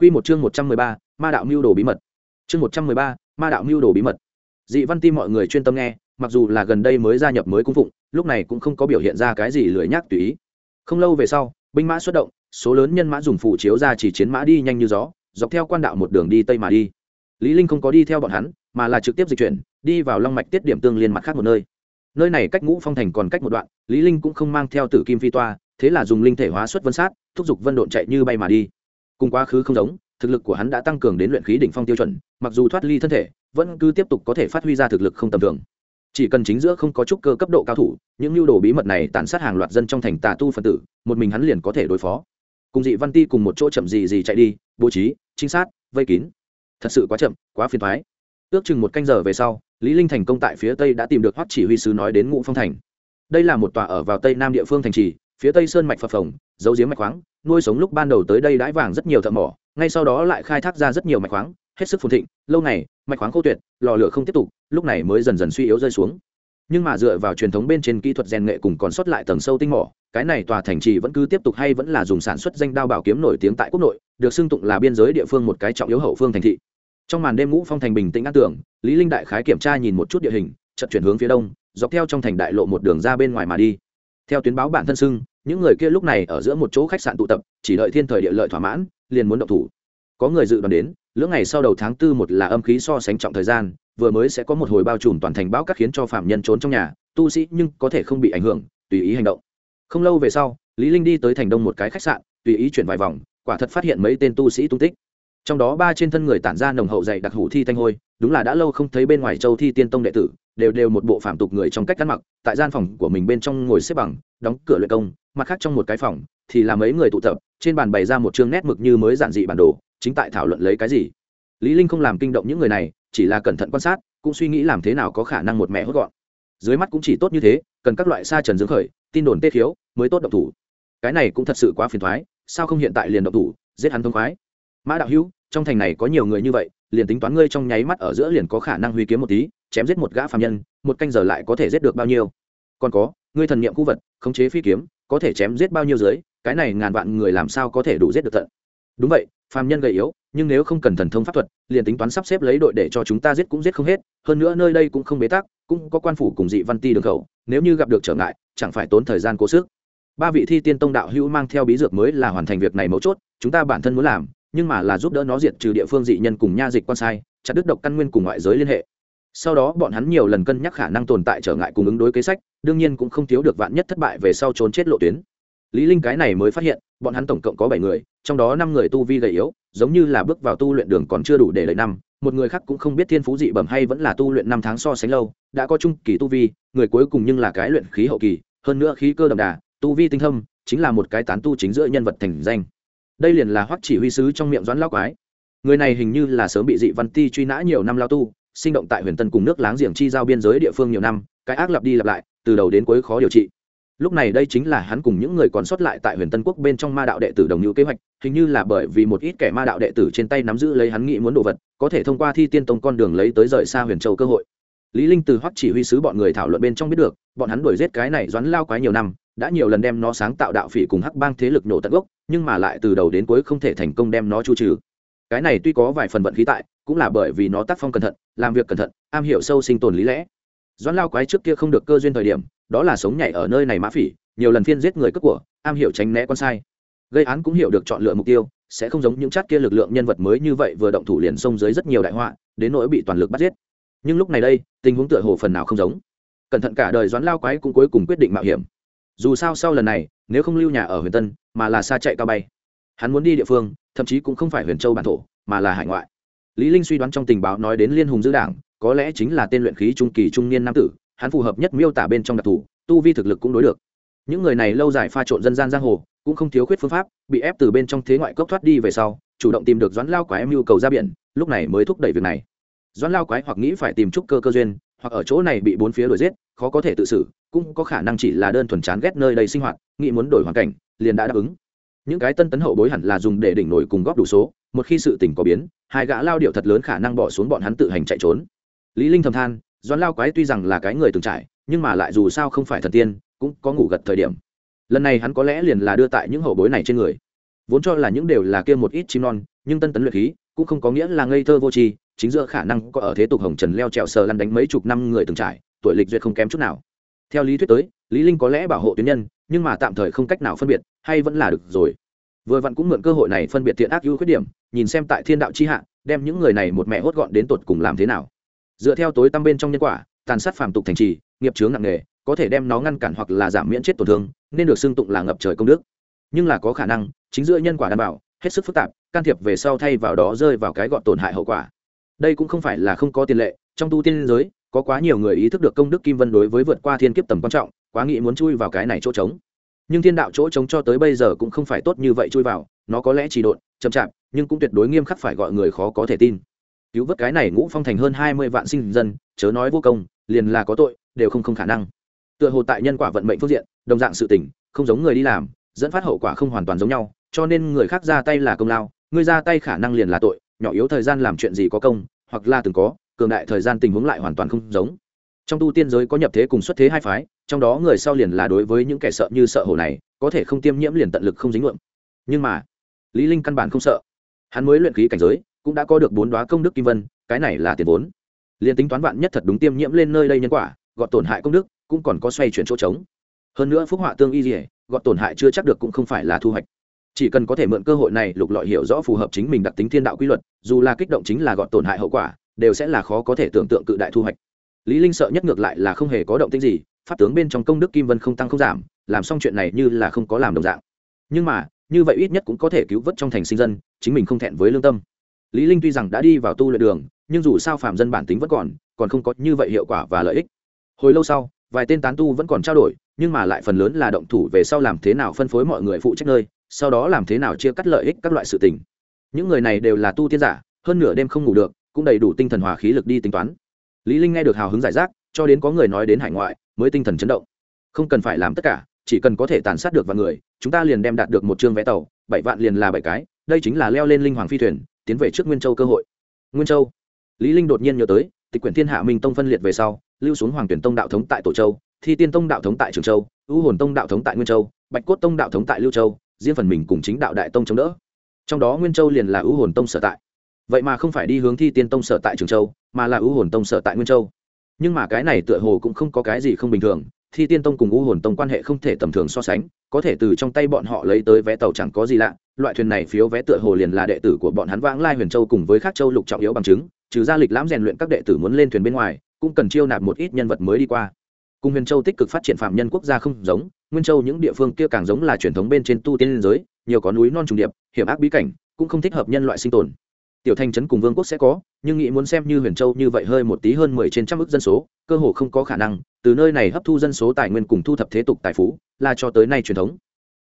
Quy một chương 113, Ma đạo mưu đồ bí mật. Chương 113, Ma đạo mưu đồ bí mật. Dị Văn Ti mọi người chuyên tâm nghe, mặc dù là gần đây mới gia nhập mới cung phụng, lúc này cũng không có biểu hiện ra cái gì lười nhác tùy ý. Không lâu về sau, binh mã xuất động, số lớn nhân mã dùng phụ chiếu ra chỉ chiến mã đi nhanh như gió, dọc theo quan đạo một đường đi tây mà đi. Lý Linh không có đi theo bọn hắn, mà là trực tiếp dịch chuyển, đi vào Long mạch tiết điểm tương liên mặt khác một nơi. Nơi này cách Ngũ Phong thành còn cách một đoạn, Lý Linh cũng không mang theo Tử Kim Phi toa, thế là dùng linh thể hóa xuất vân sát, thúc giục vân độn chạy như bay mà đi cùng quá khứ không giống, thực lực của hắn đã tăng cường đến luyện khí đỉnh phong tiêu chuẩn, mặc dù thoát ly thân thể, vẫn cứ tiếp tục có thể phát huy ra thực lực không tầm thường. Chỉ cần chính giữa không có chút cơ cấp độ cao thủ, những lưu đồ bí mật này tàn sát hàng loạt dân trong thành tà tu phần tử, một mình hắn liền có thể đối phó. Cùng dị văn ti cùng một chỗ chậm gì gì chạy đi, bố trí, trinh sát, vây kín. Thật sự quá chậm, quá phiền thoái ước chừng một canh giờ về sau, lý linh thành công tại phía tây đã tìm được hoắc chỉ huy sứ nói đến ngũ phong thành. Đây là một tòa ở vào tây nam địa phương thành trì, phía tây sơn mạch phập phồng, dấu giếm mạch khoáng nuôi sống lúc ban đầu tới đây đãi vàng rất nhiều thợ mỏ, ngay sau đó lại khai thác ra rất nhiều mạch khoáng, hết sức phồn thịnh, lâu này mạch khoáng khô tuyệt, lò lửa không tiếp tục, lúc này mới dần dần suy yếu rơi xuống. Nhưng mà dựa vào truyền thống bên trên kỹ thuật rèn nghệ cùng còn sót lại tầng sâu tinh mỏ, cái này tòa thành trì vẫn cứ tiếp tục hay vẫn là dùng sản xuất danh đao bảo kiếm nổi tiếng tại quốc nội, được xưng tụng là biên giới địa phương một cái trọng yếu hậu phương thành thị. Trong màn đêm ngũ phong thành bình tĩnh an tưởng lý linh đại khái kiểm tra nhìn một chút địa hình, chợt chuyển hướng phía đông, dọc theo trong thành đại lộ một đường ra bên ngoài mà đi. Theo tuyến báo bản thân xưng những người kia lúc này ở giữa một chỗ khách sạn tụ tập, chỉ đợi thiên thời địa lợi thỏa mãn, liền muốn động thủ. Có người dự đoán đến, lưỡng ngày sau đầu tháng tư một là âm khí so sánh trọng thời gian, vừa mới sẽ có một hồi bao trùm toàn thành bão các khiến cho phạm nhân trốn trong nhà, tu sĩ nhưng có thể không bị ảnh hưởng, tùy ý hành động. Không lâu về sau, lý linh đi tới thành đông một cái khách sạn, tùy ý chuyển vài vòng, quả thật phát hiện mấy tên tu sĩ tung tích. Trong đó ba trên thân người tản ra nồng hậu dày đặc hủ thi thanh hôi, đúng là đã lâu không thấy bên ngoài châu thi tiên tông đệ tử, đều đều một bộ phạm tục người trong cách ăn mặc, tại gian phòng của mình bên trong ngồi xếp bằng, đóng cửa luyện công mặt khác trong một cái phòng thì là mấy người tụ tập, trên bàn bày ra một chương nét mực như mới giản dị bản đồ, chính tại thảo luận lấy cái gì. Lý linh không làm kinh động những người này, chỉ là cẩn thận quan sát, cũng suy nghĩ làm thế nào có khả năng một mẹ hốt gọn. Dưới mắt cũng chỉ tốt như thế, cần các loại sa trần dưỡng khởi, tin đồn tê khiếu, mới tốt động thủ. Cái này cũng thật sự quá phiền toái sao không hiện tại liền động thủ, giết hắn thông khoái. Mã đạo hữu, trong thành này có nhiều người như vậy, liền tính toán ngươi trong nháy mắt ở giữa liền có khả năng huy kiếm một tí, chém giết một gã phàm nhân, một canh giờ lại có thể giết được bao nhiêu? Còn có, ngươi thần niệm khu vật, khống chế phi kiếm có thể chém giết bao nhiêu dưới cái này ngàn vạn người làm sao có thể đủ giết được tận. Đúng vậy, phàm nhân gầy yếu, nhưng nếu không cần thần thông pháp thuật, liền tính toán sắp xếp lấy đội để cho chúng ta giết cũng giết không hết, hơn nữa nơi đây cũng không bế tắc, cũng có quan phủ cùng dị văn ti đường khẩu, nếu như gặp được trở ngại, chẳng phải tốn thời gian cố sức. Ba vị thi tiên tông đạo hữu mang theo bí dược mới là hoàn thành việc này mấu chốt, chúng ta bản thân muốn làm, nhưng mà là giúp đỡ nó diệt trừ địa phương dị nhân cùng nha dịch quan sai, chặt đứt độc căn nguyên cùng ngoại giới liên hệ sau đó bọn hắn nhiều lần cân nhắc khả năng tồn tại trở ngại cùng ứng đối kế sách, đương nhiên cũng không thiếu được vạn nhất thất bại về sau trốn chết lộ tuyến. Lý linh cái này mới phát hiện, bọn hắn tổng cộng có bảy người, trong đó năm người tu vi gầy yếu, giống như là bước vào tu luyện đường còn chưa đủ để lấy năm, một người khác cũng không biết thiên phú dị bẩm hay vẫn là tu luyện năm tháng so sánh lâu, đã có trung kỳ tu vi, người cuối cùng nhưng là cái luyện khí hậu kỳ, hơn nữa khí cơ đậm đà, tu vi tinh thâm, chính là một cái tán tu chính giữa nhân vật thành danh. Đây liền là hoắc chỉ huy sứ trong miệng doãn lão quái. Người này hình như là sớm bị dị văn ti truy nã nhiều năm lao tu sinh động tại huyền tân cùng nước láng giềng chi giao biên giới địa phương nhiều năm, cái ác lặp đi lặp lại, từ đầu đến cuối khó điều trị. Lúc này đây chính là hắn cùng những người còn sót lại tại huyền tân quốc bên trong ma đạo đệ tử đồng hữu kế hoạch, hình như là bởi vì một ít kẻ ma đạo đệ tử trên tay nắm giữ lấy hắn nghĩ muốn đồ vật, có thể thông qua thi tiên tông con đường lấy tới rời xa huyền châu cơ hội. Lý linh từ hoắc chỉ huy sứ bọn người thảo luận bên trong biết được, bọn hắn đuổi giết cái này doãn lao quái nhiều năm, đã nhiều lần đem nó sáng tạo đạo phỉ cùng hắc bang thế lực nổ tận gốc, nhưng mà lại từ đầu đến cuối không thể thành công đem nó chu trừ. Cái này tuy có vài phần vận khí tại cũng là bởi vì nó tác phong cẩn thận, làm việc cẩn thận, am hiểu sâu sinh tồn lý lẽ. Doãn lao quái trước kia không được cơ duyên thời điểm, đó là sống nhảy ở nơi này mã phỉ, nhiều lần phiên giết người cướp của, am hiểu tránh né con sai. Gây án cũng hiểu được chọn lựa mục tiêu, sẽ không giống những chát kia lực lượng nhân vật mới như vậy vừa động thủ liền xông dưới rất nhiều đại họa, đến nỗi bị toàn lực bắt giết. Nhưng lúc này đây, tình huống tựa hồ phần nào không giống. Cẩn thận cả đời doãn lao quái cũng cuối cùng quyết định mạo hiểm. Dù sao sau lần này, nếu không lưu nhà ở huyền tân, mà là xa chạy cao bay. Hắn muốn đi địa phương, thậm chí cũng không phải huyền châu bản thổ, mà là hải ngoại lý linh suy đoán trong tình báo nói đến liên hùng Dữ đảng, có lẽ chính là tên luyện khí trung kỳ trung niên nam tử, hắn phù hợp nhất miêu tả bên trong đặc thù, tu vi thực lực cũng đối được. Những người này lâu dài pha trộn dân gian giang hồ, cũng không thiếu khuyết phương pháp, bị ép từ bên trong thế ngoại cốc thoát đi về sau, chủ động tìm được doãn lao quái em nhu cầu ra biển, lúc này mới thúc đẩy việc này. Doãn lao quái hoặc nghĩ phải tìm trúc cơ cơ duyên, hoặc ở chỗ này bị bốn phía đuổi giết, khó có thể tự xử, cũng có khả năng chỉ là đơn thuần chán ghét nơi đây sinh hoạt, nghĩ muốn đổi hoàn cảnh, liền đã đáp ứng. Những cái tân tấn hậu bối hẳn là dùng để đỉnh nổi cùng góp đủ số một khi sự tình có biến, hai gã lao điệu thật lớn khả năng bỏ xuống bọn hắn tự hành chạy trốn. Lý linh thầm than, doãn lao quái tuy rằng là cái người từng trải, nhưng mà lại dù sao không phải thần tiên, cũng có ngủ gật thời điểm. Lần này hắn có lẽ liền là đưa tại những hậu bối này trên người. Vốn cho là những đều là kia một ít chim non, nhưng tân tấn luyện khí, cũng không có nghĩa là ngây thơ vô tri, chính giữa khả năng có ở thế tục hồng trần leo trèo sờ lăn đánh mấy chục năm người từng trải, tuổi lịch duyệt không kém chút nào. Theo lý thuyết tới, lý linh có lẽ bảo hộ tuyến nhân, nhưng mà tạm thời không cách nào phân biệt, hay vẫn là được rồi vừa vặn cũng mượn cơ hội này phân biệt thiện ác ưu khuyết điểm, nhìn xem tại thiên đạo chi hạ, đem những người này một mẹ hốt gọn đến tột cùng làm thế nào. Dựa theo tối tăm bên trong nhân quả, tàn sát phàm tục thành trì, nghiệp chướng nặng nề, có thể đem nó ngăn cản hoặc là giảm miễn chết tổn thương, nên được xưng tụng là ngập trời công đức. Nhưng là có khả năng, chính giữa nhân quả đảm bảo, hết sức phức tạp, can thiệp về sau thay vào đó rơi vào cái gọn tổn hại hậu quả. Đây cũng không phải là không có tiền lệ, trong tu tiên giới, có quá nhiều người ý thức được công đức kim vân đối với vượt qua thiên kiếp tầm quan trọng, quá nghĩ muốn chui vào cái này chỗ trống nhưng thiên đạo chỗ trống cho tới bây giờ cũng không phải tốt như vậy chui vào, nó có lẽ chỉ độn, chậm chạp, nhưng cũng tuyệt đối nghiêm khắc phải gọi người khó có thể tin. Cứu vớt cái này ngũ phong thành hơn hai mươi vạn sinh dân, chớ nói vô công, liền là có tội, đều không không khả năng. Tựa hồ tại nhân quả vận mệnh phương diện, đồng dạng sự tình, không giống người đi làm, dẫn phát hậu quả không hoàn toàn giống nhau, cho nên người khác ra tay là công lao, người ra tay khả năng liền là tội, nhỏ yếu thời gian làm chuyện gì có công, hoặc là từng có, cường đại thời gian tình huống lại hoàn toàn không giống. Trong tu tiên giới có nhập thế cùng xuất thế hai phái trong đó người sau liền là đối với những kẻ sợ như sợ hổ này, có thể không tiêm nhiễm liền tận lực không dính luận nhưng mà, lý linh căn bản không sợ. Hắn mới luyện khí cảnh giới, cũng đã có được bốn đóa công đức kim vân, cái này là tiền vốn. Liền tính toán vạn nhất thật đúng tiêm nhiễm lên nơi đây nhân quả, gọt tổn hại công đức, cũng còn có xoay chuyển chỗ trống. Hơn nữa phúc họa tương y dỉa gọt tổn hại chưa chắc được cũng không phải là thu hoạch. Chỉ cần có thể mượn cơ hội này lục lọi hiểu rõ phù hợp chính mình đặc tính thiên đạo quy luật, dù là kích động chính là gọt tổn hại hậu quả, đều sẽ là khó có thể tưởng tượng cự đại thu hoạch. Lý linh sợ nhất ngược lại là không hề có động tĩnh gì pháp tướng bên trong công đức kim vân không tăng không giảm, làm xong chuyện này như là không có làm đồng dạng. Nhưng mà, như vậy ít nhất cũng có thể cứu vớt trong thành sinh dân, chính mình không thẹn với lương tâm. Lý linh tuy rằng đã đi vào tu luyện đường, nhưng dù sao phạm dân bản tính vẫn còn còn không có như vậy hiệu quả và lợi ích. Hồi lâu sau, vài tên tán tu vẫn còn trao đổi, nhưng mà lại phần lớn là động thủ về sau làm thế nào phân phối mọi người phụ trách nơi, sau đó làm thế nào chia cắt lợi ích các loại sự tình. Những người này đều là tu tiên giả, hơn nửa đêm không ngủ được, cũng đầy đủ tinh thần hòa khí lực đi tính toán. Lý linh nghe được hào hứng giải rác, cho đến có người nói đến hải ngoại mới tinh thần chấn động. Không cần phải làm tất cả, chỉ cần có thể tàn sát được vài người, chúng ta liền đem đạt được một chương vé tàu, bảy vạn liền là bảy cái, đây chính là leo lên linh hoàng phi thuyền, tiến về trước nguyên châu cơ hội. Nguyên châu. Lý linh đột nhiên nhớ tới, tịch quyển thiên hạ minh tông phân liệt về sau, lưu xuống hoàng tuyển tông đạo thống tại tổ châu, thi tiên tông đạo thống tại trường châu, u hồn tông đạo thống tại nguyên châu, bạch cốt tông đạo thống tại lưu châu, riêng phần mình cùng chính đạo đại tông chống đỡ. Trong đó nguyên châu liền là u hồn tông sở tại. Vậy mà không phải đi hướng thi tiên tông sở tại trường châu, mà là u hồn tông sở tại nguyên châu nhưng mà cái này tựa hồ cũng không có cái gì không bình thường, thi tiên tông cùng u hồn tông quan hệ không thể tầm thường so sánh, có thể từ trong tay bọn họ lấy tới vé tàu chẳng có gì lạ, loại thuyền này phiếu vé tựa hồ liền là đệ tử của bọn hắn vãng lai huyền châu cùng với các châu lục trọng yếu bằng chứng, trừ ra lịch lãm rèn luyện các đệ tử muốn lên thuyền bên ngoài, cũng cần chiêu nạp một ít nhân vật mới đi qua. Cùng huyền châu tích cực phát triển phạm nhân quốc gia không giống, nguyên châu những địa phương kia càng giống là truyền thống bên trên tu tiên liên giới, nhiều có núi non trùng điệp, hiểm ác bí cảnh, cũng không thích hợp nhân loại sinh tồn tiểu thành trấn cùng vương quốc sẽ có, nhưng nghĩ muốn xem như huyền châu như vậy hơi một tí hơn mười trên trăm ước dân số, cơ hồ không có khả năng, từ nơi này hấp thu dân số tài nguyên cùng thu thập thế tục tài phú, là cho tới nay truyền thống.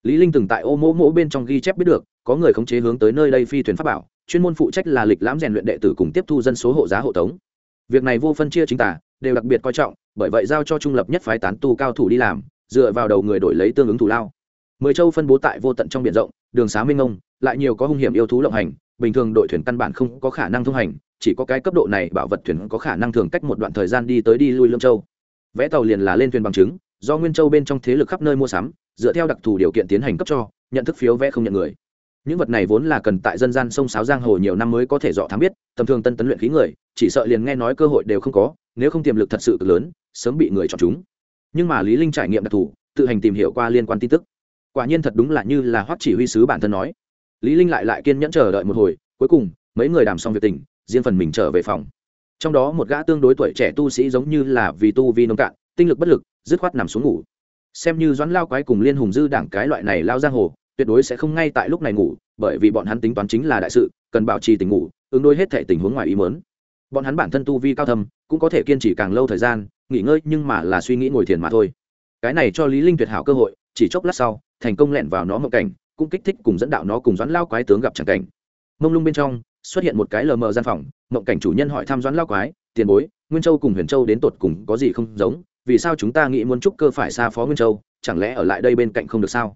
Lý linh từng tại ô mỗ mỗ bên trong ghi chép biết được, có người khống chế hướng tới nơi đây phi thuyền pháp bảo, chuyên môn phụ trách là lịch lãm rèn luyện đệ tử cùng tiếp thu dân số hộ giá hộ tống. Việc này vô phân chia chính tả, đều đặc biệt coi trọng, bởi vậy giao cho trung lập nhất phái tán tu cao thủ đi làm, dựa vào đầu người đổi lấy tương ứng thủ lao. Mười châu phân bố tại vô tận trong biển rộng, đường xá minh ngông lại nhiều có hung hiểm yêu thú lộng hành bình thường đội thuyền căn bản không có khả năng thông hành, chỉ có cái cấp độ này bảo vật thuyền có khả năng thường cách một đoạn thời gian đi tới đi lui lương châu. Vẽ tàu liền là lên thuyền bằng chứng, do nguyên châu bên trong thế lực khắp nơi mua sắm, dựa theo đặc thù điều kiện tiến hành cấp cho, nhận thức phiếu vẽ không nhận người. Những vật này vốn là cần tại dân gian sông sáo giang hồ nhiều năm mới có thể dọ thám biết, tầm thường tân tấn luyện khí người, chỉ sợ liền nghe nói cơ hội đều không có, nếu không tiềm lực thật sự cực lớn, sớm bị người chọn chúng. Nhưng mà lý linh trải nghiệm đặc thù, tự hành tìm hiểu qua liên quan tin tức. Quả nhiên thật đúng là như là hoắc chỉ huy sứ bản thân nói lý linh lại lại kiên nhẫn chờ đợi một hồi, cuối cùng, mấy người đàm xong việc tình, riêng phần mình trở về phòng. Trong đó một gã tương đối tuổi trẻ tu sĩ giống như là vì tu vi nông cạn, tinh lực bất lực, dứt khoát nằm xuống ngủ. Xem như doãn lao quái cùng liên hùng dư đảng cái loại này lao giang hồ, tuyệt đối sẽ không ngay tại lúc này ngủ, bởi vì bọn hắn tính toán chính là đại sự, cần bảo trì tình ngủ, ứng đối hết thể tình huống ngoài ý muốn. Bọn hắn bản thân tu vi cao thâm, cũng có thể kiên trì càng lâu thời gian, nghỉ ngơi nhưng mà là suy nghĩ ngồi thiền mà thôi. Cái này cho lý linh tuyệt hảo cơ hội, chỉ chốc lát sau, thành công lẹn vào nó mộng cảnh cũng kích thích cùng dẫn đạo nó cùng doãn lao quái tướng gặp chẳng cảnh. Mông lung bên trong, xuất hiện một cái lờ mờ gian phòng, mộng cảnh chủ nhân hỏi thăm doãn lao quái, tiền bối, nguyên châu cùng huyền châu đến tột cùng có gì không giống? Vì sao chúng ta nghĩ muốn trúc cơ phải xa phó nguyên châu, chẳng lẽ ở lại đây bên cạnh không được sao?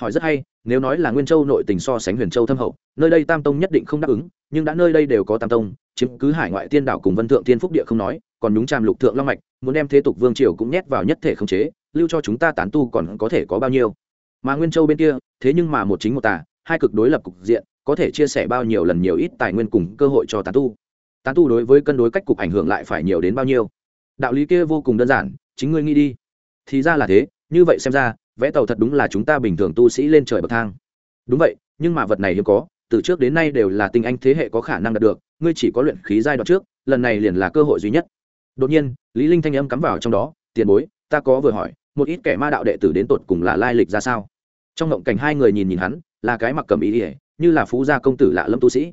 Hỏi rất hay, nếu nói là nguyên châu nội tình so sánh huyền châu thâm hậu, nơi đây tam tông nhất định không đáp ứng, nhưng đã nơi đây đều có tam tông chứng cứ hải ngoại tiên đảo cùng vân thượng tiên phúc địa không nói, còn nhúng tràm lục thượng long mạch, muốn đem thế tục vương triều cũng nhét vào nhất thể không chế, lưu cho chúng ta tán tu còn có thể có bao nhiêu? Mà nguyên châu bên kia, thế nhưng mà một chính một tà, hai cực đối lập cục diện, có thể chia sẻ bao nhiêu lần nhiều ít tài nguyên cùng cơ hội cho tán tu. Tán tu đối với cân đối cách cục ảnh hưởng lại phải nhiều đến bao nhiêu? Đạo lý kia vô cùng đơn giản, chính ngươi nghĩ đi. Thì ra là thế, như vậy xem ra vẽ tàu thật đúng là chúng ta bình thường tu sĩ lên trời bậc thang. Đúng vậy, nhưng mà vật này hiếm có, từ trước đến nay đều là tinh anh thế hệ có khả năng đạt được, ngươi chỉ có luyện khí giai đoạn trước, lần này liền là cơ hội duy nhất. Đột nhiên, lý linh thanh âm cắm vào trong đó, tiền bối, ta có vừa hỏi một ít kẻ ma đạo đệ tử đến tột cùng là lai lịch ra sao? Trong ngộng cảnh hai người nhìn nhìn hắn, là cái mặc cầm ý ỉa như là phú gia công tử lạ lâm tu sĩ.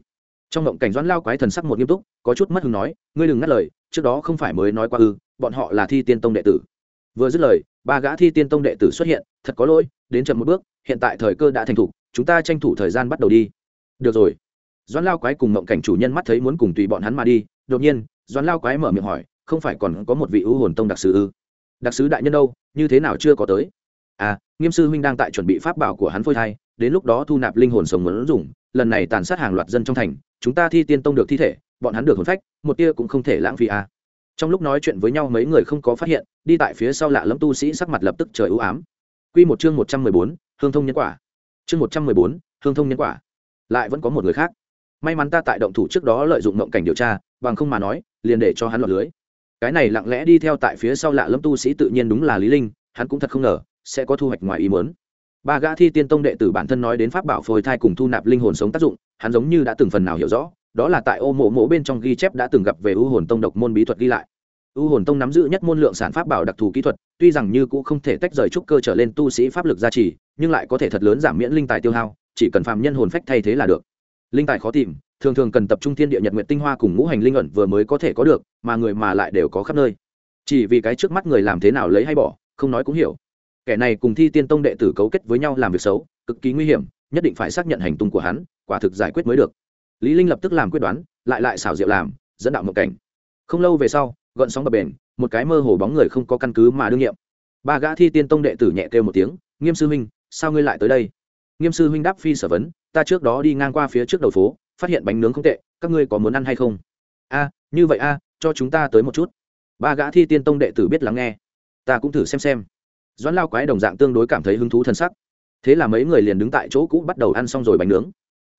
Trong ngộng cảnh doãn lao quái thần sắc một nghiêm túc, có chút mất hứng nói, ngươi đừng ngắt lời, trước đó không phải mới nói qua ư, bọn họ là thi tiên tông đệ tử. Vừa dứt lời, ba gã thi tiên tông đệ tử xuất hiện, thật có lỗi, đến chậm một bước, hiện tại thời cơ đã thành thục chúng ta tranh thủ thời gian bắt đầu đi. Được rồi. Doãn lao quái cùng ngộng cảnh chủ nhân mắt thấy muốn cùng tùy bọn hắn mà đi, đột nhiên, doãn lao quái mở miệng hỏi, không phải còn có một vị ưu hồn tông đặc sử ư? Đặc sứ đại nhân đâu như thế nào chưa có tới à nghiêm sư huynh đang tại chuẩn bị pháp bảo của hắn phôi thai đến lúc đó thu nạp linh hồn sống muốn dùng lần này tàn sát hàng loạt dân trong thành chúng ta thi tiên tông được thi thể bọn hắn được hồn phách một tia cũng không thể lãng phí à. trong lúc nói chuyện với nhau mấy người không có phát hiện đi tại phía sau lạ lẫm tu sĩ sắc mặt lập tức trời ưu ám Quy một chương một trăm mười bốn, hương thông nhân quả. Chương một trăm mười bốn, hương thông nhân quả. Lại vẫn có một người khác. May mắn ta tại động thủ trước đó lợi dụng ngộng cảnh điều tra, bằng không mà nói, liền để cho hắn lọt lưới. Cái này lặng lẽ đi theo tại phía sau lạ lẫm tu sĩ tự nhiên đúng là Lý Linh, hắn cũng thật không ngờ sẽ có thu hoạch ngoài ý muốn. Ba gã thi tiên tông đệ tử bản thân nói đến pháp bảo phôi thai cùng thu nạp linh hồn sống tác dụng hắn giống như đã từng phần nào hiểu rõ đó là tại ô mộ mộ bên trong ghi chép đã từng gặp về u hồn tông độc môn bí thuật ghi lại. U hồn tông nắm giữ nhất môn lượng sản pháp bảo đặc thù kỹ thuật tuy rằng như cũng không thể tách rời trúc cơ trở lên tu sĩ pháp lực gia trì nhưng lại có thể thật lớn giảm miễn linh tài tiêu hao chỉ cần phàm nhân hồn phách thay thế là được. Linh tài khó tìm thường thường cần tập trung thiên địa nhật nguyện tinh hoa cùng ngũ hành linh ẩn vừa mới có thể có được, mà người mà lại đều có khắp nơi. Chỉ vì cái trước mắt người làm thế nào lấy hay bỏ, không nói cũng hiểu. Kẻ này cùng thi tiên tông đệ tử cấu kết với nhau làm việc xấu, cực kỳ nguy hiểm, nhất định phải xác nhận hành tung của hắn, quả thực giải quyết mới được. Lý linh lập tức làm quyết đoán, lại lại xảo diệu làm, dẫn đạo một cảnh. Không lâu về sau gợn sóng bập bền, một cái mơ hồ bóng người không có căn cứ mà đương nhiệm. Ba gã thi tiên tông đệ tử nhẹ kêu một tiếng, nghiêm sư huynh, sao ngươi lại tới đây? Nghiêm sư huynh đáp phi sở vấn, ta trước đó đi ngang qua phía trước đầu phố phát hiện bánh nướng không tệ, các ngươi có muốn ăn hay không? A, như vậy a, cho chúng ta tới một chút. Ba gã thi tiên tông đệ tử biết lắng nghe. Ta cũng thử xem xem. Doãn lao quái đồng dạng tương đối cảm thấy hứng thú thân sắc. Thế là mấy người liền đứng tại chỗ cũ bắt đầu ăn xong rồi bánh nướng.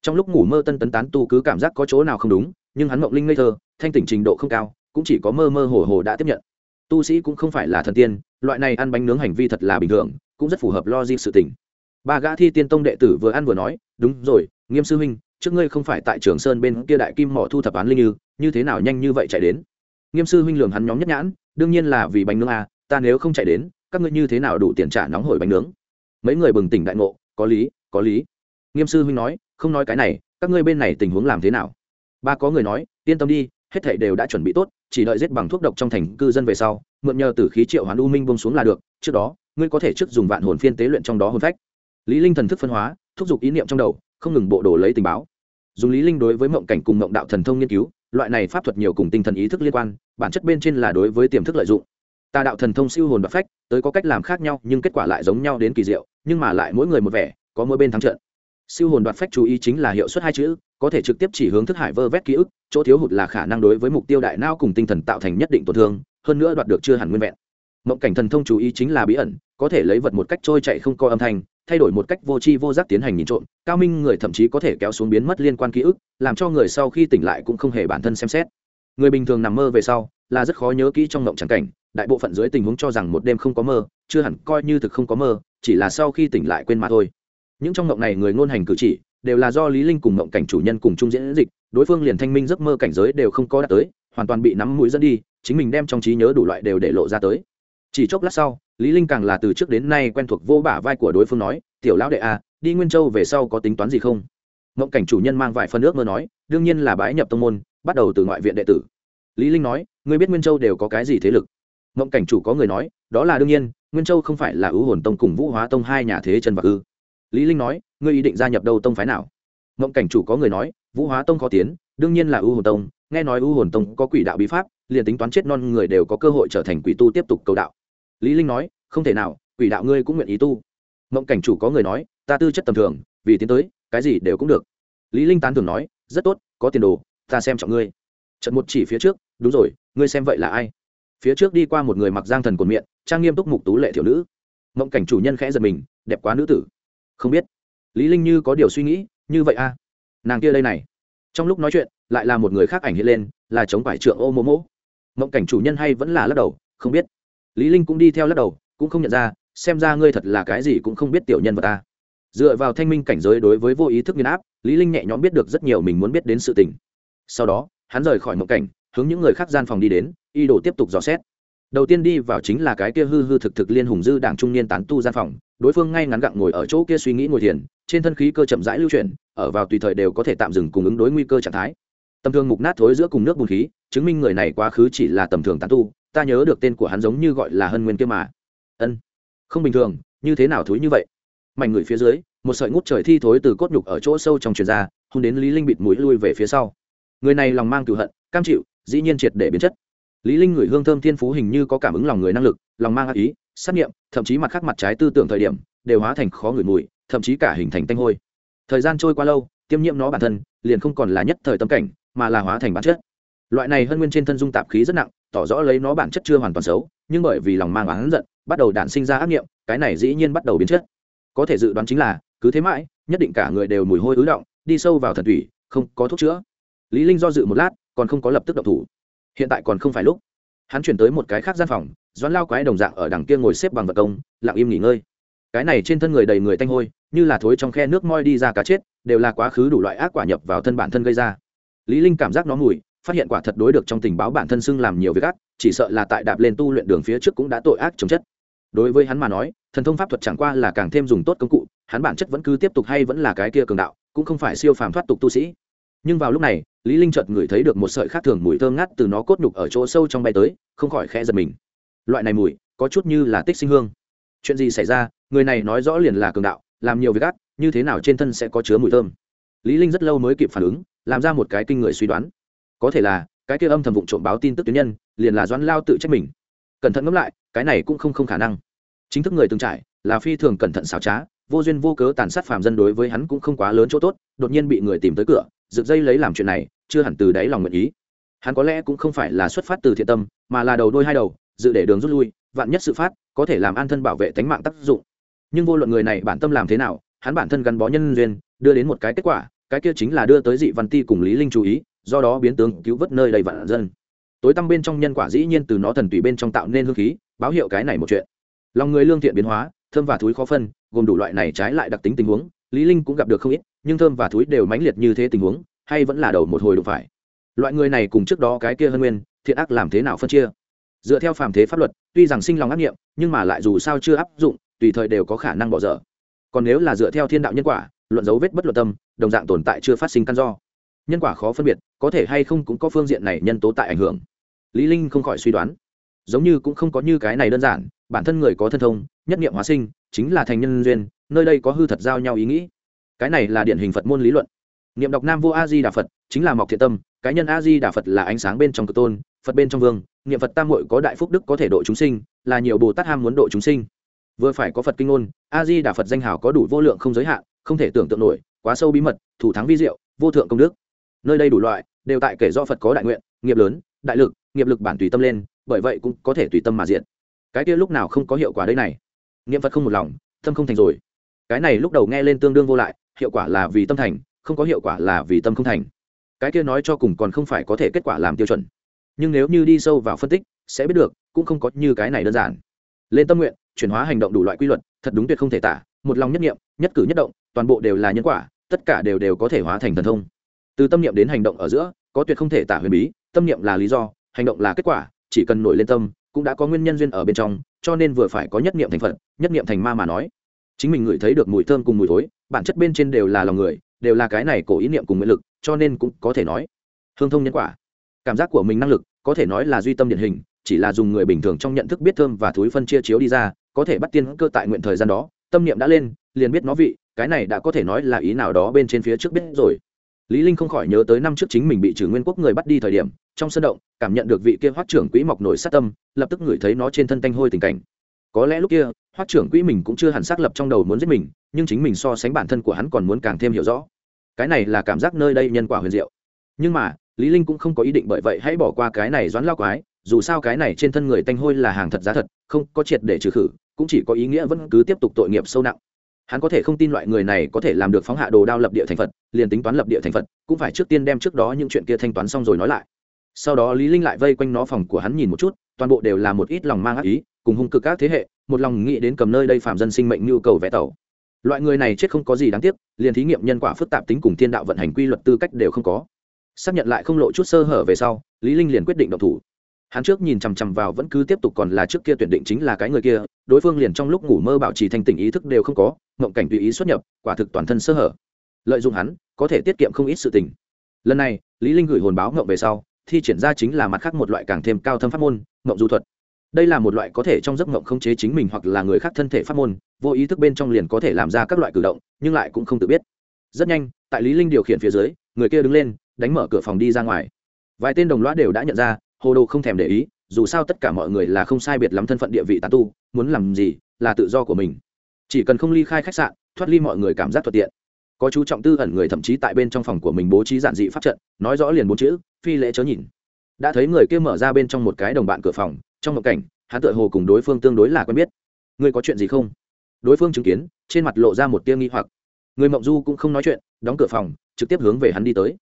Trong lúc ngủ mơ tân tấn tán tu cứ cảm giác có chỗ nào không đúng, nhưng hắn mộng linh ngây thơ, thanh tỉnh trình độ không cao, cũng chỉ có mơ mơ hồ hồ đã tiếp nhận. Tu sĩ cũng không phải là thần tiên, loại này ăn bánh nướng hành vi thật là bình thường, cũng rất phù hợp logic sự tình. Ba gã thi tiên tông đệ tử vừa ăn vừa nói, đúng rồi, nghiêm sư huynh trước ngươi không phải tại trường sơn bên kia đại kim mỏ thu thập án linh như như thế nào nhanh như vậy chạy đến? Nghiêm sư huynh lường hắn nhóm nhất nhãn, đương nhiên là vì bánh nướng à ta nếu không chạy đến, các ngươi như thế nào đủ tiền trả nóng hổi bánh nướng? Mấy người bừng tỉnh đại ngộ, có lý có lý. Nghiêm sư huynh nói, không nói cái này, các ngươi bên này tình huống làm thế nào? Ba có người nói, yên tâm đi, hết thảy đều đã chuẩn bị tốt, chỉ đợi giết bằng thuốc độc trong thành cư dân về sau, mượn nhờ tử khí triệu hoán u minh bông xuống là được, trước đó, ngươi có thể trước dùng vạn hồn phiên tế luyện trong đó hồn phách. Lý linh thần thức phân hóa, thúc giục ý niệm trong đầu, không ngừng bộ đồ lấy tình báo dùng lý linh đối với mộng cảnh cùng mộng đạo thần thông nghiên cứu, loại này pháp thuật nhiều cùng tinh thần ý thức liên quan, bản chất bên trên là đối với tiềm thức lợi dụng. Tà đạo thần thông siêu hồn và phách, tới có cách làm khác nhau, nhưng kết quả lại giống nhau đến kỳ diệu, nhưng mà lại mỗi người một vẻ, có mỗi bên thắng trận. Siêu hồn đoạt phách chú ý chính là hiệu suất hai chữ, có thể trực tiếp chỉ hướng thức hải vơ vét ký ức, chỗ thiếu hụt là khả năng đối với mục tiêu đại não cùng tinh thần tạo thành nhất định tổn thương, hơn nữa đoạt được chưa hẳn nguyên vẹn. Mộng cảnh thần thông chú ý chính là bí ẩn, có thể lấy vật một cách trôi chạy không có âm thanh thay đổi một cách vô tri vô giác tiến hành nhìn trộm, cao minh người thậm chí có thể kéo xuống biến mất liên quan ký ức, làm cho người sau khi tỉnh lại cũng không hề bản thân xem xét. Người bình thường nằm mơ về sau, là rất khó nhớ kỹ trong mộng trắng cảnh, đại bộ phận dưới tình huống cho rằng một đêm không có mơ, chưa hẳn coi như thực không có mơ, chỉ là sau khi tỉnh lại quên mà thôi. Những trong mộng này người ngôn hành cử chỉ, đều là do lý linh cùng mộng cảnh chủ nhân cùng chung diễn dịch, đối phương liền thanh minh giấc mơ cảnh giới đều không có đạt tới, hoàn toàn bị nắm mũi dẫn đi, chính mình đem trong trí nhớ đủ loại đều để lộ ra tới chỉ chốc lát sau lý linh càng là từ trước đến nay quen thuộc vô bả vai của đối phương nói tiểu lão đệ a à, đi nguyên châu về sau có tính toán gì không? Mộng cảnh chủ nhân mang vài phần nước mơ nói đương nhiên là bái nhập tông môn bắt đầu từ ngoại viện đệ tử. Lý linh nói ngươi biết nguyên châu đều có cái gì thế lực? Mộng cảnh chủ có người nói đó là đương nhiên nguyên châu không phải là ưu hồn tông cùng vũ hóa tông hai nhà thế chân và ư. Lý linh nói ngươi ý định gia nhập đâu tông phái nào? Mộng cảnh chủ có người nói vũ hóa tông khó tiến đương nhiên là ưu hồn tông nghe nói ưu hồn tông có quỷ đạo bí pháp liền tính toán chết non người đều có cơ hội trở thành quỷ tu tiếp tục cầu đạo lý linh nói, không thể nào, quỷ đạo ngươi cũng nguyện ý tu. Mộng cảnh chủ có người nói, ta tư chất tầm thường, vì tiến tới, cái gì đều cũng được. Lý linh tán thường nói, rất tốt, có tiền đồ, ta xem trọng ngươi. Trận một chỉ phía trước, đúng rồi, ngươi xem vậy là ai? Phía trước đi qua một người mặc giang thần cột miệng, trang nghiêm túc mục tú lệ thiểu nữ. Mộng cảnh chủ nhân khẽ giật mình, đẹp quá nữ tử. Không biết. Lý linh như có điều suy nghĩ, như vậy a à? nàng kia đây này. Trong lúc nói chuyện, lại là một người khác ảnh hiện lên, là chống phải trượng ô mô mô. Mộng cảnh chủ nhân hay vẫn là lắc đầu, không biết lý linh cũng đi theo lắc đầu, cũng không nhận ra, xem ra ngươi thật là cái gì cũng không biết tiểu nhân vật ta. Dựa vào thanh minh cảnh giới đối với vô ý thức nghiên áp, lý linh nhẹ nhõm biết được rất nhiều mình muốn biết đến sự tình. Sau đó, hắn rời khỏi mộng cảnh, hướng những người khác gian phòng đi đến y đồ tiếp tục dò xét. Đầu tiên đi vào chính là cái kia hư hư thực thực liên hùng dư đảng trung niên tán tu gian phòng, đối phương ngay ngắn gặng ngồi ở chỗ kia suy nghĩ ngồi thiền, trên thân khí cơ chậm rãi lưu chuyển, ở vào tùy thời đều có thể tạm dừng cùng ứng đối nguy cơ trạng thái. Tầm thường mục nát thối giữa cùng nước bùn khí, chứng minh người này quá khứ chỉ là tầm thường tán tu ta nhớ được tên của hắn giống như gọi là hân nguyên kia mà. Ân, không bình thường, như thế nào thúi như vậy? Mảnh người phía dưới, một sợi ngút trời thi thối từ cốt nhục ở chỗ sâu trong truyền ra, hôn đến lý linh bịt mũi lui về phía sau. Người này lòng mang cửu hận, cam chịu, dĩ nhiên triệt để biến chất. Lý linh người hương thơm thiên phú hình như có cảm ứng lòng người năng lực, lòng mang ác ý, sát nghiệm thậm chí mặt khác mặt trái tư tưởng thời điểm, đều hóa thành khó người mùi, thậm chí cả hình thành tanh hôi. Thời gian trôi qua lâu, tiêm nhiễm nó bản thân, liền không còn là nhất thời tâm cảnh, mà là hóa thành bản chất. Loại này hân nguyên trên thân dung tạp khí rất nặng tỏ rõ lấy nó bản chất chưa hoàn toàn xấu, nhưng bởi vì lòng mang oán giận, bắt đầu đản sinh ra ác nghiệm, cái này dĩ nhiên bắt đầu biến chất. Có thể dự đoán chính là, cứ thế mãi, nhất định cả người đều mùi hôi ứ động, đi sâu vào thần thủy, không có thuốc chữa. Lý linh do dự một lát, còn không có lập tức động thủ. Hiện tại còn không phải lúc. Hắn chuyển tới một cái khác gian phòng, doãn lao quái đồng dạng ở đằng kia ngồi xếp bằng vật công, lặng im nghỉ ngơi. Cái này trên thân người đầy người tanh hôi, như là thối trong khe nước moi đi ra cá chết, đều là quá khứ đủ loại ác quả nhập vào thân bản thân gây ra. Lý linh cảm giác nó mùi phát hiện quả thật đối được trong tình báo bản thân xưng làm nhiều việc ác, chỉ sợ là tại đạp lên tu luyện đường phía trước cũng đã tội ác chống chất. Đối với hắn mà nói, thần thông pháp thuật chẳng qua là càng thêm dùng tốt công cụ, hắn bản chất vẫn cứ tiếp tục hay vẫn là cái kia cường đạo, cũng không phải siêu phàm thoát tục tu sĩ. Nhưng vào lúc này, lý linh chợt ngửi thấy được một sợi khác thường mùi thơm ngát từ nó cốt nhục ở chỗ sâu trong bay tới, không khỏi khẽ giật mình. Loại này mùi, có chút như là tích sinh hương. Chuyện gì xảy ra? Người này nói rõ liền là cường đạo, làm nhiều việc ác, như thế nào trên thân sẽ có chứa mùi thơm? Lý linh rất lâu mới kịp phản ứng, làm ra một cái kinh người suy đoán có thể là, cái kia âm thầm vụng trộm báo tin tức tuyến nhân, liền là doãn lao tự trách mình. Cẩn thận ngẫm lại, cái này cũng không không khả năng. Chính thức người từng trải, là phi thường cẩn thận xảo trá, vô duyên vô cớ tàn sát phàm dân đối với hắn cũng không quá lớn chỗ tốt, đột nhiên bị người tìm tới cửa rực dây lấy làm chuyện này, chưa hẳn từ đáy lòng nguyện ý. Hắn có lẽ cũng không phải là xuất phát từ thiện tâm, mà là đầu đôi hai đầu, dự để đường rút lui, vạn nhất sự phát, có thể làm an thân bảo vệ tính mạng tác dụng. Nhưng vô luận người này bản tâm làm thế nào, hắn bản thân gắn bó nhân duyên, đưa đến một cái kết quả, cái kia chính là đưa tới dị văn ti cùng lý linh chú ý do đó biến tướng cứu vớt nơi đầy vạn dân. Tối tăm bên trong nhân quả dĩ nhiên từ nó thần tùy bên trong tạo nên hương khí, báo hiệu cái này một chuyện. Lòng người lương thiện biến hóa, thơm và thúi khó phân, gồm đủ loại này trái lại đặc tính tình huống, lý linh cũng gặp được không ít, nhưng thơm và thúi đều mãnh liệt như thế tình huống, hay vẫn là đầu một hồi đụng phải. Loại người này cùng trước đó cái kia hơn nguyên, thiện ác làm thế nào phân chia? Dựa theo phàm thế pháp luật, tuy rằng sinh lòng ác nghiệm nhưng mà lại dù sao chưa áp dụng, tùy thời đều có khả năng bỏ dở. Còn nếu là dựa theo thiên đạo nhân quả, luận dấu vết bất luận tâm, đồng dạng tồn tại chưa phát sinh căn do. Nhân quả khó phân biệt có thể hay không cũng có phương diện này nhân tố tại ảnh hưởng. Lý linh không khỏi suy đoán. Giống như cũng không có như cái này đơn giản, bản thân người có thân thông, nhất niệm hóa sinh, chính là thành nhân duyên, nơi đây có hư thật giao nhau ý nghĩ. Cái này là điển hình phật môn lý luận. Niệm đọc nam vô a di đà phật, chính là mọc thiện tâm, cái nhân a di đà phật là ánh sáng bên trong cực tôn, phật bên trong vương, niệm phật tam hội có đại phúc đức có thể độ chúng sinh, là nhiều bồ tát ham muốn độ chúng sinh. Vừa phải có phật kinh ngôn, a di đà phật danh hào có đủ vô lượng không giới hạn, không thể tưởng tượng nổi, quá sâu bí mật, thủ thắng vi diệu, vô thượng công đức. Nơi đây đủ loại đều tại kể do phật có đại nguyện, nghiệp lớn, đại lực, nghiệp lực bản tùy tâm lên, bởi vậy cũng có thể tùy tâm mà diện cái kia lúc nào không có hiệu quả đây này? Niệm phật không một lòng, tâm không thành rồi. Cái này lúc đầu nghe lên tương đương vô lại, hiệu quả là vì tâm thành, không có hiệu quả là vì tâm không thành. Cái kia nói cho cùng còn không phải có thể kết quả làm tiêu chuẩn. Nhưng nếu như đi sâu vào phân tích, sẽ biết được, cũng không có như cái này đơn giản. Lên tâm nguyện, chuyển hóa hành động đủ loại quy luật, thật đúng tuyệt không thể tả. Một lòng nhất nghiệm nhất cử nhất động, toàn bộ đều là nhân quả, tất cả đều đều có thể hóa thành thần thông từ tâm niệm đến hành động ở giữa, có tuyệt không thể tả huyền bí, tâm niệm là lý do, hành động là kết quả, chỉ cần nổi lên tâm, cũng đã có nguyên nhân duyên ở bên trong, cho nên vừa phải có nhất niệm thành phật, nhất niệm thành ma mà nói. Chính mình ngửi thấy được mùi thơm cùng mùi thối, bản chất bên trên đều là lòng người, đều là cái này cổ ý niệm cùng nguyện lực, cho nên cũng có thể nói. Hương thông nhân quả. Cảm giác của mình năng lực, có thể nói là duy tâm điển hình, chỉ là dùng người bình thường trong nhận thức biết thơm và thúi phân chia chiếu đi ra, có thể bắt tiên cơ tại nguyện thời gian đó, tâm niệm đã lên, liền biết nó vị, cái này đã có thể nói là ý nào đó bên trên phía trước biết rồi lý linh không khỏi nhớ tới năm trước chính mình bị trừ nguyên quốc người bắt đi thời điểm, trong sân động, cảm nhận được vị kia hoắc trưởng quỹ mọc nổi sát tâm, lập tức ngửi thấy nó trên thân tanh hôi tình cảnh. Có lẽ lúc kia, hoắc trưởng quỹ mình cũng chưa hẳn xác lập trong đầu muốn giết mình, nhưng chính mình so sánh bản thân của hắn còn muốn càng thêm hiểu rõ. Cái này là cảm giác nơi đây nhân quả huyền diệu. Nhưng mà, lý linh cũng không có ý định bởi vậy hãy bỏ qua cái này doãn lao quái, dù sao cái này trên thân người tanh hôi là hàng thật giá thật, không có triệt để trừ khử, cũng chỉ có ý nghĩa vẫn cứ tiếp tục tội nghiệp sâu nặng hắn có thể không tin loại người này có thể làm được phóng hạ đồ đao lập địa thành phật, liền tính toán lập địa thành phật, cũng phải trước tiên đem trước đó những chuyện kia thanh toán xong rồi nói lại. Sau đó lý linh lại vây quanh nó phòng của hắn nhìn một chút, toàn bộ đều là một ít lòng mang ác ý, cùng hung cực các thế hệ, một lòng nghĩ đến cầm nơi đây phạm dân sinh mệnh nhu cầu vẽ tàu loại người này chết không có gì đáng tiếc, liền thí nghiệm nhân quả phức tạp tính cùng thiên đạo vận hành quy luật tư cách đều không có. Xác nhận lại không lộ chút sơ hở về sau, lý linh liền quyết định động thủ hắn trước nhìn chằm chằm vào vẫn cứ tiếp tục còn là trước kia tuyển định chính là cái người kia, đối phương liền trong lúc ngủ mơ bảo trì thanh tỉnh ý thức đều không có, mộng cảnh tùy ý xuất nhập, quả thực toàn thân sơ hở. Lợi dụng hắn, có thể tiết kiệm không ít sự tình. Lần này, lý linh gửi hồn báo ngộng về sau, thi triển ra chính là mặt khác một loại càng thêm cao thâm pháp môn ngộng du thuật. Đây là một loại có thể trong giấc ngộng không chế chính mình hoặc là người khác thân thể pháp môn, vô ý thức bên trong liền có thể làm ra các loại cử động, nhưng lại cũng không tự biết. Rất nhanh, tại lý linh điều khiển phía dưới, người kia đứng lên, đánh mở cửa phòng đi ra ngoài. Vài tên đồng loa đều đã nhận ra hồ đồ không thèm để ý, dù sao tất cả mọi người là không sai biệt lắm thân phận địa vị tán tu, muốn làm gì là tự do của mình. Chỉ cần không ly khai khách sạn, thoát ly mọi người cảm giác thuận tiện. Có chú trọng tư ẩn người thậm chí tại bên trong phòng của mình bố trí giản dị pháp trận, nói rõ liền bốn chữ, phi lễ chớ nhìn. Đã thấy người kia mở ra bên trong một cái đồng bạn cửa phòng, trong một cảnh, hắn tựa hồ cùng đối phương tương đối là quen biết. Ngươi có chuyện gì không? Đối phương chứng kiến, trên mặt lộ ra một tia nghi hoặc. Người mộng du cũng không nói chuyện, đóng cửa phòng, trực tiếp hướng về hắn đi tới.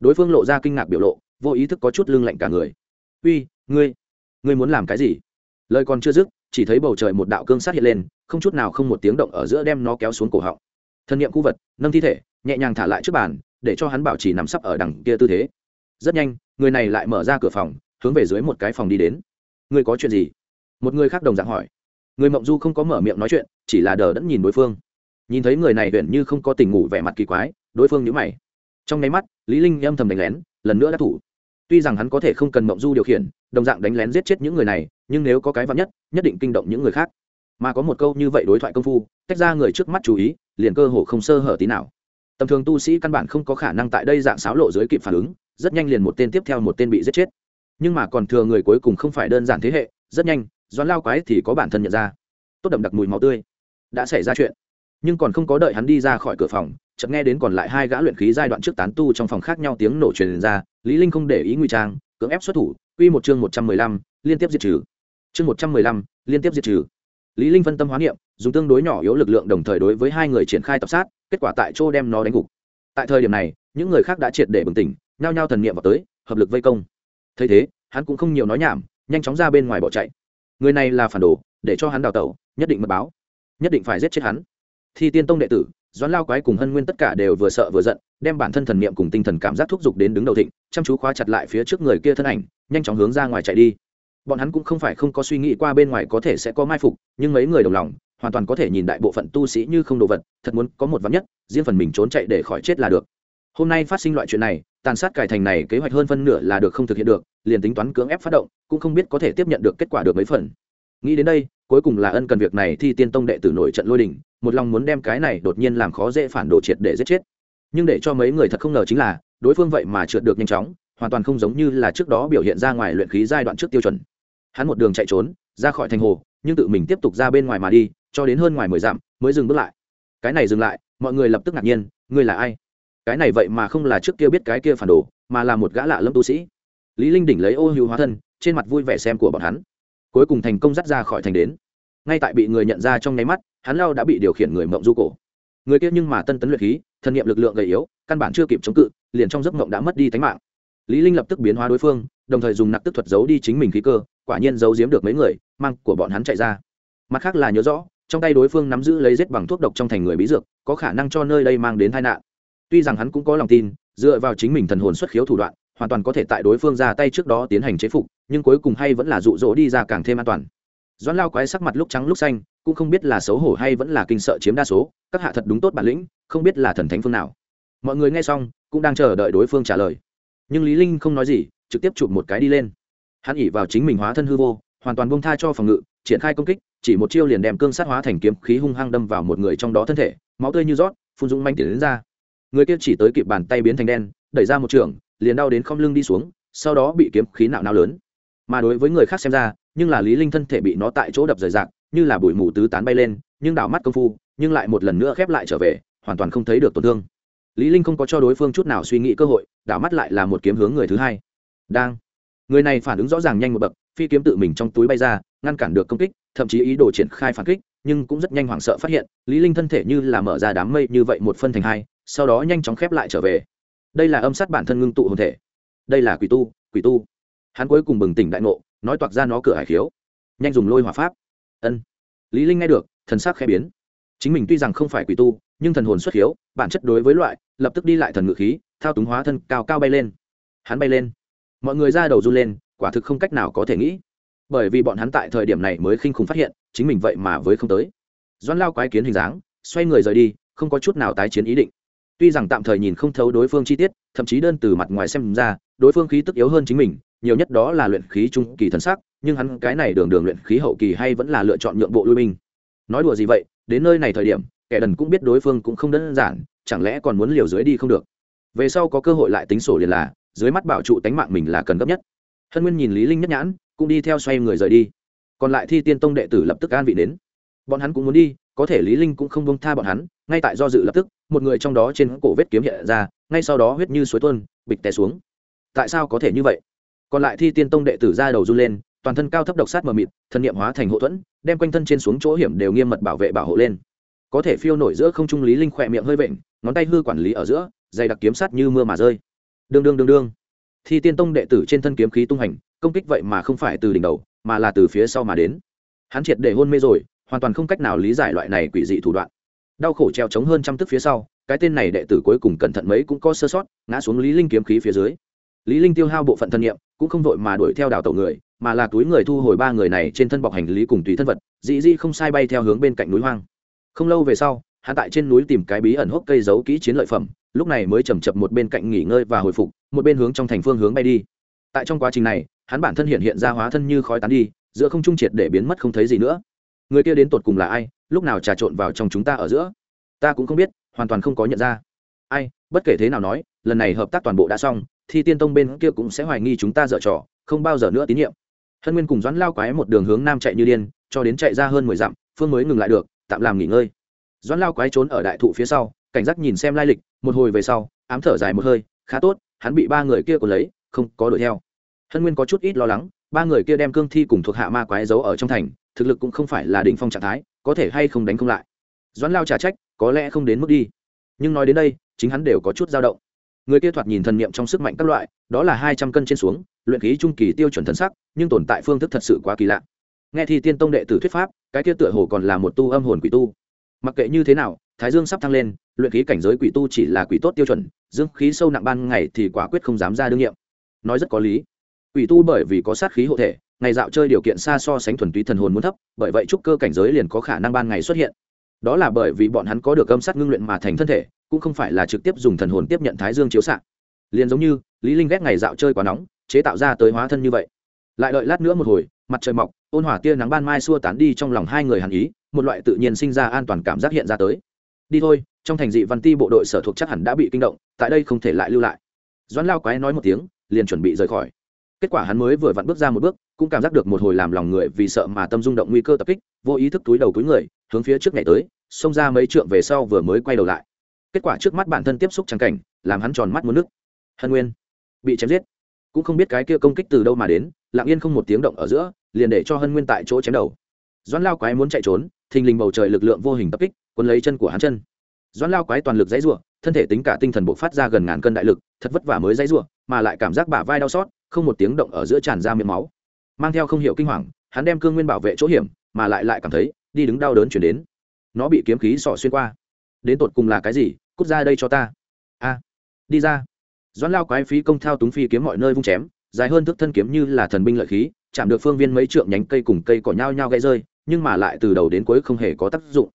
Đối phương lộ ra kinh ngạc biểu lộ, vô ý thức có chút lưng lạnh cả người uy, ngươi ngươi muốn làm cái gì? Lời còn chưa dứt, chỉ thấy bầu trời một đạo cương sát hiện lên, không chút nào không một tiếng động ở giữa đem nó kéo xuống cổ họng. Thân nhiệm khu vật, nâng thi thể, nhẹ nhàng thả lại trước bàn, để cho hắn bảo trì nằm sấp ở đằng kia tư thế. Rất nhanh, người này lại mở ra cửa phòng, hướng về dưới một cái phòng đi đến. Ngươi có chuyện gì? Một người khác đồng dạng hỏi. Người mộng du không có mở miệng nói chuyện, chỉ là đờ đẫn nhìn đối phương. Nhìn thấy người này huyện như không có tình ngủ vẻ mặt kỳ quái, đối phương nhữ mày. Trong nháy mắt, lý linh âm thầm đánh lén, lần nữa đã thủ tuy rằng hắn có thể không cần mộng du điều khiển, đồng dạng đánh lén giết chết những người này, nhưng nếu có cái vắn nhất nhất định kinh động những người khác. Mà có một câu như vậy đối thoại công phu, tách ra người trước mắt chú ý, liền cơ hồ không sơ hở tí nào. Tầm thường tu sĩ căn bản không có khả năng tại đây dạng xáo lộ dưới kịp phản ứng, rất nhanh liền một tên tiếp theo một tên bị giết chết. Nhưng mà còn thừa người cuối cùng không phải đơn giản thế hệ, rất nhanh, doãn lao quái thì có bản thân nhận ra. Tốt đậm đặc mùi máu tươi. Đã xảy ra chuyện nhưng còn không có đợi hắn đi ra khỏi cửa phòng, chợt nghe đến còn lại hai gã luyện khí giai đoạn trước tán tu trong phòng khác nhau tiếng nổ truyền ra, lý linh không để ý nguy trang, cưỡng ép xuất thủ, quy một chương một trăm mười lăm, liên tiếp diệt trừ. Chương một trăm mười lăm, liên tiếp diệt trừ. Lý linh phân tâm hóa niệm, dùng tương đối nhỏ yếu lực lượng đồng thời đối với hai người triển khai tập sát, kết quả tại chỗ đem nó đánh gục. Tại thời điểm này, những người khác đã triệt để bừng tỉnh, nhao nhao thần niệm vào tới, hợp lực vây công. Thấy thế, hắn cũng không nhiều nói nhảm, nhanh chóng ra bên ngoài bỏ chạy. Người này là phản đồ, để cho hắn đào tẩu, nhất định mật báo. Nhất định phải giết chết hắn thi tiên tông đệ tử, doãn lao quái cùng hân nguyên tất cả đều vừa sợ vừa giận, đem bản thân thần niệm cùng tinh thần cảm giác thúc giục đến đứng đầu thịnh, chăm chú khóa chặt lại phía trước người kia thân ảnh, nhanh chóng hướng ra ngoài chạy đi. Bọn hắn cũng không phải không có suy nghĩ qua bên ngoài có thể sẽ có mai phục, nhưng mấy người đồng lòng, hoàn toàn có thể nhìn đại bộ phận tu sĩ như không đồ vật, thật muốn có một vắn nhất, riêng phần mình trốn chạy để khỏi chết là được. Hôm nay phát sinh loại chuyện này, tàn sát cải thành này kế hoạch hơn phân nửa là được không thực hiện được, liền tính toán cưỡng ép phát động, cũng không biết có thể tiếp nhận được kết quả được mấy phần. Nghĩ đến đây cuối cùng là ân cần việc này thì tiên tông đệ tử nổi trận lôi đình, một lòng muốn đem cái này đột nhiên làm khó dễ phản đồ triệt để giết chết. Nhưng để cho mấy người thật không ngờ chính là, đối phương vậy mà trượt được nhanh chóng, hoàn toàn không giống như là trước đó biểu hiện ra ngoài luyện khí giai đoạn trước tiêu chuẩn. Hắn một đường chạy trốn, ra khỏi thành hồ, nhưng tự mình tiếp tục ra bên ngoài mà đi, cho đến hơn ngoài mười dặm mới dừng bước lại. Cái này dừng lại, mọi người lập tức ngạc nhiên, ngươi là ai? Cái này vậy mà không là trước kia biết cái kia phản đồ, mà là một gã lạ lâm tu sĩ. Lý linh đỉnh lấy ô hữu hóa thân, trên mặt vui vẻ xem của bọn hắn cuối cùng thành công dắt ra khỏi thành đến. Ngay tại bị người nhận ra trong nháy mắt, hắn lao đã bị điều khiển người mộng du cổ. Người kia nhưng mà tân tấn luyện khí, thân nhiệm lực lượng gầy yếu, căn bản chưa kịp chống cự, liền trong giấc mộng đã mất đi tính mạng. Lý linh lập tức biến hóa đối phương, đồng thời dùng nặc tức thuật giấu đi chính mình khí cơ, quả nhiên giấu giếm được mấy người, mang của bọn hắn chạy ra. Mặt khác là nhớ rõ, trong tay đối phương nắm giữ lấy giết bằng thuốc độc trong thành người bí dược, có khả năng cho nơi đây mang đến tai nạn. Tuy rằng hắn cũng có lòng tin, dựa vào chính mình thần hồn xuất khiếu thủ đoạn, hoàn toàn có thể tại đối phương ra tay trước đó tiến hành chế phục nhưng cuối cùng hay vẫn là dụ dỗ đi ra càng thêm an toàn. Doãn lao quái sắc mặt lúc trắng lúc xanh, cũng không biết là xấu hổ hay vẫn là kinh sợ chiếm đa số, các hạ thật đúng tốt bản lĩnh, không biết là thần thánh phương nào. Mọi người nghe xong, cũng đang chờ đợi đối phương trả lời. Nhưng lý linh không nói gì, trực tiếp chụp một cái đi lên. Hắn ỉ vào chính mình hóa thân hư vô, hoàn toàn buông tha cho phòng ngự, triển khai công kích, chỉ một chiêu liền đem cương sát hóa thành kiếm khí hung hăng đâm vào một người trong đó thân thể, máu tươi như rót, phun dũng manh tiến đến ra. Người kia chỉ tới kịp bàn tay biến thành đen, đẩy ra một trường, liền đau đến không lưng đi xuống, sau đó bị kiếm khí nạo nao lớn mà đối với người khác xem ra, nhưng là lý linh thân thể bị nó tại chỗ đập rời rạc, như là bụi mù tứ tán bay lên, nhưng đảo mắt công phu, nhưng lại một lần nữa khép lại trở về, hoàn toàn không thấy được tổn thương. Lý linh không có cho đối phương chút nào suy nghĩ cơ hội, đảo mắt lại là một kiếm hướng người thứ hai. Đang. Người này phản ứng rõ ràng nhanh một bậc, phi kiếm tự mình trong túi bay ra, ngăn cản được công kích, thậm chí ý đồ triển khai phản kích, nhưng cũng rất nhanh hoảng sợ phát hiện, lý linh thân thể như là mở ra đám mây như vậy một phân thành hai, sau đó nhanh chóng khép lại trở về. Đây là âm sát bản thân ngưng tụ hồn thể. Đây là quỷ tu quỷ tu hắn cuối cùng bừng tỉnh đại ngộ, nói toạc ra nó cửa hải khiếu. Nhanh dùng lôi hỏa pháp. Ân. Lý linh nghe được, thần sắc khẽ biến. Chính mình tuy rằng không phải quỷ tu, nhưng thần hồn xuất hiếu bản chất đối với loại, lập tức đi lại thần ngự khí, thao túng hóa thân, cao cao bay lên. Hắn bay lên. Mọi người ra đầu run lên, quả thực không cách nào có thể nghĩ. Bởi vì bọn hắn tại thời điểm này mới khinh khủng phát hiện, chính mình vậy mà với không tới. Doan lao quái kiến hình dáng, xoay người rời đi, không có chút nào tái chiến ý định. Tuy rằng tạm thời nhìn không thấu đối phương chi tiết, thậm chí đơn từ mặt ngoài xem ra, đối phương khí tức yếu hơn chính mình nhiều nhất đó là luyện khí trung kỳ thần sắc, nhưng hắn cái này đường đường luyện khí hậu kỳ hay vẫn là lựa chọn nhượng bộ lui binh. Nói đùa gì vậy, đến nơi này thời điểm, kẻ đần cũng biết đối phương cũng không đơn giản, chẳng lẽ còn muốn liều dưới đi không được? Về sau có cơ hội lại tính sổ liền là, dưới mắt bảo trụ tánh mạng mình là cần gấp nhất. Hân nguyên nhìn lý linh nhất nhãn, cũng đi theo xoay người rời đi. Còn lại thi tiên tông đệ tử lập tức an vị đến. Bọn hắn cũng muốn đi, có thể lý linh cũng không buông tha bọn hắn, ngay tại do dự lập tức, một người trong đó trên cổ vết kiếm hiện ra, ngay sau đó huyết như suối tuôn, bịch té xuống. Tại sao có thể như vậy? Còn lại thi tiên tông đệ tử ra đầu run lên, toàn thân cao thấp độc sát mờ mịt, thân niệm hóa thành hộ thuẫn, đem quanh thân trên xuống chỗ hiểm đều nghiêm mật bảo vệ bảo hộ lên. Có thể phiêu nổi giữa không trung lý linh khỏe miệng hơi vện, ngón tay hư quản lý ở giữa, dày đặc kiếm sát như mưa mà rơi. Đương đương đương đương. Thi tiên tông đệ tử trên thân kiếm khí tung hành, công kích vậy mà không phải từ đỉnh đầu, mà là từ phía sau mà đến. Hắn triệt để hôn mê rồi, hoàn toàn không cách nào lý giải loại này quỷ dị thủ đoạn. Đau khổ treo chống hơn trăm tức phía sau, cái tên này đệ tử cuối cùng cẩn thận mấy cũng có sơ sót, ngã xuống lý linh kiếm khí phía dưới. Lý linh tiêu hao bộ phận thân nhiệm cũng không vội mà đuổi theo đào tẩu người, mà là túi người thu hồi ba người này trên thân bọc hành lý cùng tùy thân vật dị dị không sai bay theo hướng bên cạnh núi hoang. Không lâu về sau, hắn tại trên núi tìm cái bí ẩn hốc cây giấu kỹ chiến lợi phẩm, lúc này mới chầm chập một bên cạnh nghỉ ngơi và hồi phục, một bên hướng trong thành phương hướng bay đi. Tại trong quá trình này, hắn bản thân hiện hiện ra hóa thân như khói tán đi, giữa không trung triệt để biến mất không thấy gì nữa. Người kia đến tột cùng là ai? Lúc nào trà trộn vào trong chúng ta ở giữa? Ta cũng không biết, hoàn toàn không có nhận ra. Ai? Bất kể thế nào nói lần này hợp tác toàn bộ đã xong, thì tiên tông bên kia cũng sẽ hoài nghi chúng ta dở trò, không bao giờ nữa tín nhiệm. Hân nguyên cùng doãn lao quái một đường hướng nam chạy như điên, cho đến chạy ra hơn mười dặm, phương mới ngừng lại được, tạm làm nghỉ ngơi. Doãn lao quái trốn ở đại thụ phía sau, cảnh giác nhìn xem lai lịch, một hồi về sau, ám thở dài một hơi, khá tốt, hắn bị ba người kia còn lấy, không có đuổi theo. Hân nguyên có chút ít lo lắng, ba người kia đem cương thi cùng thuộc hạ ma quái giấu ở trong thành, thực lực cũng không phải là đỉnh phong trạng thái, có thể hay không đánh không lại. Doãn lao trả trách, có lẽ không đến mức đi. Nhưng nói đến đây, chính hắn đều có chút dao động người kia thoạt nhìn thần niệm trong sức mạnh các loại, đó là hai trăm cân trên xuống, luyện khí trung kỳ tiêu chuẩn thần sắc, nhưng tồn tại phương thức thật sự quá kỳ lạ. Nghe thì tiên tông đệ tử thuyết pháp, cái kia tựa hồ còn là một tu âm hồn quỷ tu. Mặc kệ như thế nào, thái dương sắp thăng lên, luyện khí cảnh giới quỷ tu chỉ là quỷ tốt tiêu chuẩn, dương khí sâu nặng ban ngày thì quả quyết không dám ra đương nhiệm. Nói rất có lý. Quỷ tu bởi vì có sát khí hộ thể, ngày dạo chơi điều kiện xa so sánh thuần túy thần hồn muốn thấp, bởi vậy trúc cơ cảnh giới liền có khả năng ban ngày xuất hiện. Đó là bởi vì bọn hắn có được âm sát ngưng luyện mà thành thân thể cũng không phải là trực tiếp dùng thần hồn tiếp nhận thái dương chiếu xạ. Liền giống như, lý linh ghét ngày dạo chơi quá nóng, chế tạo ra tới hóa thân như vậy. Lại đợi lát nữa một hồi, mặt trời mọc, ôn hỏa tia nắng ban mai xua tán đi trong lòng hai người hàn ý, một loại tự nhiên sinh ra an toàn cảm giác hiện ra tới. Đi thôi, trong thành dị văn ti bộ đội sở thuộc chắc hẳn đã bị kinh động, tại đây không thể lại lưu lại. Doãn lao quái nói một tiếng, liền chuẩn bị rời khỏi. Kết quả hắn mới vừa vặn bước ra một bước, cũng cảm giác được một hồi làm lòng người vì sợ mà tâm rung động nguy cơ tập kích, vô ý thức túi đầu túi người, hướng phía trước nhảy tới, xông ra mấy trượng về sau vừa mới quay đầu lại kết quả trước mắt bản thân tiếp xúc trắng cảnh, làm hắn tròn mắt muốn nước. Hân nguyên bị chém giết. Cũng không biết cái kia công kích từ đâu mà đến, lặng yên không một tiếng động ở giữa, liền để cho hân nguyên tại chỗ chém đầu. Doãn lao quái muốn chạy trốn, thình lình bầu trời lực lượng vô hình tập kích quấn lấy chân của hắn chân. Doãn lao quái toàn lực dãy rủa, thân thể tính cả tinh thần bộc phát ra gần ngàn cân đại lực, thật vất vả mới dãy rủa, mà lại cảm giác bả vai đau xót, không một tiếng động ở giữa tràn ra miệng máu. Mang theo không hiểu kinh hoàng, hắn đem cương nguyên bảo vệ chỗ hiểm, mà lại lại cảm thấy, đi đứng đau đớn chuyển đến. Nó bị kiếm khí sỏ xuyên qua đến tột cùng là cái gì, cút ra đây cho ta. A, đi ra. Doãn lao quái phí công thao túng phi kiếm mọi nơi vung chém, dài hơn thước thân kiếm như là thần binh lợi khí, chạm được phương viên mấy trượng nhánh cây cùng cây cỏ nhao nhao gãy rơi, nhưng mà lại từ đầu đến cuối không hề có tác dụng.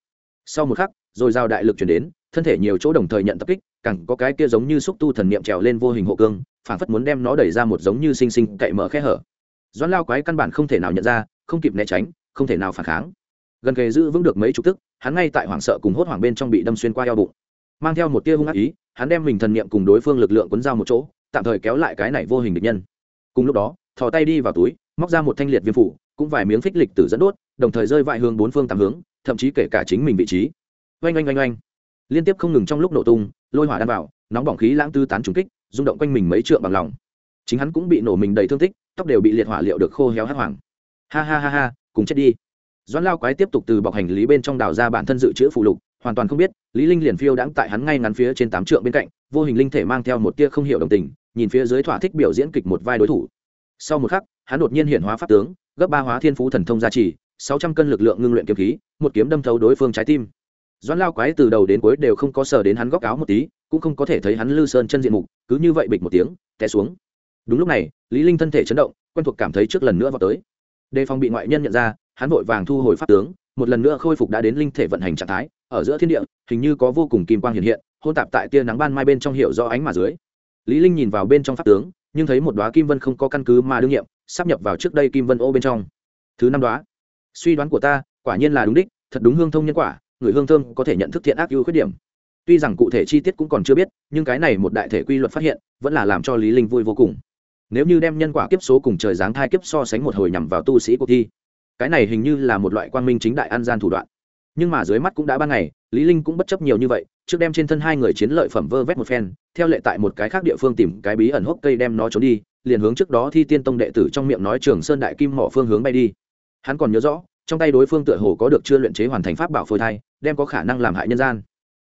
Sau một khắc, rồi giao đại lực chuyển đến, thân thể nhiều chỗ đồng thời nhận tập kích, càng có cái kia giống như xúc tu thần niệm trèo lên vô hình hộ cương, phản phất muốn đem nó đẩy ra một giống như sinh sinh cậy mở khe hở. Doãn lao quái căn bản không thể nào nhận ra, không kịp né tránh, không thể nào phản kháng gần kề giữ vững được mấy chục tức, hắn ngay tại hoảng sợ cùng hốt hoảng bên trong bị đâm xuyên qua eo bụng. Mang theo một tia hung ác ý, hắn đem mình thần niệm cùng đối phương lực lượng quấn dao một chỗ, tạm thời kéo lại cái này vô hình địch nhân. Cùng lúc đó, thò tay đi vào túi, móc ra một thanh liệt viêm phủ, cũng vài miếng phích lịch tử dẫn đốt, đồng thời rơi vại hướng bốn phương tám hướng, thậm chí kể cả chính mình vị trí. Oanh oanh oanh oanh. Liên tiếp không ngừng trong lúc nổ tung, lôi hỏa đan vào, nóng bỏng khí lãng tư tán trúng kích, rung động quanh mình mấy trượng bằng lòng. Chính hắn cũng bị nổ mình đầy thương tích, tóc đều bị liệt hỏa liệu được khô héo hắc hoàng ha ha ha ha, cùng chết đi doãn lao quái tiếp tục từ bọc hành lý bên trong đào ra bản thân dự trữ phụ lục, hoàn toàn không biết, lý linh liền phiêu đãng tại hắn ngay ngắn phía trên tám trượng bên cạnh, vô hình linh thể mang theo một tia không hiểu đồng tình, nhìn phía dưới thỏa thích biểu diễn kịch một vai đối thủ. Sau một khắc, hắn đột nhiên hiện hóa pháp tướng, gấp ba hóa thiên phú thần thông gia trì, sáu trăm cân lực lượng ngưng luyện kiếm khí, một kiếm đâm thấu đối phương trái tim. Doãn lao quái từ đầu đến cuối đều không có sờ đến hắn góc áo một tí, cũng không có thể thấy hắn lư sơn chân diện mục, cứ như vậy bịch một tiếng, té xuống. Đúng lúc này, lý linh thân thể chấn động, quen thuộc cảm thấy trước lần nữa vào tới. Đề phòng bị ngoại nhân nhận ra hắn vội vàng thu hồi pháp tướng, một lần nữa khôi phục đã đến linh thể vận hành trạng thái, ở giữa thiên địa, hình như có vô cùng kim quang hiện hiện, hôn tạp tại tia nắng ban mai bên trong hiệu do ánh mà dưới. Lý linh nhìn vào bên trong pháp tướng, nhưng thấy một đóa kim vân không có căn cứ mà đương nhiệm, sắp nhập vào trước đây kim vân ô bên trong. Thứ năm đóa. Suy đoán của ta, quả nhiên là đúng đích, thật đúng hương thông nhân quả, người hương thơm có thể nhận thức thiện ác ưu khuyết điểm. Tuy rằng cụ thể chi tiết cũng còn chưa biết, nhưng cái này một đại thể quy luật phát hiện, vẫn là làm cho lý linh vui vô cùng. Nếu như đem nhân quả kiếp số cùng trời giáng thai kiếp so sánh một hồi nhằm vào tu sĩ cuộc thi cái này hình như là một loại quang minh chính đại an gian thủ đoạn. Nhưng mà dưới mắt cũng đã ban ngày, lý linh cũng bất chấp nhiều như vậy, trước đem trên thân hai người chiến lợi phẩm vơ vét một phen, theo lệ tại một cái khác địa phương tìm cái bí ẩn hốc cây đem nó trốn đi, liền hướng trước đó thi tiên tông đệ tử trong miệng nói trường sơn đại kim mỏ phương hướng bay đi. Hắn còn nhớ rõ, trong tay đối phương tựa hồ có được chưa luyện chế hoàn thành pháp bảo phôi thai, đem có khả năng làm hại nhân gian.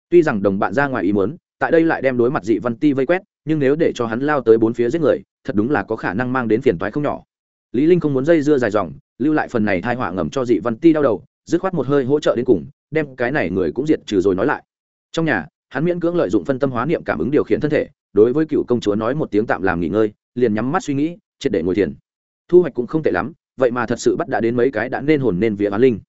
Tuy rằng đồng bạn ra ngoài ý muốn, tại đây lại đem đối mặt dị văn ti vây quét, nhưng nếu để cho hắn lao tới bốn phía giết người, thật đúng là có khả năng mang đến phiền toái không nhỏ. Lý linh không muốn dây dưa dài dòng lưu lại phần này thai họa ngầm cho dị văn ti đau đầu, dứt khoát một hơi hỗ trợ đến cùng, đem cái này người cũng diệt trừ rồi nói lại. Trong nhà, hắn miễn cưỡng lợi dụng phân tâm hóa niệm cảm ứng điều khiển thân thể, đối với cựu công chúa nói một tiếng tạm làm nghỉ ngơi, liền nhắm mắt suy nghĩ, triệt để ngồi thiền. Thu hoạch cũng không tệ lắm, vậy mà thật sự bắt đã đến mấy cái đã nên hồn nên vía bán linh.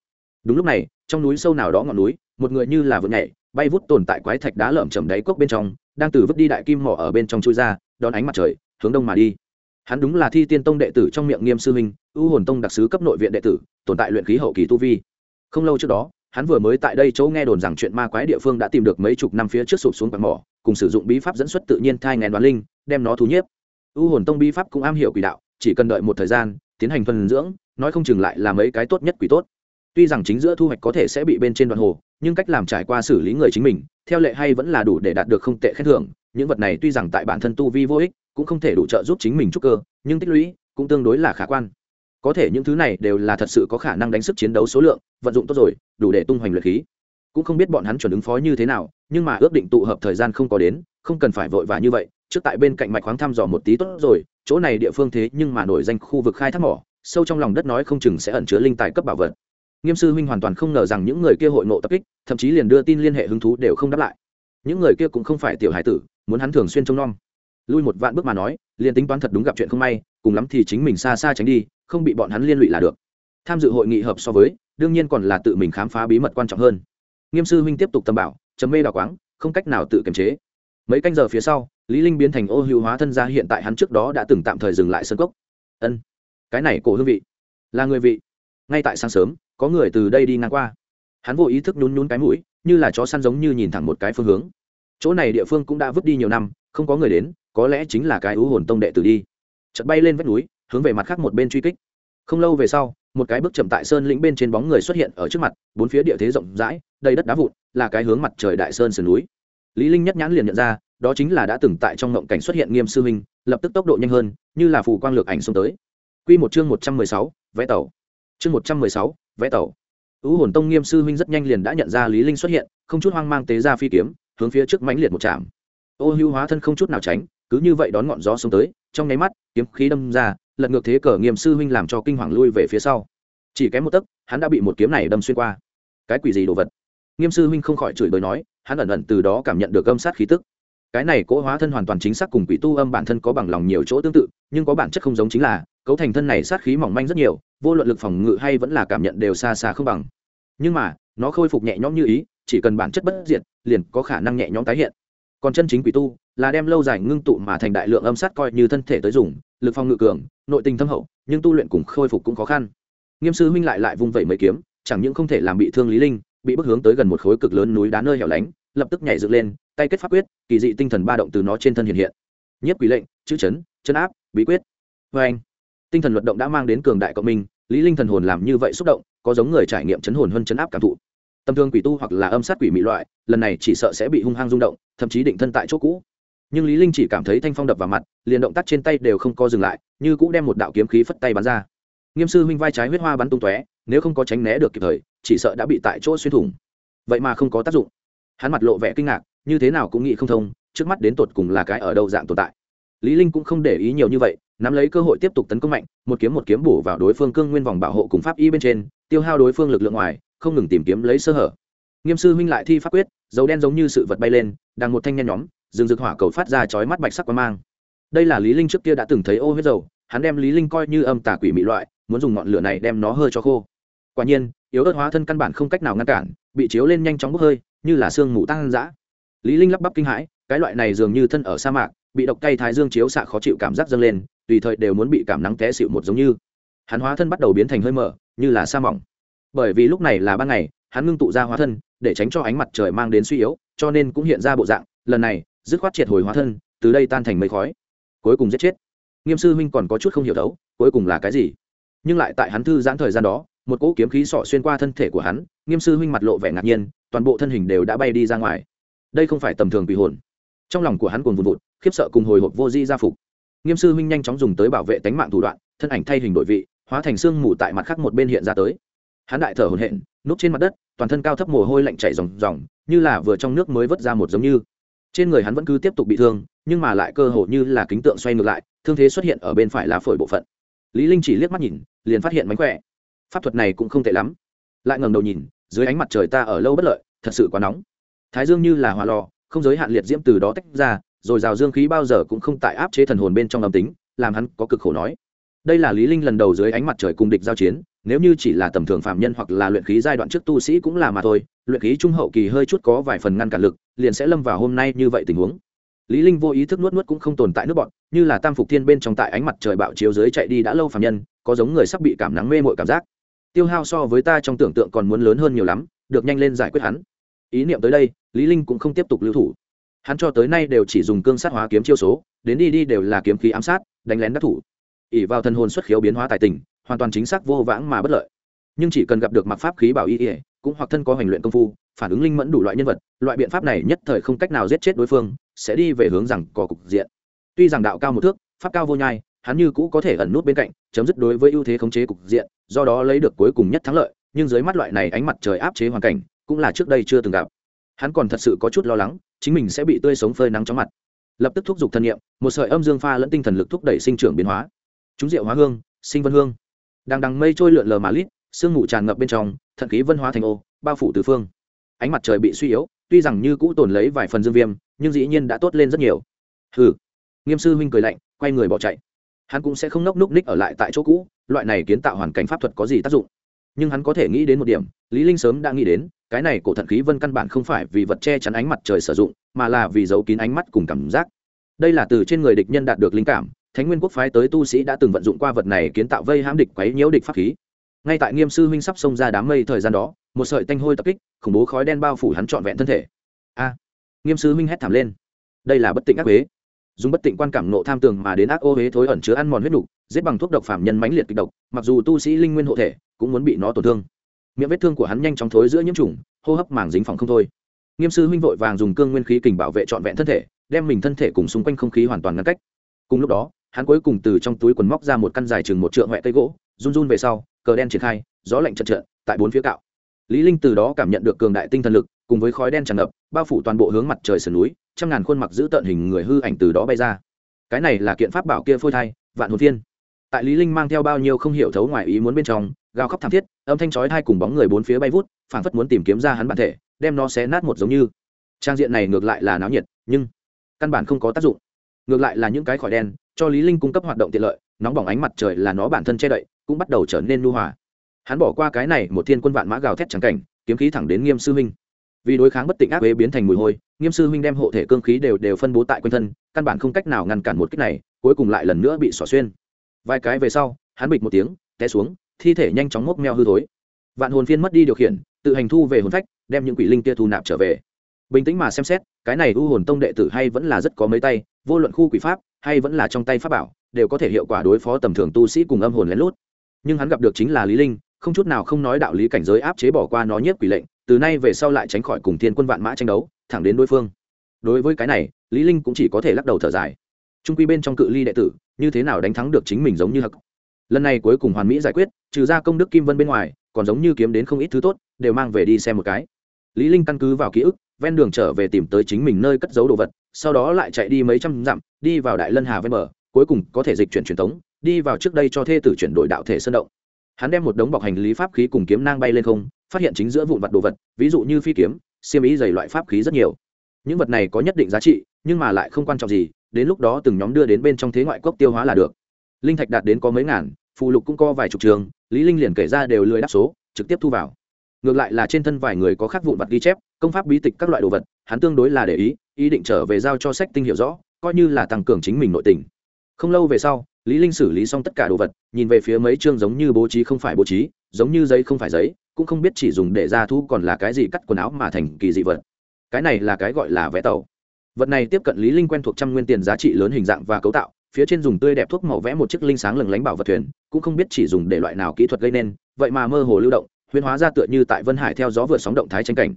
Đúng lúc này, trong núi sâu nào đó ngọn núi, một người như là vượt nhảy, bay vút tồn tại quái thạch đá lởm chầm đáy cốc bên trong, đang từ vứt đi đại kim mỏ ở bên trong chui ra, đón ánh mặt trời, hướng đông mà đi hắn đúng là thi tiên tông đệ tử trong miệng nghiêm sư huynh ưu hồn tông đặc sứ cấp nội viện đệ tử, tồn tại luyện khí hậu kỳ tu vi. Không lâu trước đó, hắn vừa mới tại đây chỗ nghe đồn rằng chuyện ma quái địa phương đã tìm được mấy chục năm phía trước sụp xuống quạt mỏ, cùng sử dụng bí pháp dẫn xuất tự nhiên thai ngàn đoán linh, đem nó thu nhiếp. Ưu hồn tông bí pháp cũng am hiểu quỷ đạo, chỉ cần đợi một thời gian, tiến hành phân dưỡng, nói không chừng lại là mấy cái tốt nhất quỷ tốt. Tuy rằng chính giữa thu hoạch có thể sẽ bị bên trên đoạn hồ, nhưng cách làm trải qua xử lý người chính mình, theo lệ hay vẫn là đủ để đạt được không tệ khen thưởng, những vật này tuy rằng tại bản thân tu vi vô ích cũng không thể đủ trợ giúp chính mình trúc cơ, nhưng tích lũy cũng tương đối là khả quan. Có thể những thứ này đều là thật sự có khả năng đánh sức chiến đấu số lượng, vận dụng tốt rồi, đủ để tung hoành luyện khí. Cũng không biết bọn hắn chuẩn ứng phó như thế nào, nhưng mà ước định tụ hợp thời gian không có đến, không cần phải vội vã như vậy, trước tại bên cạnh mạch khoáng thăm dò một tí tốt rồi, chỗ này địa phương thế nhưng mà nổi danh khu vực khai thác mỏ, sâu trong lòng đất nói không chừng sẽ ẩn chứa linh tài cấp bảo vật. Nghiêm sư huynh hoàn toàn không ngờ rằng những người kia hội nộ tập kích, thậm chí liền đưa tin liên hệ hứng thú đều không đáp lại. Những người kia cũng không phải tiểu hải tử, muốn hắn thường xuyên trông nom lui một vạn bước mà nói, liền tính toán thật đúng gặp chuyện không may, cùng lắm thì chính mình xa xa tránh đi, không bị bọn hắn liên lụy là được. Tham dự hội nghị hợp so với, đương nhiên còn là tự mình khám phá bí mật quan trọng hơn. Nghiêm sư huynh tiếp tục tâm bảo chấm mê đào quáng, không cách nào tự kiềm chế. Mấy canh giờ phía sau, lý linh biến thành ô hữu hóa thân ra hiện tại hắn trước đó đã từng tạm thời dừng lại sân cốc. Ân, cái này cổ hương vị, là người vị. Ngay tại sáng sớm, có người từ đây đi ngang qua. Hắn vô ý thức nhún nhún cái mũi, như là chó săn giống như nhìn thẳng một cái phương hướng. Chỗ này địa phương cũng đã vứt đi nhiều năm, không có người đến có lẽ chính là cái ưu hồn tông đệ tử đi. Chợt bay lên vách núi hướng về mặt khác một bên truy kích. Không lâu về sau một cái bước chậm tại sơn lĩnh bên trên bóng người xuất hiện ở trước mặt bốn phía địa thế rộng rãi đầy đất đá vụn là cái hướng mặt trời đại sơn sườn núi. Lý linh nhất nhãn liền nhận ra đó chính là đã từng tại trong ngộng cảnh xuất hiện nghiêm sư huynh lập tức tốc độ nhanh hơn như là phù quang lược ảnh xông tới. Quy một chương một trăm mười sáu, vẽ tàu. Chương một trăm mười sáu, vẽ tàu. Ưu hồn tông nghiêm sư huynh rất nhanh liền đã nhận ra lý linh xuất hiện không chút hoang mang tế ra phi kiếm hướng phía trước mãnh liệt một chạm ô hưu hóa thân không chút nào tránh cứ như vậy đón ngọn gió xuống tới, trong nháy mắt, kiếm khí đâm ra, lật ngược thế cờ nghiêm sư huynh làm cho kinh hoàng lui về phía sau. Chỉ kém một tấc, hắn đã bị một kiếm này đâm xuyên qua. Cái quỷ gì đồ vật? Nghiêm sư huynh không khỏi chửi bới nói, hắn ẩn ẩn từ đó cảm nhận được âm sát khí tức. Cái này cỗ hóa thân hoàn toàn chính xác cùng quỷ tu âm bản thân có bằng lòng nhiều chỗ tương tự, nhưng có bản chất không giống chính là, cấu thành thân này sát khí mỏng manh rất nhiều, vô luận lực phòng ngự hay vẫn là cảm nhận đều xa xa không bằng. Nhưng mà, nó khôi phục nhẹ nhõm như ý, chỉ cần bản chất bất diệt, liền có khả năng nhẹ nhõm tái hiện còn chân chính quỷ tu là đem lâu dài ngưng tụ mà thành đại lượng âm sát coi như thân thể tới dùng, lực phong ngự cường, nội tình thâm hậu, nhưng tu luyện cùng khôi phục cũng khó khăn. Nghiêm sư huynh lại lại vung vẩy mấy kiếm, chẳng những không thể làm bị thương lý linh, bị bức hướng tới gần một khối cực lớn núi đá nơi hẻo lánh, lập tức nhảy dựng lên, tay kết pháp quyết, kỳ dị tinh thần ba động từ nó trên thân hiện hiện. Nhất quỷ lệnh, chữ chấn chấn áp, bí quyết. Với anh, tinh thần luật động đã mang đến cường đại cộng minh, lý linh thần hồn làm như vậy xúc động, có giống người trải nghiệm chấn hồn hơn chấn áp cảm thụ tâm thương quỷ tu hoặc là âm sát quỷ mị loại, lần này chỉ sợ sẽ bị hung hăng rung động, thậm chí định thân tại chỗ cũ. Nhưng lý linh chỉ cảm thấy thanh phong đập vào mặt, liền động tác trên tay đều không co dừng lại, như cũ đem một đạo kiếm khí phất tay bắn ra. Nghiêm sư huynh vai trái huyết hoa bắn tung tóe, nếu không có tránh né được kịp thời, chỉ sợ đã bị tại chỗ xuyên thủng. Vậy mà không có tác dụng. Hắn mặt lộ vẻ kinh ngạc, như thế nào cũng nghĩ không thông, trước mắt đến tột cùng là cái ở đâu dạng tồn tại. Lý linh cũng không để ý nhiều như vậy, nắm lấy cơ hội tiếp tục tấn công mạnh, một kiếm một kiếm bổ vào đối phương cương nguyên vòng bảo hộ cùng pháp y bên trên, tiêu hao đối phương lực lượng ngoài không ngừng tìm kiếm lấy sơ hở. Nghiêm sư huynh lại thi pháp quyết, dấu đen giống như sự vật bay lên, đang một thanh nhen nhóm, rừng rực hỏa cầu phát ra chói mắt bạch sắc quang mang. Đây là lý linh trước kia đã từng thấy ô huyết dầu, hắn đem lý linh coi như âm tà quỷ mị loại, muốn dùng ngọn lửa này đem nó hơi cho khô. Quả nhiên, yếu ớt hóa thân căn bản không cách nào ngăn cản, bị chiếu lên nhanh chóng bốc hơi, như là xương mù tăng dã. Lý linh lắp bắp kinh hãi, cái loại này dường như thân ở sa mạc, bị độc cay thái dương chiếu xạ khó chịu cảm giác dâng lên, tùy thời đều muốn bị cảm nắng té xịu một giống như. Hắn hóa thân bắt đầu biến thành hơi mở như là sa mỏng bởi vì lúc này là ban ngày, hắn ngưng tụ ra hóa thân, để tránh cho ánh mặt trời mang đến suy yếu, cho nên cũng hiện ra bộ dạng, lần này, dứt khoát triệt hồi hóa thân, từ đây tan thành mây khói. Cuối cùng giết chết. Nghiêm sư huynh còn có chút không hiểu đấu, cuối cùng là cái gì? Nhưng lại tại hắn thư giãn thời gian đó, một cỗ kiếm khí sọ xuyên qua thân thể của hắn, nghiêm sư huynh mặt lộ vẻ ngạc nhiên, toàn bộ thân hình đều đã bay đi ra ngoài. Đây không phải tầm thường quỷ hồn. Trong lòng của hắn còn vùn vụt, khiếp sợ cùng hồi hộp vô di gia phục. Nghiêm sư huynh nhanh chóng dùng tới bảo vệ tánh mạng thủ đoạn, thân ảnh thay hình đội vị, hóa thành xương mù tại mặt khác một bên hiện ra tới hắn đại thở hổn hển, núp trên mặt đất, toàn thân cao thấp mồ hôi lạnh chảy ròng ròng, như là vừa trong nước mới vớt ra một giống như. Trên người hắn vẫn cứ tiếp tục bị thương, nhưng mà lại cơ hồ như là kính tượng xoay ngược lại, thương thế xuất hiện ở bên phải lá phổi bộ phận. Lý linh chỉ liếc mắt nhìn, liền phát hiện mánh khỏe. Pháp thuật này cũng không tệ lắm. Lại ngẩng đầu nhìn, dưới ánh mặt trời ta ở lâu bất lợi, thật sự quá nóng. Thái dương như là hỏa lò, không giới hạn liệt diễm từ đó tách ra, rồi rào dương khí bao giờ cũng không tại áp chế thần hồn bên trong âm tính, làm hắn có cực khổ nói. Đây là lý linh lần đầu dưới ánh mặt trời cùng địch giao chiến nếu như chỉ là tầm thường phạm nhân hoặc là luyện khí giai đoạn trước tu sĩ cũng là mà thôi, luyện khí trung hậu kỳ hơi chút có vài phần ngăn cản lực, liền sẽ lâm vào hôm nay như vậy tình huống. Lý linh vô ý thức nuốt nuốt cũng không tồn tại nước bọn, như là tam phục thiên bên trong tại ánh mặt trời bạo chiếu dưới chạy đi đã lâu phạm nhân, có giống người sắp bị cảm nắng mê mội cảm giác. Tiêu hao so với ta trong tưởng tượng còn muốn lớn hơn nhiều lắm, được nhanh lên giải quyết hắn. Ý niệm tới đây, lý linh cũng không tiếp tục lưu thủ. Hắn cho tới nay đều chỉ dùng cương sát hóa kiếm chiêu số, đến đi đi đều là kiếm khí ám sát, đánh lén đắc thủ. Ỉ vào thân hồn xuất khiếu biến hóa tài tình hoàn toàn chính xác vô vãng mà bất lợi. Nhưng chỉ cần gặp được mặc pháp khí bảo y ỉa cũng hoặc thân có hành luyện công phu, phản ứng linh mẫn đủ loại nhân vật, loại biện pháp này nhất thời không cách nào giết chết đối phương, sẽ đi về hướng rằng có cục diện. Tuy rằng đạo cao một thước, pháp cao vô nhai, hắn như cũ có thể ẩn nút bên cạnh, chấm dứt đối với ưu thế khống chế cục diện, do đó lấy được cuối cùng nhất thắng lợi, nhưng dưới mắt loại này ánh mặt trời áp chế hoàn cảnh, cũng là trước đây chưa từng gặp. Hắn còn thật sự có chút lo lắng, chính mình sẽ bị tươi sống phơi nắng chóng mặt. Lập tức thúc giục thân nhiệm, một sợi âm dương pha lẫn tinh thần lực thúc đẩy sinh trưởng biến hóa. Chúng diệu hóa hương, sinh vân hương đang đằng mây trôi lượn lờ mà lít, sương mù tràn ngập bên trong, thận khí vân hóa thành ô, bao phủ tứ phương. Ánh mặt trời bị suy yếu, tuy rằng như cũ tồn lấy vài phần dương viêm, nhưng dĩ nhiên đã tốt lên rất nhiều. Hừ. Nghiêm sư huynh cười lạnh, quay người bỏ chạy. Hắn cũng sẽ không nốc núc ních ở lại tại chỗ cũ, loại này kiến tạo hoàn cảnh pháp thuật có gì tác dụng? Nhưng hắn có thể nghĩ đến một điểm, lý linh sớm đã nghĩ đến, cái này cổ thận khí vân căn bản không phải vì vật che chắn ánh mặt trời sử dụng, mà là vì giấu kín ánh mắt cùng cảm giác. Đây là từ trên người địch nhân đạt được linh cảm thánh nguyên quốc phái tới tu sĩ đã từng vận dụng qua vật này kiến tạo vây hãm địch quấy nhiễu địch pháp khí. Ngay tại nghiêm sư huynh sắp xông ra đám mây thời gian đó một sợi tanh hôi tập kích khủng bố khói đen bao phủ hắn trọn vẹn thân thể. A! Nghiêm sư huynh hét thảm lên. Đây là bất tịnh ác huế. Dùng bất tịnh quan cảm nộ tham tường mà đến ác ô huế thối ẩn chứa ăn mòn huyết đủ, giết bằng thuốc độc phạm nhân mãnh liệt kịch độc mặc dù tu sĩ linh nguyên hộ thể cũng muốn bị nó tổn thương. Miệng vết thương của hắn nhanh chóng thối giữa nhiễm trùng hô hấp màng dính phòng không thôi. Nghiêm sư huynh vội vàng dùng cương nguyên khí kình bảo vệ trọn vẹn thân thể đem mình thân thể cùng xung quanh không khí hoàn toàn ngăn cách. Cùng lúc đó hắn cuối cùng từ trong túi quần móc ra một căn dài chừng một trượng huệ cây gỗ, run run về sau, cờ đen triển khai, gió lạnh chật trượt tại bốn phía cạo. Lý linh từ đó cảm nhận được cường đại tinh thần lực, cùng với khói đen tràn ngập, bao phủ toàn bộ hướng mặt trời sườn núi, trăm ngàn khuôn mặt giữ tợn hình người hư ảnh từ đó bay ra. Cái này là kiện pháp bảo kia phôi thai, vạn hồn thiên tại lý linh mang theo bao nhiêu không hiểu thấu ngoài ý muốn bên trong, gào khóc thảm thiết, âm thanh chói tai cùng bóng người bốn phía bay vút, phảng phất muốn tìm kiếm ra hắn bản thể, đem nó xé nát một giống như. Trang diện này ngược lại là náo nhiệt, nhưng căn bản không có tác dụng. Ngược lại là những cái khỏi đen cho lý linh cung cấp hoạt động tiện lợi, nóng bỏng ánh mặt trời là nó bản thân che đậy, cũng bắt đầu trở nên nu hòa. Hắn bỏ qua cái này, một thiên quân vạn mã gào thét chẳng cảnh, kiếm khí thẳng đến nghiêm sư huynh. Vì đối kháng bất tịnh ác uế biến thành mùi hôi, nghiêm sư huynh đem hộ thể cương khí đều đều phân bố tại quanh thân, căn bản không cách nào ngăn cản một kích này, cuối cùng lại lần nữa bị xỏ xuyên. Vài cái về sau, hắn bịch một tiếng, té xuống, thi thể nhanh chóng mốc meo hư thối. Vạn hồn phiên mất đi điều khiển, tự hành thu về hồn phách, đem những quỷ linh kia thu nạp trở về. Bình tĩnh mà xem xét, cái này u hồn tông đệ tử hay vẫn là rất có mấy tay, vô luận khu quỷ pháp hay vẫn là trong tay pháp bảo, đều có thể hiệu quả đối phó tầm thường tu sĩ cùng âm hồn lén lút. Nhưng hắn gặp được chính là lý linh, không chút nào không nói đạo lý cảnh giới áp chế bỏ qua nó nhiếp quỷ lệnh, từ nay về sau lại tránh khỏi cùng thiên quân vạn mã tranh đấu, thẳng đến đối phương. Đối với cái này, lý linh cũng chỉ có thể lắc đầu thở dài. Trung quy bên trong cự ly đệ tử, như thế nào đánh thắng được chính mình giống như hắc lần này cuối cùng hoàn mỹ giải quyết, trừ ra công đức kim vân bên ngoài, còn giống như kiếm đến không ít thứ tốt, đều mang về đi xem một cái. Lý linh căn cứ vào ký ức ven đường trở về tìm tới chính mình nơi cất giấu đồ vật, sau đó lại chạy đi mấy trăm dặm, đi vào đại lân hà ven bờ, cuối cùng có thể dịch chuyển truyền thống, đi vào trước đây cho thê tử chuyển đổi đạo thể sơn động. Hắn đem một đống bọc hành lý pháp khí cùng kiếm nang bay lên không, phát hiện chính giữa vụn vặt đồ vật, ví dụ như phi kiếm, xiêm ý dày loại pháp khí rất nhiều. Những vật này có nhất định giá trị, nhưng mà lại không quan trọng gì, đến lúc đó từng nhóm đưa đến bên trong thế ngoại cốc tiêu hóa là được. Linh thạch đạt đến có mấy ngàn phụ lục cũng có vài chục trường, lý linh liền kể ra đều lười đáp số, trực tiếp thu vào. Ngược lại là trên thân vài người có khắc vụn vặt ghi chép công pháp bí tịch các loại đồ vật, hắn tương đối là để ý ý định trở về giao cho sách tinh hiểu rõ, coi như là tăng cường chính mình nội tình. Không lâu về sau, lý linh xử lý xong tất cả đồ vật, nhìn về phía mấy chương giống như bố trí không phải bố trí, giống như giấy không phải giấy, cũng không biết chỉ dùng để ra thu còn là cái gì cắt quần áo mà thành kỳ dị vật. Cái này là cái gọi là vẽ tàu. Vật này tiếp cận lý linh quen thuộc trăm nguyên tiền giá trị lớn hình dạng và cấu tạo, phía trên dùng tươi đẹp thuốc màu vẽ một chiếc linh sáng lừng lánh bảo vật thuyền, cũng không biết chỉ dùng để loại nào kỹ thuật gây nên, vậy mà mơ hồ lưu động, huyễn hóa ra tựa như tại vân hải theo gió vượt sóng động thái tranh cảnh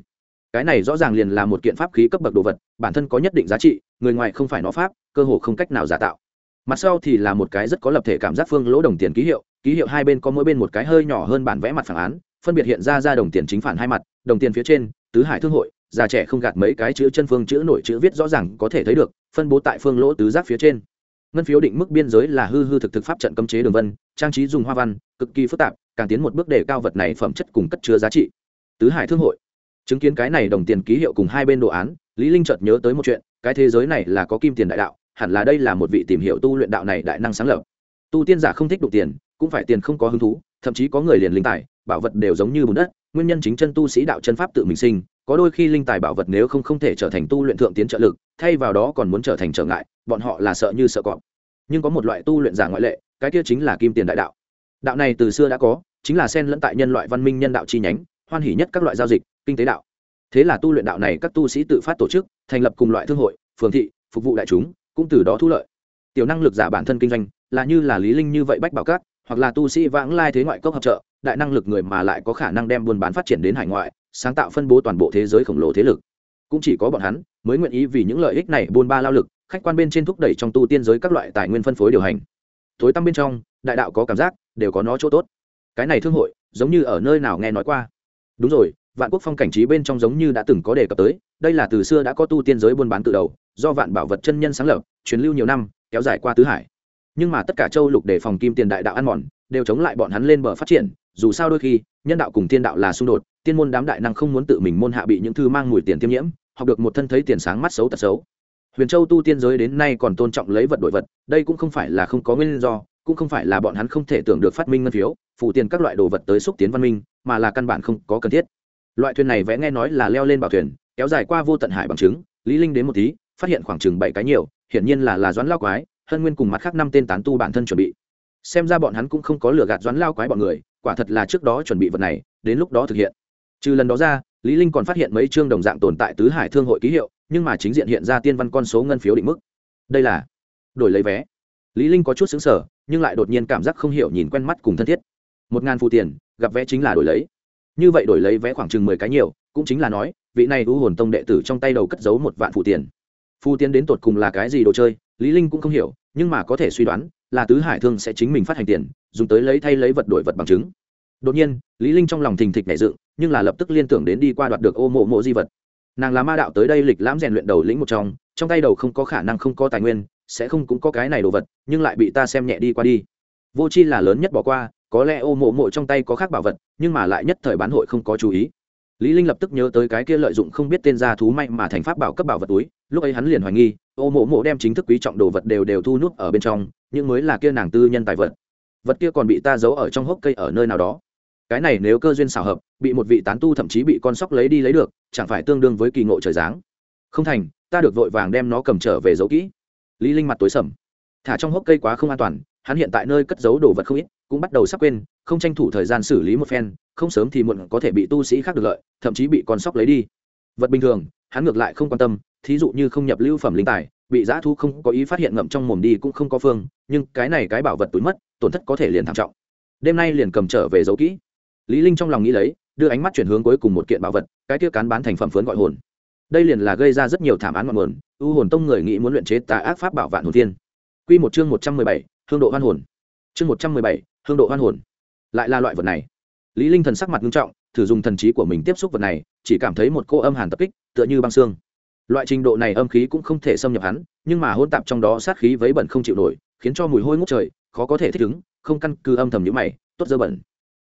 cái này rõ ràng liền là một kiện pháp khí cấp bậc đồ vật, bản thân có nhất định giá trị, người ngoài không phải nó pháp, cơ hồ không cách nào giả tạo. Mặt sau thì là một cái rất có lập thể cảm giác phương lỗ đồng tiền ký hiệu ký hiệu hai bên có mỗi bên một cái hơi nhỏ hơn bản vẽ mặt phản án, phân biệt hiện ra ra đồng tiền chính phản hai mặt, đồng tiền phía trên, tứ hải thương hội, già trẻ không gạt mấy cái chữ chân phương chữ nổi chữ viết rõ ràng có thể thấy được, phân bố tại phương lỗ tứ giác phía trên. Ngân phiếu định mức biên giới là hư hư thực thực pháp trận cấm chế đường vân, trang trí dùng hoa văn, cực kỳ phức tạp, càng tiến một bước để cao vật này phẩm chất cùng cất chứa giá trị. Tứ hải thương hội chứng kiến cái này đồng tiền ký hiệu cùng hai bên đồ án, lý linh chợt nhớ tới một chuyện, cái thế giới này là có kim tiền đại đạo, hẳn là đây là một vị tìm hiểu tu luyện đạo này đại năng sáng lập. Tu tiên giả không thích đụng tiền, cũng phải tiền không có hứng thú, thậm chí có người liền linh tài, bảo vật đều giống như bùn đất, nguyên nhân chính chân tu sĩ đạo chân pháp tự mình sinh, có đôi khi linh tài bảo vật nếu không không thể trở thành tu luyện thượng tiến trợ lực, thay vào đó còn muốn trở thành trở ngại, bọn họ là sợ như sợ cọp. Nhưng có một loại tu luyện giả ngoại lệ, cái kia chính là kim tiền đại đạo. Đạo này từ xưa đã có, chính là sen lẫn tại nhân loại văn minh nhân đạo chi nhánh, hoan hỉ nhất các loại giao dịch kinh tế đạo. Thế là tu luyện đạo này các tu sĩ tự phát tổ chức, thành lập cùng loại thương hội, phường thị, phục vụ đại chúng, cũng từ đó thu lợi. Tiểu năng lực giả bản thân kinh doanh, là như là lý linh như vậy bách bảo cát hoặc là tu sĩ vãng lai thế ngoại cốc hợp trợ, đại năng lực người mà lại có khả năng đem buôn bán phát triển đến hải ngoại, sáng tạo phân bố toàn bộ thế giới khổng lồ thế lực. Cũng chỉ có bọn hắn, mới nguyện ý vì những lợi ích này buôn ba lao lực, khách quan bên trên thúc đẩy trong tu tiên giới các loại tài nguyên phân phối điều hành. Tối tăm bên trong, đại đạo có cảm giác, đều có nó chỗ tốt. Cái này thương hội, giống như ở nơi nào nghe nói qua. Đúng rồi vạn quốc phong cảnh trí bên trong giống như đã từng có đề cập tới, đây là từ xưa đã có tu tiên giới buôn bán từ đầu, do vạn bảo vật chân nhân sáng lập, truyền lưu nhiều năm, kéo dài qua tứ hải. Nhưng mà tất cả châu lục để phòng kim tiền đại đạo ăn mòn, đều chống lại bọn hắn lên bờ phát triển, dù sao đôi khi, nhân đạo cùng tiên đạo là xung đột, tiên môn đám đại năng không muốn tự mình môn hạ bị những thư mang mùi tiền tiêm nhiễm, học được một thân thấy tiền sáng mắt xấu tật xấu. Huyền châu tu tiên giới đến nay còn tôn trọng lấy vật đổi vật, đây cũng không phải là không có nguyên do, cũng không phải là bọn hắn không thể tưởng được phát minh ngân phiếu, phụ tiền các loại đồ vật tới xúc tiến văn minh, mà là căn bản không có cần thiết loại thuyền này vẽ nghe nói là leo lên bảo thuyền, kéo dài qua vô tận hải bằng chứng lý linh đến một tí, phát hiện khoảng chừng bảy cái nhiều, hiển nhiên là là doãn lao quái, hân nguyên cùng mặt khác năm tên tán tu bản thân chuẩn bị. Xem ra bọn hắn cũng không có lừa gạt doãn lao quái bọn người, quả thật là trước đó chuẩn bị vật này, đến lúc đó thực hiện. Trừ lần đó ra, lý linh còn phát hiện mấy chương đồng dạng tồn tại tứ hải thương hội ký hiệu, nhưng mà chính diện hiện ra tiên văn con số ngân phiếu định mức. Đây là đổi lấy vé. Lý linh có chút sững sờ, nhưng lại đột nhiên cảm giác không hiểu nhìn quen mắt cùng thân thiết. Một ngàn phụ tiền, gặp vé chính là đổi lấy như vậy đổi lấy vé khoảng chừng mười cái nhiều, cũng chính là nói, vị này u hồn tông đệ tử trong tay đầu cất giấu một vạn phụ tiền. Phu tiến đến tột cùng là cái gì đồ chơi, lý linh cũng không hiểu, nhưng mà có thể suy đoán, là tứ hải thương sẽ chính mình phát hành tiền, dùng tới lấy thay lấy vật đổi vật bằng chứng. Đột nhiên, lý linh trong lòng thình thịch nảy dựng, nhưng là lập tức liên tưởng đến đi qua đoạt được ô mộ mộ di vật. Nàng là ma đạo tới đây lịch lãm rèn luyện đầu lĩnh một trong trong tay đầu không có khả năng không có tài nguyên, sẽ không cũng có cái này đồ vật, nhưng lại bị ta xem nhẹ đi qua đi. Vô chi là lớn nhất bỏ qua có lẽ ô mộ mộ trong tay có khác bảo vật, nhưng mà lại nhất thời bán hội không có chú ý. Lý linh lập tức nhớ tới cái kia lợi dụng không biết tên gia thú may mà thành pháp bảo cấp bảo vật túi, lúc ấy hắn liền hoài nghi, ô mộ mộ đem chính thức quý trọng đồ vật đều đều thu nút ở bên trong, nhưng mới là kia nàng tư nhân tài vật. Vật kia còn bị ta giấu ở trong hốc cây ở nơi nào đó. Cái này nếu cơ duyên xảo hợp, bị một vị tán tu thậm chí bị con sóc lấy đi lấy được, chẳng phải tương đương với kỳ ngộ trời giáng. Không thành, ta được vội vàng đem nó cầm trở về giấu kỹ. Lý linh mặt tối sầm. Thả trong hốc cây quá không an toàn hắn hiện tại nơi cất giấu đồ vật không ít, cũng bắt đầu sắp quên, không tranh thủ thời gian xử lý một phen, không sớm thì muộn có thể bị tu sĩ khác được lợi, thậm chí bị con sóc lấy đi. Vật bình thường, hắn ngược lại không quan tâm, thí dụ như không nhập lưu phẩm linh tài, bị giã thu không có ý phát hiện ngậm trong mồm đi cũng không có phương, nhưng cái này cái bảo vật túi mất, tổn thất có thể liền thảm trọng. Đêm nay liền cầm trở về giấu kỹ. Lý linh trong lòng nghĩ lấy, đưa ánh mắt chuyển hướng cuối cùng một kiện bảo vật, cái kia cán bán thành phẩm phướn gọi hồn. Đây liền là gây ra rất nhiều thảm án ngọn nguồn, u hồn tông người nghĩ muốn luyện chế tà ác pháp bảo vạn hồn thiên. Quy một chương một trăm mười bảy hương độ hoan hồn. Chương một trăm mười bảy, hương độ hoan hồn. Lại là loại vật này. Lý linh thần sắc mặt nghiêm trọng, thử dùng thần trí của mình tiếp xúc vật này, chỉ cảm thấy một cô âm hàn tập kích, tựa như băng xương. Loại trình độ này âm khí cũng không thể xâm nhập hắn, nhưng mà hôn tạp trong đó sát khí vấy bẩn không chịu nổi, khiến cho mùi hôi ngút trời, khó có thể thích ứng, không căn cứ âm thầm như mày, tốt dơ bẩn.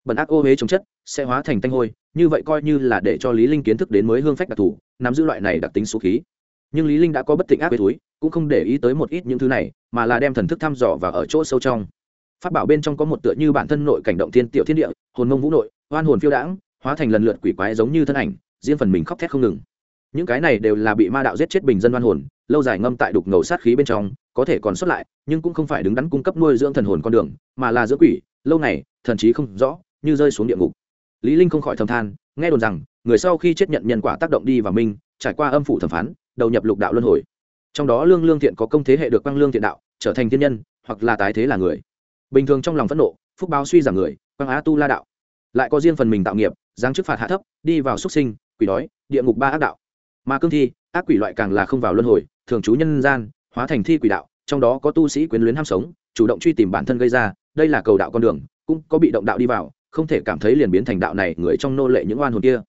Bẩn ác ô huế chống chất, sẽ hóa thành tanh hôi, như vậy coi như là để cho lý linh kiến thức đến mới hương phách đặc thù, nắm giữ loại này đặc tính số khí. Nhưng lý linh đã có bất tịnh ác với túi cũng không để ý tới một ít những thứ này, mà là đem thần thức thăm dò và ở chỗ sâu trong. Phát bảo bên trong có một tựa như bản thân nội cảnh động thiên tiểu thiên địa, hồn mông vũ nội, oan hồn phiêu đãng, hóa thành lần lượt quỷ quái giống như thân ảnh, riêng phần mình khóc thét không ngừng. Những cái này đều là bị ma đạo giết chết bình dân oan hồn, lâu dài ngâm tại đục ngầu sát khí bên trong, có thể còn xuất lại, nhưng cũng không phải đứng đắn cung cấp nuôi dưỡng thần hồn con đường, mà là giữa quỷ, lâu này thần trí không rõ, như rơi xuống địa ngục. Lý linh không khỏi thầm than, nghe đồn rằng, người sau khi chết nhận nhân quả tác động đi và minh trải qua âm phủ thẩm phán, đầu nhập lục đạo luân hồi trong đó lương lương thiện có công thế hệ được quang lương thiện đạo, trở thành thiên nhân, hoặc là tái thế là người. Bình thường trong lòng phẫn nộ, phúc báo suy giảm người, quang á tu la đạo. Lại có riêng phần mình tạo nghiệp, giáng chức phạt hạ thấp, đi vào xuất sinh, quỷ đói, địa ngục ba ác đạo. Mà cương thi, ác quỷ loại càng là không vào luân hồi, thường trú nhân gian, hóa thành thi quỷ đạo, trong đó có tu sĩ quyến luyến ham sống, chủ động truy tìm bản thân gây ra, đây là cầu đạo con đường, cũng có bị động đạo đi vào, không thể cảm thấy liền biến thành đạo này người trong nô lệ những oan hồn kia.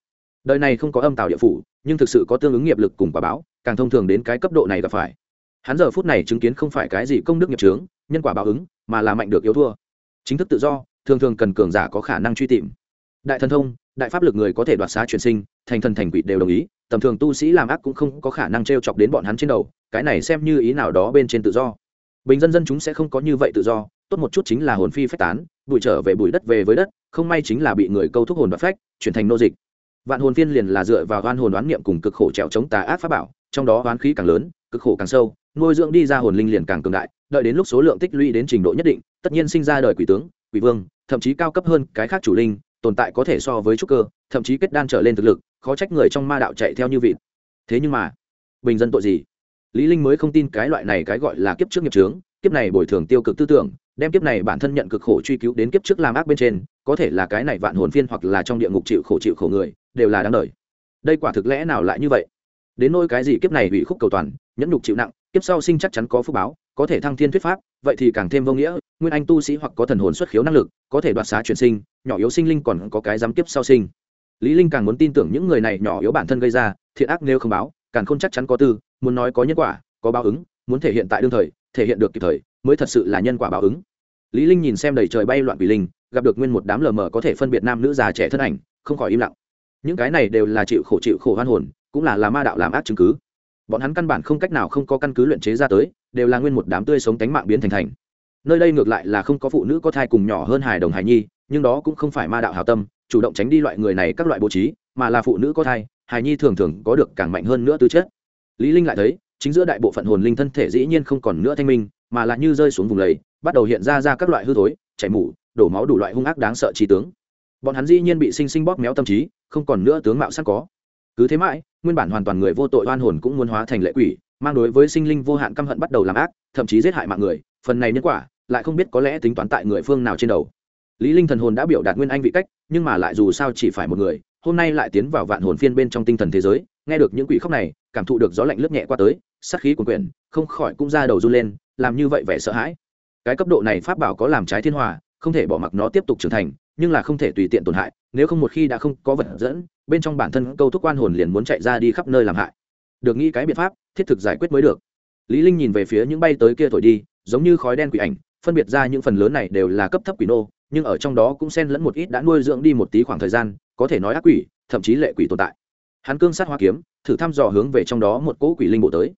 Đời này không có âm tào địa phủ, nhưng thực sự có tương ứng nghiệp lực cùng quả báo càng thông thường đến cái cấp độ này gặp phải. Hắn giờ phút này chứng kiến không phải cái gì công đức nghiệp trướng nhân quả báo ứng, mà là mạnh được yếu thua. Chính thức tự do, thường thường cần cường giả có khả năng truy tìm. Đại thần thông, đại pháp lực người có thể đoạt xá truyền sinh, thành thần thành quỷ đều đồng ý, tầm thường tu sĩ làm ác cũng không có khả năng t r e o chọc đến bọn hắn trên đầu, cái này xem như ý nào đó bên trên tự do. Bình dân dân chúng sẽ không có như vậy tự do, tốt một chút chính là hồn phi phách tán, bụi trở về bụi đất về với đất, không may chính là bị người câu thúc hồn và phách, chuyển thành nô dịch. Vạn hồn phiên liền là dựa vào oan hồn đoán niệm cùng cực khổ trèo chống tà ác pháp bảo trong đó oán khí càng lớn, cực khổ càng sâu, nuôi dưỡng đi ra hồn linh liền càng cường đại, đợi đến lúc số lượng tích lũy đến trình độ nhất định, tất nhiên sinh ra đời quỷ tướng, quỷ vương, thậm chí cao cấp hơn cái khác chủ linh, tồn tại có thể so với trúc cơ, thậm chí kết đan trở lên thực lực, khó trách người trong ma đạo chạy theo như vịt. Thế nhưng mà, bình dân tội gì? Lý linh mới không tin cái loại này cái gọi là kiếp trước nghiệp trướng kiếp này bồi thường tiêu cực tư tưởng, đem kiếp này bản thân nhận cực khổ truy cứu đến kiếp trước làm ác bên trên, có thể là cái này vạn hồn phiên hoặc là trong địa ngục chịu khổ chịu khổ người, đều là đáng đời. Đây quả thực lẽ nào lại như vậy? Đến nỗi cái gì kiếp này bị khúc cầu toàn, nhẫn nhục chịu nặng, kiếp sau sinh chắc chắn có phúc báo, có thể thăng thiên thuyết pháp, vậy thì càng thêm vô nghĩa, nguyên anh tu sĩ hoặc có thần hồn xuất khiếu năng lực, có thể đoạt xá chuyển sinh, nhỏ yếu sinh linh còn có cái giám kiếp sau sinh. Lý linh càng muốn tin tưởng những người này nhỏ yếu bản thân gây ra, thiện ác nếu không báo, càng không chắc chắn có tư, muốn nói có nhân quả, có báo ứng, muốn thể hiện tại đương thời, thể hiện được kịp thời, mới thật sự là nhân quả báo ứng. Lý linh nhìn xem đầy trời bay loạn quỷ linh, gặp được nguyên một đám lờ mờ có thể phân biệt nam nữ già trẻ thân ảnh, không khỏi im lặng. Những cái này đều là chịu khổ chịu khổ hoan hồn cũng là là ma đạo làm ác chứng cứ. Bọn hắn căn bản không cách nào không có căn cứ luyện chế ra tới, đều là nguyên một đám tươi sống tánh mạng biến thành thành. Nơi đây ngược lại là không có phụ nữ có thai cùng nhỏ hơn hài đồng hài nhi, nhưng đó cũng không phải ma đạo hảo tâm, chủ động tránh đi loại người này các loại bố trí, mà là phụ nữ có thai, hài nhi thường thường có được càng mạnh hơn nữa tư chất. Lý linh lại thấy, chính giữa đại bộ phận hồn linh thân thể dĩ nhiên không còn nữa thanh minh, mà là như rơi xuống vùng lầy, bắt đầu hiện ra ra các loại hư thối, chảy mủ, đổ máu đủ loại hung ác đáng sợ trí tướng. Bọn hắn dĩ nhiên bị sinh sinh bóp méo tâm trí, không còn nữa tướng mạo sẵn có cứ thế mãi, nguyên bản hoàn toàn người vô tội oan hồn cũng muốn hóa thành lệ quỷ, mang đối với sinh linh vô hạn căm hận bắt đầu làm ác, thậm chí giết hại mạng người, phần này nhân quả lại không biết có lẽ tính toán tại người phương nào trên đầu. Lý linh thần hồn đã biểu đạt nguyên anh vị cách, nhưng mà lại dù sao chỉ phải một người, hôm nay lại tiến vào vạn hồn phiên bên trong tinh thần thế giới, nghe được những quỷ khóc này, cảm thụ được gió lạnh lướt nhẹ qua tới, sát khí cuồn quyển không khỏi cũng ra đầu run lên, làm như vậy vẻ sợ hãi. Cái cấp độ này pháp bảo có làm trái thiên hòa, không thể bỏ mặc nó tiếp tục trưởng thành nhưng là không thể tùy tiện tổn hại, nếu không một khi đã không có vật dẫn, bên trong bản thân câu thúc quan hồn liền muốn chạy ra đi khắp nơi làm hại. Được nghĩ cái biện pháp, thiết thực giải quyết mới được. Lý linh nhìn về phía những bay tới kia thổi đi, giống như khói đen quỷ ảnh, phân biệt ra những phần lớn này đều là cấp thấp quỷ nô, nhưng ở trong đó cũng xen lẫn một ít đã nuôi dưỡng đi một tí khoảng thời gian, có thể nói ác quỷ, thậm chí lệ quỷ tồn tại. Hắn cương sát hoa kiếm, thử thăm dò hướng về trong đó một cỗ quỷ linh bộ tới.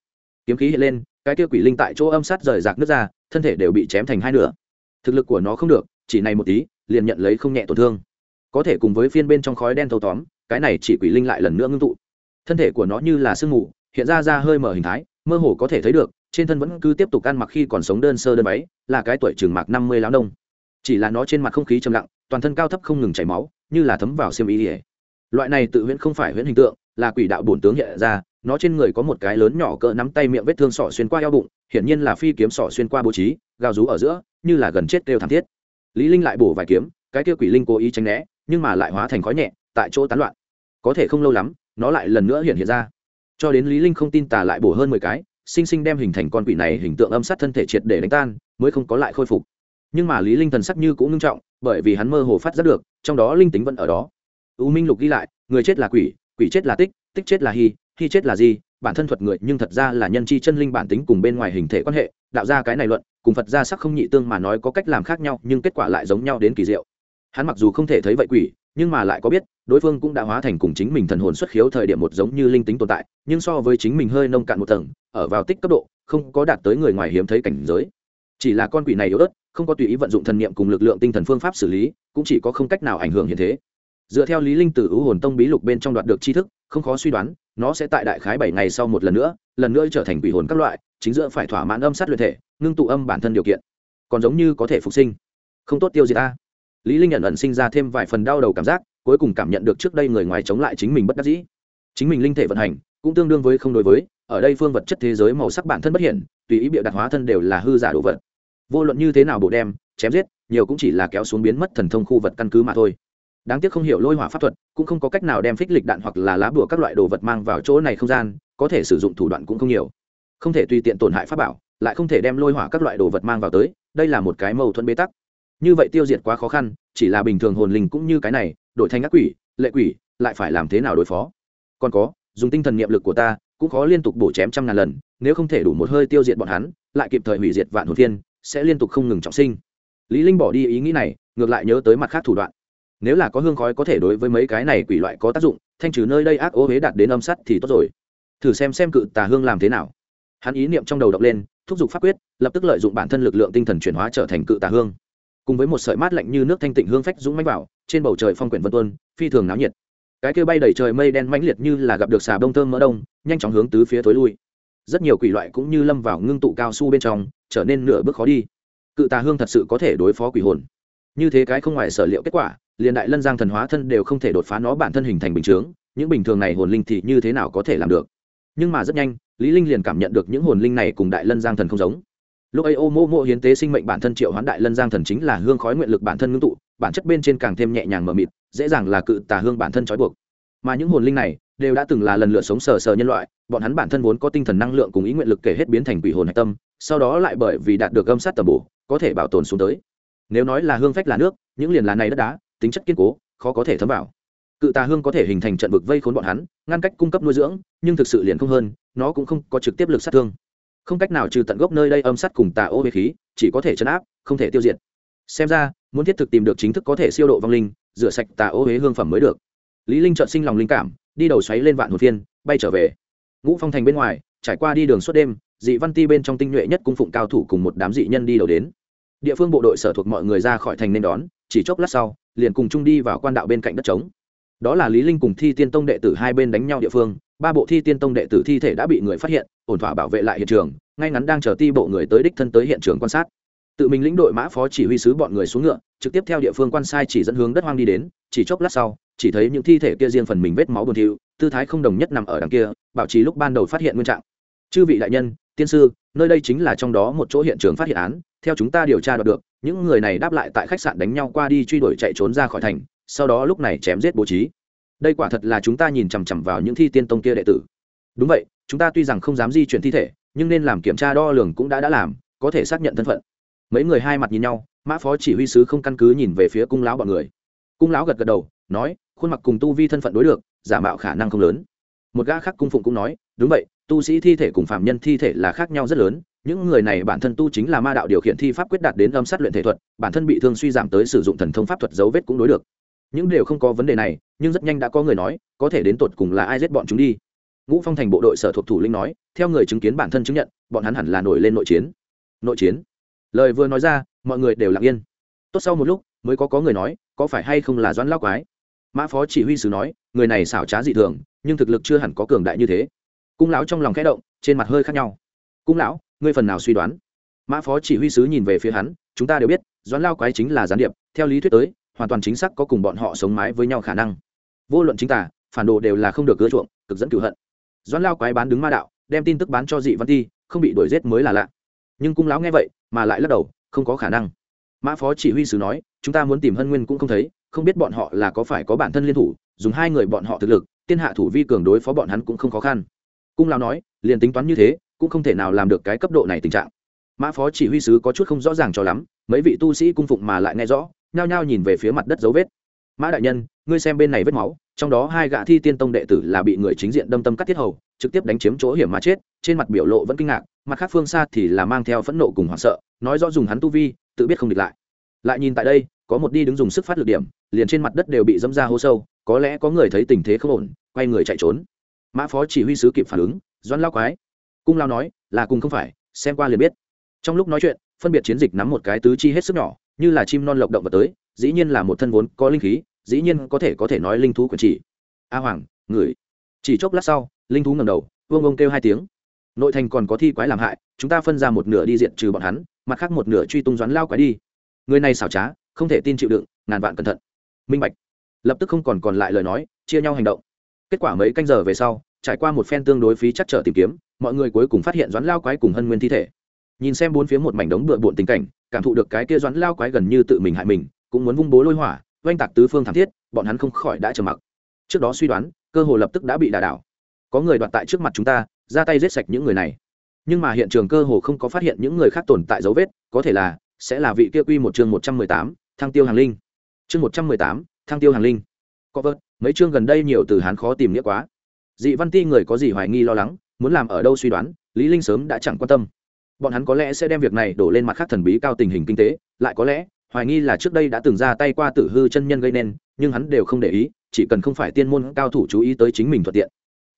Kiếm khí hiện lên, cái kia quỷ linh tại chỗ âm sát rời rạc nước ra, thân thể đều bị chém thành hai nửa. Thực lực của nó không được, chỉ này một tí liền nhận lấy không nhẹ tổn thương. Có thể cùng với phiên bên trong khói đen thâu tóm, cái này chỉ quỷ linh lại lần nữa ngưng tụ. Thân thể của nó như là sương mù, hiện ra ra hơi mở hình thái, mơ hồ có thể thấy được, trên thân vẫn cứ tiếp tục ăn mặc khi còn sống đơn sơ đơn váy, là cái tuổi trường mạc năm mươi láo đông chỉ là nó trên mặt không khí trầm lặng, toàn thân cao thấp không ngừng chảy máu, như là thấm vào xiêm ý ỉa loại này tự huyễn không phải huyễn hình tượng, là quỷ đạo bổn tướng hiện ra, nó trên người có một cái lớn nhỏ cỡ nắm tay miệng vết thương sọ xuyên qua eo bụng, hiển nhiên là phi kiếm sọ xuyên qua bố trí, gào rú ở giữa, như là gần chết kêu thảm thiết lý linh lại bổ vài kiếm, cái kia quỷ linh cố ý tránh né, nhưng mà lại hóa thành khói nhẹ, tại chỗ tán loạn. Có thể không lâu lắm, nó lại lần nữa hiện hiện ra. Cho đến lý linh không tin tà lại bổ hơn mười cái, sinh sinh đem hình thành con quỷ này hình tượng âm sát thân thể triệt để đánh tan, mới không có lại khôi phục. Nhưng mà lý linh thần sắc như cũng ngưng trọng, bởi vì hắn mơ hồ phát giác được, trong đó linh tính vẫn ở đó. U minh lục ghi lại, người chết là quỷ quỷ chết là tích tích chết là hy hy chết là gì bản thân thuật người nhưng thật ra là nhân chi chân linh bản tính cùng bên ngoài hình thể quan hệ, đạo ra cái này luận, cùng phật ra sắc không nhị tương mà nói có cách làm khác nhau, nhưng kết quả lại giống nhau đến kỳ diệu. Hắn mặc dù không thể thấy vậy quỷ, nhưng mà lại có biết, đối phương cũng đã hóa thành cùng chính mình thần hồn xuất khiếu thời điểm một giống như linh tính tồn tại, nhưng so với chính mình hơi nông cạn một tầng, ở vào tích cấp độ, không có đạt tới người ngoài hiếm thấy cảnh giới. Chỉ là con quỷ này yếu ớt, không có tùy ý vận dụng thần niệm cùng lực lượng tinh thần phương pháp xử lý, cũng chỉ có không cách nào ảnh hưởng hiện thế dựa theo lý linh từ ưu hồn tông bí lục bên trong đoạt được tri thức, không khó suy đoán, nó sẽ tại đại khái bảy ngày sau một lần nữa lần nữa trở thành quỷ hồn các loại, chính giữa phải thỏa mãn âm sát luyện thể, ngưng tụ âm bản thân điều kiện. Còn giống như có thể phục sinh. Không tốt tiêu gì ta. Lý linh nhận ẩn sinh ra thêm vài phần đau đầu cảm giác, cuối cùng cảm nhận được trước đây người ngoài chống lại chính mình bất đắc dĩ. Chính mình linh thể vận hành, cũng tương đương với không đối với, ở đây phương vật chất thế giới màu sắc bản thân bất hiển, tùy ý biểu đặt hóa thân đều là hư giả đồ vật. Vô luận như thế nào bộ đem, chém giết, nhiều cũng chỉ là kéo xuống biến mất thần thông khu vật căn cứ mà thôi đáng tiếc không hiểu lôi hỏa pháp thuật, cũng không có cách nào đem phích lịch đạn hoặc là lá bùa các loại đồ vật mang vào chỗ này không gian, có thể sử dụng thủ đoạn cũng không nhiều. Không thể tùy tiện tổn hại pháp bảo, lại không thể đem lôi hỏa các loại đồ vật mang vào tới, đây là một cái mâu thuẫn bế tắc. Như vậy tiêu diệt quá khó khăn, chỉ là bình thường hồn linh cũng như cái này, đổi thành ác quỷ, lệ quỷ, lại phải làm thế nào đối phó? Còn có, dùng tinh thần niệm lực của ta, cũng khó liên tục bổ chém trăm ngàn lần, nếu không thể đủ một hơi tiêu diệt bọn hắn, lại kịp thời hủy diệt vạn hồn thiên sẽ liên tục không ngừng trọng sinh. Lý linh bỏ đi ý nghĩ này, ngược lại nhớ tới mặt khác thủ đoạn nếu là có hương khói có thể đối với mấy cái này quỷ loại có tác dụng, thanh trừ nơi đây ác ô huế đạt đến âm sắt thì tốt rồi. Thử xem xem cự tà hương làm thế nào. Hắn ý niệm trong đầu đọc lên, thúc giục pháp quyết, lập tức lợi dụng bản thân lực lượng tinh thần chuyển hóa trở thành cự tà hương. Cùng với một sợi mát lạnh như nước thanh tịnh hương phách dũng mãnh vào, trên bầu trời phong quyển vân tuân phi thường náo nhiệt. Cái kêu bay đầy trời mây đen mãnh liệt như là gặp được xà bông thơm mỡ đông, nhanh chóng hướng tứ phía thối lui. Rất nhiều quỷ loại cũng như lâm vào ngưng tụ cao su bên trong, trở nên nửa bước khó đi. Cự tà hương thật sự có thể đối phó quỷ hồn. Như thế cái không ngoài sở liệu kết quả liền đại lân giang thần hóa thân đều không thể đột phá nó bản thân hình thành bình chướng, những bình thường này hồn linh thì như thế nào có thể làm được? Nhưng mà rất nhanh, lý linh liền cảm nhận được những hồn linh này cùng đại lân giang thần không giống. Lúc ấy ô mô mô hiến tế sinh mệnh bản thân triệu hoán đại lân giang thần chính là hương khói nguyện lực bản thân ngưng tụ, bản chất bên trên càng thêm nhẹ nhàng mờ mịt, dễ dàng là cự tà hương bản thân trói buộc. Mà những hồn linh này đều đã từng là lần lượt sống sờ sờ nhân loại, bọn hắn bản thân vốn có tinh thần năng lượng cùng ý nguyện lực kể hết biến thành quỷ hồn hạch tâm, sau đó lại bởi vì đạt được âm sát tầm bổ, có thể bảo tồn xuống tới. Nếu nói là hương phách là nước, những liền là này đất đá tính chất kiên cố, khó có thể thấm vào. Cự tà hương có thể hình thành trận vực vây khốn bọn hắn, ngăn cách cung cấp nuôi dưỡng, nhưng thực sự liền không hơn, nó cũng không có trực tiếp lực sát thương. Không cách nào trừ tận gốc nơi đây âm sát cùng tà ô huyết khí, chỉ có thể chấn áp, không thể tiêu diệt. Xem ra, muốn thiết thực tìm được chính thức có thể siêu độ vong linh, rửa sạch tà ô huế hương phẩm mới được. Lý linh chợt sinh lòng linh cảm, đi đầu xoáy lên vạn hồn phiên, bay trở về. Ngũ phong thành bên ngoài, trải qua đi đường suốt đêm, dị văn ti bên trong tinh nhuệ nhất cung phụng cao thủ cùng một đám dị nhân đi đầu đến địa phương bộ đội sở thuộc mọi người ra khỏi thành nên đón, chỉ chốc lát sau, liền cùng chung đi vào quan đạo bên cạnh đất trống. Đó là lý linh cùng thi tiên tông đệ tử hai bên đánh nhau địa phương, ba bộ thi tiên tông đệ tử thi thể đã bị người phát hiện, ổn thỏa bảo vệ lại hiện trường, ngay ngắn đang chờ ti bộ người tới đích thân tới hiện trường quan sát. Tự mình lĩnh đội mã phó chỉ huy sứ bọn người xuống ngựa, trực tiếp theo địa phương quan sai chỉ dẫn hướng đất hoang đi đến, chỉ chốc lát sau, chỉ thấy những thi thể kia riêng phần mình vết máu buồn thiu tư thái không đồng nhất nằm ở đằng kia, bảo trì lúc ban đầu phát hiện nguyên trạng. Chư vị đại nhân, tiên sư, nơi đây chính là trong đó một chỗ hiện trường phát hiện án theo chúng ta điều tra được, được những người này đáp lại tại khách sạn đánh nhau qua đi truy đuổi chạy trốn ra khỏi thành sau đó lúc này chém giết bố trí. Đây quả thật là chúng ta nhìn chằm chằm vào những thi tiên tông kia đệ tử. Đúng vậy chúng ta tuy rằng không dám di chuyển thi thể nhưng nên làm kiểm tra đo lường cũng đã đã làm có thể xác nhận thân phận. Mấy người hai mặt nhìn nhau mã phó chỉ huy sứ không căn cứ nhìn về phía cung lão bọn người. Cung lão gật gật đầu nói khuôn mặt cùng tu vi thân phận đối được giả mạo khả năng không lớn. Một gã khác cung phụng cũng nói đúng vậy tu sĩ thi thể cùng phạm nhân thi thể là khác nhau rất lớn những người này bản thân tu chính là ma đạo điều khiển thi pháp quyết đạt đến âm sát luyện thể thuật, bản thân bị thương suy giảm tới sử dụng thần thông pháp thuật dấu vết cũng đối được. Những điều không có vấn đề này, nhưng rất nhanh đã có người nói, có thể đến tột cùng là ai giết bọn chúng đi. Ngũ phong thành bộ đội sở thuộc thủ linh nói, theo người chứng kiến bản thân chứng nhận, bọn hắn hẳn là nổi lên nội chiến. Nội chiến? Lời vừa nói ra, mọi người đều lặng yên. Tốt sau một lúc, mới có có người nói, có phải hay không là doãn lao quái? Mã phó chỉ huy sứ nói, người này xảo trá dị thường, nhưng thực lực chưa hẳn có cường đại như thế. Cung lão trong lòng khẽ động, trên mặt hơi khác nhau. Cung lão ngươi phần nào suy đoán. Mã phó chỉ huy sứ nhìn về phía hắn, chúng ta đều biết, doãn lao quái chính là gián điệp, theo lý thuyết tới, hoàn toàn chính xác có cùng bọn họ sống mái với nhau khả năng. Vô luận chính tả phản đồ đều là không được cưa chuộng, cực dẫn cửu hận. Doãn lao quái bán đứng ma đạo, đem tin tức bán cho dị văn ti, không bị đuổi giết mới là lạ. Nhưng cung lão nghe vậy, mà lại lắc đầu, không có khả năng. Mã phó chỉ huy sứ nói, chúng ta muốn tìm hân nguyên cũng không thấy, không biết bọn họ là có phải có bản thân liên thủ, dùng hai người bọn họ thực lực, tiên hạ thủ vi cường đối phó bọn hắn cũng không khó khăn. Cung lão nói, liền tính toán như thế cũng không thể nào làm được cái cấp độ này tình trạng. Mã phó chỉ huy sứ có chút không rõ ràng cho lắm, mấy vị tu sĩ cung phụng mà lại nghe rõ, nhao nhao nhìn về phía mặt đất dấu vết. Mã đại nhân, ngươi xem bên này vết máu, trong đó hai gã thi tiên tông đệ tử là bị người chính diện đâm tâm cắt thiết hầu, trực tiếp đánh chiếm chỗ hiểm mà chết, trên mặt biểu lộ vẫn kinh ngạc, mặt khác phương xa thì là mang theo phẫn nộ cùng hoảng sợ, nói rõ dùng hắn tu vi, tự biết không địch lại. Lại nhìn tại đây, có một đi đứng dùng sức phát lực điểm, liền trên mặt đất đều bị dẫm ra hố sâu, có lẽ có người thấy tình thế không ổn, quay người chạy trốn. Mã phó chỉ huy sứ kịp phản ứng, doãn lao quái cung lao nói, là cùng không phải, xem qua liền biết. Trong lúc nói chuyện, phân biệt chiến dịch nắm một cái tứ chi hết sức nhỏ, như là chim non lộc động vật tới, dĩ nhiên là một thân vốn có linh khí, dĩ nhiên có thể có thể nói linh thú quyền chỉ. A hoàng, người. Chỉ chốc lát sau, linh thú ngầm đầu, vương ông kêu hai tiếng. Nội thành còn có thi quái làm hại, chúng ta phân ra một nửa đi diện trừ bọn hắn, mặt khác một nửa truy tung doán lao quái đi. Người này xảo trá, không thể tin chịu đựng, ngàn vạn cẩn thận. Minh bạch. Lập tức không còn còn lại lời nói, chia nhau hành động. Kết quả mấy canh giờ về sau, trải qua một phen tương đối phí chắc trở tìm kiếm mọi người cuối cùng phát hiện doãn lao quái cùng hân nguyên thi thể. Nhìn xem bốn phía một mảnh đống bựa bộn tình cảnh, cảm thụ được cái kia doãn lao quái gần như tự mình hại mình, cũng muốn vung bố lôi hỏa, oanh tạc tứ phương thảm thiết, bọn hắn không khỏi đã trầm mặc. Trước đó suy đoán, cơ hồ lập tức đã bị đà đảo. Có người đoạt tại trước mặt chúng ta, ra tay giết sạch những người này. Nhưng mà hiện trường cơ hồ không có phát hiện những người khác tồn tại dấu vết, có thể là, sẽ là vị kia quy một chương một trăm mười tám, thăng tiêu hàng linh. Chương một trăm mười tám, thăng tiêu hàng linh. Có vợt, mấy chương gần đây nhiều từ hán khó tìm nghĩa quá. Dị văn ti người có gì hoài nghi lo lắng? Muốn làm ở đâu suy đoán, lý linh sớm đã chẳng quan tâm. Bọn hắn có lẽ sẽ đem việc này đổ lên mặt khác thần bí cao tình hình kinh tế, lại có lẽ, hoài nghi là trước đây đã từng ra tay qua tử hư chân nhân gây nên, nhưng hắn đều không để ý, chỉ cần không phải tiên môn cao thủ chú ý tới chính mình thuận tiện.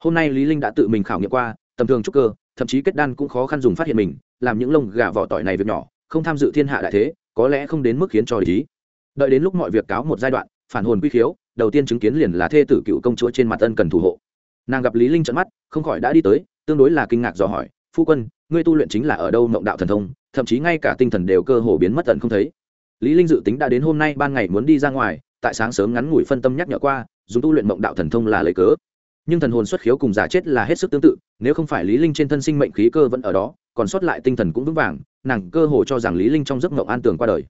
Hôm nay lý linh đã tự mình khảo nghiệm qua, tầm thường trúc cơ, thậm chí kết đan cũng khó khăn dùng phát hiện mình, làm những lông gà vỏ tỏi này việc nhỏ, không tham dự thiên hạ đại thế, có lẽ không đến mức khiến cho ý. đợi đến lúc mọi việc cáo một giai đoạn, phản hồn quy khiếu, đầu tiên chứng kiến liền là thê tử cựu công chúa trên mặt ân cần thủ hộ. Nàng gặp lý linh trợn mắt, không khỏi đã đi tới tương đối là kinh ngạc dò hỏi, phu quân, ngươi tu luyện chính là ở đâu mộng đạo thần thông? Thậm chí ngay cả tinh thần đều cơ hồ biến mất tận không thấy. Lý linh dự tính đã đến hôm nay ban ngày muốn đi ra ngoài, tại sáng sớm ngắn ngủi phân tâm nhắc nhở qua, dùng tu luyện mộng đạo thần thông là lấy cớ. Nhưng thần hồn xuất khiếu cùng giả chết là hết sức tương tự, nếu không phải lý linh trên thân sinh mệnh khí cơ vẫn ở đó, còn sót lại tinh thần cũng vững vàng, nàng cơ hồ cho rằng lý linh trong giấc mộng an tường qua đời.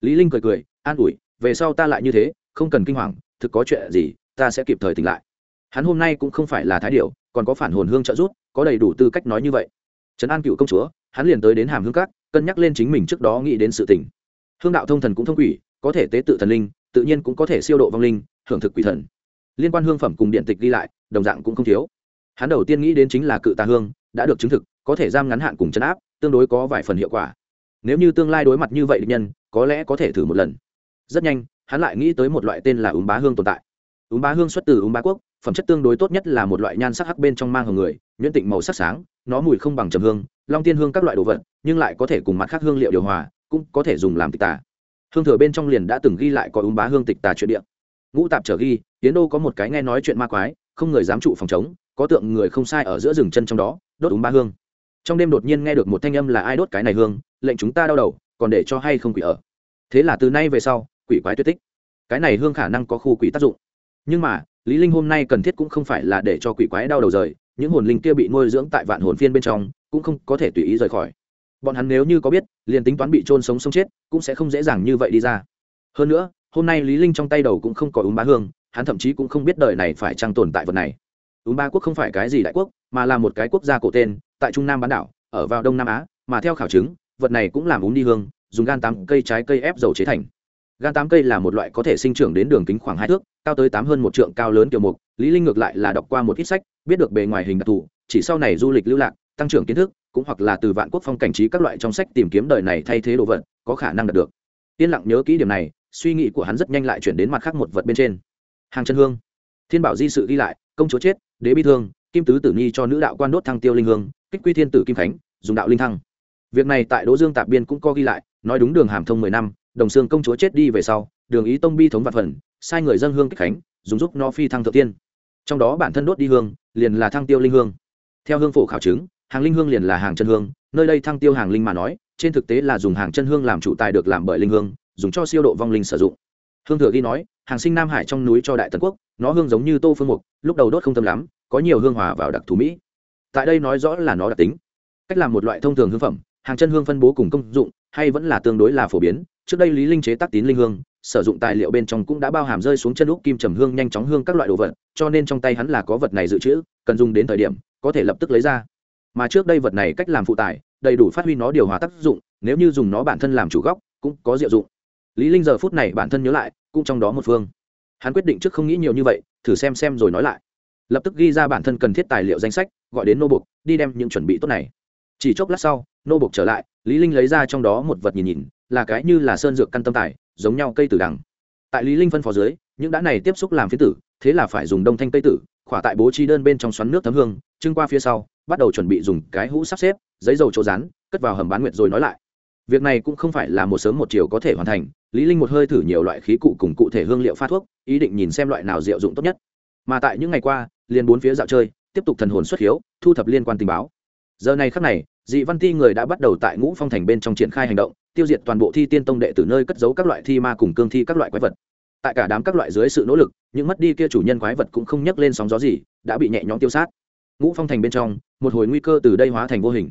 Lý linh cười cười, an ủi, về sau ta lại như thế, không cần kinh hoàng, thực có chuyện gì, ta sẽ kịp thời tỉnh lại. Hắn hôm nay cũng không phải là thái điểu còn có phản hồn hương trợ giúp, có đầy đủ tư cách nói như vậy. Trấn an cựu công chúa, hắn liền tới đến hàm hương các, cân nhắc lên chính mình trước đó nghĩ đến sự tỉnh hương đạo thông thần cũng thông quỷ, có thể tế tự thần linh, tự nhiên cũng có thể siêu độ vong linh hưởng thực quỷ thần. Liên quan hương phẩm cùng điện tịch đi lại, đồng dạng cũng không thiếu. Hắn đầu tiên nghĩ đến chính là cự tà hương, đã được chứng thực, có thể giam ngắn hạn cùng chấn áp, tương đối có vài phần hiệu quả. Nếu như tương lai đối mặt như vậy địch nhân, có lẽ có thể thử một lần. Rất nhanh, hắn lại nghĩ tới một loại tên là úm bá hương tồn tại. Úm bá hương xuất từ úm bá quốc phẩm chất tương đối tốt nhất là một loại nhan sắc hắc bên trong mang hồng người, nhuyễn tịnh màu sắc sáng, nó mùi không bằng trầm hương, long tiên hương các loại đồ vật, nhưng lại có thể cùng mặt khác hương liệu điều hòa, cũng có thể dùng làm tịch tà. Hương thừa bên trong liền đã từng ghi lại có úm bá hương tịch tà chuyện địa. Ngũ tạp trở ghi tiến đô có một cái nghe nói chuyện ma quái, không người dám trụ phòng chống có tượng người không sai ở giữa rừng chân trong đó, đốt úm bá hương. Trong đêm đột nhiên nghe được một thanh âm là ai đốt cái này hương, lệnh chúng ta đau đầu, còn để cho hay không quỷ ở. Thế là từ nay về sau, quỷ quái tuyệt tích. Cái này hương khả năng có khu quỷ tác dụng. Nhưng mà lý linh hôm nay cần thiết cũng không phải là để cho quỷ quái đau đầu rời, những hồn linh kia bị nuôi dưỡng tại vạn hồn phiên bên trong, cũng không có thể tùy ý rời khỏi. Bọn hắn nếu như có biết, liền tính toán bị trôn sống sống chết, cũng sẽ không dễ dàng như vậy đi ra. Hơn nữa, hôm nay lý linh trong tay đầu cũng không có uống bá hương, hắn thậm chí cũng không biết đời này phải trang tồn tại vật này. Úm ba quốc không phải cái gì đại quốc, mà là một cái quốc gia cổ tên, tại trung nam bán đảo, ở vào đông nam á, mà theo khảo chứng, vật này cũng làm uống đi hương, dùng gan tám cây trái cây ép dầu chế thành gan tám cây là một loại có thể sinh trưởng đến đường kính khoảng hai thước, cao tới tám hơn một trượng, cao lớn kiểu mục. Lý linh ngược lại là đọc qua một ít sách, biết được bề ngoài hình đặc thù, chỉ sau này du lịch lưu lạc, tăng trưởng kiến thức, cũng hoặc là từ vạn quốc phong cảnh trí các loại trong sách tìm kiếm đời này thay thế đồ vật, có khả năng đạt được. Yên lặng nhớ kỹ điểm này, suy nghĩ của hắn rất nhanh lại chuyển đến mặt khác một vật bên trên. Hàng chân hương. Thiên bảo di sự ghi lại, công chúa chết, đế bi thương, kim tứ tử nhi cho nữ đạo quan đốt thăng tiêu linh hương, kích quy thiên tử kim khánh, dùng đạo linh thăng. Việc này tại đỗ dương tạp biên cũng có ghi lại, nói đúng đường hàm thông mười năm đồng xương công chúa chết đi về sau, đường ý tông bi thống vạn phần, sai người dân hương kích khánh, dùng giúp no phi thăng thượng tiên. Trong đó bản thân đốt đi hương, liền là thăng tiêu linh hương. Theo hương phổ khảo chứng, hàng linh hương liền là hàng chân hương, nơi đây thăng tiêu hàng linh mà nói, trên thực tế là dùng hàng chân hương làm chủ tài được làm bởi linh hương, dùng cho siêu độ vong linh sử dụng. Hương thừa ghi nói, hàng sinh nam hải trong núi cho đại tần quốc, nó hương giống như tô phương mục, lúc đầu đốt không tâm lắm, có nhiều hương hòa vào đặc thù mỹ. Tại đây nói rõ là nó đặc tính. Cách làm một loại thông thường hương phẩm, hàng chân hương phân bố cùng công dụng, hay vẫn là tương đối là phổ biến trước đây lý linh chế tác tín linh hương sử dụng tài liệu bên trong cũng đã bao hàm rơi xuống chân lúc kim trầm hương nhanh chóng hương các loại đồ vật cho nên trong tay hắn là có vật này dự trữ cần dùng đến thời điểm có thể lập tức lấy ra. Mà trước đây vật này cách làm phụ tải, đầy đủ phát huy nó điều hòa tác dụng nếu như dùng nó bản thân làm chủ góc cũng có diệu dụng. Lý linh giờ phút này bản thân nhớ lại cũng trong đó một phương. Hắn quyết định trước không nghĩ nhiều như vậy thử xem xem rồi nói lại. Lập tức ghi ra bản thân cần thiết tài liệu danh sách gọi đến nô bục đi đem những chuẩn bị tốt này. Chỉ chốc lát sau nô bục trở lại lý linh lấy ra trong đó một vật nhìn nhìn là cái như là sơn dược căn tâm tài, giống nhau cây tử đằng. Tại lý linh phân phó dưới, những đã này tiếp xúc làm phiến tử, thế là phải dùng đông thanh cây tử, khỏa tại bố trí đơn bên trong xoắn nước thấm hương, trưng qua phía sau, bắt đầu chuẩn bị dùng cái hũ sắp xếp, giấy dầu chỗ rán, cất vào hầm bán nguyệt rồi nói lại. Việc này cũng không phải là một sớm một chiều có thể hoàn thành, lý linh một hơi thử nhiều loại khí cụ cùng cụ thể hương liệu pha thuốc, ý định nhìn xem loại nào diệu dụng tốt nhất. Mà tại những ngày qua, liền bốn phía dạo chơi, tiếp tục thần hồn xuất hiếu, thu thập liên quan tình báo. Giờ này khắc này, dị văn ti người đã bắt đầu tại ngũ phong thành bên trong triển khai hành động tiêu diệt toàn bộ thi tiên tông đệ từ nơi cất giấu các loại thi ma cùng cương thi các loại quái vật. Tại cả đám các loại dưới sự nỗ lực, những mất đi kia chủ nhân quái vật cũng không nhấc lên sóng gió gì, đã bị nhẹ nhõm tiêu sát. Ngũ phong thành bên trong, một hồi nguy cơ từ đây hóa thành vô hình.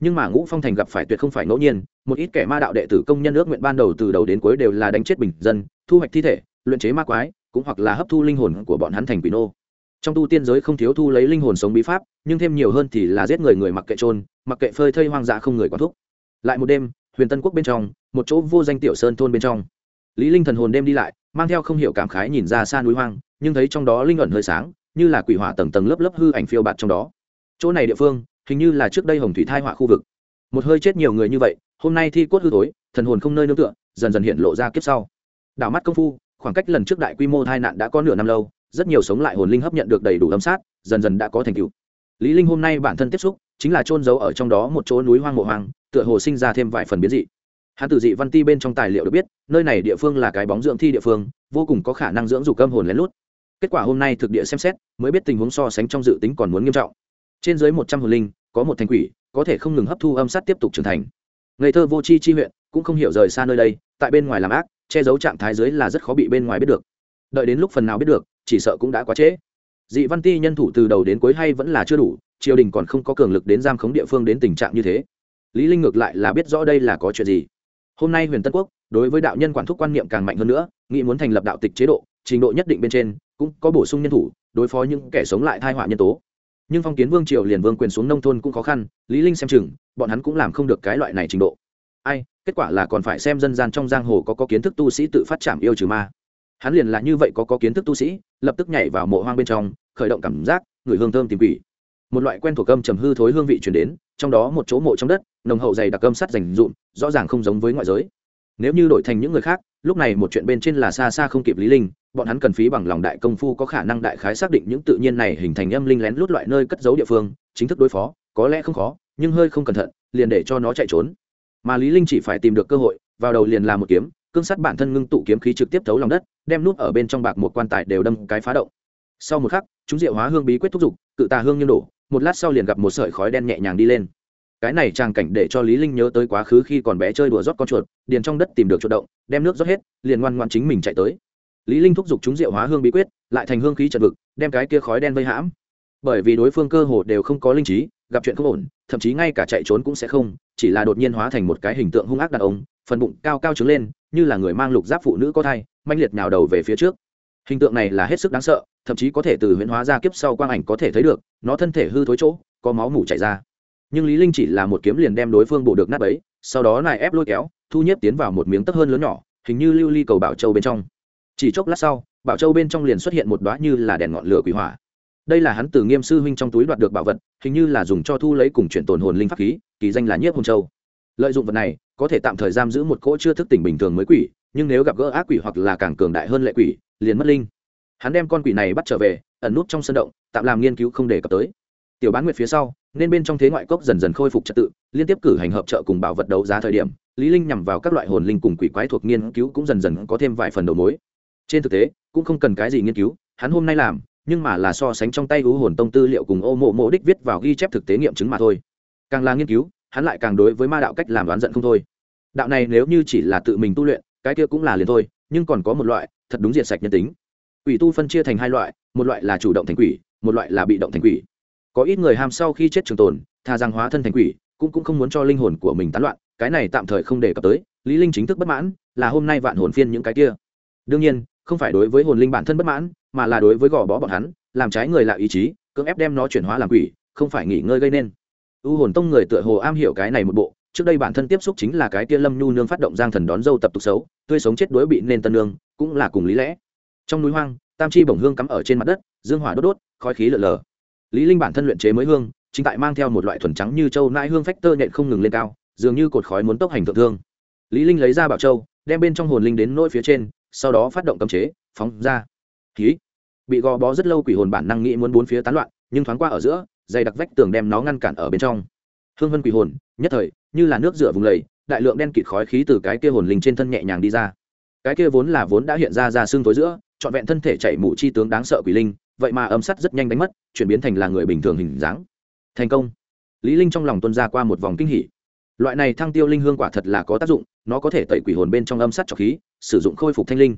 Nhưng mà ngũ phong thành gặp phải tuyệt không phải ngẫu nhiên, một ít kẻ ma đạo đệ tử công nhân ước nguyện ban đầu từ đầu đến cuối đều là đánh chết bình dân, thu hoạch thi thể, luyện chế ma quái, cũng hoặc là hấp thu linh hồn của bọn hắn thành quỷ nô. Trong tu tiên giới không thiếu thu lấy linh hồn sống bí pháp, nhưng thêm nhiều hơn thì là giết người người mặc kệ trôn mặc kệ phơi thây hoang dã không người quản thúc. Lại một đêm huyền tân quốc bên trong, một chỗ vô danh tiểu sơn thôn bên trong. Lý linh thần hồn đêm đi lại, mang theo không hiểu cảm khái nhìn ra xa núi hoang, nhưng thấy trong đó linh ẩn hơi sáng, như là quỷ hỏa tầng tầng lớp lớp hư ảnh phiêu bạt trong đó. Chỗ này địa phương, hình như là trước đây hồng thủy thai họa khu vực. Một hơi chết nhiều người như vậy, hôm nay thi cốt hư tối, thần hồn không nơi nương tựa, dần dần hiện lộ ra kiếp sau. Đảo mắt công phu, khoảng cách lần trước đại quy mô tai nạn đã có nửa năm lâu, rất nhiều sống lại hồn linh hấp nhận được đầy đủ âm sát, dần dần đã có thành tựu. Lý linh hôm nay bản thân tiếp xúc, chính là trôn giấu ở trong đó một chỗ núi hoang mộ hoang tựa hồ sinh ra thêm vài phần biến dị. Hắn từ dị văn ti bên trong tài liệu được biết, nơi này địa phương là cái bóng dưỡng thi địa phương, vô cùng có khả năng dưỡng dục âm hồn lén lút. Kết quả hôm nay thực địa xem xét, mới biết tình huống so sánh trong dự tính còn muốn nghiêm trọng. Trên dưới một trăm hồn linh, có một thành quỷ, có thể không ngừng hấp thu âm sát tiếp tục trưởng thành. Ngây thơ vô chi chi huyện, cũng không hiểu rời xa nơi đây, tại bên ngoài làm ác, che giấu trạng thái dưới là rất khó bị bên ngoài biết được. Đợi đến lúc phần nào biết được, chỉ sợ cũng đã quá trễ. Dị văn ti nhân thủ từ đầu đến cuối hay vẫn là chưa đủ, triều đình còn không có cường lực đến giam khống địa phương đến tình trạng như thế lý linh ngược lại là biết rõ đây là có chuyện gì. Hôm nay huyền tân quốc, đối với đạo nhân quản thúc quan niệm càng mạnh hơn nữa, nghĩ muốn thành lập đạo tịch chế độ, trình độ nhất định bên trên, cũng có bổ sung nhân thủ, đối phó những kẻ sống lại thai họa nhân tố. Nhưng phong kiến vương triều liền vương quyền xuống nông thôn cũng khó khăn, lý linh xem chừng, bọn hắn cũng làm không được cái loại này trình độ. Ai, kết quả là còn phải xem dân gian trong giang hồ có có kiến thức tu sĩ tự phát chạm yêu trừ ma. Hắn liền là như vậy có có kiến thức tu sĩ, lập tức nhảy vào mộ hoang bên trong, khởi động cảm giác, người hương thơm tìm quỷ. Một loại quen thuộc âm trầm hư thối hương vị truyền đến, trong đó một chỗ mộ trong đất nồng hậu dày đặc âm sắt dành dụm, rõ ràng không giống với ngoại giới. Nếu như đổi thành những người khác, lúc này một chuyện bên trên là xa xa không kịp lý linh, bọn hắn cần phí bằng lòng đại công phu có khả năng đại khái xác định những tự nhiên này hình thành âm linh lén lút loại nơi cất giấu địa phương, chính thức đối phó, có lẽ không khó, nhưng hơi không cẩn thận, liền để cho nó chạy trốn. Mà lý linh chỉ phải tìm được cơ hội, vào đầu liền làm một kiếm, cương sắt bản thân ngưng tụ kiếm khí trực tiếp thấu lòng đất, đem nút ở bên trong bạc một quan tài đều đâm cái phá động. Sau một khắc, chúng diệu hóa hương bí quyết thúc giục, cự tà hương như đổ, một lát sau liền gặp một sợi khói đen nhẹ nhàng đi lên cái này trang cảnh để cho lý linh nhớ tới quá khứ khi còn bé chơi đùa rót con chuột, điền trong đất tìm được chuột động, đem nước rót hết, liền ngoan ngoan chính mình chạy tới. Lý linh thúc giục chúng diệu hóa hương bí quyết, lại thành hương khí trận vực, đem cái kia khói đen vây hãm. Bởi vì đối phương cơ hồ đều không có linh trí, gặp chuyện không ổn, thậm chí ngay cả chạy trốn cũng sẽ không, chỉ là đột nhiên hóa thành một cái hình tượng hung ác đàn ông, phần bụng cao cao trứng lên, như là người mang lục giáp phụ nữ có thai manh liệt nhào đầu về phía trước. Hình tượng này là hết sức đáng sợ, thậm chí có thể từ huyễn hóa ra kiếp sau quang ảnh có thể thấy được, nó thân thể hư thối chỗ, có máu mủ chảy ra nhưng lý linh chỉ là một kiếm liền đem đối phương bổ được nát ấy sau đó nài ép lôi kéo, thu nhếp tiến vào một miếng tấp hơn lớn nhỏ, hình như lưu ly cầu bảo châu bên trong. Chỉ chốc lát sau, bảo châu bên trong liền xuất hiện một đóa như là đèn ngọn lửa quỷ hỏa. Đây là hắn từ nghiêm sư huynh trong túi đoạt được bảo vật, hình như là dùng cho thu lấy cùng chuyển tồn hồn linh pháp khí, kỳ danh là nhiếp hồn châu. Lợi dụng vật này, có thể tạm thời giam giữ một cỗ chưa thức tỉnh bình thường mới quỷ, nhưng nếu gặp gỡ ác quỷ hoặc là càng cường đại hơn lệ quỷ, liền mất linh. Hắn đem con quỷ này bắt trở về, ẩn nút trong sân động, tạm làm nghiên cứu không đề cập tới tiểu bán nguyệt phía sau, nên bên trong thế ngoại cốc dần dần khôi phục trật tự, liên tiếp cử hành hợp trợ cùng bảo vật đấu giá thời điểm, lý linh nhằm vào các loại hồn linh cùng quỷ quái thuộc nghiên cứu cũng dần dần có thêm vài phần đầu mối. Trên thực tế, cũng không cần cái gì nghiên cứu, hắn hôm nay làm, nhưng mà là so sánh trong tay ưu hồn tông tư liệu cùng ô mộ mộ đích viết vào ghi chép thực tế nghiệm chứng mà thôi. Càng là nghiên cứu, hắn lại càng đối với ma đạo cách làm đoán giận không thôi. Đạo này nếu như chỉ là tự mình tu luyện, cái kia cũng là liền thôi, nhưng còn có một loại, thật đúng diện sạch nhân tính. Quỷ tu phân chia thành hai loại, một loại là chủ động thành quỷ, một loại là bị động thành quỷ có ít người ham sau khi chết trường tồn thà rằng hóa thân thành quỷ, cũng cũng không muốn cho linh hồn của mình tán loạn, cái này tạm thời không đề cập tới, lý linh chính thức bất mãn, là hôm nay vạn hồn phiên những cái kia. Đương nhiên, không phải đối với hồn linh bản thân bất mãn, mà là đối với gò bó bọn hắn, làm trái người lạ ý chí, cưỡng ép đem nó chuyển hóa làm quỷ, không phải nghỉ ngơi gây nên. U hồn tông người tựa hồ am hiểu cái này một bộ, trước đây bản thân tiếp xúc chính là cái kia lâm nhu nương phát động giang thần đón dâu tập tục xấu, tươi sống chết đuối bị nên tân nương, cũng là cùng lý lẽ. Trong núi hoang, tam chi bổng hương cắm ở trên mặt đất, dương hỏa đốt đốt, khói khí lở lờ lý linh bản thân luyện chế mới hương, chính tại mang theo một loại thuần trắng như châu nãi hương phách tơ nhện không ngừng lên cao, dường như cột khói muốn tốc hành thượng thương. Lý linh lấy ra bảo châu, đem bên trong hồn linh đến nỗi phía trên, sau đó phát động cấm chế, phóng ra. Khí bị gò bó rất lâu quỷ hồn bản năng nghĩ muốn bốn phía tán loạn, nhưng thoáng qua ở giữa, dày đặc vách tường đem nó ngăn cản ở bên trong. Hương vân quỷ hồn, nhất thời, như là nước rửa vùng lầy, đại lượng đen kịt khói khí từ cái kia hồn linh trên thân nhẹ nhàng đi ra. Cái kia vốn là vốn đã hiện ra ra xương tối giữa, trọn vẹn thân thể chảy mũ chi tướng đáng sợ quỷ linh vậy mà âm sắt rất nhanh đánh mất, chuyển biến thành là người bình thường hình dáng. Thành công. Lý linh trong lòng tuân ra qua một vòng kinh hỉ. Loại này thăng tiêu linh hương quả thật là có tác dụng, nó có thể tẩy quỷ hồn bên trong âm sắt trọc khí, sử dụng khôi phục thanh linh.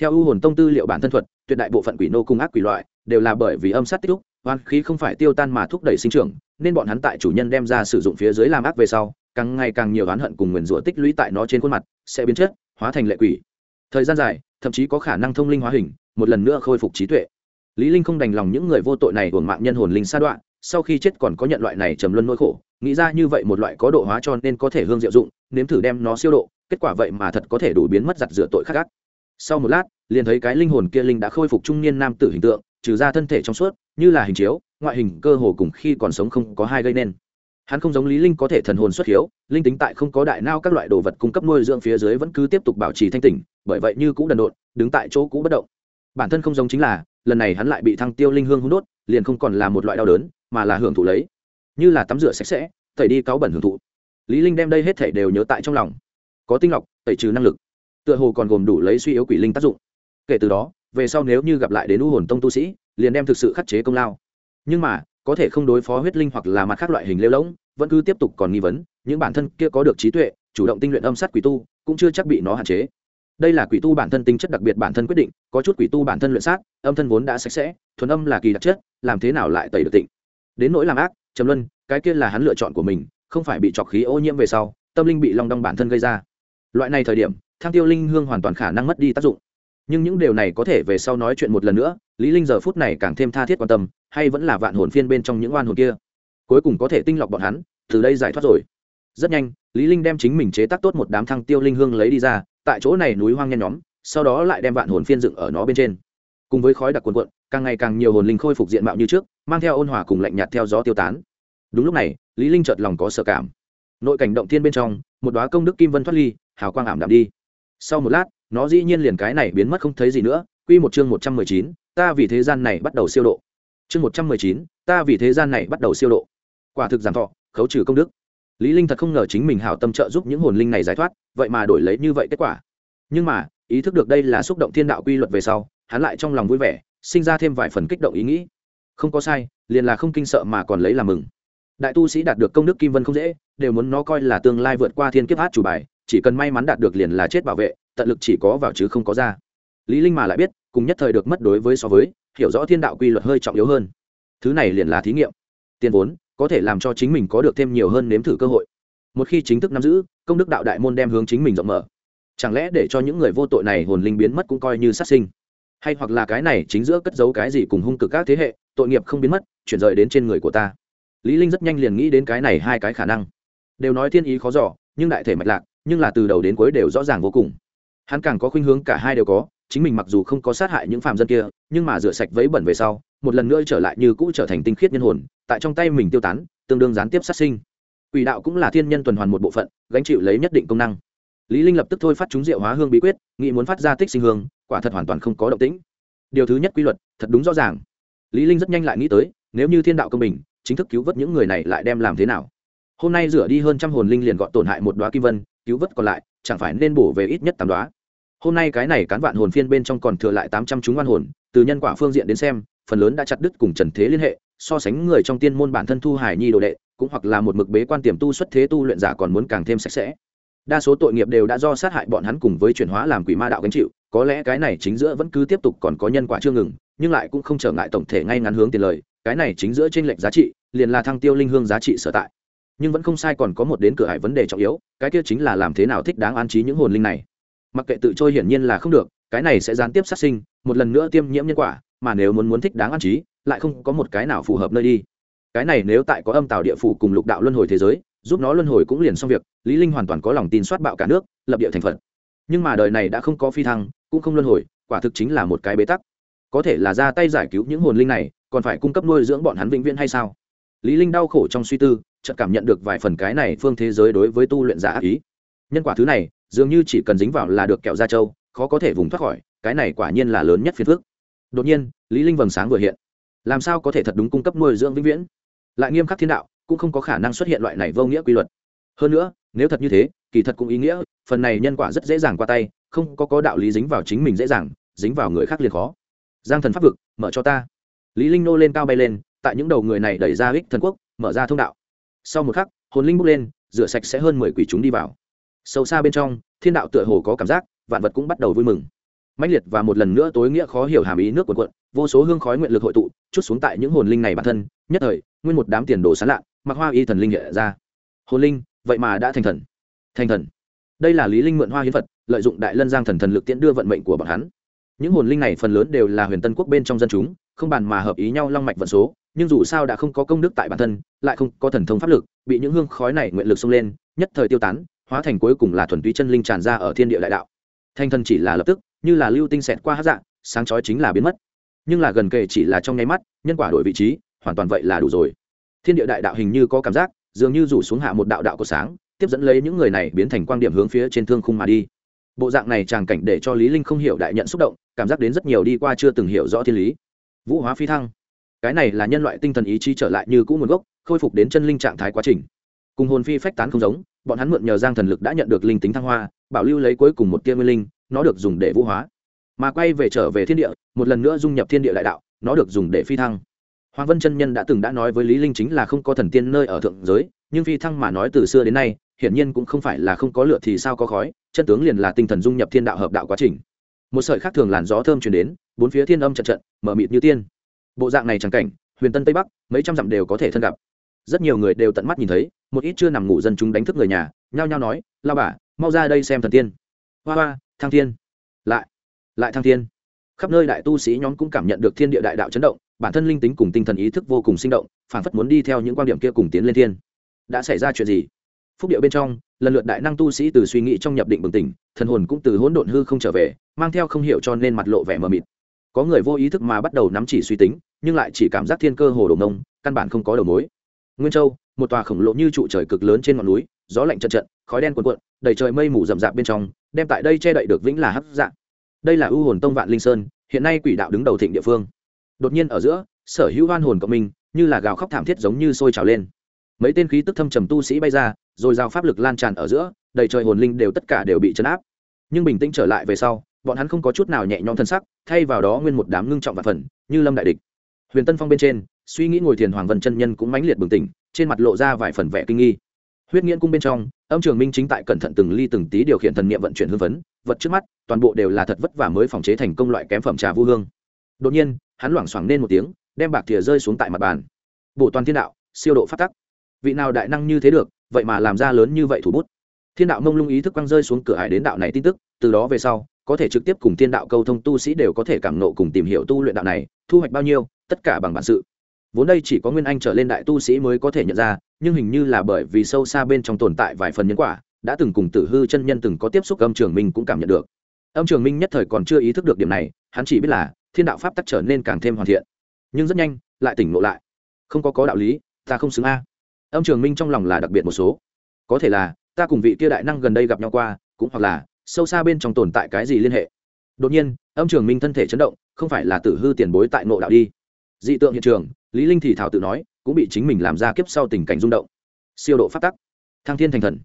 Theo ưu hồn tông tư liệu bản thân thuật, tuyệt đại bộ phận quỷ nô cung ác quỷ loại đều là bởi vì âm sát tích lúc oan khí không phải tiêu tan mà thúc đẩy sinh trưởng, nên bọn hắn tại chủ nhân đem ra sử dụng phía dưới làm ác về sau, càng ngày càng nhiều oán hận cùng nguyền rủa tích lũy tại nó trên khuôn mặt, sẽ biến chất, hóa thành lệ quỷ. Thời gian dài, thậm chí có khả năng thông linh hóa hình, một lần nữa khôi phục trí tuệ lý linh không đành lòng những người vô tội này hưởng mạng nhân hồn linh sa đoạn, sau khi chết còn có nhận loại này trầm luân nỗi khổ, nghĩ ra như vậy một loại có độ hóa cho nên có thể hương diệu dụng, nếm thử đem nó siêu độ, kết quả vậy mà thật có thể đủ biến mất giặt rửa tội khắc gắt sau một lát, liền thấy cái linh hồn kia linh đã khôi phục trung niên nam tử hình tượng, trừ ra thân thể trong suốt, như là hình chiếu, ngoại hình cơ hồ cùng khi còn sống không có hai gây nên. Hắn không giống lý linh có thể thần hồn xuất hiếu, linh tính tại không có đại nao các loại đồ vật cung cấp nuôi dưỡng phía dưới vẫn cứ tiếp tục bảo trì thanh tỉnh, bởi vậy như cũ đần độn, đứng tại chỗ cũ bất động. Bản thân không giống chính là lần này hắn lại bị thăng tiêu linh hương hút đốt, liền không còn là một loại đau đớn, mà là hưởng thụ lấy. Như là tắm rửa sạch sẽ, tẩy đi cáo bẩn hưởng thụ. Lý linh đem đây hết thể đều nhớ tại trong lòng. Có tinh lọc, tẩy trừ năng lực. Tựa hồ còn gồm đủ lấy suy yếu quỷ linh tác dụng. Kể từ đó, về sau nếu như gặp lại đến u hồn tông tu sĩ, liền đem thực sự khắc chế công lao. Nhưng mà, có thể không đối phó huyết linh hoặc là mặt khác loại hình lêu lỗng vẫn cứ tiếp tục còn nghi vấn, những bản thân kia có được trí tuệ, chủ động tinh luyện âm sát quỷ tu, cũng chưa chắc bị nó hạn chế đây là quỷ tu bản thân tính chất đặc biệt bản thân quyết định, có chút quỷ tu bản thân luyện sát, âm thân vốn đã sạch sẽ, thuần âm là kỳ đặc chất, làm thế nào lại tẩy được tịnh? Đến nỗi làm ác, trầm luân, cái kia là hắn lựa chọn của mình, không phải bị trọc khí ô nhiễm về sau, tâm linh bị long đong bản thân gây ra. Loại này thời điểm, thang tiêu linh hương hoàn toàn khả năng mất đi tác dụng. Nhưng những điều này có thể về sau nói chuyện một lần nữa, lý linh giờ phút này càng thêm tha thiết quan tâm, hay vẫn là vạn hồn phiên bên trong những oan hồn kia. Cuối cùng có thể tinh lọc bọn hắn, từ đây giải thoát rồi. Rất nhanh, lý linh đem chính mình chế tác tốt một đám thăng tiêu linh hương lấy đi ra tại chỗ này núi hoang nhen nhóm sau đó lại đem vạn hồn phiên dựng ở nó bên trên. Cùng với khói đặc cuồn cuộn càng ngày càng nhiều hồn linh khôi phục diện mạo như trước mang theo ôn hòa cùng lạnh nhạt theo gió tiêu tán. Đúng lúc này lý linh chợt lòng có sợ cảm. Nội cảnh động thiên bên trong một đóa công đức kim vân thoát ly hào quang ảm đạm đi. Sau một lát nó dĩ nhiên liền cái này biến mất không thấy gì nữa. Quy một chương một trăm mười chín, ta vì thế gian này bắt đầu siêu độ. Chương một trăm mười chín, ta vì thế gian này bắt đầu siêu độ. Quả thực giảm thọ khấu trừ công đức lý linh thật không ngờ chính mình hảo tâm trợ giúp những hồn linh này giải thoát, vậy mà đổi lấy như vậy kết quả. Nhưng mà, ý thức được đây là xúc động thiên đạo quy luật về sau, hắn lại trong lòng vui vẻ, sinh ra thêm vài phần kích động ý nghĩ. Không có sai, liền là không kinh sợ mà còn lấy làm mừng. Đại tu sĩ đạt được công đức kim vân không dễ, đều muốn nó coi là tương lai vượt qua thiên kiếp hát chủ bài, chỉ cần may mắn đạt được liền là chết bảo vệ, tận lực chỉ có vào chứ không có ra. Lý linh mà lại biết, cùng nhất thời được mất đối với so với, hiểu rõ thiên đạo quy luật hơi trọng yếu hơn. Thứ này liền là thí nghiệm. Tiền vốn có thể làm cho chính mình có được thêm nhiều hơn nếm thử cơ hội. Một khi chính thức nắm giữ, công đức đạo đại môn đem hướng chính mình rộng mở. Chẳng lẽ để cho những người vô tội này hồn linh biến mất cũng coi như sát sinh? Hay hoặc là cái này chính giữa cất giấu cái gì cùng hung cực các thế hệ, tội nghiệp không biến mất, chuyển rời đến trên người của ta. Lý linh rất nhanh liền nghĩ đến cái này hai cái khả năng. Đều nói thiên ý khó dò, nhưng đại thể mạch lạc, nhưng là từ đầu đến cuối đều rõ ràng vô cùng. Hắn càng có khuynh hướng cả hai đều có, chính mình mặc dù không có sát hại những phàm dân kia, nhưng mà rửa sạch vấy bẩn về sau, một lần nữa trở lại như cũ trở thành tinh khiết nhân hồn tại trong tay mình tiêu tán, tương đương gián tiếp sát sinh. Quỷ đạo cũng là thiên nhân tuần hoàn một bộ phận, gánh chịu lấy nhất định công năng. Lý linh lập tức thôi phát chúng diệu hóa hương bí quyết, nghĩ muốn phát ra tích sinh hương, quả thật hoàn toàn không có động tĩnh. Điều thứ nhất quy luật, thật đúng rõ ràng. Lý linh rất nhanh lại nghĩ tới, nếu như thiên đạo công bình, chính thức cứu vớt những người này lại đem làm thế nào? Hôm nay rửa đi hơn trăm hồn linh liền gọn tổn hại một đóa kim vân, cứu vớt còn lại, chẳng phải nên bổ về ít nhất tám đóa? Hôm nay cái này cán vạn hồn phiên bên trong còn thừa lại tám trăm chúng oan hồn, từ nhân quả phương diện đến xem, phần lớn đã chặt đứt cùng trần thế liên hệ so sánh người trong tiên môn bản thân thu hải nhi đồ đệ, cũng hoặc là một mực bế quan tiềm tu xuất thế tu luyện giả còn muốn càng thêm sạch sẽ. Đa số tội nghiệp đều đã do sát hại bọn hắn cùng với chuyển hóa làm quỷ ma đạo gánh chịu, có lẽ cái này chính giữa vẫn cứ tiếp tục còn có nhân quả chưa ngừng, nhưng lại cũng không trở ngại tổng thể ngay ngắn hướng tiền lời, cái này chính giữa trên lệnh giá trị, liền là thăng tiêu linh hương giá trị sở tại. Nhưng vẫn không sai còn có một đến cửa hải vấn đề trọng yếu, cái kia chính là làm thế nào thích đáng an trí những hồn linh này. Mặc kệ tự trôi hiển nhiên là không được, cái này sẽ gián tiếp sát sinh, một lần nữa tiêm nhiễm nhân quả, mà nếu muốn muốn thích đáng an trí lại không có một cái nào phù hợp nơi đi. Cái này nếu tại có âm tào địa phủ cùng lục đạo luân hồi thế giới, giúp nó luân hồi cũng liền xong việc, lý linh hoàn toàn có lòng tin soát bạo cả nước, lập địa thành phật. Nhưng mà đời này đã không có phi thăng, cũng không luân hồi, quả thực chính là một cái bế tắc. Có thể là ra tay giải cứu những hồn linh này, còn phải cung cấp nuôi dưỡng bọn hắn vĩnh viễn hay sao? Lý linh đau khổ trong suy tư, chợt cảm nhận được vài phần cái này phương thế giới đối với tu luyện giả ác ý. Nhân quả thứ này, dường như chỉ cần dính vào là được kẹo ra châu khó có thể vùng thoát khỏi, cái này quả nhiên là lớn nhất phiền phức. Đột nhiên, lý linh vầng sáng vừa hiện làm sao có thể thật đúng cung cấp nuôi dưỡng vĩnh viễn? Lại nghiêm khắc thiên đạo, cũng không có khả năng xuất hiện loại này vô nghĩa quy luật. Hơn nữa, nếu thật như thế, kỳ thật cũng ý nghĩa, phần này nhân quả rất dễ dàng qua tay, không có có đạo lý dính vào chính mình dễ dàng, dính vào người khác liền khó. Giang thần pháp vực, mở cho ta. Lý linh nô lên cao bay lên, tại những đầu người này đẩy ra ích thần quốc, mở ra thông đạo. Sau một khắc, hồn linh bốc lên, rửa sạch sẽ hơn mười quỷ chúng đi vào. Sâu xa bên trong, thiên đạo tựa hồ có cảm giác, vạn vật cũng bắt đầu vui mừng mãnh liệt và một lần nữa tối nghĩa khó hiểu hàm ý nước cuộn cuộn, vô số hương khói nguyện lực hội tụ, chút xuống tại những hồn linh này bản thân, nhất thời, nguyên một đám tiền đồ sán lạ mặc hoa y thần linh hiện ra. Hồn linh, vậy mà đã thành thần. Thành thần. Đây là lý linh mượn hoa hiến vật lợi dụng đại lân giang thần thần lực tiễn đưa vận mệnh của bọn hắn. Những hồn linh này phần lớn đều là huyền tân quốc bên trong dân chúng, không bàn mà hợp ý nhau long mạch vận số, nhưng dù sao đã không có công đức tại bản thân, lại không có thần thông pháp lực, bị những hương khói này nguyện lực xông lên, nhất thời tiêu tán, hóa thành cuối cùng là thuần túy chân linh tràn ra ở thiên địa đại đạo. Thanh thần chỉ là lập tức như là lưu tinh xẹt qua hát dạng sáng chói chính là biến mất. Nhưng là gần kề chỉ là trong nháy mắt, nhân quả đổi vị trí, hoàn toàn vậy là đủ rồi. Thiên địa đại đạo hình như có cảm giác, dường như rủ xuống hạ một đạo đạo của sáng, tiếp dẫn lấy những người này biến thành quan điểm hướng phía trên thương khung mà đi. Bộ dạng này tràng cảnh để cho lý linh không hiểu đại nhận xúc động, cảm giác đến rất nhiều đi qua chưa từng hiểu rõ thiên lý. Vũ hóa phi thăng. Cái này là nhân loại tinh thần ý chí trở lại như cũ nguồn gốc, khôi phục đến chân linh trạng thái quá trình. Cùng hồn phi phách tán không giống, bọn hắn mượn nhờ giang thần lực đã nhận được linh tính thăng hoa, bảo lưu lấy cuối cùng một tia nguyên linh nó được dùng để vũ hóa. Mà quay về trở về thiên địa, một lần nữa dung nhập thiên địa đại đạo, nó được dùng để phi thăng. Hoàng vân chân nhân đã từng đã nói với lý linh chính là không có thần tiên nơi ở thượng giới, nhưng phi thăng mà nói từ xưa đến nay, hiển nhiên cũng không phải là không có lửa thì sao có khói, chân tướng liền là tinh thần dung nhập thiên đạo hợp đạo quá trình. Một sợi khác thường làn gió thơm truyền đến, bốn phía thiên âm trận trận, mở mịt như tiên. Bộ dạng này chẳng cảnh, huyền tân tây bắc, mấy trăm dặm đều có thể thân gặp. Rất nhiều người đều tận mắt nhìn thấy, một ít chưa nằm ngủ dân chúng đánh thức người nhà, nhao nhao nói, lao bà, mau ra đây xem thần tiên. Hoa hoa thăng thiên. Lại lại thăng thiên. Khắp nơi đại tu sĩ nhóm cũng cảm nhận được thiên địa đại đạo chấn động, bản thân linh tính cùng tinh thần ý thức vô cùng sinh động, phản phất muốn đi theo những quan điểm kia cùng tiến lên thiên. Đã xảy ra chuyện gì? Phúc điệu bên trong, lần lượt đại năng tu sĩ từ suy nghĩ trong nhập định bừng tỉnh, thần hồn cũng từ hỗn độn hư không trở về, mang theo không hiểu cho nên mặt lộ vẻ mờ mịt. Có người vô ý thức mà bắt đầu nắm chỉ suy tính, nhưng lại chỉ cảm giác thiên cơ hồ đồ nông căn bản không có đầu mối. Nguyên châu, một tòa khổng lồ như trụ trời cực lớn trên ngọn núi, gió lạnh trận trận khói đen cuồn cuộn, đầy trời mây mù rậm rạp bên trong đem tại đây che đậy được vĩnh là hấp dạng đây là ưu hồn tông vạn linh sơn, hiện nay quỷ đạo đứng đầu thịnh địa phương. Đột nhiên ở giữa, sở hữu hoan hồn cộng minh như là gào khóc thảm thiết giống như sôi trào lên. Mấy tên khí tức thâm trầm tu sĩ bay ra, rồi giao pháp lực lan tràn ở giữa, đầy trời hồn linh đều tất cả đều bị chấn áp. Nhưng bình tĩnh trở lại về sau, bọn hắn không có chút nào nhẹ nhõm thân sắc, thay vào đó nguyên một đám ngưng trọng và phần, như lâm đại địch. Huyền tân phong bên trên, suy nghĩ ngồi thiền hoàng vân chân nhân cũng mãnh liệt bừng tỉnh, trên mặt lộ ra vài phần vẻ kinh nghi huyết nghiễn cung bên trong, âm trường minh chính tại cẩn thận từng ly từng tí điều khiển thần niệm vận chuyển hương phấn, vật trước mắt, toàn bộ đều là thật vất vả mới phòng chế thành công loại kém phẩm trà vu hương. Đột nhiên, hắn loảng xoảng lên một tiếng, đem bạc thìa rơi xuống tại mặt bàn. Bộ toàn thiên đạo, siêu độ phát tắc. Vị nào đại năng như thế được, vậy mà làm ra lớn như vậy thủ bút. Thiên đạo mông lung ý thức quăng rơi xuống cửa hải đến đạo này tin tức, từ đó về sau, có thể trực tiếp cùng thiên đạo câu thông tu sĩ đều có thể cảm nộ cùng tìm hiểu tu luyện đạo này, thu hoạch bao nhiêu, tất cả bằng bản sự vốn đây chỉ có nguyên anh trở lên đại tu sĩ mới có thể nhận ra, nhưng hình như là bởi vì sâu xa bên trong tồn tại vài phần nhân quả, đã từng cùng tử hư chân nhân từng có tiếp xúc, âm trường minh cũng cảm nhận được. Âm trường minh nhất thời còn chưa ý thức được điểm này, hắn chỉ biết là thiên đạo pháp tắc trở nên càng thêm hoàn thiện. Nhưng rất nhanh, lại tỉnh ngộ lại. Không có có đạo lý, ta không xứng a. Âm trường minh trong lòng là đặc biệt một số. Có thể là, ta cùng vị kia đại năng gần đây gặp nhau qua, cũng hoặc là, sâu xa bên trong tồn tại cái gì liên hệ. Đột nhiên, âm trường minh thân thể chấn động, không phải là tử hư tiền bối tại ngộ đạo đi. Dị tượng hiện trường lý linh thì thảo tự nói, cũng bị chính mình làm ra kiếp sau tình cảnh rung động. Siêu độ phát tắc. Thăng thiên thành thần.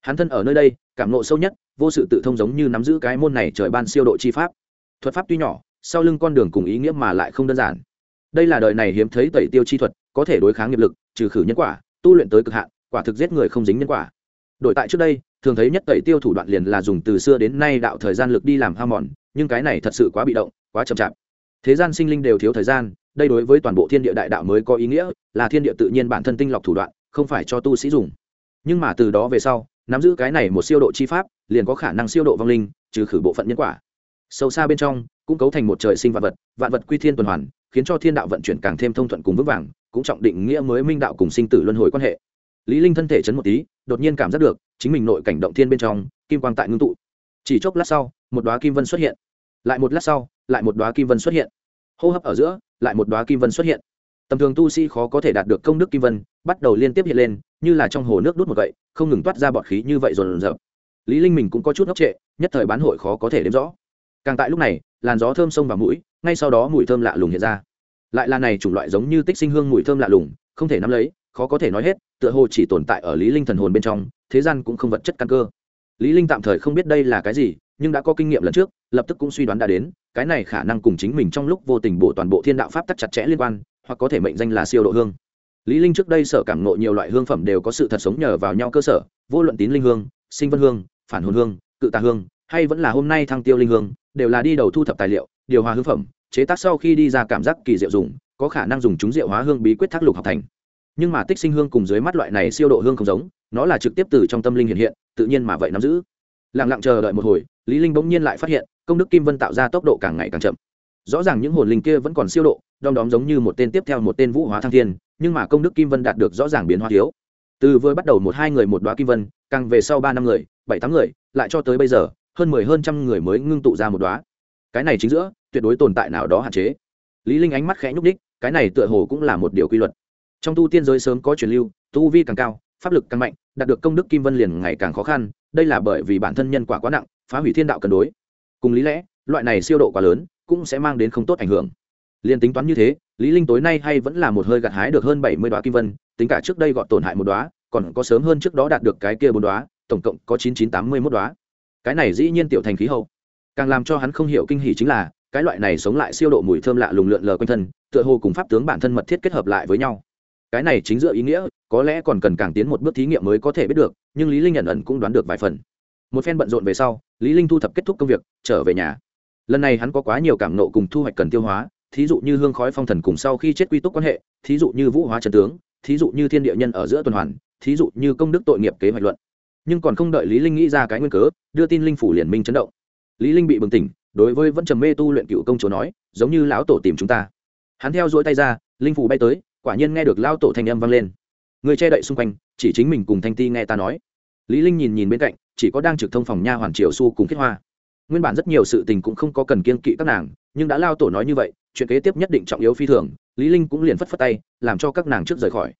Hắn thân ở nơi đây, cảm nộ sâu nhất, vô sự tự thông giống như nắm giữ cái môn này trời ban siêu độ chi pháp. Thuật pháp tuy nhỏ, sau lưng con đường cùng ý nghĩa mà lại không đơn giản. Đây là đời này hiếm thấy tẩy tiêu chi thuật, có thể đối kháng nghiệp lực, trừ khử nhân quả, tu luyện tới cực hạn, quả thực giết người không dính nhân quả. Đổi tại trước đây, thường thấy nhất tẩy tiêu thủ đoạn liền là dùng từ xưa đến nay đạo thời gian lực đi làm hao mòn, nhưng cái này thật sự quá bị động, quá chậm chạp. Thế gian sinh linh đều thiếu thời gian đây đối với toàn bộ thiên địa đại đạo mới có ý nghĩa, là thiên địa tự nhiên bản thân tinh lọc thủ đoạn, không phải cho tu sĩ dùng. Nhưng mà từ đó về sau, nắm giữ cái này một siêu độ chi pháp, liền có khả năng siêu độ vong linh, trừ khử bộ phận nhân quả. Sâu xa bên trong, cũng cấu thành một trời sinh vạn vật vạn vật quy thiên tuần hoàn, khiến cho thiên đạo vận chuyển càng thêm thông thuận cùng vững vàng, cũng trọng định nghĩa mới minh đạo cùng sinh tử luân hồi quan hệ. Lý linh thân thể chấn một tí, đột nhiên cảm giác được, chính mình nội cảnh động thiên bên trong, kim quang tại ngưng tụ. Chỉ chốc lát sau, một đóa kim vân xuất hiện. Lại một lát sau, lại một đóa kim vân xuất hiện hô hấp ở giữa, lại một đóa kim vân xuất hiện. Tầm thường tu sĩ khó có thể đạt được công đức kim vân, bắt đầu liên tiếp hiện lên, như là trong hồ nước đốt một vậy không ngừng toát ra bọt khí như vậy rồi rợp lý linh mình cũng có chút ngốc trệ, nhất thời bán hội khó có thể đếm rõ. Càng tại lúc này, làn gió thơm xông vào mũi, ngay sau đó mùi thơm lạ lùng hiện ra. Lại là này chủng loại giống như tích sinh hương mùi thơm lạ lùng, không thể nắm lấy, khó có thể nói hết, tựa hồ chỉ tồn tại ở lý linh thần hồn bên trong, thế gian cũng không vật chất căn cơ. Lý linh tạm thời không biết đây là cái gì, nhưng đã có kinh nghiệm lần trước, lập tức cũng suy đoán đã đến cái này khả năng cùng chính mình trong lúc vô tình bổ toàn bộ thiên đạo pháp tắc chặt chẽ liên quan, hoặc có thể mệnh danh là siêu độ hương. Lý linh trước đây sở cảm ngộ nhiều loại hương phẩm đều có sự thật sống nhờ vào nhau cơ sở, vô luận tín linh hương, sinh vân hương, phản hồn hương, cự tà hương, hay vẫn là hôm nay thăng tiêu linh hương, đều là đi đầu thu thập tài liệu, điều hòa hương phẩm, chế tác sau khi đi ra cảm giác kỳ diệu dùng, có khả năng dùng chúng diệu hóa hương bí quyết thác lục học thành. Nhưng mà tích sinh hương cùng dưới mắt loại này siêu độ hương không giống, nó là trực tiếp từ trong tâm linh hiện hiện, tự nhiên mà vậy nắm giữ. Lặng lặng chờ đợi một hồi lý linh bỗng nhiên lại phát hiện, công đức kim vân tạo ra tốc độ càng ngày càng chậm. Rõ ràng những hồn linh kia vẫn còn siêu độ, đom đóm giống như một tên tiếp theo một tên vũ hóa thăng thiên, nhưng mà công đức kim vân đạt được rõ ràng biến hóa thiếu. Từ vừa bắt đầu một hai người một đoá kim vân, càng về sau ba năm người, bảy tám người, lại cho tới bây giờ, hơn mười hơn trăm người mới ngưng tụ ra một đoá cái này chính giữa, tuyệt đối tồn tại nào đó hạn chế. Lý linh ánh mắt khẽ nhúc đích cái này tựa hồ cũng là một điều quy luật. Trong tu tiên giới sớm có truyền lưu, tu vi càng cao, pháp lực càng mạnh, đạt được công đức kim vân liền ngày càng khó khăn, đây là bởi vì bản thân nhân quả quá nặng phá hủy thiên đạo cân đối. Cùng lý lẽ, loại này siêu độ quá lớn cũng sẽ mang đến không tốt ảnh hưởng. Liền tính toán như thế, lý linh tối nay hay vẫn là một hơi gặt hái được hơn bảy mươi đoá kim vân, tính cả trước đây gọn tổn hại một đoá, còn có sớm hơn trước đó đạt được cái kia bốn đoá, tổng cộng có chín chín tám mươi mốt đoá. Cái này dĩ nhiên tiểu thành khí hậu. Càng làm cho hắn không hiểu kinh hỉ chính là, cái loại này sống lại siêu độ mùi thơm lạ lùng lượn lờ quanh thân, tựa hồ cùng pháp tướng bản thân mật thiết kết hợp lại với nhau. Cái này chính giữa ý nghĩa, có lẽ còn cần càng tiến một bước thí nghiệm mới có thể biết được, nhưng lý linh nhận ẩn cũng đoán được vài phần một phen bận rộn về sau, lý linh thu thập kết thúc công việc, trở về nhà. Lần này hắn có quá nhiều cảm nộ cùng thu hoạch cần tiêu hóa, thí dụ như hương khói phong thần cùng sau khi chết quy túc quan hệ, thí dụ như vũ hóa trần tướng, thí dụ như thiên địa nhân ở giữa tuần hoàn, thí dụ như công đức tội nghiệp kế hoạch luận. Nhưng còn không đợi lý linh nghĩ ra cái nguyên cớ, đưa tin linh phủ liền minh chấn động. Lý linh bị bừng tỉnh, đối với vẫn trầm mê tu luyện cựu công chúa nói, giống như lão tổ tìm chúng ta. Hắn theo dõi tay ra, linh phủ bay tới, quả nhiên nghe được lão tổ thanh âm vang lên. Người che đậy xung quanh, chỉ chính mình cùng thanh ti nghe ta nói. Lý linh nhìn nhìn bên cạnh chỉ có đang trực thông phòng nha hoàn triều su cùng kết hoa. Nguyên bản rất nhiều sự tình cũng không có cần kiên kỵ các nàng, nhưng đã lao tổ nói như vậy, chuyện kế tiếp nhất định trọng yếu phi thường, lý linh cũng liền phất phất tay, làm cho các nàng trước rời khỏi.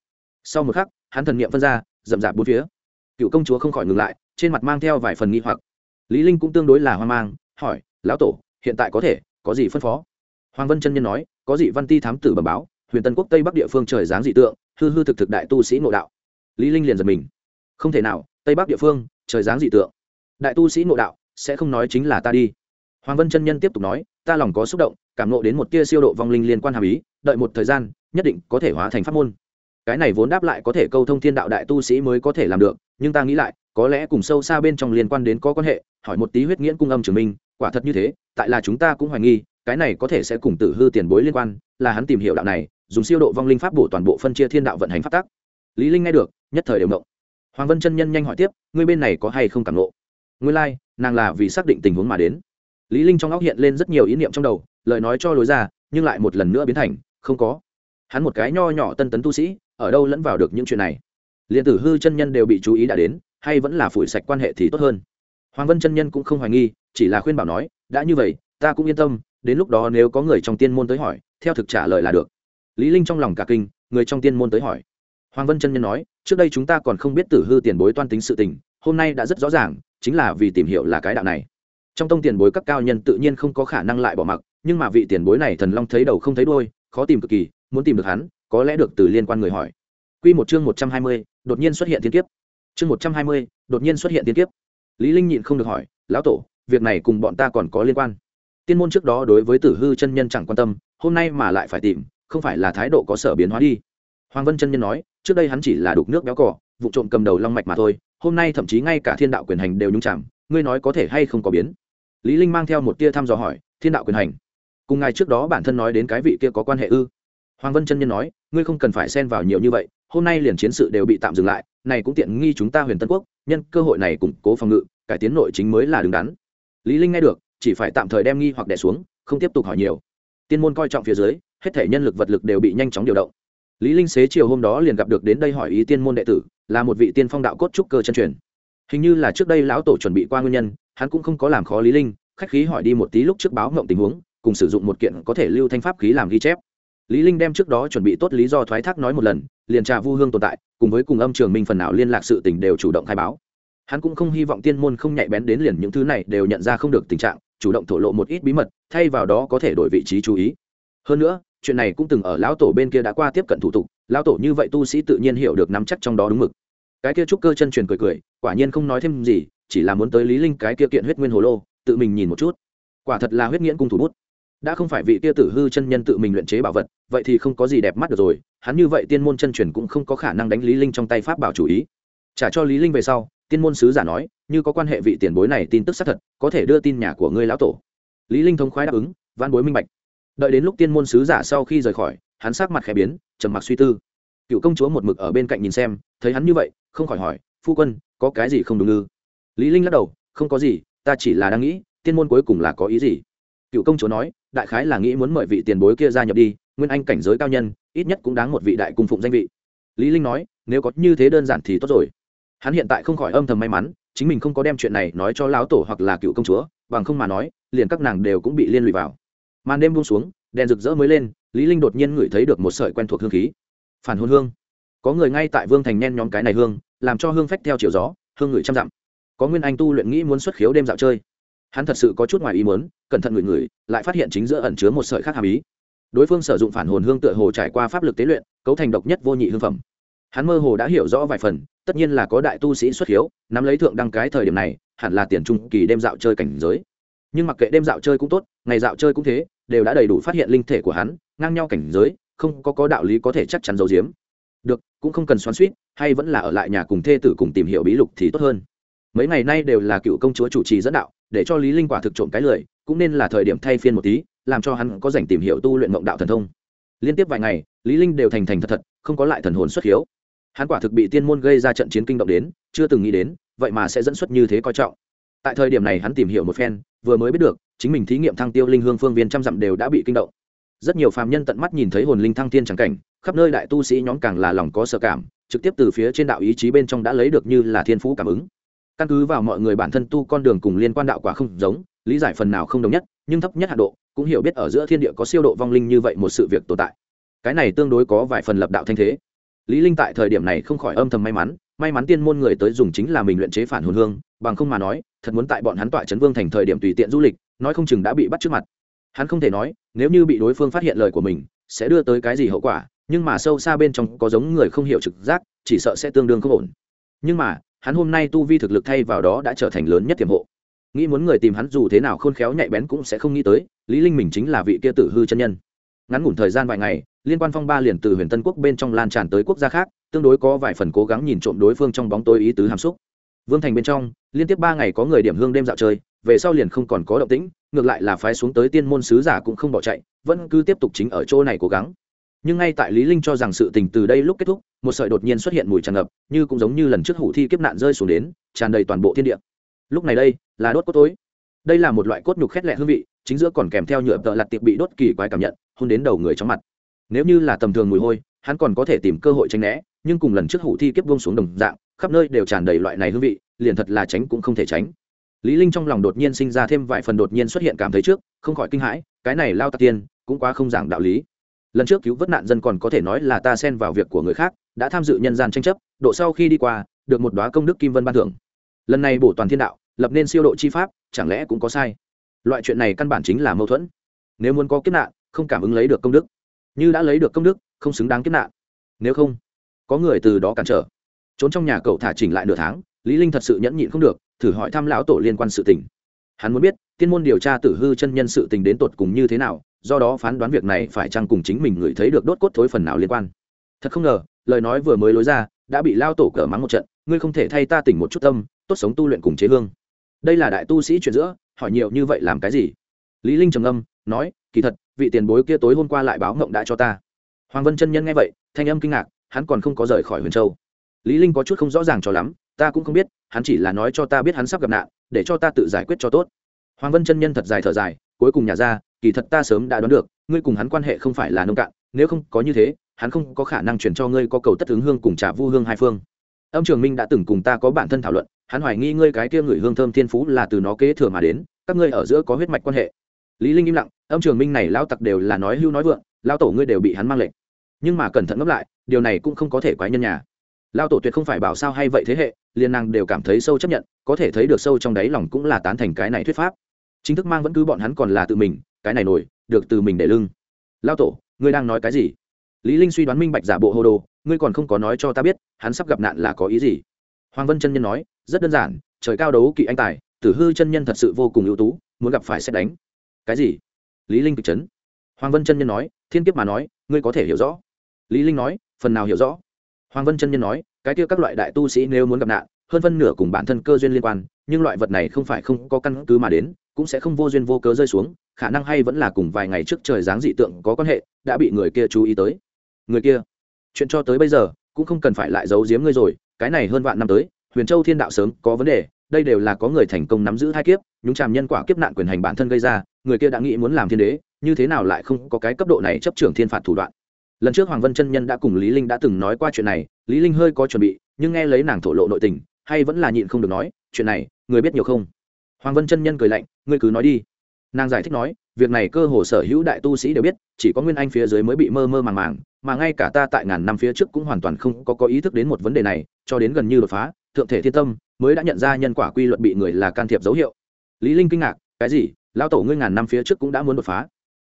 Sau một khắc, hắn thần niệm phân ra dậm dạp bốn phía. Cựu công chúa không khỏi ngừng lại, trên mặt mang theo vài phần nghi hoặc. Lý linh cũng tương đối là hoang mang, hỏi, lão tổ, hiện tại có thể, có gì phân phó? Hoàng vân chân nhân nói, có gì văn ti thám tử bẩm báo, huyền tân quốc tây bắc địa phương trời dáng dị tượng, hư hư thực thực đại tu sĩ ngộ đạo. Lý linh liền giật mình. Không thể nào, tây bắc địa phương trời dáng dị tượng. Đại tu sĩ ngộ đạo, sẽ không nói chính là ta đi. Hoàng vân chân nhân tiếp tục nói, ta lòng có xúc động, cảm ngộ đến một tia siêu độ vong linh liên quan hàm ý, đợi một thời gian, nhất định có thể hóa thành pháp môn. Cái này vốn đáp lại có thể câu thông thiên đạo đại tu sĩ mới có thể làm được, nhưng ta nghĩ lại, có lẽ cùng sâu xa bên trong liên quan đến có quan hệ, hỏi một tí huyết nghiễn cung âm trường minh, quả thật như thế, tại là chúng ta cũng hoài nghi, cái này có thể sẽ cùng tử hư tiền bối liên quan, là hắn tìm hiểu đạo này, dùng siêu độ vong linh pháp bổ toàn bộ phân chia thiên đạo vận hành pháp tắc. Lý linh nghe được, nhất thời đều ngộng hoàng vân chân nhân nhanh hỏi tiếp ngươi bên này có hay không cảm ngộ? Nguyên lai like, nàng là vì xác định tình huống mà đến. Lý linh trong óc hiện lên rất nhiều ý niệm trong đầu lời nói cho lối ra nhưng lại một lần nữa biến thành không có. Hắn một cái nho nhỏ tân tấn tu sĩ ở đâu lẫn vào được những chuyện này? Liền tử hư chân nhân đều bị chú ý đã đến hay vẫn là phủi sạch quan hệ thì tốt hơn? Hoàng vân chân nhân cũng không hoài nghi chỉ là khuyên bảo nói đã như vậy ta cũng yên tâm đến lúc đó nếu có người trong tiên môn tới hỏi theo thực trả lời là được. Lý linh trong lòng cả kinh người trong tiên môn tới hỏi hoàng vân chân nhân nói trước đây chúng ta còn không biết tử hư tiền bối toan tính sự tình hôm nay đã rất rõ ràng chính là vì tìm hiểu là cái đạo này trong tông tiền bối các cao nhân tự nhiên không có khả năng lại bỏ mặc nhưng mà vị tiền bối này thần long thấy đầu không thấy đuôi khó tìm cực kỳ muốn tìm được hắn có lẽ được từ liên quan người hỏi Quy một chương một trăm hai mươi, đột nhiên xuất hiện thiên kiếp. Chương một trăm hai mươi, đột nhiên xuất hiện thiên kiếp. Lý Linh nhịn không được hỏi, lão tổ, việc này cùng bọn ta còn có liên quan. Tiên môn trước đó đối với Tử Hư chân nhân chẳng quan tâm, hôm nay mà lại phải tìm, không phải là thái độ có sở biến hóa đi. Hoàng Vân chân nhân nói, trước đây hắn chỉ là đục nước béo cỏ, vụ trộm cầm đầu long mạch mà thôi, hôm nay thậm chí ngay cả thiên đạo quyền hành đều nhúng chạm, ngươi nói có thể hay không có biến? Lý Linh mang theo một tia thăm dò hỏi, thiên đạo quyền hành, cùng ngài trước đó bản thân nói đến cái vị kia có quan hệ ư? Hoàng Vân chân nhân nói, ngươi không cần phải xen vào nhiều như vậy, hôm nay liền chiến sự đều bị tạm dừng lại này cũng tiện nghi chúng ta huyền tân quốc nhân cơ hội này củng cố phòng ngự cải tiến nội chính mới là đứng đắn lý linh nghe được chỉ phải tạm thời đem nghi hoặc đè xuống không tiếp tục hỏi nhiều tiên môn coi trọng phía dưới hết thể nhân lực vật lực đều bị nhanh chóng điều động lý linh xế chiều hôm đó liền gặp được đến đây hỏi ý tiên môn đệ tử, là một vị tiên phong đạo cốt trúc cơ chân truyền. Hình như là trước đây lão tổ chuẩn bị qua nguyên nhân, hắn cũng không có làm khó lý linh, khách khí hỏi đi một tí lúc trước báo ngộng tình huống, cùng sử dụng một kiện có thể lưu thanh pháp khí làm ghi chép. Lý linh đem trước đó chuẩn bị tốt lý do thoái thác nói một lần, liền trà vu hương tồn tại, cùng với cùng âm trường minh phần nào liên lạc sự tình đều chủ động khai báo. Hắn cũng không hy vọng tiên môn không nhạy bén đến liền những thứ này đều nhận ra không được tình trạng, chủ động thổ lộ một ít bí mật, thay vào đó có thể đổi vị trí chú ý. Hơn nữa chuyện này cũng từng ở lão tổ bên kia đã qua tiếp cận thủ tục, lão tổ như vậy tu sĩ tự nhiên hiểu được nắm chắc trong đó đúng mực. Cái kia trúc cơ chân truyền cười cười, quả nhiên không nói thêm gì, chỉ là muốn tới lý linh cái kia kiện huyết nguyên hồ lô, tự mình nhìn một chút. Quả thật là huyết nghiễn cung thủ bút. Đã không phải vị kia tử hư chân nhân tự mình luyện chế bảo vật, vậy thì không có gì đẹp mắt được rồi, hắn như vậy tiên môn chân truyền cũng không có khả năng đánh lý linh trong tay pháp bảo chủ ý. Trả cho lý linh về sau, tiên môn sứ giả nói, như có quan hệ vị tiền bối này tin tức xác thật, có thể đưa tin nhà của ngươi lão tổ. Lý linh thông khoái đáp ứng văn bối minh bạch đợi đến lúc tiên môn sứ giả sau khi rời khỏi, hắn sắc mặt khẽ biến, trầm mặc suy tư. Cựu công chúa một mực ở bên cạnh nhìn xem, thấy hắn như vậy, không khỏi hỏi, phu quân, có cái gì không đúng ư? Lý linh lắc đầu, không có gì, ta chỉ là đang nghĩ, tiên môn cuối cùng là có ý gì? Cựu công chúa nói, đại khái là nghĩ muốn mời vị tiền bối kia gia nhập đi, nguyên anh cảnh giới cao nhân, ít nhất cũng đáng một vị đại cung phụng danh vị. Lý linh nói, nếu có như thế đơn giản thì tốt rồi. Hắn hiện tại không khỏi âm thầm may mắn, chính mình không có đem chuyện này nói cho lão tổ hoặc là cựu công chúa, bằng không mà nói, liền các nàng đều cũng bị liên lụy vào màn đêm buông xuống, đèn rực rỡ mới lên, lý linh đột nhiên ngửi thấy được một sợi quen thuộc hương khí. Phản hôn hương. Có người ngay tại vương thành nhen nhóm cái này hương, làm cho hương phách theo chiều gió, hương ngửi trăm dặm. Có nguyên anh tu luyện nghĩ muốn xuất khiếu đêm dạo chơi. Hắn thật sự có chút ngoài ý muốn, cẩn thận ngửi ngửi, lại phát hiện chính giữa ẩn chứa một sợi khác hàm ý. Đối phương sử dụng phản hồn hương tựa hồ trải qua pháp lực tế luyện, cấu thành độc nhất vô nhị hương phẩm. Hắn mơ hồ đã hiểu rõ vài phần, tất nhiên là có đại tu sĩ xuất hiếu nắm lấy thượng đăng cái thời điểm này, hẳn là tiền trung kỳ đêm dạo chơi cảnh giới nhưng mặc kệ đêm dạo chơi cũng tốt, ngày dạo chơi cũng thế, đều đã đầy đủ phát hiện linh thể của hắn, ngang nhau cảnh giới, không có có đạo lý có thể chắc chắn giấu giếm. Được, cũng không cần xoắn suýt hay vẫn là ở lại nhà cùng thê tử cùng tìm hiểu bí lục thì tốt hơn. Mấy ngày nay đều là cựu công chúa chủ trì dẫn đạo, để cho lý linh quả thực trộm cái lười, cũng nên là thời điểm thay phiên một tí, làm cho hắn có dành tìm hiểu tu luyện mộng đạo thần thông. Liên tiếp vài ngày, lý linh đều thành thành thật thật, không có lại thần hồn xuất hiếu. Hắn quả thực bị tiên môn gây ra trận chiến kinh động đến, chưa từng nghĩ đến, vậy mà sẽ dẫn xuất như thế coi trọng. Tại thời điểm này hắn tìm hiểu một phen vừa mới biết được, chính mình thí nghiệm thăng tiêu linh hương phương viên trăm dặm đều đã bị kinh động. Rất nhiều phàm nhân tận mắt nhìn thấy hồn linh thăng thiên chẳng cảnh, khắp nơi đại tu sĩ nhóm càng là lòng có sợ cảm, trực tiếp từ phía trên đạo ý chí bên trong đã lấy được như là thiên phú cảm ứng. Căn cứ vào mọi người bản thân tu con đường cùng liên quan đạo quả không giống, lý giải phần nào không đồng nhất, nhưng thấp nhất hạ độ, cũng hiểu biết ở giữa thiên địa có siêu độ vong linh như vậy một sự việc tồn tại. Cái này tương đối có vài phần lập đạo thanh thế. Lý linh tại thời điểm này không khỏi âm thầm may mắn may mắn tiên môn người tới dùng chính là mình luyện chế phản hồn hương, bằng không mà nói thật muốn tại bọn hắn tọa trấn vương thành thời điểm tùy tiện du lịch, nói không chừng đã bị bắt trước mặt. Hắn không thể nói, nếu như bị đối phương phát hiện lời của mình, sẽ đưa tới cái gì hậu quả, nhưng mà sâu xa bên trong có giống người không hiểu trực giác, chỉ sợ sẽ tương đương không ổn. Nhưng mà, hắn hôm nay tu vi thực lực thay vào đó đã trở thành lớn nhất tiềm hộ. Nghĩ muốn người tìm hắn dù thế nào khôn khéo nhạy bén cũng sẽ không nghĩ tới, lý linh mình chính là vị kia tử hư chân nhân. Ngắn ngủn thời gian vài ngày, liên quan phong ba liền từ huyền tân quốc bên trong lan tràn tới quốc gia khác, tương đối có vài phần cố gắng nhìn trộm đối phương trong bóng tối ý tứ hàm xúc vương thành bên trong, liên tiếp ba ngày có người điểm hương đêm dạo chơi, về sau liền không còn có động tĩnh, ngược lại là phái xuống tới tiên môn sứ giả cũng không bỏ chạy, vẫn cứ tiếp tục chính ở chỗ này cố gắng. Nhưng ngay tại lý linh cho rằng sự tình từ đây lúc kết thúc, một sợi đột nhiên xuất hiện mùi tràn ngập, như cũng giống như lần trước hủ thi kiếp nạn rơi xuống đến, tràn đầy toàn bộ thiên địa. Lúc này đây, là đốt cốt tối. Đây là một loại cốt nhục khét lẹ hương vị, chính giữa còn kèm theo nhựa tợ lặt tiệp bị đốt kỳ quái cảm nhận, hôn đến đầu người trong mặt. Nếu như là tầm thường mùi hôi, hắn còn có thể tìm cơ hội tránh né nhưng cùng lần trước hủ thi kiếp buông xuống đồng dạng, khắp nơi đều tràn đầy loại này hương vị, liền thật là tránh cũng không thể tránh. Lý linh trong lòng đột nhiên sinh ra thêm vài phần đột nhiên xuất hiện cảm thấy trước, không khỏi kinh hãi, cái này lao tạc tiên, cũng quá không giảng đạo lý. Lần trước cứu vớt nạn dân còn có thể nói là ta xen vào việc của người khác, đã tham dự nhân gian tranh chấp, độ sau khi đi qua, được một đóa công đức kim vân ban thưởng. Lần này bổ toàn thiên đạo, lập nên siêu độ chi pháp, chẳng lẽ cũng có sai? Loại chuyện này căn bản chính là mâu thuẫn. Nếu muốn có kiếp nạn, không cảm ứng lấy được công đức. Như đã lấy được công đức, không xứng đáng kiếp nạn. Nếu không có người từ đó cản trở. Trốn trong nhà cậu thả chỉnh lại nửa tháng, lý linh thật sự nhẫn nhịn không được, thử hỏi thăm lão tổ liên quan sự tình. Hắn muốn biết, tiên môn điều tra tử hư chân nhân sự tình đến tột cùng như thế nào, do đó phán đoán việc này phải chăng cùng chính mình người thấy được đốt cốt thối phần nào liên quan. Thật không ngờ, lời nói vừa mới lối ra, đã bị lao tổ cờ mắng một trận, ngươi không thể thay ta tỉnh một chút tâm, tốt sống tu luyện cùng chế hương. Đây là đại tu sĩ chuyện giữa, hỏi nhiều như vậy làm cái gì? Lý linh trầm âm nói, kỳ thật, vị tiền bối kia tối hôm qua lại báo ngộng đã cho ta. Hoàng vân chân nhân nghe vậy, thanh âm kinh ngạc hắn còn không có rời khỏi huyền châu. Lý linh có chút không rõ ràng cho lắm, ta cũng không biết, hắn chỉ là nói cho ta biết hắn sắp gặp nạn, để cho ta tự giải quyết cho tốt. Hoàng vân chân nhân thật dài thở dài, cuối cùng nhà ra, kỳ thật ta sớm đã đoán được, ngươi cùng hắn quan hệ không phải là nông cạn, nếu không có như thế, hắn không có khả năng chuyển cho ngươi có cầu tất ứng hương cùng trà vu hương hai phương. Ông trường minh đã từng cùng ta có bản thân thảo luận, hắn hoài nghi ngươi cái kia người hương thơm thiên phú là từ nó kế thừa mà đến, các ngươi ở giữa có huyết mạch quan hệ. Lý linh im lặng ông trường minh này lao tặc đều là nói hưu nói vượng lao tổ ngươi đều bị hắn mang lệnh. Nhưng mà cẩn thận ngấp lại điều này cũng không có thể quái nhân nhà. Lao tổ tuyệt không phải bảo sao hay vậy thế hệ liên năng đều cảm thấy sâu chấp nhận, có thể thấy được sâu trong đáy lòng cũng là tán thành cái này thuyết pháp. Chính thức mang vẫn cứ bọn hắn còn là tự mình, cái này nổi, được từ mình để lưng. Lao tổ, ngươi đang nói cái gì? Lý linh suy đoán minh bạch giả bộ hồ đồ, ngươi còn không có nói cho ta biết, hắn sắp gặp nạn là có ý gì? Hoàng vân chân nhân nói, rất đơn giản, trời cao đấu kỵ anh tài, tử hư chân nhân thật sự vô cùng ưu tú, muốn gặp phải sẽ đánh. Cái gì? Lý linh kịch chấn. Hoàng vân chân nhân nói, thiên kiếp mà nói, ngươi có thể hiểu rõ. Lý linh nói phần nào hiểu rõ. Hoàng vân chân nhân nói, cái kia các loại đại tu sĩ nếu muốn gặp nạn, hơn phân nửa cùng bản thân cơ duyên liên quan, nhưng loại vật này không phải không có căn cứ mà đến, cũng sẽ không vô duyên vô cớ rơi xuống, khả năng hay vẫn là cùng vài ngày trước trời dáng dị tượng có quan hệ, đã bị người kia chú ý tới. Người kia, chuyện cho tới bây giờ, cũng không cần phải lại giấu giếm ngươi rồi, cái này hơn vạn năm tới, huyền châu thiên đạo sớm có vấn đề, đây đều là có người thành công nắm giữ hai kiếp, nhúng tràm nhân quả kiếp nạn quyền hành bản thân gây ra, người kia đã nghĩ muốn làm thiên đế, như thế nào lại không có cái cấp độ này chấp trưởng thiên phạt thủ đoạn lần trước hoàng vân chân nhân đã cùng lý linh đã từng nói qua chuyện này, lý linh hơi có chuẩn bị, nhưng nghe lấy nàng thổ lộ nội tình, hay vẫn là nhịn không được nói, chuyện này, người biết nhiều không? Hoàng vân chân nhân cười lạnh, ngươi cứ nói đi. Nàng giải thích nói, việc này cơ hồ sở hữu đại tu sĩ đều biết, chỉ có nguyên anh phía dưới mới bị mơ mơ màng màng, mà ngay cả ta tại ngàn năm phía trước cũng hoàn toàn không có có ý thức đến một vấn đề này, cho đến gần như đột phá, thượng thể thiên tâm, mới đã nhận ra nhân quả quy luật bị người là can thiệp dấu hiệu. Lý linh kinh ngạc, cái gì? Lão tổ ngươi ngàn năm phía trước cũng đã muốn đột phá?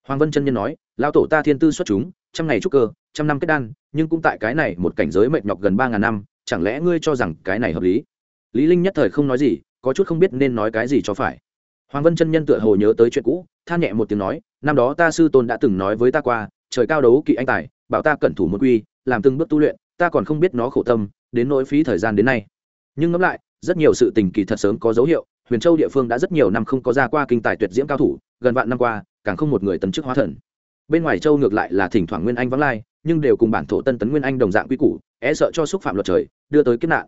Hoàng vân chân nhân nói, lão tổ ta thiên tư xuất chúng trăm ngày trúc cơ, trăm năm kết đan, nhưng cũng tại cái này một cảnh giới mệt nhọc gần ba ngàn năm, chẳng lẽ ngươi cho rằng cái này hợp lý? Lý linh nhất thời không nói gì, có chút không biết nên nói cái gì cho phải. Hoàng vân chân nhân tựa hồ nhớ tới chuyện cũ, than nhẹ một tiếng nói, năm đó ta sư tôn đã từng nói với ta qua, trời cao đấu kỵ anh tài, bảo ta cẩn thủ một quy, làm từng bước tu luyện, ta còn không biết nó khổ tâm, đến nỗi phí thời gian đến nay. Nhưng ngẫm lại, rất nhiều sự tình kỳ thật sớm có dấu hiệu, huyền châu địa phương đã rất nhiều năm không có ra qua kinh tài tuyệt diễm cao thủ, gần vạn năm qua, càng không một người tấn chức hóa thần bên ngoài châu ngược lại là thỉnh thoảng nguyên anh vắng lai, nhưng đều cùng bản thổ tân tấn nguyên anh đồng dạng quy củ, é e sợ cho xúc phạm luật trời, đưa tới kết nạn.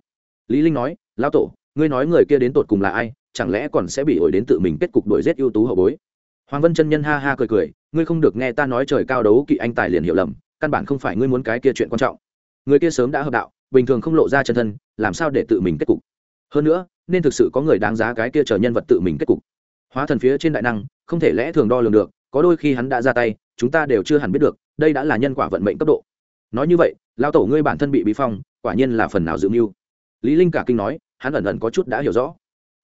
Lý linh nói, lão tổ, ngươi nói người kia đến tột cùng là ai, chẳng lẽ còn sẽ bị ổi đến tự mình kết cục đuổi giết ưu tú hậu bối? Hoàng vân chân nhân ha ha cười cười, ngươi không được nghe ta nói trời cao đấu kỵ anh tài liền hiểu lầm, căn bản không phải ngươi muốn cái kia chuyện quan trọng. Người kia sớm đã hợp đạo, bình thường không lộ ra chân thân, làm sao để tự mình kết cục? Hơn nữa, nên thực sự có người đáng giá cái kia chờ nhân vật tự mình kết cục. Hóa thần phía trên đại năng, không thể lẽ thường đo lường được, có đôi khi hắn đã ra tay chúng ta đều chưa hẳn biết được đây đã là nhân quả vận mệnh cấp độ. Nói như vậy lao tổ ngươi bản thân bị bí phong quả nhiên là phần nào dự mưu. Lý linh cả kinh nói hắn ẩn ẩn có chút đã hiểu rõ.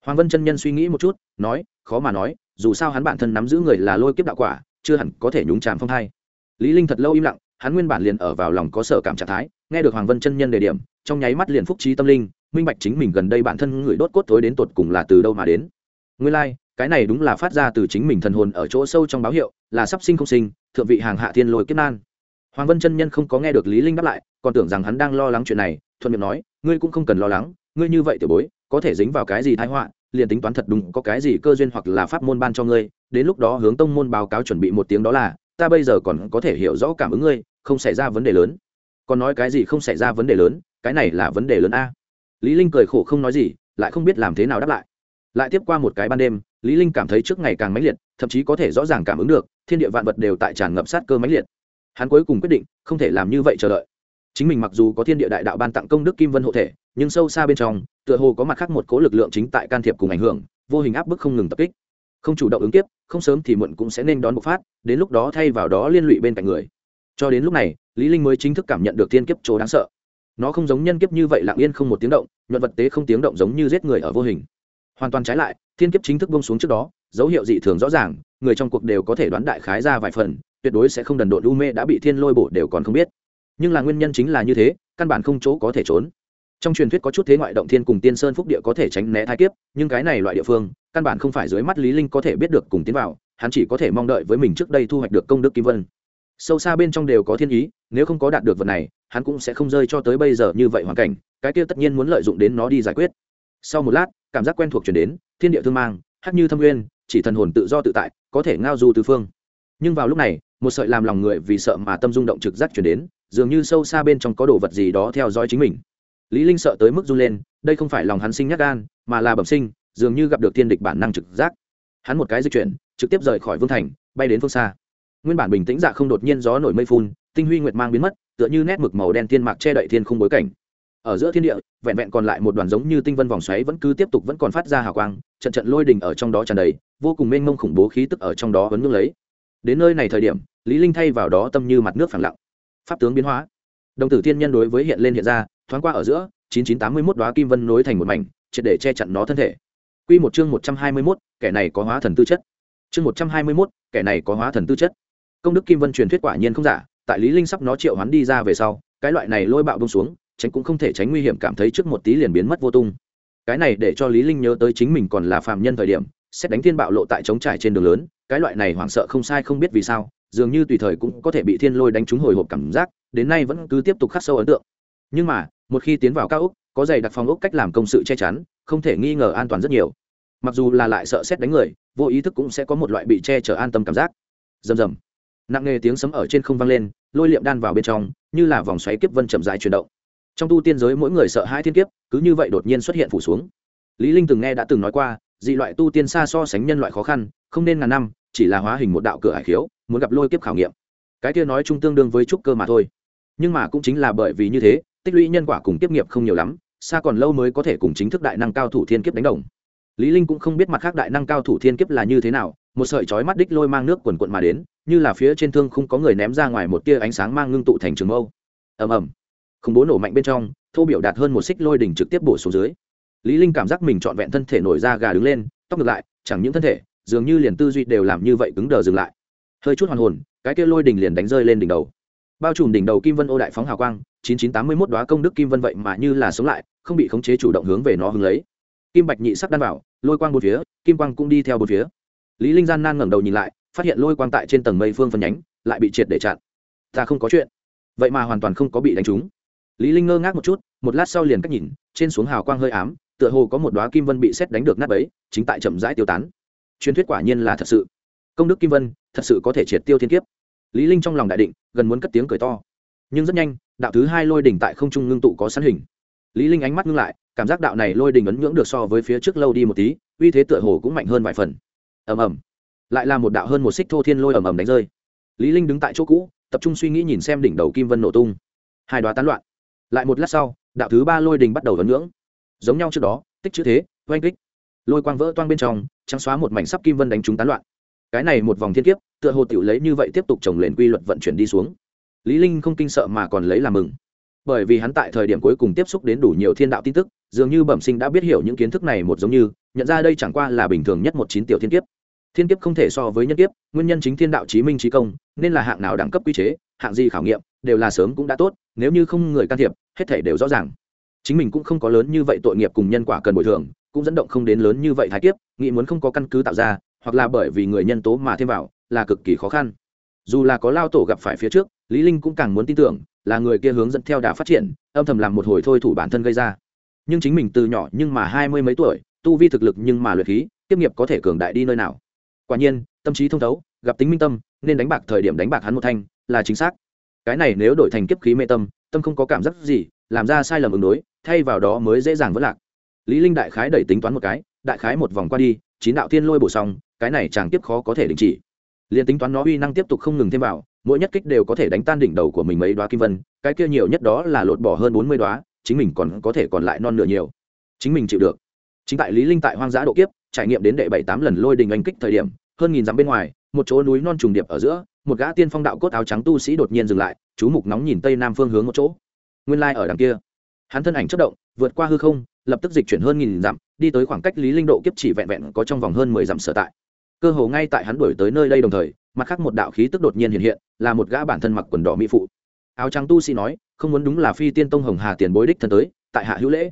Hoàng vân chân nhân suy nghĩ một chút nói khó mà nói dù sao hắn bản thân nắm giữ người là lôi kiếp đạo quả chưa hẳn có thể nhúng chàm phong thai. Lý linh thật lâu im lặng hắn nguyên bản liền ở vào lòng có sở cảm trạng thái nghe được hoàng vân chân nhân đề điểm trong nháy mắt liền phúc trí tâm linh minh bạch chính mình gần đây bản thân người đốt cốt tối đến tột cùng là từ đâu mà đến. Nguyên lai like, cái này đúng là phát ra từ chính mình thần hồn ở chỗ sâu trong báo hiệu là sắp sinh không sinh thượng vị hàng hạ thiên lôi kiếp nan. Hoàng vân chân nhân không có nghe được lý linh đáp lại, còn tưởng rằng hắn đang lo lắng chuyện này, thuận miệng nói, ngươi cũng không cần lo lắng, ngươi như vậy tiểu bối, có thể dính vào cái gì tai họa, liền tính toán thật đúng có cái gì cơ duyên hoặc là pháp môn ban cho ngươi, đến lúc đó hướng tông môn báo cáo chuẩn bị một tiếng đó là, ta bây giờ còn có thể hiểu rõ cảm ứng ngươi, không xảy ra vấn đề lớn. Còn nói cái gì không xảy ra vấn đề lớn, cái này là vấn đề lớn a. Lý linh cười khổ không nói gì, lại không biết làm thế nào đáp lại. Lại tiếp qua một cái ban đêm, lý linh cảm thấy trước ngày càng mãnh liệt, thậm chí có thể rõ ràng cảm ứng được thiên địa vạn vật đều tại tràn ngập sát cơ mãnh liệt. Hắn cuối cùng quyết định, không thể làm như vậy chờ đợi. Chính mình mặc dù có thiên địa đại đạo ban tặng công đức kim vân hộ thể, nhưng sâu xa bên trong, tựa hồ có mặt khác một cố lực lượng chính tại can thiệp cùng ảnh hưởng, vô hình áp bức không ngừng tập kích. Không chủ động ứng tiếp không sớm thì muộn cũng sẽ nên đón bộc phát, đến lúc đó thay vào đó liên lụy bên cạnh người. Cho đến lúc này, lý linh mới chính thức cảm nhận được thiên kiếp chỗ đáng sợ. Nó không giống nhân kiếp như vậy lặng yên không một tiếng động, nhuận vật tế không tiếng động giống như giết người ở vô hình. Hoàn toàn trái lại thiên kiếp chính thức bông xuống trước đó, dấu hiệu dị thường rõ ràng, người trong cuộc đều có thể đoán đại khái ra vài phần, tuyệt đối sẽ không đần độn u mê đã bị thiên lôi bổ đều còn không biết. Nhưng là nguyên nhân chính là như thế, căn bản không chỗ có thể trốn. Trong truyền thuyết có chút thế ngoại động thiên cùng tiên sơn phúc địa có thể tránh né thái kiếp, nhưng cái này loại địa phương, căn bản không phải dưới mắt lý linh có thể biết được cùng tiến vào, hắn chỉ có thể mong đợi với mình trước đây thu hoạch được công đức kim vân. Sâu xa bên trong đều có thiên ý, nếu không có đạt được vật này, hắn cũng sẽ không rơi cho tới bây giờ như vậy hoàn cảnh, cái kia tất nhiên muốn lợi dụng đến nó đi giải quyết. Sau một lát cảm giác quen thuộc chuyển đến, thiên địa thương mang, hắc như thâm nguyên chỉ thần hồn tự do tự tại, có thể ngao du tứ phương. Nhưng vào lúc này, một sợi làm lòng người vì sợ mà tâm rung động trực giác chuyển đến, dường như sâu xa bên trong có đồ vật gì đó theo dõi chính mình. Lý linh sợ tới mức run lên, đây không phải lòng hắn sinh nhát gan, mà là bẩm sinh, dường như gặp được thiên địch bản năng trực giác. Hắn một cái di chuyển, trực tiếp rời khỏi vương thành, bay đến phương xa. Nguyên bản bình tĩnh dạ không đột nhiên gió nổi mây phun, tinh huy nguyệt mang biến mất, tựa như nét mực màu đen thiên mạc che đậy thiên không bối cảnh ở giữa thiên địa vẹn vẹn còn lại một đoàn giống như tinh vân vòng xoáy vẫn cứ tiếp tục vẫn còn phát ra hào quang trận trận lôi đình ở trong đó tràn đầy vô cùng mênh mông khủng bố khí tức ở trong đó vẫn ngưng lấy. Đến nơi này thời điểm lý linh thay vào đó tâm như mặt nước phẳng lặng. Pháp tướng biến hóa. Đồng tử thiên nhân đối với hiện lên hiện ra thoáng qua ở giữa 9981 đóa kim vân nối thành một mảnh triệt để che chắn nó thân thể. Quy một chương 121, kẻ này có hóa thần tư chất. Chương 121, kẻ này có hóa thần tư chất. Công đức kim vân truyền thuyết quả nhiên không giả tại lý linh sắp nó triệu hoán đi ra về sau cái loại này lôi bạo bông xuống tránh cũng không thể tránh nguy hiểm cảm thấy trước một tí liền biến mất vô tung. Cái này để cho lý linh nhớ tới chính mình còn là phàm nhân thời điểm, xét đánh thiên bạo lộ tại chống trải trên đường lớn, cái loại này hoảng sợ không sai không biết vì sao, dường như tùy thời cũng có thể bị thiên lôi đánh trúng hồi hộp cảm giác, đến nay vẫn cứ tiếp tục khắc sâu ấn tượng. Nhưng mà, một khi tiến vào cao ốc, có dày đặc phòng ốc cách làm công sự che chắn, không thể nghi ngờ an toàn rất nhiều. Mặc dù là lại sợ xét đánh người, vô ý thức cũng sẽ có một loại bị che chở an tâm cảm giác. Rầm rầm. Nặng nề tiếng sấm ở trên không vang lên, lôi liệm đan vào bên trong, như là vòng xoáy kiếp vân chậm dài chuyển động trong tu tiên giới mỗi người sợ hai thiên kiếp, cứ như vậy đột nhiên xuất hiện phủ xuống. Lý linh từng nghe đã từng nói qua, dị loại tu tiên xa so sánh nhân loại khó khăn, không nên ngàn năm, chỉ là hóa hình một đạo cửa hải khiếu, muốn gặp lôi kiếp khảo nghiệm. Cái kia nói chung tương đương với trúc cơ mà thôi. Nhưng mà cũng chính là bởi vì như thế, tích lũy nhân quả cùng kiếp nghiệp không nhiều lắm, xa còn lâu mới có thể cùng chính thức đại năng cao thủ thiên kiếp đánh đồng. Lý linh cũng không biết mặt khác đại năng cao thủ thiên kiếp là như thế nào, một sợi chói mắt đích lôi mang nước quần quần mà đến, như là phía trên thương không có người ném ra ngoài một tia ánh sáng mang ngưng tụ thành trường mâu. Ầm ầm khủng bố nổ mạnh bên trong, thô biểu đạt hơn một xích lôi đỉnh trực tiếp bổ xuống dưới. Lý linh cảm giác mình trọn vẹn thân thể nổi ra gà đứng lên, tóc ngược lại, chẳng những thân thể, dường như liền tư duy đều làm như vậy cứng đờ dừng lại. Hơi chút hoàn hồn, cái kia lôi đỉnh liền đánh rơi lên đỉnh đầu. Bao trùm đỉnh đầu kim vân ô đại phóng hào quang 9981 đóa công đức kim vân vậy mà như là sống lại, không bị khống chế chủ động hướng về nó hướng lấy. Kim bạch nhị sắc đan vào lôi quang bốn phía, kim quang cũng đi theo bốn phía. Lý linh gian nan ngẩng đầu nhìn lại, phát hiện lôi quang tại trên tầng mây phương phân nhánh, lại bị triệt để chặn. Ta không có chuyện. Vậy mà hoàn toàn không có bị đánh trúng lý linh ngơ ngác một chút, một lát sau liền cách nhìn, trên xuống hào quang hơi ám, tựa hồ có một đóa kim vân bị xét đánh được nát bấy, chính tại chậm rãi tiêu tán. Truyền thuyết quả nhiên là thật sự. Công đức kim vân, thật sự có thể triệt tiêu thiên kiếp. Lý linh trong lòng đại định, gần muốn cất tiếng cười to. Nhưng rất nhanh, đạo thứ hai lôi đỉnh tại không trung ngưng tụ có sẵn hình. Lý linh ánh mắt ngưng lại, cảm giác đạo này lôi đỉnh ấn nhưỡng được so với phía trước lâu đi một tí, uy thế tựa hồ cũng mạnh hơn vài phần. Ầm ầm. Lại là một đạo hơn một xích thô thiên lôi ầm ầm đánh rơi. Lý linh đứng tại chỗ cũ, tập trung suy nghĩ nhìn xem đỉnh đầu kim vân nổ tung. Hai đoá tán loạn lại một lát sau, đạo thứ ba lôi đình bắt đầu vấn ngưỡng. Giống nhau trước đó, tích chữ thế, oanh kích. Lôi quang vỡ toang bên trong, trắng xóa một mảnh sắp kim vân đánh chúng tán loạn. Cái này một vòng thiên kiếp, tựa hồ tiểu lấy như vậy tiếp tục trồng lên quy luật vận chuyển đi xuống. Lý linh không kinh sợ mà còn lấy làm mừng. Bởi vì hắn tại thời điểm cuối cùng tiếp xúc đến đủ nhiều thiên đạo tin tức, dường như bẩm sinh đã biết hiểu những kiến thức này một giống như, nhận ra đây chẳng qua là bình thường nhất một chín tiểu thiên kiếp. Thiên kiếp không thể so với nhân kiếp, nguyên nhân chính thiên đạo chí minh trí công, nên là hạng nào đẳng cấp quy chế, hạng gì khảo nghiệm, đều là sớm cũng đã tốt, nếu như không người can thiệp hết thể đều rõ ràng. Chính mình cũng không có lớn như vậy tội nghiệp cùng nhân quả cần bồi thường, cũng dẫn động không đến lớn như vậy thái kiếp, nghĩ muốn không có căn cứ tạo ra, hoặc là bởi vì người nhân tố mà thêm vào, là cực kỳ khó khăn. Dù là có lao tổ gặp phải phía trước, lý linh cũng càng muốn tin tưởng, là người kia hướng dẫn theo đà phát triển, âm thầm làm một hồi thôi thủ bản thân gây ra. Nhưng chính mình từ nhỏ nhưng mà hai mươi mấy tuổi, tu vi thực lực nhưng mà luyện khí tiếp nghiệp có thể cường đại đi nơi nào. Quả nhiên, tâm trí thông thấu, gặp tính minh tâm, nên đánh bạc thời điểm đánh bạc hắn một thanh, là chính xác. Cái này nếu đổi thành kiếp khí mê tâm tâm không có cảm giác gì, làm ra sai lầm ứng đối, thay vào đó mới dễ dàng vỡ lạc. Lý linh đại khái đẩy tính toán một cái, đại khái một vòng qua đi, chín đạo thiên lôi bổ xong, cái này chàng tiếp khó có thể đình chỉ. Liền tính toán nó uy năng tiếp tục không ngừng thêm vào, mỗi nhất kích đều có thể đánh tan đỉnh đầu của mình mấy đoá kim vân, cái kia nhiều nhất đó là lột bỏ hơn bốn mươi đoá chính mình còn có thể còn lại non nửa nhiều. Chính mình chịu được. Chính tại lý linh tại hoang dã độ kiếp, trải nghiệm đến đệ bảy tám lần lôi đình anh kích thời điểm, hơn nghìn dặm bên ngoài, một chỗ núi non trùng điệp ở giữa một gã tiên phong đạo cốt áo trắng tu sĩ đột nhiên dừng lại, chú mục nóng nhìn tây nam phương hướng một chỗ. Nguyên lai ở đằng kia. Hắn thân ảnh chất động, vượt qua hư không, lập tức dịch chuyển hơn nghìn dặm, đi tới khoảng cách lý linh độ kiếp chỉ vẹn vẹn có trong vòng hơn mười dặm sở tại. Cơ hồ ngay tại hắn đuổi tới nơi đây đồng thời, mặt khác một đạo khí tức đột nhiên hiện hiện, là một gã bản thân mặc quần đỏ mỹ phụ. Áo trắng tu sĩ nói, không muốn đúng là phi tiên tông hồng hà tiền bối đích thân tới, tại hạ hữu lễ.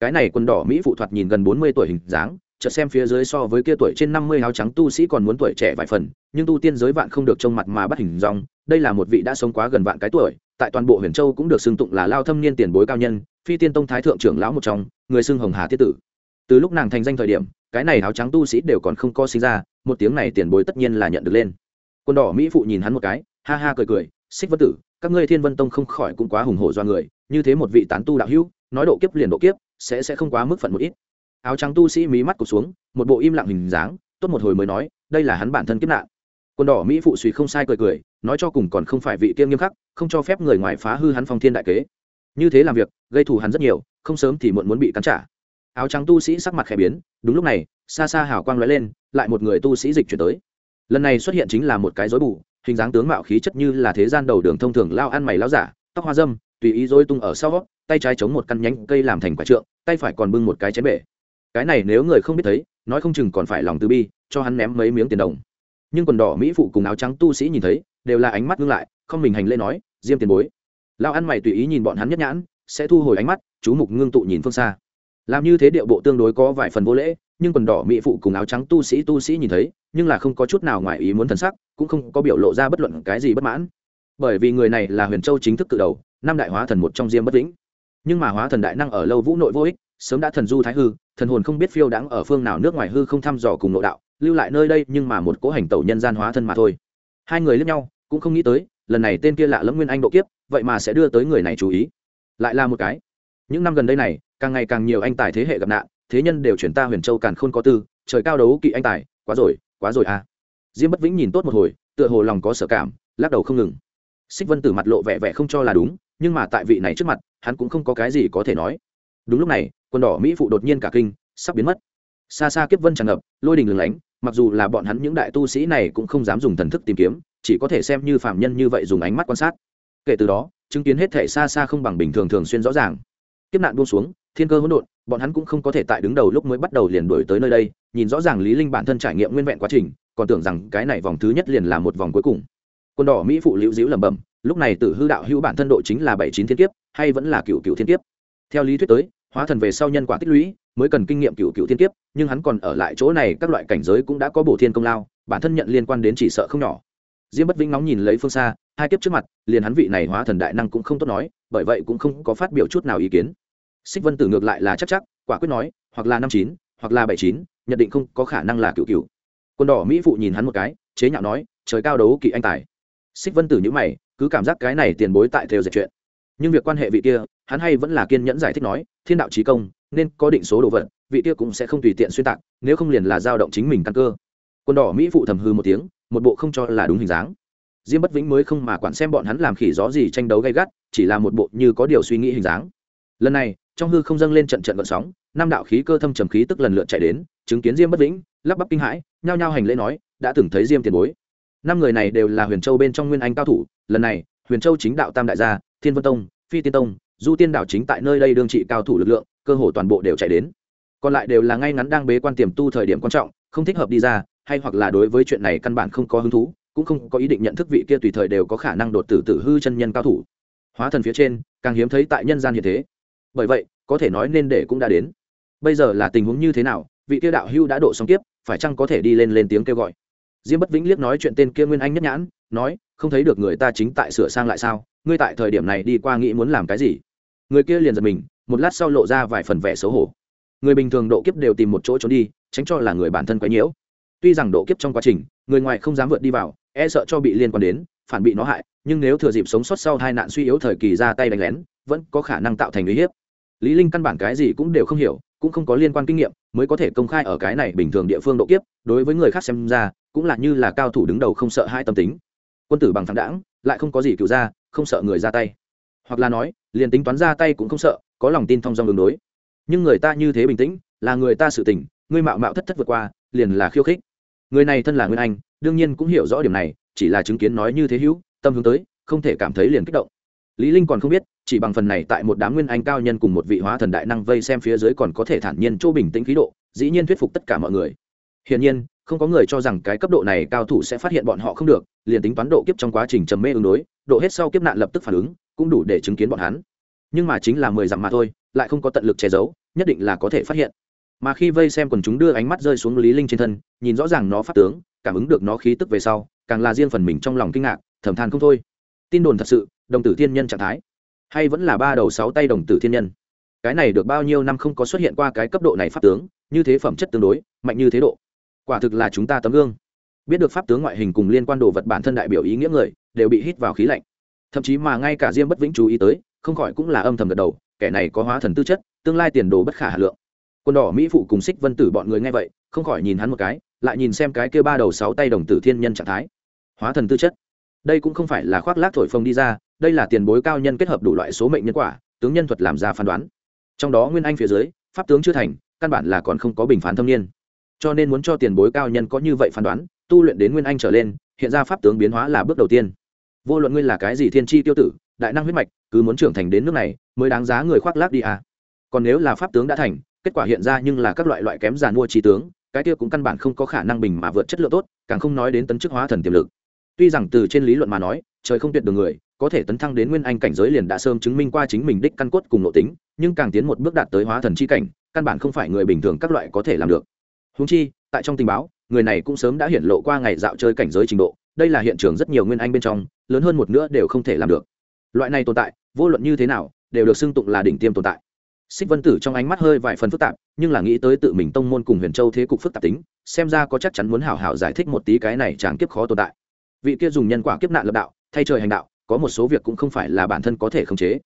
Cái này quần đỏ mỹ phụ thoạt nhìn gần bốn mươi tuổi hình dáng chợt xem phía dưới so với kia tuổi trên năm mươi áo trắng tu sĩ còn muốn tuổi trẻ vài phần, nhưng tu tiên giới vạn không được trông mặt mà bắt hình dong, đây là một vị đã sống quá gần vạn cái tuổi, tại toàn bộ Huyền Châu cũng được xưng tụng là lao thâm niên tiền bối cao nhân, Phi Tiên Tông thái thượng trưởng lão một trong, người xưng Hồng Hà tiết tử. Từ lúc nàng thành danh thời điểm, cái này áo trắng tu sĩ đều còn không có sinh ra, một tiếng này tiền bối tất nhiên là nhận được lên. Quân đỏ mỹ phụ nhìn hắn một cái, ha ha cười cười, "Xích Vân tử, các ngươi Thiên Vân Tông không khỏi cũng quá hùng hổ do người, như thế một vị tán tu đạo hữu, nói độ kiếp liền độ kiếp, sẽ sẽ không quá mức phận một ít." Áo trắng tu sĩ mí mắt cụt xuống, một bộ im lặng hình dáng, tốt một hồi mới nói, đây là hắn bản thân kiếp nạn. Quân đỏ mỹ phụ suy không sai cười cười, nói cho cùng còn không phải vị kiêm nghiêm khắc, không cho phép người ngoài phá hư hắn phong thiên đại kế. Như thế làm việc, gây thù hắn rất nhiều, không sớm thì muộn muốn bị cắn trả. Áo trắng tu sĩ sắc mặt khẽ biến, đúng lúc này, xa xa hào quang lóe lên, lại một người tu sĩ dịch chuyển tới. Lần này xuất hiện chính là một cái rối bù, hình dáng tướng mạo khí chất như là thế gian đầu đường thông thường lao ăn mày lao giả, tóc hoa dâm, tùy ý dối tung ở sau, tay trái chống một căn nhánh cây làm thành quả trượng, tay phải còn bưng một cái chén bể cái này nếu người không biết thấy, nói không chừng còn phải lòng từ bi, cho hắn ném mấy miếng tiền đồng. Nhưng quần đỏ mỹ phụ cùng áo trắng tu sĩ nhìn thấy, đều là ánh mắt ngưng lại, không mình hành lễ nói, diêm tiền bối. Lao ăn mày tùy ý nhìn bọn hắn nhất nhãn, sẽ thu hồi ánh mắt, chú mục ngưng tụ nhìn phương xa. Làm như thế điệu bộ tương đối có vài phần vô lễ, nhưng quần đỏ mỹ phụ cùng áo trắng tu sĩ tu sĩ nhìn thấy, nhưng là không có chút nào ngoài ý muốn thần sắc, cũng không có biểu lộ ra bất luận cái gì bất mãn. Bởi vì người này là huyền châu chính thức cự đầu, năm đại hóa thần một trong diêm bất lĩnh. Nhưng mà hóa thần đại năng ở lâu vũ nội vô ích sớm đã thần du thái hư, thần hồn không biết phiêu đãng ở phương nào, nước ngoài hư không thăm dò cùng nội đạo, lưu lại nơi đây nhưng mà một cố hành tẩu nhân gian hóa thân mà thôi. Hai người lẫn nhau, cũng không nghĩ tới, lần này tên kia lạ lẫm nguyên anh độ kiếp, vậy mà sẽ đưa tới người này chú ý. Lại là một cái. Những năm gần đây này, càng ngày càng nhiều anh tài thế hệ gặp nạn, thế nhân đều chuyển ta huyền châu càn khôn có tư, trời cao đấu kỵ anh tài, quá rồi quá rồi à. Diêm bất vĩnh nhìn tốt một hồi, tựa hồ lòng có sở cảm, lắc đầu không ngừng. Xích vân tử mặt lộ vẻ vẻ không cho là đúng, nhưng mà tại vị này trước mặt, hắn cũng không có cái gì có thể nói. Đúng lúc này quân đỏ mỹ phụ đột nhiên cả kinh, sắp biến mất. Xa xa kiếp vân tràn ngập, lôi đình lừng lánh, mặc dù là bọn hắn những đại tu sĩ này cũng không dám dùng thần thức tìm kiếm, chỉ có thể xem như phạm nhân như vậy dùng ánh mắt quan sát. Kể từ đó, chứng kiến hết thể xa xa không bằng bình thường thường xuyên rõ ràng. Kiếp nạn buông xuống, thiên cơ hỗn độn, bọn hắn cũng không có thể tại đứng đầu lúc mới bắt đầu liền đổi tới nơi đây, nhìn rõ ràng lý linh bản thân trải nghiệm nguyên vẹn quá trình, còn tưởng rằng cái này vòng thứ nhất liền là một vòng cuối cùng. Quân đỏ mỹ phụ liễu diễu lẩm bẩm, lúc này tử hư đạo hữu bản thân độ chính là bảy chín thiên kiếp, hay vẫn là cựu cựu thiên kiếp. Theo lý thuyết tới hóa thần về sau nhân quả tích lũy, mới cần kinh nghiệm cựu cựu thiên kiếp, nhưng hắn còn ở lại chỗ này, các loại cảnh giới cũng đã có bổ thiên công lao, bản thân nhận liên quan đến chỉ sợ không nhỏ. Diêm bất vĩnh nóng nhìn lấy phương xa, hai kiếp trước mặt, liền hắn vị này hóa thần đại năng cũng không tốt nói, bởi vậy cũng không có phát biểu chút nào ý kiến. Xích vân tử ngược lại là chắc chắc, quả quyết nói, hoặc là năm chín, hoặc là bảy chín, nhận định không có khả năng là cựu cựu. Quân đỏ mỹ phụ nhìn hắn một cái, chế nhạo nói, trời cao đấu kỵ anh tài. Xích vân tử nhữ mày, cứ cảm giác cái này tiền bối tại theo dệt chuyện. Nhưng việc quan hệ vị kia hắn hay vẫn là kiên nhẫn giải thích nói, thiên đạo trí công, nên có định số đồ vật, vị kia cũng sẽ không tùy tiện xuyên tạc, nếu không liền là dao động chính mình căn cơ. Quân đỏ mỹ phụ thầm hư một tiếng, một bộ không cho là đúng hình dáng. Diêm bất vĩnh mới không mà quản xem bọn hắn làm khỉ gió gì tranh đấu gay gắt, chỉ là một bộ như có điều suy nghĩ hình dáng. Lần này, trong hư không dâng lên trận trận vận sóng, năm đạo khí cơ thâm trầm khí tức lần lượt chạy đến, chứng kiến diêm bất vĩnh, lắp bắp kinh hãi, nhao nhao hành lễ nói, đã từng thấy diêm tiền bối. Năm người này đều là huyền châu bên trong nguyên anh cao thủ, lần này, huyền châu chính đạo tam đại gia, thiên vân tông, phi tiên tông du tiên đảo chính tại nơi đây đương trị cao thủ lực lượng, cơ hồ toàn bộ đều chạy đến. Còn lại đều là ngay ngắn đang bế quan tiềm tu thời điểm quan trọng, không thích hợp đi ra, hay hoặc là đối với chuyện này căn bản không có hứng thú, cũng không có ý định nhận thức vị kia tùy thời đều có khả năng đột tử tử hư chân nhân cao thủ. Hóa thần phía trên, càng hiếm thấy tại nhân gian hiện thế. Bởi vậy, có thể nói nên để cũng đã đến. Bây giờ là tình huống như thế nào, vị kia đạo hưu đã độ xong tiếp phải chăng có thể đi lên lên tiếng kêu gọi? Diêm bất vĩnh liếc nói chuyện tên kia nguyên anh nhất nhãn, nói, không thấy được người ta chính tại sửa sang lại sao? Ngươi tại thời điểm này đi qua nghĩ muốn làm cái gì? Người kia liền giật mình, một lát sau lộ ra vài phần vẻ xấu hổ. Người bình thường độ kiếp đều tìm một chỗ trốn đi, tránh cho là người bản thân quấy nhiễu. Tuy rằng độ kiếp trong quá trình, người ngoài không dám vượt đi vào e sợ cho bị liên quan đến, phản bị nó hại, nhưng nếu thừa dịp sống sót sau hai nạn suy yếu thời kỳ ra tay đánh lén, vẫn có khả năng tạo thành uy hiếp. Lý linh căn bản cái gì cũng đều không hiểu, cũng không có liên quan kinh nghiệm, mới có thể công khai ở cái này bình thường địa phương độ kiếp, đối với người khác xem ra, cũng là như là cao thủ đứng đầu không sợ hai tâm tính. Quân tử bằng thẳng đãng lại không có gì cựu ra, không sợ người ra tay. Hoặc là nói, liền tính toán ra tay cũng không sợ, có lòng tin thông dong đường đối. Nhưng người ta như thế bình tĩnh, là người ta sự tình ngươi mạo mạo thất thất vượt qua, liền là khiêu khích. Người này thân là nguyên anh, đương nhiên cũng hiểu rõ điểm này, chỉ là chứng kiến nói như thế hữu, tâm hướng tới, không thể cảm thấy liền kích động. Lý linh còn không biết, chỉ bằng phần này tại một đám nguyên anh cao nhân cùng một vị hóa thần đại năng vây xem phía dưới còn có thể thản nhiên chỗ bình tĩnh khí độ, dĩ nhiên thuyết phục tất cả mọi người. Hiển nhiên không có người cho rằng cái cấp độ này cao thủ sẽ phát hiện bọn họ không được, liền tính toán độ kiếp trong quá trình trầm mê ứng đối, độ hết sau kiếp nạn lập tức phản ứng, cũng đủ để chứng kiến bọn hắn. Nhưng mà chính là mười dặm mà thôi, lại không có tận lực che giấu, nhất định là có thể phát hiện. Mà khi vây xem quần chúng đưa ánh mắt rơi xuống lý linh trên thân, nhìn rõ ràng nó phát tướng, cảm ứng được nó khí tức về sau, càng là riêng phần mình trong lòng kinh ngạc, thầm than không thôi. Tin đồn thật sự, đồng tử thiên nhân trạng thái. Hay vẫn là ba đầu sáu tay đồng tử thiên nhân. Cái này được bao nhiêu năm không có xuất hiện qua cái cấp độ này pháp tướng, như thế phẩm chất tương đối, mạnh như thế độ quả thực là chúng ta tấm gương. Biết được pháp tướng ngoại hình cùng liên quan đồ vật bản thân đại biểu ý nghĩa người, đều bị hít vào khí lạnh. Thậm chí mà ngay cả diêm bất vĩnh chú ý tới, không khỏi cũng là âm thầm gật đầu, kẻ này có hóa thần tư chất, tương lai tiền đồ bất khả hà lượng. Quân đỏ mỹ phụ cùng xích vân tử bọn người nghe vậy, không khỏi nhìn hắn một cái, lại nhìn xem cái kia ba đầu sáu tay đồng tử thiên nhân trạng thái. Hóa thần tư chất. Đây cũng không phải là khoác lác thổi phồng đi ra, đây là tiền bối cao nhân kết hợp đủ loại số mệnh nhân quả, tướng nhân thuật làm ra phán đoán. Trong đó nguyên anh phía dưới, pháp tướng chưa thành, căn bản là còn không có bình phán thâm niên cho nên muốn cho tiền bối cao nhân có như vậy phán đoán, tu luyện đến nguyên anh trở lên, hiện ra pháp tướng biến hóa là bước đầu tiên. Vô luận ngươi là cái gì thiên tri tiêu tử, đại năng huyết mạch, cứ muốn trưởng thành đến nước này, mới đáng giá người khoác lác đi à. Còn nếu là pháp tướng đã thành, kết quả hiện ra nhưng là các loại loại kém giàn mua trí tướng, cái kia cũng căn bản không có khả năng bình mà vượt chất lượng tốt, càng không nói đến tấn chức hóa thần tiềm lực. Tuy rằng từ trên lý luận mà nói, trời không tuyệt được người, có thể tấn thăng đến nguyên anh cảnh giới liền đã sớm chứng minh qua chính mình đích căn cốt cùng nội tính, nhưng càng tiến một bước đạt tới hóa thần chi cảnh, căn bản không phải người bình thường các loại có thể làm được húng chi, tại trong tình báo, người này cũng sớm đã hiển lộ qua ngày dạo chơi cảnh giới trình độ, đây là hiện trường rất nhiều nguyên anh bên trong, lớn hơn một nữa đều không thể làm được. Loại này tồn tại, vô luận như thế nào, đều được xưng tụng là đỉnh tiêm tồn tại. Xích vân tử trong ánh mắt hơi vài phần phức tạp, nhưng là nghĩ tới tự mình tông môn cùng huyền châu thế cục phức tạp tính, xem ra có chắc chắn muốn hảo hảo giải thích một tí cái này chẳng kiếp khó tồn tại. Vị kia dùng nhân quả kiếp nạn lập đạo, thay trời hành đạo, có một số việc cũng không phải là bản thân có thể khống chế.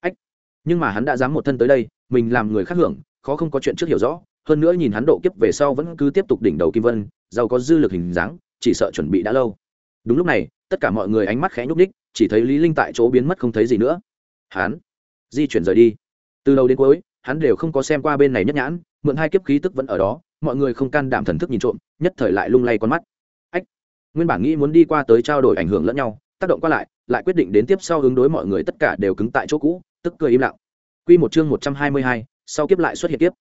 Ách, nhưng mà hắn đã dám một thân tới đây, mình làm người khác hưởng, khó không có chuyện trước hiểu rõ hơn nữa nhìn hắn độ kiếp về sau vẫn cứ tiếp tục đỉnh đầu kim vân giàu có dư lực hình dáng chỉ sợ chuẩn bị đã lâu. Đúng lúc này tất cả mọi người ánh mắt khẽ nhúc ních chỉ thấy lý linh tại chỗ biến mất không thấy gì nữa. Hắn di chuyển rời đi. Từ đầu đến cuối hắn đều không có xem qua bên này nhất nhãn mượn hai kiếp khí tức vẫn ở đó mọi người không can đảm thần thức nhìn trộm nhất thời lại lung lay con mắt. Ách nguyên bản nghĩ muốn đi qua tới trao đổi ảnh hưởng lẫn nhau tác động qua lại lại quyết định đến tiếp sau hướng đối mọi người tất cả đều cứng tại chỗ cũ tức cười im lặng. Quy một chương một trăm hai mươi hai, sau kiếp lại xuất hiện kiếp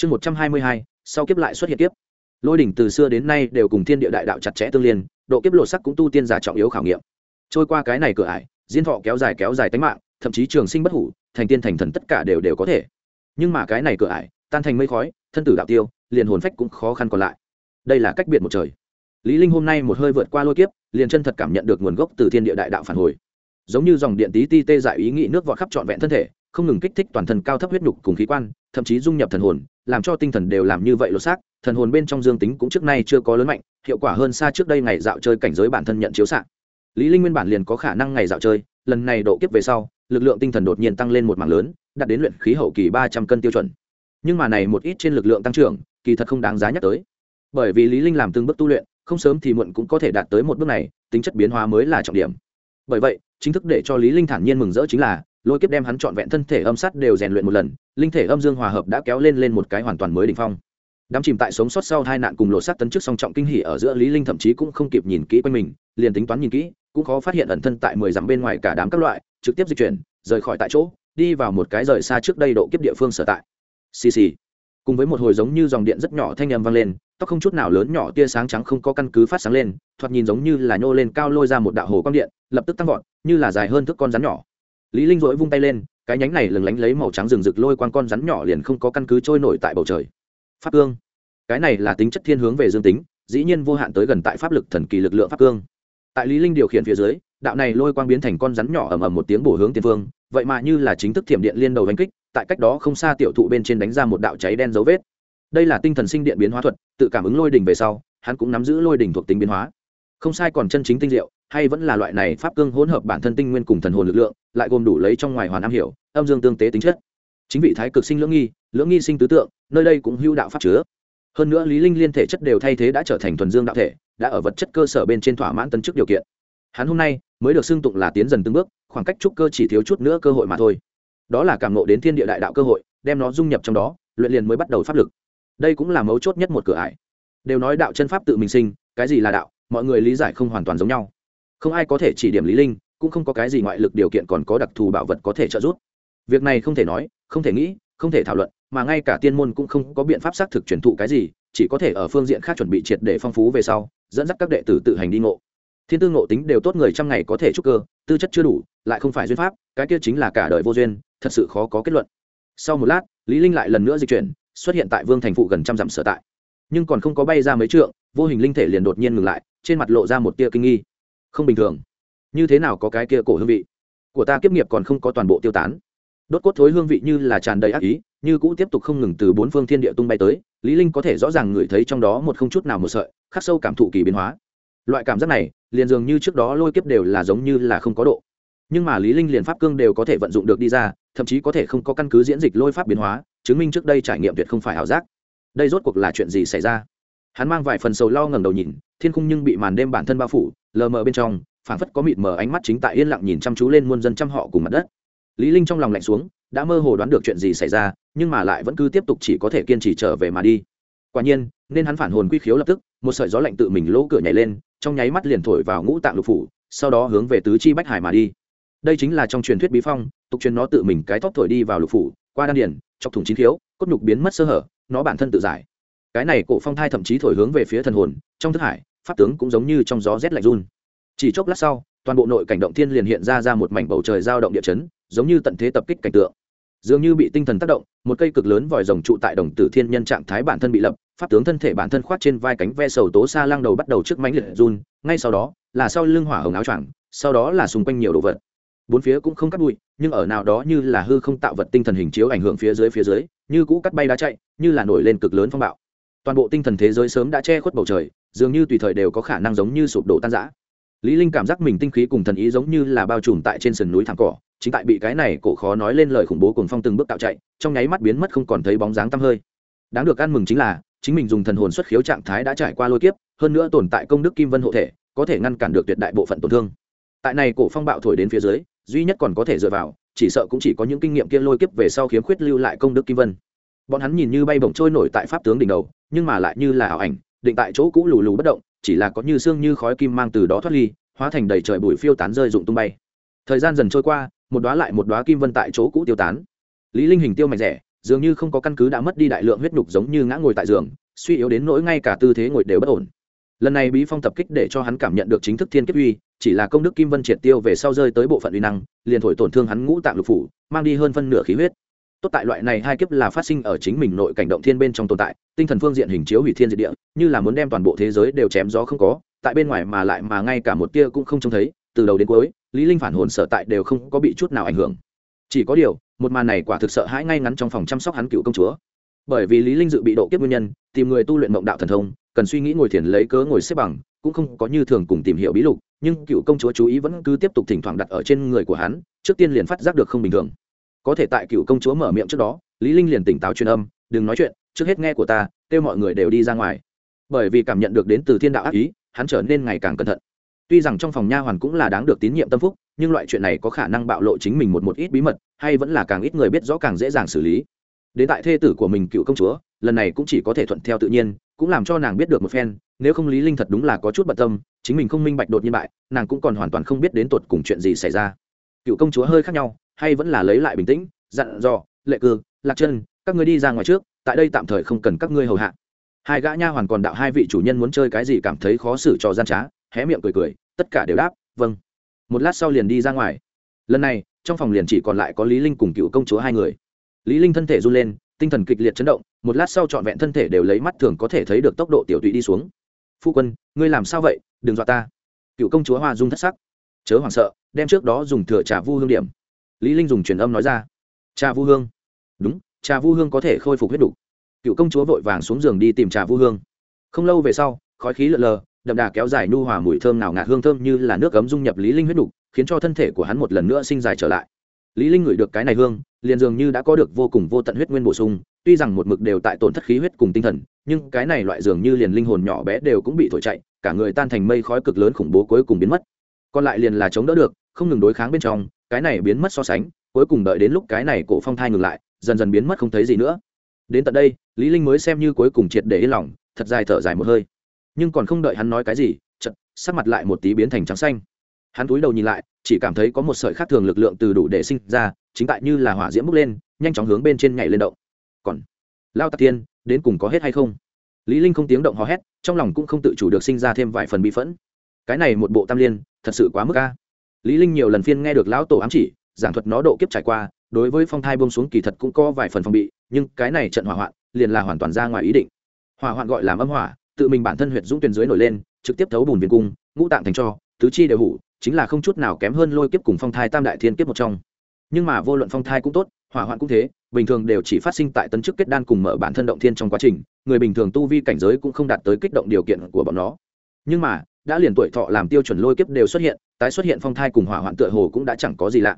chương một trăm hai mươi hai, sau kiếp lại xuất hiện kiếp. Lôi đỉnh từ xưa đến nay đều cùng thiên địa đại đạo chặt chẽ tương liên độ kiếp lộ sắc cũng tu tiên giả trọng yếu khảo nghiệm. Trôi qua cái này cửa ải diên thọ kéo dài kéo dài tính mạng thậm chí trường sinh bất hủ thành tiên thành thần tất cả đều đều có thể. Nhưng mà cái này cửa ải tan thành mây khói thân tử đạo tiêu liền hồn phách cũng khó khăn còn lại. Đây là cách biệt một trời. Lý linh hôm nay một hơi vượt qua lôi kiếp liền chân thật cảm nhận được nguồn gốc từ thiên địa đại đạo phản hồi. Giống như dòng điện tí ti tê dại ý nghĩ nước vọt khắp trọn vẹn thân thể không ngừng kích thích toàn thân cao thấp huyết nhục cùng khí quan thậm chí dung nhập thần hồn, làm cho tinh thần đều làm như vậy lột xác. Thần hồn bên trong dương tính cũng trước nay chưa có lớn mạnh, hiệu quả hơn xa trước đây ngày dạo chơi cảnh giới bản thân nhận chiếu xạ lý linh nguyên bản liền có khả năng ngày dạo chơi, lần này độ kiếp về sau, lực lượng tinh thần đột nhiên tăng lên một mảng lớn, đạt đến luyện khí hậu kỳ ba trăm cân tiêu chuẩn. Nhưng mà này một ít trên lực lượng tăng trưởng, kỳ thật không đáng giá nhắc tới. Bởi vì lý linh làm từng bước tu luyện, không sớm thì muộn cũng có thể đạt tới một bước này, tính chất biến hóa mới là trọng điểm. Bởi vậy, chính thức để cho lý linh thản nhiên mừng rỡ chính là lôi kiếp đem hắn trọn vẹn thân thể âm sát đều rèn luyện một lần, linh thể âm dương hòa hợp đã kéo lên lên một cái hoàn toàn mới đỉnh phong. Đám chìm tại sống sót sau hai nạn cùng lộ sát tấn trước song trọng kinh hỉ ở giữa lý linh thậm chí cũng không kịp nhìn kỹ quanh mình, liền tính toán nhìn kỹ, cũng khó phát hiện ẩn thân tại mười dặm bên ngoài cả đám các loại, trực tiếp di chuyển, rời khỏi tại chỗ, đi vào một cái rời xa trước đây độ kiếp địa phương sở tại. Xì xì. Cùng với một hồi giống như dòng điện rất nhỏ thanh âm vang lên, tóc không chút nào lớn nhỏ tia sáng trắng không có căn cứ phát sáng lên, thoạt nhìn giống như là nhô lên cao lôi ra một đạo hồ quang điện, lập tức tăng vọt, như là dài hơn thước con rắn nhỏ lý linh dỗi vung tay lên, cái nhánh này lừng lánh lấy màu trắng rừng rực lôi quang con rắn nhỏ liền không có căn cứ trôi nổi tại bầu trời. Pháp cương. Cái này là tính chất thiên hướng về dương tính, dĩ nhiên vô hạn tới gần tại pháp lực thần kỳ lực lượng pháp cương. Tại lý linh điều khiển phía dưới, đạo này lôi quang biến thành con rắn nhỏ ầm ầm một tiếng bổ hướng tiền phương, vậy mà như là chính thức thiểm điện liên đầu đánh kích, tại cách đó không xa tiểu thụ bên trên đánh ra một đạo cháy đen dấu vết. Đây là tinh thần sinh điện biến hóa thuật, tự cảm ứng lôi đỉnh về sau, hắn cũng nắm giữ lôi đỉnh thuộc tính biến hóa không sai còn chân chính tinh diệu, hay vẫn là loại này pháp cương hỗn hợp bản thân tinh nguyên cùng thần hồn lực lượng, lại gồm đủ lấy trong ngoài hoàn am hiểu, âm dương tương tế tính chất. Chính vị thái cực sinh lưỡng nghi lưỡng nghi sinh tứ tượng, nơi đây cũng hưu đạo pháp chứa. Hơn nữa lý linh liên thể chất đều thay thế đã trở thành thuần dương đạo thể, đã ở vật chất cơ sở bên trên thỏa mãn tân chức điều kiện. Hắn hôm nay mới được xưng tụng là tiến dần từng bước, khoảng cách trúc cơ chỉ thiếu chút nữa cơ hội mà thôi. Đó là cảm ngộ đến thiên địa đại đạo cơ hội, đem nó dung nhập trong đó, luyện liền mới bắt đầu pháp lực. Đây cũng là mấu chốt nhất một cửa ải. Đều nói đạo chân pháp tự mình sinh, cái gì là đạo? Mọi người lý giải không hoàn toàn giống nhau. Không ai có thể chỉ điểm lý linh, cũng không có cái gì ngoại lực điều kiện còn có đặc thù bảo vật có thể trợ giúp. Việc này không thể nói, không thể nghĩ, không thể thảo luận, mà ngay cả tiên môn cũng không có biện pháp xác thực truyền thụ cái gì, chỉ có thể ở phương diện khác chuẩn bị triệt để phong phú về sau, dẫn dắt các đệ tử tự hành đi ngộ. Thiên tư ngộ tính đều tốt người trăm ngày có thể trúc cơ, tư chất chưa đủ, lại không phải duyên pháp, cái kia chính là cả đời vô duyên, thật sự khó có kết luận. Sau một lát, lý linh lại lần nữa di chuyển, xuất hiện tại vương thành phụ gần trăm dặm sở tại. Nhưng còn không có bay ra mấy trượng vô hình linh thể liền đột nhiên ngừng lại, trên mặt lộ ra một tia kinh nghi. Không bình thường. Như thế nào có cái kia cổ hương vị? Của ta kiếp nghiệp còn không có toàn bộ tiêu tán. Đốt cốt thối hương vị như là tràn đầy ác ý, như cũ tiếp tục không ngừng từ bốn phương thiên địa tung bay tới, lý linh có thể rõ ràng ngửi thấy trong đó một không chút nào một sợi, khắc sâu cảm thụ kỳ biến hóa. Loại cảm giác này, liền dường như trước đó lôi kiếp đều là giống như là không có độ. Nhưng mà lý linh liền pháp cương đều có thể vận dụng được đi ra, thậm chí có thể không có căn cứ diễn dịch lôi pháp biến hóa, chứng minh trước đây trải nghiệm tuyệt không phải ảo giác. Đây rốt cuộc là chuyện gì xảy ra? Hắn mang vài phần sầu lo ngẩng đầu nhìn thiên khung nhưng bị màn đêm bản thân bao phủ lờ mờ bên trong phảng phất có mịt mờ ánh mắt chính tại yên lặng nhìn chăm chú lên muôn dân trăm họ cùng mặt đất. Lý linh trong lòng lạnh xuống đã mơ hồ đoán được chuyện gì xảy ra nhưng mà lại vẫn cứ tiếp tục chỉ có thể kiên trì trở về mà đi. Quả nhiên nên hắn phản hồn quy khiếu lập tức một sợi gió lạnh tự mình lỗ cửa nhảy lên trong nháy mắt liền thổi vào ngũ tạng lục phủ sau đó hướng về tứ chi bách hải mà đi. Đây chính là trong truyền thuyết bí phong tục truyền nó tự mình cái tóc thổi đi vào lục phủ qua đan điền chọc thủng chín thiếu, cốt nhục biến mất sơ hở nó bản thân tự giải cái này cổ phong thai thậm chí thổi hướng về phía thần hồn, trong thức hải, pháp tướng cũng giống như trong gió rét lạnh run. Chỉ chốc lát sau, toàn bộ nội cảnh động thiên liền hiện ra ra một mảnh bầu trời giao động địa chấn, giống như tận thế tập kích cảnh tượng. Dường như bị tinh thần tác động, một cây cực lớn vòi rồng trụ tại đồng tử thiên nhân trạng thái bản thân bị lập, pháp tướng thân thể bản thân khoát trên vai cánh ve sầu tố xa lăng đầu bắt đầu trước mánh liệt run, ngay sau đó, là sau lưng hỏa hồng áo choàng, sau đó là xung quanh nhiều đồ vật. Bốn phía cũng không cắt bụi, nhưng ở nào đó như là hư không tạo vật tinh thần hình chiếu ảnh hưởng phía dưới phía dưới, như cũ cắt bay đá chạy, như là nổi lên cực lớn phong bạo toàn bộ tinh thần thế giới sớm đã che khuất bầu trời, dường như tùy thời đều có khả năng giống như sụp đổ tan rã. Lý linh cảm giác mình tinh khí cùng thần ý giống như là bao trùm tại trên sườn núi thẳng cỏ, chính tại bị cái này cổ khó nói lên lời khủng bố cuồng phong từng bước tạo chạy, trong nháy mắt biến mất không còn thấy bóng dáng tăm hơi. Đáng được ăn mừng chính là, chính mình dùng thần hồn xuất khiếu trạng thái đã trải qua lôi kiếp, hơn nữa tồn tại công đức kim vân hộ thể, có thể ngăn cản được tuyệt đại bộ phận tổn thương. Tại này cổ phong bạo thổi đến phía dưới, duy nhất còn có thể dựa vào, chỉ sợ cũng chỉ có những kinh nghiệm kia lôi kiếp về sau khiếm khuyết lưu lại công đức kim vân bọn hắn nhìn như bay bổng trôi nổi tại pháp tướng đỉnh đầu, nhưng mà lại như là ảo ảnh, định tại chỗ cũ lù lù bất động, chỉ là có như xương như khói kim mang từ đó thoát ly, hóa thành đầy trời bụi phiêu tán rơi rụng tung bay. Thời gian dần trôi qua, một đóa lại một đóa kim vân tại chỗ cũ tiêu tán. Lý linh hình tiêu mạnh rẻ, dường như không có căn cứ đã mất đi đại lượng huyết nhục giống như ngã ngồi tại giường, suy yếu đến nỗi ngay cả tư thế ngồi đều bất ổn. Lần này bí phong tập kích để cho hắn cảm nhận được chính thức thiên kiếp uy, chỉ là công đức kim vân triệt tiêu về sau rơi tới bộ phận uy năng, liền thổi tổn thương hắn ngũ tạng lục phủ, mang đi hơn phân nửa khí huyết tốt tại loại này hai kiếp là phát sinh ở chính mình nội cảnh động thiên bên trong tồn tại, tinh thần phương diện hình chiếu hủy thiên diệt địa, như là muốn đem toàn bộ thế giới đều chém gió không có, tại bên ngoài mà lại mà ngay cả một tia cũng không trông thấy, từ đầu đến cuối, lý linh phản hồn sở tại đều không có bị chút nào ảnh hưởng. Chỉ có điều, một màn này quả thực sợ hãi ngay ngắn trong phòng chăm sóc hắn cựu công chúa. Bởi vì lý linh dự bị độ kiếp nguyên nhân, tìm người tu luyện mộng đạo thần thông, cần suy nghĩ ngồi thiền lấy cớ ngồi xếp bằng, cũng không có như thường cùng tìm hiểu bí lục, nhưng cựu công chúa chú ý vẫn cứ tiếp tục thỉnh thoảng đặt ở trên người của hắn, trước tiên liền phát giác được không bình thường có thể tại cựu công chúa mở miệng trước đó, lý linh liền tỉnh táo truyền âm, đừng nói chuyện, trước hết nghe của ta, kêu mọi người đều đi ra ngoài. Bởi vì cảm nhận được đến từ thiên đạo ác ý, hắn trở nên ngày càng cẩn thận. Tuy rằng trong phòng nha hoàn cũng là đáng được tín nhiệm tâm phúc, nhưng loại chuyện này có khả năng bạo lộ chính mình một một ít bí mật, hay vẫn là càng ít người biết rõ càng dễ dàng xử lý. Đến tại thê tử của mình cựu công chúa, lần này cũng chỉ có thể thuận theo tự nhiên, cũng làm cho nàng biết được một phen, nếu không lý linh thật đúng là có chút bận tâm, chính mình không minh bạch đột nhiên bại, nàng cũng còn hoàn toàn không biết đến tột cùng chuyện gì xảy ra. Cựu công chúa hơi khác nhau hay vẫn là lấy lại bình tĩnh, dặn dò, lệ cư lạc chân, các ngươi đi ra ngoài trước, tại đây tạm thời không cần các ngươi hầu hạ. Hai gã nha hoàn còn đạo hai vị chủ nhân muốn chơi cái gì cảm thấy khó xử cho gian trá, hé miệng cười cười, tất cả đều đáp vâng. Một lát sau liền đi ra ngoài. Lần này, trong phòng liền chỉ còn lại có lý linh cùng cựu công chúa hai người. Lý linh thân thể run lên, tinh thần kịch liệt chấn động, một lát sau trọn vẹn thân thể đều lấy mắt thường có thể thấy được tốc độ tiểu tụy đi xuống. Phu quân, ngươi làm sao vậy? Đừng dọa ta. Cựu công chúa hoa dung thất sắc, chớ hoảng sợ, đem trước đó dùng thừa trà vu hương điểm lý linh dùng truyền âm nói ra. Trà vu hương. Đúng trà vu hương có thể khôi phục huyết đủ. Cựu công chúa vội vàng xuống giường đi tìm trà vu hương. Không lâu về sau, khói khí lợn lờ, đậm đà kéo dài nu hòa mùi thơm nào ngạt hương thơm như là nước cấm dung nhập lý linh huyết đủ, khiến cho thân thể của hắn một lần nữa sinh dài trở lại. Lý linh ngửi được cái này hương, liền dường như đã có được vô cùng vô tận huyết nguyên bổ sung, tuy rằng một mực đều tại tổn thất khí huyết cùng tinh thần, nhưng cái này loại dường như liền linh hồn nhỏ bé đều cũng bị thổi chạy, cả người tan thành mây khói cực lớn khủng bố cuối cùng biến mất. Còn lại liền là chống đỡ được, không ngừng đối kháng bên trong cái này biến mất so sánh, cuối cùng đợi đến lúc cái này cổ phong thai ngừng lại, dần dần biến mất không thấy gì nữa. Đến tận đây, lý linh mới xem như cuối cùng triệt để yên lòng, thật dài thở dài một hơi. Nhưng còn không đợi hắn nói cái gì, chợt, sắc mặt lại một tí biến thành trắng xanh. Hắn cúi đầu nhìn lại, chỉ cảm thấy có một sợi khác thường lực lượng từ đủ để sinh ra, chính tại như là hỏa diễm bốc lên, nhanh chóng hướng bên trên nhảy lên động. Còn, lao tạc tiên đến cùng có hết hay không? Lý linh không tiếng động hò hét, trong lòng cũng không tự chủ được sinh ra thêm vài phần bi phẫn. Cái này một bộ tam liên, thật sự quá mức a lý linh nhiều lần phiên nghe được lão tổ ám chỉ, giảng thuật nó độ kiếp trải qua, đối với phong thai buông xuống kỳ thật cũng có vài phần phòng bị, nhưng cái này trận hỏa hoạn liền là hoàn toàn ra ngoài ý định. Hỏa hoạn gọi là âm hỏa, tự mình bản thân huyệt dũng tuyển dưới nổi lên, trực tiếp thấu bùn viên cung, ngũ tạng thành cho, tứ chi đều hủ, chính là không chút nào kém hơn lôi kiếp cùng phong thai tam đại thiên kiếp một trong. Nhưng mà vô luận phong thai cũng tốt, hỏa hoạn cũng thế, bình thường đều chỉ phát sinh tại tấn chức kết đan cùng mở bản thân động thiên trong quá trình, người bình thường tu vi cảnh giới cũng không đạt tới kích động điều kiện của bọn nó. Nhưng mà đã liền tuổi thọ làm tiêu chuẩn lôi kiếp đều xuất hiện, tái xuất hiện phong thai cùng hỏa hoạn tựa hồ cũng đã chẳng có gì lạ.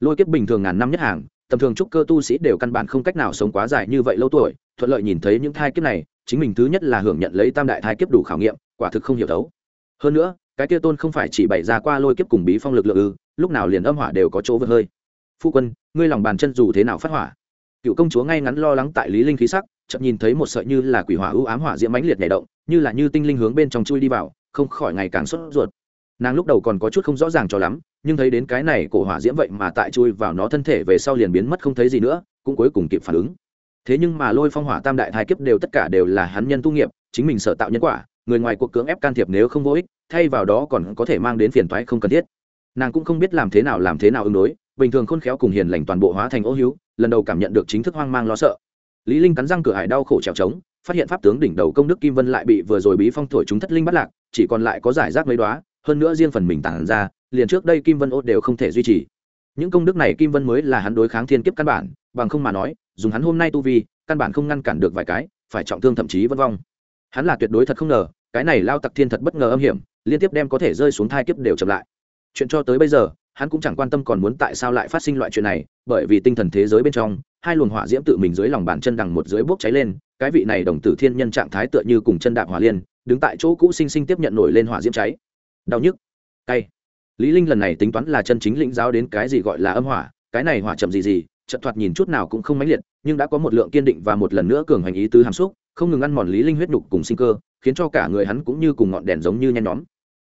Lôi kiếp bình thường ngàn năm nhất hàng, tầm thường trúc cơ tu sĩ đều căn bản không cách nào sống quá dài như vậy lâu tuổi, thuận lợi nhìn thấy những thai kiếp này, chính mình thứ nhất là hưởng nhận lấy tam đại thai kiếp đủ khảo nghiệm, quả thực không hiểu thấu. Hơn nữa, cái kia tôn không phải chỉ bày ra qua lôi kiếp cùng bí phong lực lượng ư, lúc nào liền âm hỏa đều có chỗ vượt hơi. Phu quân, ngươi lòng bàn chân dù thế nào phát hỏa? Cựu công chúa ngay ngắn lo lắng tại lý linh khí sắc, chợt nhìn thấy một sợi như là quỷ hỏa ưu ám hỏa diễm mãnh liệt nhảy động, như là như tinh linh hướng bên trong chui đi vào không khỏi ngày càng sốt ruột. Nàng lúc đầu còn có chút không rõ ràng cho lắm, nhưng thấy đến cái này cổ hỏa diễm vậy mà tại chui vào nó thân thể về sau liền biến mất không thấy gì nữa, cũng cuối cùng kịp phản ứng. Thế nhưng mà lôi phong hỏa tam đại thái kiếp đều tất cả đều là hắn nhân tu nghiệp, chính mình sở tạo nhân quả, người ngoài cuộc cưỡng ép can thiệp nếu không vô ích, thay vào đó còn có thể mang đến phiền toái không cần thiết. Nàng cũng không biết làm thế nào làm thế nào ứng đối, bình thường khôn khéo cùng hiền lành toàn bộ hóa thành ô hiếu lần đầu cảm nhận được chính thức hoang mang lo sợ. Lý linh cắn răng cửa hải đau khổ trèo trống, phát hiện pháp tướng đỉnh đầu công đức kim vân lại bị vừa rồi bí phong thổi chúng thất linh bắt lạc chỉ còn lại có giải rác mấy đóa hơn nữa riêng phần mình tản ra, liền trước đây kim vân ô đều không thể duy trì. Những công đức này kim vân mới là hắn đối kháng thiên kiếp căn bản, bằng không mà nói, dùng hắn hôm nay tu vi, căn bản không ngăn cản được vài cái, phải trọng thương thậm chí vân vong. Hắn là tuyệt đối thật không ngờ, cái này lao tặc thiên thật bất ngờ âm hiểm, liên tiếp đem có thể rơi xuống thai kiếp đều chậm lại. Chuyện cho tới bây giờ, hắn cũng chẳng quan tâm còn muốn tại sao lại phát sinh loại chuyện này, bởi vì tinh thần thế giới bên trong, hai luồng hỏa diễm tự mình dưới lòng bàn chân đằng một dưới bốc cháy lên, cái vị này đồng tử thiên nhân trạng thái tựa như cùng chân đạp hỏa liên đứng tại chỗ cũ sinh sinh tiếp nhận nổi lên hỏa diễm cháy. Đau nhức. Cay. Lý linh lần này tính toán là chân chính lĩnh giáo đến cái gì gọi là âm hỏa, cái này hỏa chậm gì gì trận thoạt nhìn chút nào cũng không mãnh liệt, nhưng đã có một lượng kiên định và một lần nữa cường hành ý tứ hàm xúc, không ngừng ăn mòn lý linh huyết nhục cùng sinh cơ, khiến cho cả người hắn cũng như cùng ngọn đèn giống như nhen nhóm.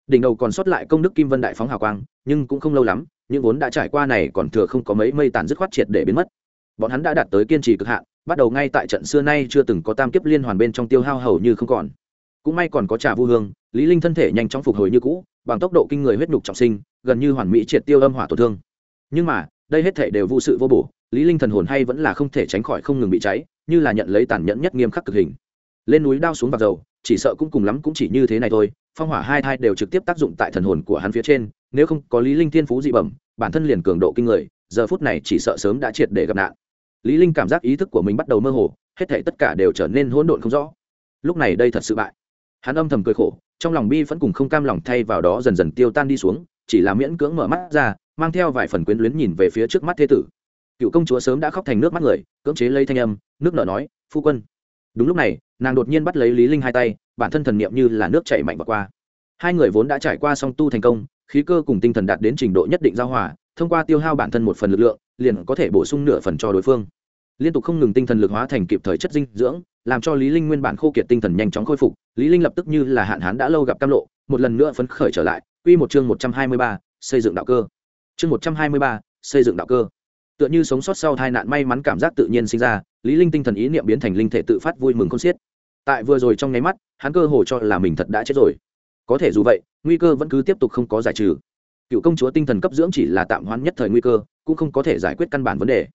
Đỉnh đầu còn sót lại công đức kim vân đại phóng hào quang, nhưng cũng không lâu lắm, những vốn đã trải qua này còn thừa không có mấy mây tàn dứt khoát triệt để biến mất. Bọn hắn đã đạt tới kiên trì cực hạn, bắt đầu ngay tại trận xưa nay chưa từng có tam kiếp liên hoàn bên trong tiêu hao hầu như không còn cũng may còn có trà vu hương, lý linh thân thể nhanh chóng phục hồi như cũ, bằng tốc độ kinh người huyết nhục trọng sinh, gần như hoàn mỹ triệt tiêu âm hỏa tổn thương. Nhưng mà, đây hết thể đều vô sự vô bổ, lý linh thần hồn hay vẫn là không thể tránh khỏi không ngừng bị cháy, như là nhận lấy tàn nhẫn nhất nghiêm khắc cực hình. Lên núi đao xuống vào dầu, chỉ sợ cũng cùng lắm cũng chỉ như thế này thôi, phong hỏa hai thai đều trực tiếp tác dụng tại thần hồn của hắn phía trên, nếu không có lý linh thiên phú dị bẩm, bản thân liền cường độ kinh người, giờ phút này chỉ sợ sớm đã triệt để gặp nạn. Lý linh cảm giác ý thức của mình bắt đầu mơ hồ, hết thảy tất cả đều trở nên hỗn độn không rõ. Lúc này đây thật sự bại hắn âm thầm cười khổ, trong lòng bi vẫn cùng không cam lòng thay vào đó dần dần tiêu tan đi xuống, chỉ là miễn cưỡng mở mắt ra, mang theo vài phần quyến luyến nhìn về phía trước mắt thế tử. Cựu công chúa sớm đã khóc thành nước mắt người, cưỡng chế lấy thanh âm, nước nở nói, phu quân. Đúng lúc này, nàng đột nhiên bắt lấy lý linh hai tay, bản thân thần niệm như là nước chảy mạnh và qua. Hai người vốn đã trải qua song tu thành công, khí cơ cùng tinh thần đạt đến trình độ nhất định giao hòa, thông qua tiêu hao bản thân một phần lực lượng, liền có thể bổ sung nửa phần cho đối phương. Liên tục không ngừng tinh thần lực hóa thành kịp thời chất dinh dưỡng, làm cho lý linh nguyên bản khô kiệt tinh thần nhanh chóng khôi phục lý linh lập tức như là hạn hán đã lâu gặp cam lộ một lần nữa phấn khởi trở lại quy một chương 123, xây dựng đạo cơ. Chương 123, xây dựng đạo cơ. Tựa như sống sót sau tai nạn may mắn cảm giác tự nhiên sinh ra lý linh tinh thần ý niệm biến thành linh thể tự phát vui mừng khôn xiết. Tại vừa rồi trong nháy mắt hắn cơ hồ cho là mình thật đã chết rồi. Có thể dù vậy nguy cơ vẫn cứ tiếp tục không có giải trừ. Cựu công chúa tinh thần cấp dưỡng chỉ là tạm hoãn nhất thời nguy cơ cũng không có thể giải quyết căn bản vấn đề.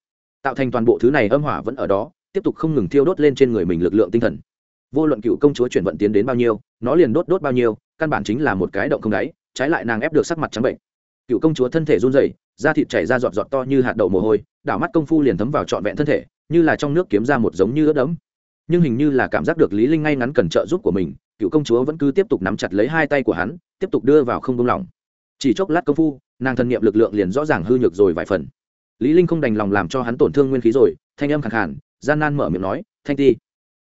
Tạo thành toàn bộ thứ này âm hỏa vẫn ở đó tiếp tục không ngừng thiêu đốt lên trên người mình lực lượng tinh thần vô luận cựu công chúa chuyển vận tiến đến bao nhiêu, nó liền đốt đốt bao nhiêu, căn bản chính là một cái động không đáy, trái lại nàng ép được sắc mặt trắng bệnh. Cựu công chúa thân thể run rẩy, da thịt chảy ra giọt giọt to như hạt đậu mồ hôi, đảo mắt công phu liền thấm vào trọn vẹn thân thể, như là trong nước kiếm ra một giống như ướt đẫm. Nhưng hình như là cảm giác được lý linh ngay ngắn cần trợ giúp của mình, cựu công chúa vẫn cứ tiếp tục nắm chặt lấy hai tay của hắn, tiếp tục đưa vào không buông lỏng. Chỉ chốc lát công phu, nàng thân niệm lực lượng liền rõ ràng hư nhược rồi vài phần. Lý linh không đành lòng làm cho hắn tổn thương nguyên khí rồi, thanh âm khàn khàn, gian nan mở miệng nói, thanh ti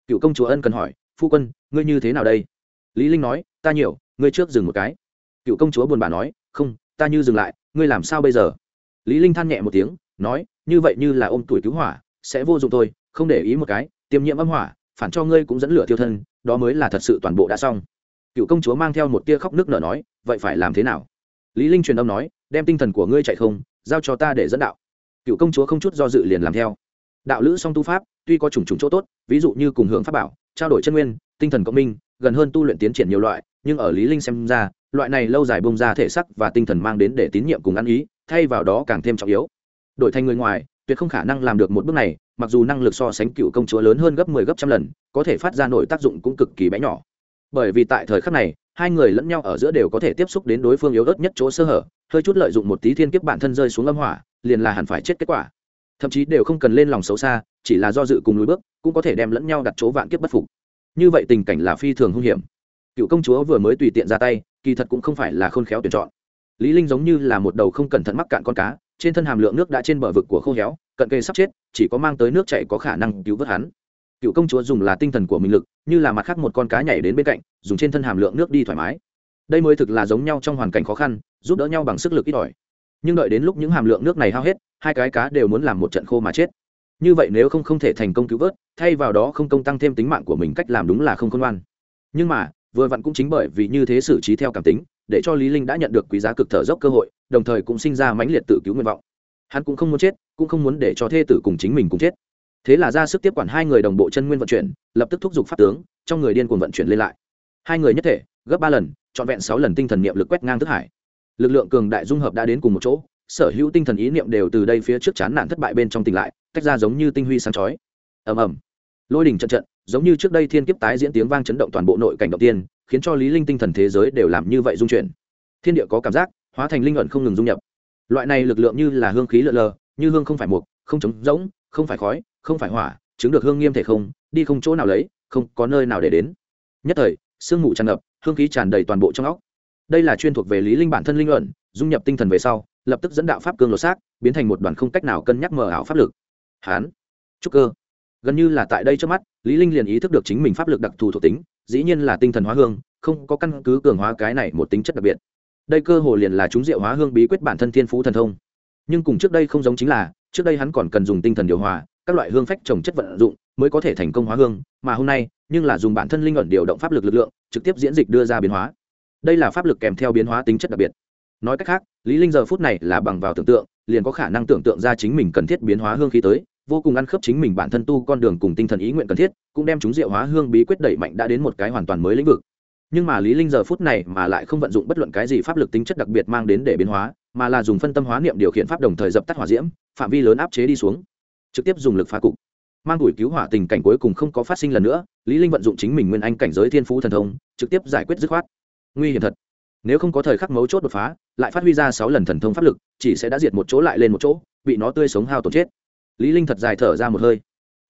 cựu công chúa ân cần hỏi, phu quân, ngươi như thế nào đây? Lý linh nói, ta nhiều, ngươi trước dừng một cái. Cựu công chúa buồn bã nói, không, ta như dừng lại, ngươi làm sao bây giờ? Lý linh than nhẹ một tiếng, nói, như vậy như là ôm tuổi cứu hỏa, sẽ vô dụng thôi, không để ý một cái, tiêm nhiễm âm hỏa, phản cho ngươi cũng dẫn lửa tiêu thân, đó mới là thật sự toàn bộ đã xong. Cựu công chúa mang theo một tia khóc nước nở nói, vậy phải làm thế nào? Lý linh truyền âm nói, đem tinh thần của ngươi chạy không, giao cho ta để dẫn đạo. Cựu công chúa không chút do dự liền làm theo đạo lữ song tu pháp, tuy có chủng chủng chỗ tốt, ví dụ như cùng hưởng pháp bảo, trao đổi chân nguyên, tinh thần cộng minh, gần hơn tu luyện tiến triển nhiều loại, nhưng ở lý linh xem ra, loại này lâu dài bông ra thể sắc và tinh thần mang đến để tín nhiệm cùng ăn ý, thay vào đó càng thêm trọng yếu. Đổi thành người ngoài, tuyệt không khả năng làm được một bước này, mặc dù năng lực so sánh cựu công chúa lớn hơn gấp 10 gấp trăm lần, có thể phát ra nội tác dụng cũng cực kỳ bé nhỏ. Bởi vì tại thời khắc này, hai người lẫn nhau ở giữa đều có thể tiếp xúc đến đối phương yếu ớt nhất chỗ sơ hở, hơi chút lợi dụng một tí thiên kiếp bản thân rơi xuống âm hỏa, liền là hẳn phải chết kết quả thậm chí đều không cần lên lòng xấu xa, chỉ là do dự cùng lùi bước, cũng có thể đem lẫn nhau đặt chỗ vạn kiếp bất phục. Như vậy tình cảnh là phi thường hung hiểm. Cựu công chúa vừa mới tùy tiện ra tay, kỳ thật cũng không phải là khôn khéo tuyển chọn. Lý linh giống như là một đầu không cẩn thận mắc cạn con cá, trên thân hàm lượng nước đã trên bờ vực của khô héo, cận kề sắp chết, chỉ có mang tới nước chảy có khả năng cứu vớt hắn. Cựu công chúa dùng là tinh thần của mình lực, như là mặt khác một con cá nhảy đến bên cạnh, dùng trên thân hàm lượng nước đi thoải mái. Đây mới thực là giống nhau trong hoàn cảnh khó khăn, giúp đỡ nhau bằng sức lực ít ỏi nhưng đợi đến lúc những hàm lượng nước này hao hết, hai cái cá đều muốn làm một trận khô mà chết. Như vậy nếu không không thể thành công cứu vớt, thay vào đó không công tăng thêm tính mạng của mình cách làm đúng là không khôn ngoan. Nhưng mà, vừa vặn cũng chính bởi vì như thế xử trí theo cảm tính, để cho lý linh đã nhận được quý giá cực thở dốc cơ hội, đồng thời cũng sinh ra mãnh liệt tự cứu nguyện vọng. Hắn cũng không muốn chết, cũng không muốn để cho thê tử cùng chính mình cùng chết. Thế là ra sức tiếp quản hai người đồng bộ chân nguyên vận chuyển, lập tức thúc giục pháp tướng, trong người điên cuồng vận chuyển lên lại. Hai người nhất thể, gấp ba lần, trọn vẹn sáu lần tinh thần niệm lực quét ngang thức hải lực lượng cường đại dung hợp đã đến cùng một chỗ, sở hữu tinh thần ý niệm đều từ đây phía trước chán nản thất bại bên trong tỉnh lại, tách ra giống như tinh huy sáng chói. Ầm ầm. Lôi đỉnh trận trận, giống như trước đây thiên kiếp tái diễn tiếng vang chấn động toàn bộ nội cảnh động tiên, khiến cho lý linh tinh thần thế giới đều làm như vậy dung chuyển. Thiên địa có cảm giác, hóa thành linh ẩn không ngừng dung nhập. Loại này lực lượng như là hương khí lượn lờ, như hương không phải mục, không trống rỗng, không phải khói, không phải hỏa, chứng được hương nghiêm thể không, đi không chỗ nào lấy, không có nơi nào để đến. Nhất thời, sương mù tràn ngập, hương khí tràn đầy toàn bộ trong óc đây là chuyên thuộc về lý linh bản thân linh luận, dung nhập tinh thần về sau, lập tức dẫn đạo pháp cương lột xác, biến thành một đoàn không cách nào cân nhắc mờ ảo pháp lực. Hán, trúc cơ. Gần như là tại đây trước mắt, lý linh liền ý thức được chính mình pháp lực đặc thù thuộc tính, dĩ nhiên là tinh thần hóa hương, không có căn cứ cường hóa cái này một tính chất đặc biệt. Đây cơ hồ liền là chúng diệu hóa hương bí quyết bản thân thiên phú thần thông. Nhưng cùng trước đây không giống chính là, trước đây hắn còn cần dùng tinh thần điều hòa, các loại hương phách trồng chất vận dụng mới có thể thành công hóa hương, mà hôm nay, nhưng là dùng bản thân linh ẩn điều động pháp lực lực lượng, trực tiếp diễn dịch đưa ra biến hóa đây là pháp lực kèm theo biến hóa tính chất đặc biệt. Nói cách khác, lý linh giờ phút này là bằng vào tưởng tượng, liền có khả năng tưởng tượng ra chính mình cần thiết biến hóa hương khí tới, vô cùng ăn khớp chính mình bản thân tu con đường cùng tinh thần ý nguyện cần thiết, cũng đem chúng diệu hóa hương bí quyết đẩy mạnh đã đến một cái hoàn toàn mới lĩnh vực. Nhưng mà lý linh giờ phút này mà lại không vận dụng bất luận cái gì pháp lực tính chất đặc biệt mang đến để biến hóa, mà là dùng phân tâm hóa niệm điều khiển pháp đồng thời dập tắt hỏa diễm, phạm vi lớn áp chế đi xuống. Trực tiếp dùng lực phá cục. Mang đuổi cứu hỏa tình cảnh cuối cùng không có phát sinh lần nữa, lý linh vận dụng chính mình nguyên anh cảnh giới thiên phú thần thông, trực tiếp giải quyết dứt khoát nguy hiểm thật. Nếu không có thời khắc mấu chốt đột phá, lại phát huy ra sáu lần thần thông pháp lực, chỉ sẽ đã diệt một chỗ lại lên một chỗ, bị nó tươi sống hao tổn chết. Lý linh thật dài thở ra một hơi.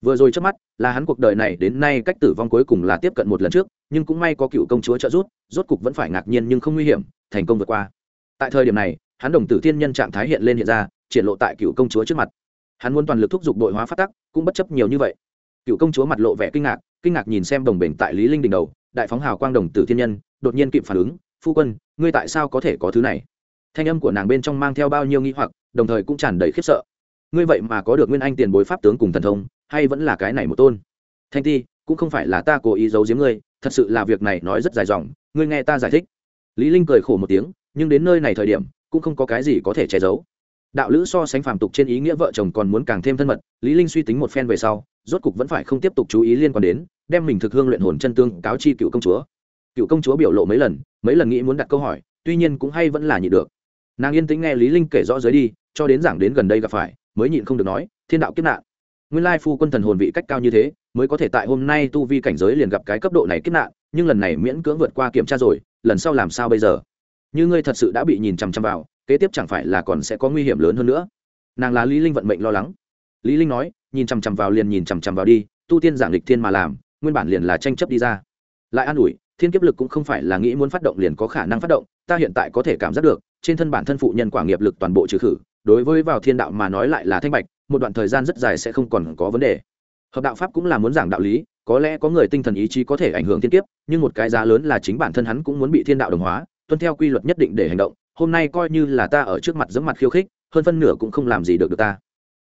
Vừa rồi trước mắt, là hắn cuộc đời này đến nay cách tử vong cuối cùng là tiếp cận một lần trước, nhưng cũng may có cựu công chúa trợ giúp, rốt cục vẫn phải ngạc nhiên nhưng không nguy hiểm, thành công vượt qua. Tại thời điểm này, hắn đồng tử thiên nhân trạng thái hiện lên hiện ra, triển lộ tại cựu công chúa trước mặt. Hắn muốn toàn lực thúc giục đội hóa phát tắc, cũng bất chấp nhiều như vậy. Cựu công chúa mặt lộ vẻ kinh ngạc kinh ngạc nhìn xem đồng bình tại lý linh đỉnh đầu, đại phóng hào quang đồng tử thiên nhân đột nhiên kịp phản ứng, phu quân, ngươi tại sao có thể có thứ này? Thanh âm của nàng bên trong mang theo bao nhiêu nghi hoặc, đồng thời cũng tràn đầy khiếp sợ. Ngươi vậy mà có được nguyên anh tiền bối pháp tướng cùng thần thông, hay vẫn là cái này một tôn? Thanh ti, cũng không phải là ta cố ý giấu giếm ngươi, thật sự là việc này nói rất dài dòng, ngươi nghe ta giải thích. Lý linh cười khổ một tiếng, nhưng đến nơi này thời điểm, cũng không có cái gì có thể che giấu. Đạo lữ so sánh phàm tục trên ý nghĩa vợ chồng còn muốn càng thêm thân mật, lý linh suy tính một phen về sau, rốt cục vẫn phải không tiếp tục chú ý liên quan đến, đem mình thực hương luyện hồn chân tương cáo chi cựu công chúa cựu công chúa biểu lộ mấy lần mấy lần nghĩ muốn đặt câu hỏi, tuy nhiên cũng hay vẫn là nhịn được. Nàng yên tĩnh nghe lý linh kể rõ dưới đi, cho đến giảng đến gần đây gặp phải, mới nhịn không được nói, thiên đạo kiếp nạn. Nguyên lai phu quân thần hồn vị cách cao như thế, mới có thể tại hôm nay tu vi cảnh giới liền gặp cái cấp độ này kiếp nạn, nhưng lần này miễn cưỡng vượt qua kiểm tra rồi, lần sau làm sao bây giờ? Như ngươi thật sự đã bị nhìn chằm chằm vào, kế tiếp chẳng phải là còn sẽ có nguy hiểm lớn hơn nữa. Nàng là lý linh vận mệnh lo lắng. Lý linh nói, nhìn chằm chằm vào liền nhìn chằm chằm vào đi, tu tiên giảng lịch thiên mà làm, nguyên bản liền là tranh chấp đi ra. Lại an ủi thiên kiếp lực cũng không phải là nghĩ muốn phát động liền có khả năng phát động, ta hiện tại có thể cảm giác được, trên thân bản thân phụ nhân quả nghiệp lực toàn bộ trừ khử, đối với vào thiên đạo mà nói lại là thanh bạch, một đoạn thời gian rất dài sẽ không còn có vấn đề. Hợp đạo pháp cũng là muốn giảng đạo lý, có lẽ có người tinh thần ý chí có thể ảnh hưởng thiên kiếp, nhưng một cái giá lớn là chính bản thân hắn cũng muốn bị thiên đạo đồng hóa, tuân theo quy luật nhất định để hành động, hôm nay coi như là ta ở trước mặt giấm mặt khiêu khích, hơn phân nửa cũng không làm gì được được ta.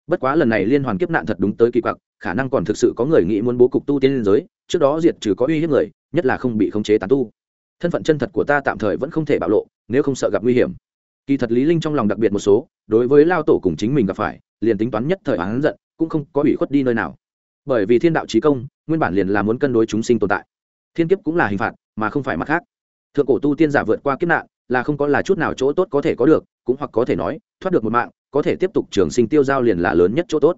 Bất quá lần này liên hoàn kiếp nạn thật đúng tới kỳ quặc, khả năng còn thực sự có người nghĩ muốn bố cục tu tiên liên giới trước đó diệt trừ có uy hiếp người, nhất là không bị khống chế tán tu. Thân phận chân thật của ta tạm thời vẫn không thể bạo lộ, nếu không sợ gặp nguy hiểm. Kỳ thật lý linh trong lòng đặc biệt một số, đối với lao tổ cùng chính mình gặp phải, liền tính toán nhất thời oán giận, cũng không có ủy khuất đi nơi nào. Bởi vì thiên đạo trí công, nguyên bản liền là muốn cân đối chúng sinh tồn tại. Thiên kiếp cũng là hình phạt, mà không phải mặt khác. Thượng cổ tu tiên giả vượt qua kiếp nạn, là không có là chút nào chỗ tốt có thể có được, cũng hoặc có thể nói, thoát được một mạng, có thể tiếp tục trường sinh tiêu giao liền là lớn nhất chỗ tốt.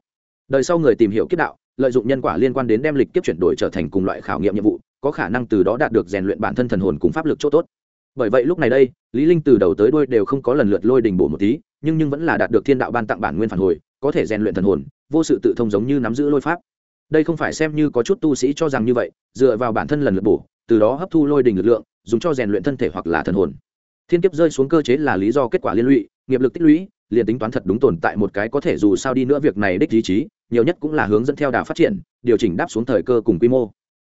Đời sau người tìm hiểu kiếp đạo lợi dụng nhân quả liên quan đến đem lịch kiếp chuyển đổi trở thành cùng loại khảo nghiệm nhiệm vụ, có khả năng từ đó đạt được rèn luyện bản thân thần hồn cùng pháp lực chỗ tốt. Bởi vậy lúc này đây, lý linh từ đầu tới đuôi đều không có lần lượt lôi đình bổ một tí, nhưng nhưng vẫn là đạt được thiên đạo ban tặng bản nguyên phản hồi, có thể rèn luyện thần hồn, vô sự tự thông giống như nắm giữ lôi pháp. Đây không phải xem như có chút tu sĩ cho rằng như vậy, dựa vào bản thân lần lượt bổ, từ đó hấp thu lôi đình lực lượng, dùng cho rèn luyện thân thể hoặc là thần hồn. Thiên kiếp rơi xuống cơ chế là lý do kết quả liên lụy, nghiệp lực tích lũy, liền tính toán thật đúng tồn tại một cái có thể dù sao đi nữa việc này đích ý chí nhiều nhất cũng là hướng dẫn theo đà phát triển, điều chỉnh đáp xuống thời cơ cùng quy mô.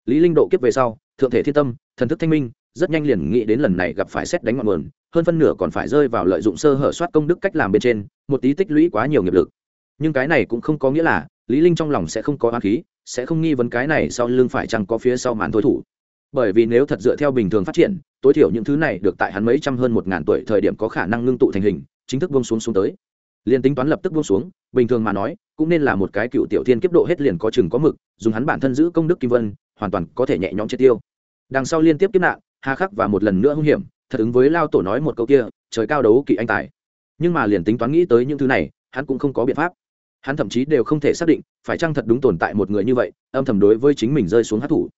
Lý linh độ kiếp về sau, thượng thể thiên tâm, thần thức thanh minh, rất nhanh liền nghĩ đến lần này gặp phải xét đánh ngọn nguồn, hơn phân nửa còn phải rơi vào lợi dụng sơ hở soát công đức cách làm bên trên, một tí tích lũy quá nhiều nghiệp lực. Nhưng cái này cũng không có nghĩa là lý linh trong lòng sẽ không có oán khí, sẽ không nghi vấn cái này sau lưng phải chăng có phía sau màn thôi thủ. Bởi vì nếu thật dựa theo bình thường phát triển, tối thiểu những thứ này được tại hắn mấy trăm hơn một ngàn tuổi thời điểm có khả năng ngưng tụ thành hình, chính thức buông xuống xuống tới liền tính toán lập tức buông xuống, bình thường mà nói, cũng nên là một cái cựu tiểu thiên kiếp độ hết liền có chừng có mực, dùng hắn bản thân giữ công đức kim vân, hoàn toàn có thể nhẹ nhõm triệt tiêu. Đằng sau liên tiếp kiếp nạn, hà khắc và một lần nữa hung hiểm, thật ứng với lao tổ nói một câu kia, trời cao đấu kỵ anh tài. Nhưng mà liền tính toán nghĩ tới những thứ này, hắn cũng không có biện pháp. Hắn thậm chí đều không thể xác định, phải chăng thật đúng tồn tại một người như vậy, âm thầm đối với chính mình rơi xuống hát thủ.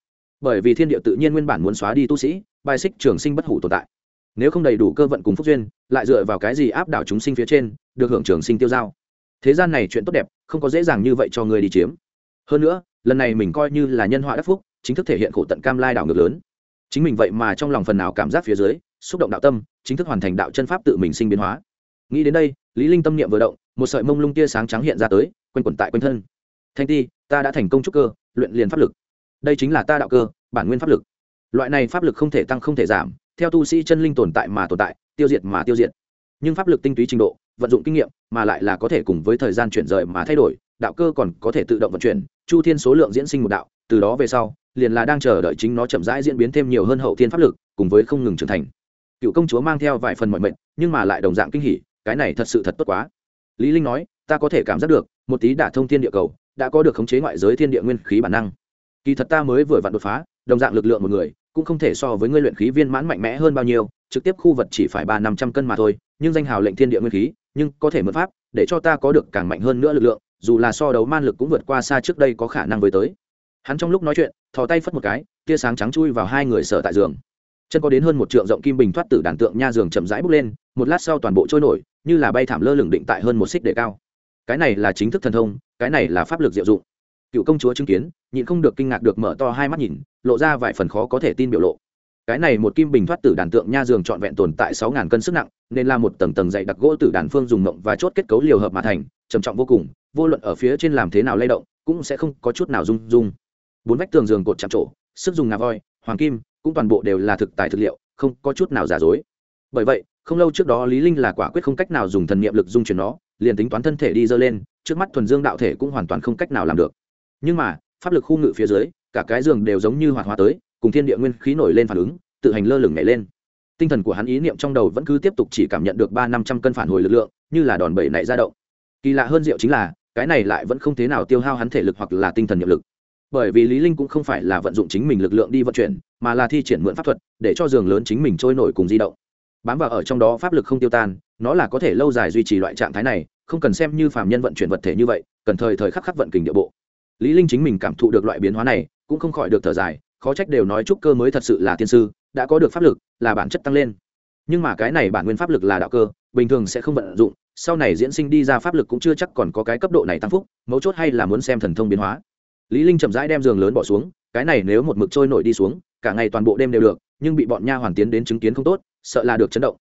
Bởi vì thiên địa tự nhiên nguyên bản muốn xóa đi tu sĩ, bài xích trường sinh bất hủ tồn tại nếu không đầy đủ cơ vận cùng phúc duyên, lại dựa vào cái gì áp đảo chúng sinh phía trên, được hưởng trường sinh tiêu giao thế gian này chuyện tốt đẹp, không có dễ dàng như vậy cho người đi chiếm. Hơn nữa, lần này mình coi như là nhân họa đắc phúc, chính thức thể hiện khổ tận cam lai đảo ngược lớn. Chính mình vậy mà trong lòng phần nào cảm giác phía dưới, xúc động đạo tâm, chính thức hoàn thành đạo chân pháp tự mình sinh biến hóa. Nghĩ đến đây, lý linh tâm niệm vừa động, một sợi mông lung tia sáng trắng hiện ra tới, quanh quẩn tại quanh thân. Thanh ti, ta đã thành công trúc cơ, luyện liền pháp lực. Đây chính là ta đạo cơ, bản nguyên pháp lực. Loại này pháp lực không thể tăng không thể giảm theo tu sĩ chân linh tồn tại mà tồn tại, tiêu diệt mà tiêu diệt. Nhưng pháp lực tinh túy trình độ, vận dụng kinh nghiệm mà lại là có thể cùng với thời gian chuyển rời mà thay đổi, đạo cơ còn có thể tự động vận chuyển, chu thiên số lượng diễn sinh một đạo, từ đó về sau, liền là đang chờ đợi chính nó chậm rãi diễn biến thêm nhiều hơn hậu thiên pháp lực, cùng với không ngừng trưởng thành. Cựu công chúa mang theo vài phần mọi mệnh, nhưng mà lại đồng dạng kinh hỉ, cái này thật sự thật tốt quá. Lý linh nói, ta có thể cảm giác được, một tí đả thông thiên địa cầu, đã có được khống chế ngoại giới thiên địa nguyên khí bản năng. Kỳ thật ta mới vừa vặn đột phá, đồng dạng lực lượng một người cũng không thể so với ngươi luyện khí viên mãn mạnh mẽ hơn bao nhiêu, trực tiếp khu vật chỉ phải ba năm trăm cân mà thôi, nhưng danh hào lệnh thiên địa nguyên khí, nhưng có thể mượn pháp, để cho ta có được càng mạnh hơn nữa lực lượng, dù là so đấu man lực cũng vượt qua xa trước đây có khả năng với tới. Hắn trong lúc nói chuyện, thò tay phất một cái, tia sáng trắng chui vào hai người sở tại giường. Chân có đến hơn một trượng rộng kim bình thoát tử đàn tượng nha giường chậm rãi bốc lên, một lát sau toàn bộ trôi nổi, như là bay thảm lơ lửng định tại hơn một xích để cao. Cái này là chính thức thần thông, cái này là pháp lực diệu dụng cựu công chúa chứng kiến, nhịn không được kinh ngạc được mở to hai mắt nhìn, lộ ra vài phần khó có thể tin biểu lộ. Cái này một kim bình thoát tử đàn tượng nha giường trọn vẹn tồn tại sáu ngàn cân sức nặng, nên là một tầng tầng dày đặc gỗ tử đàn phương dùng mộng và chốt kết cấu liều hợp mà thành, trầm trọng vô cùng, vô luận ở phía trên làm thế nào lay động, cũng sẽ không có chút nào rung rung. Bốn vách tường giường cột chạm trổ, sức dùng ngà voi, hoàng kim, cũng toàn bộ đều là thực tài thực liệu, không có chút nào giả dối. Bởi vậy, không lâu trước đó lý linh là quả quyết không cách nào dùng thần niệm lực dung chuyển nó, liền tính toán thân thể đi dơ lên, trước mắt thuần dương đạo thể cũng hoàn toàn không cách nào làm được nhưng mà, pháp lực khu ngự phía dưới, cả cái giường đều giống như hoạt hóa tới, cùng thiên địa nguyên khí nổi lên phản ứng, tự hành lơ lửng nhảy lên. Tinh thần của hắn ý niệm trong đầu vẫn cứ tiếp tục chỉ cảm nhận được ba năm trăm cân phản hồi lực lượng, như là đòn bẩy nảy ra động. Kỳ lạ hơn diệu chính là, cái này lại vẫn không thế nào tiêu hao hắn thể lực hoặc là tinh thần nhiệm lực. Bởi vì lý linh cũng không phải là vận dụng chính mình lực lượng đi vận chuyển, mà là thi triển mượn pháp thuật, để cho giường lớn chính mình trôi nổi cùng di động. Bám vào ở trong đó pháp lực không tiêu tan, nó là có thể lâu dài duy trì loại trạng thái này, không cần xem như phàm nhân vận chuyển vật thể như vậy, cần thời thời khắc khắc vận kình địa bộ lý linh chính mình cảm thụ được loại biến hóa này, cũng không khỏi được thở dài, khó trách đều nói trúc cơ mới thật sự là tiên sư, đã có được pháp lực, là bản chất tăng lên. Nhưng mà cái này bản nguyên pháp lực là đạo cơ, bình thường sẽ không vận dụng, sau này diễn sinh đi ra pháp lực cũng chưa chắc còn có cái cấp độ này tăng phúc, mấu chốt hay là muốn xem thần thông biến hóa. Lý linh chậm rãi đem giường lớn bỏ xuống, cái này nếu một mực trôi nổi đi xuống, cả ngày toàn bộ đêm đều được, nhưng bị bọn nha hoàn tiến đến chứng kiến không tốt, sợ là được chấn động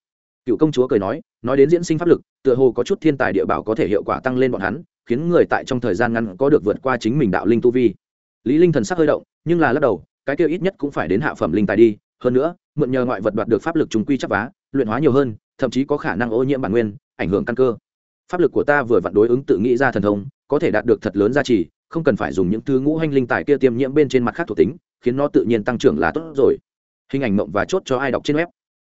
cựu công chúa cười nói nói đến diễn sinh pháp lực, tựa hồ có chút thiên tài địa bảo có thể hiệu quả tăng lên bọn hắn, khiến người tại trong thời gian ngắn có được vượt qua chính mình đạo linh tu vi. Lý linh thần sắc hơi động, nhưng là lắc đầu, cái kia ít nhất cũng phải đến hạ phẩm linh tài đi, hơn nữa, mượn nhờ ngoại vật đoạt được pháp lực trùng quy chấp vá, luyện hóa nhiều hơn, thậm chí có khả năng ô nhiễm bản nguyên, ảnh hưởng căn cơ. Pháp lực của ta vừa vặn đối ứng tự nghĩ ra thần thông, có thể đạt được thật lớn giá trị, không cần phải dùng những thứ ngũ hành linh tài kia tiêm nhiễm bên trên mặt khác thuộc tính, khiến nó tự nhiên tăng trưởng là tốt rồi. Hình ảnh mộng và chốt cho ai đọc trên web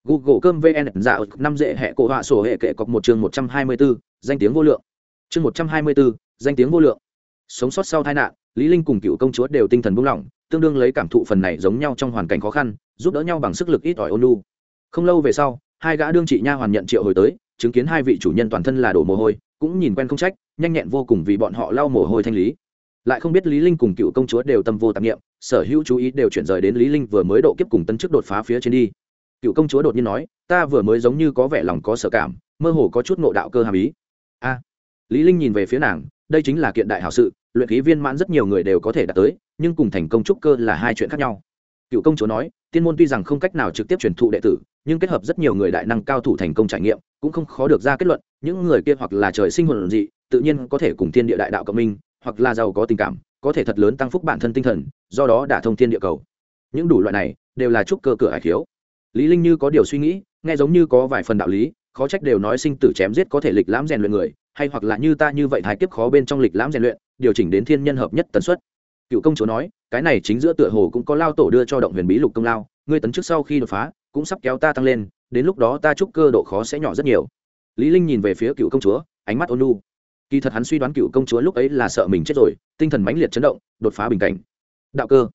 google cơm vn dạo năm dễ hệ cổ họa sổ hệ kệ cọc một chương một trăm hai mươi 124, danh tiếng vô lượng. Chương một trăm hai mươi 124, danh tiếng vô lượng. Sống sót sau tai nạn lý linh cùng cựu công chúa đều tinh thần buông lỏng tương đương lấy cảm thụ phần này giống nhau trong hoàn cảnh khó khăn giúp đỡ nhau bằng sức lực ít ỏi ôn nhu. không lâu về sau hai gã đương trị nha hoàn nhận triệu hồi tới chứng kiến hai vị chủ nhân toàn thân là đổ mồ hôi cũng nhìn quen không trách nhanh nhẹn vô cùng vì bọn họ lau mồ hôi thanh lý. Lại không biết lý linh cùng cựu công chúa đều tâm vô tạp niệm sở hữu chú ý đều chuyển rời đến lý linh vừa mới độ kiếp cùng tân chức đột phá phía trên đi cựu công chúa đột nhiên nói, ta vừa mới giống như có vẻ lòng có sở cảm, mơ hồ có chút ngộ đạo cơ hàm ý. A. Lý linh nhìn về phía nàng, đây chính là kiện đại hảo sự, luyện khí viên mãn rất nhiều người đều có thể đạt tới, nhưng cùng thành công trúc cơ là hai chuyện khác nhau. Cựu công chúa nói, tiên môn tuy rằng không cách nào trực tiếp truyền thụ đệ tử, nhưng kết hợp rất nhiều người đại năng cao thủ thành công trải nghiệm, cũng không khó được ra kết luận, những người kia hoặc là trời sinh hồn dị, tự nhiên có thể cùng thiên địa đại đạo cộng minh, hoặc là giàu có tình cảm, có thể thật lớn tăng phúc bản thân tinh thần, do đó đả thông thiên địa cầu. Những đủ loại này, đều là trúc cơ cửa hải khiếu lý linh như có điều suy nghĩ, nghe giống như có vài phần đạo lý, khó trách đều nói sinh tử chém giết có thể lịch lãm rèn luyện người, hay hoặc là như ta như vậy thái kiếp khó bên trong lịch lãm rèn luyện, điều chỉnh đến thiên nhân hợp nhất tần suất. Cựu công chúa nói, cái này chính giữa tựa hồ cũng có lao tổ đưa cho động huyền bí lục công lao, ngươi tấn trước sau khi đột phá, cũng sắp kéo ta tăng lên, đến lúc đó ta chúc cơ độ khó sẽ nhỏ rất nhiều. Lý linh nhìn về phía cựu công chúa, ánh mắt ôn nhu. Kỳ thật hắn suy đoán cựu công chúa lúc ấy là sợ mình chết rồi, tinh thần mãnh liệt chấn động, đột phá bình cảnh. Đạo cơ.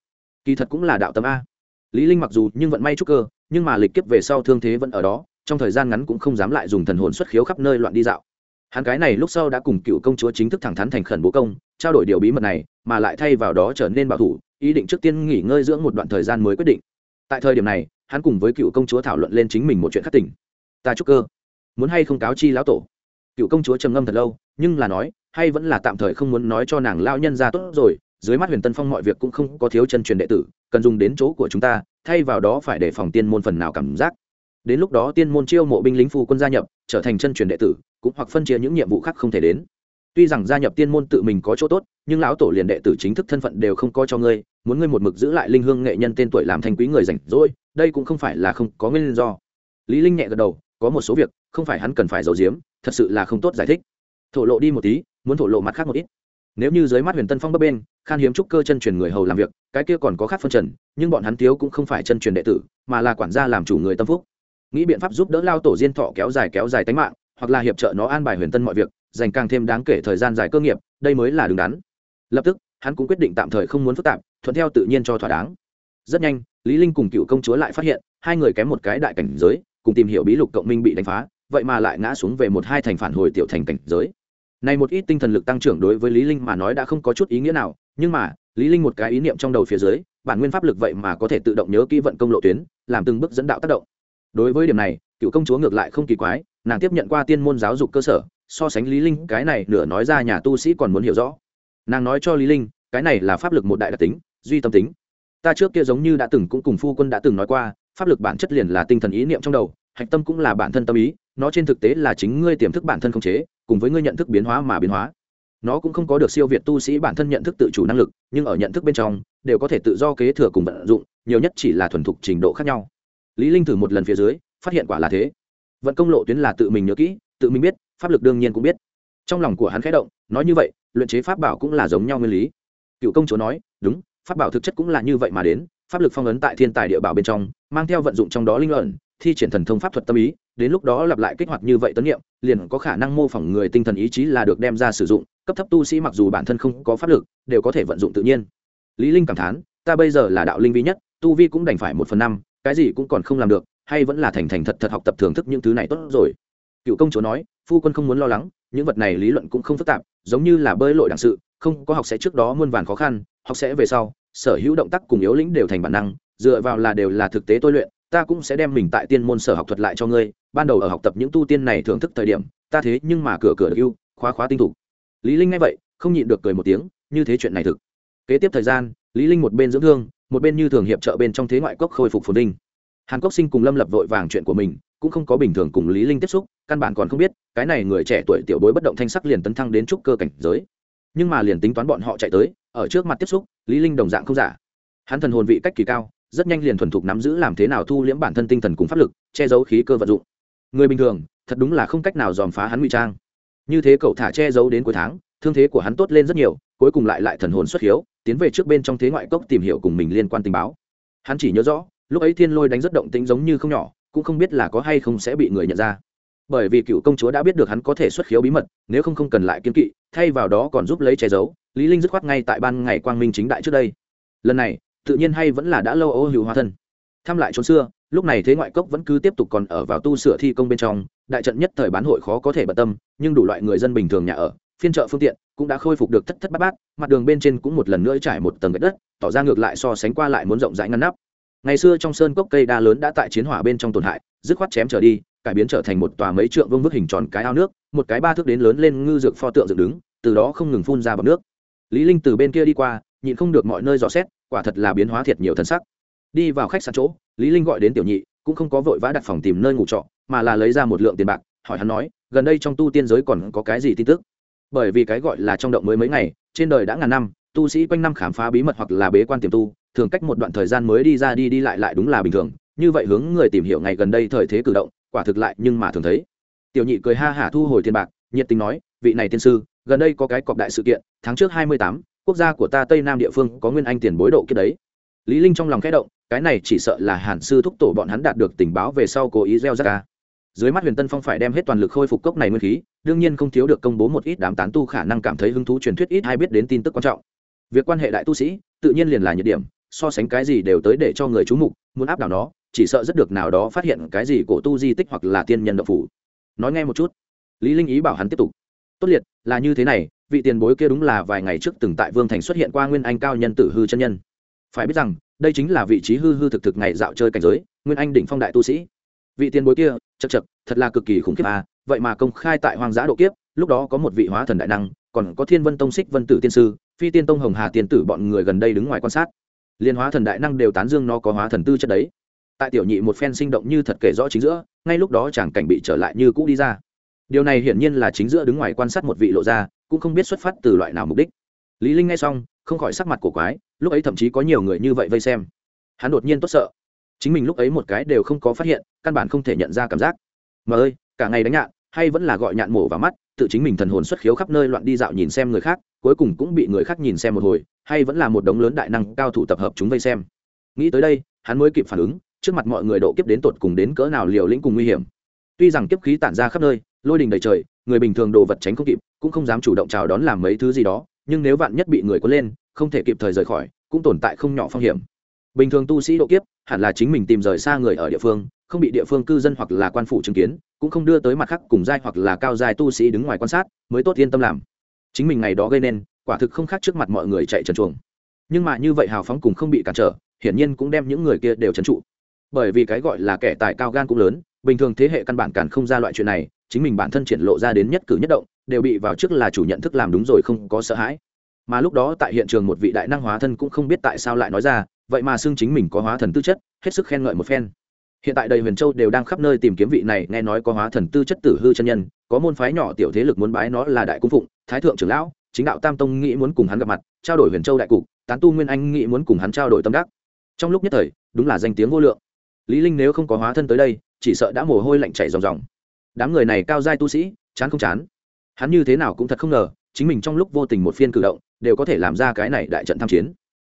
Kỳ thật cũng là đạo tâm a. Lý linh mặc dù nhưng vận may chúc cơ nhưng mà lịch kiếp về sau thương thế vẫn ở đó, trong thời gian ngắn cũng không dám lại dùng thần hồn xuất khiếu khắp nơi loạn đi dạo. Hắn cái này lúc sau đã cùng cựu công chúa chính thức thẳng thắn thành khẩn bố công, trao đổi điều bí mật này, mà lại thay vào đó trở nên bảo thủ, ý định trước tiên nghỉ ngơi dưỡng một đoạn thời gian mới quyết định. Tại thời điểm này, hắn cùng với cựu công chúa thảo luận lên chính mình một chuyện khắc tỉnh ta chúc cơ. Muốn hay không cáo chi lão tổ? Cựu công chúa trầm ngâm thật lâu, nhưng là nói, hay vẫn là tạm thời không muốn nói cho nàng lao nhân ra tốt rồi dưới mắt huyền tân phong mọi việc cũng không có thiếu chân truyền đệ tử, cần dùng đến chỗ của chúng ta, thay vào đó phải để phòng tiên môn phần nào cảm giác. Đến lúc đó tiên môn chiêu mộ binh lính phu quân gia nhập, trở thành chân truyền đệ tử, cũng hoặc phân chia những nhiệm vụ khác không thể đến. Tuy rằng gia nhập tiên môn tự mình có chỗ tốt, nhưng lão tổ liền đệ tử chính thức thân phận đều không có cho ngươi, muốn ngươi một mực giữ lại linh hương nghệ nhân tên tuổi làm thanh quý người rảnh rỗi, đây cũng không phải là không có nguyên do. Lý linh nhẹ gật đầu, có một số việc, không phải hắn cần phải giấu giếm, thật sự là không tốt giải thích. Thổ lộ đi một tí, muốn thổ lộ mặt khác một ít nếu như dưới mắt huyền tân phong bấp bên khan hiếm trúc cơ chân truyền người hầu làm việc, cái kia còn có khác phân trần, nhưng bọn hắn thiếu cũng không phải chân truyền đệ tử, mà là quản gia làm chủ người tâm phúc. Nghĩ biện pháp giúp đỡ lao tổ diên thọ kéo dài kéo dài tánh mạng, hoặc là hiệp trợ nó an bài huyền tân mọi việc, dành càng thêm đáng kể thời gian dài cơ nghiệp, đây mới là đứng đắn. Lập tức, hắn cũng quyết định tạm thời không muốn phức tạp, thuận theo tự nhiên cho thỏa đáng. Rất nhanh, lý linh cùng cựu công chúa lại phát hiện, hai người kém một cái đại cảnh giới, cùng tìm hiểu bí lục cộng minh bị đánh phá, vậy mà lại ngã xuống về một hai thành phản hồi tiểu thành cảnh giới này một ít tinh thần lực tăng trưởng đối với lý linh mà nói đã không có chút ý nghĩa nào, nhưng mà, lý linh một cái ý niệm trong đầu phía dưới, bản nguyên pháp lực vậy mà có thể tự động nhớ kỹ vận công lộ tuyến, làm từng bước dẫn đạo tác động. Đối với điểm này, cựu công chúa ngược lại không kỳ quái, nàng tiếp nhận qua tiên môn giáo dục cơ sở, so sánh lý linh, cái này nửa nói ra nhà tu sĩ còn muốn hiểu rõ. Nàng nói cho lý linh, cái này là pháp lực một đại đặc tính, duy tâm tính. Ta trước kia giống như đã từng cũng cùng phu quân đã từng nói qua, pháp lực bản chất liền là tinh thần ý niệm trong đầu, hạch tâm cũng là bản thân tâm ý nó trên thực tế là chính ngươi tiềm thức bản thân không chế, cùng với ngươi nhận thức biến hóa mà biến hóa. Nó cũng không có được siêu việt tu sĩ bản thân nhận thức tự chủ năng lực, nhưng ở nhận thức bên trong, đều có thể tự do kế thừa cùng vận dụng, nhiều nhất chỉ là thuần thục trình độ khác nhau. Lý linh thử một lần phía dưới, phát hiện quả là thế. Vận công lộ tuyến là tự mình nhớ kỹ, tự mình biết, pháp lực đương nhiên cũng biết. Trong lòng của hắn khẽ động, nói như vậy, luyện chế pháp bảo cũng là giống nhau nguyên lý. Cựu công chúa nói, đúng, pháp bảo thực chất cũng là như vậy mà đến, pháp lực phong ấn tại thiên tài địa bảo bên trong, mang theo vận dụng trong đó linh luận thi triển thần thông pháp thuật tâm ý, đến lúc đó lặp lại kích hoạt như vậy tấn niệm, liền có khả năng mô phỏng người tinh thần ý chí là được đem ra sử dụng, cấp thấp tu sĩ mặc dù bản thân không có pháp lực, đều có thể vận dụng tự nhiên. Lý linh cảm thán, ta bây giờ là đạo linh vi nhất, tu vi cũng đành phải một phần năm, cái gì cũng còn không làm được, hay vẫn là thành thành thật thật học tập thưởng thức những thứ này tốt rồi. Cựu công chúa nói, phu quân không muốn lo lắng, những vật này lý luận cũng không phức tạp, giống như là bơi lội đảng sự, không có học sẽ trước đó muôn vàn khó khăn, học sẽ về sau, sở hữu động tác cùng yếu lĩnh đều thành bản năng, dựa vào là đều là thực tế tôi luyện ta cũng sẽ đem mình tại tiên môn sở học thuật lại cho ngươi, ban đầu ở học tập những tu tiên này thưởng thức thời điểm, ta thế nhưng mà cửa cửa được yêu khóa khóa tinh thủ. Lý linh nghe vậy, không nhịn được cười một tiếng, như thế chuyện này thực. Kế tiếp thời gian, lý linh một bên dưỡng thương, một bên như thường hiệp trợ bên trong thế ngoại cốc khôi phục phồn vinh. Hàn cốc sinh cùng lâm lập vội vàng chuyện của mình, cũng không có bình thường cùng lý linh tiếp xúc, căn bản còn không biết, cái này người trẻ tuổi tiểu bối bất động thanh sắc liền tấn thăng đến trúc cơ cảnh giới. Nhưng mà liền tính toán bọn họ chạy tới, ở trước mặt tiếp xúc, lý linh đồng dạng không giả. Hắn thần hồn vị cách kỳ cao rất nhanh liền thuần thục nắm giữ làm thế nào thu liễm bản thân tinh thần cùng pháp lực, che giấu khí cơ vận dụng. Người bình thường, thật đúng là không cách nào dòm phá hắn ngụy trang. Như thế cậu thả che giấu đến cuối tháng, thương thế của hắn tốt lên rất nhiều, cuối cùng lại lại thần hồn xuất hiếu, tiến về trước bên trong thế ngoại cốc tìm hiểu cùng mình liên quan tình báo. Hắn chỉ nhớ rõ, lúc ấy thiên lôi đánh rất động tĩnh giống như không nhỏ, cũng không biết là có hay không sẽ bị người nhận ra. Bởi vì cựu công chúa đã biết được hắn có thể xuất khiếu bí mật, nếu không không cần lại kiên kỵ, thay vào đó còn giúp lấy che giấu, lý linh dứt khoát ngay tại ban ngày quang minh chính đại trước đây. Lần này tự nhiên hay vẫn là đã lâu ô hữu hóa thân. Thăm lại chốn xưa, lúc này thế ngoại cốc vẫn cứ tiếp tục còn ở vào tu sửa thi công bên trong, đại trận nhất thời bán hội khó có thể bận tâm, nhưng đủ loại người dân bình thường nhà ở, phiên chợ phương tiện cũng đã khôi phục được thất thất bát bát, mặt đường bên trên cũng một lần nữa trải một tầng gạch đất, tỏ ra ngược lại so sánh qua lại muốn rộng rãi ngăn nắp. Ngày xưa trong sơn cốc cây đa lớn đã tại chiến hỏa bên trong tổn hại, dứt khoát chém trở đi, cải biến trở thành một tòa mấy trượng vương vức hình tròn cái ao nước, một cái ba thước đến lớn lên ngư dược pho tượng dựng đứng, từ đó không ngừng phun ra bọc nước. Lý linh từ bên kia đi qua, nhịn không được mọi nơi dò xét quả thật là biến hóa thiệt nhiều thân sắc. Đi vào khách sạn chỗ, lý linh gọi đến tiểu nhị, cũng không có vội vã đặt phòng tìm nơi ngủ trọ, mà là lấy ra một lượng tiền bạc, hỏi hắn nói, gần đây trong tu tiên giới còn có cái gì tin tức? Bởi vì cái gọi là trong động mới mấy ngày, trên đời đã ngàn năm, tu sĩ quanh năm khám phá bí mật hoặc là bế quan tiềm tu, thường cách một đoạn thời gian mới đi ra đi đi lại lại đúng là bình thường, như vậy hướng người tìm hiểu ngày gần đây thời thế cử động, quả thực lại nhưng mà thường thấy. Tiểu nhị cười ha hả thu hồi tiền bạc, nhiệt tình nói, vị này tiên sư, gần đây có cái cọc đại sự kiện, tháng trước hai mươi tám quốc gia của ta tây nam địa phương có nguyên anh tiền bối độ kiếp đấy. Lý linh trong lòng khẽ động, cái này chỉ sợ là hàn sư thúc tổ bọn hắn đạt được tình báo về sau cố ý gieo ra ca. Dưới mắt huyền tân phong phải đem hết toàn lực khôi phục cốc này nguyên khí, đương nhiên không thiếu được công bố một ít đám tán tu khả năng cảm thấy hứng thú truyền thuyết ít hay biết đến tin tức quan trọng. Việc quan hệ đại tu sĩ, tự nhiên liền là nhiệt điểm, so sánh cái gì đều tới để cho người chú mục, muốn áp đảo nó, chỉ sợ rất được nào đó phát hiện cái gì cổ tu di tích hoặc là tiên nhân độc phủ. Nói nghe một chút. Lý linh ý bảo hắn tiếp tục. Tốt liệt, là như thế này vị tiền bối kia đúng là vài ngày trước từng tại vương thành xuất hiện qua nguyên anh cao nhân tử hư chân nhân. Phải biết rằng, đây chính là vị trí hư hư thực thực ngày dạo chơi cảnh giới, nguyên anh đỉnh phong đại tu sĩ. Vị tiền bối kia chật chật thật là cực kỳ khủng khiếp à vậy mà công khai tại hoang dã độ kiếp, lúc đó có một vị hóa thần đại năng, còn có thiên vân tông xích vân tử tiên sư, phi tiên tông hồng hà tiên tử bọn người gần đây đứng ngoài quan sát. Liên hóa thần đại năng đều tán dương nó có hóa thần tư chất đấy. Tại tiểu nhị một phen sinh động như thật kể rõ chính giữa, ngay lúc đó chàng cảnh bị trở lại như cũ đi ra. Điều này hiển nhiên là chính giữa đứng ngoài quan sát một vị lộ ra cũng không biết xuất phát từ loại nào mục đích. Lý linh nghe xong, không khỏi sắc mặt cổ quái, lúc ấy thậm chí có nhiều người như vậy vây xem. Hắn đột nhiên tốt sợ. Chính mình lúc ấy một cái đều không có phát hiện, căn bản không thể nhận ra cảm giác. Mà ơi, cả ngày đánh nhạn, hay vẫn là gọi nhạn mổ vào mắt, tự chính mình thần hồn xuất khiếu khắp nơi loạn đi dạo nhìn xem người khác, cuối cùng cũng bị người khác nhìn xem một hồi, hay vẫn là một đống lớn đại năng cao thủ tập hợp chúng vây xem. Nghĩ tới đây, hắn mới kịp phản ứng, trước mặt mọi người độ kiếp đến tột cùng đến cỡ nào liều lĩnh cùng nguy hiểm. Tuy rằng kiếp khí tản ra khắp nơi, lôi đình đầy trời, người bình thường đồ vật tránh không kịp cũng không dám chủ động chào đón làm mấy thứ gì đó, nhưng nếu vạn nhất bị người có lên, không thể kịp thời rời khỏi, cũng tồn tại không nhỏ phong hiểm. Bình thường tu sĩ độ kiếp, hẳn là chính mình tìm rời xa người ở địa phương, không bị địa phương cư dân hoặc là quan phủ chứng kiến, cũng không đưa tới mặt khác cùng giai hoặc là cao giai tu sĩ đứng ngoài quan sát, mới tốt yên tâm làm. Chính mình ngày đó gây nên, quả thực không khác trước mặt mọi người chạy trần chuồng. Nhưng mà như vậy hào phóng cùng không bị cản trở, hiển nhiên cũng đem những người kia đều trấn trụ. Bởi vì cái gọi là kẻ tài cao gan cũng lớn, bình thường thế hệ căn bản cản không ra loại chuyện này, chính mình bản thân triển lộ ra đến nhất cử nhất động đều bị vào trước là chủ nhận thức làm đúng rồi không có sợ hãi. Mà lúc đó tại hiện trường một vị đại năng hóa thân cũng không biết tại sao lại nói ra, vậy mà xưng chính mình có hóa thần tư chất, hết sức khen ngợi một phen. Hiện tại đầy huyền châu đều đang khắp nơi tìm kiếm vị này, nghe nói có hóa thần tư chất tử hư chân nhân, có môn phái nhỏ tiểu thế lực muốn bái nó là đại cung phụng, thái thượng trưởng lão, chính đạo tam tông nghĩ muốn cùng hắn gặp mặt, trao đổi huyền châu đại cục, tán tu nguyên anh nghĩ muốn cùng hắn trao đổi tâm đắc. Trong lúc nhất thời, đúng là danh tiếng vô lượng. Lý linh nếu không có hóa thân tới đây, chỉ sợ đã mồ hôi lạnh chảy ròng ròng. Đám người này cao giai tu sĩ, chán không chán? Hắn như thế nào cũng thật không ngờ, chính mình trong lúc vô tình một phiên cử động, đều có thể làm ra cái này đại trận tham chiến.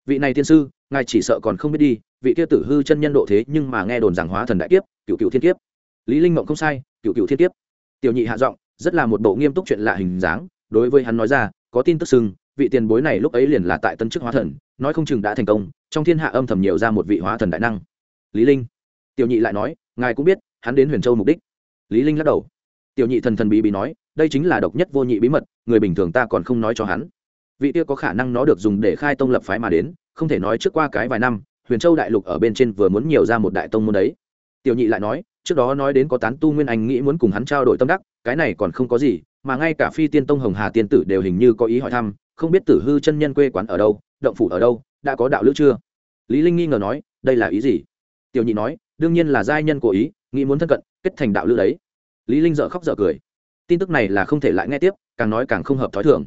Vị này tiên sư, ngài chỉ sợ còn không biết đi, vị kia tử hư chân nhân độ thế nhưng mà nghe đồn rằng hóa thần đại kiếp, cựu cựu thiên kiếp. Lý linh mộng không sai, cựu cựu thiên kiếp. Tiểu nhị hạ giọng, rất là một bộ nghiêm túc chuyện lạ hình dáng, đối với hắn nói ra, có tin tức sưng vị tiền bối này lúc ấy liền là tại tân chức hóa thần, nói không chừng đã thành công, trong thiên hạ âm thầm nhiều ra một vị hóa thần đại năng. Lý linh. Tiểu nhị lại nói, ngài cũng biết, hắn đến huyền châu mục đích. Lý linh lắc đầu tiểu nhị thần thần bí bí nói, đây chính là độc nhất vô nhị bí mật, người bình thường ta còn không nói cho hắn. Vị kia có khả năng nó được dùng để khai tông lập phái mà đến, không thể nói trước qua cái vài năm, huyền châu đại lục ở bên trên vừa muốn nhiều ra một đại tông môn đấy. Tiểu nhị lại nói, trước đó nói đến có tán tu nguyên anh nghĩ muốn cùng hắn trao đổi tâm đắc, cái này còn không có gì, mà ngay cả phi tiên tông hồng hà tiên tử đều hình như có ý hỏi thăm, không biết tử hư chân nhân quê quán ở đâu, động phủ ở đâu, đã có đạo lữ chưa? Lý linh nghi ngờ nói, đây là ý gì? Tiểu nhị nói, đương nhiên là giai nhân của ý, nghĩ muốn thân cận, kết thành đạo lữ đấy lý linh dở khóc dở cười. Tin tức này là không thể lại nghe tiếp, càng nói càng không hợp thói thường.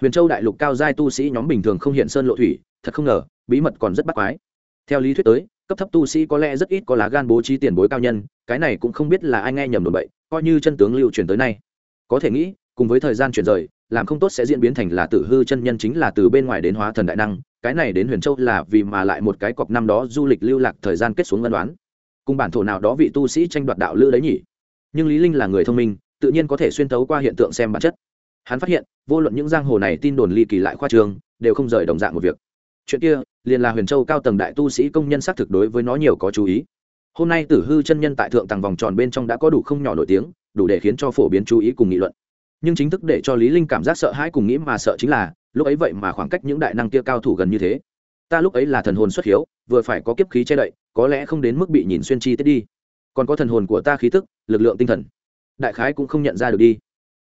Huyền châu đại lục cao giai tu sĩ nhóm bình thường không hiện sơn lộ thủy, thật không ngờ, bí mật còn rất bắt quái. Theo lý thuyết tới, cấp thấp tu sĩ có lẽ rất ít có lá gan bố trí tiền bối cao nhân, cái này cũng không biết là ai nghe nhầm đồn bậy, coi như chân tướng lưu truyền tới nay. Có thể nghĩ, cùng với thời gian chuyển rời, làm không tốt sẽ diễn biến thành là tử hư chân nhân chính là từ bên ngoài đến hóa thần đại năng, cái này đến huyền châu là vì mà lại một cái cọc năm đó du lịch lưu lạc thời gian kết xuống ngân đoán cùng bản thổ nào đó vị tu sĩ tranh đoạt đạo lữ đấy nhỉ? Nhưng lý linh là người thông minh, tự nhiên có thể xuyên tấu qua hiện tượng xem bản chất. Hắn phát hiện, vô luận những giang hồ này tin đồn ly kỳ lại khoa trường đều không rời đồng dạng một việc. Chuyện kia, liền là huyền châu cao tầng đại tu sĩ công nhân xác thực đối với nó nhiều có chú ý. Hôm nay tử hư chân nhân tại thượng tầng vòng tròn bên trong đã có đủ không nhỏ nổi tiếng, đủ để khiến cho phổ biến chú ý cùng nghị luận. Nhưng chính thức để cho lý linh cảm giác sợ hãi cùng nghĩ mà sợ chính là, lúc ấy vậy mà khoảng cách những đại năng kia cao thủ gần như thế. Ta lúc ấy là thần hồn xuất hiếu, vừa phải có kiếp khí che đậy, có lẽ không đến mức bị nhìn xuyên chi tiết đi còn có thần hồn của ta khí tức, lực lượng tinh thần. Đại khái cũng không nhận ra được đi.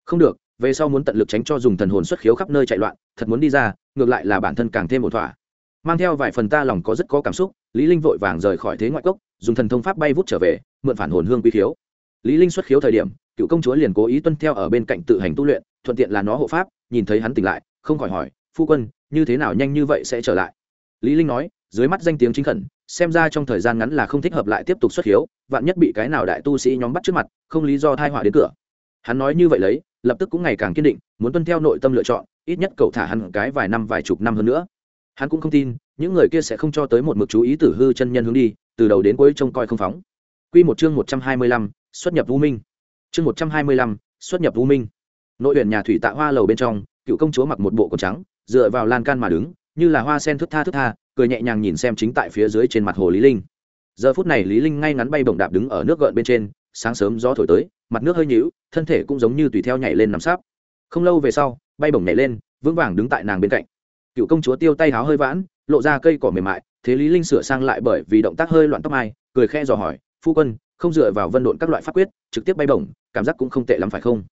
Không được, về sau muốn tận lực tránh cho dùng thần hồn xuất khiếu khắp nơi chạy loạn, thật muốn đi ra, ngược lại là bản thân càng thêm một thỏa. Mang theo vài phần ta lòng có rất có cảm xúc, lý linh vội vàng rời khỏi thế ngoại cốc, dùng thần thông pháp bay vút trở về, mượn phản hồn hương quy khiếu. Lý linh xuất khiếu thời điểm, cựu công chúa liền cố ý tuân theo ở bên cạnh tự hành tu luyện, thuận tiện là nó hộ pháp, nhìn thấy hắn tỉnh lại, không khỏi hỏi, phu quân, như thế nào nhanh như vậy sẽ trở lại? Lý linh nói dưới mắt danh tiếng chính khẩn xem ra trong thời gian ngắn là không thích hợp lại tiếp tục xuất hiếu vạn nhất bị cái nào đại tu sĩ nhóm bắt trước mặt không lý do thai họa đến cửa hắn nói như vậy lấy lập tức cũng ngày càng kiên định muốn tuân theo nội tâm lựa chọn ít nhất cậu thả hắn cái vài năm vài chục năm hơn nữa hắn cũng không tin những người kia sẽ không cho tới một mực chú ý tử hư chân nhân hướng đi từ đầu đến cuối trông coi không phóng Quy một chương một trăm hai mươi lăm, xuất nhập U Minh. Chương một trăm hai mươi lăm, xuất nhập U Minh. Nội viện nhà thủy tạ hoa lầu bên trong, cựu công chúa mặc một bộ quần trắng, dựa vào lan can mà đứng, như là hoa sen thướt tha thướt tha, cười nhẹ nhàng nhìn xem chính tại phía dưới trên mặt hồ Lý Linh. Giờ phút này Lý Linh ngay ngắn bay bổng đạp đứng ở nước gợn bên trên, sáng sớm gió thổi tới, mặt nước hơi nhíu, thân thể cũng giống như tùy theo nhảy lên nằm sáp. Không lâu về sau, bay bổng nhảy lên, vững vàng đứng tại nàng bên cạnh. Cựu công chúa tiêu tay háo hơi vãn, lộ ra cây cỏ mềm mại, thế Lý Linh sửa sang lại bởi vì động tác hơi loạn tóc mai, cười khẽ dò hỏi, "Phu quân, không dựa vào vân độn các loại pháp quyết trực tiếp bay bổng cảm giác cũng không tệ lắm phải không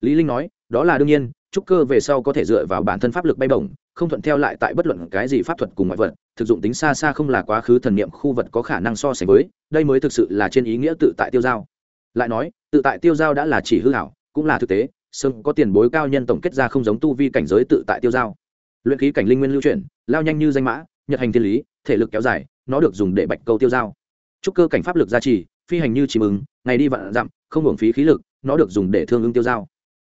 lý linh nói đó là đương nhiên trúc cơ về sau có thể dựa vào bản thân pháp lực bay bổng, không thuận theo lại tại bất luận cái gì pháp thuật cùng ngoại vật, thực dụng tính xa xa không là quá khứ thần niệm khu vật có khả năng so sánh với, đây mới thực sự là trên ý nghĩa tự tại tiêu giao. Lại nói, tự tại tiêu giao đã là chỉ hư hảo, cũng là thực tế sưng có tiền bối cao nhân tổng kết ra không giống tu vi cảnh giới tự tại tiêu giao. Luyện khí cảnh linh nguyên lưu chuyển, lao nhanh như danh mã, nhật hành thiên lý, thể lực kéo dài, nó được dùng để bạch câu tiêu giao. Trúc cơ cảnh pháp lực gia trì, phi hành như chỉ mừng ngày đi vạn dặm, không hưởng phí khí lực, nó được dùng để thương ứng tiêu giao.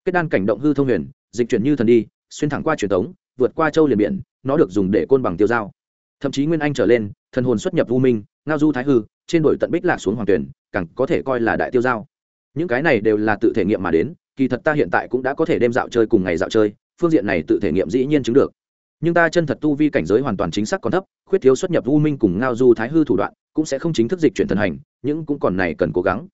kết đan cảnh động hư thông huyền dịch chuyển như thần đi, xuyên thẳng qua truyền thống vượt qua châu liền biển, nó được dùng để côn bằng tiêu dao. Thậm chí nguyên anh trở lên, thần hồn xuất nhập u minh, ngao du thái hư, trên đổi tận bích lạc xuống hoàng tuyển, càng có thể coi là đại tiêu dao. Những cái này đều là tự thể nghiệm mà đến, kỳ thật ta hiện tại cũng đã có thể đem dạo chơi cùng ngày dạo chơi, phương diện này tự thể nghiệm dĩ nhiên chứng được. Nhưng ta chân thật tu vi cảnh giới hoàn toàn chính xác còn thấp, khuyết thiếu xuất nhập u minh cùng ngao du thái hư thủ đoạn, cũng sẽ không chính thức dịch chuyển thần hành nhưng cũng còn này cần cố gắng.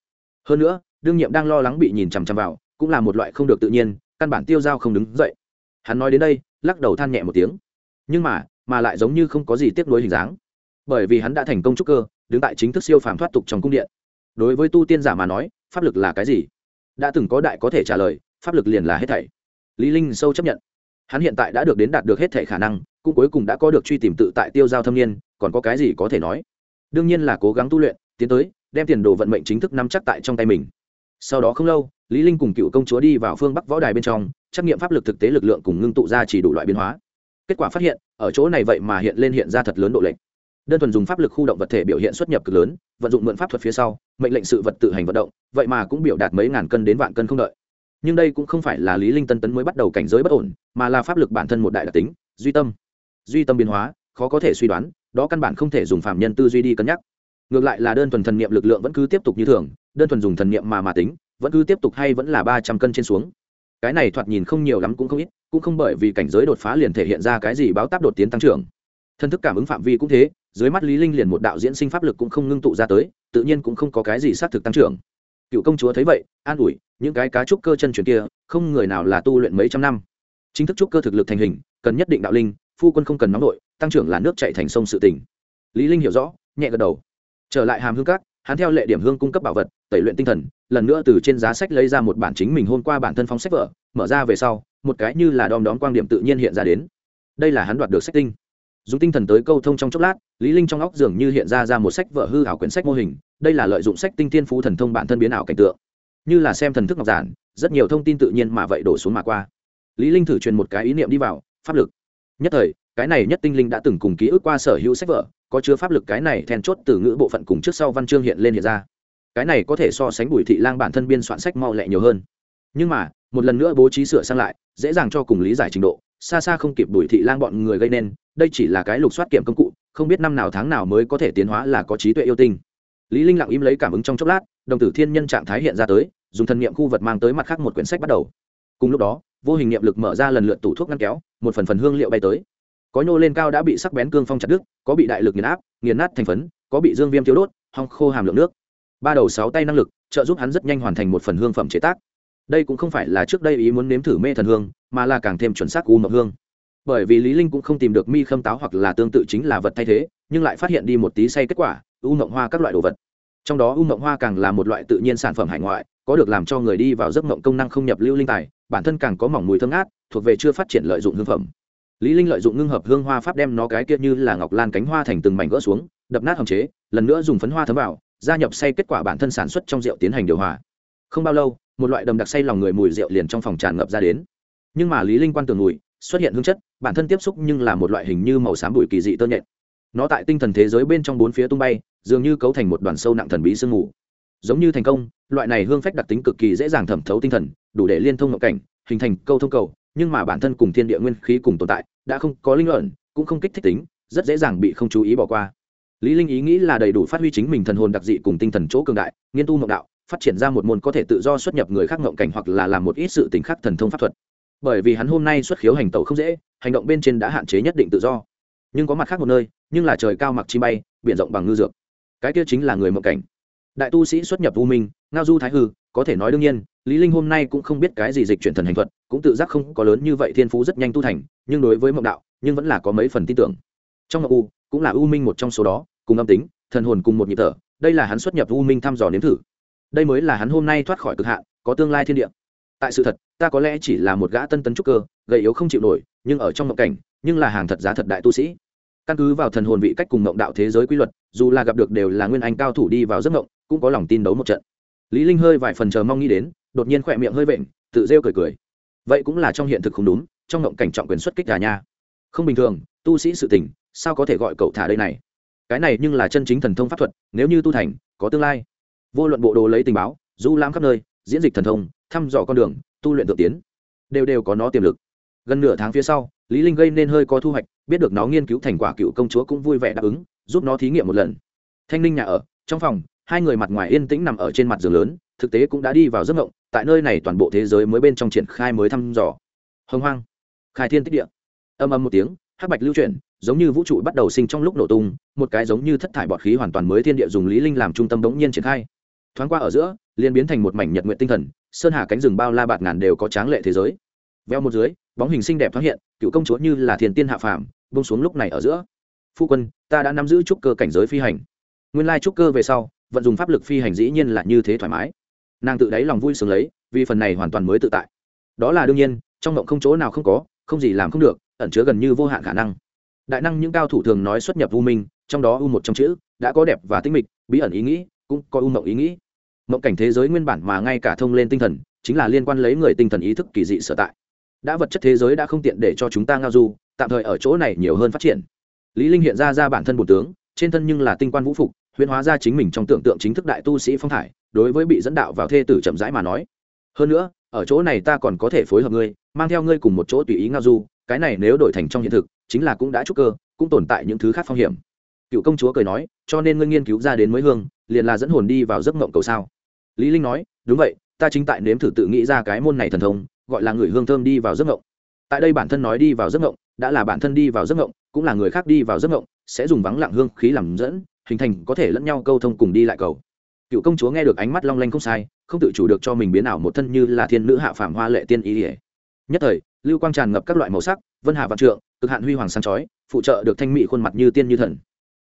Hơn nữa, đương nhiệm đang lo lắng bị nhìn chằm chằm vào, cũng là một loại không được tự nhiên căn bản tiêu dao không đứng dậy. Hắn nói đến đây, lắc đầu than nhẹ một tiếng. Nhưng mà mà lại giống như không có gì tiếp nối hình dáng. Bởi vì hắn đã thành công trúc cơ, đứng tại chính thức siêu phàm thoát tục trong cung điện. Đối với tu tiên giả mà nói, pháp lực là cái gì? Đã từng có đại có thể trả lời, pháp lực liền là hết thảy. Lý linh sâu chấp nhận. Hắn hiện tại đã được đến đạt được hết thảy khả năng, cũng cuối cùng đã có được truy tìm tự tại tiêu giao thâm niên, còn có cái gì có thể nói? Đương nhiên là cố gắng tu luyện, tiến tới, đem tiền đồ vận mệnh chính thức nắm chắc tại trong tay mình. Sau đó không lâu lý linh cùng cựu công chúa đi vào phương bắc võ đài bên trong, trắc nghiệm pháp lực thực tế lực lượng cùng ngưng tụ ra chỉ đủ loại biến hóa. Kết quả phát hiện, ở chỗ này vậy mà hiện lên hiện ra thật lớn độ lệnh đơn thuần dùng pháp lực khu động vật thể biểu hiện xuất nhập cực lớn, vận dụng mượn pháp thuật phía sau, mệnh lệnh sự vật tự hành vận động, vậy mà cũng biểu đạt mấy ngàn cân đến vạn cân không đợi. Nhưng đây cũng không phải là lý linh tân tấn mới bắt đầu cảnh giới bất ổn, mà là pháp lực bản thân một đại đặc tính, duy tâm. Duy tâm biến hóa, khó có thể suy đoán, đó căn bản không thể dùng phạm nhân tư duy đi cân nhắc. Ngược lại là đơn thuần thần niệm lực lượng vẫn cứ tiếp tục như thường, đơn thuần dùng thần niệm mà mà tính vẫn cứ tiếp tục hay vẫn là ba trăm cân trên xuống. Cái này thoạt nhìn không nhiều lắm cũng không ít, cũng không bởi vì cảnh giới đột phá liền thể hiện ra cái gì báo táp đột tiến tăng trưởng. Thân thức cảm ứng phạm vi cũng thế, dưới mắt lý linh liền một đạo diễn sinh pháp lực cũng không ngưng tụ ra tới, tự nhiên cũng không có cái gì xác thực tăng trưởng. Cựu công chúa thấy vậy, an ủi, những cái cá trúc cơ chân truyền kia, không người nào là tu luyện mấy trăm năm. Chính thức trúc cơ thực lực thành hình, cần nhất định đạo linh, phu quân không cần nóng nội tăng trưởng là nước chạy thành sông sự tỉnh lý linh hiểu rõ, nhẹ gật đầu. Trở lại hàm hương các hắn theo lệ điểm hương cung cấp bảo vật, tẩy luyện tinh thần, lần nữa từ trên giá sách lấy ra một bản chính mình hôm qua bản thân phóng sách vở, mở ra về sau, một cái như là đom đóm quang điểm tự nhiên hiện ra đến. Đây là hắn đoạt được sách tinh. Dùng tinh thần tới câu thông trong chốc lát, lý linh trong óc dường như hiện ra ra một sách vở hư ảo quyển sách mô hình, đây là lợi dụng sách tinh thiên phú thần thông bản thân biến ảo cảnh tượng. Như là xem thần thức ngọc giản, rất nhiều thông tin tự nhiên mà vậy đổ xuống mà qua. Lý linh thử truyền một cái ý niệm đi vào, pháp lực. Nhất thời, cái này nhất tinh linh đã từng cùng ký ức qua sở hữu sách vở có chứa pháp lực cái này then chốt từ ngữ bộ phận cùng trước sau văn chương hiện lên hiện ra. Cái này có thể so sánh bùi thị lang bản thân biên soạn sách mau lẹ nhiều hơn. Nhưng mà, một lần nữa bố trí sửa sang lại, dễ dàng cho cùng lý giải trình độ, xa xa không kịp bùi thị lang bọn người gây nên, đây chỉ là cái lục soát kiểm công cụ, không biết năm nào tháng nào mới có thể tiến hóa là có trí tuệ yêu tinh. Lý linh lặng im lấy cảm ứng trong chốc lát, đồng tử thiên nhân trạng thái hiện ra tới, dùng thần niệm khu vật mang tới mặt khác một quyển sách bắt đầu. Cùng lúc đó, vô hình niệm lực mở ra lần lượt tủ thuốc ngăn kéo, một phần phần hương liệu bay tới có nhô lên cao đã bị sắc bén cương phong chặt đứt, có bị đại lực nghiền áp, nghiền nát thành phấn, có bị dương viêm thiếu đốt, hong khô hàm lượng nước. Ba đầu sáu tay năng lực, trợ giúp hắn rất nhanh hoàn thành một phần hương phẩm chế tác. Đây cũng không phải là trước đây ý muốn nếm thử mê thần hương, mà là càng thêm chuẩn xác u mộng hương. Bởi vì lý linh cũng không tìm được mi khâm táo hoặc là tương tự chính là vật thay thế, nhưng lại phát hiện đi một tí say kết quả, u mộng hoa các loại đồ vật. Trong đó u mộng hoa càng là một loại tự nhiên sản phẩm hải ngoại, có được làm cho người đi vào giấc mộng công năng không nhập lưu linh tài, bản thân càng có mỏng mùi thơm ngát, thuộc về chưa phát triển lợi dụng hương phẩm lý linh lợi dụng ngưng hợp hương hoa pháp đem nó cái kia như là ngọc lan cánh hoa thành từng mảnh gỡ xuống, đập nát hạn chế, lần nữa dùng phấn hoa thấm vào, gia nhập say kết quả bản thân sản xuất trong rượu tiến hành điều hòa. Không bao lâu, một loại đầm đặc say lòng người mùi rượu liền trong phòng tràn ngập ra đến. Nhưng mà lý linh quan tường mùi, xuất hiện hương chất, bản thân tiếp xúc nhưng là một loại hình như màu xám bụi kỳ dị tơ nhện. Nó tại tinh thần thế giới bên trong bốn phía tung bay, dường như cấu thành một đoàn sâu nặng thần bí sương mù. Giống như thành công, loại này hương phách đặc tính cực kỳ dễ dàng thẩm thấu tinh thần, đủ để liên thông ngộ cảnh, hình thành câu thông cầu nhưng mà bản thân cùng thiên địa nguyên khí cùng tồn tại, đã không có linh luận, cũng không kích thích tính, rất dễ dàng bị không chú ý bỏ qua. Lý linh ý nghĩ là đầy đủ phát huy chính mình thần hồn đặc dị cùng tinh thần chỗ cường đại, nghiên tu mộng đạo, phát triển ra một môn có thể tự do xuất nhập người khác ngộng cảnh hoặc là làm một ít sự tình khác thần thông pháp thuật. Bởi vì hắn hôm nay xuất khiếu hành tẩu không dễ, hành động bên trên đã hạn chế nhất định tự do. Nhưng có mặt khác một nơi, nhưng là trời cao mặc chi bay, biển rộng bằng ngư dược. Cái kia chính là người mộng cảnh. Đại tu sĩ xuất nhập u minh, ngao du thái hư có thể nói đương nhiên, lý linh hôm nay cũng không biết cái gì dịch chuyển thần hành thuật, cũng tự giác không có lớn như vậy thiên phú rất nhanh tu thành, nhưng đối với mộng đạo, nhưng vẫn là có mấy phần tin tưởng. Trong mộng u, cũng là u minh một trong số đó, cùng âm tính, thần hồn cùng một nhịp thở, đây là hắn xuất nhập u minh thăm dò nếm thử. Đây mới là hắn hôm nay thoát khỏi cực hạn, có tương lai thiên địa. Tại sự thật, ta có lẽ chỉ là một gã tân tấn trúc cơ, gầy yếu không chịu nổi, nhưng ở trong mộng cảnh, nhưng là hàng thật giá thật đại tu sĩ. Căn cứ vào thần hồn vị cách cùng mộng đạo thế giới quy luật, dù là gặp được đều là nguyên anh cao thủ đi vào giấc mộng, cũng có lòng tin đấu một trận lý linh hơi vài phần chờ mong nghĩ đến, đột nhiên khỏe miệng hơi vện, tự rêu cười cười. Vậy cũng là trong hiện thực không đúng, trong ngộng cảnh trọng quyền xuất kích gà nha. Không bình thường, tu sĩ sự tình, sao có thể gọi cậu thả đây này? Cái này nhưng là chân chính thần thông pháp thuật, nếu như tu thành, có tương lai. Vô luận bộ đồ lấy tình báo, du lãm khắp nơi, diễn dịch thần thông, thăm dò con đường, tu luyện tự tiến, đều đều có nó tiềm lực. Gần nửa tháng phía sau, lý linh gây nên hơi có thu hoạch, biết được nó nghiên cứu thành quả cựu công chúa cũng vui vẻ đáp ứng, giúp nó thí nghiệm một lần. Thanh ninh nhà ở, trong phòng hai người mặt ngoài yên tĩnh nằm ở trên mặt giường lớn, thực tế cũng đã đi vào giấc ngộng, tại nơi này toàn bộ thế giới mới bên trong triển khai mới thăm dò. Hồng hoang. Khai thiên tích địa. Âm âm một tiếng, hắc bạch lưu chuyển, giống như vũ trụ bắt đầu sinh trong lúc nổ tung, một cái giống như thất thải bọt khí hoàn toàn mới thiên địa dùng lý linh làm trung tâm đống nhiên triển khai. Thoáng qua ở giữa, liền biến thành một mảnh nhật nguyện tinh thần, sơn hà cánh rừng bao la bạt ngàn đều có tráng lệ thế giới. Veo một dưới, bóng hình xinh đẹp thoáng hiện, cựu công chúa như là thiền tiên hạ phàm bông xuống lúc này ở giữa. Phu quân, ta đã nắm giữ trúc cơ cảnh giới phi hành. Nguyên lai trúc cơ về sau vận dùng pháp lực phi hành dĩ nhiên là như thế thoải mái. Nàng tự đáy lòng vui sướng lấy, vì phần này hoàn toàn mới tự tại. Đó là đương nhiên, trong mộng không chỗ nào không có, không gì làm không được, ẩn chứa gần như vô hạn khả năng. Đại năng những cao thủ thường nói xuất nhập u minh, trong đó u một trong chữ, đã có đẹp và tinh mịch, bí ẩn ý nghĩ, cũng có u mộng ý nghĩ. Mộng cảnh thế giới nguyên bản mà ngay cả thông lên tinh thần, chính là liên quan lấy người tinh thần ý thức kỳ dị sở tại. Đã vật chất thế giới đã không tiện để cho chúng ta ngao du, tạm thời ở chỗ này nhiều hơn phát triển. Lý linh hiện ra ra bản thân bổn tướng, trên thân nhưng là tinh quan vũ phục huyễn hóa ra chính mình trong tưởng tượng chính thức đại tu sĩ phong thải, đối với bị dẫn đạo vào thê tử chậm rãi mà nói. Hơn nữa, ở chỗ này ta còn có thể phối hợp ngươi, mang theo ngươi cùng một chỗ tùy ý ngao du, cái này nếu đổi thành trong hiện thực, chính là cũng đã trúc cơ, cũng tồn tại những thứ khác phong hiểm. Cựu công chúa cười nói, cho nên ngươi nghiên cứu ra đến mới hương, liền là dẫn hồn đi vào giấc mộng cầu sao? Lý linh nói, đúng vậy, ta chính tại nếm thử tự nghĩ ra cái môn này thần thông, gọi là người hương thơm đi vào giấc mộng. Tại đây bản thân nói đi vào giấc mộng, đã là bản thân đi vào giấc mộng, cũng là người khác đi vào giấc mộng, sẽ dùng vắng lặng hương khí làm dẫn hình thành có thể lẫn nhau câu thông cùng đi lại cầu. Cựu công chúa nghe được ánh mắt long lanh không sai, không tự chủ được cho mình biến ảo một thân như là thiên nữ hạ phàm hoa lệ tiên ý ỉa nhất thời, lưu quang tràn ngập các loại màu sắc, vân hạ vạn trượng, cực hạn huy hoàng sáng chói, phụ trợ được thanh mỹ khuôn mặt như tiên như thần.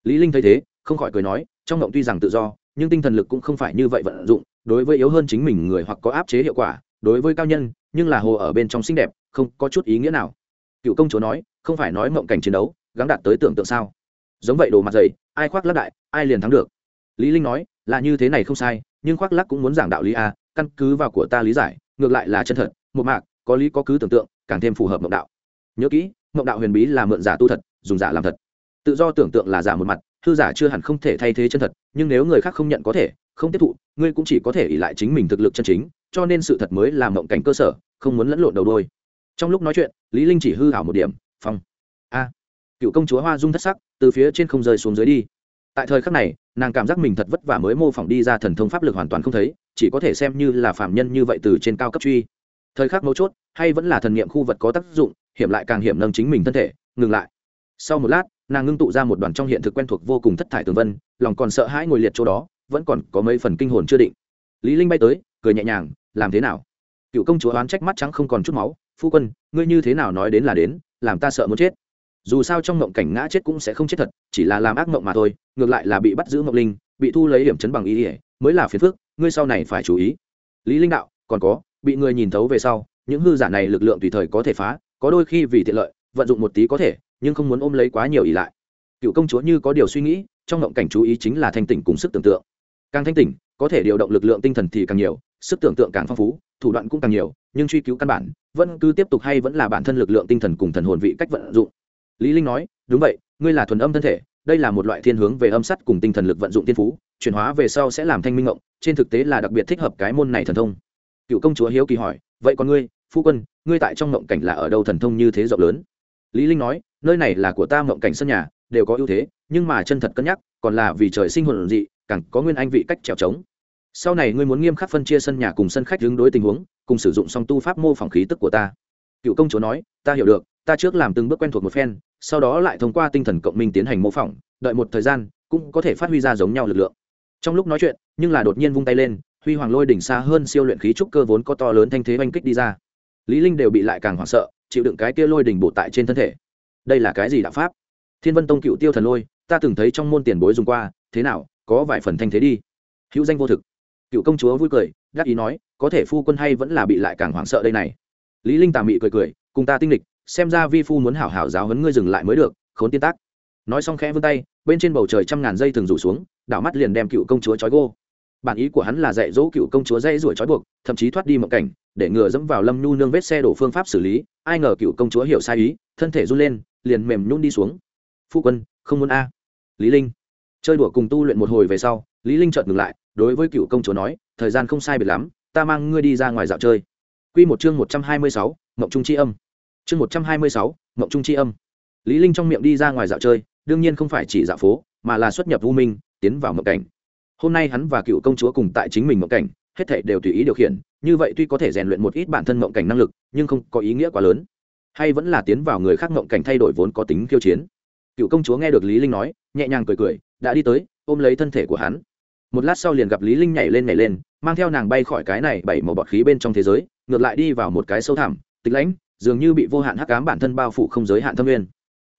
Lý linh thấy thế, không khỏi cười nói, trong ngộng tuy rằng tự do, nhưng tinh thần lực cũng không phải như vậy vận dụng, đối với yếu hơn chính mình người hoặc có áp chế hiệu quả, đối với cao nhân, nhưng là hồ ở bên trong xinh đẹp, không có chút ý nghĩa nào. Cựu công chúa nói, không phải nói mộng cảnh chiến đấu, gắng đạt tới tưởng tượng sao. Giống vậy đồ mặt dày ai khoác lắc đại, ai liền thắng được. Lý linh nói, là như thế này không sai, nhưng khoác lắc cũng muốn giảng đạo lý a căn cứ vào của ta lý giải, ngược lại là chân thật, một mạc, có lý có cứ tưởng tượng, càng thêm phù hợp mộng đạo. Nhớ kỹ, mộng đạo huyền bí là mượn giả tu thật, dùng giả làm thật. Tự do tưởng tượng là giả một mặt hư giả chưa hẳn không thể thay thế chân thật, nhưng nếu người khác không nhận có thể, không tiếp thụ, ngươi cũng chỉ có thể ỉ lại chính mình thực lực chân chính, cho nên sự thật mới là mộng cảnh cơ sở, không muốn lẫn lộn đầu đôi trong lúc nói chuyện, lý linh chỉ hư hảo một điểm, phong. A cựu công chúa hoa dung thất sắc, từ phía trên không rơi xuống dưới đi. Tại thời khắc này, nàng cảm giác mình thật vất vả mới mô phỏng đi ra thần thông pháp lực hoàn toàn không thấy, chỉ có thể xem như là phạm nhân như vậy từ trên cao cấp truy. Thời khắc mấu chốt, hay vẫn là thần niệm khu vật có tác dụng, hiểm lại càng hiểm nâng chính mình thân thể, ngừng lại. Sau một lát, nàng ngưng tụ ra một đoàn trong hiện thực quen thuộc vô cùng thất thải tường vân, lòng còn sợ hãi ngồi liệt chỗ đó, vẫn còn có mấy phần kinh hồn chưa định. Lý linh bay tới, cười nhẹ nhàng, làm thế nào? Cựu công chúa oán trách mắt trắng không còn chút máu, phu quân, ngươi như thế nào nói đến là đến, làm ta sợ muốn chết dù sao trong mộng cảnh ngã chết cũng sẽ không chết thật, chỉ là làm ác mộng mà thôi, ngược lại là bị bắt giữ mộng linh, bị thu lấy điểm chấn bằng ý ỉa mới là phiền phước ngươi sau này phải chú ý. Lý linh đạo, còn có, bị người nhìn thấu về sau, những hư giả này lực lượng tùy thời có thể phá, có đôi khi vì tiện lợi, vận dụng một tí có thể, nhưng không muốn ôm lấy quá nhiều ý lại. Cựu công chúa như có điều suy nghĩ, trong mộng cảnh chú ý chính là thanh tỉnh cùng sức tưởng tượng. Càng thanh tỉnh, có thể điều động lực lượng tinh thần thì càng nhiều, sức tưởng tượng càng phong phú, thủ đoạn cũng càng nhiều, nhưng truy cứu căn bản, vẫn cứ tiếp tục hay vẫn là bản thân lực lượng tinh thần cùng thần hồn vị cách vận dụng lý linh nói, đúng vậy, ngươi là thuần âm thân thể, đây là một loại thiên hướng về âm sắt cùng tinh thần lực vận dụng tiên phú, chuyển hóa về sau sẽ làm thanh minh ngộng, trên thực tế là đặc biệt thích hợp cái môn này thần thông. Cựu công chúa hiếu kỳ hỏi, vậy còn ngươi, phu quân, ngươi tại trong ngộng cảnh là ở đâu thần thông như thế rộng lớn? Lý linh nói, nơi này là của ta ngộng cảnh sân nhà, đều có ưu thế, nhưng mà chân thật cân nhắc, còn là vì trời sinh hồn dị, càng có nguyên anh vị cách trèo trống. Sau này ngươi muốn nghiêm khắc phân chia sân nhà cùng sân khách hướng đối tình huống, cùng sử dụng song tu pháp mô phỏng khí tức của ta cựu công chúa nói, ta hiểu được, ta trước làm từng bước quen thuộc một phen, sau đó lại thông qua tinh thần cộng minh tiến hành mô phỏng, đợi một thời gian, cũng có thể phát huy ra giống nhau lực lượng. Trong lúc nói chuyện, nhưng là đột nhiên vung tay lên, huy hoàng lôi đỉnh xa hơn siêu luyện khí trúc cơ vốn có to lớn thanh thế oanh kích đi ra. Lý linh đều bị lại càng hoảng sợ, chịu đựng cái kia lôi đỉnh bổ tại trên thân thể. Đây là cái gì đạo pháp? Thiên vân tông cựu tiêu thần lôi, ta từng thấy trong môn tiền bối dùng qua, thế nào, có vài phần thanh thế đi. Hữu danh vô thực. Cựu công chúa vui cười, đắc ý nói, có thể phu quân hay vẫn là bị lại càng hoảng sợ đây này lý linh tà mị cười cười, cùng ta tinh lịch xem ra vi phu muốn hảo hảo giáo huấn ngươi dừng lại mới được, khốn tiên tác. Nói xong khẽ vươn tay, bên trên bầu trời trăm ngàn dây thường rủ xuống, đảo mắt liền đem cựu công chúa trói gô. Bản ý của hắn là dạy dỗ cựu công chúa dây ruổi trói buộc, thậm chí thoát đi một cảnh, để ngừa dẫm vào lâm nhu nương vết xe đổ phương pháp xử lý, ai ngờ cựu công chúa hiểu sai ý, thân thể run lên, liền mềm nhún đi xuống. Phu quân, không muốn a. Lý linh chơi đùa cùng tu luyện một hồi về sau, lý linh chợt ngừng lại, đối với cựu công chúa nói, thời gian không sai biệt lắm, ta mang ngươi đi ra ngoài dạo chơi quy một chương một trăm hai mươi sáu, trung chi âm. Chương một trăm hai mươi sáu, trung chi âm. Lý linh trong miệng đi ra ngoài dạo chơi đương nhiên không phải chỉ dạo phố mà là xuất nhập u minh tiến vào mộng cảnh. Hôm nay hắn và cựu công chúa cùng tại chính mình mộng cảnh hết thảy đều tùy ý điều khiển như vậy tuy có thể rèn luyện một ít bản thân mộng cảnh năng lực nhưng không có ý nghĩa quá lớn. Hay vẫn là tiến vào người khác mộng cảnh thay đổi vốn có tính khiêu chiến. Cựu công chúa nghe được lý linh nói nhẹ nhàng cười cười đã đi tới ôm lấy thân thể của hắn một lát sau liền gặp lý linh nhảy lên nhảy lên, mang theo nàng bay khỏi cái này bảy màu bọt khí bên trong thế giới, ngược lại đi vào một cái sâu thẳm, tịch lãnh, dường như bị vô hạn hắc ám bản thân bao phủ không giới hạn thâm nguyên.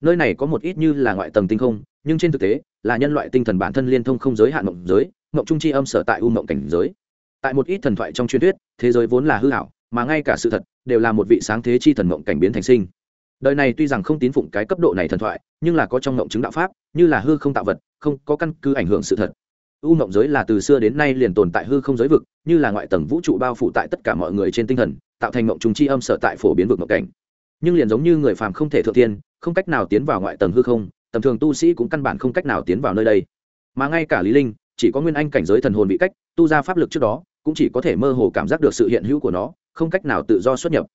Nơi này có một ít như là ngoại tầng tinh không, nhưng trên thực tế, là nhân loại tinh thần bản thân liên thông không giới hạn mộng giới, mộng trung chi âm sở tại u mộng cảnh giới. Tại một ít thần thoại trong truyền thuyết, thế giới vốn là hư ảo, mà ngay cả sự thật đều là một vị sáng thế chi thần mộng cảnh biến thành sinh. Đời này tuy rằng không tín phụng cái cấp độ này thần thoại, nhưng là có trong mộng chứng đạo pháp, như là hư không tạo vật, không có căn cứ ảnh hưởng sự thật u mộng giới là từ xưa đến nay liền tồn tại hư không giới vực, như là ngoại tầng vũ trụ bao phủ tại tất cả mọi người trên tinh thần, tạo thành mộng trùng chi âm sở tại phổ biến vực mộng cảnh. Nhưng liền giống như người phàm không thể thượng tiên, không cách nào tiến vào ngoại tầng hư không, tầm thường tu sĩ cũng căn bản không cách nào tiến vào nơi đây. Mà ngay cả lý linh, chỉ có nguyên anh cảnh giới thần hồn bị cách, tu ra pháp lực trước đó, cũng chỉ có thể mơ hồ cảm giác được sự hiện hữu của nó, không cách nào tự do xuất nhập.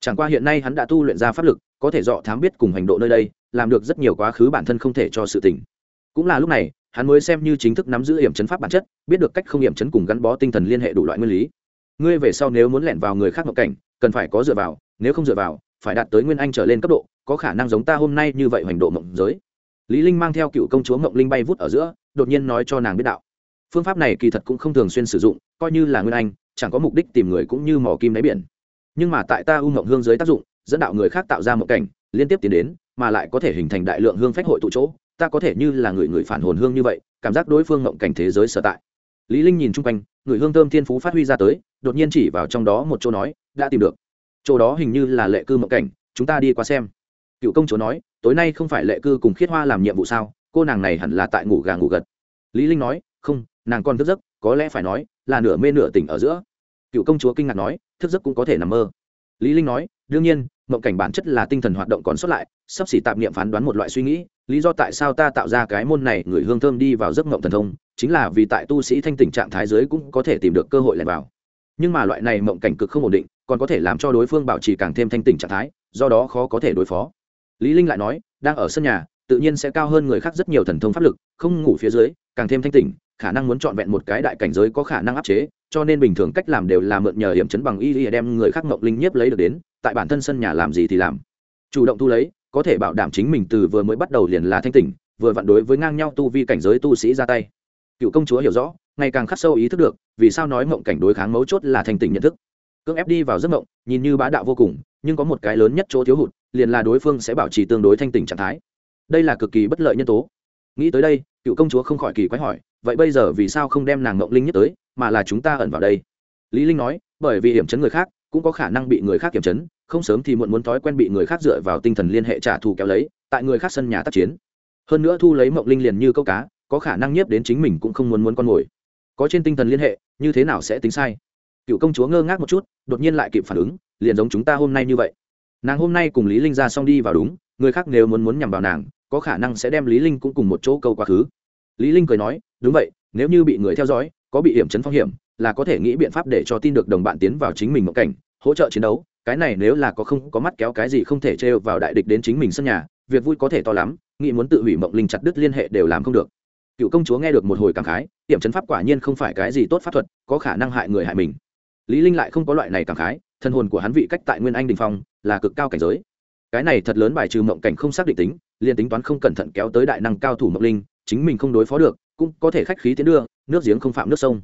Chẳng qua hiện nay hắn đã tu luyện ra pháp lực, có thể dọ thám biết cùng hành độ nơi đây, làm được rất nhiều quá khứ bản thân không thể cho sự tỉnh. Cũng là lúc này hắn mới xem như chính thức nắm giữ hiểm chấn pháp bản chất, biết được cách không hiểm chấn cùng gắn bó tinh thần liên hệ đủ loại nguyên lý. Ngươi về sau nếu muốn lẻn vào người khác ngộ cảnh, cần phải có dựa vào, nếu không dựa vào, phải đạt tới nguyên anh trở lên cấp độ, có khả năng giống ta hôm nay như vậy hoành độ mộng giới. Lý linh mang theo cựu công chúa mộng linh bay vút ở giữa, đột nhiên nói cho nàng biết đạo. Phương pháp này kỳ thật cũng không thường xuyên sử dụng, coi như là nguyên anh, chẳng có mục đích tìm người cũng như mỏ kim đáy biển. Nhưng mà tại ta u mộng hương dưới tác dụng, dẫn đạo người khác tạo ra mộng cảnh, liên tiếp tiến đến, mà lại có thể hình thành đại lượng hương phách hội tụ chỗ ta có thể như là người người phản hồn hương như vậy, cảm giác đối phương mộng cảnh thế giới sở tại. Lý linh nhìn chung quanh, người hương thơm thiên phú phát huy ra tới, đột nhiên chỉ vào trong đó một chỗ nói, đã tìm được. Chỗ đó hình như là lệ cư mộng cảnh, chúng ta đi qua xem. Cựu công chúa nói, tối nay không phải lệ cư cùng khiết hoa làm nhiệm vụ sao, cô nàng này hẳn là tại ngủ gà ngủ gật. Lý linh nói, không, nàng còn thức giấc, có lẽ phải nói, là nửa mê nửa tỉnh ở giữa. Cựu công chúa kinh ngạc nói, thức giấc cũng có thể nằm mơ. Lý linh nói, đương nhiên mộng cảnh bản chất là tinh thần hoạt động còn sót lại, sắp xỉ tạm niệm phán đoán một loại suy nghĩ, lý do tại sao ta tạo ra cái môn này, người hương thơm đi vào giấc mộng thần thông, chính là vì tại tu sĩ thanh tình trạng thái giới cũng có thể tìm được cơ hội lẻn vào. Nhưng mà loại này mộng cảnh cực không ổn định, còn có thể làm cho đối phương bảo trì càng thêm thanh tình trạng thái, do đó khó có thể đối phó. Lý linh lại nói, đang ở sân nhà, tự nhiên sẽ cao hơn người khác rất nhiều thần thông pháp lực, không ngủ phía dưới, càng thêm thanh tỉnh, khả năng muốn chọn vẹn một cái đại cảnh giới có khả năng áp chế cho nên bình thường cách làm đều là mượn nhờ hiểm chấn bằng y y đem người khác mộng linh nhiếp lấy được đến, tại bản thân sân nhà làm gì thì làm. Chủ động thu lấy, có thể bảo đảm chính mình từ vừa mới bắt đầu liền là thanh tỉnh, vừa vặn đối với ngang nhau tu vi cảnh giới tu sĩ ra tay. Cựu công chúa hiểu rõ, ngày càng khắc sâu ý thức được, vì sao nói mộng cảnh đối kháng mấu chốt là thanh tỉnh nhận thức. Cưỡng ép đi vào giấc mộng, nhìn như bá đạo vô cùng, nhưng có một cái lớn nhất chỗ thiếu hụt, liền là đối phương sẽ bảo trì tương đối thanh tỉnh trạng thái. Đây là cực kỳ bất lợi nhân tố. Nghĩ tới đây, cựu công chúa không khỏi kỳ quái hỏi, vậy bây giờ vì sao không đem nàng mộng linh nhất tới? Mà là chúng ta ẩn vào đây. Lý linh nói, bởi vì hiểm chấn người khác, cũng có khả năng bị người khác kiểm chấn, không sớm thì muộn muốn thói quen bị người khác dựa vào tinh thần liên hệ trả thù kéo lấy, tại người khác sân nhà tác chiến. Hơn nữa thu lấy mộng linh liền như câu cá, có khả năng nhiếp đến chính mình cũng không muốn muốn con mồi có trên tinh thần liên hệ, như thế nào sẽ tính sai? Cựu công chúa ngơ ngác một chút, đột nhiên lại kịp phản ứng, liền giống chúng ta hôm nay như vậy. Nàng hôm nay cùng lý linh ra xong đi vào đúng, người khác nếu muốn muốn nhằm vào nàng, có khả năng sẽ đem lý linh cũng cùng một chỗ câu quá khứ. Lý linh cười nói, đúng vậy, nếu như bị người theo dõi có bị hiểm chấn phong hiểm, là có thể nghĩ biện pháp để cho tin được đồng bạn tiến vào chính mình mộng cảnh, hỗ trợ chiến đấu, cái này nếu là có không, có mắt kéo cái gì không thể trêu vào đại địch đến chính mình sân nhà, việc vui có thể to lắm, nghĩ muốn tự hủy mộng linh chặt đứt liên hệ đều làm không được. Cựu công chúa nghe được một hồi cảm khái, hiểm chấn pháp quả nhiên không phải cái gì tốt pháp thuật, có khả năng hại người hại mình. Lý linh lại không có loại này cảm khái, thân hồn của hắn vị cách tại nguyên anh đình phong, là cực cao cảnh giới. Cái này thật lớn bài trừ mộng cảnh không xác định tính, liền tính toán không cẩn thận kéo tới đại năng cao thủ mộng linh, chính mình không đối phó được cũng có thể khách khí tiến đưa, nước giếng không phạm nước sông.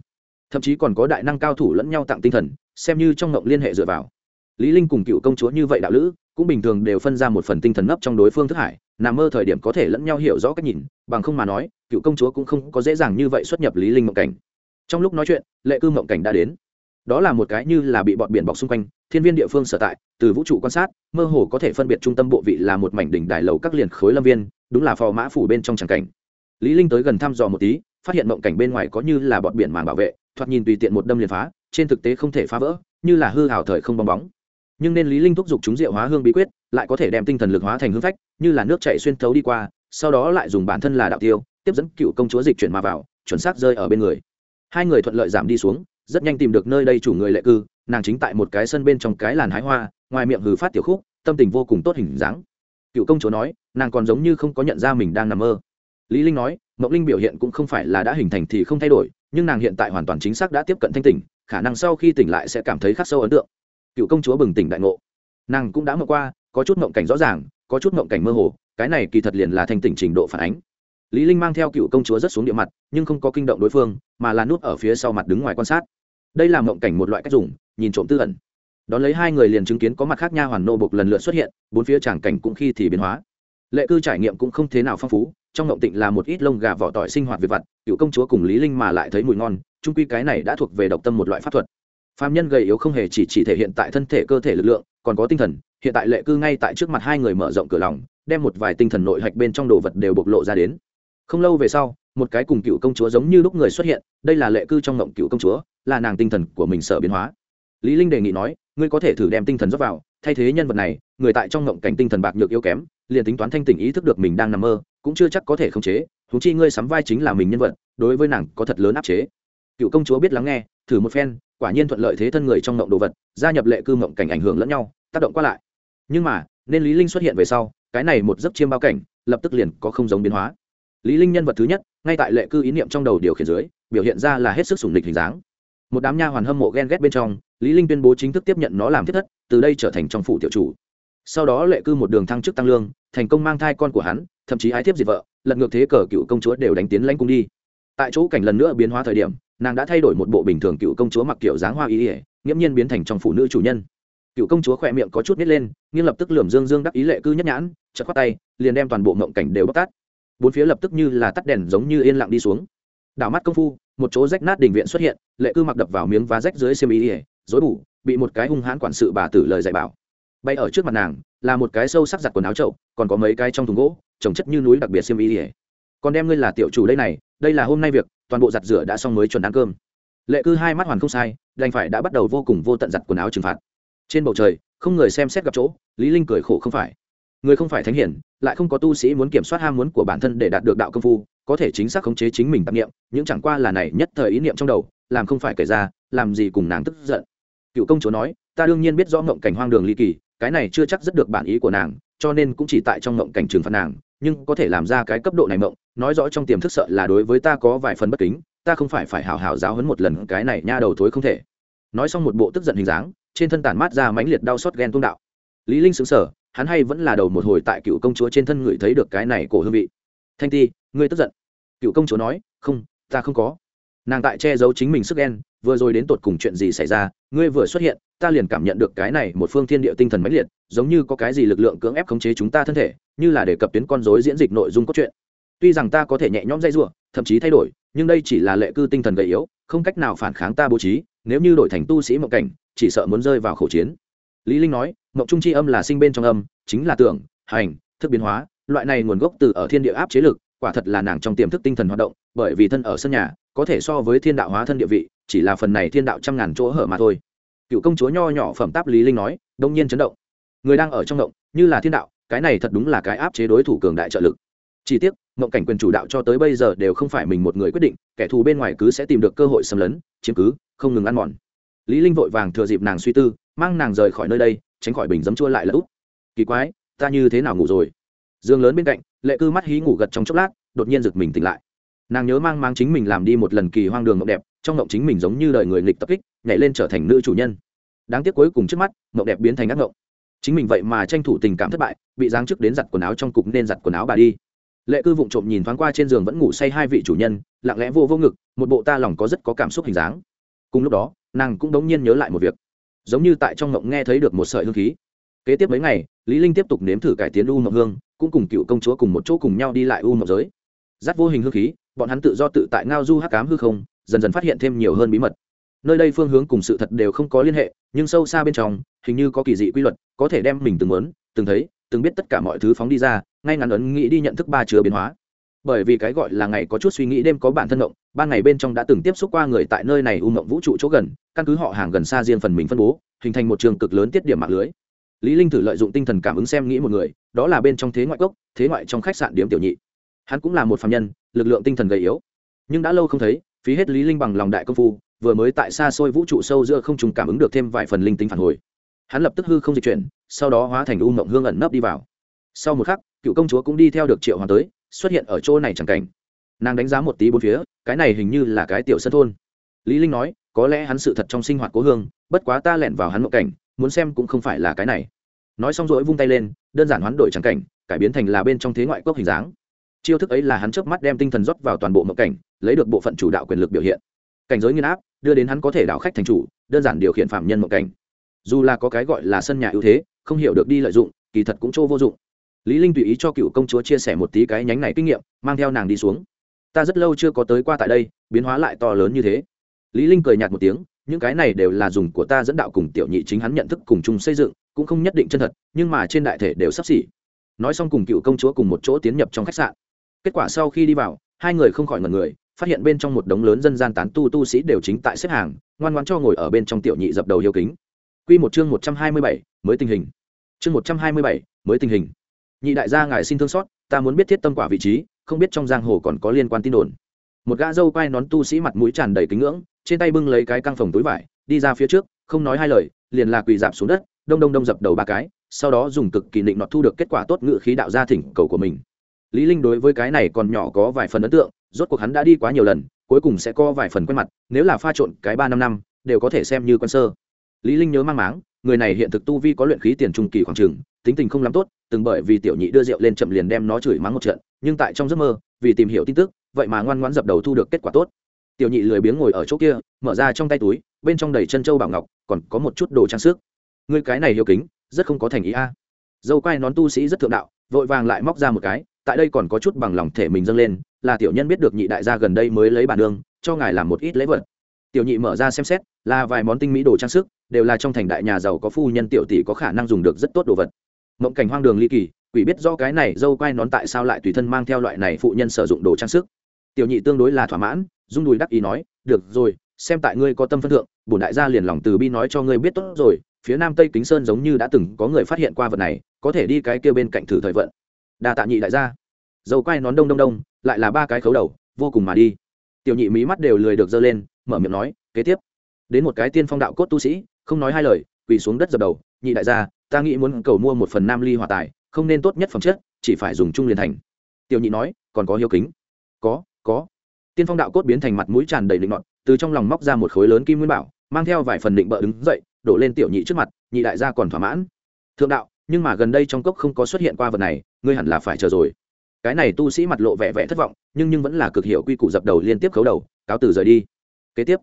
Thậm chí còn có đại năng cao thủ lẫn nhau tặng tinh thần, xem như trong ngộng liên hệ dựa vào. Lý linh cùng cựu công chúa như vậy đạo lữ, cũng bình thường đều phân ra một phần tinh thần nấp trong đối phương thức hải, nằm mơ thời điểm có thể lẫn nhau hiểu rõ cách nhìn, bằng không mà nói, cựu công chúa cũng không có dễ dàng như vậy xuất nhập lý linh mộng cảnh. Trong lúc nói chuyện, lệ cư mộng cảnh đã đến. Đó là một cái như là bị bọt biển bọc xung quanh, thiên viên địa phương sở tại, từ vũ trụ quan sát, mơ hồ có thể phân biệt trung tâm bộ vị là một mảnh đỉnh đài lầu các liền khối lâm viên, đúng là phò mã phủ bên trong tràng cảnh lý linh tới gần thăm dò một tí, phát hiện mộng cảnh bên ngoài có như là bọt biển màng bảo vệ, thoạt nhìn tùy tiện một đâm liền phá, trên thực tế không thể phá vỡ, như là hư hào thời không bong bóng. Nhưng nên lý linh thúc giục chúng diệu hóa hương bí quyết, lại có thể đem tinh thần lực hóa thành hương phách, như là nước chảy xuyên thấu đi qua, sau đó lại dùng bản thân là đạo tiêu, tiếp dẫn cựu công chúa dịch chuyển mà vào, chuẩn xác rơi ở bên người. Hai người thuận lợi giảm đi xuống, rất nhanh tìm được nơi đây chủ người lệ cư, nàng chính tại một cái sân bên trong cái làn hái hoa, ngoài miệng hừ phát tiểu khúc, tâm tình vô cùng tốt hình dáng. Cựu công chúa nói, nàng còn giống như không có nhận ra mình đang nằm mơ lý linh nói, mộng linh biểu hiện cũng không phải là đã hình thành thì không thay đổi, nhưng nàng hiện tại hoàn toàn chính xác đã tiếp cận thanh tỉnh, khả năng sau khi tỉnh lại sẽ cảm thấy khắc sâu ấn tượng. Cựu công chúa bừng tỉnh đại ngộ. Nàng cũng đã mộng qua, có chút mộng cảnh rõ ràng, có chút mộng cảnh mơ hồ, cái này kỳ thật liền là thanh tỉnh trình độ phản ánh. Lý linh mang theo cựu công chúa rất xuống địa mặt, nhưng không có kinh động đối phương, mà là nút ở phía sau mặt đứng ngoài quan sát. Đây là mộng cảnh một loại cách dùng, nhìn trộm tư ẩn. Đón lấy hai người liền chứng kiến có mặt khác nha hoàn nô bộc lần lượt xuất hiện, bốn phía tràng cảnh cũng khi thì biến hóa. Lệ cư trải nghiệm cũng không thế nào phong phú trong ngộng tịnh là một ít lông gà vỏ tỏi sinh hoạt về vặt, cựu công chúa cùng lý linh mà lại thấy mùi ngon trung quy cái này đã thuộc về độc tâm một loại pháp thuật. Phàm nhân gầy yếu không hề chỉ chỉ thể hiện tại thân thể cơ thể lực lượng, còn có tinh thần, hiện tại lệ cư ngay tại trước mặt hai người mở rộng cửa lòng, đem một vài tinh thần nội hạch bên trong đồ vật đều bộc lộ ra đến. Không lâu về sau, một cái cùng cựu công chúa giống như lúc người xuất hiện, đây là lệ cư trong ngộng cựu công chúa, là nàng tinh thần của mình sở biến hóa. Lý linh đề nghị nói, ngươi có thể thử đem tinh thần rót vào, thay thế nhân vật này, người tại trong ngộng cảnh tinh thần bạc nhược yếu kém, liền tính toán thanh tỉnh ý thức được mình đang nằm mơ cũng chưa chắc có thể khống chế thú chi ngươi sắm vai chính là mình nhân vật, đối với nàng có thật lớn áp chế. Cựu công chúa biết lắng nghe, thử một phen, quả nhiên thuận lợi thế thân người trong ngộng đồ vật, gia nhập lệ cư ngộng cảnh ảnh hưởng lẫn nhau, tác động qua lại. Nhưng mà, nên lý linh xuất hiện về sau, cái này một giấc chiêm bao cảnh, lập tức liền có không giống biến hóa. Lý linh nhân vật thứ nhất, ngay tại lệ cư ý niệm trong đầu điều khiển dưới, biểu hiện ra là hết sức sủng lịch hình dáng. Một đám nha hoàn hâm mộ ghen ghét bên trong, lý linh tuyên bố chính thức tiếp nhận nó làm thiết thất, từ đây trở thành trong phủ tiểu chủ sau đó lệ cư một đường thăng chức tăng lương, thành công mang thai con của hắn, thậm chí ái thiếp diệt vợ, lật ngược thế cờ cựu công chúa đều đánh tiến lãnh cung đi. Tại chỗ cảnh lần nữa biến hóa thời điểm, nàng đã thay đổi một bộ bình thường cựu công chúa mặc kiểu dáng hoa ý ỉa nghiễm nhiên biến thành trong phụ nữ chủ nhân. Cựu công chúa khỏe miệng có chút nít lên nhưng lập tức lườm dương dương đắc ý lệ cư nhất nhãn, chợt khoát tay, liền đem toàn bộ mộng cảnh đều bóc tát. Bốn phía lập tức như là tắt đèn giống như yên lặng đi xuống. Đảo mắt công phu, một chỗ rách nát đình viện xuất hiện, lệ cư mặc đập vào miếng vá rách dưới xiêm ý ỉa dối bủ bị một cái hung hãn quản sự bà tử lời dạy bảo bay ở trước mặt nàng, là một cái sâu sắc giặt quần áo trậu còn có mấy cái trong thùng gỗ, trồng chất như núi đặc biệt xiêm y ỉa còn đem ngươi là tiểu chủ đây này, đây là hôm nay việc, toàn bộ giặt rửa đã xong mới chuẩn ăn cơm. Lệ cư hai mắt hoàn không sai, đành phải đã bắt đầu vô cùng vô tận giặt quần áo trừng phạt. Trên bầu trời, không người xem xét gặp chỗ, lý linh cười khổ không phải. Người không phải thánh hiển, lại không có tu sĩ muốn kiểm soát ham muốn của bản thân để đạt được đạo công phu, có thể chính xác khống chế chính mình tạp niệm những chẳng qua là này nhất thời ý niệm trong đầu, làm không phải kể ra, làm gì cùng nàng tức giận. Cựu công chúa nói, ta đương nhiên biết rõ ngộng cảnh hoang đường ly kỳ cái này chưa chắc rất được bản ý của nàng, cho nên cũng chỉ tại trong mộng cảnh trường phạt nàng, nhưng có thể làm ra cái cấp độ này mộng nói rõ trong tiềm thức sợ là đối với ta có vài phần bất kính, ta không phải phải hào hào giáo hấn một lần cái này nha đầu thối không thể. Nói xong một bộ tức giận hình dáng, trên thân tản mát ra mãnh liệt đau xót ghen tung đạo. Lý linh sững sờ, hắn hay vẫn là đầu một hồi tại cựu công chúa trên thân người thấy được cái này cổ hương vị. Thanh ti, ngươi tức giận. Cựu công chúa nói, không, ta không có nàng tại che giấu chính mình sức ghen, vừa rồi đến tột cùng chuyện gì xảy ra, ngươi vừa xuất hiện, ta liền cảm nhận được cái này một phương thiên địa tinh thần mãnh liệt, giống như có cái gì lực lượng cưỡng ép khống chế chúng ta thân thể, như là để cập tuyến con rối diễn dịch nội dung cốt truyện. Tuy rằng ta có thể nhẹ nhõm dây rủa thậm chí thay đổi, nhưng đây chỉ là lệ cư tinh thần gầy yếu, không cách nào phản kháng ta bố trí, nếu như đổi thành tu sĩ mộng cảnh, chỉ sợ muốn rơi vào khẩu chiến. Lý linh nói, mộng trung chi âm là sinh bên trong âm, chính là tưởng, hành, thức biến hóa, loại này nguồn gốc từ ở thiên địa áp chế lực quả thật là nàng trong tiềm thức tinh thần hoạt động, bởi vì thân ở sân nhà, có thể so với thiên đạo hóa thân địa vị, chỉ là phần này thiên đạo trăm ngàn chỗ hở mà thôi. Cựu công chúa nho nhỏ phẩm táp lý linh nói, đông nhiên chấn động. Người đang ở trong động, như là thiên đạo, cái này thật đúng là cái áp chế đối thủ cường đại trợ lực. Chỉ tiếc, mộng cảnh quyền chủ đạo cho tới bây giờ đều không phải mình một người quyết định, kẻ thù bên ngoài cứ sẽ tìm được cơ hội xâm lấn, chiếm cứ, không ngừng ăn mòn. Lý linh vội vàng thừa dịp nàng suy tư, mang nàng rời khỏi nơi đây, tránh khỏi bình dấm chua lại là kỳ quái, ta như thế nào ngủ rồi? Giường lớn bên cạnh, lệ cư mắt hí ngủ gật trong chốc lát, đột nhiên giật mình tỉnh lại. Nàng nhớ mang mang chính mình làm đi một lần kỳ hoang đường mộng đẹp, trong mộng chính mình giống như đời người nghịch tập kích, nhảy lên trở thành nữ chủ nhân. Đáng tiếc cuối cùng trước mắt, mộng đẹp biến thành ác mộng. Chính mình vậy mà tranh thủ tình cảm thất bại, bị giáng chức đến giặt quần áo trong cục nên giặt quần áo bà đi. Lệ cư vụng trộm nhìn thoáng qua trên giường vẫn ngủ say hai vị chủ nhân, lặng lẽ vô vô ngực, một bộ ta lòng có rất có cảm xúc hình dáng. Cùng lúc đó, nàng cũng đống nhiên nhớ lại một việc. Giống như tại trong ngộng nghe thấy được một sợi hương khí. Kế tiếp mấy ngày, lý linh tiếp tục nếm thử cải tiến u ngọc hương cũng cùng cựu công chúa cùng một chỗ cùng nhau đi lại u mộng giới. Dắt vô hình hương khí, bọn hắn tự do tự tại ngao du hắc cám hư không, dần dần phát hiện thêm nhiều hơn bí mật. Nơi đây phương hướng cùng sự thật đều không có liên hệ, nhưng sâu xa bên trong, hình như có kỳ dị quy luật, có thể đem mình từng muốn, từng thấy, từng biết tất cả mọi thứ phóng đi ra, ngay ngắn ấn nghĩ đi nhận thức ba chứa biến hóa. Bởi vì cái gọi là ngày có chút suy nghĩ đêm có bản thân động, ban ngày bên trong đã từng tiếp xúc qua người tại nơi này u mộng vũ trụ chỗ gần, căn cứ họ hàng gần xa riêng phần mình phân bố, hình thành một trường cực lớn tiết điểm mạng lưới lý linh thử lợi dụng tinh thần cảm ứng xem nghĩ một người, đó là bên trong thế ngoại cốc, thế ngoại trong khách sạn điểm tiểu nhị. Hắn cũng là một phạm nhân, lực lượng tinh thần gầy yếu. Nhưng đã lâu không thấy, phí hết lý linh bằng lòng đại công phu, vừa mới tại xa xôi vũ trụ sâu giữa không trùng cảm ứng được thêm vài phần linh tính phản hồi. Hắn lập tức hư không dịch chuyển, sau đó hóa thành u mộng hương ẩn nấp đi vào. Sau một khắc, cựu công chúa cũng đi theo được triệu hoàng tới, xuất hiện ở chỗ này chẳng cảnh. Nàng đánh giá một tí bốn phía, cái này hình như là cái tiểu sân thôn. Lý linh nói, có lẽ hắn sự thật trong sinh hoạt cố hương, bất quá ta lẻn vào hắn mộng cảnh, muốn xem cũng không phải là cái này nói xong rồi vung tay lên, đơn giản hoán đổi trắng cảnh, cải biến thành là bên trong thế ngoại quốc hình dáng. Chiêu thức ấy là hắn chớp mắt đem tinh thần rót vào toàn bộ mộng cảnh, lấy được bộ phận chủ đạo quyền lực biểu hiện. Cảnh giới nghiên áp, đưa đến hắn có thể đảo khách thành chủ, đơn giản điều khiển phạm nhân mộng cảnh. Dù là có cái gọi là sân nhà ưu thế, không hiểu được đi lợi dụng, kỳ thật cũng chỗ vô dụng. Lý linh tùy ý cho cựu công chúa chia sẻ một tí cái nhánh này kinh nghiệm, mang theo nàng đi xuống. Ta rất lâu chưa có tới qua tại đây, biến hóa lại to lớn như thế. Lý linh cười nhạt một tiếng, những cái này đều là dùng của ta dẫn đạo cùng tiểu nhị chính hắn nhận thức cùng chung xây dựng cũng không nhất định chân thật, nhưng mà trên đại thể đều sắp xỉ. Nói xong cùng cựu công chúa cùng một chỗ tiến nhập trong khách sạn. Kết quả sau khi đi vào, hai người không khỏi ngần người, phát hiện bên trong một đống lớn dân gian tán tu tu sĩ đều chính tại xếp hàng, ngoan ngoan cho ngồi ở bên trong tiểu nhị dập đầu hiếu kính. Quy một chương một trăm hai mươi bảy, mới tình hình. Chương một trăm hai mươi bảy, mới tình hình. Nhị đại gia ngài xin thương xót, ta muốn biết thiết tâm quả vị trí, không biết trong giang hồ còn có liên quan tin đồn. Một gã dâu quai nón tu sĩ mặt mũi tràn đầy kính ngưỡng, trên tay bưng lấy cái căng phòng túi vải, đi ra phía trước, không nói hai lời, liền là quỳ dạp xuống đất đông đông đông dập đầu ba cái, sau đó dùng cực kỳ định nọt thu được kết quả tốt ngự khí đạo gia thỉnh cầu của mình. Lý linh đối với cái này còn nhỏ có vài phần ấn tượng, rốt cuộc hắn đã đi quá nhiều lần, cuối cùng sẽ có vài phần quen mặt, nếu là pha trộn cái ba năm năm, đều có thể xem như quen sơ. Lý linh nhớ mang máng, người này hiện thực tu vi có luyện khí tiền trung kỳ khoảng trường tính tình không lắm tốt, từng bởi vì tiểu nhị đưa rượu lên chậm liền đem nó chửi mắng một trận, nhưng tại trong giấc mơ, vì tìm hiểu tin tức, vậy mà ngoan ngoãn dập đầu thu được kết quả tốt. Tiểu nhị lười biếng ngồi ở chỗ kia, mở ra trong tay túi, bên trong đầy chân châu bảo ngọc, còn có một chút đồ trang sức người cái này hiếu kính, rất không có thành ý a. Dâu quai nón tu sĩ rất thượng đạo, vội vàng lại móc ra một cái, tại đây còn có chút bằng lòng thể mình dâng lên, là tiểu nhân biết được nhị đại gia gần đây mới lấy bản đường cho ngài làm một ít lễ vật. Tiểu nhị mở ra xem xét, là vài món tinh mỹ đồ trang sức, đều là trong thành đại nhà giàu có phu nhân tiểu tỷ có khả năng dùng được rất tốt đồ vật. Mộng cảnh hoang đường ly kỳ, quỷ biết do cái này dâu quai nón tại sao lại tùy thân mang theo loại này phụ nhân sử dụng đồ trang sức. Tiểu nhị tương đối là thỏa mãn dung đùi đắc ý nói, được rồi, xem tại ngươi có tâm phân thượng, bổn đại gia liền lòng từ bi nói cho ngươi biết tốt rồi phía nam tây kính sơn giống như đã từng có người phát hiện qua vật này, có thể đi cái kia bên cạnh thử thời vận. Đa tạ nhị đại gia. Dầu quai nón đông đông đông, lại là ba cái khấu đầu, vô cùng mà đi. Tiểu nhị mí mắt đều lười được dơ lên, mở miệng nói, kế tiếp. Đến một cái tiên phong đạo cốt tu sĩ, không nói hai lời, quỳ xuống đất dập đầu, nhị đại gia, ta nghĩ muốn cầu mua một phần nam ly hòa tài, không nên tốt nhất phẩm chất, chỉ phải dùng chung liền thành. Tiểu nhị nói, còn có hiếu kính. Có có. Tiên phong đạo cốt biến thành mặt mũi tràn đầy định ngọn từ trong lòng móc ra một khối lớn kim nguyên bảo, mang theo vài phần định bợ đứng dậy đổ lên tiểu nhị trước mặt, nhị đại gia còn thỏa mãn. Thượng đạo, nhưng mà gần đây trong cốc không có xuất hiện qua vật này, ngươi hẳn là phải chờ rồi. Cái này tu sĩ mặt lộ vẻ vẻ thất vọng, nhưng nhưng vẫn là cực hiệu quy củ dập đầu liên tiếp khấu đầu, cáo từ rời đi. Kế tiếp,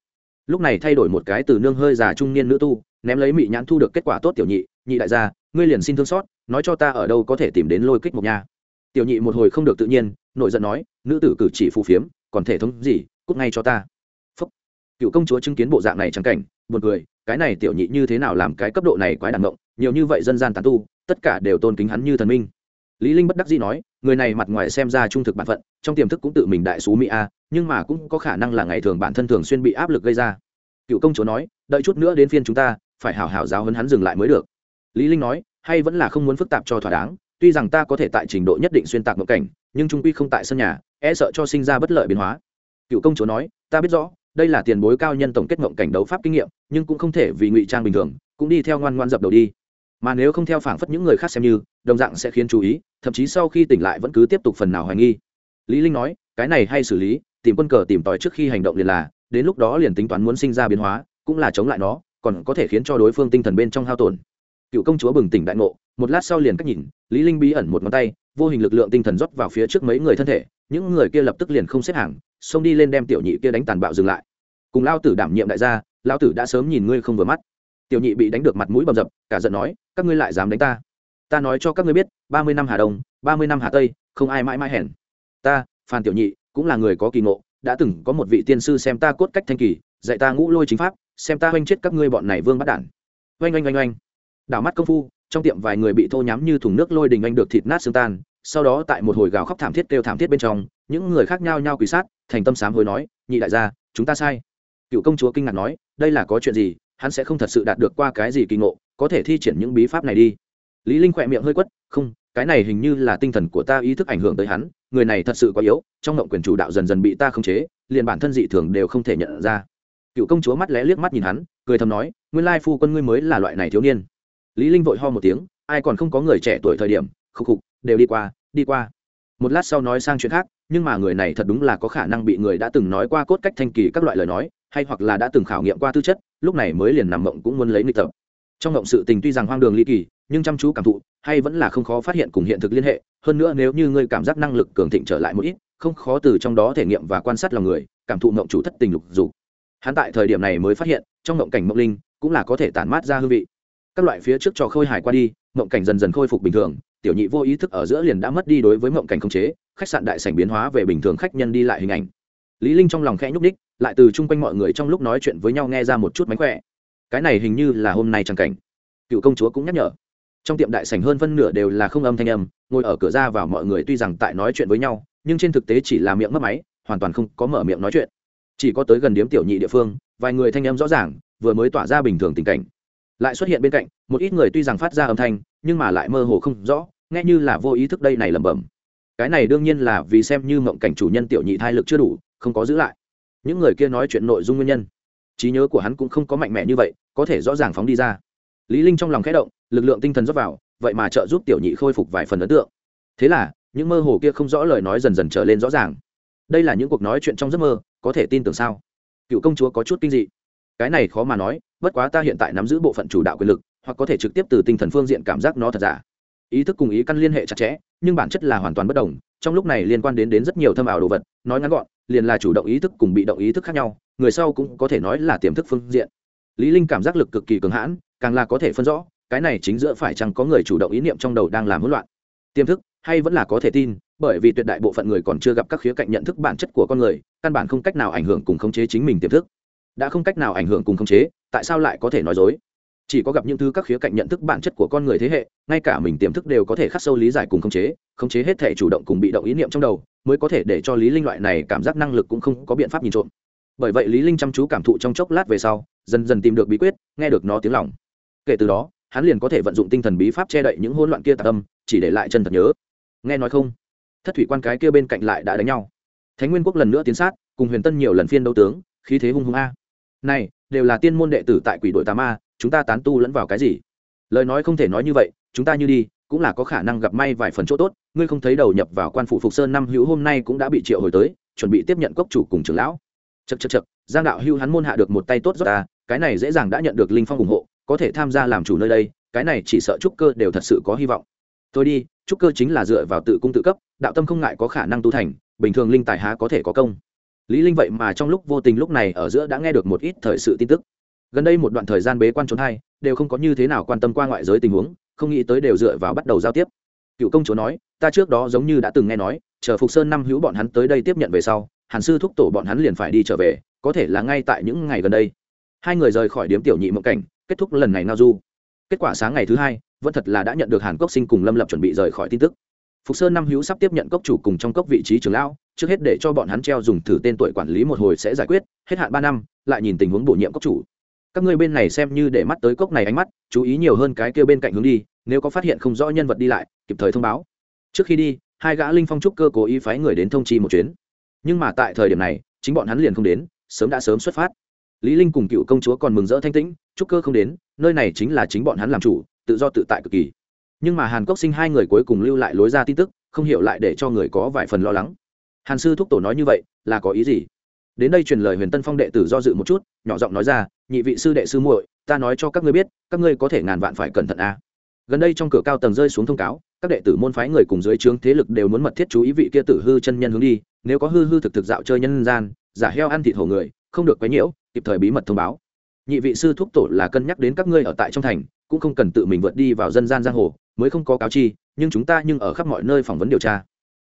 lúc này thay đổi một cái từ nương hơi già trung niên nữ tu, ném lấy mị nhãn thu được kết quả tốt tiểu nhị nhị đại gia, ngươi liền xin thương xót, nói cho ta ở đâu có thể tìm đến lôi kích một nha. Tiểu nhị một hồi không được tự nhiên nội giận nói, nữ tử cử chỉ phù phiếm, còn thể thống gì, cút ngay cho ta. Phúc. Cựu công chúa chứng kiến bộ dạng này trắng cảnh, buồn cười cái này tiểu nhị như thế nào làm cái cấp độ này quái đản ngộng, nhiều như vậy dân gian tán tu, tất cả đều tôn kính hắn như thần minh. Lý linh bất đắc dĩ nói, người này mặt ngoài xem ra trung thực bản phận, trong tiềm thức cũng tự mình đại sú mỹ a, nhưng mà cũng có khả năng là ngày thường bản thân thường xuyên bị áp lực gây ra. Cựu công chúa nói, đợi chút nữa đến phiên chúng ta, phải hảo hảo giáo hấn hắn dừng lại mới được. Lý linh nói, hay vẫn là không muốn phức tạp cho thỏa đáng, tuy rằng ta có thể tại trình độ nhất định xuyên tạc ngộ cảnh, nhưng trung quy không tại sân nhà e sợ cho sinh ra bất lợi biến hóa. Cựu công chúa nói, ta biết rõ đây là tiền bối cao nhân tổng kết ngộng cảnh đấu pháp kinh nghiệm, nhưng cũng không thể vì ngụy trang bình thường, cũng đi theo ngoan ngoan dập đầu đi. Mà nếu không theo phảng phất những người khác xem như, đồng dạng sẽ khiến chú ý, thậm chí sau khi tỉnh lại vẫn cứ tiếp tục phần nào hoài nghi. Lý linh nói, cái này hay xử lý, tìm quân cờ tìm tòi trước khi hành động liền là, đến lúc đó liền tính toán muốn sinh ra biến hóa, cũng là chống lại nó, còn có thể khiến cho đối phương tinh thần bên trong hao tổn. Cựu công chúa bừng tỉnh đại ngộ một lát sau liền cách nhìn, lý linh bí ẩn một ngón tay, vô hình lực lượng tinh thần rót vào phía trước mấy người thân thể, những người kia lập tức liền không xếp hàng, xông đi lên đem tiểu nhị kia đánh tàn bạo dừng lại. Cùng lao tử đảm nhiệm đại gia lao tử đã sớm nhìn ngươi không vừa mắt. Tiểu nhị bị đánh được mặt mũi bầm dập, cả giận nói, các ngươi lại dám đánh ta. Ta nói cho các ngươi biết, ba mươi năm hà đông, ba mươi năm hà tây, không ai mãi mãi hèn. Ta, phan tiểu nhị, cũng là người có kỳ ngộ, đã từng có một vị tiên sư xem ta cốt cách thanh kỳ, dạy ta ngũ lôi chính pháp, xem ta oanh chết các ngươi bọn này vương bắt đản. Oanh oanh oanh oanh. Đảo mắt công phu trong tiệm vài người bị thô nhám như thùng nước lôi đình anh được thịt nát xương tan, sau đó tại một hồi gào khóc thảm thiết kêu thảm thiết bên trong, những người khác nhau nhau quỳ sát, thành tâm sám hối nói, nhị đại gia, chúng ta sai. Cựu công chúa kinh ngạc nói, đây là có chuyện gì? Hắn sẽ không thật sự đạt được qua cái gì kỳ ngộ, có thể thi triển những bí pháp này đi. Lý linh khỏe miệng hơi quất, không, cái này hình như là tinh thần của ta ý thức ảnh hưởng tới hắn, người này thật sự quá yếu, trong ngộng quyền chủ đạo dần dần bị ta khống chế, liền bản thân dị thường đều không thể nhận ra. Cựu công chúa mắt lẽ liếc mắt nhìn hắn, cười thầm nói, nguyên lai phu quân ngươi mới là loại này thiếu niên lý linh vội ho một tiếng, ai còn không có người trẻ tuổi thời điểm, khục khục, đều đi qua đi qua. Một lát sau nói sang chuyện khác, nhưng mà người này thật đúng là có khả năng bị người đã từng nói qua cốt cách thanh kỳ các loại lời nói, hay hoặc là đã từng khảo nghiệm qua tư chất, lúc này mới liền nằm mộng cũng muốn lấy nghịch tập. Trong mộng sự tình tuy rằng hoang đường ly kỳ, nhưng chăm chú cảm thụ, hay vẫn là không khó phát hiện cùng hiện thực liên hệ, hơn nữa nếu như ngươi cảm giác năng lực cường thịnh trở lại một ít, không khó từ trong đó thể nghiệm và quan sát lòng người, cảm thụ mộng chủ thất tình lục dục. Hắn tại thời điểm này mới phát hiện, trong mộng cảnh mộng linh, cũng là có thể tản mát ra hương vị các loại phía trước cho khôi hài qua đi, mộng cảnh dần dần khôi phục bình thường, tiểu nhị vô ý thức ở giữa liền đã mất đi đối với mộng cảnh khống chế, khách sạn đại sảnh biến hóa về bình thường khách nhân đi lại hình ảnh. Lý linh trong lòng khẽ nhúc đích lại từ chung quanh mọi người trong lúc nói chuyện với nhau nghe ra một chút mánh khỏe. Cái này hình như là hôm nay chẳng cảnh. Cựu công chúa cũng nhắc nhở. Trong tiệm đại sảnh hơn phân nửa đều là không âm thanh âm, ngồi ở cửa ra vào mọi người tuy rằng tại nói chuyện với nhau, nhưng trên thực tế chỉ là miệng mất máy, hoàn toàn không có mở miệng nói chuyện. Chỉ có tới gần điếm tiểu nhị địa phương, vài người thanh âm rõ ràng, vừa mới tỏa ra bình thường tình cảnh lại xuất hiện bên cạnh, một ít người tuy rằng phát ra âm thanh, nhưng mà lại mơ hồ không rõ, nghe như là vô ý thức đây này lẩm bẩm. Cái này đương nhiên là vì xem như mộng cảnh chủ nhân tiểu nhị thai lực chưa đủ, không có giữ lại. Những người kia nói chuyện nội dung nguyên nhân. Trí nhớ của hắn cũng không có mạnh mẽ như vậy, có thể rõ ràng phóng đi ra. Lý linh trong lòng khẽ động, lực lượng tinh thần rót vào, vậy mà trợ giúp tiểu nhị khôi phục vài phần ấn tượng. Thế là, những mơ hồ kia không rõ lời nói dần dần trở lên rõ ràng. Đây là những cuộc nói chuyện trong giấc mơ, có thể tin tưởng sao? Cựu công chúa có chút kinh dị cái này khó mà nói, bất quá ta hiện tại nắm giữ bộ phận chủ đạo quyền lực, hoặc có thể trực tiếp từ tinh thần phương diện cảm giác nó thật giả. Ý thức cùng ý căn liên hệ chặt chẽ, nhưng bản chất là hoàn toàn bất đồng, trong lúc này liên quan đến đến rất nhiều thâm ảo đồ vật, nói ngắn gọn, liền là chủ động ý thức cùng bị động ý thức khác nhau, người sau cũng có thể nói là tiềm thức phương diện. Lý linh cảm giác lực cực kỳ cường hãn, càng là có thể phân rõ, cái này chính giữa phải chăng có người chủ động ý niệm trong đầu đang làm hỗn loạn. Tiềm thức, hay vẫn là có thể tin, bởi vì tuyệt đại bộ phận người còn chưa gặp các khía cạnh nhận thức bản chất của con người, căn bản không cách nào ảnh hưởng cùng khống chế chính mình tiềm thức đã không cách nào ảnh hưởng cùng khống chế tại sao lại có thể nói dối? Chỉ có gặp những thứ các khía cạnh nhận thức bản chất của con người thế hệ ngay cả mình tiềm thức đều có thể khắc sâu lý giải cùng khống chế khống chế hết thể chủ động cùng bị động ý niệm trong đầu mới có thể để cho lý linh loại này cảm giác năng lực cũng không có biện pháp nhìn trộm. Bởi vậy lý linh chăm chú cảm thụ trong chốc lát về sau dần dần tìm được bí quyết nghe được nó tiếng lòng. Kể từ đó hắn liền có thể vận dụng tinh thần bí pháp che đậy những hỗn loạn kia tạc âm, chỉ để lại chân thật nhớ. Nghe nói không? Thất thủy quan cái kia bên cạnh lại đã đánh nhau. Thánh nguyên quốc lần nữa tiến sát cùng huyền tân nhiều lần phiên đấu tướng khí thế hung hung a này, đều là tiên môn đệ tử tại quỷ đội tà ma, chúng ta tán tu lẫn vào cái gì? Lời nói không thể nói như vậy, chúng ta như đi, cũng là có khả năng gặp may vài phần chỗ tốt. Ngươi không thấy đầu nhập vào quan phủ phục sơn năm hữu hôm nay cũng đã bị triệu hồi tới, chuẩn bị tiếp nhận cốc chủ cùng trưởng lão. Chật chật chật giang đạo hữu hắn môn hạ được một tay tốt rất ta, cái này dễ dàng đã nhận được linh phong ủng hộ, có thể tham gia làm chủ nơi đây, cái này chỉ sợ trúc cơ đều thật sự có hy vọng. Tôi đi, trúc cơ chính là dựa vào tự cung tự cấp, đạo tâm không ngại có khả năng tu thành, bình thường linh tài há có thể có công lý linh vậy mà trong lúc vô tình lúc này ở giữa đã nghe được một ít thời sự tin tức. Gần đây một đoạn thời gian bế quan trốn hai đều không có như thế nào quan tâm qua ngoại giới tình huống, không nghĩ tới đều dựa vào bắt đầu giao tiếp. Cựu công chúa nói, ta trước đó giống như đã từng nghe nói, chờ phục sơn năm hữu bọn hắn tới đây tiếp nhận về sau, hàn sư thúc tổ bọn hắn liền phải đi trở về, có thể là ngay tại những ngày gần đây. Hai người rời khỏi điếm tiểu nhị mộng cảnh, kết thúc lần này nao du. Kết quả sáng ngày thứ hai, vẫn thật là đã nhận được hàn quốc sinh cùng lâm lập chuẩn bị rời khỏi tin tức phục sơn năm hữu sắp tiếp nhận cốc chủ cùng trong cốc vị trí trường lão, trước hết để cho bọn hắn treo dùng thử tên tuổi quản lý một hồi sẽ giải quyết, hết hạn ba năm, lại nhìn tình huống bổ nhiệm cốc chủ. Các ngươi bên này xem như để mắt tới cốc này ánh mắt, chú ý nhiều hơn cái kia bên cạnh hướng đi, nếu có phát hiện không rõ nhân vật đi lại, kịp thời thông báo. Trước khi đi, hai gã linh phong trúc cơ cố ý phái người đến thông chi một chuyến. Nhưng mà tại thời điểm này, chính bọn hắn liền không đến, sớm đã sớm xuất phát. Lý linh cùng cựu công chúa còn mừng rỡ thanh tĩnh, trúc cơ không đến, nơi này chính là chính bọn hắn làm chủ, tự do tự tại cực kỳ nhưng mà hàn cốc sinh hai người cuối cùng lưu lại lối ra tin tức, không hiểu lại để cho người có vài phần lo lắng. Hàn sư thúc tổ nói như vậy, là có ý gì? Đến đây truyền lời huyền tân phong đệ tử do dự một chút, nhỏ giọng nói ra, nhị vị sư đệ sư muội, ta nói cho các ngươi biết, các ngươi có thể ngàn vạn phải cẩn thận a gần đây trong cửa cao tầng rơi xuống thông cáo, các đệ tử môn phái người cùng dưới trướng thế lực đều muốn mật thiết chú ý vị kia tử hư chân nhân hướng đi, nếu có hư hư thực thực dạo chơi nhân gian, giả heo ăn thịt hổ người, không được quấy nhiễu, kịp thời bí mật thông báo. Nhị vị sư thúc tổ là cân nhắc đến các ngươi ở tại trong thành cũng không cần tự mình vượt đi vào dân gian giang hồ, mới không có cáo chi, nhưng chúng ta nhưng ở khắp mọi nơi phỏng vấn điều tra.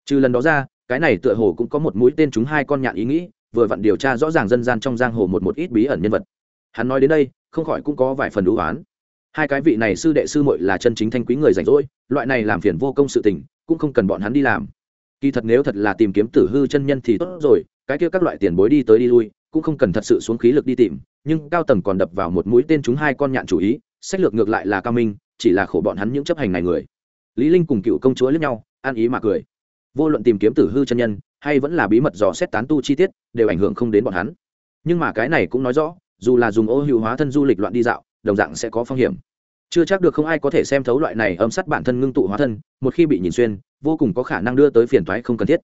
Trừ lần đó ra, cái này tựa hồ cũng có một mũi tên chúng hai con nhạn ý nghĩ, vừa vặn điều tra rõ ràng dân gian trong giang hồ một một ít bí ẩn nhân vật. Hắn nói đến đây, không khỏi cũng có vài phần đũ oán. Hai cái vị này sư đệ sư muội là chân chính thanh quý người rảnh rỗi, loại này làm phiền vô công sự tình, cũng không cần bọn hắn đi làm. Kỳ thật nếu thật là tìm kiếm tử hư chân nhân thì tốt rồi, cái kia các loại tiền bối đi tới đi lui, cũng không cần thật sự xuống khí lực đi tìm, nhưng cao tầng còn đập vào một mũi tên chúng hai con nhạn chủ ý sách lược ngược lại là cao minh, chỉ là khổ bọn hắn những chấp hành này người. Lý linh cùng cựu công chúa lẫn nhau ăn ý mà cười. Vô luận tìm kiếm tử hư chân nhân, hay vẫn là bí mật dò xét tán tu chi tiết, đều ảnh hưởng không đến bọn hắn. Nhưng mà cái này cũng nói rõ, dù là dùng ô hữu hóa thân du lịch loạn đi dạo, đồng dạng sẽ có phong hiểm. Chưa chắc được không ai có thể xem thấu loại này âm sắt bản thân ngưng tụ hóa thân, một khi bị nhìn xuyên, vô cùng có khả năng đưa tới phiền toái không cần thiết.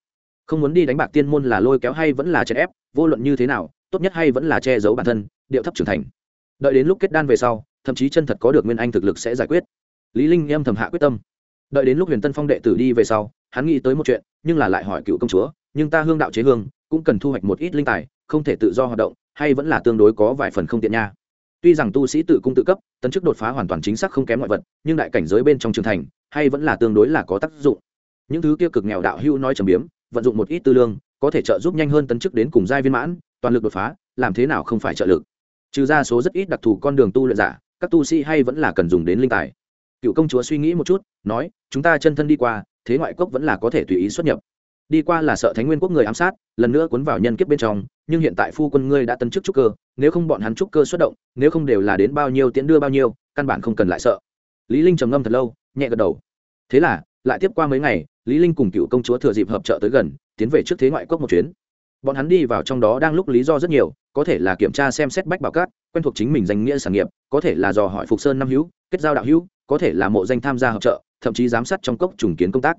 Không muốn đi đánh bạc tiên môn là lôi kéo hay vẫn là chèn ép, vô luận như thế nào, tốt nhất hay vẫn là che giấu bản thân, điệu thấp trưởng thành. Đợi đến lúc kết đan về sau thậm chí chân thật có được nguyên anh thực lực sẽ giải quyết. Lý linh em thầm hạ quyết tâm. Đợi đến lúc huyền tân phong đệ tử đi về sau, hắn nghĩ tới một chuyện, nhưng là lại hỏi cựu công chúa, nhưng ta hương đạo chế hương, cũng cần thu hoạch một ít linh tài, không thể tự do hoạt động, hay vẫn là tương đối có vài phần không tiện nha? Tuy rằng tu sĩ tự cung tự cấp, tấn chức đột phá hoàn toàn chính xác không kém ngoại vật, nhưng đại cảnh giới bên trong trường thành, hay vẫn là tương đối là có tác dụng. Những thứ kia cực nghèo đạo hưu nói trầm biếm, vận dụng một ít tư lương, có thể trợ giúp nhanh hơn tấn chức đến cùng giai viên mãn, toàn lực đột phá, làm thế nào không phải trợ lực? Trừ ra số rất ít đặc thù con đường tu luyện giả các tu sĩ hay vẫn là cần dùng đến linh tài. Cựu công chúa suy nghĩ một chút, nói, chúng ta chân thân đi qua, thế ngoại quốc vẫn là có thể tùy ý xuất nhập. Đi qua là sợ thánh nguyên quốc người ám sát, lần nữa cuốn vào nhân kiếp bên trong, nhưng hiện tại phu quân ngươi đã tân chức trúc cơ, nếu không bọn hắn trúc cơ xuất động, nếu không đều là đến bao nhiêu tiễn đưa bao nhiêu, căn bản không cần lại sợ. Lý linh trầm ngâm thật lâu, nhẹ gật đầu. Thế là, lại tiếp qua mấy ngày, lý linh cùng cựu công chúa thừa dịp hợp trợ tới gần, tiến về trước thế ngoại quốc một chuyến. Bọn hắn đi vào trong đó đang lúc lý do rất nhiều có thể là kiểm tra xem xét bách bảo cát, quen thuộc chính mình danh nghĩa sản nghiệp, có thể là dò hỏi phục sơn năm hữu, kết giao đạo hữu, có thể là mộ danh tham gia hợp trợ, thậm chí giám sát trong cốc trùng kiến công tác.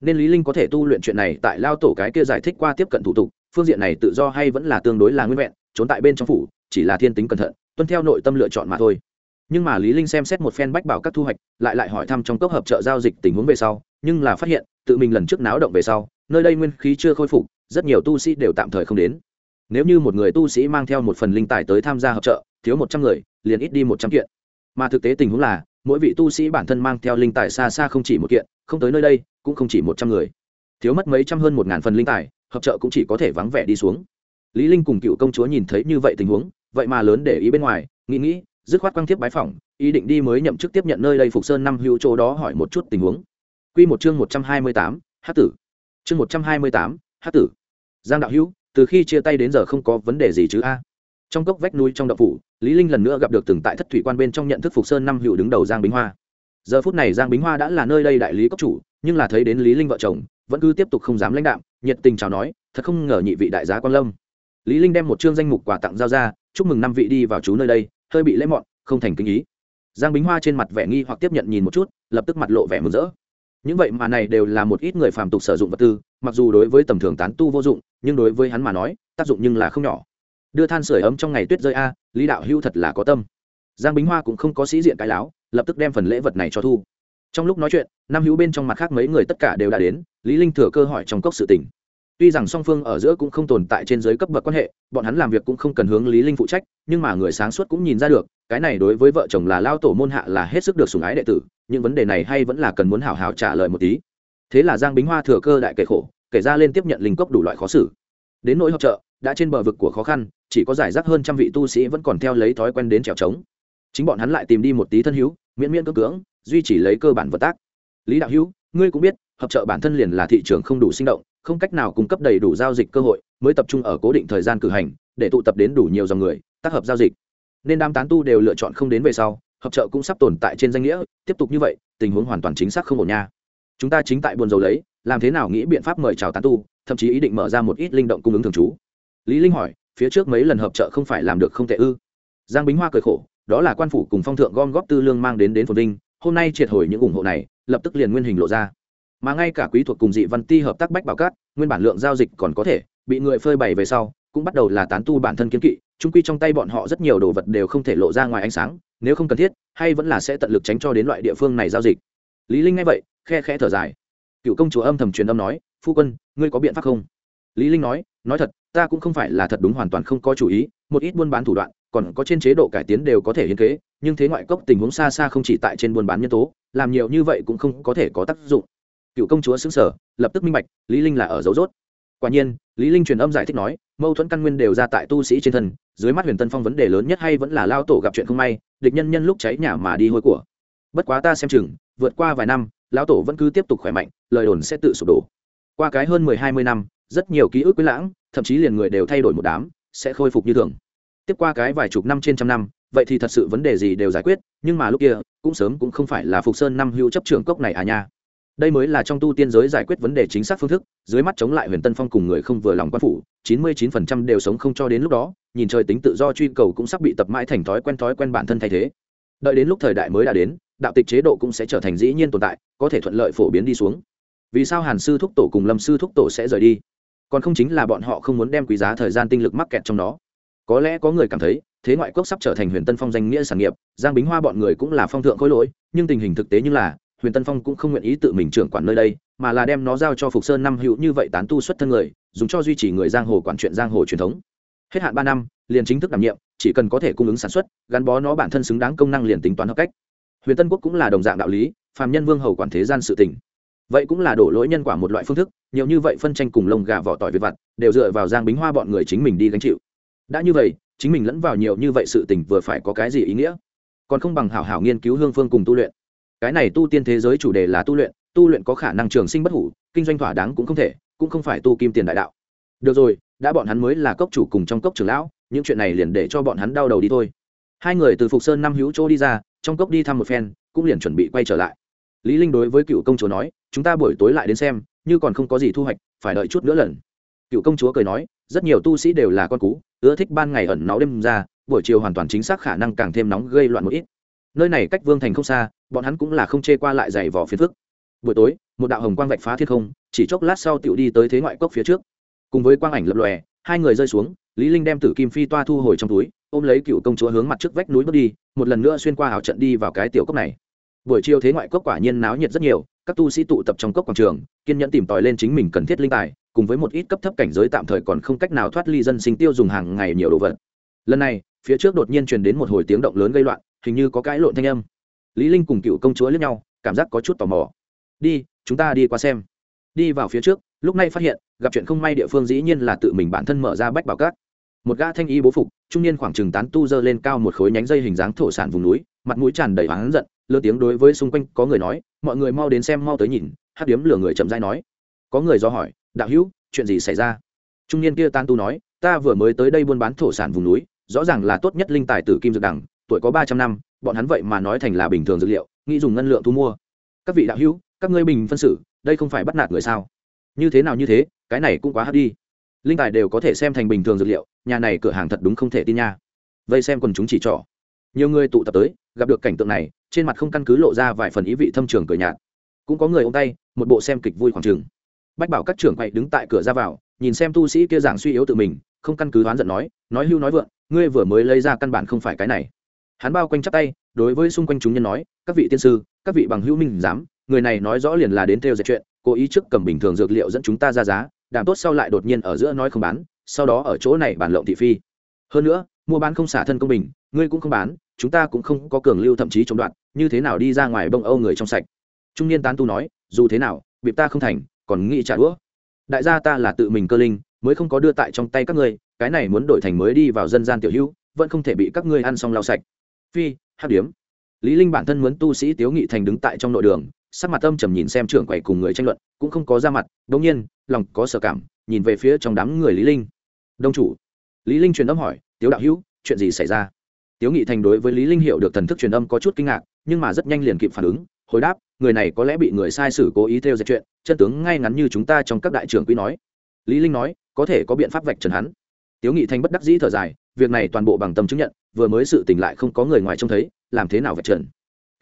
Nên lý linh có thể tu luyện chuyện này tại lao tổ cái kia giải thích qua tiếp cận thủ tục, phương diện này tự do hay vẫn là tương đối là nguyên vẹn, trốn tại bên trong phủ, chỉ là thiên tính cẩn thận, tuân theo nội tâm lựa chọn mà thôi. Nhưng mà lý linh xem xét một phen bách bảo các thu hoạch, lại lại hỏi thăm trong cốc hợp trợ giao dịch tình huống về sau, nhưng là phát hiện, tự mình lần trước náo động về sau, nơi đây nguyên khí chưa khôi phục, rất nhiều tu sĩ đều tạm thời không đến nếu như một người tu sĩ mang theo một phần linh tài tới tham gia hợp trợ thiếu một trăm người liền ít đi một trăm kiện. Mà thực tế tình huống là mỗi vị tu sĩ bản thân mang theo linh tài xa xa không chỉ một kiện không tới nơi đây cũng không chỉ một trăm người. Thiếu mất mấy trăm hơn một ngàn phần linh tài hợp trợ cũng chỉ có thể vắng vẻ đi xuống. Lý linh cùng cựu công chúa nhìn thấy như vậy tình huống vậy mà lớn để ý bên ngoài nghĩ nghĩ dứt khoát quang thiếp bái phỏng ý định đi mới nhậm chức tiếp nhận nơi đây phục sơn năm hữu chỗ đó hỏi một chút tình huống. Quy một chương một trăm hai mươi tám, hát tử. Chương một trăm hai mươi tám, hát tử. Giang đạo hữu từ khi chia tay đến giờ không có vấn đề gì chứ a. Trong cốc vách núi trong đậu phủ, lý linh lần nữa gặp được từng tại thất thủy quan bên trong nhận thức phục sơn năm hữu đứng đầu giang bính hoa. Giờ phút này giang bính hoa đã là nơi đây đại lý cốc chủ, nhưng là thấy đến lý linh vợ chồng, vẫn cứ tiếp tục không dám lãnh đạm, nhiệt tình chào nói, thật không ngờ nhị vị đại giá quan lâm. Lý linh đem một chương danh mục quà tặng giao ra, chúc mừng năm vị đi vào chú nơi đây, hơi bị lễ mọn, không thành kinh ý. Giang bính hoa trên mặt vẻ nghi hoặc tiếp nhận nhìn một chút, lập tức mặt lộ vẻ mừng rỡ. Những vậy mà này đều là một ít người phàm tục sử dụng vật tư mặc dù đối với tầm thường tán tu vô dụng, nhưng đối với hắn mà nói, tác dụng nhưng là không nhỏ. Đưa than sửa ấm trong ngày tuyết rơi a, lý đạo hưu thật là có tâm. Giang bính hoa cũng không có sĩ diện cái láo, lập tức đem phần lễ vật này cho thu. Trong lúc nói chuyện, nam hữu bên trong mặt khác mấy người tất cả đều đã đến, lý linh thừa cơ hỏi trong cốc sự tình. Tuy rằng song phương ở giữa cũng không tồn tại trên giới cấp bậc quan hệ, bọn hắn làm việc cũng không cần hướng lý linh phụ trách, nhưng mà người sáng suốt cũng nhìn ra được, cái này đối với vợ chồng là lao tổ môn hạ là hết sức được sủng ái đệ tử những vấn đề này hay vẫn là cần muốn hảo hảo trả lời một tí thế là giang bính hoa thừa cơ đại kể khổ, kể ra lên tiếp nhận linh cốc đủ loại khó xử. Đến nỗi hỗ trợ, đã trên bờ vực của khó khăn, chỉ có giải rác hơn trăm vị tu sĩ vẫn còn theo lấy thói quen đến trèo trống. Chính bọn hắn lại tìm đi một tí thân hữu, miễn miễn cưỡng cưỡng, duy trì lấy cơ bản vật tác. Lý đạo hữu, ngươi cũng biết, hợp trợ bản thân liền là thị trường không đủ sinh động, không cách nào cung cấp đầy đủ giao dịch cơ hội, mới tập trung ở cố định thời gian cử hành, để tụ tập đến đủ nhiều dòng người, tác hợp giao dịch. Nên đám tán tu đều lựa chọn không đến về sau, hợp trợ cũng sắp tồn tại trên danh nghĩa, tiếp tục như vậy, tình huống hoàn toàn chính xác không ổn nha chúng ta chính tại buồn dầu lấy, làm thế nào nghĩ biện pháp mời chào tán tu, thậm chí ý định mở ra một ít linh động cung ứng thường trú. Lý linh hỏi, phía trước mấy lần hợp trợ không phải làm được không tệ ư? Giang bính hoa cười khổ, đó là quan phủ cùng phong thượng gom góp tư lương mang đến đến phồn vinh, hôm nay triệt hồi những ủng hộ này, lập tức liền nguyên hình lộ ra. Mà ngay cả quý thuộc cùng dị văn ti hợp tác bách bảo cát, nguyên bản lượng giao dịch còn có thể, bị người phơi bày về sau, cũng bắt đầu là tán tu bản thân kiến kỵ chúng quy trong tay bọn họ rất nhiều đồ vật đều không thể lộ ra ngoài ánh sáng, nếu không cần thiết, hay vẫn là sẽ tận lực tránh cho đến loại địa phương này giao dịch. Lý linh nghe vậy khe khẽ thở dài. Cựu công chúa âm thầm truyền âm nói, phu quân, ngươi có biện pháp không? Lý linh nói nói thật, ta cũng không phải là thật đúng hoàn toàn không có chủ ý, một ít buôn bán thủ đoạn, còn có trên chế độ cải tiến đều có thể hiến kế, nhưng thế ngoại cốc tình huống xa xa không chỉ tại trên buôn bán nhân tố, làm nhiều như vậy cũng không có thể có tác dụng. Cựu công chúa xứng sở lập tức minh bạch, lý linh là ở dấu rốt. Quả nhiên, lý linh truyền âm giải thích nói, mâu thuẫn căn nguyên đều ra tại tu sĩ trên thân, dưới mắt huyền tân phong vấn đề lớn nhất hay vẫn là lao tổ gặp chuyện không may, địch nhân nhân lúc cháy nhà mà đi hôi của. Bất quá ta xem chừng, vượt qua vài năm lão tổ vẫn cứ tiếp tục khỏe mạnh, lời đồn sẽ tự sụp đổ. Qua cái hơn mười, hai mươi năm, rất nhiều ký ức quý lãng, thậm chí liền người đều thay đổi một đám, sẽ khôi phục như thường. Tiếp qua cái vài chục năm trên trăm năm, vậy thì thật sự vấn đề gì đều giải quyết, nhưng mà lúc kia, cũng sớm cũng không phải là phục sơn năm hưu chấp trưởng cốc này à nha. Đây mới là trong tu tiên giới giải quyết vấn đề chính xác phương thức, dưới mắt chống lại huyền tân phong cùng người không vừa lòng quan phủ, chín mươi chín phần trăm đều sống không cho đến lúc đó, nhìn trời tính tự do truy cầu cũng sắp bị tập mãi thành thói quen thói quen bản thân thay thế. Đợi đến lúc thời đại mới đã đến đạo tịch chế độ cũng sẽ trở thành dĩ nhiên tồn tại, có thể thuận lợi phổ biến đi xuống. Vì sao hàn sư thúc tổ cùng lâm sư thúc tổ sẽ rời đi? Còn không chính là bọn họ không muốn đem quý giá thời gian tinh lực mắc kẹt trong đó. Có lẽ có người cảm thấy, thế ngoại quốc sắp trở thành huyền tân phong danh nghĩa sản nghiệp, giang bính hoa bọn người cũng là phong thượng khối lỗi, nhưng tình hình thực tế như là, huyền tân phong cũng không nguyện ý tự mình trưởng quản nơi đây, mà là đem nó giao cho phục sơn năm hữu như vậy tán tu xuất thân người, dùng cho duy trì người giang hồ quản chuyện giang hồ truyền thống. Hết hạn ba năm, liền chính thức đảm nhiệm, chỉ cần có thể cung ứng sản xuất, gắn bó nó bản thân xứng đáng công năng liền tính toán hợp cách huyền tân quốc cũng là đồng dạng đạo lý phàm nhân vương hầu quản thế gian sự tình, vậy cũng là đổ lỗi nhân quả một loại phương thức nhiều như vậy phân tranh cùng lông gà vỏ tỏi về vặt đều dựa vào giang bính hoa bọn người chính mình đi gánh chịu. Đã như vậy chính mình lẫn vào nhiều như vậy sự tình vừa phải có cái gì ý nghĩa? Còn không bằng hảo hảo nghiên cứu hương phương cùng tu luyện. Cái này tu tiên thế giới chủ đề là tu luyện tu luyện có khả năng trường sinh bất hủ kinh doanh thỏa đáng cũng không thể cũng không phải tu kim tiền đại đạo. Được rồi đã bọn hắn mới là cốc chủ cùng trong cốc trưởng lão những chuyện này liền để cho bọn hắn đau đầu đi thôi. Hai người từ phục sơn năm hữu chỗ đi ra trong cốc đi thăm một phen, cũng liền chuẩn bị quay trở lại. Lý linh đối với cựu công chúa nói, chúng ta buổi tối lại đến xem, như còn không có gì thu hoạch, phải đợi chút nữa lần. Cựu công chúa cười nói, rất nhiều tu sĩ đều là con cú, ưa thích ban ngày ẩn náu đêm ra, buổi chiều hoàn toàn chính xác khả năng càng thêm nóng gây loạn một ít. Nơi này cách vương thành không xa, bọn hắn cũng là không chê qua lại giày vò phiền phức. Buổi tối, một đạo hồng quang vạch phá thiên không, chỉ chốc lát sau tiểu đi tới thế ngoại cốc phía trước. Cùng với quang ảnh lập lòe hai người rơi xuống, lý linh đem tử kim phi toa thu hồi trong túi, ôm lấy cựu công chúa hướng mặt trước vách núi bước đi, một lần nữa xuyên qua hào trận đi vào cái tiểu cốc này. Buổi chiều thế ngoại cốc quả nhiên náo nhiệt rất nhiều, các tu sĩ tụ tập trong cốc quảng trường, kiên nhẫn tìm tòi lên chính mình cần thiết linh tài, cùng với một ít cấp thấp cảnh giới tạm thời còn không cách nào thoát ly dân sinh tiêu dùng hàng ngày nhiều đồ vật. Lần này, phía trước đột nhiên truyền đến một hồi tiếng động lớn gây loạn, hình như có cãi lộn thanh âm. Lý linh cùng cựu công chúa liếc nhau, cảm giác có chút tò mò. Đi, chúng ta đi qua xem. Đi vào phía trước lúc này phát hiện, gặp chuyện không may địa phương dĩ nhiên là tự mình bản thân mở ra bách bảo cát. Một gã thanh y bố phục, trung niên khoảng chừng tán tu dơ lên cao một khối nhánh dây hình dáng thổ sản vùng núi, mặt mũi tràn đầy hoáng giận lớn tiếng đối với xung quanh có người nói, mọi người mau đến xem, mau tới nhìn. Hát điếm lửa người chậm rãi nói. Có người do hỏi, đạo hữu, chuyện gì xảy ra? Trung niên kia tán tu nói, ta vừa mới tới đây buôn bán thổ sản vùng núi, rõ ràng là tốt nhất linh tài tử kim dược đẳng, tuổi có ba trăm năm, bọn hắn vậy mà nói thành là bình thường dược liệu, nghĩ dùng ngân lượng thu mua. Các vị đạo hữu, các ngươi bình phân xử, đây không phải bắt nạt người sao? Như thế nào như thế cái này cũng quá hấp đi. Linh tài đều có thể xem thành bình thường dược liệu nhà này cửa hàng thật đúng không thể tin nha. Vây xem quần chúng chỉ trỏ. Nhiều người tụ tập tới gặp được cảnh tượng này trên mặt không căn cứ lộ ra vài phần ý vị thâm trường cười nhạt. Cũng có người ôm tay một bộ xem kịch vui khoảng trường. Bách bảo các trưởng quậy đứng tại cửa ra vào nhìn xem tu sĩ kia giảng suy yếu tự mình không căn cứ đoán giận nói nói hưu nói vượng ngươi vừa mới lấy ra căn bản không phải cái này. Hắn bao quanh chắp tay đối với xung quanh chúng nhân nói các vị tiên sư các vị bằng hữu minh giám, người này nói rõ liền là đến theo dệt chuyện cố ý trước cầm bình thường dược liệu dẫn chúng ta ra giá đảm tốt sau lại đột nhiên ở giữa nói không bán, sau đó ở chỗ này bàn lộng thị phi. Hơn nữa, mua bán không xả thân công bình, ngươi cũng không bán, chúng ta cũng không có cường lưu thậm chí chống đoạn như thế nào đi ra ngoài bông âu người trong sạch. Trung niên tán tu nói, dù thế nào, bịp ta không thành, còn nghĩ trả đũa. Đại gia ta là tự mình cơ linh, mới không có đưa tại trong tay các ngươi, cái này muốn đổi thành mới đi vào dân gian tiểu hữu, vẫn không thể bị các ngươi ăn xong lau sạch. Phi, hát điếm. Lý linh bản thân muốn tu sĩ tiếu nghị thành đứng tại trong nội đường sắc mặt âm trầm nhìn xem trưởng quầy cùng người tranh luận, cũng không có ra mặt đống nhiên, lòng có sở cảm, nhìn về phía trong đám người lý linh. Đông chủ. Lý linh truyền âm hỏi, tiếu đạo hữu, chuyện gì xảy ra? Tiếu nghị thành đối với lý linh hiểu được thần thức truyền âm có chút kinh ngạc, nhưng mà rất nhanh liền kịp phản ứng, hồi đáp, người này có lẽ bị người sai sử cố ý theo dệt chuyện, chân tướng ngay ngắn như chúng ta trong các đại trưởng quý nói. Lý linh nói, có thể có biện pháp vạch trần hắn. Tiếu nghị thành bất đắc dĩ thở dài, việc này toàn bộ bằng tâm chứng nhận, vừa mới sự tình lại không có người ngoài trông thấy, làm thế nào vạch trần?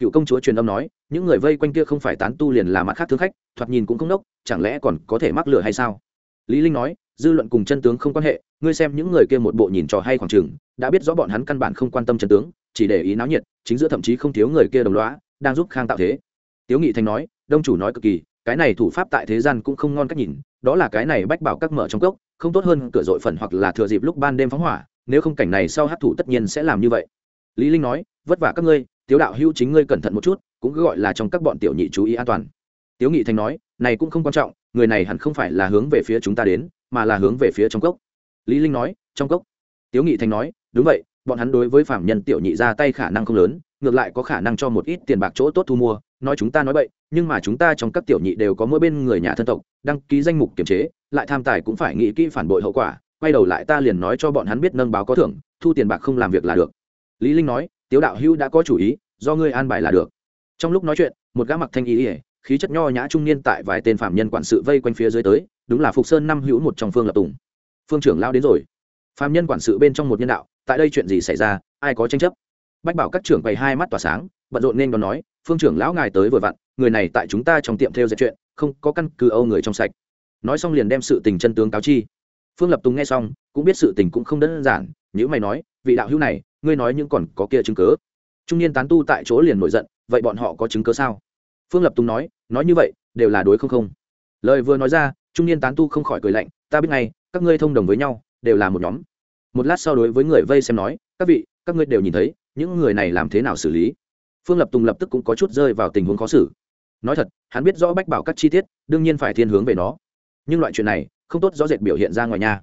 Cựu công chúa truyền âm nói, những người vây quanh kia không phải tán tu liền là mặt khác thương khách, thoạt nhìn cũng không đốc, chẳng lẽ còn có thể mắc lửa hay sao? Lý linh nói, dư luận cùng chân tướng không quan hệ, ngươi xem những người kia một bộ nhìn trò hay khoảng trường đã biết rõ bọn hắn căn bản không quan tâm chân tướng, chỉ để ý náo nhiệt, chính giữa thậm chí không thiếu người kia đồng lõa, đang giúp khang tạo thế. Tiếu nghị thành nói, đông chủ nói cực kỳ, cái này thủ pháp tại thế gian cũng không ngon cách nhìn, đó là cái này bách bảo các mở trong cốc, không tốt hơn cửa dội phần hoặc là thừa dịp lúc ban đêm phóng hỏa, nếu không cảnh này sau hát thủ tất nhiên sẽ làm như vậy. Lý linh nói, vất vả các ngươi tiếu đạo hữu chính ngươi cẩn thận một chút, cũng cứ gọi là trong các bọn tiểu nhị chú ý an toàn. Tiếu nghị thành nói, này cũng không quan trọng, người này hẳn không phải là hướng về phía chúng ta đến, mà là hướng về phía trong cốc. Lý linh nói, trong cốc. Tiếu nghị thành nói, đúng vậy, bọn hắn đối với phạm nhân tiểu nhị ra tay khả năng không lớn, ngược lại có khả năng cho một ít tiền bạc chỗ tốt thu mua, nói chúng ta nói vậy nhưng mà chúng ta trong các tiểu nhị đều có mỗi bên người nhà thân tộc, đăng ký danh mục kiểm chế, lại tham tài cũng phải nghĩ kỹ phản bội hậu quả, quay đầu lại ta liền nói cho bọn hắn biết nâng báo có thưởng, thu tiền bạc không làm việc là được. Lý linh nói tiếu đạo hữu đã có chủ ý, do ngươi an bài là được. Trong lúc nói chuyện, một gã mặc thanh y ỉa khí chất nho nhã trung niên tại vài tên phạm nhân quản sự vây quanh phía dưới tới, đúng là phục sơn năm hữu một trong phương lập tùng. Phương trưởng lao đến rồi. Phạm nhân quản sự bên trong một nhân đạo, tại đây chuyện gì xảy ra, ai có tranh chấp? Bách bảo các trưởng bày hai mắt tỏa sáng, bận rộn nên còn nói, phương trưởng lão ngài tới vừa vặn, người này tại chúng ta trong tiệm theo dệt chuyện, không có căn cứ âu người trong sạch. Nói xong liền đem sự tình chân tướng cáo chi. Phương lập tùng nghe xong, cũng biết sự tình cũng không đơn giản nếu mày nói, vị đạo hữu này ngươi nói những còn có kia chứng cớ trung niên tán tu tại chỗ liền nổi giận, vậy bọn họ có chứng cớ sao? Phương lập tùng nói nói như vậy, đều là đối không không. Lời vừa nói ra, trung niên tán tu không khỏi cười lạnh, ta biết ngay, các ngươi thông đồng với nhau, đều là một nhóm. Một lát sau đối với người vây xem nói, các vị, các ngươi đều nhìn thấy, những người này làm thế nào xử lý? Phương lập tùng lập tức cũng có chút rơi vào tình huống khó xử. Nói thật, hắn biết rõ bách bảo các chi tiết, đương nhiên phải thiên hướng về nó. Nhưng loại chuyện này, không tốt rõ rệt biểu hiện ra ngoài nhà.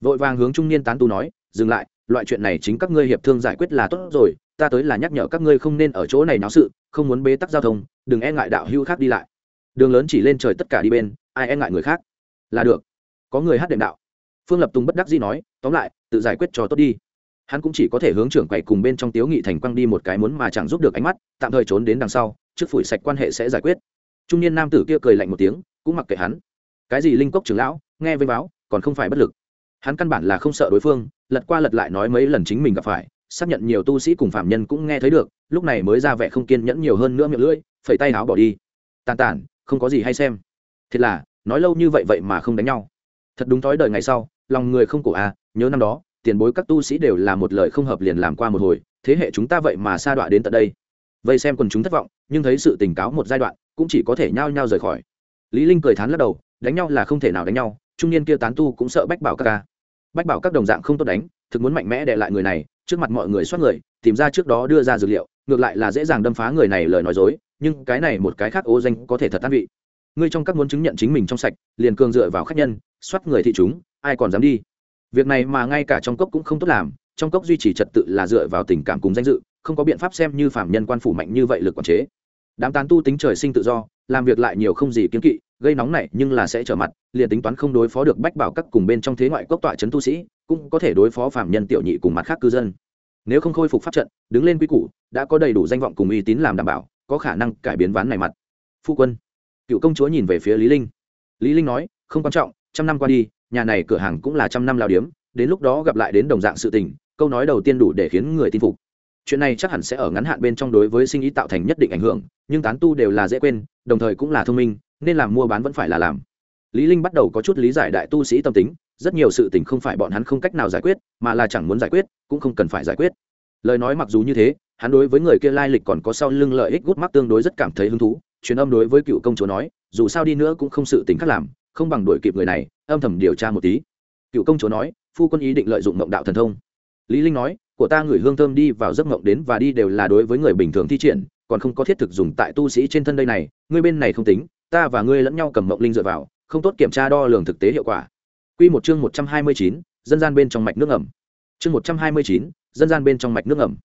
Vội vàng hướng trung niên tán tu nói dừng lại, loại chuyện này chính các ngươi hiệp thương giải quyết là tốt rồi, ta tới là nhắc nhở các ngươi không nên ở chỗ này náo sự, không muốn bế tắc giao thông, đừng e ngại đạo hưu khác đi lại. Đường lớn chỉ lên trời tất cả đi bên, ai e ngại người khác? Là được. Có người hát đệm đạo. Phương lập tùng bất đắc dĩ nói, tóm lại, tự giải quyết cho tốt đi. Hắn cũng chỉ có thể hướng trưởng quầy cùng bên trong tiếu nghị thành quăng đi một cái muốn mà chẳng giúp được ánh mắt, tạm thời trốn đến đằng sau, trước phủi sạch quan hệ sẽ giải quyết. Trung niên nam tử kia cười lạnh một tiếng, cũng mặc kệ hắn. Cái gì linh cốc trưởng lão, nghe với báo, còn không phải bất lực hắn căn bản là không sợ đối phương, lật qua lật lại nói mấy lần chính mình gặp phải, xác nhận nhiều tu sĩ cùng phạm nhân cũng nghe thấy được, lúc này mới ra vẻ không kiên nhẫn nhiều hơn nữa miệng lưỡi, phẩy tay áo bỏ đi. Tàn tản không có gì hay xem. Thiệt là, nói lâu như vậy vậy mà không đánh nhau. Thật đúng thói đời ngày sau, lòng người không cổ à nhớ năm đó, tiền bối các tu sĩ đều là một lời không hợp liền làm qua một hồi, thế hệ chúng ta vậy mà sa đọa đến tận đây. Vây xem quần chúng thất vọng, nhưng thấy sự tình cáo một giai đoạn, cũng chỉ có thể nhao nhao rời khỏi. Lý linh cười thán lắc đầu, đánh nhau là không thể nào đánh nhau, trung niên kia tán tu cũng sợ bách bảo các ca bách bảo các đồng dạng không tốt đánh, thực muốn mạnh mẽ để lại người này, trước mặt mọi người xoát người, tìm ra trước đó đưa ra dữ liệu, ngược lại là dễ dàng đâm phá người này lời nói dối, nhưng cái này một cái khác ô danh có thể thật tan vị. Ngươi trong các muốn chứng nhận chính mình trong sạch, liền cường dựa vào khách nhân xoát người thị chúng, ai còn dám đi? Việc này mà ngay cả trong cốc cũng không tốt làm, trong cốc duy trì trật tự là dựa vào tình cảm cùng danh dự, không có biện pháp xem như phạm nhân quan phủ mạnh như vậy lực quản chế. Đám tán tu tính trời sinh tự do làm việc lại nhiều không gì kiến kỵ, gây nóng này nhưng là sẽ trở mặt, liền tính toán không đối phó được bách bảo các cùng bên trong thế ngoại cốc tọa trấn tu sĩ, cũng có thể đối phó phạm nhân tiểu nhị cùng mặt khác cư dân. Nếu không khôi phục pháp trận, đứng lên quy củ, đã có đầy đủ danh vọng cùng uy tín làm đảm bảo, có khả năng cải biến ván này mặt. Phu quân, cựu công chúa nhìn về phía lý linh. Lý linh nói, không quan trọng, trăm năm qua đi, nhà này cửa hàng cũng là trăm năm lao điếm, đến lúc đó gặp lại đến đồng dạng sự tình, câu nói đầu tiên đủ để khiến người tin phục chuyện này chắc hẳn sẽ ở ngắn hạn bên trong đối với sinh ý tạo thành nhất định ảnh hưởng, nhưng tán tu đều là dễ quên, đồng thời cũng là thông minh, nên làm mua bán vẫn phải là làm. Lý linh bắt đầu có chút lý giải đại tu sĩ tâm tính, rất nhiều sự tình không phải bọn hắn không cách nào giải quyết, mà là chẳng muốn giải quyết, cũng không cần phải giải quyết. Lời nói mặc dù như thế, hắn đối với người kia lai lịch còn có sau lưng lợi ích gút mắt tương đối rất cảm thấy hứng thú, truyền âm đối với cựu công chúa nói, dù sao đi nữa cũng không sự tình khác làm, không bằng đuổi kịp người này, âm thầm điều tra một tí. Cựu công chúa nói, phu quân ý định lợi dụng mộng đạo thần thông. Lý linh nói của ta người hương thơm đi vào giấc mộng đến và đi đều là đối với người bình thường thi triển còn không có thiết thực dùng tại tu sĩ trên thân đây này ngươi bên này không tính ta và ngươi lẫn nhau cầm mộng linh dựa vào không tốt kiểm tra đo lường thực tế hiệu quả. Quy một chương một trăm hai mươi chín, dân gian bên trong mạch nước ẩm chương một trăm hai mươi chín, dân gian bên trong mạch nước ẩm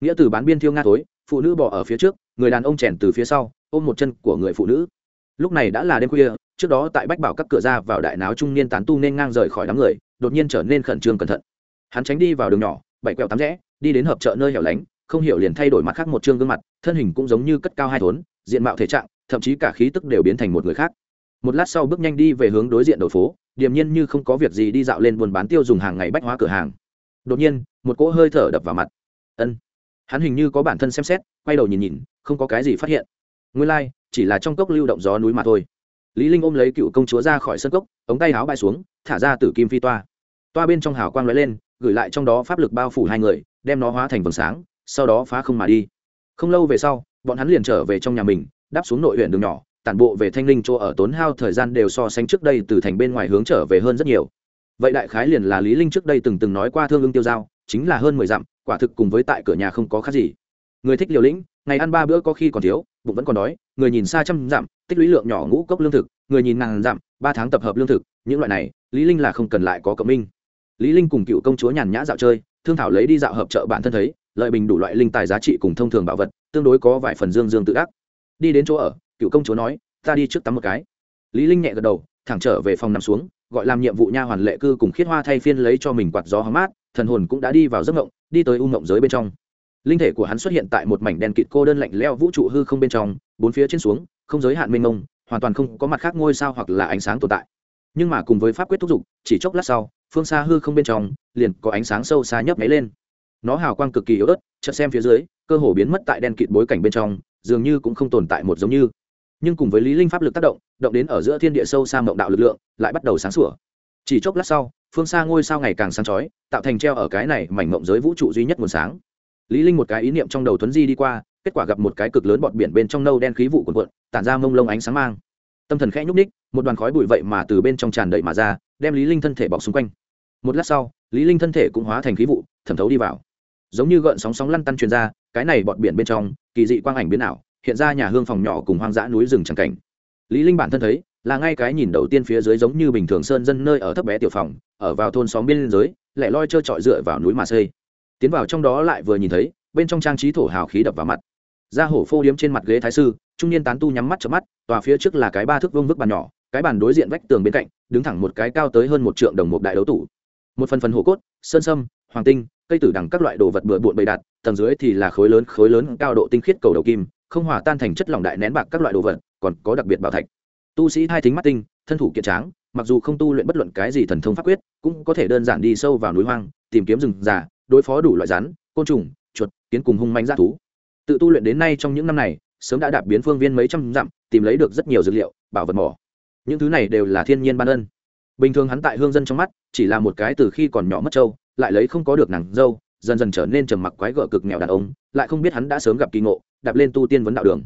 nghĩa từ bán biên thiêu nga tối phụ nữ bỏ ở phía trước người đàn ông chèn từ phía sau ôm một chân của người phụ nữ. Lúc này đã là đêm khuya trước đó tại bách bảo các cửa ra vào đại náo trung niên tán tu nên ngang rời khỏi đám người đột nhiên trở nên khẩn trương cẩn thận. Hắn tránh đi vào đường nhỏ bảy quẹo tám rẽ đi đến hợp chợ nơi hẻo lánh không hiểu liền thay đổi mặt khác một chương gương mặt thân hình cũng giống như cất cao hai thốn diện mạo thể trạng thậm chí cả khí tức đều biến thành một người khác. Một lát sau bước nhanh đi về hướng đối diện đầu phố điềm nhiên như không có việc gì đi dạo lên buôn bán tiêu dùng hàng ngày bách hóa cửa hàng. Đột nhiên một cỗ hơi thở đập vào mặt. Ân. Hắn hình như có bản thân xem xét quay đầu nhìn nhìn không có cái gì phát hiện. Nguyên lai、like, chỉ là trong cốc lưu động gió núi mà thôi. Lý linh ôm lấy cựu công chúa ra khỏi sân cốc ống tay áo bay xuống thả ra tử kim phi toa. Toa bên trong hào quang lóe lên gửi lại trong đó pháp lực bao phủ hai người, đem nó hóa thành vầng sáng, sau đó phá không mà đi. Không lâu về sau, bọn hắn liền trở về trong nhà mình, đáp xuống nội huyện đường nhỏ, tản bộ về thanh linh chỗ ở tốn hao thời gian đều so sánh trước đây từ thành bên ngoài hướng trở về hơn rất nhiều. Vậy đại khái liền là lý linh trước đây từng từng nói qua thương ưng tiêu giao, chính là hơn mười dặm, quả thực cùng với tại cửa nhà không có khác gì. Người thích liều lĩnh, ngày ăn ba bữa có khi còn thiếu, bụng vẫn còn đói, người nhìn xa trăm dặm, tích lũy lượng nhỏ ngũ cốc lương thực, người nhìn ngàn dặm, ba tháng tập hợp lương thực, những loại này, lý linh là không cần lại có cộng minh lý linh cùng cựu công chúa nhàn nhã dạo chơi, thương thảo lấy đi dạo hợp chợ bản thân thấy, lợi bình đủ loại linh tài giá trị cùng thông thường bảo vật, tương đối có vài phần dương dương tự ác. Đi đến chỗ ở, cựu công chúa nói, ta đi trước tắm một cái. Lý linh nhẹ gật đầu, thẳng trở về phòng nằm xuống, gọi làm nhiệm vụ nha hoàn lệ cư cùng khiết hoa thay phiên lấy cho mình quạt gió hóng mát, thần hồn cũng đã đi vào giấc ngộng đi tới u ngộng giới bên trong. Linh thể của hắn xuất hiện tại một mảnh đen kịt cô đơn lạnh lẽo vũ trụ hư không bên trong, bốn phía trên xuống, không giới hạn mênh mông, hoàn toàn không có mặt khác ngôi sao hoặc là ánh sáng tồn tại. Nhưng mà cùng với pháp quyết thúc giục, chỉ chốc lát sau phương xa hư không bên trong, liền có ánh sáng sâu xa nhấp nháy lên. Nó hào quang cực kỳ yếu ớt, chợt xem phía dưới, cơ hồ biến mất tại đen kịt bối cảnh bên trong, dường như cũng không tồn tại một giống như. Nhưng cùng với lý linh pháp lực tác động động đến ở giữa thiên địa sâu xa mộng đạo lực lượng, lại bắt đầu sáng sủa. Chỉ chốc lát sau, phương xa ngôi sao ngày càng sáng chói, tạo thành treo ở cái này mảnh mộng giới vũ trụ duy nhất nguồn sáng. Lý linh một cái ý niệm trong đầu tuấn di đi qua, kết quả gặp một cái cực lớn bọt biển bên trong nâu đen khí vụ cuộn cuộn, tản ra mông lông ánh sáng mang. Tâm thần khẽ nhúc ních một đoàn khói bụi vậy mà từ bên trong tràn đầy mà ra, đem lý linh thân thể bọc xung quanh một lát sau, lý linh thân thể cũng hóa thành khí vụ, thẩm thấu đi vào. Giống như gợn sóng sóng lăn tăn truyền ra, cái này bọt biển bên trong, kỳ dị quang ảnh biến ảo, hiện ra nhà hương phòng nhỏ cùng hoang dã núi rừng chẳng cảnh. Lý linh bản thân thấy, là ngay cái nhìn đầu tiên phía dưới giống như bình thường sơn dân nơi ở thấp bé tiểu phòng, ở vào thôn xóm biên giới lại loi trơ trọi dựa vào núi mà xây. Tiến vào trong đó lại vừa nhìn thấy, bên trong trang trí thổ hào khí đập vào mặt. Ra hổ phô điếm trên mặt ghế thái sư, trung niên tán tu nhắm mắt chớp mắt, tòa phía trước là cái ba thước vương vức bàn nhỏ, cái bàn đối diện vách tường bên cạnh, đứng thẳng một cái cao tới hơn một trượng đồng một đại đấu tủ một phần phần hồ cốt, sơn sâm, hoàng tinh, cây tử đằng các loại đồ vật bừa bộn bày đặt, tầng dưới thì là khối lớn khối lớn cao độ tinh khiết cầu đầu kim, không hòa tan thành chất lỏng đại nén bạc các loại đồ vật, còn có đặc biệt bảo thạch. Tu sĩ hai thính mắt tinh, thân thủ kiện tráng, mặc dù không tu luyện bất luận cái gì thần thông pháp quyết, cũng có thể đơn giản đi sâu vào núi hoang, tìm kiếm rừng già, đối phó đủ loại rắn, côn trùng, chuột, kiến cùng hung manh g thú. Tự tu luyện đến nay trong những năm này, sớm đã đạp biến phương viên mấy trăm dặm, tìm lấy được rất nhiều dược liệu, bảo vật mỏ. Những thứ này đều là thiên nhiên ban ân bình thường hắn tại hương dân trong mắt, chỉ là một cái từ khi còn nhỏ mất trâu, lại lấy không có được nàng dâu, dần dần trở nên trầm mặc quái gở cực nghèo đàn ông, lại không biết hắn đã sớm gặp kỳ ngộ, đạp lên tu tiên vấn đạo đường.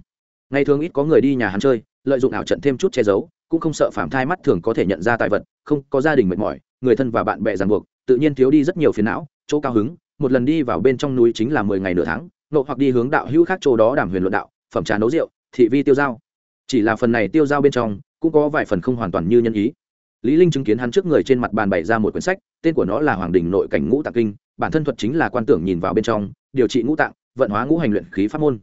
Ngày thường ít có người đi nhà hắn chơi, lợi dụng ảo trận thêm chút che giấu, cũng không sợ phạm thai mắt thường có thể nhận ra tài vật, không có gia đình mệt mỏi, người thân và bạn bè ràng buộc, tự nhiên thiếu đi rất nhiều phiền não, chỗ cao hứng, một lần đi vào bên trong núi chính là mười ngày nửa tháng nộ hoặc đi hướng đạo hữu khác chỗ đó đàm huyền luận đạo, phẩm trà nấu rượu, thị vi tiêu giao. Chỉ là phần này tiêu giao bên trong, cũng có vài phần không hoàn toàn như nhân ý lý linh chứng kiến hắn trước người trên mặt bàn bày ra một quyển sách, tên của nó là hoàng đình nội cảnh ngũ tạng kinh, bản thân thuật chính là quan tưởng nhìn vào bên trong, điều trị ngũ tạng, vận hóa ngũ hành luyện khí pháp môn.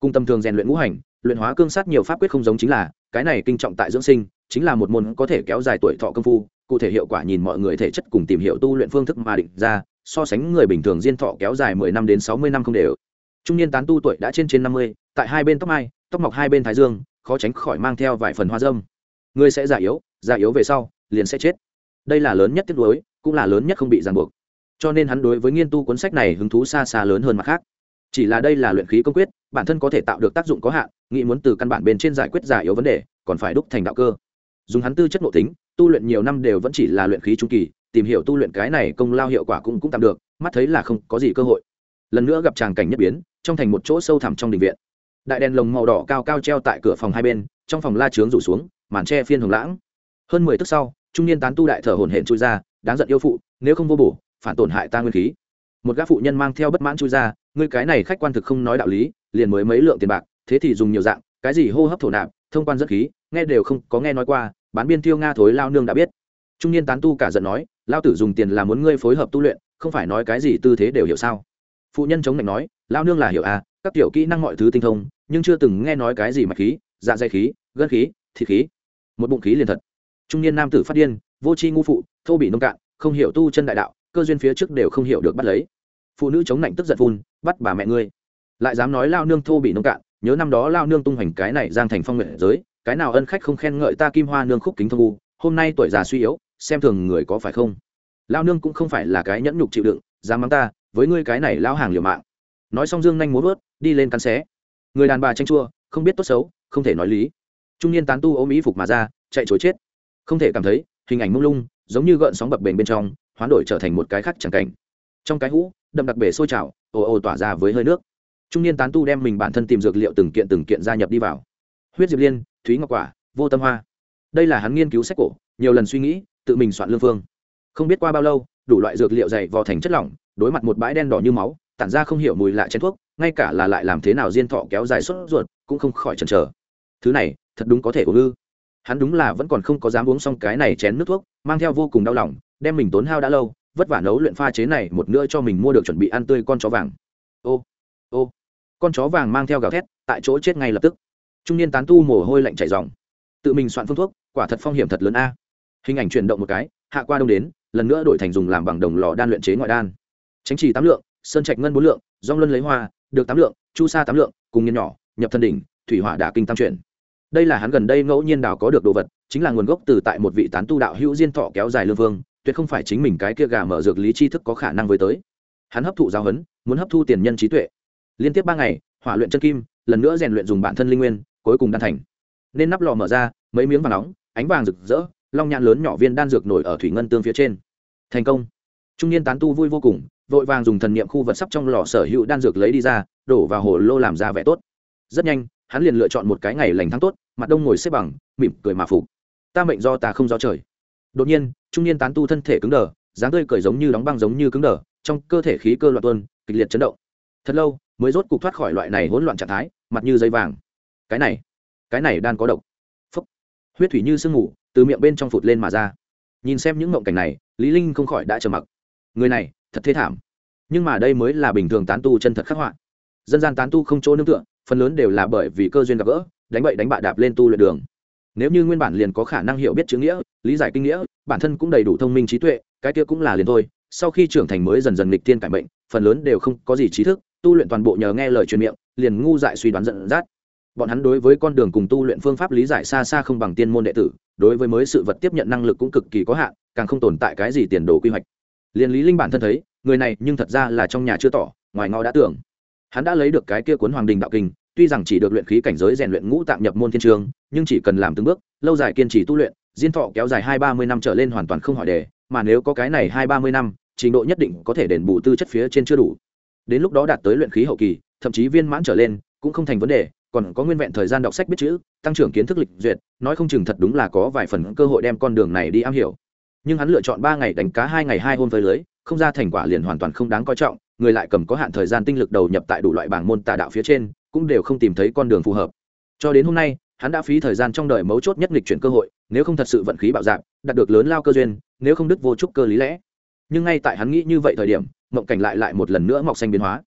Cung tâm thường rèn luyện ngũ hành, luyện hóa cương sát nhiều pháp quyết không giống chính là, cái này kinh trọng tại dưỡng sinh, chính là một môn có thể kéo dài tuổi thọ công phu, cụ thể hiệu quả nhìn mọi người thể chất cùng tìm hiểu tu luyện phương thức mà định ra, so sánh người bình thường diên thọ kéo dài mười năm đến sáu mươi năm không đều. Trung niên tán tu tuổi đã trên trên năm mươi, tại hai bên tóc mai, tóc mọc hai bên thái dương, khó tránh khỏi mang theo vài phần hoa dâm. Người sẽ già yếu già yếu về sau liền sẽ chết. Đây là lớn nhất tiếp nối cũng là lớn nhất không bị ràng buộc. Cho nên hắn đối với nghiên tu cuốn sách này hứng thú xa xa lớn hơn mặt khác. Chỉ là đây là luyện khí công quyết, bản thân có thể tạo được tác dụng có hạn, nghĩ muốn từ căn bản bên trên giải quyết giả yếu vấn đề, còn phải đúc thành đạo cơ. Dùng hắn tư chất nội tính, tu luyện nhiều năm đều vẫn chỉ là luyện khí trung kỳ, tìm hiểu tu luyện cái này công lao hiệu quả cũng cũng tạm được, mắt thấy là không có gì cơ hội. Lần nữa gặp tràng cảnh nhất biến, trong thành một chỗ sâu thẳm trong đình viện. Đại đèn lồng màu đỏ cao cao treo tại cửa phòng hai bên, trong phòng la trướng rủ xuống, màn tre phiên hồng lãng. Hơn mười tức sau trung niên tán tu đại thở hổn hển chui ra, đáng giận yêu phụ, nếu không vô bổ, phản tổn hại ta nguyên khí. Một gã phụ nhân mang theo bất mãn chui ra, ngươi cái này khách quan thực không nói đạo lý, liền mới mấy lượng tiền bạc, thế thì dùng nhiều dạng, cái gì hô hấp thổ nạp, thông quan dẫn khí, nghe đều không có nghe nói qua, bán biên tiêu nga thối lao nương đã biết. Trung niên tán tu cả giận nói, lao tử dùng tiền là muốn ngươi phối hợp tu luyện, không phải nói cái gì tư thế đều hiểu sao. Phụ nhân chống lạnh nói, lao nương là hiểu à các kiểu kỹ năng mọi thứ tinh thông, nhưng chưa từng nghe nói cái gì mạch khí dạ dày khí, gân khí, thịt khí. Một bụng khí liền thật trung niên nam tử phát điên, vô c ngu phụ, thô bị nông cạn, không hiểu tu chân đại đạo, cơ duyên phía trước đều không hiểu được bắt lấy. Phụ nữ chống lạnh tức giận phun, bắt bà mẹ ngươi. Lại dám nói lao nương thô bị nông cạn, nhớ năm đó lao nương tung hoành cái này giang thành phong nguyện giới, cái nào ân khách không khen ngợi ta kim hoa nương khúc kính thông u, hôm nay tuổi già suy yếu, xem thường người có phải không? Lao nương cũng không phải là cái nhẫn nhục chịu đựng, dám mắng ta, với ngươi cái này lao hàng liều mạng. Nói xong dương nhanh muốn vớt đi lên cắn xé. Người đàn bà tranh chua, không biết tốt xấu, không thể nói lý. Trung niên tán tu ôm ý phục mà ra, chạy chối chết không thể cảm thấy, hình ảnh mông lung, giống như gợn sóng bập bềnh bên trong, hoán đổi trở thành một cái khác chẳng cảnh. Trong cái hũ, đậm đặc bể sôi trào, ồ ồ tỏa ra với hơi nước. Trung niên tán tu đem mình bản thân tìm dược liệu từng kiện từng kiện gia nhập đi vào. Huyết diệp liên, thúy ngọc quả, vô tâm hoa. Đây là hắn nghiên cứu sách cổ, nhiều lần suy nghĩ, tự mình soạn lương phương. Không biết qua bao lâu, đủ loại dược liệu dày vò thành chất lỏng, đối mặt một bãi đen đỏ như máu, tản ra không hiểu mùi lạ chén thuốc, ngay cả là lại làm thế nào diên thọ kéo dài suốt ruột, cũng không khỏi chần chờ. Thứ này, thật đúng có thể uống ư? Hắn đúng là vẫn còn không có dám uống xong cái này chén nước thuốc, mang theo vô cùng đau lòng, đem mình tốn hao đã lâu, vất vả nấu luyện pha chế này một nữa cho mình mua được chuẩn bị ăn tươi con chó vàng. Ô ô, con chó vàng mang theo gào thét, tại chỗ chết ngay lập tức. Trung niên tán tu mồ hôi lạnh chảy dòng tự mình soạn phương thuốc, quả thật phong hiểm thật lớn a. Hình ảnh chuyển động một cái, hạ qua đông đến, lần nữa đổi thành dùng làm bằng đồng lò đan luyện chế ngoại đan. Tránh chỉ tám lượng, sơn trạch ngân bốn lượng dong luân lấy hoa, được tám lượng, chu sa tám lượng, cùng nhân nhỏ, nhập thân đỉnh, thủy hỏa đả kinh tam chuyển đây là hắn gần đây ngẫu nhiên đào có được đồ vật, chính là nguồn gốc từ tại một vị tán tu đạo hữu diên thọ kéo dài lương vương, tuyệt không phải chính mình cái kia gà mở dược lý tri thức có khả năng với tới. Hắn hấp thụ giáo huấn, muốn hấp thu tiền nhân trí tuệ. Liên tiếp ba ngày, hỏa luyện chân kim, lần nữa rèn luyện dùng bản thân linh nguyên, cuối cùng đan thành. Nên nắp lò mở ra, mấy miếng vàng nóng, ánh vàng rực rỡ, long nhãn lớn nhỏ viên đan dược nổi ở thủy ngân tương phía trên. Thành công. Trung niên tán tu vui vô cùng, vội vàng dùng thần niệm khu vật sắp trong lò sở hữu đan dược lấy đi ra, đổ vào hồ lô làm ra vẻ tốt. Rất nhanh hắn liền lựa chọn một cái ngày lành tháng tốt mặt đông ngồi xếp bằng mỉm cười mà phục. Ta mệnh do ta không do trời. Đột nhiên trung niên tán tu thân thể cứng đờ dáng tươi cười giống như đóng băng giống như cứng đờ trong cơ thể khí cơ loạn tuôn, kịch liệt chấn động. Thật lâu mới rốt cục thoát khỏi loại này hỗn loạn trạng thái mặt như dây vàng. Cái này cái này đan có độc. Phúc. Huyết thủy như sương mù từ miệng bên trong phụt lên mà ra. Nhìn xem những mộng cảnh này lý linh không khỏi đã trầm mặc. Người này thật thế thảm. Nhưng mà đây mới là bình thường tán tu chân thật khắc họa. Dân gian tán tu không chỗ nương tựa phần lớn đều là bởi vì cơ duyên gặp gỡ, đánh bậy đánh bạ đạp lên tu luyện đường. Nếu như nguyên bản liền có khả năng hiểu biết chữ nghĩa, lý giải kinh nghĩa, bản thân cũng đầy đủ thông minh trí tuệ, cái kia cũng là liền thôi. Sau khi trưởng thành mới dần dần nghịch thiên cải bệnh phần lớn đều không có gì trí thức, tu luyện toàn bộ nhờ nghe lời truyền miệng, liền ngu dại suy đoán giận dắt. Bọn hắn đối với con đường cùng tu luyện phương pháp lý giải xa xa không bằng tiên môn đệ tử, đối với mới sự vật tiếp nhận năng lực cũng cực kỳ có hạn, càng không tồn tại cái gì tiền đồ quy hoạch. Liền lý linh bản thân thấy, người này nhưng thật ra là trong nhà chưa tỏ, ngoài ngõ đã tưởng hắn đã lấy được cái kia cuốn hoàng đình đạo kinh, tuy rằng chỉ được luyện khí cảnh giới rèn luyện ngũ tạm nhập môn thiên trường, nhưng chỉ cần làm từng bước, lâu dài kiên trì tu luyện, diên thọ kéo dài hai ba mươi năm trở lên hoàn toàn không hỏi đề, mà nếu có cái này hai ba mươi năm, trình độ nhất định có thể đền bù tư chất phía trên chưa đủ. Đến lúc đó đạt tới luyện khí hậu kỳ, thậm chí viên mãn trở lên, cũng không thành vấn đề, còn có nguyên vẹn thời gian đọc sách biết chữ, tăng trưởng kiến thức lịch duyệt, nói không chừng thật đúng là có vài phần cơ hội đem con đường này đi am hiểu. Nhưng hắn lựa chọn ba ngày đánh cá, hai ngày hai hôm với lưới, không ra thành quả liền hoàn toàn không đáng coi trọng người lại cầm có hạn thời gian tinh lực đầu nhập tại đủ loại bảng môn tà đạo phía trên, cũng đều không tìm thấy con đường phù hợp. Cho đến hôm nay, hắn đã phí thời gian trong đời mấu chốt nhất lịch chuyển cơ hội, nếu không thật sự vận khí bạo dạng đạt được lớn lao cơ duyên, nếu không đứt vô trúc cơ lý lẽ. Nhưng ngay tại hắn nghĩ như vậy thời điểm, mộng cảnh lại lại một lần nữa mọc xanh biến hóa.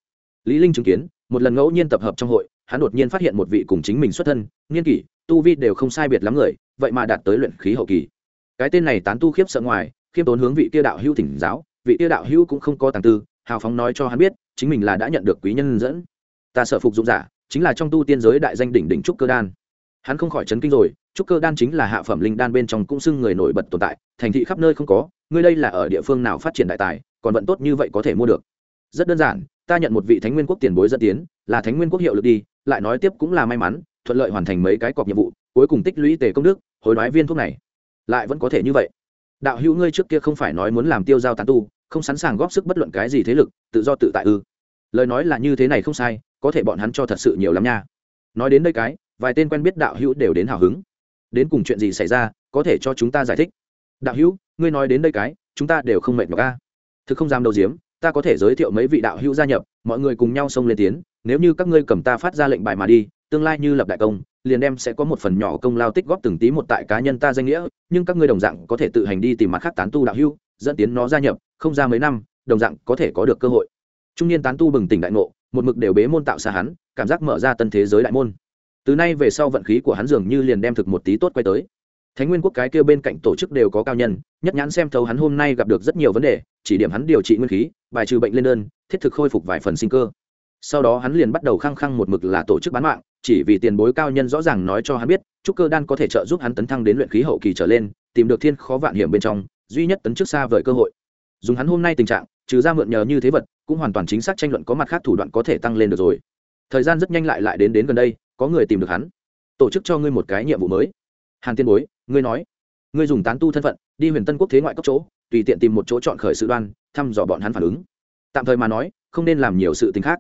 Lý linh chứng kiến, một lần ngẫu nhiên tập hợp trong hội, hắn đột nhiên phát hiện một vị cùng chính mình xuất thân, nghiên kỷ, tu vi đều không sai biệt lắm người, vậy mà đạt tới luyện khí hậu kỳ. Cái tên này tán tu khiếp sợ ngoài, khiêm tốn hướng vị kia đạo hữu thỉnh giáo, vị kia đạo hữu cũng không có tàng tư hào phóng nói cho hắn biết, chính mình là đã nhận được quý nhân dẫn. Ta sợ phục dụng giả, chính là trong tu tiên giới đại danh đỉnh đỉnh trúc cơ đan. Hắn không khỏi chấn kinh rồi, trúc cơ đan chính là hạ phẩm linh đan bên trong cũng xưng người nổi bật tồn tại, thành thị khắp nơi không có, ngươi đây là ở địa phương nào phát triển đại tài, còn vận tốt như vậy có thể mua được. Rất đơn giản, ta nhận một vị thánh nguyên quốc tiền bối dẫn tiến, là thánh nguyên quốc hiệu lực đi, lại nói tiếp cũng là may mắn, thuận lợi hoàn thành mấy cái cọc nhiệm vụ, cuối cùng tích lũy tề công đức, hối đoái viên thuốc này. Lại vẫn có thể như vậy. Đạo hữu ngươi trước kia không phải nói muốn làm tiêu giao tán tu không sẵn sàng góp sức bất luận cái gì thế lực, tự do tự tại ư. Lời nói là như thế này không sai, có thể bọn hắn cho thật sự nhiều lắm nha. Nói đến đây cái, vài tên quen biết đạo hữu đều đến hào hứng. Đến cùng chuyện gì xảy ra, có thể cho chúng ta giải thích. Đạo hữu, ngươi nói đến đây cái, chúng ta đều không mệt nhọc ca thực không dám đầu diếm, ta có thể giới thiệu mấy vị đạo hữu gia nhập, mọi người cùng nhau xông lên tiến, nếu như các ngươi cầm ta phát ra lệnh bài mà đi tương lai như lập đại công liền đem sẽ có một phần nhỏ công lao tích góp từng tí một tại cá nhân ta danh nghĩa nhưng các ngươi đồng dạng có thể tự hành đi tìm mặt khác tán tu đạo hưu, dẫn tiến nó gia nhập không ra mấy năm đồng dạng có thể có được cơ hội. Trung niên tán tu bừng tỉnh đại ngộ một mực đều bế môn tạo xa hắn cảm giác mở ra tân thế giới đại môn. Từ nay về sau vận khí của hắn dường như liền đem thực một tí tốt quay tới. Thánh nguyên quốc cái kêu bên cạnh tổ chức đều có cao nhân nhất nhãn xem thấu hắn hôm nay gặp được rất nhiều vấn đề chỉ điểm hắn điều trị nguyên khí bài trừ bệnh lên đơn thiết thực khôi phục vài phần sinh cơ. Sau đó hắn liền bắt đầu khăng khăng một mực là tổ chức bán mạng chỉ vì tiền bối cao nhân rõ ràng nói cho hắn biết, trúc cơ đan có thể trợ giúp hắn tấn thăng đến luyện khí hậu kỳ trở lên, tìm được thiên khó vạn hiểm bên trong, duy nhất tấn trước xa vời cơ hội. Dùng hắn hôm nay tình trạng, trừ ra mượn nhờ như thế vật, cũng hoàn toàn chính xác tranh luận có mặt khác thủ đoạn có thể tăng lên được rồi. Thời gian rất nhanh lại lại đến đến gần đây, có người tìm được hắn. Tổ chức cho ngươi một cái nhiệm vụ mới. Hàn tiên bối, ngươi nói. Ngươi dùng tán tu thân phận, đi huyền tân quốc thế ngoại cấp chỗ, tùy tiện tìm một chỗ chọn khởi sự đoan, thăm dò bọn hắn phản ứng. Tạm thời mà nói, không nên làm nhiều sự tình khác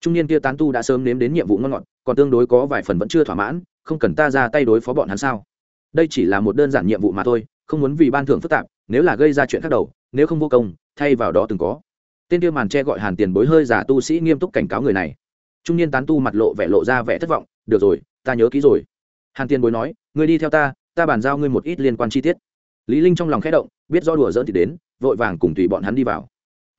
trung niên kia tán tu đã sớm nếm đến nhiệm vụ ngon ngọt, còn tương đối có vài phần vẫn chưa thỏa mãn, không cần ta ra tay đối phó bọn hắn sao? Đây chỉ là một đơn giản nhiệm vụ mà thôi, không muốn vì ban thưởng phức tạp, nếu là gây ra chuyện khác đầu, nếu không vô công, thay vào đó từng có. Tên kia màn che gọi hàn tiền bối hơi giả tu sĩ nghiêm túc cảnh cáo người này. Trung niên tán tu mặt lộ vẻ lộ ra vẻ thất vọng, được rồi, ta nhớ kỹ rồi. Hàn tiền bối nói, ngươi đi theo ta ta bàn giao ngươi một ít liên quan chi tiết. Lý linh trong lòng khẽ động, biết do đùa dỡn thì đến, vội vàng cùng tùy bọn hắn đi vào.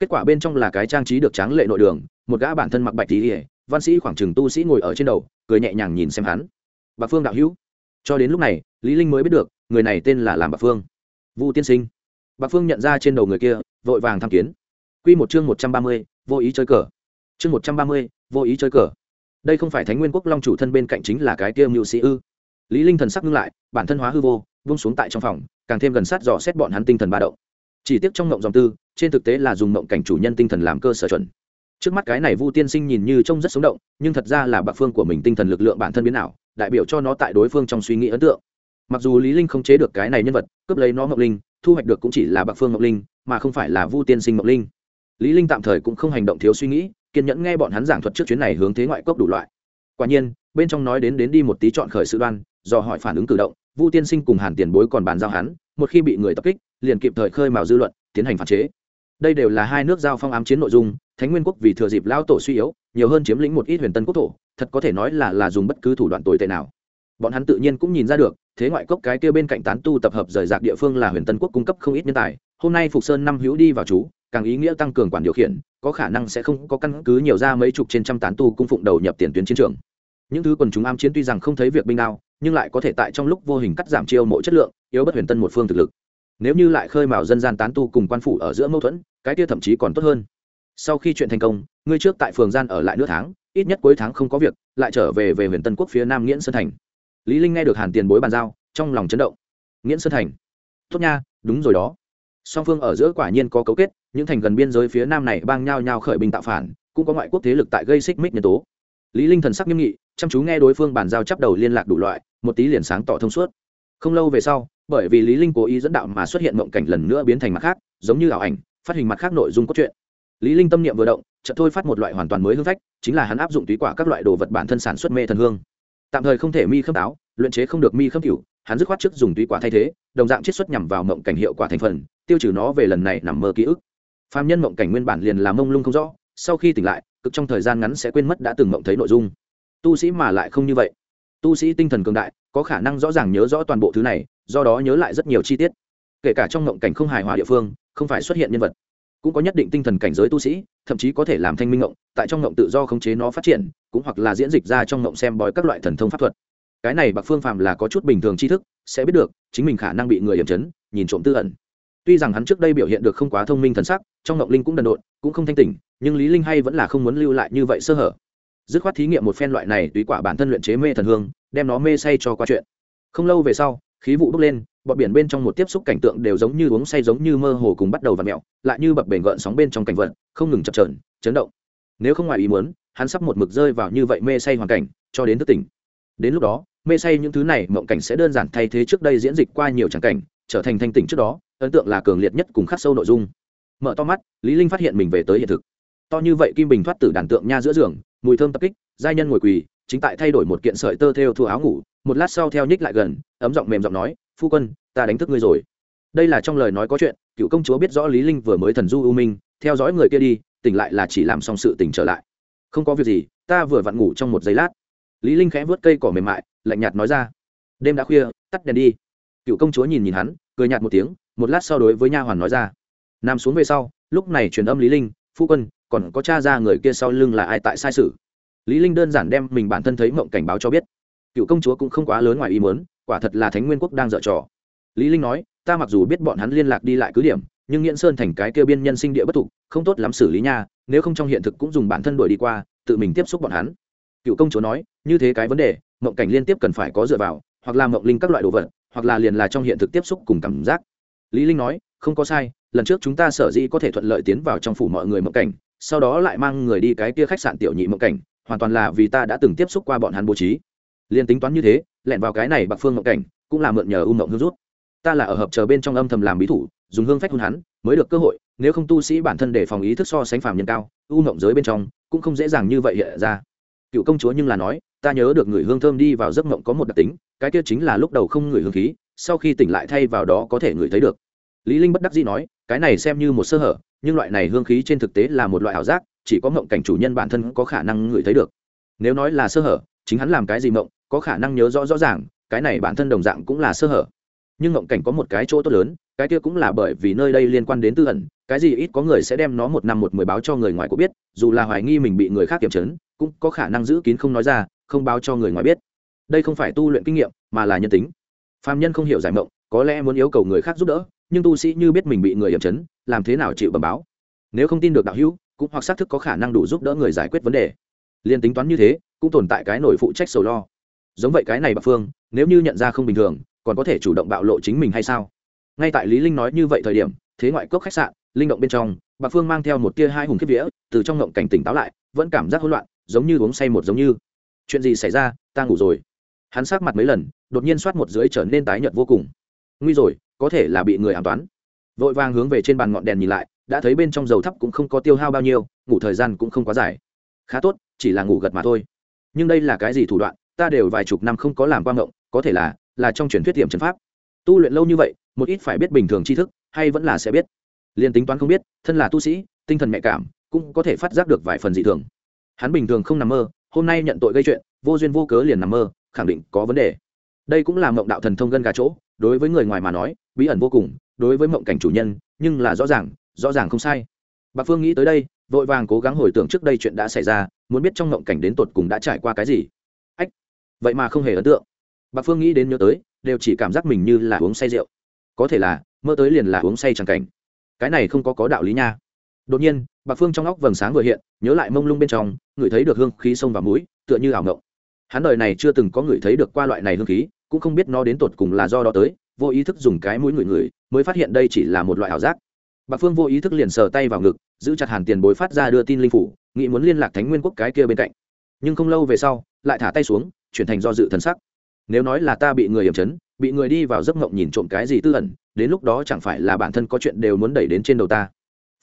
Kết quả bên trong là cái trang trí được tráng lệ nội đường một gã bản thân mặc bạch tí ỉa văn sĩ khoảng chừng tu sĩ ngồi ở trên đầu cười nhẹ nhàng nhìn xem hắn. Bạc phương đạo hữu cho đến lúc này lý linh mới biết được người này tên là làm bạc phương. Vu tiên sinh. Bạc phương nhận ra trên đầu người kia vội vàng tham kiến. Quy một chương một trăm ba mươi, vô ý chơi cờ. Chương một trăm ba mươi, vô ý chơi cờ. Đây không phải thánh nguyên quốc long chủ thân bên cạnh chính là cái kia mưu sĩ ư? Lý linh thần sắc ngưng lại bản thân hóa hư vô vung xuống tại trong phòng càng thêm gần sát dò xét bọn hắn tinh thần ba động. Chỉ tiếc trong ngộng dòng tư trên thực tế là dùng ngộng cảnh chủ nhân tinh thần làm cơ sở chuẩn trước mắt cái này vu tiên sinh nhìn như trông rất sống động, nhưng thật ra là bạc phương của mình tinh thần lực lượng bản thân biến ảo, đại biểu cho nó tại đối phương trong suy nghĩ ấn tượng. Mặc dù lý linh không chế được cái này nhân vật, cướp lấy nó ngọc linh, thu hoạch được cũng chỉ là bạc phương ngọc linh, mà không phải là vu tiên sinh ngọc linh. Lý linh tạm thời cũng không hành động thiếu suy nghĩ, kiên nhẫn nghe bọn hắn giảng thuật trước chuyến này hướng thế ngoại cốc đủ loại. Quả nhiên, bên trong nói đến đến đi một tí chọn khởi sự đoan, do hỏi phản ứng cử động, vu tiên sinh cùng hàn tiền bối còn bàn giao hắn, một khi bị người tập kích, liền kịp thời khơi mào dư luận, tiến hành phản chế. Đây đều là hai nước giao phong ám chiến nội dung thánh nguyên quốc vì thừa dịp lao tổ suy yếu, nhiều hơn chiếm lĩnh một ít huyền tân quốc thổ, thật có thể nói là là dùng bất cứ thủ đoạn tồi tệ nào. Bọn hắn tự nhiên cũng nhìn ra được, thế ngoại cốc cái kia bên cạnh tán tu tập hợp rời rạc địa phương là huyền tân quốc cung cấp không ít nhân tài, hôm nay phục sơn năm hữu đi vào chú, càng ý nghĩa tăng cường quản điều khiển, có khả năng sẽ không có căn cứ nhiều ra mấy chục trên trăm tán tu cung phụng đầu nhập tiền tuyến chiến trường. Những thứ quần chúng am chiến tuy rằng không thấy việc binh nào, nhưng lại có thể tại trong lúc vô hình cắt giảm chiêu mộ chất lượng, yếu bất huyền tân một phương thực lực. Nếu như lại khơi mào dân gian tán tu cùng quan phủ ở giữa mâu thuẫn, cái kia thậm chí còn tốt hơn sau khi chuyện thành công, ngươi trước tại phường gian ở lại nửa tháng, ít nhất cuối tháng không có việc, lại trở về về huyền tân quốc phía nam nghiễn sơn thành. Lý linh nghe được hàn tiền bối bàn giao, trong lòng chấn động. Nghiễn sơn thành. Tốt nha, đúng rồi đó. Song phương ở giữa quả nhiên có cấu kết, những thành gần biên giới phía nam này bang nhau nhau khởi binh tạo phản, cũng có ngoại quốc thế lực tại gây xích mích nhân tố. Lý linh thần sắc nghiêm nghị, chăm chú nghe đối phương bàn giao chấp đầu liên lạc đủ loại, một tí liền sáng tỏ thông suốt. Không lâu về sau, bởi vì lý linh cố ý dẫn đạo mà xuất hiện mộng cảnh lần nữa biến thành mặt khác, giống như ảo ảnh, phát hình mặt khác nội dung cốt truyện lý linh tâm niệm vừa động, chợt thôi phát một loại hoàn toàn mới hương phách, chính là hắn áp dụng túy quả các loại đồ vật bản thân sản xuất mê thần hương. Tạm thời không thể mi khâm táo, luyện chế không được mi khâm cửu, hắn dứt khoát trước dùng túy quả thay thế, đồng dạng chiết xuất nhằm vào mộng cảnh hiệu quả thành phần, tiêu trừ nó về lần này nằm mơ ký ức. Phàm nhân mộng cảnh nguyên bản liền làm mông lung không rõ, sau khi tỉnh lại, cực trong thời gian ngắn sẽ quên mất đã từng mộng thấy nội dung. Tu sĩ mà lại không như vậy. Tu sĩ tinh thần cường đại, có khả năng rõ ràng nhớ rõ toàn bộ thứ này, do đó nhớ lại rất nhiều chi tiết. Kể cả trong mộng cảnh không hài hòa địa phương, không phải xuất hiện nhân vật cũng có nhất định tinh thần cảnh giới tu sĩ, thậm chí có thể làm thanh minh ngộng, tại trong ngộng tự do khống chế nó phát triển, cũng hoặc là diễn dịch ra trong ngộng xem bói các loại thần thông pháp thuật. Cái này bạc phương phàm là có chút bình thường tri thức, sẽ biết được, chính mình khả năng bị người hiểm chấn, nhìn trộm tư ẩn. Tuy rằng hắn trước đây biểu hiện được không quá thông minh thần sắc, trong ngộng linh cũng đần độn, cũng không thanh tỉnh, nhưng lý linh hay vẫn là không muốn lưu lại như vậy sơ hở. Dứt khoát thí nghiệm một phen loại này tùy quả bản thân luyện chế mê thần hương, đem nó mê say cho qua chuyện. Không lâu về sau, khí vụ bốc lên bọn biển bên trong một tiếp xúc cảnh tượng đều giống như uống say giống như mơ hồ cùng bắt đầu v ặ mẹo lại như bập bềnh gợn sóng bên trong cảnh vật, không ngừng chập trờn chấn động. Nếu không ngoài ý muốn, hắn sắp một mực rơi vào như vậy mê say hoàn cảnh, cho đến thức tỉnh. Đến lúc đó, mê say những thứ này mộng cảnh sẽ đơn giản thay thế trước đây diễn dịch qua nhiều tràng cảnh, trở thành thanh tỉnh trước đó, ấn tượng là cường liệt nhất cùng khắc sâu nội dung. Mở to mắt, lý linh phát hiện mình về tới hiện thực. To như vậy kim bình thoát tử đàn tượng nha giữa giường, mùi thơm tập kích, giai nhân ngồi quỳ, chính tại thay đổi một kiện sợi tơ theo thua áo ngủ, một lát sau theo nhích lại gần, ấm giọng mềm giọng nói phu quân, ta đánh thức ngươi rồi. Đây là trong lời nói có chuyện, cựu công chúa biết rõ lý linh vừa mới thần du u minh, theo dõi người kia đi, tỉnh lại là chỉ làm xong sự tỉnh trở lại. Không có việc gì, ta vừa vặn ngủ trong một giây lát. Lý linh khẽ vớt cây cỏ mềm mại, lạnh nhạt nói ra. Đêm đã khuya, tắt đèn đi. Cựu công chúa nhìn nhìn hắn, cười nhạt một tiếng, một lát sau đối với nha hoàn nói ra. Nằm xuống về sau, lúc này truyền âm lý linh, phu quân, còn có cha ra người kia sau lưng là ai tại sai sự? Lý linh đơn giản đem mình bản thân thấy mộng cảnh báo cho biết. Cựu công chúa cũng không quá lớn ngoài ý muốn quả thật là thánh nguyên quốc đang dở trò. Lý linh nói, ta mặc dù biết bọn hắn liên lạc đi lại cứ điểm, nhưng nghiễn sơn thành cái kêu biên nhân sinh địa bất thụ không tốt lắm xử lý nha, nếu không trong hiện thực cũng dùng bản thân đuổi đi qua, tự mình tiếp xúc bọn hắn. Cựu công chúa nói, như thế cái vấn đề, mộng cảnh liên tiếp cần phải có dựa vào, hoặc là mộng linh các loại đồ vật, hoặc là liền là trong hiện thực tiếp xúc cùng cảm giác. Lý linh nói, không có sai, lần trước chúng ta sở dĩ có thể thuận lợi tiến vào trong phủ mọi người mộng cảnh, sau đó lại mang người đi cái kia khách sạn tiểu nhị mộng cảnh, hoàn toàn là vì ta đã từng tiếp xúc qua bọn hắn bố trí. Liền tính toán như thế lẻn vào cái này bạc phương ngộng cảnh, cũng là mượn nhờ u mộng hương rút ta là ở hợp chờ bên trong âm thầm làm bí thủ, dùng hương phách hôn hắn, mới được cơ hội, nếu không tu sĩ bản thân để phòng ý thức so sánh phàm nhân cao, u mộng giới bên trong, cũng không dễ dàng như vậy hiện ra. Cựu công chúa nhưng là nói, ta nhớ được người hương thơm đi vào giấc mộng có một đặc tính, cái kia chính là lúc đầu không người hương khí, sau khi tỉnh lại thay vào đó có thể ngửi thấy được. Lý linh bất đắc dĩ nói, cái này xem như một sơ hở, nhưng loại này hương khí trên thực tế là một loại ảo giác, chỉ có mộng cảnh chủ nhân bản thân có khả năng ngửi thấy được. Nếu nói là sơ hở, chính hắn làm cái gì mộng có khả năng nhớ rõ rõ ràng, cái này bản thân đồng dạng cũng là sơ hở. Nhưng ngộng cảnh có một cái chỗ tốt lớn, cái kia cũng là bởi vì nơi đây liên quan đến tư ẩn, cái gì ít có người sẽ đem nó một năm một mười báo cho người ngoài cũng biết, dù là hoài nghi mình bị người khác kiểm chấn cũng có khả năng giữ kín không nói ra, không báo cho người ngoài biết. Đây không phải tu luyện kinh nghiệm, mà là nhân tính. Phạm nhân không hiểu giải mộng, có lẽ muốn yêu cầu người khác giúp đỡ, nhưng tu sĩ như biết mình bị người hiểm chấn, làm thế nào chịu bẩm báo? Nếu không tin được đạo hữu, cũng hoặc xác thức có khả năng đủ giúp đỡ người giải quyết vấn đề. Liền tính toán như thế, cũng tồn tại cái nổi phụ trách sầu lo giống vậy cái này bạc phương, nếu như nhận ra không bình thường, còn có thể chủ động bạo lộ chính mình hay sao? Ngay tại lý linh nói như vậy thời điểm, thế ngoại cốc khách sạn, linh động bên trong, bạc phương mang theo một tia hai hùng kiếp vía, từ trong ngộng cảnh tỉnh táo lại, vẫn cảm giác hỗn loạn, giống như uống say một giống như. Chuyện gì xảy ra? Ta ngủ rồi. Hắn sát mặt mấy lần, đột nhiên soát một dưới trở nên tái nhợt vô cùng. Nguy rồi, có thể là bị người ám toán. Vội vàng hướng về trên bàn ngọn đèn nhìn lại, đã thấy bên trong dầu thấp cũng không có tiêu hao bao nhiêu, ngủ thời gian cũng không quá dài. Khá tốt, chỉ là ngủ gật mà thôi. Nhưng đây là cái gì thủ đoạn? Ta đều vài chục năm không có làm quan ngộng, có thể là là trong truyền thuyết tiệm trấn pháp. Tu luyện lâu như vậy, một ít phải biết bình thường tri thức, hay vẫn là sẽ biết. Liền tính toán không biết, thân là tu sĩ, tinh thần mẹ cảm, cũng có thể phát giác được vài phần dị thường. Hắn bình thường không nằm mơ, hôm nay nhận tội gây chuyện, vô duyên vô cớ liền nằm mơ, khẳng định có vấn đề. Đây cũng là mộng đạo thần thông gân gà chỗ, đối với người ngoài mà nói, bí ẩn vô cùng, đối với mộng cảnh chủ nhân, nhưng là rõ ràng rõ ràng không sai. Bà phương nghĩ tới đây, vội vàng cố gắng hồi tưởng trước đây chuyện đã xảy ra, muốn biết trong mộng cảnh đến tột cùng đã trải qua cái gì vậy mà không hề ấn tượng. Bạc phương nghĩ đến nhớ tới, đều chỉ cảm giác mình như là uống say rượu. Có thể là, mơ tới liền là uống say chẳng cảnh. Cái này không có có đạo lý nha. Đột nhiên, bạc phương trong óc vầng sáng vừa hiện, nhớ lại mông lung bên trong, ngửi thấy được hương khí sông và mũi, tựa như ảo ngộng. Hắn đời này chưa từng có ngửi thấy được qua loại này hương khí, cũng không biết nó đến tột cùng là do đó tới, vô ý thức dùng cái mũi ngửi ngửi, mới phát hiện đây chỉ là một loại ảo giác. Bạc phương vô ý thức liền sờ tay vào ngực, giữ chặt hàn tiền bối phát ra đưa tin linh phủ, nghĩ muốn liên lạc thánh nguyên quốc cái kia bên cạnh. Nhưng không lâu về sau, lại thả tay xuống chuyển thành do dự thần sắc. Nếu nói là ta bị người hiểm chấn, bị người đi vào giấc ngộng nhìn trộm cái gì tư ẩn, đến lúc đó chẳng phải là bản thân có chuyện đều muốn đẩy đến trên đầu ta.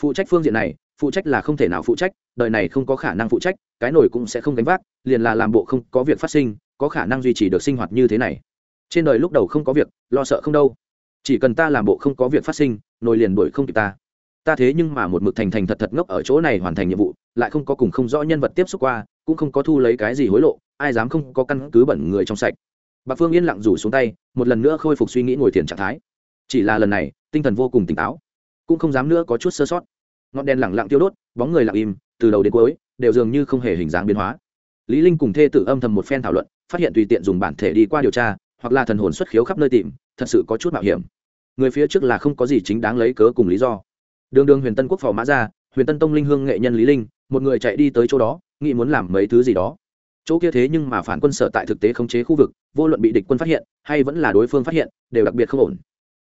Phụ trách phương diện này, phụ trách là không thể nào phụ trách, đời này không có khả năng phụ trách, cái nổi cũng sẽ không gánh vác, liền là làm bộ không có việc phát sinh, có khả năng duy trì được sinh hoạt như thế này. Trên đời lúc đầu không có việc, lo sợ không đâu. Chỉ cần ta làm bộ không có việc phát sinh nổi liền đuổi không kịp ta. Ta thế nhưng mà một mực thành thành thật thật ngốc ở chỗ này hoàn thành nhiệm vụ lại không có cùng không rõ nhân vật tiếp xúc qua, cũng không có thu lấy cái gì hối lộ, ai dám không có căn cứ bẩn người trong sạch. Bạc phương yên lặng rủ xuống tay, một lần nữa khôi phục suy nghĩ ngồi thiền trạng thái. Chỉ là lần này, tinh thần vô cùng tỉnh táo, cũng không dám nữa có chút sơ sót. Ngọn đèn lẳng lặng tiêu đốt, bóng người lặng im, từ đầu đến cuối, đều dường như không hề hình dáng biến hóa. Lý linh cùng thê tử âm thầm một phen thảo luận, phát hiện tùy tiện dùng bản thể đi qua điều tra, hoặc là thần hồn xuất khiếu khắp nơi tìm, thật sự có chút mạo hiểm. Người phía trước là không có gì chính đáng lấy cớ cùng lý do. Đường đường huyền tân quốc phò mã ra huyền tân tông linh hương nghệ nhân lý linh, một người chạy đi tới chỗ đó, nghĩ muốn làm mấy thứ gì đó. Chỗ kia thế nhưng mà phản quân sở tại thực tế khống chế khu vực, vô luận bị địch quân phát hiện, hay vẫn là đối phương phát hiện, đều đặc biệt không ổn.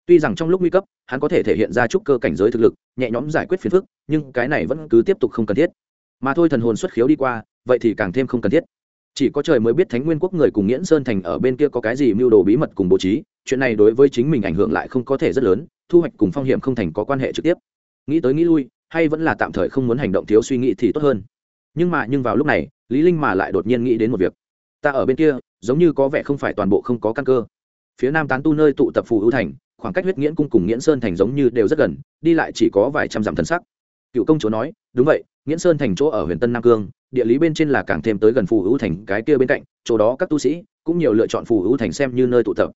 Tuy rằng trong lúc nguy cấp, hắn có thể thể hiện ra chút cơ cảnh giới thực lực, nhẹ nhõm giải quyết phiền phức, nhưng cái này vẫn cứ tiếp tục không cần thiết. Mà thôi thần hồn xuất khiếu đi qua, vậy thì càng thêm không cần thiết. Chỉ có trời mới biết thánh nguyên quốc người cùng nghiễn sơn thành ở bên kia có cái gì mưu đồ bí mật cùng bố trí, chuyện này đối với chính mình ảnh hưởng lại không có thể rất lớn, thu hoạch cùng phong hiểm không thành có quan hệ trực tiếp. Nghĩ tới nghĩ lui hay vẫn là tạm thời không muốn hành động thiếu suy nghĩ thì tốt hơn. Nhưng mà, nhưng vào lúc này, lý linh mà lại đột nhiên nghĩ đến một việc. Ta ở bên kia, giống như có vẻ không phải toàn bộ không có căn cơ. Phía nam tán tu nơi tụ tập phù ưu thành, khoảng cách huyết nghiễn cung cùng nghiễn sơn thành giống như đều rất gần, đi lại chỉ có vài trăm dặm thân sắc cựu công chúa nói, đúng vậy, nghiễn sơn thành chỗ ở huyện tân nam cương, địa lý bên trên là càng thêm tới gần phù ưu thành cái kia bên cạnh, chỗ đó các tu sĩ cũng nhiều lựa chọn phù ưu thành xem như nơi tụ tập.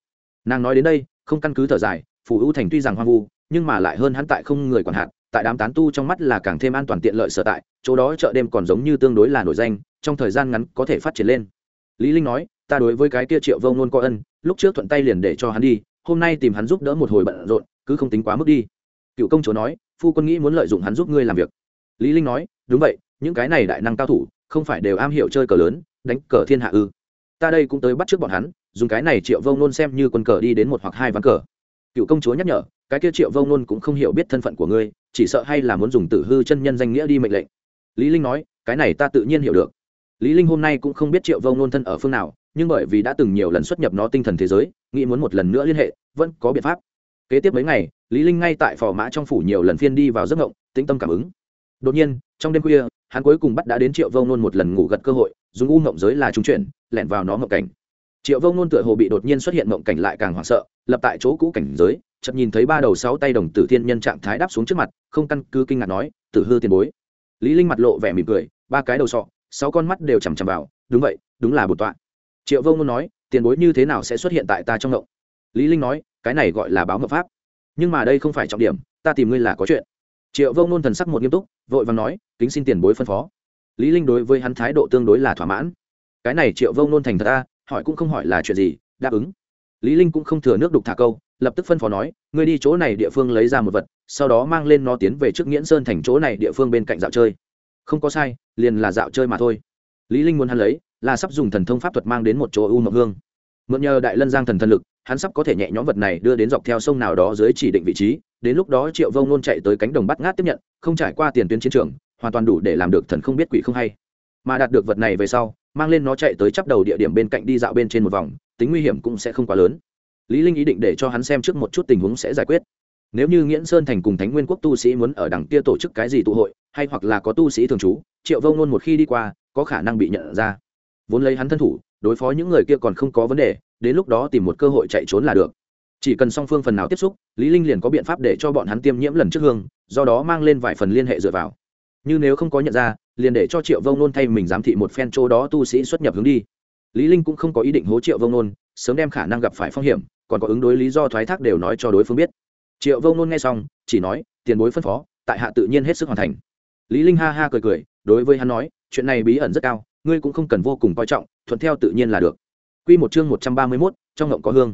Nàng nói đến đây, không căn cứ thở dài, phù ưu thành tuy rằng hoang vu, nhưng mà lại hơn hắn tại không người quản hạt tại đám tán tu trong mắt là càng thêm an toàn tiện lợi sở tại, chỗ đó chợ đêm còn giống như tương đối là nổi danh, trong thời gian ngắn có thể phát triển lên. Lý linh nói, ta đối với cái kia triệu vông ngôn có ân, lúc trước thuận tay liền để cho hắn đi, hôm nay tìm hắn giúp đỡ một hồi bận rộn, cứ không tính quá mức đi. Cựu công chúa nói, phu quân nghĩ muốn lợi dụng hắn giúp ngươi làm việc. Lý linh nói, đúng vậy, những cái này đại năng cao thủ, không phải đều am hiểu chơi cờ lớn, đánh cờ thiên hạ ư. Ta đây cũng tới bắt trước bọn hắn, dùng cái này triệu vông ngôn xem như quân cờ đi đến một hoặc hai ván cờ. Cựu công chúa nhắc nhở cái kia triệu vông nôn cũng không hiểu biết thân phận của ngươi, chỉ sợ hay là muốn dùng tử hư chân nhân danh nghĩa đi mệnh lệnh. Lý linh nói, cái này ta tự nhiên hiểu được. Lý linh hôm nay cũng không biết triệu vông nôn thân ở phương nào, nhưng bởi vì đã từng nhiều lần xuất nhập nó tinh thần thế giới, nghĩ muốn một lần nữa liên hệ, vẫn có biện pháp. Kế tiếp mấy ngày, lý linh ngay tại phò mã trong phủ nhiều lần phiên đi vào giấc ngộng, tĩnh tâm cảm ứng. Đột nhiên, trong đêm khuya, hắn cuối cùng bắt đã đến triệu vông nôn một lần ngủ gật cơ hội, dùng u ngộng giới là trung chuyển, lẻn vào nó ngộng cảnh triệu vông nôn tựa hồ bị đột nhiên xuất hiện mộng cảnh lại càng hoảng sợ, lập tại chỗ cũ cảnh giới, chợt nhìn thấy ba đầu sáu tay đồng tử thiên nhân trạng thái đáp xuống trước mặt, không căn cứ kinh ngạc nói, tử hư tiền bối. Lý linh mặt lộ vẻ mỉm cười, ba cái đầu sọ, sáu con mắt đều chằm chằm vào, đúng vậy, đúng là bột tọa. Triệu vông nôn nói, tiền bối như thế nào sẽ xuất hiện tại ta trong ngộng? Lý linh nói, cái này gọi là báo mật pháp. Nhưng mà đây không phải trọng điểm, ta tìm ngươi là có chuyện. Triệu vông nôn thần sắc một nghiêm túc, vội vàng nói, kính xin tiền bối phân phó. Lý linh đối với hắn thái độ tương đối là thỏa mãn. Cái này triệu vông nôn thành thật ta hỏi cũng không hỏi là chuyện gì, đáp ứng. Lý linh cũng không thừa nước đục thả câu, lập tức phân phó nói, ngươi đi chỗ này địa phương lấy ra một vật, sau đó mang lên nó tiến về trước nghiễn sơn thành chỗ này địa phương bên cạnh dạo chơi. Không có sai, liền là dạo chơi mà thôi. Lý linh muốn hắn lấy, là sắp dùng thần thông pháp thuật mang đến một chỗ u mộng hương. Mượn nhờ đại lân giang thần thần lực, hắn sắp có thể nhẹ nhõm vật này đưa đến dọc theo sông nào đó dưới chỉ định vị trí, đến lúc đó triệu vông nôn chạy tới cánh đồng bắt ngát tiếp nhận, không trải qua tiền tuyến chiến trường, hoàn toàn đủ để làm được thần không biết quỷ không hay mà đạt được vật này về sau, mang lên nó chạy tới chắp đầu địa điểm bên cạnh đi dạo bên trên một vòng, tính nguy hiểm cũng sẽ không quá lớn. Lý linh ý định để cho hắn xem trước một chút tình huống sẽ giải quyết. Nếu như nghiễn sơn thành cùng thánh nguyên quốc tu sĩ muốn ở đằng kia tổ chức cái gì tụ hội, hay hoặc là có tu sĩ thường trú, triệu vông luôn một khi đi qua, có khả năng bị nhận ra. Vốn lấy hắn thân thủ, đối phó những người kia còn không có vấn đề, đến lúc đó tìm một cơ hội chạy trốn là được. Chỉ cần song phương phần nào tiếp xúc, lý linh liền có biện pháp để cho bọn hắn tiêm nhiễm lần trước hương, do đó mang lên vài phần liên hệ dựa vào như nếu không có nhận ra liền để cho triệu vông nôn thay mình giám thị một phen chỗ đó tu sĩ xuất nhập hướng đi. Lý linh cũng không có ý định hố triệu vông nôn sớm đem khả năng gặp phải phong hiểm còn có ứng đối lý do thoái thác đều nói cho đối phương biết. Triệu vông nôn nghe xong chỉ nói tiền bối phân phó tại hạ tự nhiên hết sức hoàn thành. Lý linh ha ha cười cười đối với hắn nói chuyện này bí ẩn rất cao ngươi cũng không cần vô cùng coi trọng thuận theo tự nhiên là được. Quy một chương một trăm ba mươi 131, trong ngộng có hương.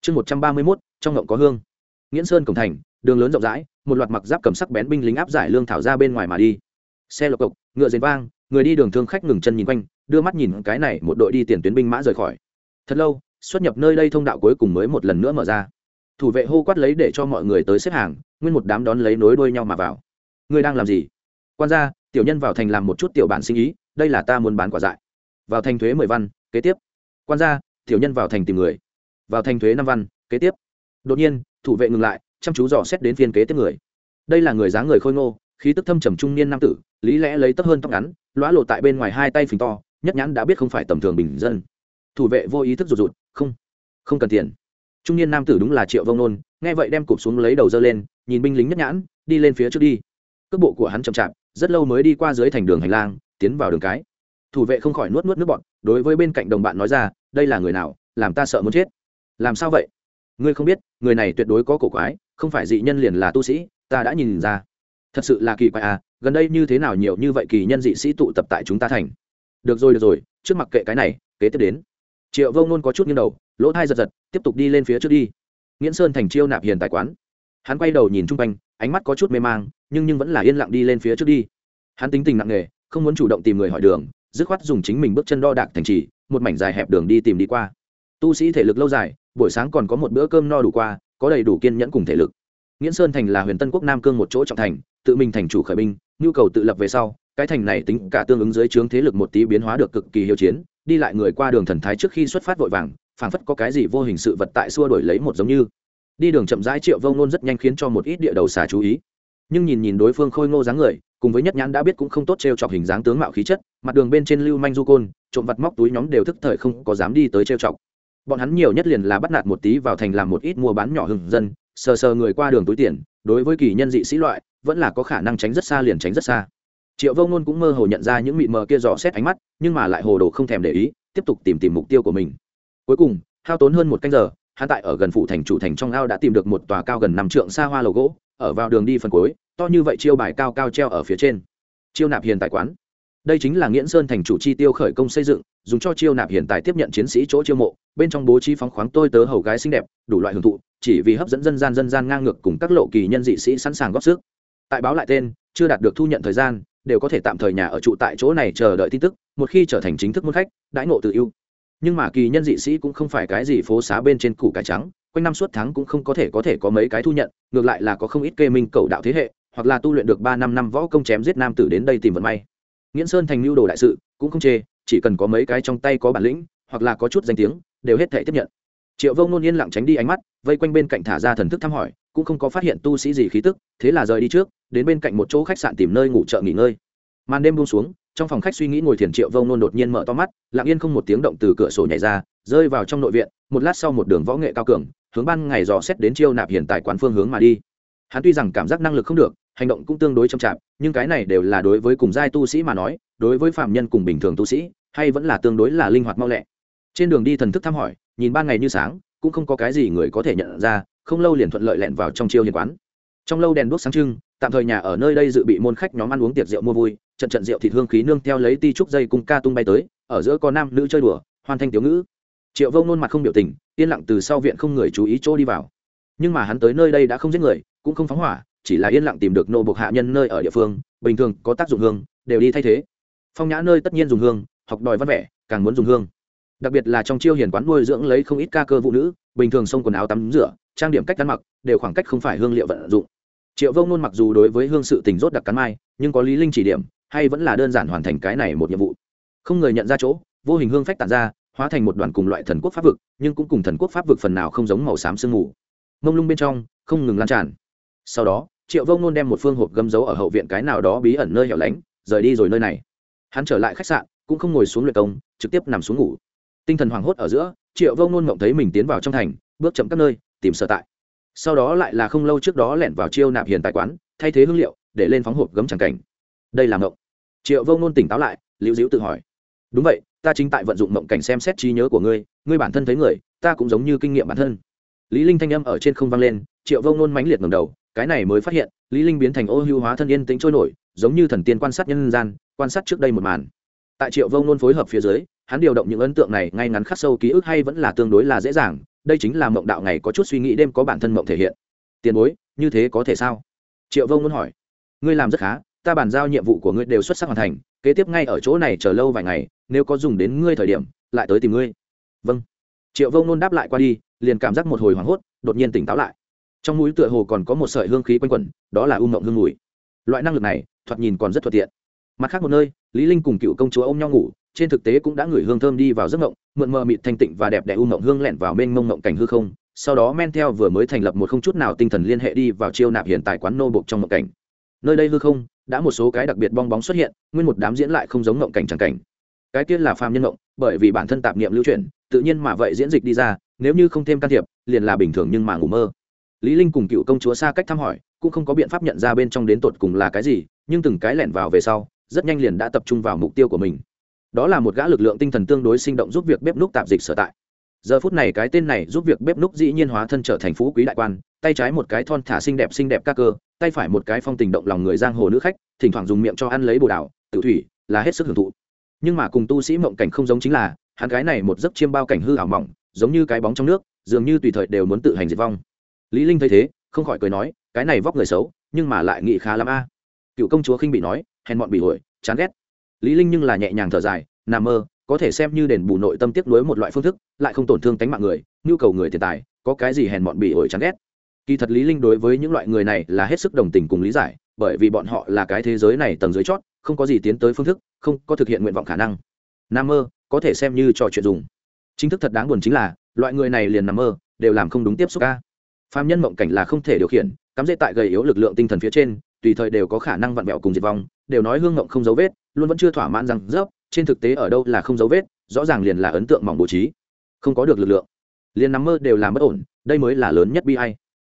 Chương một trăm ba mươi 131, trong ngộng có hương. Nghiễn sơn cổng thành đường lớn rộng rãi một loạt mặc giáp cầm sắc bén binh lính áp giải lương thảo ra bên ngoài mà đi xe lộc cộc, ngựa dền vang, người đi đường thương khách ngừng chân nhìn quanh, đưa mắt nhìn cái này một đội đi tiền tuyến binh mã rời khỏi. Thật lâu, xuất nhập nơi đây thông đạo cuối cùng mới một lần nữa mở ra. Thủ vệ hô quát lấy để cho mọi người tới xếp hàng, nguyên một đám đón lấy nối đuôi nhau mà vào. Ngươi đang làm gì? Quan gia, tiểu nhân vào thành làm một chút tiểu bản sinh ý, đây là ta muốn bán quả dại. Vào thành thuế mười văn, kế tiếp. Quan gia, tiểu nhân vào thành tìm người. Vào thành thuế năm văn, kế tiếp. Đột nhiên, thủ vệ ngừng lại, chăm chú dò xét đến phiên kế tiếp người. Đây là người dáng người khôi ngô khí tức thâm trầm trung niên nam tử, lý lẽ lấy tấp hơn tóc ngắn lõa lộ tại bên ngoài hai tay phình to, nhất nhãn đã biết không phải tầm thường bình dân. Thủ vệ vô ý thức rụt rụt, không không cần tiền. Trung niên nam tử đúng là triệu vông nôn, nghe vậy đem cụp xuống lấy đầu dơ lên, nhìn binh lính nhất nhãn, đi lên phía trước đi. Cước bộ của hắn chậm chạp, rất lâu mới đi qua dưới thành đường hành lang, tiến vào đường cái. Thủ vệ không khỏi nuốt nuốt nước bọn đối với bên cạnh đồng bạn nói ra, đây là người nào, làm ta sợ muốn chết. Làm sao vậy? Ngươi không biết, người này tuyệt đối có cổ quái, không phải dị nhân liền là tu sĩ, ta đã nhìn ra thật sự là kỳ quái à gần đây như thế nào nhiều như vậy kỳ nhân dị sĩ tụ tập tại chúng ta thành. Được rồi được rồi, trước mặc kệ cái này, kế tiếp đến. Triệu vông nôn có chút nghiêng đầu, lỗ thai giật giật, tiếp tục đi lên phía trước đi. Nghiễn sơn thành chiêu nạp hiền tài quán. Hắn quay đầu nhìn chung quanh, ánh mắt có chút mê mang, nhưng nhưng vẫn là yên lặng đi lên phía trước đi. Hắn tính tình nặng nề, không muốn chủ động tìm người hỏi đường, dứt khoát dùng chính mình bước chân đo đạc thành trì, một mảnh dài hẹp đường đi tìm đi qua. Tu sĩ thể lực lâu dài, buổi sáng còn có một bữa cơm no đủ qua, có đầy đủ kiên nhẫn cùng thể lực nghiễn sơn thành là huyền tân quốc nam cương một chỗ trọng thành, tự mình thành chủ khởi binh, nhu cầu tự lập về sau, cái thành này tính cả tương ứng dưới trướng thế lực một tí biến hóa được cực kỳ hiếu chiến, đi lại người qua đường thần thái trước khi xuất phát vội vàng, phảng phất có cái gì vô hình sự vật tại xua đổi lấy một giống như. Đi đường chậm rãi triệu vông nôn rất nhanh khiến cho một ít địa đầu xà chú ý. Nhưng nhìn nhìn đối phương khôi ngô dáng người, cùng với nhất nhãn đã biết cũng không tốt t r e o chọc hình dáng tướng mạo khí chất, mặt đường bên trên lưu manh du côn, trộm vặt móc túi nhóm đều thức thời không có dám đi tới t r e o chọc. Bọn hắn nhiều nhất liền là bắt nạt một tí vào thành làm một ít mua bán nhỏ hừng dân sờ sờ người qua đường túi tiền, đối với kỳ nhân dị sĩ loại, vẫn là có khả năng tránh rất xa liền tránh rất xa. Triệu vông nôn cũng mơ hồ nhận ra những mịt mờ kia dò xét ánh mắt, nhưng mà lại hồ đồ không thèm để ý, tiếp tục tìm tìm mục tiêu của mình. Cuối cùng, hao tốn hơn một canh giờ, hắn tại ở gần phủ thành chủ thành trong ao đã tìm được một tòa cao gần năm trượng xa hoa lầu gỗ, ở vào đường đi phần cuối, to như vậy chiêu bài cao cao treo ở phía trên. Chiêu nạp hiền tài quán đây chính là nghiễn sơn thành chủ chi tiêu khởi công xây dựng, dùng cho chiêu nạp hiện tại tiếp nhận chiến sĩ chỗ chiêu mộ, bên trong bố trí phóng khoáng tôi tớ hầu gái xinh đẹp, đủ loại hưởng thụ, chỉ vì hấp dẫn dân gian dân gian ngang ngược cùng các lộ kỳ nhân dị sĩ sẵn sàng góp sức. Tại báo lại tên, chưa đạt được thu nhận thời gian, đều có thể tạm thời nhà ở trụ tại chỗ này chờ đợi tin tức, một khi trở thành chính thức môn khách, đãi ngộ tự ưu. Nhưng mà kỳ nhân dị sĩ cũng không phải cái gì phố xá bên trên củ cải trắng, quanh năm suốt tháng cũng không có thể có thể có mấy cái thu nhận, ngược lại là có không ít kê minh cầu đạo thế hệ, hoặc là tu luyện được ba năm năm võ công chém giết nam tử đến đây tìm vận may nghiễn sơn thành mưu đồ đại sự, cũng không chê, chỉ cần có mấy cái trong tay có bản lĩnh, hoặc là có chút danh tiếng, đều hết thể tiếp nhận. Triệu vông nôn yên lặng tránh đi ánh mắt, vây quanh bên cạnh thả ra thần thức thăm hỏi, cũng không có phát hiện tu sĩ gì khí tức, thế là rời đi trước, đến bên cạnh một chỗ khách sạn tìm nơi ngủ chợ nghỉ ngơi. Màn đêm buông xuống, trong phòng khách suy nghĩ ngồi thiền triệu vông nôn đột nhiên mở to mắt, lặng yên không một tiếng động từ cửa sổ nhảy ra, rơi vào trong nội viện, một lát sau một đường võ nghệ cao cường, hướng ban ngày dò xét đến chiêu nạp hiện tại quán phương hướng mà đi. Hắn tuy rằng cảm giác năng lực không được hành động cũng tương đối chậm chạp, nhưng cái này đều là đối với cùng giai tu sĩ mà nói, đối với phạm nhân cùng bình thường tu sĩ, hay vẫn là tương đối là linh hoạt mau lẹ. Trên đường đi thần thức thăm hỏi, nhìn ban ngày như sáng, cũng không có cái gì người có thể nhận ra, không lâu liền thuận lợi lẹn vào trong chiêu hiền quán. Trong lâu đèn đuốc sáng trưng, tạm thời nhà ở nơi đây dự bị môn khách nhóm ăn uống tiệc rượu mua vui, trận trận rượu thịt hương khí nương theo lấy ti trúc dây cung ca tung bay tới, ở giữa có nam nữ chơi đùa, hoàn thanh tiểu ngữ. Triệu vông nôn mặt không biểu tình, yên lặng từ sau viện không người chú ý chỗ đi vào. Nhưng mà hắn tới nơi đây đã không giết người, cũng không phóng hỏa chỉ là yên lặng tìm được nô bộc hạ nhân nơi ở địa phương, bình thường có tác dụng hương, đều đi thay thế. Phong nhã nơi tất nhiên dùng hương, học đòi văn vẻ, càng muốn dùng hương. Đặc biệt là trong chiêu hiền quán nuôi dưỡng lấy không ít ca cơ phụ nữ, bình thường xông quần áo tắm rửa, trang điểm cách ăn mặc, đều khoảng cách không phải hương liệu vận dụng. Triệu vông nôn mặc dù đối với hương sự tình rốt đặc cắn mai, nhưng có lý linh chỉ điểm, hay vẫn là đơn giản hoàn thành cái này một nhiệm vụ. Không người nhận ra chỗ, vô hình hương phách tản ra, hóa thành một đoàn cùng loại thần quốc pháp vực, nhưng cũng cùng thần quốc pháp vực phần nào không giống màu xám sương mù. Mông lung bên trong, không ngừng lan tràn. Sau đó triệu vông nôn đem một phương hộp gấm giấu ở hậu viện cái nào đó bí ẩn nơi hẻo lánh, rời đi rồi nơi này. Hắn trở lại khách sạn, cũng không ngồi xuống luyện công, trực tiếp nằm xuống ngủ. Tinh thần hoảng hốt ở giữa, triệu vông nôn mộng thấy mình tiến vào trong thành, bước chậm các nơi, tìm sở tại. Sau đó lại là không lâu trước đó lẻn vào chiêu nạp hiền tài quán, thay thế hương liệu, để lên phóng hộp gấm tràng cảnh. Đây là mộng. Triệu vông nôn tỉnh táo lại, liễu diễu tự hỏi. Đúng vậy, ta chính tại vận dụng mộng cảnh xem xét trí nhớ của ngươi ngươi bản thân thấy người, ta cũng giống như kinh nghiệm bản thân. Lý linh thanh âm ở trên không vang lên, triệu vông nôn mãnh liệt ngẩng đầu cái này mới phát hiện, lý linh biến thành ô hưu hóa thân yên tĩnh trôi nổi, giống như thần tiên quan sát nhân gian, quan sát trước đây một màn. Tại triệu vông nôn phối hợp phía dưới, hắn điều động những ấn tượng này ngay ngắn khắc sâu ký ức hay vẫn là tương đối là dễ dàng, đây chính là mộng đạo ngày có chút suy nghĩ đêm có bản thân mộng thể hiện. Tiền bối, như thế có thể sao? Triệu vông luôn hỏi. Ngươi làm rất khá, ta bàn giao nhiệm vụ của ngươi đều xuất sắc hoàn thành, kế tiếp ngay ở chỗ này chờ lâu vài ngày, nếu có dùng đến ngươi thời điểm, lại tới tìm ngươi. Vâng. Triệu vông nôn đáp lại qua đi, liền cảm giác một hồi hoảng hốt, đột nhiên tỉnh táo lại trong mũi tựa hồ còn có một sợi hương khí quanh quẩn, đó là u mộng hương mùi loại năng lực này, thoạt nhìn còn rất thuận tiện. Mặt khác một nơi, lý linh cùng cựu công chúa ôm nhau ngủ, trên thực tế cũng đã ngửi hương thơm đi vào giấc mộng, mượn mờ mịt thanh tịnh và đẹp đẽ u mộng hương lẹn vào bên mông mộng cảnh hư không, sau đó men theo vừa mới thành lập một không chút nào tinh thần liên hệ đi vào chiêu nạp hiện tại quán nô buộc trong mộng cảnh. Nơi đây hư không, đã một số cái đặc biệt bong bóng xuất hiện, nguyên một đám diễn lại không giống mộng cảnh chẳng cảnh. Cái tiên là phàm nhân mộng, bởi vì bản thân tạp niệm lưu chuyển, tự nhiên mà vậy diễn dịch đi ra, nếu như không thêm can thiệp, liền là bình thường nhưng mà ngủ mơ lý linh cùng cựu công chúa xa cách thăm hỏi, cũng không có biện pháp nhận ra bên trong đến tột cùng là cái gì, nhưng từng cái lẻn vào về sau, rất nhanh liền đã tập trung vào mục tiêu của mình. Đó là một gã lực lượng tinh thần tương đối sinh động giúp việc bếp núc tạp dịch sở tại. Giờ phút này cái tên này giúp việc bếp núc dĩ nhiên hóa thân trở thành phú quý đại quan, tay trái một cái thon thả xinh đẹp xinh đẹp các cơ, tay phải một cái phong tình động lòng người giang hồ nữ khách, thỉnh thoảng dùng miệng cho ăn lấy bồ đào tự thủy, là hết sức hưởng thụ. Nhưng mà cùng tu sĩ mộng cảnh không giống chính là, hắn cái này một giấc chiêm bao cảnh hư ảo mỏng, giống như cái bóng trong nước, dường như tùy thời đều muốn tự hành diệt vong lý linh thấy thế, không khỏi cười nói, cái này vóc người xấu, nhưng mà lại nghĩ khá lắm a. Cựu công chúa khinh bị nói, hèn bọn bị ổi chán ghét. Lý linh nhưng là nhẹ nhàng thở dài nằm mơ, có thể xem như đền bù nội tâm tiếc nuối một loại phương thức, lại không tổn thương tính mạng người, nhu cầu người tiền tài, có cái gì hèn bọn bị ổi chán ghét? Kỳ thật lý linh đối với những loại người này là hết sức đồng tình cùng lý giải, bởi vì bọn họ là cái thế giới này tầng dưới chót, không có gì tiến tới phương thức, không có thực hiện nguyện vọng khả năng. Nam mơ, có thể xem như trò chuyện dùng. Chính thức thật đáng buồn chính là, loại người này liền nằm mơ, đều làm không đúng tiếp xúc ca Phàm nhân mộng cảnh là không thể điều khiển, cắm dễ tại gầy yếu lực lượng tinh thần phía trên, tùy thời đều có khả năng vặn vẹo cùng diệt vong, đều nói hương mộng không dấu vết, luôn vẫn chưa thỏa mãn rằng, dốc, trên thực tế ở đâu là không dấu vết, rõ ràng liền là ấn tượng mỏng bố trí. Không có được lực lượng. Liền nắm mơ đều làm bất ổn, đây mới là lớn nhất bi hay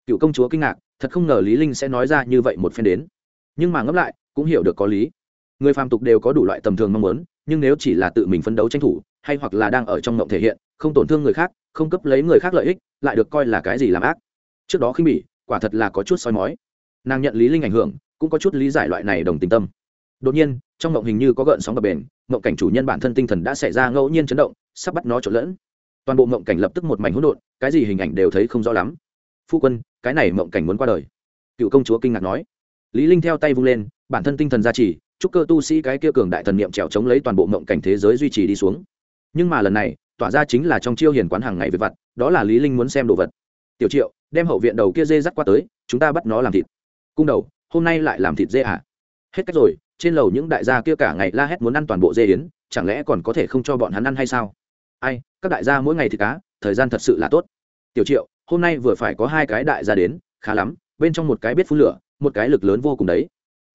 cựu công chúa kinh ngạc, thật không ngờ lý linh sẽ nói ra như vậy một phen đến. Nhưng mà ngẫm lại, cũng hiểu được có lý. Người phàm tục đều có đủ loại tầm thường mong muốn, nhưng nếu chỉ là tự mình phấn đấu tranh thủ, hay hoặc là đang ở trong mộng thể hiện, không tổn thương người khác, không cấp lấy người khác lợi ích, lại được coi là cái gì làm ác trước đó khinh bỉ, quả thật là có chút soi mói. Nàng nhận lý linh ảnh hưởng, cũng có chút lý giải loại này đồng tình tâm. Đột nhiên, trong mộng hình như có gợn sóng bập bền mộng cảnh chủ nhân bản thân tinh thần đã xảy ra ngẫu nhiên chấn động, sắp bắt nó trộn lẫn. Toàn bộ mộng cảnh lập tức một mảnh hỗn độn, cái gì hình ảnh đều thấy không rõ lắm. Phu quân, cái này mộng cảnh muốn qua đời. Cựu công chúa kinh ngạc nói. Lý linh theo tay vung lên, bản thân tinh thần gia trì, chúc cơ tu sĩ cái kia cường đại thần niệm trèo chống lấy toàn bộ mộng cảnh thế giới duy trì đi xuống. Nhưng mà lần này, tỏa ra chính là trong chiêu hiền quán hàng ngày về vặt đó là lý linh muốn xem đồ vật. Tiểu triệu đem hậu viện đầu kia dê dắt qua tới, chúng ta bắt nó làm thịt. Cung đầu, hôm nay lại làm thịt dê à? Hết cách rồi, trên lầu những đại gia kia cả ngày la hét muốn ăn toàn bộ dê yến, chẳng lẽ còn có thể không cho bọn hắn ăn hay sao? Ai, các đại gia mỗi ngày thịt cá, thời gian thật sự là tốt. Tiểu triệu, hôm nay vừa phải có hai cái đại gia đến, khá lắm, bên trong một cái biết phun lửa, một cái lực lớn vô cùng đấy.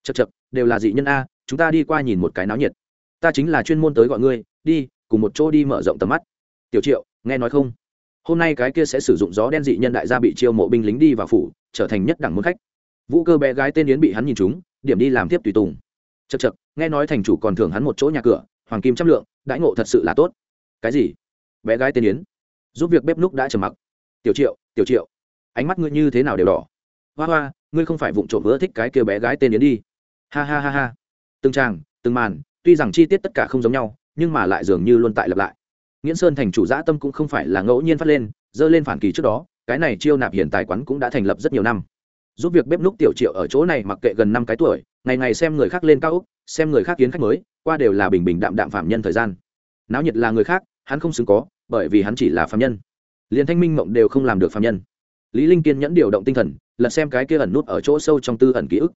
Chật chật đều là dị nhân a, chúng ta đi qua nhìn một cái náo nhiệt. Ta chính là chuyên môn tới gọi ngươi, đi, cùng một chỗ đi mở rộng tầm mắt. Tiểu triệu, nghe nói không? Hôm nay cái kia sẽ sử dụng gió đen dị nhân đại gia bị chiêu mộ binh lính đi vào phủ, trở thành nhất đẳng môn khách. Vũ cơ bé gái tên yến bị hắn nhìn chúng, điểm đi làm tiếp tùy tùng. Chật chật nghe nói thành chủ còn thưởng hắn một chỗ nhà cửa, hoàng kim trăm lượng, đãi ngộ thật sự là tốt. Cái gì? Bé gái tên yến. Giúp việc bếp núc đã trầm mặc. Tiểu triệu tiểu triệu, ánh mắt ngươi như thế nào đều đỏ. Hoa hoa, ngươi không phải vụng trộm vỡ thích cái kia bé gái tên yến đi. Ha ha ha ha. Từng tràng, từng màn, tuy rằng chi tiết tất cả không giống nhau, nhưng mà lại dường như luôn tại lặp lại nghiễn sơn thành chủ dã tâm cũng không phải là ngẫu nhiên phát lên, dơ lên phản kỳ trước đó, cái này chiêu nạp hiện tài quán cũng đã thành lập rất nhiều năm. Giúp việc bếp núc tiểu triệu ở chỗ này mặc kệ gần năm cái tuổi, ngày ngày xem người khác lên cao úc xem người khác kiến khách mới, qua đều là bình bình đạm đạm phạm nhân thời gian. Náo nhiệt là người khác, hắn không xứng có, bởi vì hắn chỉ là phạm nhân. Liền thanh minh mộng đều không làm được phạm nhân. Lý linh kiên nhẫn điều động tinh thần, lật xem cái kia ẩn nút ở chỗ sâu trong tư ẩn ký ức.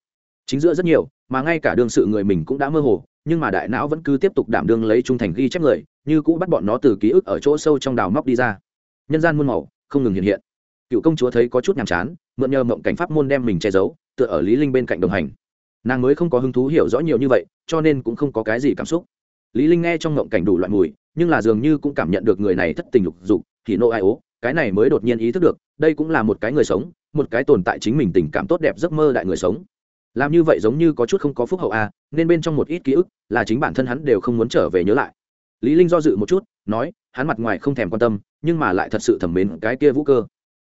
Chính giữa rất nhiều, mà ngay cả đương sự người mình cũng đã mơ hồ nhưng mà đại não vẫn cứ tiếp tục đảm đương lấy trung thành ghi chép người, như cũ bắt bọn nó từ ký ức ở chỗ sâu trong đào móc đi ra. Nhân gian muôn màu, không ngừng hiện hiện. Cựu công chúa thấy có chút nhàm chán, mượn nhờ mộng cảnh pháp môn đem mình che giấu, tựa ở lý linh bên cạnh đồng hành. Nàng mới không có hứng thú hiểu rõ nhiều như vậy, cho nên cũng không có cái gì cảm xúc. Lý linh nghe trong mộng cảnh đủ loại mùi, nhưng là dường như cũng cảm nhận được người này thất tình lục dục, thì nô ai ố, cái này mới đột nhiên ý thức được, đây cũng là một cái người sống, một cái tồn tại chính mình tình cảm tốt đẹp giấc mơ đại người sống làm như vậy giống như có chút không có phúc hậu a nên bên trong một ít ký ức là chính bản thân hắn đều không muốn trở về nhớ lại. Lý linh do dự một chút, nói, hắn mặt ngoài không thèm quan tâm, nhưng mà lại thật sự thẩm mến cái kia vũ cơ.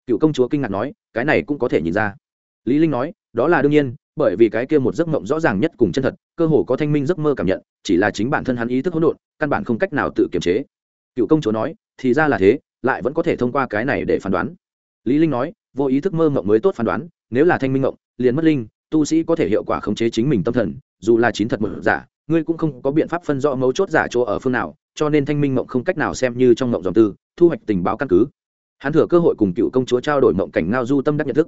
Cựu công chúa kinh ngạc nói, cái này cũng có thể nhìn ra. Lý linh nói, đó là đương nhiên, bởi vì cái kia một giấc mộng rõ ràng nhất cùng chân thật, cơ hồ có thanh minh giấc mơ cảm nhận, chỉ là chính bản thân hắn ý thức hỗn độn, căn bản không cách nào tự kiềm chế. Cựu công chúa nói, thì ra là thế, lại vẫn có thể thông qua cái này để phán đoán. Lý linh nói, vô ý thức mơ mộng mới tốt phán đoán, nếu là thanh minh mộng, liền mất linh tu sĩ có thể hiệu quả khống chế chính mình tâm thần, dù là chín thật một giả, ngươi cũng không có biện pháp phân rõ mấu chốt giả chỗ ở phương nào, cho nên thanh minh mộng không cách nào xem như trong mộng dòng tư, thu hoạch tình báo căn cứ. Hắn thừa cơ hội cùng cựu công chúa trao đổi mộng cảnh ngao du tâm đắc nhận thức.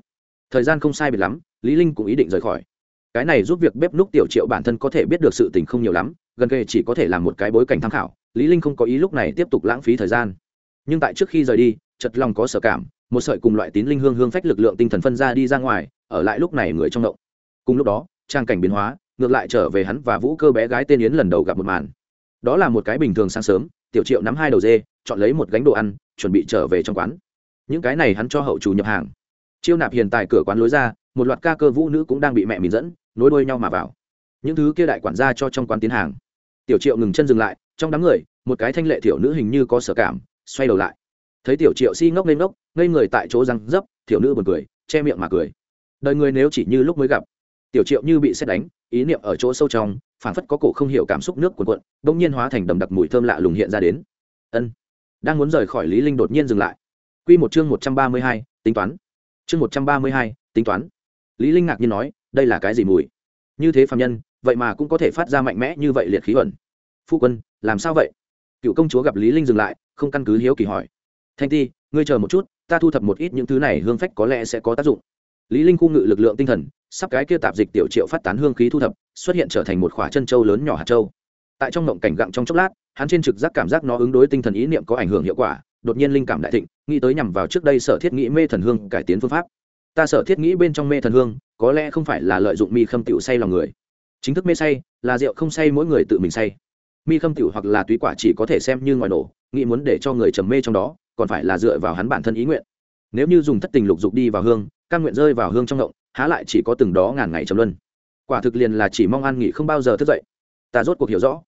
Thời gian không sai biệt lắm, lý linh cũng ý định rời khỏi. Cái này giúp việc bếp núc tiểu triệu bản thân có thể biết được sự tình không nhiều lắm, gần kề chỉ có thể làm một cái bối cảnh tham khảo, lý linh không có ý lúc này tiếp tục lãng phí thời gian. Nhưng tại trước khi rời đi chật lòng có sở cảm, một sợi cùng loại tín linh hương hương phách lực lượng tinh thần phân ra đi ra ngoài, ở lại lúc này người trong động cùng lúc đó, trang cảnh biến hóa, ngược lại trở về hắn và vũ cơ bé gái tên yến lần đầu gặp một màn. Đó là một cái bình thường sáng sớm, tiểu triệu nắm hai đầu dê, chọn lấy một gánh đồ ăn, chuẩn bị trở về trong quán. Những cái này hắn cho hậu chủ nhập hàng. Chiêu nạp hiện tại cửa quán lối ra, một loạt ca cơ vũ nữ cũng đang bị mẹ mình dẫn, nối đuôi nhau mà vào. Những thứ kia đại quản gia cho trong quán tiến hàng. Tiểu triệu ngừng chân dừng lại, trong đám người, một cái thanh lệ thiểu nữ hình như có sở cảm, xoay đầu lại. Thấy tiểu triệu si ngốc lên ngốc, ngây người tại chỗ răng dấp, thiểu nữ buồn cười, che miệng mà cười. Đời người nếu chỉ như lúc mới gặp tiểu triệu như bị xét đánh ý niệm ở chỗ sâu trong phản phất có cổ không hiểu cảm xúc nước cuộn cuộn g nhiên hóa thành đầm đặc mùi thơm lạ lùng hiện ra đến. Ân đang muốn rời khỏi lý linh đột nhiên dừng lại. Quy một chương một trăm ba mươi hai, tính toán. Chương một trăm ba mươi hai, tính toán. Lý linh ngạc nhiên nói đây là cái gì mùi? Như thế phàm nhân vậy mà cũng có thể phát ra mạnh mẽ như vậy liệt khí ẩn. Phu quân làm sao vậy? Cựu công chúa gặp lý linh dừng lại không căn cứ hiếu kỳ hỏi. Thanh ti ngươi chờ một chút ta thu thập một ít những thứ này hương phách có lẽ sẽ có tác dụng lý linh khu ngự lực lượng tinh thần, sắp cái kia tạp dịch tiểu triệu phát tán hương khí thu thập, xuất hiện trở thành một khỏa chân châu lớn nhỏ hạt châu. Tại trong mộng cảnh gặng trong chốc lát, hắn trên trực giác cảm giác nó ứng đối tinh thần ý niệm có ảnh hưởng hiệu quả, đột nhiên linh cảm đại thịnh, nghĩ tới nhằm vào trước đây sở thiết nghĩ mê thần hương cải tiến phương pháp. Ta sở thiết nghĩ bên trong mê thần hương, có lẽ không phải là lợi dụng mi khâm tiểu say lòng người. Chính thức mê say, là rượu không say mỗi người tự mình say. Mi khâm tiểu hoặc là túy quả chỉ có thể xem như ngoài nổ, nghĩ muốn để cho người trầm mê trong đó, còn phải là dựa vào hắn bản thân ý nguyện. Nếu như dùng thất tình lục dục đi vào hương căn nguyện rơi vào hương trong động há lại chỉ có từng đó ngàn ngày trầm luân. Quả thực liền là chỉ mong an nghỉ không bao giờ thức dậy. Ta rốt cuộc hiểu rõ.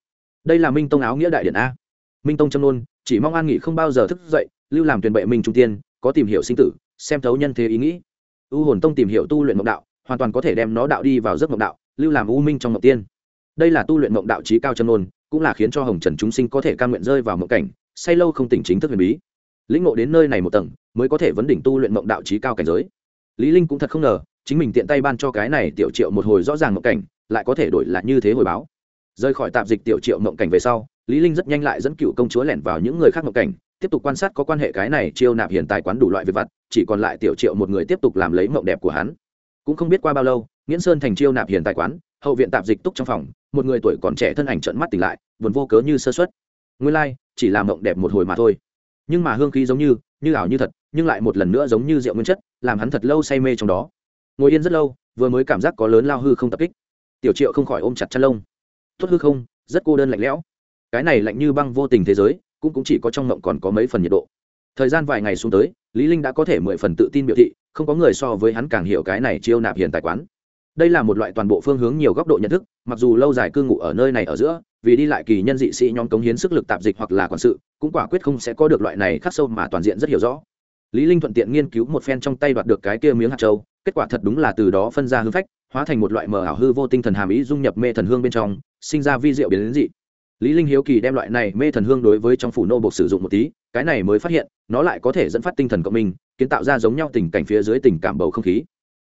Đây là minh tông áo nghĩa đại điện a. Minh tông châm nôn chỉ mong an nghỉ không bao giờ thức dậy, lưu làm tuyển bệ minh trung tiên, có tìm hiểu sinh tử, xem thấu nhân thế ý nghĩ. U hồn tông tìm hiểu tu luyện mộng đạo, hoàn toàn có thể đem nó đạo đi vào giấc mộng đạo, lưu làm u minh trong mộng tiên. Đây là tu luyện mộng đạo trí cao châm nôn cũng là khiến cho hồng trần chúng sinh có thể cam nguyện rơi vào mộng cảnh, say lâu không tỉnh chính thức huyền bí. Lĩnh ngộ đến nơi này một tầng, mới có thể vấn đỉnh tu luyện mộng đạo trí cao cảnh giới lý linh cũng thật không ngờ, chính mình tiện tay ban cho cái này tiểu triệu một hồi rõ ràng mộng cảnh, lại có thể đổi lại như thế hồi báo. Rời khỏi tạp dịch tiểu triệu mộng cảnh về sau, lý linh rất nhanh lại dẫn cựu công chúa lẻn vào những người khác mộng cảnh, tiếp tục quan sát có quan hệ cái này chiêu nạp hiện tài quán đủ loại việc vặt, chỉ còn lại tiểu triệu một người tiếp tục làm lấy mộng đẹp của hắn. Cũng không biết qua bao lâu, nghiễn sơn thành chiêu nạp hiện tài quán, hậu viện tạp dịch túc trong phòng, một người tuổi còn trẻ thân ảnh trợn mắt tỉnh lại, buồn vô cớ như sơ suất. nguyên lai, chỉ là mộng đẹp một hồi mà thôi. Nhưng mà hương khí giống như như ảo như thật, nhưng lại một lần nữa giống như rượu nguyên chất làm hắn thật lâu say mê trong đó. Ngồi yên rất lâu, vừa mới cảm giác có lớn lao hư không tập kích. Tiểu triệu không khỏi ôm chặt chăn lông. Tốt hư không, rất cô đơn lạnh lẽo. Cái này lạnh như băng vô tình thế giới, cũng cũng chỉ có trong mộng còn có mấy phần nhiệt độ. Thời gian vài ngày xuống tới, lý linh đã có thể mười phần tự tin biểu thị, không có người so với hắn càng hiểu cái này chiêu nạp hiện tài quán. Đây là một loại toàn bộ phương hướng nhiều góc độ nhận thức, mặc dù lâu dài cư ngụ ở nơi này ở giữa, vì đi lại kỳ nhân dị sĩ nhóm cống hiến sức lực tạp dịch hoặc là quản sự, cũng quả quyết không sẽ có được loại này khắc sâu mà toàn diện rất hiểu rõ lý linh thuận tiện nghiên cứu một phen trong tay đoạt được cái kia miếng hạt châu, kết quả thật đúng là từ đó phân ra hư phách, hóa thành một loại mờ ảo hư vô tinh thần hàm ý dung nhập mê thần hương bên trong, sinh ra vi diệu biến đến dị. Lý linh hiếu kỳ đem loại này mê thần hương đối với trong phủ nô buộc sử dụng một tí, cái này mới phát hiện, nó lại có thể dẫn phát tinh thần cộng minh, kiến tạo ra giống nhau tình cảnh phía dưới tình cảm bầu không khí.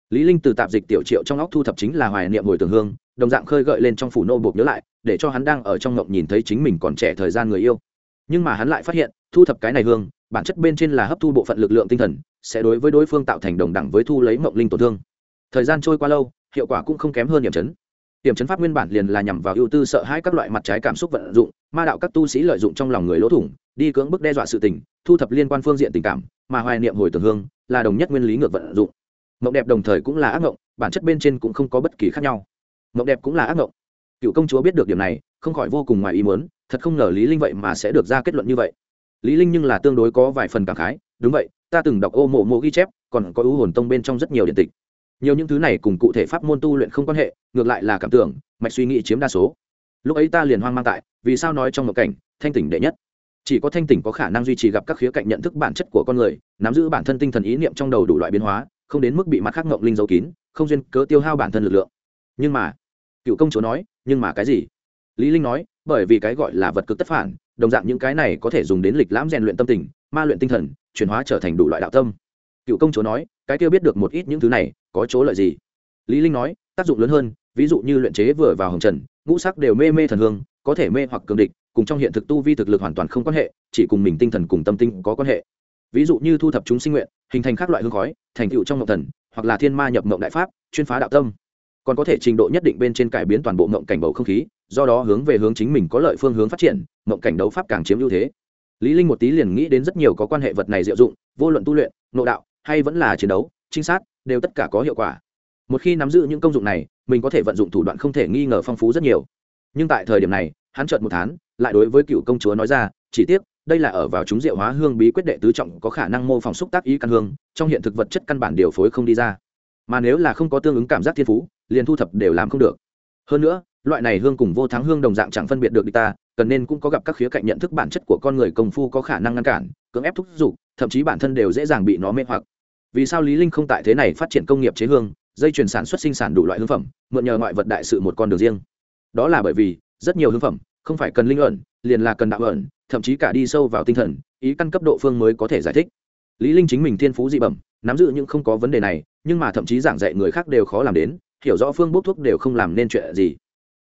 Lý linh từ tạp dịch tiểu triệu trong óc thu thập chính là hoài niệm hồi tường hương, đồng dạng khơi gợi lên trong phủ nô buộc nhớ lại, để cho hắn đang ở trong ngộng nhìn thấy chính mình còn trẻ thời gian người yêu. Nhưng mà hắn lại phát hiện, thu thập cái này hương bản chất bên trên là hấp thu bộ phận lực lượng tinh thần, sẽ đối với đối phương tạo thành đồng đẳng với thu lấy mộng linh tổn thương. Thời gian trôi qua lâu, hiệu quả cũng không kém hơn điểm chấn. Điểm chấn pháp nguyên bản liền là nhằm vào ưu tư sợ hãi các loại mặt trái cảm xúc vận dụng, ma đạo các tu sĩ lợi dụng trong lòng người lỗ thủng, đi cưỡng bức đe dọa sự tình, thu thập liên quan phương diện tình cảm, mà hoài niệm hồi tưởng hương, là đồng nhất nguyên lý ngược vận dụng. Mộng đẹp đồng thời cũng là ác mộng, bản chất bên trên cũng không có bất kỳ khác nhau. Mộng đẹp cũng là ác mộng. Cựu công chúa biết được điểm này, không khỏi vô cùng ngoài ý muốn, thật không ngờ lý linh vậy mà sẽ được ra kết luận như vậy lý linh nhưng là tương đối có vài phần cảm khái, đúng vậy, ta từng đọc ô mộ mộ ghi chép, còn có ưu hồn tông bên trong rất nhiều điện tịch. Nhiều những thứ này cùng cụ thể pháp môn tu luyện không quan hệ, ngược lại là cảm tưởng, mạch suy nghĩ chiếm đa số. Lúc ấy ta liền hoang mang tại, vì sao nói trong một cảnh, thanh tỉnh đệ nhất? Chỉ có thanh tỉnh có khả năng duy trì gặp các khía cạnh nhận thức bản chất của con người, nắm giữ bản thân tinh thần ý niệm trong đầu đủ loại biến hóa, không đến mức bị mặt khác ngộng linh giấu kín, không duyên cớ tiêu hao bản thân lực lượng. Nhưng mà, cựu công chúa nói, nhưng mà cái gì? Lý linh nói bởi vì cái gọi là vật cực tất phản, đồng dạng những cái này có thể dùng đến lịch lãm rèn luyện tâm tình, ma luyện tinh thần, chuyển hóa trở thành đủ loại đạo tâm. Cựu công chúa nói, cái kia biết được một ít những thứ này, có chỗ lợi gì? Lý linh nói, tác dụng lớn hơn, ví dụ như luyện chế vừa vào hồng trần, ngũ sắc đều mê mê thần hương, có thể mê hoặc cường địch, cùng trong hiện thực tu vi thực lực hoàn toàn không quan hệ, chỉ cùng mình tinh thần cùng tâm tinh có quan hệ. Ví dụ như thu thập chúng sinh nguyện, hình thành các loại hương khói, thành tựu trong ngọc thần, hoặc là thiên ma nhập ngọc đại pháp, chuyên phá đạo tâm. Còn có thể trình độ nhất định bên trên cải biến toàn bộ ngọc cảnh bầu không khí do đó hướng về hướng chính mình có lợi phương hướng phát triển, mộng cảnh đấu pháp càng chiếm ưu thế. Lý linh một tí liền nghĩ đến rất nhiều có quan hệ vật này diệu dụng, vô luận tu luyện, nội đạo, hay vẫn là chiến đấu, trinh sát, đều tất cả có hiệu quả. Một khi nắm giữ những công dụng này, mình có thể vận dụng thủ đoạn không thể nghi ngờ phong phú rất nhiều. Nhưng tại thời điểm này, hắn chợt một tháng lại đối với cựu công chúa nói ra, chỉ tiếc, đây là ở vào chúng diệu hóa hương bí quyết đệ tứ trọng có khả năng mô phỏng xúc tác ý căn hương, trong hiện thực vật chất căn bản điều phối không đi ra. Mà nếu là không có tương ứng cảm giác thiên phú, liền thu thập đều làm không được hơn nữa, loại này hương cùng vô thắng hương đồng dạng chẳng phân biệt được đi ta, cần nên cũng có gặp các khía cạnh nhận thức bản chất của con người công phu có khả năng ngăn cản, cưỡng ép thúc giục, thậm chí bản thân đều dễ dàng bị nó mê hoặc. Vì sao lý linh không tại thế này phát triển công nghiệp chế hương, dây chuyển sản xuất sinh sản đủ loại hương phẩm, mượn nhờ ngoại vật đại sự một con đường riêng? Đó là bởi vì, rất nhiều hương phẩm, không phải cần linh ẩn, liền là cần đạo ẩn, thậm chí cả đi sâu vào tinh thần, ý căn cấp độ phương mới có thể giải thích. Lý linh chính mình thiên phú dị bẩm, nắm giữ những không có vấn đề này, nhưng mà thậm chí giảng dạy người khác đều khó làm đến hiểu rõ phương bốc thuốc đều không làm nên chuyện gì.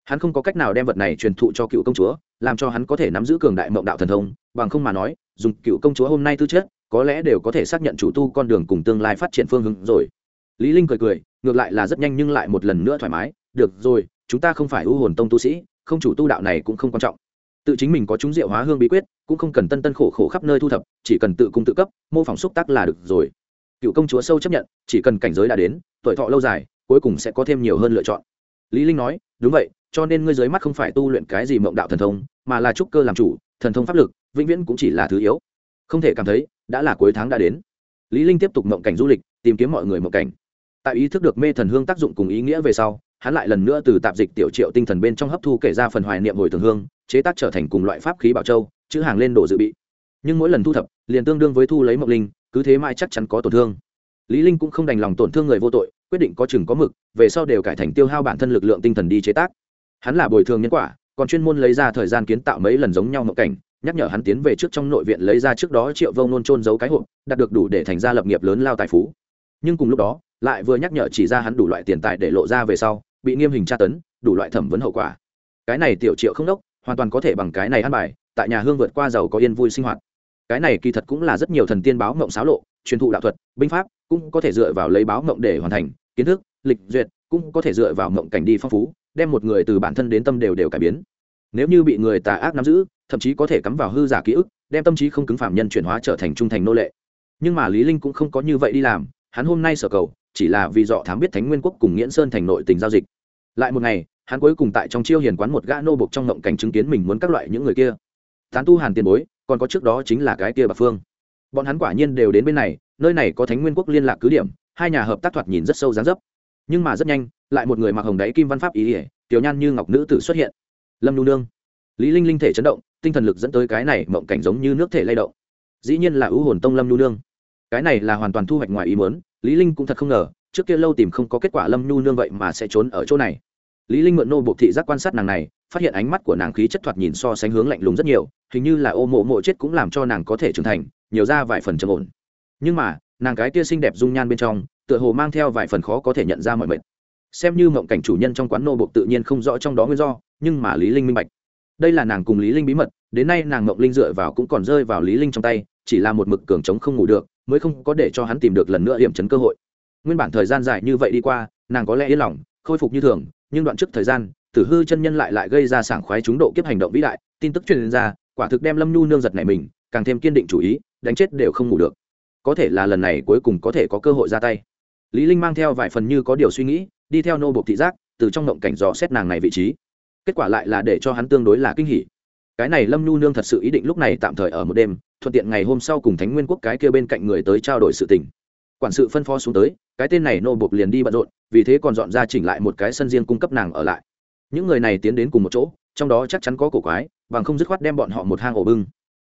Hắn không có cách nào đem vật này truyền thụ cho cựu công chúa, làm cho hắn có thể nắm giữ cường đại mộng đạo thần thông, bằng không mà nói, dùng cựu công chúa hôm nay tư chất, có lẽ đều có thể xác nhận chủ tu con đường cùng tương lai phát triển phương hướng rồi. Lý linh cười cười, ngược lại là rất nhanh nhưng lại một lần nữa thoải mái, được rồi, chúng ta không phải ưu hồn tông tu sĩ, không chủ tu đạo này cũng không quan trọng. Tự chính mình có chúng diệu hóa hương bí quyết, cũng không cần tân tân khổ khổ khắp nơi thu thập, chỉ cần tự cung tự cấp, mô phỏng xúc tác là được rồi. Cựu công chúa sâu chấp nhận, chỉ cần cảnh giới đã đến, tuổi thọ lâu dài cuối cùng sẽ có thêm nhiều hơn lựa chọn. Lý linh nói, đúng vậy, cho nên ngươi dưới mắt không phải tu luyện cái gì mộng đạo thần thông, mà là trúc cơ làm chủ, thần thông pháp lực, vĩnh viễn cũng chỉ là thứ yếu. Không thể cảm thấy, đã là cuối tháng đã đến. Lý linh tiếp tục mộng cảnh du lịch, tìm kiếm mọi người mộng cảnh. Tại ý thức được mê thần hương tác dụng cùng ý nghĩa về sau, hắn lại lần nữa từ tạp dịch tiểu triệu tinh thần bên trong hấp thu kể ra phần hoài niệm hồi thường hương, chế tác trở thành cùng loại pháp khí bảo châu, chữ hàng lên đồ dự bị. Nhưng mỗi lần thu thập, liền tương đương với thu lấy mộng linh, cứ thế mai chắc chắn có tổn thương lý linh cũng không đành lòng tổn thương người vô tội, quyết định có chừng có mực, về sau đều cải thành tiêu hao bản thân lực lượng tinh thần đi chế tác. Hắn là bồi thường nhân quả, còn chuyên môn lấy ra thời gian kiến tạo mấy lần giống nhau ngộ cảnh, nhắc nhở hắn tiến về trước trong nội viện lấy ra trước đó triệu vông nôn trôn giấu cái hộp, đạt được đủ để thành ra lập nghiệp lớn lao tài phú. Nhưng cùng lúc đó, lại vừa nhắc nhở chỉ ra hắn đủ loại tiền tài để lộ ra về sau, bị nghiêm hình tra tấn, đủ loại thẩm vấn hậu quả. Cái này tiểu triệu không đốc, hoàn toàn có thể bằng cái này ăn bài, tại nhà hương vượt qua giàu có yên vui sinh hoạt. Cái này kỳ thật cũng là rất nhiều thần tiên báo mộng xáo lộ truyền thụ đạo thuật, binh pháp cũng có thể dựa vào lấy báo mộng để hoàn thành, kiến thức, lịch duyệt cũng có thể dựa vào mộng cảnh đi phong phú, đem một người từ bản thân đến tâm đều đều cải biến. Nếu như bị người tà ác nắm giữ, thậm chí có thể cắm vào hư giả ký ức, đem tâm trí không cứng phạm nhân chuyển hóa trở thành trung thành nô lệ. Nhưng mà lý linh cũng không có như vậy đi làm, hắn hôm nay sở cầu, chỉ là vì dọ thám biết thánh nguyên quốc cùng nghiễn sơn thành nội tình giao dịch. Lại một ngày, hắn cuối cùng tại trong chiêu hiền quán một gã nô bộc trong ngộng cảnh chứng kiến mình muốn các loại những người kia. Tán tu hàn tiền bối, còn có trước đó chính là cái kia bạc phương bọn hắn quả nhiên đều đến bên này, nơi này có thánh nguyên quốc liên lạc cứ điểm, hai nhà hợp tác thoạt nhìn rất sâu dáng dấp. Nhưng mà rất nhanh, lại một người mặc hồng đáy kim văn pháp ý ỉa, tiểu nhan như ngọc nữ tử xuất hiện. Lâm nu nương. Lý linh linh thể chấn động, tinh thần lực dẫn tới cái này mộng cảnh giống như nước thể lay động. Dĩ nhiên là ưu hồn tông lâm nu nương. Cái này là hoàn toàn thu hoạch ngoài ý muốn, lý linh cũng thật không ngờ, trước kia lâu tìm không có kết quả lâm nu nương vậy mà sẽ trốn ở chỗ này. Lý linh mượn nô bộ thị giác quan sát nàng này, phát hiện ánh mắt của nàng khí chất thoạt nhìn so sánh hướng lạnh lùng rất nhiều, hình như là ô mộ mộ chết cũng làm cho nàng có thể trưởng thành nhiều ra vài phần trầm ổn. Nhưng mà, nàng cái kia xinh đẹp dung nhan bên trong, tựa hồ mang theo vài phần khó có thể nhận ra mọi mệt. Xem như mộng cảnh chủ nhân trong quán nô bộ tự nhiên không rõ trong đó nguyên do, nhưng mà lý linh minh bạch. Đây là nàng cùng lý linh bí mật, đến nay nàng mộng linh dựa vào cũng còn rơi vào lý linh trong tay, chỉ là một mực cường chống không ngủ được, mới không có để cho hắn tìm được lần nữa hiểm chấn cơ hội. Nguyên bản thời gian dài như vậy đi qua, nàng có lẽ yên lòng, khôi phục như thường, nhưng đoạn trước thời gian, tử hư chân nhân lại lại gây ra sảng khoái chúng độ kiếp hành động vĩ đại, tin tức truyền ra, quả thực đem lâm nhu nương giật này mình càng thêm kiên định chủ ý, đánh chết đều không ngủ được. Có thể là lần này cuối cùng có thể có cơ hội ra tay. Lý linh mang theo vài phần như có điều suy nghĩ, đi theo nô buộc thị giác, từ trong động cảnh dò xét nàng này vị trí. Kết quả lại là để cho hắn tương đối là kinh hỉ. Cái này lâm nhu nương thật sự ý định lúc này tạm thời ở một đêm, thuận tiện ngày hôm sau cùng thánh nguyên quốc cái kia bên cạnh người tới trao đổi sự tình. Quản sự phân phó xuống tới, cái tên này nô buộc liền đi bận rộn, vì thế còn dọn ra chỉnh lại một cái sân riêng cung cấp nàng ở lại. Những người này tiến đến cùng một chỗ, trong đó chắc chắn có cổ quái và không dứt khoát đem bọn họ một hang ổ bưng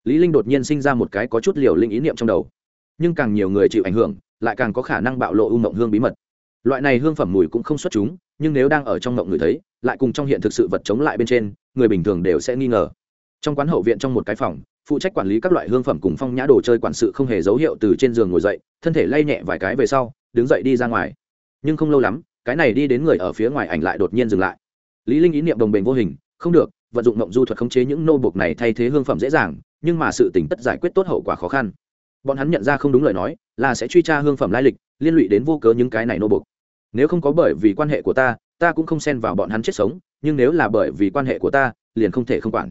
lý linh đột nhiên sinh ra một cái có chút liều linh ý niệm trong đầu. Nhưng càng nhiều người chịu ảnh hưởng, lại càng có khả năng bạo lộ u mộng hương bí mật. Loại này hương phẩm mùi cũng không xuất chúng, nhưng nếu đang ở trong mộng người thấy, lại cùng trong hiện thực sự vật chống lại bên trên, người bình thường đều sẽ nghi ngờ. Trong quán hậu viện trong một cái phòng, phụ trách quản lý các loại hương phẩm cùng phong nhã đồ chơi quản sự không hề dấu hiệu từ trên giường ngồi dậy, thân thể lay nhẹ vài cái về sau, đứng dậy đi ra ngoài. Nhưng không lâu lắm, cái này đi đến người ở phía ngoài ảnh lại đột nhiên dừng lại. Lý linh ý niệm đồng bền vô hình, không được, vận dụng mộng du thuật khống chế những nô buộc này thay thế hương phẩm dễ dàng nhưng mà sự tình tất giải quyết tốt hậu quả khó khăn. Bọn hắn nhận ra không đúng lời nói, là sẽ truy tra hương phẩm lai lịch, liên lụy đến vô cớ những cái này nô bộc. Nếu không có bởi vì quan hệ của ta ta cũng không xen vào bọn hắn chết sống, nhưng nếu là bởi vì quan hệ của ta, liền không thể không quản.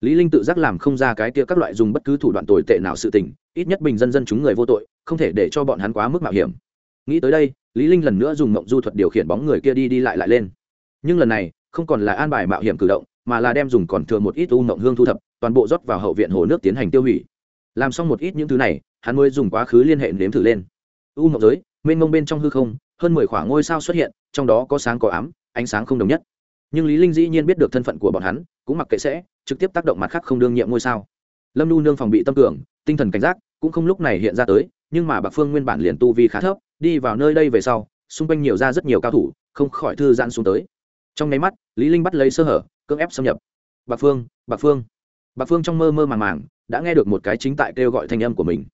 Lý linh tự giác làm không ra cái kia các loại dùng bất cứ thủ đoạn tồi tệ nào sự tình, ít nhất bình dân dân chúng người vô tội, không thể để cho bọn hắn quá mức mạo hiểm. Nghĩ tới đây, lý linh lần nữa dùng mộng du thuật điều khiển bóng người kia đi đi lại lại lên. Nhưng lần này, không còn là an bài mạo hiểm cử động, mà là đem dùng còn thừa một ít u mộng hương thu thập toàn bộ rót vào hậu viện hồ nước tiến hành tiêu hủy. Làm xong một ít những thứ này, hắn mới dùng quá khứ liên hệ nếm thử lên. U mộng giới, mênh mông bên trong hư không, hơn mười khoảng ngôi sao xuất hiện, trong đó có sáng có ám, ánh sáng không đồng nhất. Nhưng lý linh dĩ nhiên biết được thân phận của bọn hắn, cũng mặc kệ sẽ, trực tiếp tác động mặt khác không đương nhiệm ngôi sao. Lâm nu nương phòng bị tâm cường tinh thần cảnh giác, cũng không lúc này hiện ra tới, nhưng mà bạc phương nguyên bản liền tu vi khá thấp, đi vào nơi đây về sau, xung quanh nhiều ra rất nhiều cao thủ, không khỏi thư giãn xuống tới. Trong nháy mắt, lý linh bắt lấy sơ hở, cưỡng ép xâm nhập. Bạc phương bạc phương bạc phương trong mơ mơ màng màng, đã nghe được một cái chính tại kêu gọi thanh âm của mình.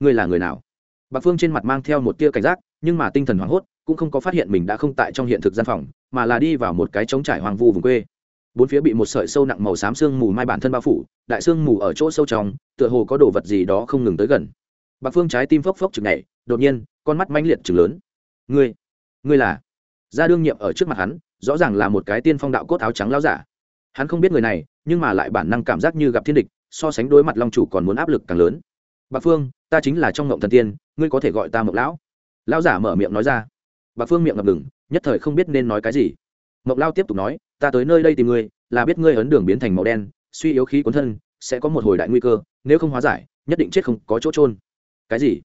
Ngươi là người nào? Bạc phương trên mặt mang theo một tia cảnh giác, nhưng mà tinh thần hoảng hốt, cũng không có phát hiện mình đã không tại trong hiện thực gian phòng, mà là đi vào một cái trống trải hoang vu vùng quê. Bốn phía bị một sợi sâu nặng màu xám sương mù mai bản thân bao phủ, đại sương mù ở chỗ sâu trong, tựa hồ có đồ vật gì đó không ngừng tới gần. Bạc phương trái tim phốc phốc chừng nhảy, đột nhiên, con mắt mãnh liệt chừng lớn. Ngươi ngươi là? Gia đương nhiệm ở trước mặt hắn, rõ ràng là một cái tiên phong đạo cốt áo trắng lao giả hắn không biết người này, nhưng mà lại bản năng cảm giác như gặp thiên địch, so sánh đối mặt long chủ còn muốn áp lực càng lớn. Bạc phương, ta chính là trong ngộng thần tiên, ngươi có thể gọi ta mộng lão. Lão giả mở miệng nói ra. Bạc phương miệng ngập ngừng, nhất thời không biết nên nói cái gì. Mộng lao tiếp tục nói, ta tới nơi đây tìm ngươi, là biết ngươi ấn đường biến thành màu đen, suy yếu khí cuốn thân, sẽ có một hồi đại nguy cơ, nếu không hóa giải, nhất định chết không có chỗ trôn cái gì?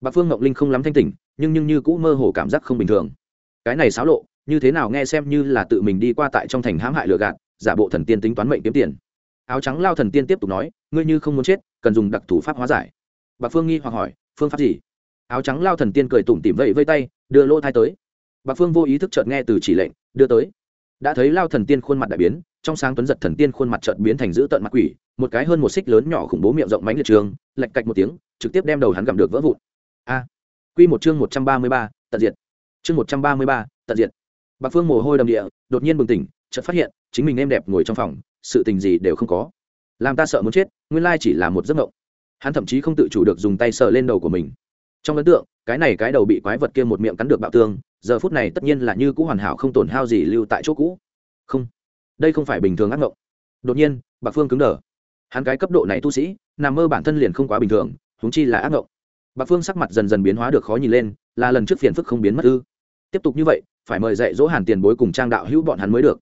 Bạc phương ngọc linh không lắm thanh tỉnh, nhưng nhưng như cũ mơ hồ cảm giác không bình thường. Cái này xáo lộ, như thế nào nghe xem như là tự mình đi qua tại trong thành hãm hại lừa gạt giả bộ thần tiên tính toán mệnh kiếm tiền. Áo trắng lao thần tiên tiếp tục nói, ngươi như không muốn chết, cần dùng đặc thủ pháp hóa giải. Bạc phương nghi hoặc hỏi, phương pháp gì? Áo trắng lao thần tiên cười tủm tỉm vẫy vây tay, đưa lỗ thai tới. Bạc phương vô ý thức chợt nghe từ chỉ lệnh, đưa tới. Đã thấy lao thần tiên khuôn mặt đại biến, trong sáng tuấn giật thần tiên khuôn mặt chợt biến thành dữ tợn mặt quỷ, một cái hơn một xích lớn nhỏ khủng bố miệng rộng mánh liệt trường lạch cạch một tiếng, trực tiếp đem đầu hắn gặm được vỡ vụn. A! Quy một chương một trăm ba mươi ba, tận diệt. Chương một trăm ba mươi ba, tận diệt. Bạc phương mồ hôi đầm địa, đột nhiên bừng tỉnh, chợt phát hiện chính mình êm đẹp ngồi trong phòng, sự tình gì đều không có. Làm ta sợ muốn chết, nguyên lai chỉ là một giấc mộng. Hắn thậm chí không tự chủ được dùng tay sờ lên đầu của mình. Trong ấn tượng, cái này cái đầu bị quái vật kia một miệng cắn được bạo tương, giờ phút này tất nhiên là như cũ hoàn hảo không tổn hao gì lưu tại chỗ cũ. Không, đây không phải bình thường ác mộng. Đột nhiên, bạc phương cứng đờ. Hắn cái cấp độ này tu sĩ, nằm mơ bản thân liền không quá bình thường húng chi là ác mộng. Bạc phương sắc mặt dần dần biến hóa được khó nhìn lên, là lần trước phiền phức không biến mất ư. Tiếp tục như vậy, phải mời dạy dỗ hàn tiền bối cùng trang đạo hữu bọn hắn mới được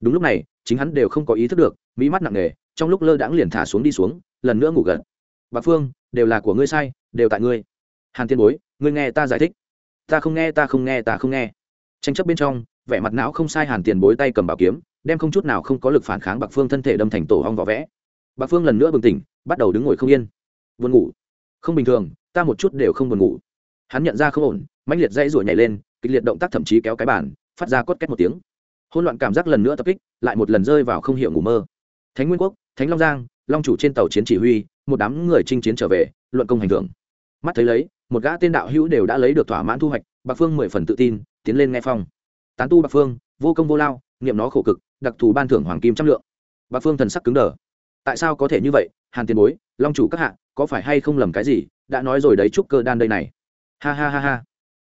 đúng lúc này, chính hắn đều không có ý thức được, mỹ mắt nặng nề, trong lúc lơ đãng liền thả xuống đi xuống, lần nữa ngủ gật. Bạc phương, đều là của ngươi sai, đều tại ngươi. Hàn Tiên bối, ngươi nghe ta giải thích. Ta không nghe, ta không nghe, ta không nghe. Tranh chấp bên trong, vẻ mặt não không sai hàn tiền bối tay cầm bảo kiếm, đem không chút nào không có lực phản kháng bạc phương thân thể đâm thành tổ hong vỏ vẽ. Bạc phương lần nữa bừng tỉnh, bắt đầu đứng ngồi không yên. Buồn ngủ. Không bình thường, ta một chút đều không buồn ngủ. Hắn nhận ra không ổn, mãnh liệt dãy ruổi nhảy lên, kịch liệt động tác thậm chí kéo cái bàn, phát ra cốt két một tiếng hôn loạn cảm giác lần nữa tập kích, lại một lần rơi vào không hiểu ngủ mơ. Thánh nguyên quốc, thánh long giang, long chủ trên tàu chiến chỉ huy, một đám người chinh chiến trở về, luận công hành thưởng. Mắt thấy lấy, một gã tên đạo hữu đều đã lấy được thỏa mãn thu hoạch, bạc phương mười phần tự tin, tiến lên nghe phong. Tán tu bạc phương, vô công vô lao nghiệm nó khổ cực, đặc thù ban thưởng hoàng kim trăm lượng. Bạc phương thần sắc cứng đờ. Tại sao có thể như vậy, hàn tiền bối, long chủ các hạ, có phải hay không lầm cái gì, đã nói rồi đấy trúc cơ đan đây này. Ha ha ha ha.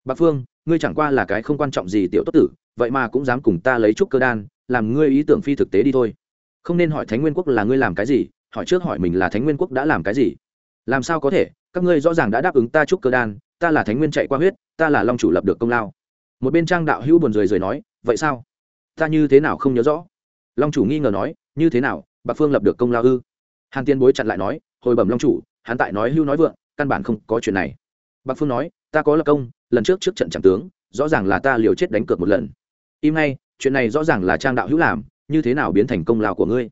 Bạc phương, ngươi chẳng qua là cái không quan trọng gì tiểu tốt tử vậy mà cũng dám cùng ta lấy trúc cơ đan, làm ngươi ý tưởng phi thực tế đi thôi. Không nên hỏi thánh nguyên quốc là ngươi làm cái gì, hỏi trước hỏi mình là thánh nguyên quốc đã làm cái gì. Làm sao có thể, các ngươi rõ ràng đã đáp ứng ta trúc cơ đan, ta là thánh nguyên chạy qua huyết, ta là long chủ lập được công lao. Một bên trang đạo hữu buồn rười rời nói, vậy sao? Ta như thế nào không nhớ rõ? Long chủ nghi ngờ nói, như thế nào, bạc phương lập được công lao ư? Hàn tiên bối chặn lại nói, hồi bẩm long chủ, hắn tại nói hưu nói vượng, căn bản không có chuyện này. Bạc phương nói, ta có lập công, lần trước trước trận chẳng tướng, rõ ràng là ta liều chết đánh cược một lần im ngay, chuyện này rõ ràng là trang đạo hữu làm, như thế nào biến thành công lao của ngươi?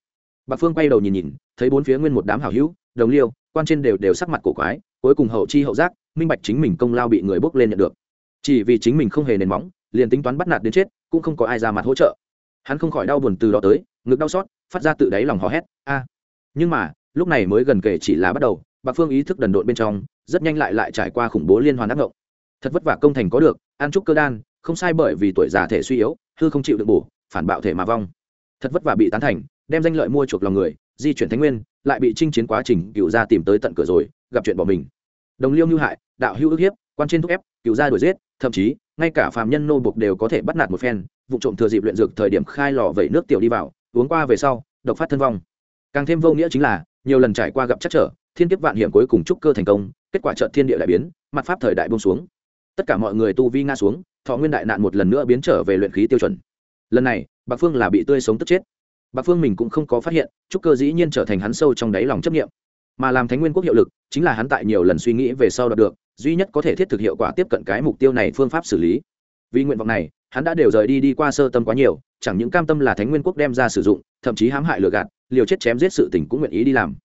Bạc phương quay đầu nhìn nhìn, thấy bốn phía nguyên một đám hảo hữu, đồng liêu, quan trên đều đều sắc mặt cổ quái, cuối cùng hậu chi hậu giác, minh bạch chính mình công lao bị người bốc lên nhận được. Chỉ vì chính mình không hề nền móng, liền tính toán bắt nạt đến chết, cũng không có ai ra mặt hỗ trợ. Hắn không khỏi đau buồn từ đó tới, ngực đau xót, phát ra tự đáy lòng hò hét, a! Nhưng mà, lúc này mới gần kể chỉ là bắt đầu, bạc phương ý thức đần độn bên trong, rất nhanh lại lại trải qua khủng bố liên hoàn ác ngộng. Thật vất vả công thành có được, an trúc cơ đan không sai bởi vì tuổi già thể suy yếu, hư không chịu được bổ, phản bạo thể mà vong. Thật vất vả bị tán thành, đem danh lợi mua chuộc lòng người, di chuyển thánh nguyên, lại bị chinh chiến quá trình cựu gia tìm tới tận cửa rồi, gặp chuyện bỏ mình. Đồng liêu như hại, đạo hữu ức hiếp, quan trên thúc ép, cựu gia đuổi giết, thậm chí, ngay cả phàm nhân nô buộc đều có thể bắt nạt một phen, vụ trộm thừa dịp luyện dược thời điểm khai lò vẩy nước tiểu đi vào, uống qua về sau, độc phát thân vong. Càng thêm vô nghĩa chính là, nhiều lần trải qua gặp chắc trở, thiên kiếp vạn hiểm cuối cùng trúc cơ thành công, kết quả trận thiên địa đại biến, mặt pháp thời đại bông xuống. Tất cả mọi người tu vi nga xuống thọ nguyên đại nạn một lần nữa biến trở về luyện khí tiêu chuẩn. Lần này, bạc phương là bị tươi sống tức chết. Bạc phương mình cũng không có phát hiện, trúc cơ dĩ nhiên trở thành hắn sâu trong đáy lòng chấp nghiệm mà làm thánh nguyên quốc hiệu lực, chính là hắn tại nhiều lần suy nghĩ về sau đạt được, duy nhất có thể thiết thực hiệu quả tiếp cận cái mục tiêu này phương pháp xử lý. Vì nguyện vọng này, hắn đã đều rời đi đi qua sơ tâm quá nhiều, chẳng những cam tâm là thánh nguyên quốc đem ra sử dụng, thậm chí hãm hại lừa gạt, liều chết chém giết sự tình cũng nguyện ý đi làm.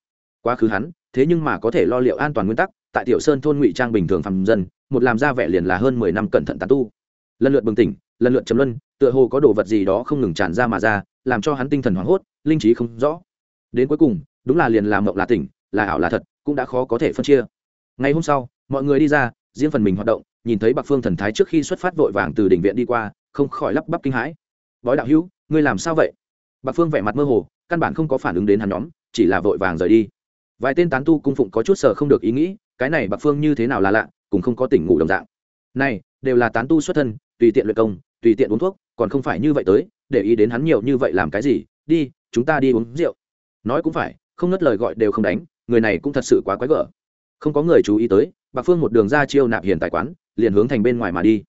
Quá khứ hắn, thế nhưng mà có thể lo liệu an toàn nguyên tắc, tại tiểu sơn thôn ngụy trang bình thường phàm dân, một làm ra vẻ liền là hơn mười năm cẩn thận tàn tu lần lượt bừng tỉnh, lần lượt chấm luân, tựa hồ có đồ vật gì đó không ngừng tràn ra mà ra, làm cho hắn tinh thần hoảng hốt, linh trí không rõ. Đến cuối cùng, đúng là liền làm mộng là tỉnh, là ảo là thật, cũng đã khó có thể phân chia. Ngày hôm sau, mọi người đi ra, riêng phần mình hoạt động, nhìn thấy bạc phương thần thái trước khi xuất phát vội vàng từ đỉnh viện đi qua, không khỏi lắp bắp kinh hãi. Bói đạo hữu, ngươi làm sao vậy? Bạc phương vẻ mặt mơ hồ, căn bản không có phản ứng đến hắn nhóm, chỉ là vội vàng rời đi. Vài tên tán tu cung phụng có chút sờ không được ý nghĩ, cái này bạc phương như thế nào là lạ, cũng không có tỉnh ngủ đồng dạng. Này đều là tán tu xuất thân, tùy tiện luyện công, tùy tiện uống thuốc, còn không phải như vậy tới, để ý đến hắn nhiều như vậy làm cái gì, đi, chúng ta đi uống rượu. Nói cũng phải, không ngất lời gọi đều không đánh, người này cũng thật sự quá quái gở. Không có người chú ý tới, bạc phương một đường ra chiêu nạp hiền tài quán, liền hướng thành bên ngoài mà đi.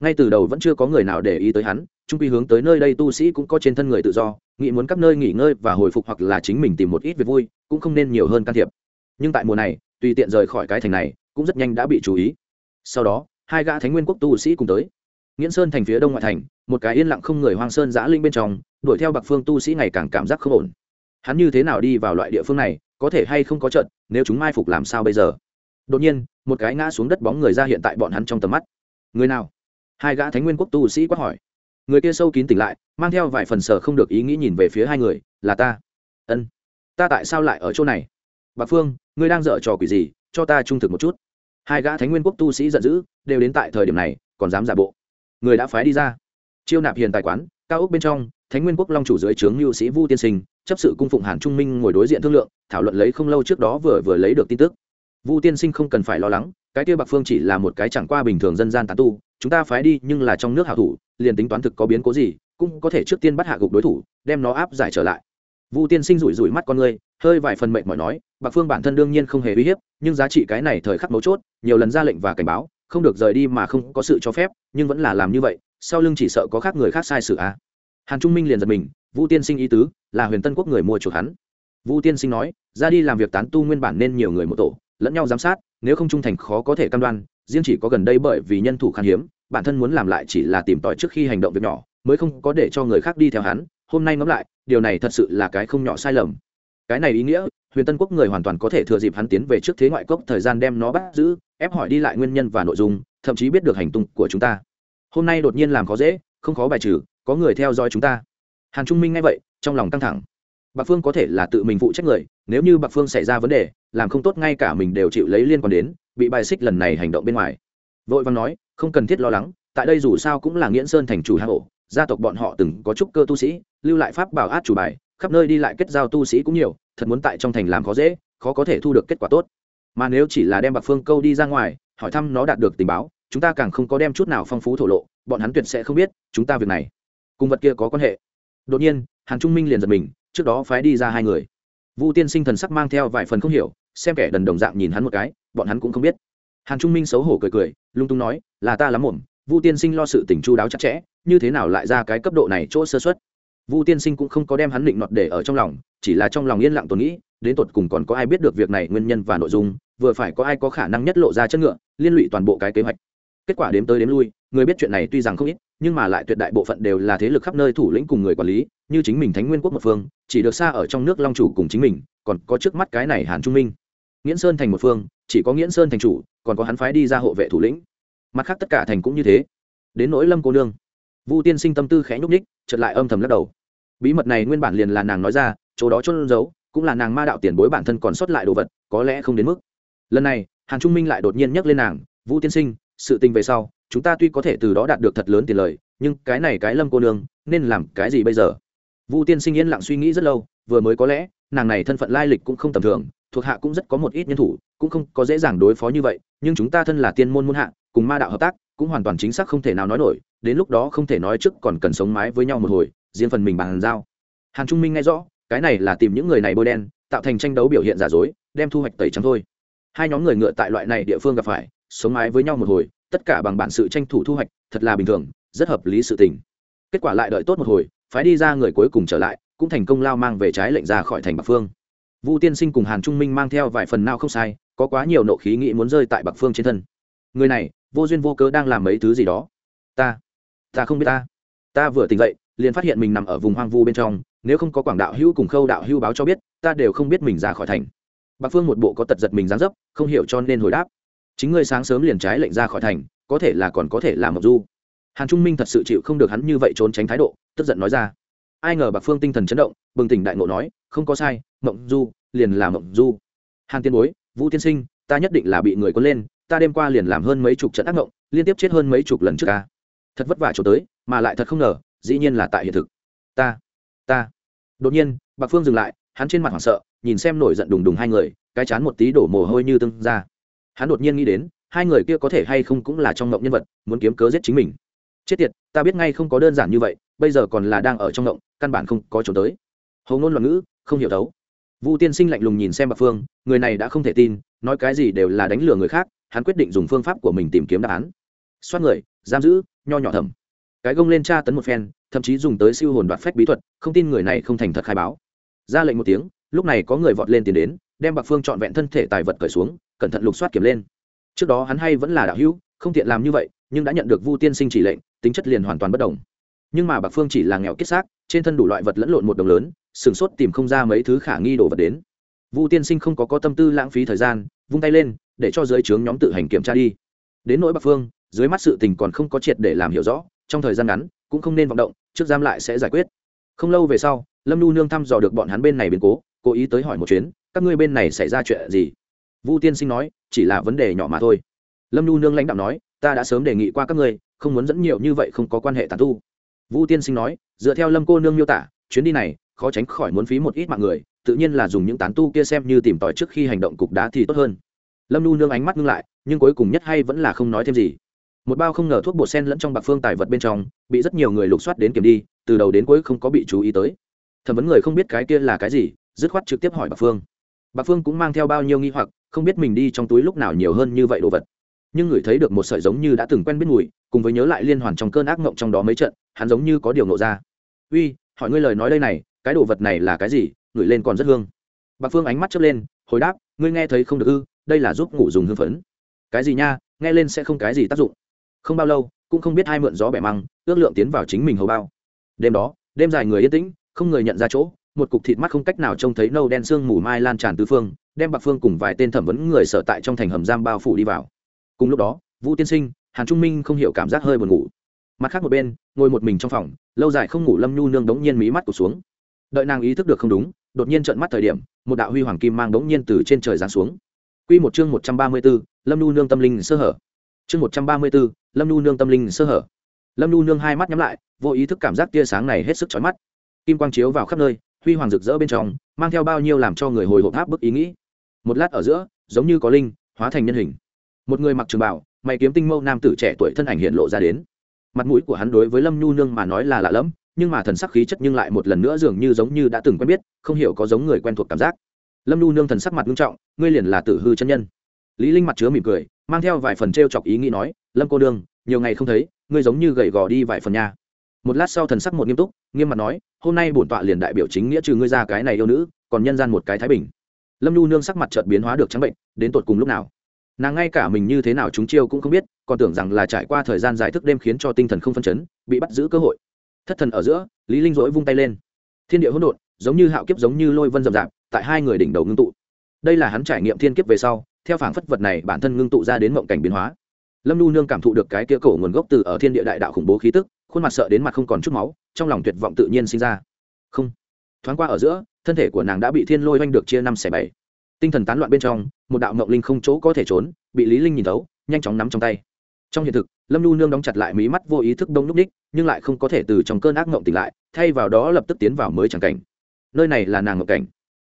Ngay từ đầu vẫn chưa có người nào để ý tới hắn, trung quy hướng tới nơi đây tu sĩ cũng có trên thân người tự do, nghĩ muốn các nơi nghỉ ngơi và hồi phục hoặc là chính mình tìm một ít việc vui, cũng không nên nhiều hơn can thiệp. Nhưng tại mùa này, tùy tiện rời khỏi cái thành này, cũng rất nhanh đã bị chú ý. Sau đó hai gã thánh nguyên quốc tu sĩ cùng tới. Nghiễn sơn thành phía đông ngoại thành, một cái yên lặng không người hoang sơn giã linh bên trong, đuổi theo bạc phương tu sĩ ngày càng cảm giác không ổn. Hắn như thế nào đi vào loại địa phương này, có thể hay không có trận, nếu chúng mai phục làm sao bây giờ? Đột nhiên, một cái ngã xuống đất bóng người ra hiện tại bọn hắn trong tầm mắt. Người nào? Hai gã thánh nguyên quốc tu sĩ quát hỏi. Người kia sâu kín tỉnh lại, mang theo vài phần sở không được ý nghĩ nhìn về phía hai người, là ta. Ân. Ta tại sao lại ở chỗ này? Bạc phương, ngươi đang dở trò quỷ gì, cho ta trung thực một chút. Hai gã thánh nguyên quốc tu sĩ giận dữ đều đến tại thời điểm này, còn dám giả bộ. Người đã phái đi ra. Chiêu nạp hiền tài quán, cao ốc bên trong, thánh nguyên quốc long chủ dưới trướng lưu sĩ vu tiên sinh, chấp sự cung phụng hàn trung minh ngồi đối diện thương lượng, thảo luận lấy không lâu trước đó vừa vừa lấy được tin tức. Vu tiên sinh không cần phải lo lắng, cái kia bạc phương chỉ là một cái chẳng qua bình thường dân gian tán tu, chúng ta phái đi nhưng là trong nước hảo thủ, liền tính toán thực có biến cố gì, cũng có thể trước tiên bắt hạ gục đối thủ, đem nó áp giải trở lại. Vu tiên sinh rủi rủi mắt con người, hơi vài phần mệnh mỏi nói, bạc phương bản thân đương nhiên không hề uy hiếp, nhưng giá trị cái này thời khắc mấu chốt, nhiều lần ra lệnh và cảnh báo không được rời đi mà không có sự cho phép, nhưng vẫn là làm như vậy, sau lưng chỉ sợ có khác người khác sai sự á à. hàn trung minh liền giật mình vu tiên sinh ý tứ, là huyền tân quốc người mua chuộc hắn vu tiên sinh nói, ra đi làm việc tán tu nguyên bản nên nhiều người một tổ, lẫn nhau giám sát, nếu không trung thành khó có thể cam đoan, riêng chỉ có gần đây bởi vì nhân thủ khan hiếm, bản thân muốn làm lại chỉ là tìm tòi trước khi hành động việc nhỏ, mới không có để cho người khác đi theo hắn, hôm nay ngẫm lại, điều này thật sự là cái không nhỏ sai lầm cái này ý nghĩa, huyền tân quốc người hoàn toàn có thể thừa dịp hắn tiến về trước thế ngoại cốc thời gian đem nó bắt giữ, ép hỏi đi lại nguyên nhân và nội dung, thậm chí biết được hành tung của chúng ta. Hôm nay đột nhiên làm khó dễ, không khó bài trừ, có người theo dõi chúng ta. Hàn trung minh nghe vậy, trong lòng căng thẳng. Bạc phương có thể là tự mình phụ trách người, nếu như bạc phương xảy ra vấn đề, làm không tốt ngay cả mình đều chịu lấy liên quan đến, bị bài xích lần này hành động bên ngoài. Vội văn nói, không cần thiết lo lắng, tại đây dù sao cũng là nghiễn sơn thành chủ hạ hộ, gia tộc bọn họ từng có trúc cơ tu sĩ, lưu lại pháp bảo át chủ bài, khắp nơi đi lại kết giao tu sĩ cũng nhiều thật muốn tại trong thành làm khó dễ, khó có thể thu được kết quả tốt. Mà nếu chỉ là đem bạc phương câu đi ra ngoài, hỏi thăm nó đạt được tình báo, chúng ta càng không có đem chút nào phong phú thổ lộ, bọn hắn tuyệt sẽ không biết, chúng ta việc này cùng vật kia có quan hệ. Đột nhiên, hàn trung minh liền giật mình, trước đó phái đi ra hai người. Vu tiên sinh thần sắc mang theo vài phần không hiểu, xem kẻ đần đồng dạng nhìn hắn một cái, bọn hắn cũng không biết. Hàn trung minh xấu hổ cười cười, lung tung nói, là ta lắm muộn, vu tiên sinh lo sự tình chu đáo chặt chẽ, như thế nào lại ra cái cấp độ này chỗ sơ xuất vu tiên sinh cũng không có đem hắn định nọt để ở trong lòng chỉ là trong lòng yên lặng tồn nghĩ, đến tột cùng còn có ai biết được việc này nguyên nhân và nội dung, vừa phải có ai có khả năng nhất lộ ra chất ngựa, liên lụy toàn bộ cái kế hoạch. Kết quả đếm tới đếm lui, người biết chuyện này tuy rằng không ít, nhưng mà lại tuyệt đại bộ phận đều là thế lực khắp nơi thủ lĩnh cùng người quản lý, như chính mình thánh nguyên quốc một phương, chỉ được xa ở trong nước long chủ cùng chính mình, còn có trước mắt cái này hàn trung minh. Nghiễn sơn thành một phương, chỉ có nghiễn sơn thành chủ, còn có hắn phái đi ra hộ vệ thủ lĩnh. Mặt khác tất cả thành cũng như thế. Đến nỗi lâm cô nương, vu tiên sinh tâm tư khẽ nhúc ních chợt lại âm thầm lắc đầu. Bí mật này nguyên bản liền là nàng nói ra chỗ đó chôn giấu, cũng là nàng ma đạo tiền bối bản thân còn sót lại đồ vật, có lẽ không đến mức. Lần này, hàn trung minh lại đột nhiên nhắc lên nàng, vũ tiên sinh, sự tình về sau, chúng ta tuy có thể từ đó đạt được thật lớn tiền lời, nhưng cái này cái lâm cô nương, nên làm cái gì bây giờ? Vu tiên sinh yên lặng suy nghĩ rất lâu, vừa mới có lẽ, nàng này thân phận lai lịch cũng không tầm thường, thuộc hạ cũng rất có một ít nhân thủ, cũng không có dễ dàng đối phó như vậy, nhưng chúng ta thân là tiên môn môn hạ, cùng ma đạo hợp tác, cũng hoàn toàn chính xác không thể nào nói nổi, đến lúc đó không thể nói trước còn cần sống mái với nhau một hồi, riêng phần mình bàn giao. Hàn trung minh nghe rõ cái này là tìm những người này bôi đen, tạo thành tranh đấu biểu hiện giả dối, đem thu hoạch tẩy trắng thôi. Hai nhóm người ngựa tại loại này địa phương gặp phải, sống mái với nhau một hồi, tất cả bằng bản sự tranh thủ thu hoạch, thật là bình thường, rất hợp lý sự tình. Kết quả lại đợi tốt một hồi, phái đi ra người cuối cùng trở lại, cũng thành công lao mang về trái lệnh ra khỏi thành bạc phương. Vu tiên sinh cùng hàn trung minh mang theo vài phần nào không sai, có quá nhiều nộ khí nghĩ muốn rơi tại bạc phương trên thân. Người này, vô duyên vô cớ đang làm mấy thứ gì đó. Ta ta không biết ta. Ta vừa tỉnh dậy, liền phát hiện mình nằm ở vùng hoang vu bên trong nếu không có quảng đạo hữu cùng khâu đạo hữu báo cho biết, ta đều không biết mình ra khỏi thành. Bạc phương một bộ có tật giật mình dáng dấp, không hiểu cho nên hồi đáp. Chính ngươi sáng sớm liền trái lệnh ra khỏi thành, có thể là còn có thể là mộc du. Hàn trung minh thật sự chịu không được hắn như vậy trốn tránh thái độ, tức giận nói ra. Ai ngờ bạc phương tinh thần chấn động, bừng tỉnh đại ngộ nói, không có sai mộng du, liền là mộng du. Hàn tiên bối, vũ tiên sinh, ta nhất định là bị người quân lên, ta đêm qua liền làm hơn mấy chục trận ác mộng liên tiếp chết hơn mấy chục lần trước ca. Thật vất vả trốn tới, mà lại thật không ngờ, dĩ nhiên là tại hiện thực. Ta ta. Đột nhiên, bạc phương dừng lại, hắn trên mặt hoảng sợ, nhìn xem nổi giận đùng đùng hai người, cái chán một tí đổ mồ hôi như tưng ra. Hắn đột nhiên nghĩ đến, hai người kia có thể hay không cũng là trong ngộng nhân vật, muốn kiếm cớ giết chính mình. Chết tiệt, ta biết ngay không có đơn giản như vậy, bây giờ còn là đang ở trong ngộng, căn bản không có trốn tới. Hầu ngôn loạn ngữ, không hiểu đấu. Vu tiên sinh lạnh lùng nhìn xem bạc phương, người này đã không thể tin, nói cái gì đều là đánh lừa người khác, hắn quyết định dùng phương pháp của mình tìm kiếm đáp án. Xoát người, giam giữ, nho nhỏ thầm cái gông lên tra tấn một phen, thậm chí dùng tới siêu hồn đoạt phách bí thuật, không tin người này không thành thật khai báo. Ra lệnh một tiếng, lúc này có người vọt lên tiền đến, đem bạc phương trọn vẹn thân thể tài vật cởi xuống, cẩn thận lục soát kiểm lên. Trước đó hắn hay vẫn là đạo hữu, không tiện làm như vậy, nhưng đã nhận được vu tiên sinh chỉ lệnh, tính chất liền hoàn toàn bất đồng. Nhưng mà bạc phương chỉ là nghèo kết xác, trên thân đủ loại vật lẫn lộn một đồng lớn sửng sốt tìm không ra mấy thứ khả nghi đồ vật đến. Vu tiên sinh không có có tâm tư lãng phí thời gian, vung tay lên, để cho dưới trướng nhóm tự hành kiểm tra đi. Đến nỗi bạc phương, dưới mắt sự tình còn không có triệt để làm hiểu rõ trong thời gian ngắn, cũng không nên vọng động, trước giam lại sẽ giải quyết. Không lâu về sau, lâm nu nương thăm dò được bọn hắn bên này biến cố cố ý tới hỏi một chuyến, các ngươi bên này xảy ra chuyện gì? Vu tiên sinh nói, chỉ là vấn đề nhỏ mà thôi. Lâm nu nương lãnh đạo nói, ta đã sớm đề nghị qua các ngươi, không muốn dẫn nhiều như vậy không có quan hệ tàn tu. Vu tiên sinh nói, dựa theo lâm cô nương miêu tả, chuyến đi này, khó tránh khỏi muốn phí một ít mạng người, tự nhiên là dùng những tán tu kia xem như tìm tòi trước khi hành động cục đá thì tốt hơn. Lâm nu nương ánh mắt ngưng lại, nhưng cuối cùng nhất hay vẫn là không nói thêm gì một bao không ngờ thuốc bột sen lẫn trong bạc phương tài vật bên trong, bị rất nhiều người lục soát đến kiểm đi, từ đầu đến cuối không có bị chú ý tới. Thẩm vấn người không biết cái kia là cái gì, dứt khoát trực tiếp hỏi bạc phương. Bạc phương cũng mang theo bao nhiêu nghi hoặc, không biết mình đi trong túi lúc nào nhiều hơn như vậy đồ vật. Nhưng người thấy được một sợi giống như đã từng quen biết mùi, cùng với nhớ lại liên hoàn trong cơn ác mộng trong đó mấy trận, hắn giống như có điều nộ ra. Uy, hỏi ngươi lời nói đây này, cái đồ vật này là cái gì? Ngửi lên còn rất hương. Bạc phương ánh mắt chớp lên, hồi đáp, ngươi nghe thấy không được ư, đây là giúp ngủ dùng hương phấn. Cái gì nha, nghe lên sẽ không cái gì tác dụng không bao lâu cũng không biết hai mượn gió bẻ măng ước lượng tiến vào chính mình hầu bao. Đêm đó đêm dài người yên tĩnh không người nhận ra chỗ một cục thịt mắt không cách nào trông thấy nâu đen sương mù mai lan tràn tứ phương đem bạc phương cùng vài tên thẩm vấn người sở tại trong thành hầm giam bao phủ đi vào. Cùng lúc đó vũ tiên sinh hàn trung minh không hiểu cảm giác hơi buồn ngủ. Mặt khác một bên ngồi một mình trong phòng lâu dài không ngủ lâm nhu nương đống nhiên mí mắt cụt xuống. Đợi nàng ý thức được không đúng đột nhiên trợn mắt thời điểm một đạo huy hoàng kim mang đống nhiên từ trên trời giáng xuống. Quy một chương một trăm ba mươi 134, Lâm Nhu nương tâm linh sơ hở. Chương một trăm ba mươi 134, Lâm Nhu nương tâm linh sơ hở. Lâm Nhu nương hai mắt nhắm lại, vô ý thức cảm giác tia sáng này hết sức chói mắt. Kim quang chiếu vào khắp nơi, huy hoàng rực rỡ bên trong, mang theo bao nhiêu làm cho người hồi hộp tháp bức ý nghĩ. Một lát ở giữa, giống như có linh, hóa thành nhân hình. Một người mặc trường bào, mày kiếm tinh mâu nam tử trẻ tuổi thân ảnh hiện lộ ra đến mặt mũi của hắn đối với lâm nhu nương mà nói là lạ lẫm nhưng mà thần sắc khí chất nhưng lại một lần nữa dường như giống như đã từng quen biết không hiểu có giống người quen thuộc cảm giác lâm nhu nương thần sắc mặt nghiêm trọng ngươi liền là tử hư chân nhân lý linh mặt chứa mỉm cười, mang theo vài phần treo chọc ý nghĩ nói, lâm cô đương, nhiều ngày không thấy, ngươi giống như gầy gò đi vài phần nha. Một lát sau thần sắc một nghiêm túc, nghiêm mặt nói, hôm nay bổn tọa liền đại biểu chính nghĩa trừ ngươi ra cái này yêu nữ, còn nhân gian một cái thái bình. Lâm nhu nương sắc mặt chợt biến hóa được trắng bệnh, đến tột cùng lúc nào? Nàng ngay cả mình như thế nào chúng chiêu cũng không biết, còn tưởng rằng là trải qua thời gian dài thức đêm khiến cho tinh thần không phân chấn, bị bắt giữ cơ hội. Thất thần ở giữa, lý linh dỗi vung tay lên. Thiên địa hỗn độn, giống như hạo kiếp giống như lôi vân rậm rạp, tại hai người đỉnh đầu ngưng tụ. Đây là hắn trải nghiệm thiên kiếp về sau theo phảng phất vật này bản thân ngưng tụ ra đến mộng cảnh biến hóa. Lâm nu nương cảm thụ được cái kia cổ nguồn gốc từ ở thiên địa đại đạo khủng bố khí tức, khuôn mặt sợ đến mặt không còn chút máu, trong lòng tuyệt vọng tự nhiên sinh ra. Không. Thoáng qua ở giữa, thân thể của nàng đã bị thiên lôi oanh được chia năm xẻ bảy. Tinh thần tán loạn bên trong, một đạo mộng linh không chỗ có thể trốn, bị lý linh nhìn thấu, nhanh chóng nắm trong tay. Trong hiện thực, lâm nhu nương đóng chặt lại mí mắt vô ý thức đông núp ních nhưng lại không có thể từ trong cơn ác mộng tỉnh lại, thay vào đó lập tức tiến vào mới chẳng cảnh. Nơi này là nàng ngộng cảnh.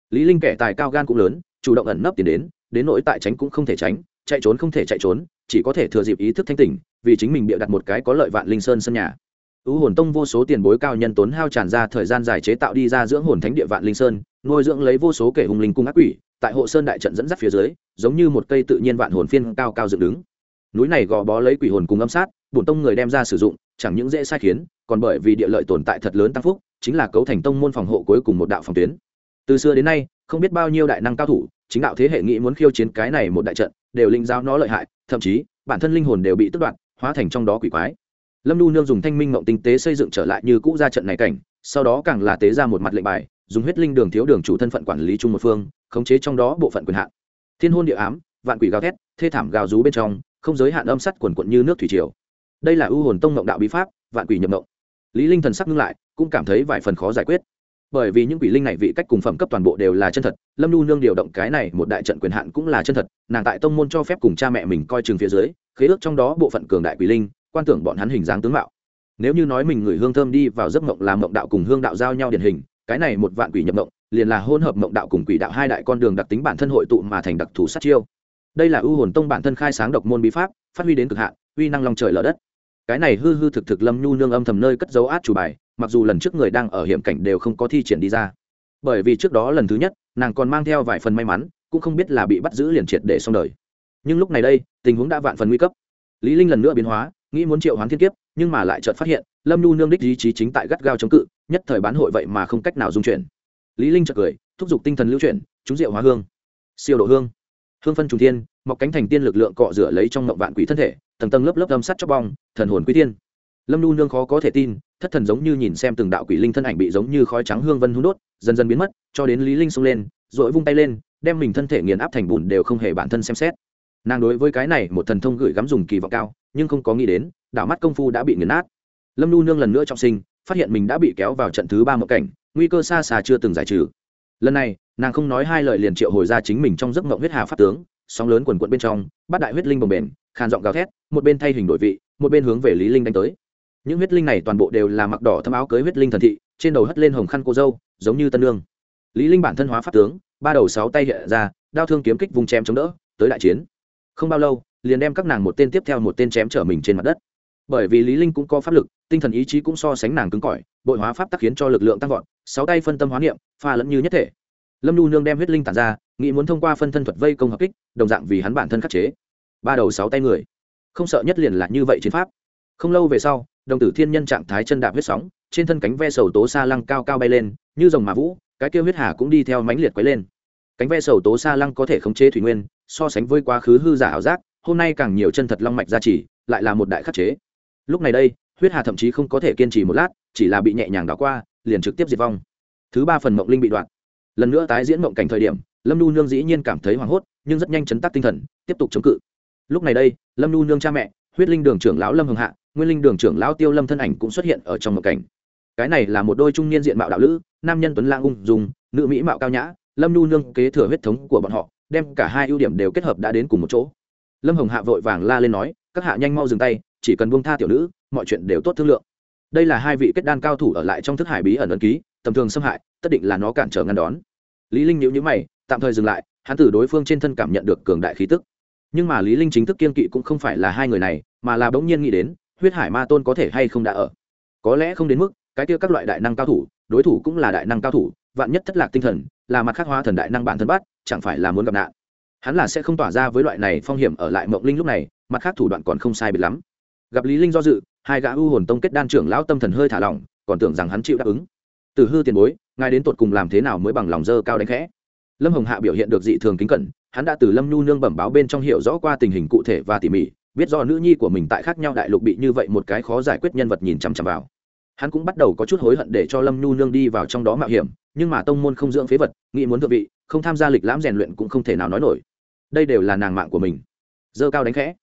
Lý linh kẻ tài cao gan cũng lớn, chủ động ẩn nấp tiến đến đến nỗi tại tránh cũng không thể tránh, chạy trốn không thể chạy trốn, chỉ có thể thừa dịp ý thức thanh tỉnh, vì chính mình bịa đặt một cái có lợi vạn linh sơn sân nhà. Ưu hồn tông vô số tiền bối cao nhân tốn hao tràn ra thời gian dài chế tạo đi ra dưỡng hồn thánh địa vạn linh sơn, nuôi dưỡng lấy vô số kẻ hùng linh cung ác quỷ, tại hộ sơn đại trận dẫn dắt phía dưới, giống như một cây tự nhiên vạn hồn phiên cao cao dựng đứng. Núi này gò bó lấy quỷ hồn cùng âm sát, bổn tông người đem ra sử dụng, chẳng những dễ sai khiến, còn bởi vì địa lợi tồn tại thật lớn tăng phúc, chính là cấu thành tông môn phòng hộ cuối cùng một đạo phòng tuyến. Từ xưa đến nay, không biết bao nhiêu đại năng cao thủ chính đạo thế hệ nghĩ muốn khiêu chiến cái này một đại trận, đều linh giao nó lợi hại, thậm chí, bản thân linh hồn đều bị tức đoạn hóa thành trong đó quỷ quái. Lâm lu nương dùng thanh minh mộng tinh tế xây dựng trở lại như cũ ra trận này cảnh, sau đó càng là tế ra một mặt lệnh bài, dùng huyết linh đường thiếu đường chủ thân phận quản lý chung một phương, khống chế trong đó bộ phận quyền hạn. Thiên hôn địa ám, vạn quỷ gào thét, thê thảm gào rú bên trong, không giới hạn âm sắt quần quận như nước thủy triều. Đây là ưu hồn tông mộng đạo bí pháp, vạn quỷ nhập mộng lý linh thần sắc ngưng lại, cũng cảm thấy vài phần khó giải quyết bởi vì những quỷ linh này vị cách cùng phẩm cấp toàn bộ đều là chân thật, lâm nu nương điều động cái này một đại trận quyền hạn cũng là chân thật, nàng tại tông môn cho phép cùng cha mẹ mình coi chừng phía dưới, khế ước trong đó bộ phận cường đại quỷ linh, quan tưởng bọn hắn hình dáng tướng mạo. Nếu như nói mình người hương thơm đi vào giấc mộng làm mộng đạo cùng hương đạo giao nhau điển hình, cái này một vạn quỷ nhập mộng, liền là hôn hợp mộng đạo cùng quỷ đạo hai đại con đường đặc tính bản thân hội tụ mà thành đặc thù sát chiêu. Đây là ưu hồn tông bản thân khai sáng độc môn bí pháp, phát huy đến cực hạn, uy năng lòng trời lở đất. Cái này hư hư thực thực lâm nhu nương âm thầm nơi cất dấu át chủ bài mặc dù lần trước người đang ở hiểm cảnh đều không có thi triển đi ra. Bởi vì trước đó lần thứ nhất, nàng còn mang theo vài phần may mắn, cũng không biết là bị bắt giữ liền triệt để xong đời. Nhưng lúc này đây, tình huống đã vạn phần nguy cấp. Lý linh lần nữa biến hóa, nghĩ muốn triệu hoán thiên kiếp, nhưng mà lại chợt phát hiện, lâm nhu nương đích ý chí chính tại gắt gao chống cự, nhất thời bán hội vậy mà không cách nào dung chuyển. Lý linh chợt cười, thúc giục tinh thần lưu chuyển, chúng diệu hóa hương. Siêu độ hương. Hương phân trùng thiên, mọc cánh thành tiên lực lượng cọ rửa lấy trong ngọc vạn quỷ thân thể, tầng tầng lớp lớp âm sắt cho bong, thần hồn quý tiên lâm nu nương khó có thể tin, thất thần giống như nhìn xem từng đạo quỷ linh thân ảnh bị giống như khói trắng hương vân hung đốt, dần dần biến mất, cho đến lý linh xông lên, rồi vung tay lên, đem mình thân thể nghiền áp thành bùn đều không hề bản thân xem xét. Nàng đối với cái này một thần thông gửi gắm dùng kỳ vọng cao, nhưng không có nghĩ đến, đạo mắt công phu đã bị nghiền nát. Lâm nu nương lần nữa trọng sinh, phát hiện mình đã bị kéo vào trận thứ ba một cảnh, nguy cơ xa xa chưa từng giải trừ. Lần này, nàng không nói hai lời liền triệu hồi ra chính mình trong giấc mộng huyết hà pháp tướng, sóng lớn quần quận bên trong bát đại huyết linh bồng bền, khàn giọng gào thét, một bên thay hình đổi vị, một bên hướng về lý linh đánh tới những huyết linh này toàn bộ đều là mặc đỏ thâm áo cưới huyết linh thần thị, trên đầu hất lên hồng khăn cô dâu, giống như tân lương lý linh bản thân hóa pháp tướng, ba đầu sáu tay hiện ra, đao thương kiếm kích vùng chém chống đỡ, tới đại chiến. Không bao lâu, liền đem các nàng một tên tiếp theo một tên chém trở mình trên mặt đất. Bởi vì lý linh cũng có pháp lực, tinh thần ý chí cũng so sánh nàng cứng cỏi, bội hóa pháp tác khiến cho lực lượng tăng vọt, sáu tay phân tâm hóa niệm, pha lẫn như nhất thể. Lâm Nu nương đem huyết linh tản ra, nghĩ muốn thông qua phân thân thuật vây công hợp kích, đồng dạng vì hắn bản thân khắc chế. Ba đầu sáu tay người. Không sợ nhất liền là như vậy chiến pháp không lâu về sau, đồng tử thiên nhân trạng thái chân đạp huyết sóng, trên thân cánh ve sầu tố xa lăng cao cao bay lên, như dòng mà vũ, cái kêu huyết hà cũng đi theo mãnh liệt quấy lên. Cánh ve sầu tố xa lăng có thể khống chế thủy nguyên, so sánh với quá khứ hư giả ảo giác, hôm nay càng nhiều chân thật long mạch gia trì, lại là một đại khắc chế. Lúc này đây, huyết hà thậm chí không có thể kiên trì một lát, chỉ là bị nhẹ nhàng đảo qua, liền trực tiếp diệt vong. Thứ ba phần mộng linh bị đoạn. Lần nữa tái diễn mộng cảnh thời điểm, lâm nu nương dĩ nhiên cảm thấy hoảng hốt, nhưng rất nhanh chấn tác tinh thần, tiếp tục chống cự. Lúc này đây, lâm nu nương cha mẹ huyết linh đường trưởng lão lâm hưng hạ, nguyên linh đường trưởng lão tiêu lâm thân ảnh cũng xuất hiện ở trong một cảnh. Cái này là một đôi trung niên diện mạo đạo lữ, nam nhân tuấn lang ung dùng nữ mỹ mạo cao nhã, lâm nu nương kế thừa huyết thống của bọn họ, đem cả hai ưu điểm đều kết hợp đã đến cùng một chỗ. Lâm hồng hạ vội vàng la lên nói, các hạ nhanh mau dừng tay, chỉ cần buông tha tiểu nữ, mọi chuyện đều tốt thương lượng. Đây là hai vị kết đan cao thủ ở lại trong thức hải bí ẩn ẩn ký, tầm thường xâm hại, tất định là nó cản trở ngăn đón. Lý linh nhíu nhíu mày, tạm thời dừng lại, hắn từ đối phương trên thân cảm nhận được cường đại khí tức nhưng mà lý linh chính thức kiên kỵ cũng không phải là hai người này, mà là bỗng nhiên nghĩ đến, huyết hải ma tôn có thể hay không đã ở. Có lẽ không đến mức, cái kia các loại đại năng cao thủ, đối thủ cũng là đại năng cao thủ, vạn nhất thất lạc tinh thần, là mặt khắc hóa thần đại năng bản thân bắt, chẳng phải là muốn gặp nạn. Hắn là sẽ không tỏa ra với loại này phong hiểm ở lại mộng linh lúc này, mặt khác thủ đoạn còn không sai biệt lắm. Gặp lý linh do dự, hai gã u hồn tông kết đan trưởng lão tâm thần hơi thả lỏng, còn tưởng rằng hắn chịu đáp ứng. Từ hư tiền bối, ngài đến tột cùng làm thế nào mới bằng lòng dơ cao đánh khẽ? Lâm hồng hạ biểu hiện được dị thường kính cẩn hắn đã từ lâm nhu nương bẩm báo bên trong hiểu rõ qua tình hình cụ thể và tỉ mỉ, biết do nữ nhi của mình tại khác nhau đại lục bị như vậy một cái khó giải quyết nhân vật nhìn chằm chằm vào. Hắn cũng bắt đầu có chút hối hận để cho lâm nhu nương đi vào trong đó mạo hiểm, nhưng mà tông môn không dưỡng phế vật, nghĩ muốn thượng vị, không tham gia lịch lãm rèn luyện cũng không thể nào nói nổi. Đây đều là nàng mạng của mình. Dơ cao đánh khẽ.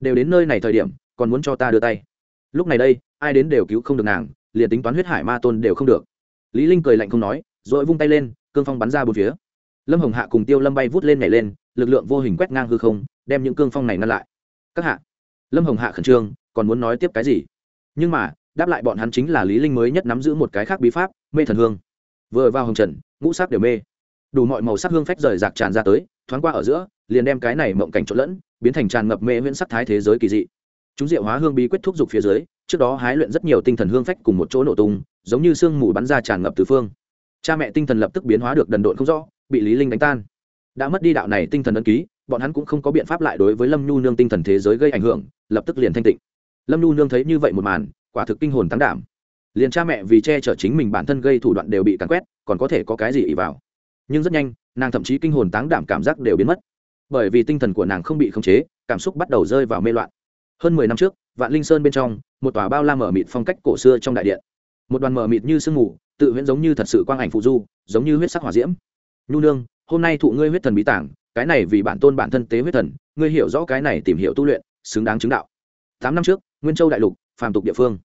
Đều đến nơi này thời điểm, còn muốn cho ta đưa tay. Lúc này đây, ai đến đều cứu không được nàng, liền tính toán huyết hải ma tôn đều không được. Lý linh cười lạnh không nói, rồi vung tay lên, cương phong bắn ra bốn phía lâm hồng hạ cùng tiêu lâm bay vút lên nhảy lên, lực lượng vô hình quét ngang hư không, đem những cương phong này ngăn lại. Các hạ. Lâm hồng hạ khẩn trương, còn muốn nói tiếp cái gì? Nhưng mà, đáp lại bọn hắn chính là lý linh mới nhất nắm giữ một cái khác bí pháp, mê thần hương. Vừa vào hồng trần, ngũ sắc đều mê. Đủ mọi màu sắc hương phách rời rạc tràn ra tới, thoáng qua ở giữa, liền đem cái này mộng cảnh trộn lẫn, biến thành tràn ngập mê huyễn sắc thái thế giới kỳ dị. Chúng diệu hóa hương bí quyết thúc dục phía dưới, trước đó hái luyện rất nhiều tinh thần hương phách cùng một chỗ nổ tung, giống như sương mù bắn ra tràn ngập từ phương cha mẹ tinh thần lập tức biến hóa được đần độn không rõ, bị lý linh đánh tan. Đã mất đi đạo này tinh thần ấn ký, bọn hắn cũng không có biện pháp lại đối với lâm nhu nương tinh thần thế giới gây ảnh hưởng, lập tức liền thanh tịnh. Lâm nhu nương thấy như vậy một màn, quả thực kinh hồn tăng đảm. Liền cha mẹ vì che chở chính mình bản thân gây thủ đoạn đều bị cắn quét, còn có thể có cái gì ỉ vào. Nhưng rất nhanh, nàng thậm chí kinh hồn táng đảm cảm giác đều biến mất. Bởi vì tinh thần của nàng không bị khống chế, cảm xúc bắt đầu rơi vào mê loạn. Hơn mười năm trước, vạn linh sơn bên trong, một tòa bao la mở mịt phong cách cổ xưa trong đại điện. Một đoàn mở mịt như sương mù tự huyễn giống như thật sự quang ảnh phụ du, giống như huyết sắc hỏa diễm. Nhu nương, hôm nay thụ ngươi huyết thần bí tảng, cái này vì bản tôn bản thân tế huyết thần, ngươi hiểu rõ cái này tìm hiểu tu luyện, xứng đáng chứng đạo. Tám năm trước, nguyên châu đại lục, phàm tục địa phương.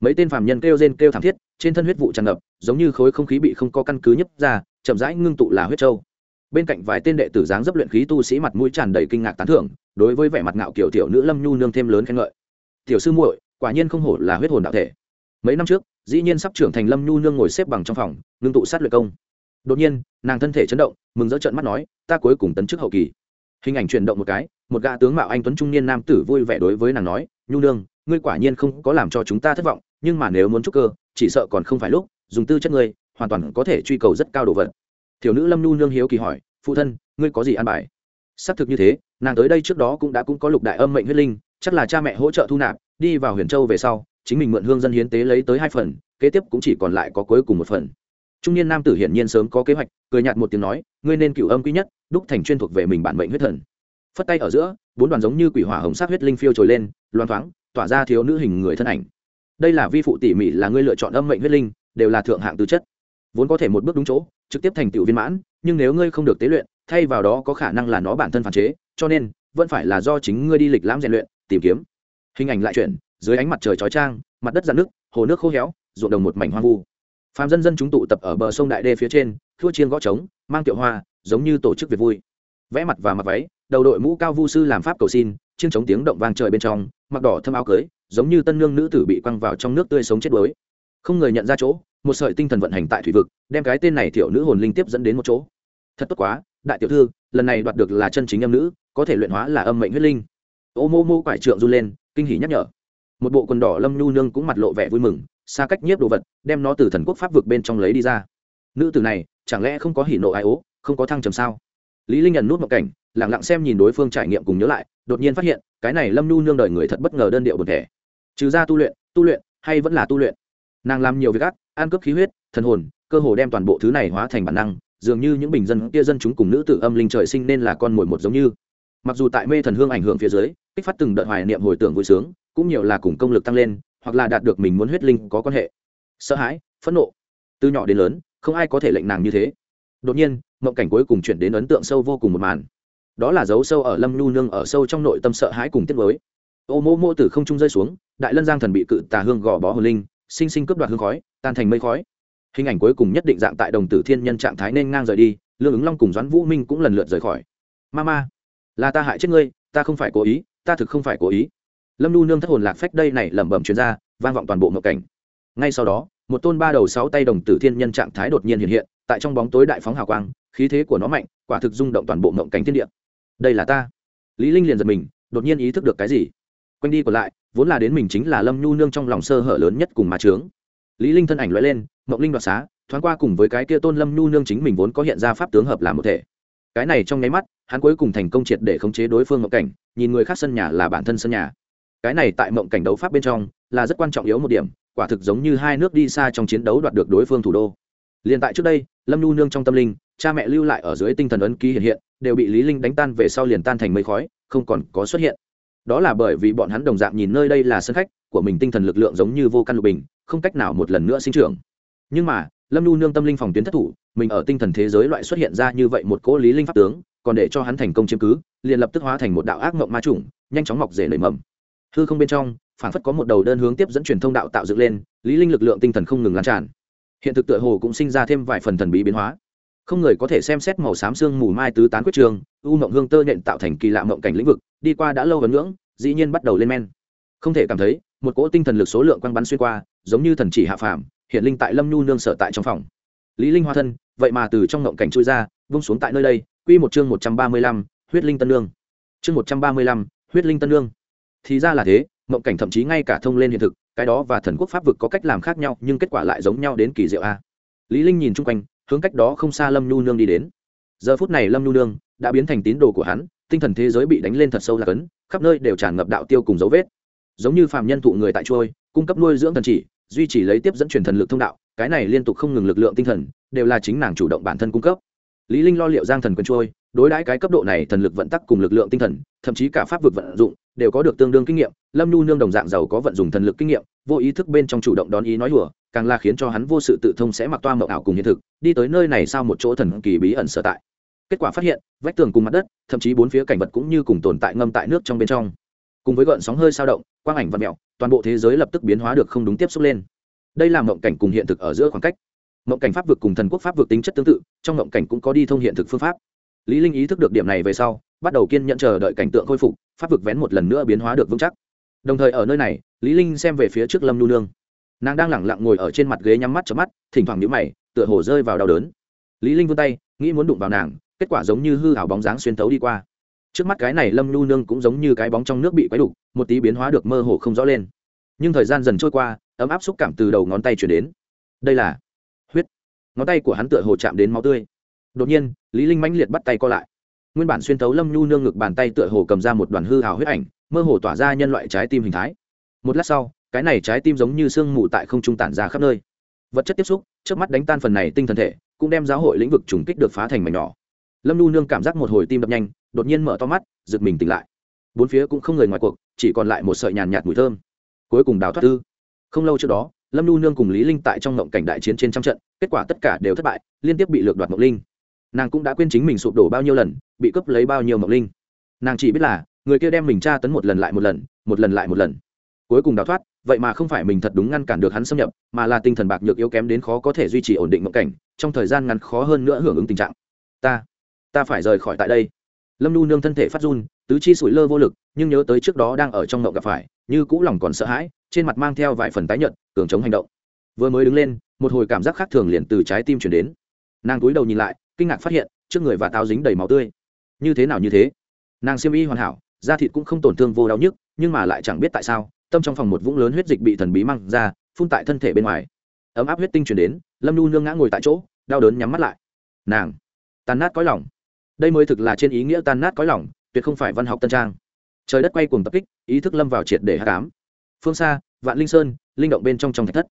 Mấy tên phàm nhân kêu rên kêu thảm thiết, trên thân huyết vụ tràn ngập, giống như khối không khí bị không có căn cứ nhấp ra, chậm rãi ngưng tụ là huyết châu. Bên cạnh vài tên đệ tử dáng dấp luyện khí tu sĩ mặt mũi tràn đầy kinh ngạc tán thưởng, đối với vẻ mặt ngạo kiểu tiểu nữ lâm nhu nương thêm lớn khen ngợi. Tiểu sư muội, quả nhiên không hổ là huyết hồn đạo thể mấy năm trước, dĩ nhiên sắp trưởng thành lâm nhu nương ngồi xếp bằng trong phòng, ngưng tụ sát luyện công. Đột nhiên, nàng thân thể chấn động, mừng rỡ trợn mắt nói, ta cuối cùng tấn chức hậu kỳ. Hình ảnh chuyển động một cái, một gã tướng mạo anh tuấn trung niên nam tử vui vẻ đối với nàng nói, nhu nương, ngươi quả nhiên không có làm cho chúng ta thất vọng, nhưng mà nếu muốn chúc cơ, chỉ sợ còn không phải lúc, dùng tư chất ngươi, hoàn toàn có thể truy cầu rất cao đồ vật. Thiểu nữ lâm nhu nương hiếu kỳ hỏi, phụ thân, ngươi có gì ăn bài? Xác thực như thế, nàng tới đây trước đó cũng đã cũng có lục đại âm mệnh huyết linh, chắc là cha mẹ hỗ trợ thu nạp, đi vào huyền châu về sau chính mình mượn hương dân hiến tế lấy tới hai phần, kế tiếp cũng chỉ còn lại có cuối cùng một phần. Trung niên nam tử hiển nhiên sớm có kế hoạch, cười nhạt một tiếng nói, ngươi nên cựu âm quý nhất, đúc thành chuyên thuộc về mình bản mệnh huyết thần. Phất tay ở giữa, bốn đoàn giống như quỷ hỏa hồng sát huyết linh phiêu trồi lên loan thoáng, tỏa ra thiếu nữ hình người thân ảnh. Đây là vi phụ tỉ mỉ là ngươi lựa chọn âm mệnh huyết linh, đều là thượng hạng tư chất. Vốn có thể một bước đúng chỗ, trực tiếp thành tựu viên mãn, nhưng nếu ngươi không được tế luyện, thay vào đó có khả năng là nó bản thân phản chế, cho nên, vẫn phải là do chính ngươi đi lịch lãm rèn luyện, tìm kiếm. Hình ảnh lại chuyển dưới ánh mặt trời chói trang mặt đất dạn nước hồ nước khô héo, ruộng đồng một mảnh hoang vu. Phàm dân dân chúng tụ tập ở bờ sông đại đê phía trên, thua chiên gõ trống, mang kiệu hoa, giống như tổ chức việc vui. Vẽ mặt và mặc váy, đầu đội mũ cao vu sư làm pháp cầu xin chiên trống tiếng động vang trời bên trong, mặc đỏ thâm áo cưới, giống như tân nương nữ tử bị quăng vào trong nước tươi sống chết đuối. Không người nhận ra chỗ, một sợi tinh thần vận hành tại thủy vực, đem cái tên này thiểu nữ hồn linh tiếp dẫn đến một chỗ. Thật tốt quá, đại tiểu thư, lần này đoạt được là chân chính âm nữ, có thể luyện hóa là âm mệnh huyết linh. Ô mô mô quải trượng run lên, kinh hỉ nhắc nhở một bộ quần đỏ lâm nhu nương cũng mặt lộ vẻ vui mừng, xa cách nhiếp đồ vật, đem nó từ thần quốc pháp vực bên trong lấy đi ra. Nữ tử này, chẳng lẽ không có hỉ nộ ai ố, không có thăng trầm sao? Lý linh nhận nút một cảnh, lặng lặng xem nhìn đối phương trải nghiệm cùng nhớ lại, đột nhiên phát hiện, cái này lâm nhu nương đời người thật bất ngờ đơn điệu buồn thể trừ ra tu luyện tu luyện, hay vẫn là tu luyện. Nàng làm nhiều việc ác, ăn cướp khí huyết, thần hồn, cơ hồ đem toàn bộ thứ này hóa thành bản năng, dường như những bình dân, kia dân chúng cùng nữ tử âm linh trời sinh nên là con mồi một giống như. Mặc dù tại mê thần hương ảnh hưởng phía dưới, kích phát từng đợt hoài niệm hồi tưởng vui sướng cũng nhiều là cùng công lực tăng lên, hoặc là đạt được mình muốn huyết linh có quan hệ. Sợ hãi, phẫn nộ, từ nhỏ đến lớn, không ai có thể lệnh nàng như thế. Đột nhiên, mộng cảnh cuối cùng chuyển đến ấn tượng sâu vô cùng một màn. Đó là dấu sâu ở lâm nhu nương ở sâu trong nội tâm sợ hãi cùng tiết mới ô mô mô từ không trung rơi xuống, đại lân giang thần bị cự tà hương gò bó hồ linh, sinh sinh cướp đoạt hương khói, tan thành mây khói. Hình ảnh cuối cùng nhất định dạng tại đồng tử thiên nhân trạng thái nên ngang rời đi, lương ứng long cùng doãn vũ minh cũng lần lượt rời khỏi. Ma ma, là ta hại chết ngươi, ta không phải cố ý, ta thực không phải cố ý lâm nu nương thất hồn lạc phách đây này lẩm bẩm chuyên r a vang vọng toàn bộ ngộ cảnh. Ngay sau đó, một tôn ba đầu sáu tay đồng tử thiên nhân trạng thái đột nhiên hiện hiện, tại trong bóng tối đại phóng hào quang, khí thế của nó mạnh, quả thực rung động toàn bộ ngộ cảnh thiên địa. Đây là ta. Lý linh liền giật mình, đột nhiên ý thức được cái gì? Quanh đi còn lại, vốn là đến mình chính là lâm nhu nương trong lòng sơ hở lớn nhất cùng mà trướng lý linh thân ảnh lóe lên, mộng linh đoạt xá, thoáng qua cùng với cái kia tôn lâm nhu nương chính mình vốn có hiện ra pháp tướng hợp làm một thể. Cái này trong nháy mắt, hắn cuối cùng thành công triệt để khống chế đối phương mộng cảnh, nhìn người khác sân nhà là bản thân sân nhà cái này tại mộng cảnh đấu pháp bên trong là rất quan trọng yếu một điểm, quả thực giống như hai nước đi xa trong chiến đấu đoạt được đối phương thủ đô. Liền tại trước đây, lâm nhu nương trong tâm linh, cha mẹ lưu lại ở dưới tinh thần ấn ký hiện hiện, đều bị lý linh đánh tan về sau liền tan thành mây khói, không còn có xuất hiện. Đó là bởi vì bọn hắn đồng dạng nhìn nơi đây là sân khách của mình tinh thần lực lượng giống như vô căn lục bình, không cách nào một lần nữa sinh trưởng. Nhưng mà, lâm nhu nương tâm linh phòng tuyến thất thủ, mình ở tinh thần thế giới loại xuất hiện ra như vậy một cỗ lý linh pháp tướng, còn để cho hắn thành công chiếm cứ, liền lập tức hóa thành một đạo ác mộng ma chủng, nhanh chóng mọc rể nảy mầm hư không bên trong phản phất có một đầu đơn hướng tiếp dẫn truyền thông đạo tạo dựng lên lý linh lực lượng tinh thần không ngừng lan tràn. Hiện thực tựa hồ cũng sinh ra thêm vài phần thần bí biến hóa. Không người có thể xem xét màu xám xương mù mai tứ tán quyết trường u mộng hương tơ nhện tạo thành kỳ lạ mộng cảnh lĩnh vực đi qua đã lâu vấn ngưỡng dĩ nhiên bắt đầu lên men. Không thể cảm thấy một cỗ tinh thần lực số lượng quang bắn xuyên qua giống như thần chỉ hạ phàm hiện linh tại lâm nhu nương sở tại trong phòng. Lý linh hoa thân vậy mà từ trong ngộng cảnh trôi ra vung xuống tại nơi đây quy một chương một trăm ba mươi lăm, huyết linh tân nương. Chương một trăm ba mươi lăm, huyết linh tân nương thì ra là thế, mộng cảnh thậm chí ngay cả thông lên hiện thực, cái đó và thần quốc pháp vực có cách làm khác nhau, nhưng kết quả lại giống nhau đến kỳ diệu a. Lý linh nhìn chung quanh, hướng cách đó không xa lâm nhu nương đi đến. Giờ phút này lâm nhu nương đã biến thành tín đồ của hắn, tinh thần thế giới bị đánh lên thật sâu là cấn, khắp nơi đều tràn ngập đạo tiêu cùng dấu vết. Giống như phàm nhân thụ người tại trôi, cung cấp nuôi dưỡng thần chỉ, duy trì lấy tiếp dẫn truyền thần lực thông đạo, cái này liên tục không ngừng lực lượng tinh thần, đều là chính nàng chủ động bản thân cung cấp. Lý linh lo liệu giang thần quân trôi đối đãi cái cấp độ này thần lực vận tắc cùng lực lượng tinh thần, thậm chí cả pháp vực vận dụng, đều có được tương đương kinh nghiệm. Lâm nu nương đồng dạng giàu có vận dụng thần lực kinh nghiệm, vô ý thức bên trong chủ động đón ý nói đùa, càng là khiến cho hắn vô sự tự thông sẽ mặc toa mộng ảo cùng hiện thực, đi tới nơi này sau một chỗ thần kỳ bí ẩn sở tại. Kết quả phát hiện, vách tường cùng mặt đất, thậm chí bốn phía cảnh vật cũng như cùng tồn tại ngâm tại nước trong bên trong. Cùng với gợn sóng hơi sao động, quang ảnh và mẹo toàn bộ thế giới lập tức biến hóa được không đúng tiếp xúc lên. Đây là mộng cảnh cùng hiện thực ở giữa khoảng cách. Mộng cảnh pháp vực cùng thần quốc pháp vực tính chất tương tự, trong mộng cảnh cũng có đi thông hiện thực phương pháp lý linh ý thức được điểm này về sau, bắt đầu kiên nhẫn chờ đợi cảnh tượng khôi phục, pháp vực vén một lần nữa biến hóa được vững chắc. Đồng thời ở nơi này, lý linh xem về phía trước lâm nu nương. Nàng đang lẳng lặng ngồi ở trên mặt ghế nhắm mắt chớp mắt, thỉnh thoảng nhíu mày, tựa hồ rơi vào đau đớn. Lý linh vươn tay, nghĩ muốn đụng vào nàng, kết quả giống như hư ảo bóng dáng xuyên thấu đi qua. Trước mắt cái này lâm nhu nương cũng giống như cái bóng trong nước bị quấy đục, một tí biến hóa được mơ hồ không rõ lên. Nhưng thời gian dần trôi qua, ấm áp xúc cảm từ đầu ngón tay chuyển đến. Đây là huyết. Ngón tay của hắn tựa hồ chạm đến máu tươi đột nhiên, lý linh mãnh liệt bắt tay co lại. Nguyên bản xuyên thấu lâm nhu nương ngực bàn tay tựa hồ cầm ra một đoàn hư hào huyết ảnh, mơ hồ tỏa ra nhân loại trái tim hình thái. Một lát sau, cái này trái tim giống như sương mù tại không trung tản ra khắp nơi. Vật chất tiếp xúc trước mắt đánh tan phần này tinh thần thể, cũng đem giáo hội lĩnh vực trùng kích được phá thành mảnh nhỏ. Lâm nhu nương cảm giác một hồi tim đập nhanh, đột nhiên mở to mắt, giật mình tỉnh lại. Bốn phía cũng không người ngoài cuộc, chỉ còn lại một sợi nhàn nhạt mùi thơm. Cuối cùng đào thoát tư không lâu trước đó, lâm nhu nương cùng lý linh tại trong ngộng cảnh đại chiến trên trăm trận, kết quả tất cả đều thất bại, liên tiếp bị lược đoạt mộng linh nàng cũng đã quên chính mình sụp đổ bao nhiêu lần, bị cướp lấy bao nhiêu mộng linh. Nàng chỉ biết là, người kia đem mình tra tấn một lần lại một lần một lần lại một lần. Cuối cùng đào thoát, vậy mà không phải mình thật đúng ngăn cản được hắn xâm nhập, mà là tinh thần bạc nhược yếu kém đến khó có thể duy trì ổn định mộng cảnh, trong thời gian ngắn khó hơn nữa hưởng ứng tình trạng. Ta ta phải rời khỏi tại đây. Lâm nu nương thân thể phát run, tứ chi sủi lơ vô lực, nhưng nhớ tới trước đó đang ở trong ngậu gặp phải, như cũ lòng còn sợ hãi, trên mặt mang theo vài phần tái nhợt, cường chống hành động. Vừa mới đứng lên, một hồi cảm giác khác thường liền từ trái tim chuyển đến. Nàng cúi đầu nhìn lại kinh ngạc phát hiện, trước người và táo dính đầy máu tươi. Như thế nào như thế? Nàng siêm y hoàn hảo, da thịt cũng không tổn thương vô đau nhức, nhưng mà lại chẳng biết tại sao, tâm trong phòng một vũng lớn huyết dịch bị thần bí măng ra, phun tại thân thể bên ngoài. Ấm áp huyết tinh chuyển đến, lâm nhu nương ngã ngồi tại chỗ, đau đớn nhắm mắt lại. Nàng, tan nát cõi lòng. Đây mới thực là trên ý nghĩa tan nát cõi lòng, tuyệt không phải văn học tân trang. Trời đất quay cuồng tập kích, ý thức lâm vào triệt để hát cám phương xa, vạn linh sơn, linh động bên trong trong thạch thất.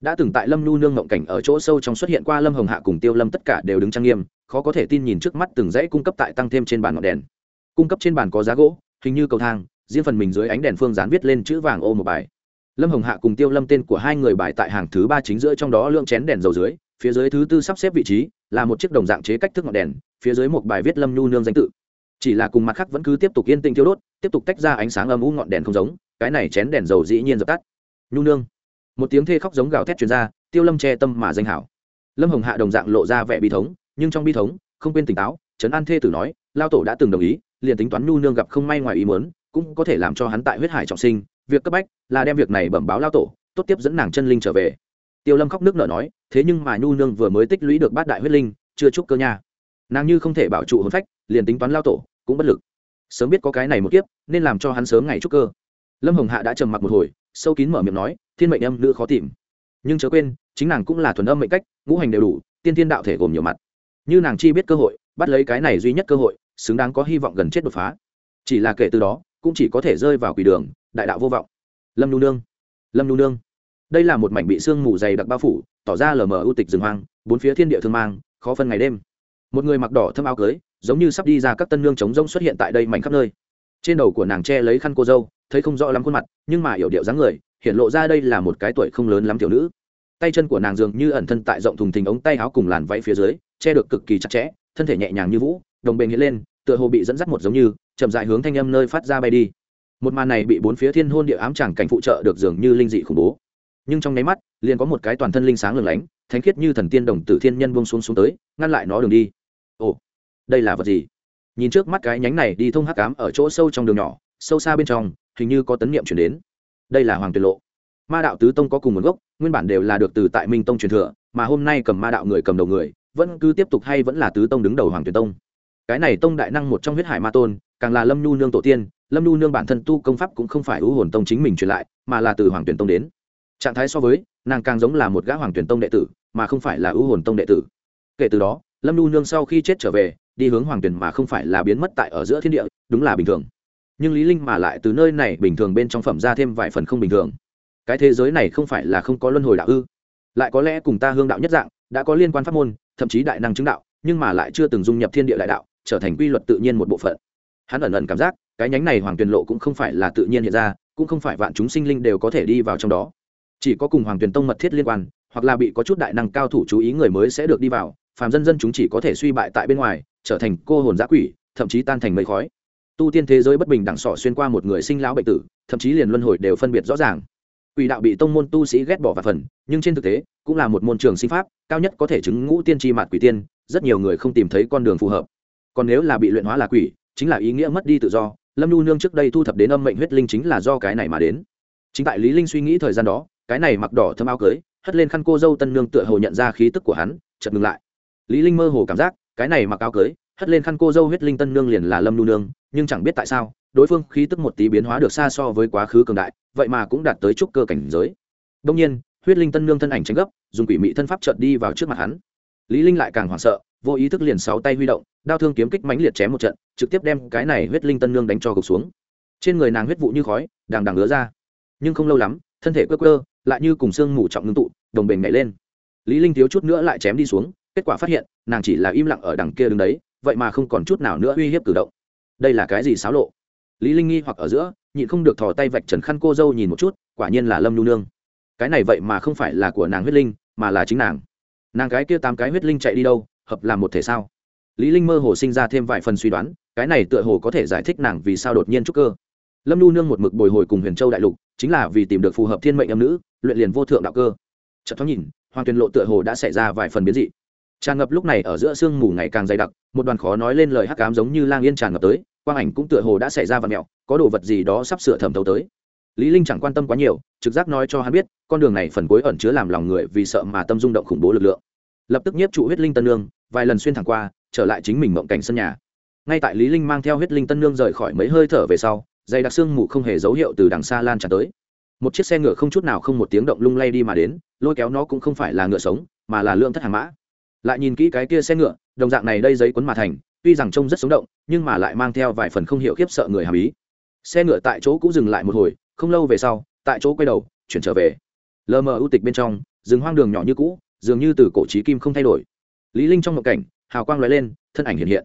Đã từng tại lâm nhu nương ngộng cảnh ở chỗ sâu trong xuất hiện qua lâm hồng hạ cùng tiêu lâm tất cả đều đứng trang nghiêm khó có thể tin nhìn trước mắt từng dãy cung cấp tại tăng thêm trên bàn ngọn đèn. Cung cấp trên bàn có giá gỗ, hình như cầu thang, riêng phần mình dưới ánh đèn phương dán viết lên chữ vàng ô một bài. Lâm hồng hạ cùng tiêu lâm tên của hai người bài tại hàng thứ ba chính giữa trong đó lượng chén đèn dầu dưới, phía dưới thứ tư sắp xếp vị trí, là một chiếc đồng dạng chế cách thức ngọn đèn, phía dưới một bài viết lâm nhu nương danh tự. Chỉ là cùng mặt khác vẫn cứ tiếp tục yên tĩnh thiêu đốt, tiếp tục tách ra ánh sáng âm u ngọn đèn không giống, cái này chén đèn dầu dĩ nhiên dập tắt. Nhu nương. Một tiếng thê khóc giống gào thét truyền ra, tiêu lâm che tâm mà danh hảo. Lâm hồng hạ đồng dạng lộ ra vẻ bi thống nhưng trong bi thống, không quên tỉnh táo, trấn an thê tử nói, lao tổ đã từng đồng ý, liền tính toán nhu nương gặp không may ngoài ý muốn, cũng có thể làm cho hắn tại huyết hải trọng sinh, việc cấp bách là đem việc này bẩm báo lao tổ, tốt tiếp dẫn nàng chân linh trở về. Tiêu lâm khóc nước nở nói, thế nhưng mà nhu nương vừa mới tích lũy được bát đại huyết linh, chưa chúc cơ nha. Nàng như không thể bảo trụ hồn phách, liền tính toán lao tổ, cũng bất lực. Sớm biết có cái này một kiếp, nên làm cho hắn sớm ngày chúc cơ. Lâm hồng hạ đã trầm mặc một hồi, sâu kín mở miệng nói, thiên mệnh âm nữ khó tìm. Nhưng chớ quên, chính nàng cũng là thuần âm mệnh cách, ngũ hành đều đủ, tiên thiên đạo thể gồm nhiều mặt như nàng chi biết cơ hội, bắt lấy cái này duy nhất cơ hội, xứng đáng có hy vọng gần chết đột phá. Chỉ là kể từ đó, cũng chỉ có thể rơi vào quỷ đường, đại đạo vô vọng. Lâm nhu nương, lâm nhu nương. Đây là một mảnh bị sương mù dày đặc bao phủ, tỏ ra lờ mờ ưu tịch rừng hoang, bốn phía thiên địa thương mang, khó phân ngày đêm. Một người mặc đỏ thâm áo cưới, giống như sắp đi ra các tân nương trống rông xuất hiện tại đây mảnh khắp nơi. Trên đầu của nàng che lấy khăn cô dâu, thấy không rõ lắm khuôn mặt, nhưng mà hiểu điệu dáng người, hiện lộ ra đây là một cái tuổi không lớn lắm tiểu nữ tay chân của nàng dường như ẩn thân tại rộng thùng thình ống tay áo cùng làn váy phía dưới, che được cực kỳ chặt chẽ, thân thể nhẹ nhàng như vũ, đồng bền hiện lên, tựa hồ bị dẫn dắt một giống như, chậm dại hướng thanh âm nơi phát ra bay đi. Một màn này bị bốn phía thiên hôn địa ám chẳng cảnh phụ trợ được dường như linh dị khủng bố. Nhưng trong nháy mắt, liền có một cái toàn thân linh sáng lừng lánh, thánh khiết như thần tiên đồng tử thiên nhân buông xuống xuống tới, ngăn lại nó đường đi. Ồ, đây là vật gì? Nhìn trước mắt cái nhánh này đi thông hắc ám ở chỗ sâu trong đường nhỏ, sâu xa bên trong, hình như có tấn niệm chuyển đến. Đây là hoàng tuyệt lộ. Ma đạo tứ tông có cùng nguồn gốc nguyên bản đều là được từ tại minh tông truyền thừa, mà hôm nay cầm ma đạo người cầm đầu người, vẫn cứ tiếp tục hay vẫn là tứ tông đứng đầu hoàng tuyệt tông. Cái này tông đại năng một trong huyết hải ma tôn, càng là lâm nhu nương tổ tiên, lâm nhu nương bản thân tu công pháp cũng không phải ưu hồn tông chính mình truyền lại, mà là từ hoàng tuyển tông đến. Trạng thái so với, nàng càng giống là một gã hoàng tuyển tông đệ tử, mà không phải là ưu hồn tông đệ tử. Kể từ đó, lâm nhu nương sau khi chết trở về, đi hướng hoàng tuyển mà không phải là biến mất tại ở giữa thiên địa, đúng là bình thường. Nhưng lý linh mà lại từ nơi này bình thường bên trong phẩm ra thêm vài phần không bình thường cái thế giới này không phải là không có luân hồi đạo ư? Lại có lẽ cùng ta hương đạo nhất dạng, đã có liên quan pháp môn, thậm chí đại năng chứng đạo, nhưng mà lại chưa từng dung nhập thiên địa đại đạo, trở thành quy luật tự nhiên một bộ phận. Hắn ẩn ẩn cảm giác, cái nhánh này hoàng tuyền lộ cũng không phải là tự nhiên hiện ra, cũng không phải vạn chúng sinh linh đều có thể đi vào trong đó. Chỉ có cùng hoàng tuyền tông mật thiết liên quan, hoặc là bị có chút đại năng cao thủ chú ý người mới sẽ được đi vào, phàm dân dân chúng chỉ có thể suy bại tại bên ngoài, trở thành cô hồn giã quỷ, thậm chí tan thành mây khói. Tu tiên thế giới bất bình đẳng sỏ xuyên qua một người sinh lão bệnh tử, thậm chí liền luân hồi đều phân biệt rõ ràng quỷ đạo bị tông môn tu sĩ ghét bỏ và phần, nhưng trên thực tế, cũng là một môn trường sinh pháp, cao nhất có thể chứng ngũ tiên tri mạt quỷ tiên, rất nhiều người không tìm thấy con đường phù hợp. Còn nếu là bị luyện hóa là quỷ, chính là ý nghĩa mất đi tự do, lâm nhu nương trước đây thu thập đến âm mệnh huyết linh chính là do cái này mà đến. Chính tại lý linh suy nghĩ thời gian đó, cái này mặc đỏ thâm áo cưới, hất lên khăn cô dâu tân nương tựa hồ nhận ra khí tức của hắn, chợt ngừng lại. Lý linh mơ hồ cảm giác, cái này mặc áo cưới, hất lên khăn cô dâu huyết linh tân nương liền là lâm nhu nương, nhưng chẳng biết tại sao đối phương khí tức một tí biến hóa được xa so với quá khứ cường đại, vậy mà cũng đạt tới trúc cơ cảnh giới. Đông nhiên, huyết linh tân nương thân ảnh chấn gấp, dùng quỷ mị thân pháp chợt đi vào trước mặt hắn. Lý linh lại càng hoảng sợ, vô ý thức liền sáu tay huy động, đao thương kiếm kích mãnh liệt chém một trận, trực tiếp đem cái này huyết linh tân nương đánh cho gục xuống. Trên người nàng huyết vụ như khói đàng đàng ngứa ra. Nhưng không lâu lắm, thân thể quơ quơ, lại như cùng xương mù trọng ngưng tụ, đồng bền nhảy lên. Lý linh thiếu chút nữa lại chém đi xuống, kết quả phát hiện, nàng chỉ là im lặng ở đằng kia đứng đấy, vậy mà không còn chút nào nữa uy hiếp cử động. Đây là cái gì xáo lộ? Lý linh nghi hoặc ở giữa, nhịn không được thò tay vạch trần khăn cô dâu nhìn một chút, quả nhiên là lâm nhu nương. Cái này vậy mà không phải là của nàng huyết linh, mà là chính nàng. Nàng cái kia tám cái huyết linh chạy đi đâu, hợp làm một thể sao? Lý linh mơ hồ sinh ra thêm vài phần suy đoán, cái này tựa hồ có thể giải thích nàng vì sao đột nhiên trúc cơ. Lâm nhu nương một mực bồi hồi cùng huyền châu đại lục, chính là vì tìm được phù hợp thiên mệnh âm nữ, luyện liền vô thượng đạo cơ. Chợt thoáng nhìn, hoàng tuyền lộ tựa hồ đã xảy ra vài phần biến dị. Tràn ngập lúc này ở giữa sương mù ngày càng dày đặc, một đoàn khó nói lên lời hắc ám giống như lang yên tràn ngập tới quang ảnh cũng tựa hồ đã xảy ra và mẹo, có đồ vật gì đó sắp sửa thẩm thấu tới. Lý linh chẳng quan tâm quá nhiều, trực giác nói cho hắn biết, con đường này phần cuối ẩn chứa làm lòng người vì sợ mà tâm rung động khủng bố lực lượng. Lập tức nhiếp trụ huyết linh tân lương vài lần xuyên thẳng qua, trở lại chính mình mộng cảnh sân nhà. Ngay tại lý linh mang theo huyết linh tân nương rời khỏi mấy hơi thở về sau, dây đặc xương mù không hề dấu hiệu từ đằng xa lan tràn tới. Một chiếc xe ngựa không chút nào không một tiếng động lung lay đi mà đến, lôi kéo nó cũng không phải là ngựa sống, mà là lượng thất hàng mã. Lại nhìn kỹ cái kia xe ngựa, đồng dạng này đây giấy cuốn mà thành tuy rằng trông rất sống động, nhưng mà lại mang theo vài phần không hiểu khiếp sợ người hàm ý. Xe ngựa tại chỗ cũng dừng lại một hồi, không lâu về sau, tại chỗ quay đầu, chuyển trở về. Lờ mờ ưu tịch bên trong, rừng hoang đường nhỏ như cũ, dường như từ cổ trí kim không thay đổi. Lý linh trong ngộ cảnh, hào quang lóe lên, thân ảnh hiện hiện.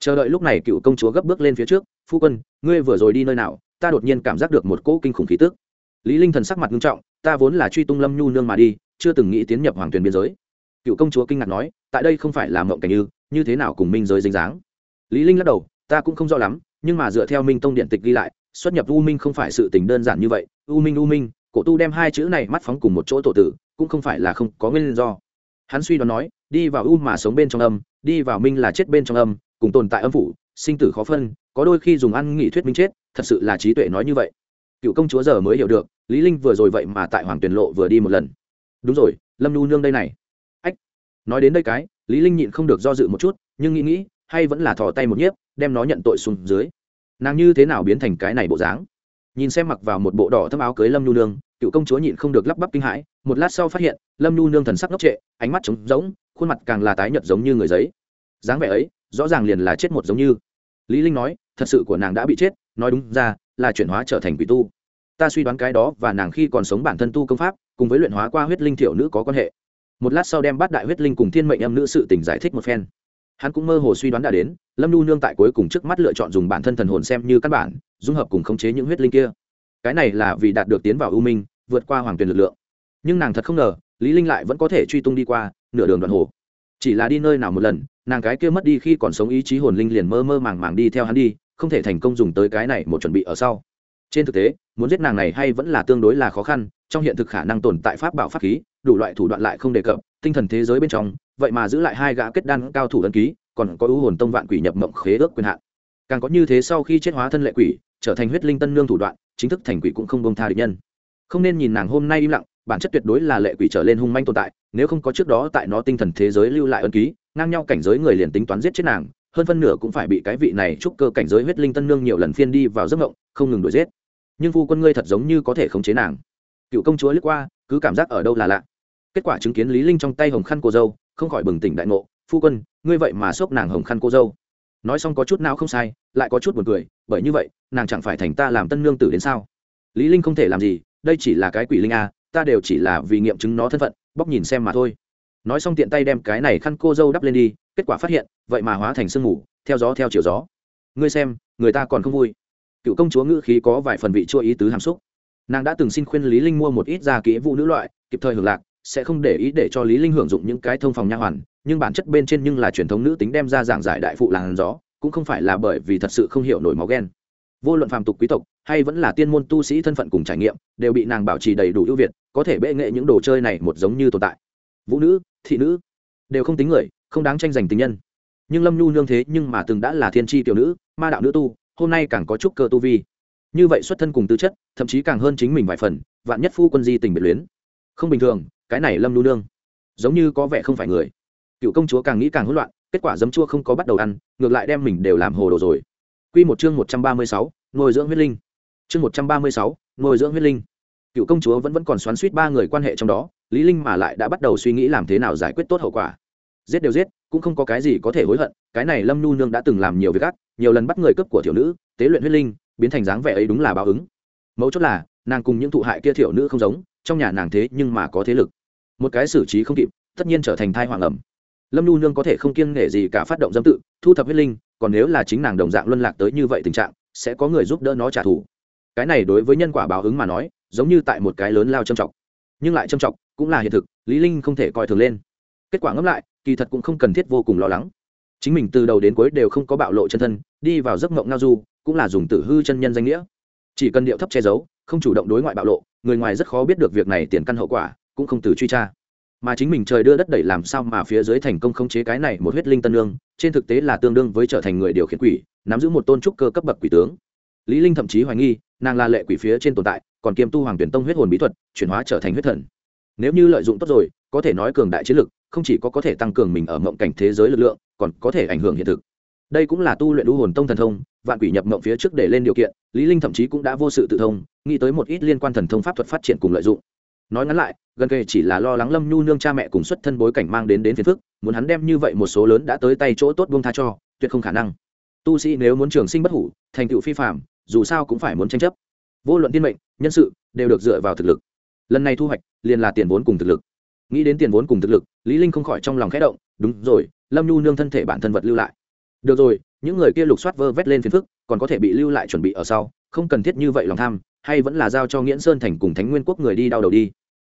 Chờ đợi lúc này cựu công chúa gấp bước lên phía trước, phu quân, ngươi vừa rồi đi nơi nào? Ta đột nhiên cảm giác được một cỗ kinh khủng khí tức. Lý linh thần sắc mặt nghiêm trọng, ta vốn là truy tung lâm nhu nương mà đi, chưa từng nghĩ tiến nhập hoàng tuyền biên giới. Cựu công chúa kinh ngạc nói, tại đây không phải là mộng cảnh như như thế nào cùng minh giới dính dáng. Lý linh lắc đầu, ta cũng không rõ lắm, nhưng mà dựa theo minh tông điện tịch ghi lại, xuất nhập u minh không phải sự tình đơn giản như vậy. U minh u minh, cổ tu đem hai chữ này mắt phóng cùng một chỗ tổ tử, cũng không phải là không có nguyên do. Hắn suy đoán nói, đi vào u mà sống bên trong âm, đi vào minh là chết bên trong âm, cùng tồn tại âm phủ, sinh tử khó phân, có đôi khi dùng ăn nghị thuyết minh chết, thật sự là trí tuệ nói như vậy. Cựu công chúa giờ mới hiểu được, lý linh vừa rồi vậy mà tại hoàng tuyển lộ vừa đi một lần. Đúng rồi, lâm nu nương đây này nói đến đây cái, lý linh nhịn không được do dự một chút, nhưng nghĩ nghĩ, hay vẫn là thò tay một nhiếp, đem nó nhận tội xuống dưới. Nàng như thế nào biến thành cái này bộ dáng? Nhìn xem mặc vào một bộ đỏ thâm áo cưới lâm nhu nương, cựu công chúa nhịn không được lắp bắp kinh hãi, một lát sau phát hiện, lâm nhu nương thần sắc ngốc trệ, ánh mắt trống rỗng, khuôn mặt càng là tái nhợt giống như người giấy. Dáng vẻ ấy, rõ ràng liền là chết một giống như. Lý linh nói, thật sự của nàng đã bị chết, nói đúng ra, là chuyển hóa trở thành quỷ tu. Ta suy đoán cái đó và nàng khi còn sống bản thân tu công pháp, cùng với luyện hóa qua huyết linh thiểu nữ có quan hệ một lát sau đem bát đại huyết linh cùng thiên mệnh âm nữ sự tình giải thích một phen. Hắn cũng mơ hồ suy đoán đã đến, lâm nu nương tại cuối cùng trước mắt lựa chọn dùng bản thân thần hồn xem như căn bản, dung hợp cùng khống chế những huyết linh kia. Cái này là vì đạt được tiến vào ưu minh, vượt qua hoàng tuyền lực lượng. Nhưng nàng thật không ngờ, lý linh lại vẫn có thể truy tung đi qua, nửa đường đoạn hồ. Chỉ là đi nơi nào một lần, nàng cái kia mất đi khi còn sống ý chí hồn linh liền mơ mơ màng màng đi theo hắn đi, không thể thành công dùng tới cái này một chuẩn bị ở sau. Trên thực tế, muốn giết nàng này hay vẫn là tương đối là khó khăn, trong hiện thực khả năng tồn tại pháp bảo pháp khí đủ loại thủ đoạn lại không đề cập, tinh thần thế giới bên trong, vậy mà giữ lại hai gã kết đan cao thủ ấn ký, còn có ưu hồn tông vạn quỷ nhập mộng khế ước quyền hạn. Càng có như thế sau khi chết hóa thân lệ quỷ, trở thành huyết linh tân nương thủ đoạn, chính thức thành quỷ cũng không bông tha địch nhân. Không nên nhìn nàng hôm nay im lặng, bản chất tuyệt đối là lệ quỷ trở lên hung manh tồn tại, nếu không có trước đó tại nó tinh thần thế giới lưu lại ân ký, ngang nhau cảnh giới người liền tính toán giết chết nàng, hơn phân nửa cũng phải bị cái vị này chúc cơ cảnh giới huyết linh tân nương nhiều lần phiên đi vào giấc mộng, không ngừng đuổi giết. Nhưng phu quân ngươi thật giống như có thể khống chế nàng. Cựu công chúa lướt qua cứ cảm giác ở đâu là lạ. Kết quả chứng kiến lý linh trong tay hồng khăn cô dâu, không khỏi bừng tỉnh đại ngộ, phu quân, ngươi vậy mà xốc nàng hồng khăn cô dâu. Nói xong có chút nào không sai, lại có chút buồn cười, bởi như vậy, nàng chẳng phải thành ta làm tân nương tử đến sao? Lý linh không thể làm gì, đây chỉ là cái quỷ linh a, ta đều chỉ là vì nghiệm chứng nó thân phận, bóc nhìn xem mà thôi. Nói xong tiện tay đem cái này khăn cô dâu đắp lên đi, kết quả phát hiện, vậy mà hóa thành sương mù, theo gió theo chiều gió. Ngươi xem, người ta còn không vui. Cựu công chúa ngữ khí có vài phần vị chua ý tứ hàm xúc nàng đã từng xin khuyên lý linh mua một ít gia kỹ vụ nữ loại, kịp thời hưởng lạc, sẽ không để ý để cho lý linh hưởng dụng những cái thông phòng nha hoàn, nhưng bản chất bên trên nhưng là truyền thống nữ tính đem ra giảng giải đại phụ làng gió, cũng không phải là bởi vì thật sự không hiểu nổi máu ghen. Vô luận phàm tục quý tộc, hay vẫn là tiên môn tu sĩ thân phận cùng trải nghiệm, đều bị nàng bảo trì đầy đủ ưu việt, có thể bệ nghệ những đồ chơi này một giống như tồn tại. Vũ nữ, thị nữ, đều không tính người, không đáng tranh giành tình nhân. Nhưng lâm nhu nương thế nhưng mà từng đã là thiên tri tiểu nữ, ma đạo nữ tu, hôm nay càng có chút cơ tu vi như vậy xuất thân cùng tư chất thậm chí càng hơn chính mình vài phần vạn nhất phu quân di tình biệt luyến không bình thường cái này lâm nhu nương giống như có vẻ không phải người cựu công chúa càng nghĩ càng hỗn loạn kết quả dấm chua không có bắt đầu ăn ngược lại đem mình đều làm hồ đồ rồi Quy một chương một trăm ba mươi sáu, nuôi dưỡng huyết linh. Chương một trăm ba mươi sáu, nuôi dưỡng huyết linh. Cựu công chúa vẫn vẫn còn xoắn suýt ba người quan hệ trong đó, Lý Linh mà lại đã bắt đầu suy nghĩ làm thế nào giải quyết tốt hậu quả. Giết đều giết, cũng không có cái gì có thể hối hận, cái này Lâm Nu nương đã từng làm nhiều việc gắt, nhiều lần bắt người cướp của tiểu nữ, tế luyện huyết linh, biến thành dáng vẻ ấy đúng là báo ứng. Mấu chốt là, nàng cùng những thụ hại kia tiểu nữ không giống, trong nhà nàng thế nhưng mà có thế lực. Một cái xử trí không kịp, tất nhiên trở thành thai hoàng ẩm lâm nhu nương có thể không kiêng nể gì cả phát động dâm tự thu thập huyết linh còn nếu là chính nàng đồng dạng luân lạc tới như vậy tình trạng sẽ có người giúp đỡ nó trả thù cái này đối với nhân quả báo ứng mà nói giống như tại một cái lớn lao châm trọng nhưng lại châm trọng cũng là hiện thực lý linh không thể coi thường lên kết quả ngẫm lại, kỳ thật cũng không cần thiết vô cùng lo lắng. Chính mình từ đầu đến cuối đều không có bạo lộ chân thân, đi vào giấc mộng ngao du, cũng là dùng tử hư chân nhân danh nghĩa. Chỉ cần điệu thấp che giấu, không chủ động đối ngoại bạo lộ, người ngoài rất khó biết được việc này tiền căn hậu quả, cũng không từ truy tra. Mà chính mình trời đưa đất đẩy làm sao mà phía dưới thành công khống chế cái này một huyết linh tân lương, trên thực tế là tương đương với trở thành người điều khiển quỷ, nắm giữ một tôn trúc cơ cấp bậc quỷ tướng. Lý linh thậm chí hoài nghi, nàng là lệ quỷ phía trên tồn tại, còn kiêm tu hoàng tuyển tông huyết hồn bí thuật, chuyển hóa trở thành huyết thần. Nếu như lợi dụng tốt rồi, có thể nói cường đại chiến lực không chỉ có có thể tăng cường mình ở mộng cảnh thế giới lực lượng, còn có thể ảnh hưởng hiện thực. Đây cũng là tu luyện đu hồn tông thần thông, vạn quỷ nhập mộng phía trước để lên điều kiện, lý linh thậm chí cũng đã vô sự tự thông, nghĩ tới một ít liên quan thần thông pháp thuật phát triển cùng lợi dụng. Nói ngắn lại, gần kề chỉ là lo lắng lâm nhu nương cha mẹ cùng xuất thân bối cảnh mang đến đến phiền phức, muốn hắn đem như vậy một số lớn đã tới tay chỗ tốt buông tha cho, tuyệt không khả năng. Tu sĩ nếu muốn trường sinh bất hủ, thành tựu phi phạm dù sao cũng phải muốn tranh chấp. Vô luận tiên mệnh, nhân sự, đều được dựa vào thực lực. Lần này thu hoạch, liền là tiền vốn cùng thực lực. Nghĩ đến tiền vốn cùng thực lực lý linh không khỏi trong lòng khẽ động, đúng rồi, lâm nhu nương thân thể bản thân vật lưu lại. Được rồi, những người kia lục soát vơ vét lên phiền phức, còn có thể bị lưu lại chuẩn bị ở sau, không cần thiết như vậy lòng tham, hay vẫn là giao cho nghiễn sơn thành cùng thánh nguyên quốc người đi đau đầu đi.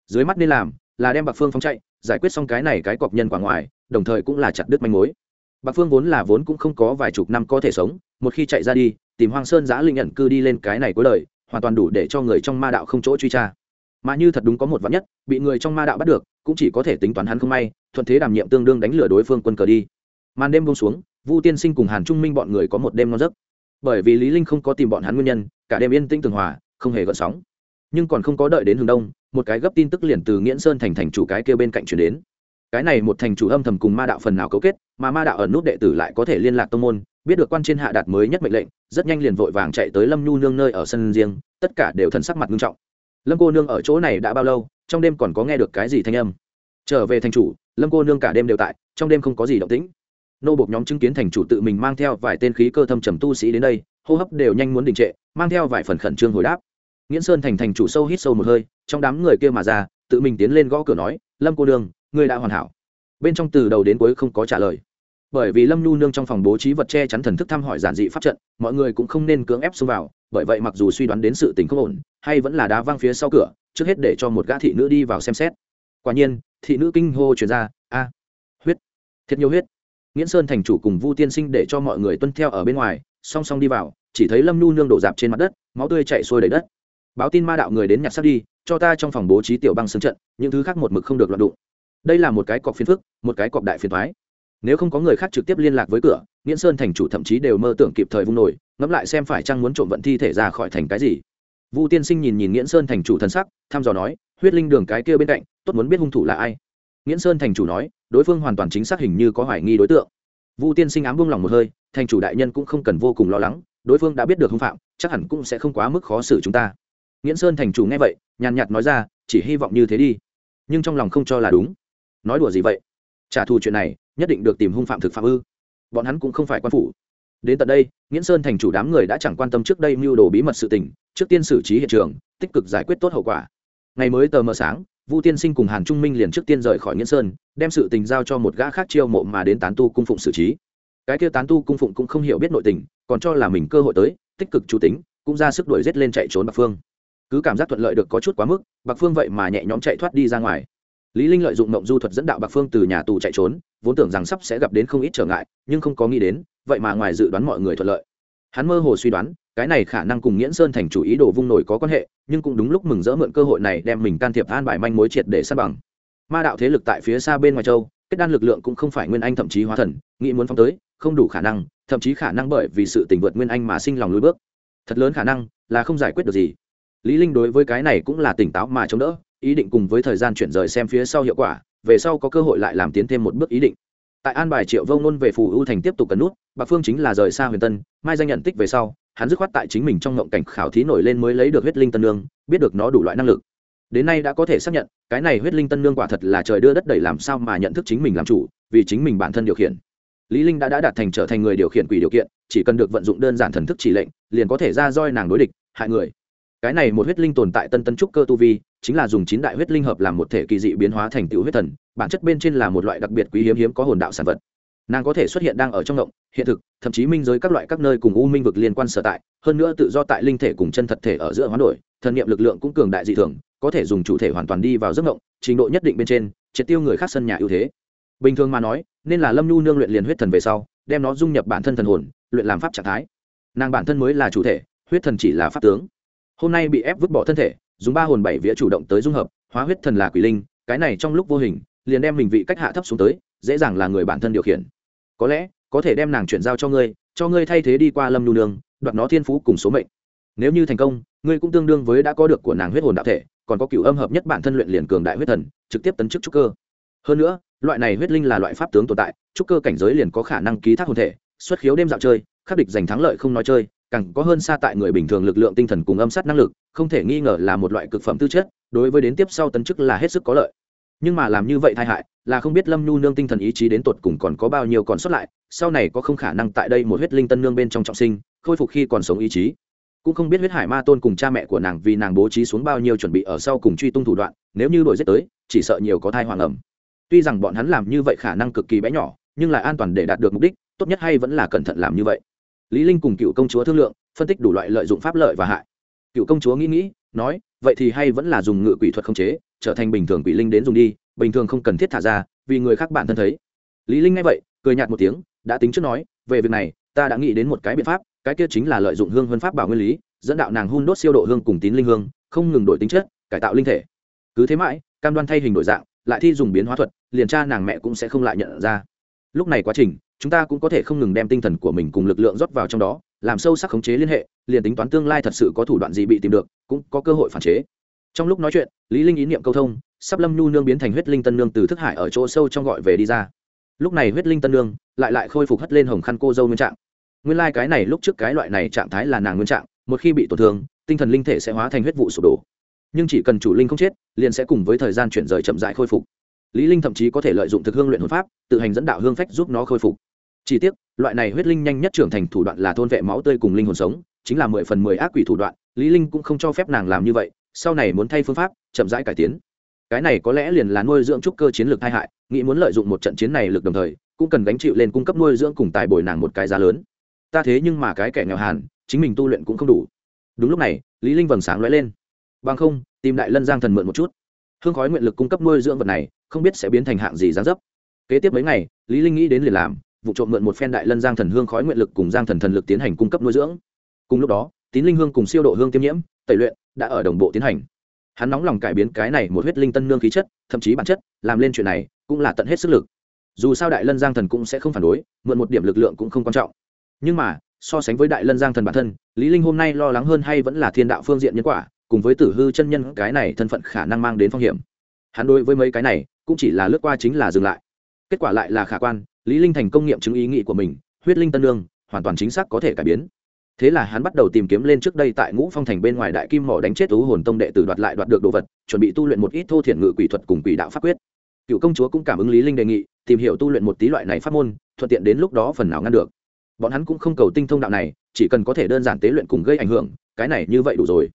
Dưới mắt nên làm là đem bạc phương phóng chạy, giải quyết xong cái này cái cọc nhân quả ngoài, đồng thời cũng là chặt đứt manh mối. Bạc phương vốn là vốn cũng không có vài chục năm có thể sống, một khi chạy ra đi, tìm hoang sơn giã linh nhận cư đi lên cái này cuối đời, hoàn toàn đủ để cho người trong ma đạo không chỗ truy tra. Mà như thật đúng có một vạn nhất, bị người trong ma đạo bắt được cũng chỉ có thể tính toán hắn không may, thuận thế đảm nhiệm tương đương đánh lừa đối phương quân cờ đi. Màn đêm buông xuống, vu tiên sinh cùng hàn trung minh bọn người có một đêm ngon giấc. Bởi vì lý linh không có tìm bọn hắn nguyên nhân, cả đêm yên tĩnh tường hòa, không hề gợn sóng. Nhưng còn không có đợi đến hướng đông, một cái gấp tin tức liền từ nghiễn sơn thành thành chủ cái kia bên cạnh chuyển đến. Cái này một thành chủ âm thầm cùng ma đạo phần nào cấu kết, mà ma đạo ẩn nút đệ tử lại có thể liên lạc tông môn, biết được quan trên hạ đạt mới nhất mệnh lệnh, rất nhanh liền vội vàng chạy tới lâm nhu nương nơi ở sân riêng, tất cả đều thần sắc mặt nghiêm trọng lâm cô nương ở chỗ này đã bao lâu, trong đêm còn có nghe được cái gì thanh âm? Trở về thành chủ, lâm cô nương cả đêm đều tại, trong đêm không có gì động tĩnh. Nô bộc nhóm chứng kiến thành chủ tự mình mang theo vài tên khí cơ thâm trầm tu sĩ đến đây, hô hấp đều nhanh muốn đình trệ, mang theo vài phần khẩn trương hồi đáp. Nghiễn sơn thành thành chủ sâu hít sâu một hơi, trong đám người kia mà ra, tự mình tiến lên gõ cửa nói, lâm cô nương, ngươi đã hoàn hảo. Bên trong từ đầu đến cuối không có trả lời bởi vì lâm nhu nương trong phòng bố trí vật che chắn thần thức thăm hỏi giản dị pháp trận, mọi người cũng không nên cưỡng ép xông vào, bởi vậy mặc dù suy đoán đến sự tình không ổn, hay vẫn là đá văng phía sau cửa, trước hết để cho một gã thị nữ đi vào xem xét. Quả nhiên, thị nữ kinh hô chuyển ra, a, huyết, thiệt nhiều huyết. Nghiễn sơn thành chủ cùng vu tiên sinh để cho mọi người tuân theo ở bên ngoài, song song đi vào, chỉ thấy lâm nhu nương đổ dạp trên mặt đất, máu tươi chạy sôi đầy đất. Báo tin ma đạo người đến nhặt xác đi, cho ta trong phòng bố trí tiểu băng xương trận, những thứ khác một mực không được loạn đụng. Đây là một cái cọc phiền phức, một cái cọc đại phiền thoái nếu không có người khác trực tiếp liên lạc với cửa, nghiễn sơn thành chủ thậm chí đều mơ tưởng kịp thời vung nổi, ngẫm lại xem phải chăng muốn trộm vận thi thể ra khỏi thành cái gì. Vu tiên sinh nhìn nhìn nghiễn sơn thành chủ thần sắc, thăm dò nói, huyết linh đường cái kia bên cạnh, tốt muốn biết hung thủ là ai? Nghiễn sơn thành chủ nói, đối phương hoàn toàn chính xác hình như có hoài nghi đối tượng. Vu tiên sinh ám buông lòng một hơi, thành chủ đại nhân cũng không cần vô cùng lo lắng, đối phương đã biết được hung phạm, chắc hẳn cũng sẽ không quá mức khó xử chúng ta. Nghiễn sơn thành chủ nghe vậy, nhàn nhạt nói ra, chỉ hy vọng như thế đi. Nhưng trong lòng không cho là đúng. Nói đùa gì vậy? Trả thù chuyện này nhất định được tìm hung phạm thực phạm ư? Bọn hắn cũng không phải quan phủ. Đến tận đây, nghiễn sơn thành chủ đám người đã chẳng quan tâm trước đây mưu đồ bí mật sự tình, trước tiên xử trí hiện trường, tích cực giải quyết tốt hậu quả. Ngày mới tờ mờ sáng, vu tiên sinh cùng hàn trung minh liền trước tiên rời khỏi nghiễn sơn, đem sự tình giao cho một gã khác chiêu mộ mà đến tán tu cung phụng xử trí. Cái kia tán tu cung phụng cũng không hiểu biết nội tình, còn cho là mình cơ hội tới, tích cực chủ tính, cũng ra sức đuổi rét lên chạy trốn bạc phương. Cứ cảm giác thuận lợi được có chút quá mức, bạc phương vậy mà nhẹ nhõm chạy thoát đi ra ngoài lý linh lợi dụng mộng du thuật dẫn đạo bạc phương từ nhà tù chạy trốn, vốn tưởng rằng sắp sẽ gặp đến không ít trở ngại, nhưng không có nghĩ đến, vậy mà ngoài dự đoán mọi người thuận lợi. Hắn mơ hồ suy đoán, cái này khả năng cùng nghiễn sơn thành chủ ý đồ vung nổi có quan hệ, nhưng cũng đúng lúc mừng rỡ mượn cơ hội này đem mình can thiệp an bài manh mối triệt để sát bằng. Ma đạo thế lực tại phía xa bên ngoài châu, kết đan lực lượng cũng không phải nguyên anh thậm chí hóa thần, nghĩ muốn phóng tới, không đủ khả năng, thậm chí khả năng bởi vì sự tình vượt nguyên anh mà sinh lòng lùi bước. Thật lớn khả năng là không giải quyết được gì. Lý linh đối với cái này cũng là tỉnh táo mà chống đỡ ý định cùng với thời gian chuyển rời xem phía sau hiệu quả, về sau có cơ hội lại làm tiến thêm một bước ý định. Tại an bài triệu vông nôn về phù ưu thành tiếp tục cần nút, bạc phương chính là rời xa huyền tân, mai danh nhận tích về sau, hắn dứt khoát tại chính mình trong ngộng cảnh khảo thí nổi lên mới lấy được huyết linh tân nương, biết được nó đủ loại năng lực. Đến nay đã có thể xác nhận, cái này huyết linh tân nương quả thật là trời đưa đất đẩy làm sao mà nhận thức chính mình làm chủ, vì chính mình bản thân điều khiển. Lý linh đã đã đạt thành trở thành người điều khiển quỷ điều kiện, chỉ cần được vận dụng đơn giản thần thức chỉ lệnh, liền có thể ra roi nàng đối địch, hại người cái này một huyết linh tồn tại tân tân trúc cơ tu vi, chính là dùng chín đại huyết linh hợp làm một thể kỳ dị biến hóa thành tựu huyết thần, bản chất bên trên là một loại đặc biệt quý hiếm hiếm có hồn đạo sản vật. Nàng có thể xuất hiện đang ở trong động, hiện thực, thậm chí minh giới các loại các nơi cùng u minh vực liên quan sở tại, hơn nữa tự do tại linh thể cùng chân thật thể ở giữa hoán đổi, thần niệm lực lượng cũng cường đại dị thường, có thể dùng chủ thể hoàn toàn đi vào giấc động trình độ nhất định bên trên, triệt tiêu người khác sân nhà ưu thế. Bình thường mà nói, nên là lâm nhu nương luyện liền huyết thần về sau, đem nó dung nhập bản thân thần hồn, luyện làm pháp trạng thái. Nàng bản thân mới là chủ thể, huyết thần chỉ là pháp tướng hôm nay bị ép vứt bỏ thân thể, dùng ba hồn bảy vía chủ động tới dung hợp, hóa huyết thần là quỷ linh, cái này trong lúc vô hình, liền đem mình vị cách hạ thấp xuống tới, dễ dàng là người bản thân điều khiển. Có lẽ, có thể đem nàng chuyển giao cho ngươi cho ngươi thay thế đi qua lâm nhu nương, đoạt nó thiên phú cùng số mệnh. Nếu như thành công, ngươi cũng tương đương với đã có được của nàng huyết hồn đạo thể, còn có cựu âm hợp nhất bản thân luyện liền cường đại huyết thần, trực tiếp tấn chức trúc cơ. Hơn nữa, loại này huyết linh là loại pháp tướng tồn tại, trúc cơ cảnh giới liền có khả năng ký thác hồn thể, xuất khiếu đêm dạo chơi, khắc địch giành thắng lợi không nói chơi càng có hơn xa tại người bình thường lực lượng tinh thần cùng âm sát năng lực, không thể nghi ngờ là một loại cực phẩm tư chất, đối với đến tiếp sau tấn chức là hết sức có lợi. Nhưng mà làm như vậy tai hại, là không biết lâm nhu nương tinh thần ý chí đến tột cùng còn có bao nhiêu còn sót lại, sau này có không khả năng tại đây một huyết linh tân nương bên trong trọng sinh, khôi phục khi còn sống ý chí. Cũng không biết huyết hải ma tôn cùng cha mẹ của nàng vì nàng bố trí xuống bao nhiêu chuẩn bị ở sau cùng truy tung thủ đoạn, nếu như đổi giết tới, chỉ sợ nhiều có thai hoàng ẩm tuy rằng bọn hắn làm như vậy khả năng cực kỳ bé nhỏ, nhưng lại an toàn để đạt được mục đích, tốt nhất hay vẫn là cẩn thận làm như vậy lý linh cùng cựu công chúa thương lượng, phân tích đủ loại lợi dụng pháp lợi và hại. Cựu công chúa nghĩ nghĩ, nói, vậy thì hay vẫn là dùng ngự quỷ thuật không chế, trở thành bình thường quỷ linh đến dùng đi, bình thường không cần thiết thả ra, vì người khác bản thân thấy. Lý linh nghe vậy, cười nhạt một tiếng, đã tính trước nói, về việc này, ta đã nghĩ đến một cái biện pháp, cái kia chính là lợi dụng hương vân pháp bảo nguyên lý, dẫn đạo nàng hun đốt siêu độ hương cùng tín linh hương, không ngừng đổi tính chất, cải tạo linh thể. Cứ thế mãi, cam đoan thay hình đổi dạng, lại thi dùng biến hóa thuật, liền cha nàng mẹ cũng sẽ không lại nhận ra. Lúc này quá trình chúng ta cũng có thể không ngừng đem tinh thần của mình cùng lực lượng rót vào trong đó, làm sâu sắc khống chế liên hệ, liền tính toán tương lai thật sự có thủ đoạn gì bị tìm được, cũng có cơ hội phản chế. Trong lúc nói chuyện, lý linh ý niệm câu thông, sắp lâm nhu nương biến thành huyết linh tân nương từ thức hải ở chỗ sâu trong gọi về đi ra. Lúc này huyết linh tân nương lại lại khôi phục hất lên hồng khăn cô dâu nguyên trạng. Nguyên lai like cái này lúc trước cái loại này trạng thái là nàng nguyên trạng, một khi bị tổn thương, tinh thần linh thể sẽ hóa thành huyết vụ sụp đổ. Nhưng chỉ cần chủ linh không chết, liền sẽ cùng với thời gian chuyển rời chậm rãi khôi phục lý linh thậm chí có thể lợi dụng thực hương luyện hồn pháp, tự hành dẫn đạo hương phách giúp nó khôi phục. Chỉ tiếc, loại này huyết linh nhanh nhất trưởng thành thủ đoạn là thôn vệ máu tươi cùng linh hồn sống, chính là mười phần mười ác quỷ thủ đoạn, lý linh cũng không cho phép nàng làm như vậy, sau này muốn thay phương pháp, chậm rãi cải tiến. Cái này có lẽ liền là nuôi dưỡng trúc cơ chiến lược tai hại, nghĩ muốn lợi dụng một trận chiến này lực đồng thời, cũng cần gánh chịu lên cung cấp nuôi dưỡng cùng tài bồi nàng một cái giá lớn. Ta thế nhưng mà cái kẻ nghèo hàn, chính mình tu luyện cũng không đủ. Đúng lúc này, lý linh vầng sáng lóe lên. Bằng không, tìm đại lân giang thần mượn một chút hương khói nguyện lực cung cấp nuôi dưỡng vật này không biết sẽ biến thành hạng gì giá dấp. Kế tiếp mấy ngày, lý linh nghĩ đến liền làm, vụ trộm mượn một phen đại lân giang thần hương khói nguyện lực cùng giang thần thần lực tiến hành cung cấp nuôi dưỡng. Cùng lúc đó, tín linh hương cùng siêu độ hương tiêm nhiễm, tẩy luyện, đã ở đồng bộ tiến hành. Hắn nóng lòng cải biến cái này một huyết linh tân nương khí chất, thậm chí bản chất, làm lên chuyện này cũng là tận hết sức lực. Dù sao đại lân giang thần cũng sẽ không phản đối, mượn một điểm lực lượng cũng không quan trọng. Nhưng mà, so sánh với đại lân giang thần bản thân, lý linh hôm nay lo lắng hơn hay vẫn là thiên đạo phương diện nhân quả cùng với tử hư chân nhân cái này thân phận khả năng mang đến phong hiểm. Hắn đối với mấy cái này, cũng chỉ là lướt qua chính là dừng lại. Kết quả lại là khả quan, lý linh thành công nghiệm chứng ý nghĩ của mình, huyết linh tân lương hoàn toàn chính xác có thể cải biến. Thế là hắn bắt đầu tìm kiếm lên trước đây tại ngũ phong thành bên ngoài đại kim mỏ đánh chết tú hồn tông đệ tử đoạt lại đoạt được đồ vật, chuẩn bị tu luyện một ít thô thiển ngự quỷ thuật cùng quỷ đạo pháp quyết. Cựu công chúa cũng cảm ứng lý linh đề nghị, tìm hiểu tu luyện một tí loại này pháp môn, thuận tiện đến lúc đó phần nào ngăn được. Bọn hắn cũng không cầu tinh thông đạo này, chỉ cần có thể đơn giản tế luyện cùng gây ảnh hưởng, cái này như vậy đủ rồi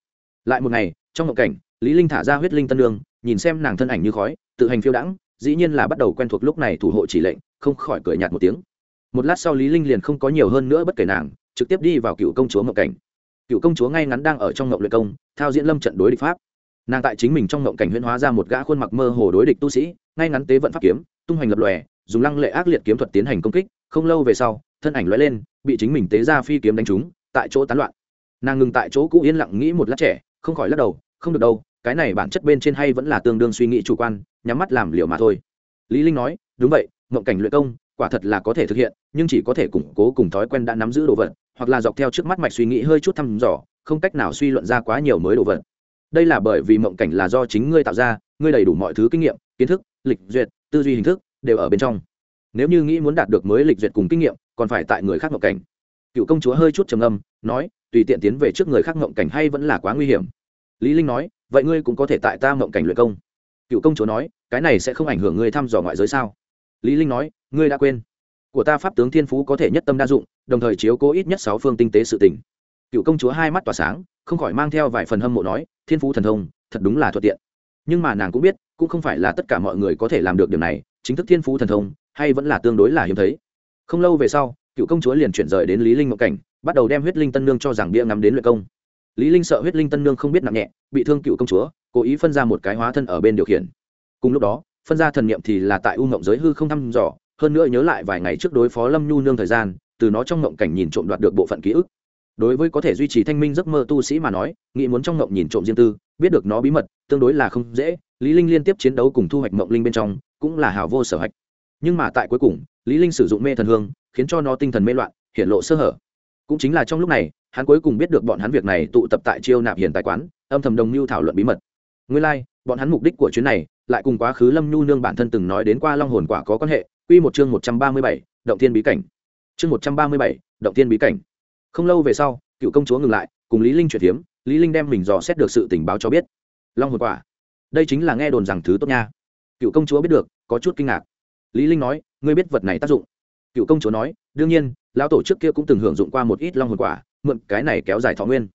lại một ngày, trong ngộ cảnh, lý linh thả ra huyết linh tân lương, nhìn xem nàng thân ảnh như khói, tự hành phiêu đãng, dĩ nhiên là bắt đầu quen thuộc lúc này thủ hộ chỉ lệnh, không khỏi cười nhạt một tiếng. Một lát sau lý linh liền không có nhiều hơn nữa bất kể nàng, trực tiếp đi vào cựu công chúa ngộ cảnh. Cựu công chúa ngay ngắn đang ở trong ngộ luyện công, thao diễn lâm trận đối địch pháp. Nàng tại chính mình trong ngộ cảnh huyễn hóa ra một gã khuôn mặt mơ hồ đối địch tu sĩ, ngay ngắn tế vận pháp kiếm, tung hoành lập lòe, dùng lăng lệ ác liệt kiếm thuật tiến hành công kích, không lâu về sau, thân ảnh lóe lên, bị chính mình tế ra phi kiếm đánh trúng, tại chỗ tán loạn. Nàng ngừng tại chỗ cũ yên lặng nghĩ một lát trẻ không khỏi lắc đầu, không được đâu, cái này bản chất bên trên hay vẫn là tương đương suy nghĩ chủ quan, nhắm mắt làm liệu mà thôi. Lý linh nói, đúng vậy, ngộng cảnh luyện công, quả thật là có thể thực hiện, nhưng chỉ có thể củng cố cùng thói quen đã nắm giữ đồ vật, hoặc là dọc theo trước mắt mạch suy nghĩ hơi chút thăm dò, không cách nào suy luận ra quá nhiều mới đồ vật. Đây là bởi vì mộng cảnh là do chính ngươi tạo ra, ngươi đầy đủ mọi thứ kinh nghiệm, kiến thức, lịch duyệt, tư duy hình thức, đều ở bên trong. Nếu như nghĩ muốn đạt được mới lịch duyệt cùng kinh nghiệm, còn phải tại người khác mộng cảnh. Cựu công chúa hơi chút trầm âm nói, tùy tiện tiến về trước người khác mộng cảnh hay vẫn là quá nguy hiểm. Lý linh nói, vậy ngươi cũng có thể tại ta mộng cảnh luyện công. Cựu công chúa nói, cái này sẽ không ảnh hưởng ngươi thăm dò ngoại giới sao? Lý linh nói, ngươi đã quên. Của ta pháp tướng thiên phú có thể nhất tâm đa dụng, đồng thời chiếu cố ít nhất sáu phương tinh tế sự tình. Cựu công chúa hai mắt tỏa sáng, không khỏi mang theo vài phần hâm mộ nói, thiên phú thần thông, thật đúng là thuận tiện. Nhưng mà nàng cũng biết, cũng không phải là tất cả mọi người có thể làm được điều này, chính thức thiên phú thần thông, hay vẫn là tương đối là hiếm thấy. Không lâu về sau, cựu công chúa liền chuyển rời đến lý linh mộng cảnh bắt đầu đem huyết linh tân nương cho rằng bia ngắm đến luyện công. Lý linh sợ huyết linh tân nương không biết nặng nhẹ, bị thương cựu công chúa, cố ý phân ra một cái hóa thân ở bên điều khiển. Cùng lúc đó, phân ra thần niệm thì là tại u ngộng giới hư không thăm dò, hơn nữa nhớ lại vài ngày trước đối phó lâm nhu nương thời gian, từ nó trong ngộng cảnh nhìn trộm đoạt được bộ phận ký ức. Đối với có thể duy trì thanh minh giấc mơ tu sĩ mà nói, nghĩ muốn trong ngộng nhìn trộm riêng tư, biết được nó bí mật, tương đối là không dễ, lý linh liên tiếp chiến đấu cùng thu hoạch ngộng linh bên trong, cũng là hào vô sở hạch. Nhưng mà tại cuối cùng, lý linh sử dụng mê thần hương, khiến cho nó tinh thần mê loạn, hiện lộ sơ hở cũng chính là trong lúc này hắn cuối cùng biết được bọn hắn việc này tụ tập tại chiêu nạp hiền tài quán âm thầm đồng mưu thảo luận bí mật. Nguyên lai like, bọn hắn mục đích của chuyến này lại cùng quá khứ lâm nhu nương bản thân từng nói đến qua long hồn quả có quan hệ quy một chương một trăm ba mươi bảy động thiên bí cảnh. Chương một trăm ba mươi bảy động thiên bí cảnh. Không lâu về sau cựu công chúa ngừng lại cùng lý linh chuyển hiếm lý linh đem mình dò xét được sự tình báo cho biết. Long hồn quả. Đây chính là nghe đồn rằng thứ tốt nha. Cựu công chúa biết được có chút kinh ngạc. Lý linh nói ngươi biết vật này tác dụng. Cựu công chúa nói đương nhiên lão tổ trước kia cũng từng hưởng dụng qua một ít long hồn quả, mượn cái này kéo dài thọ nguyên.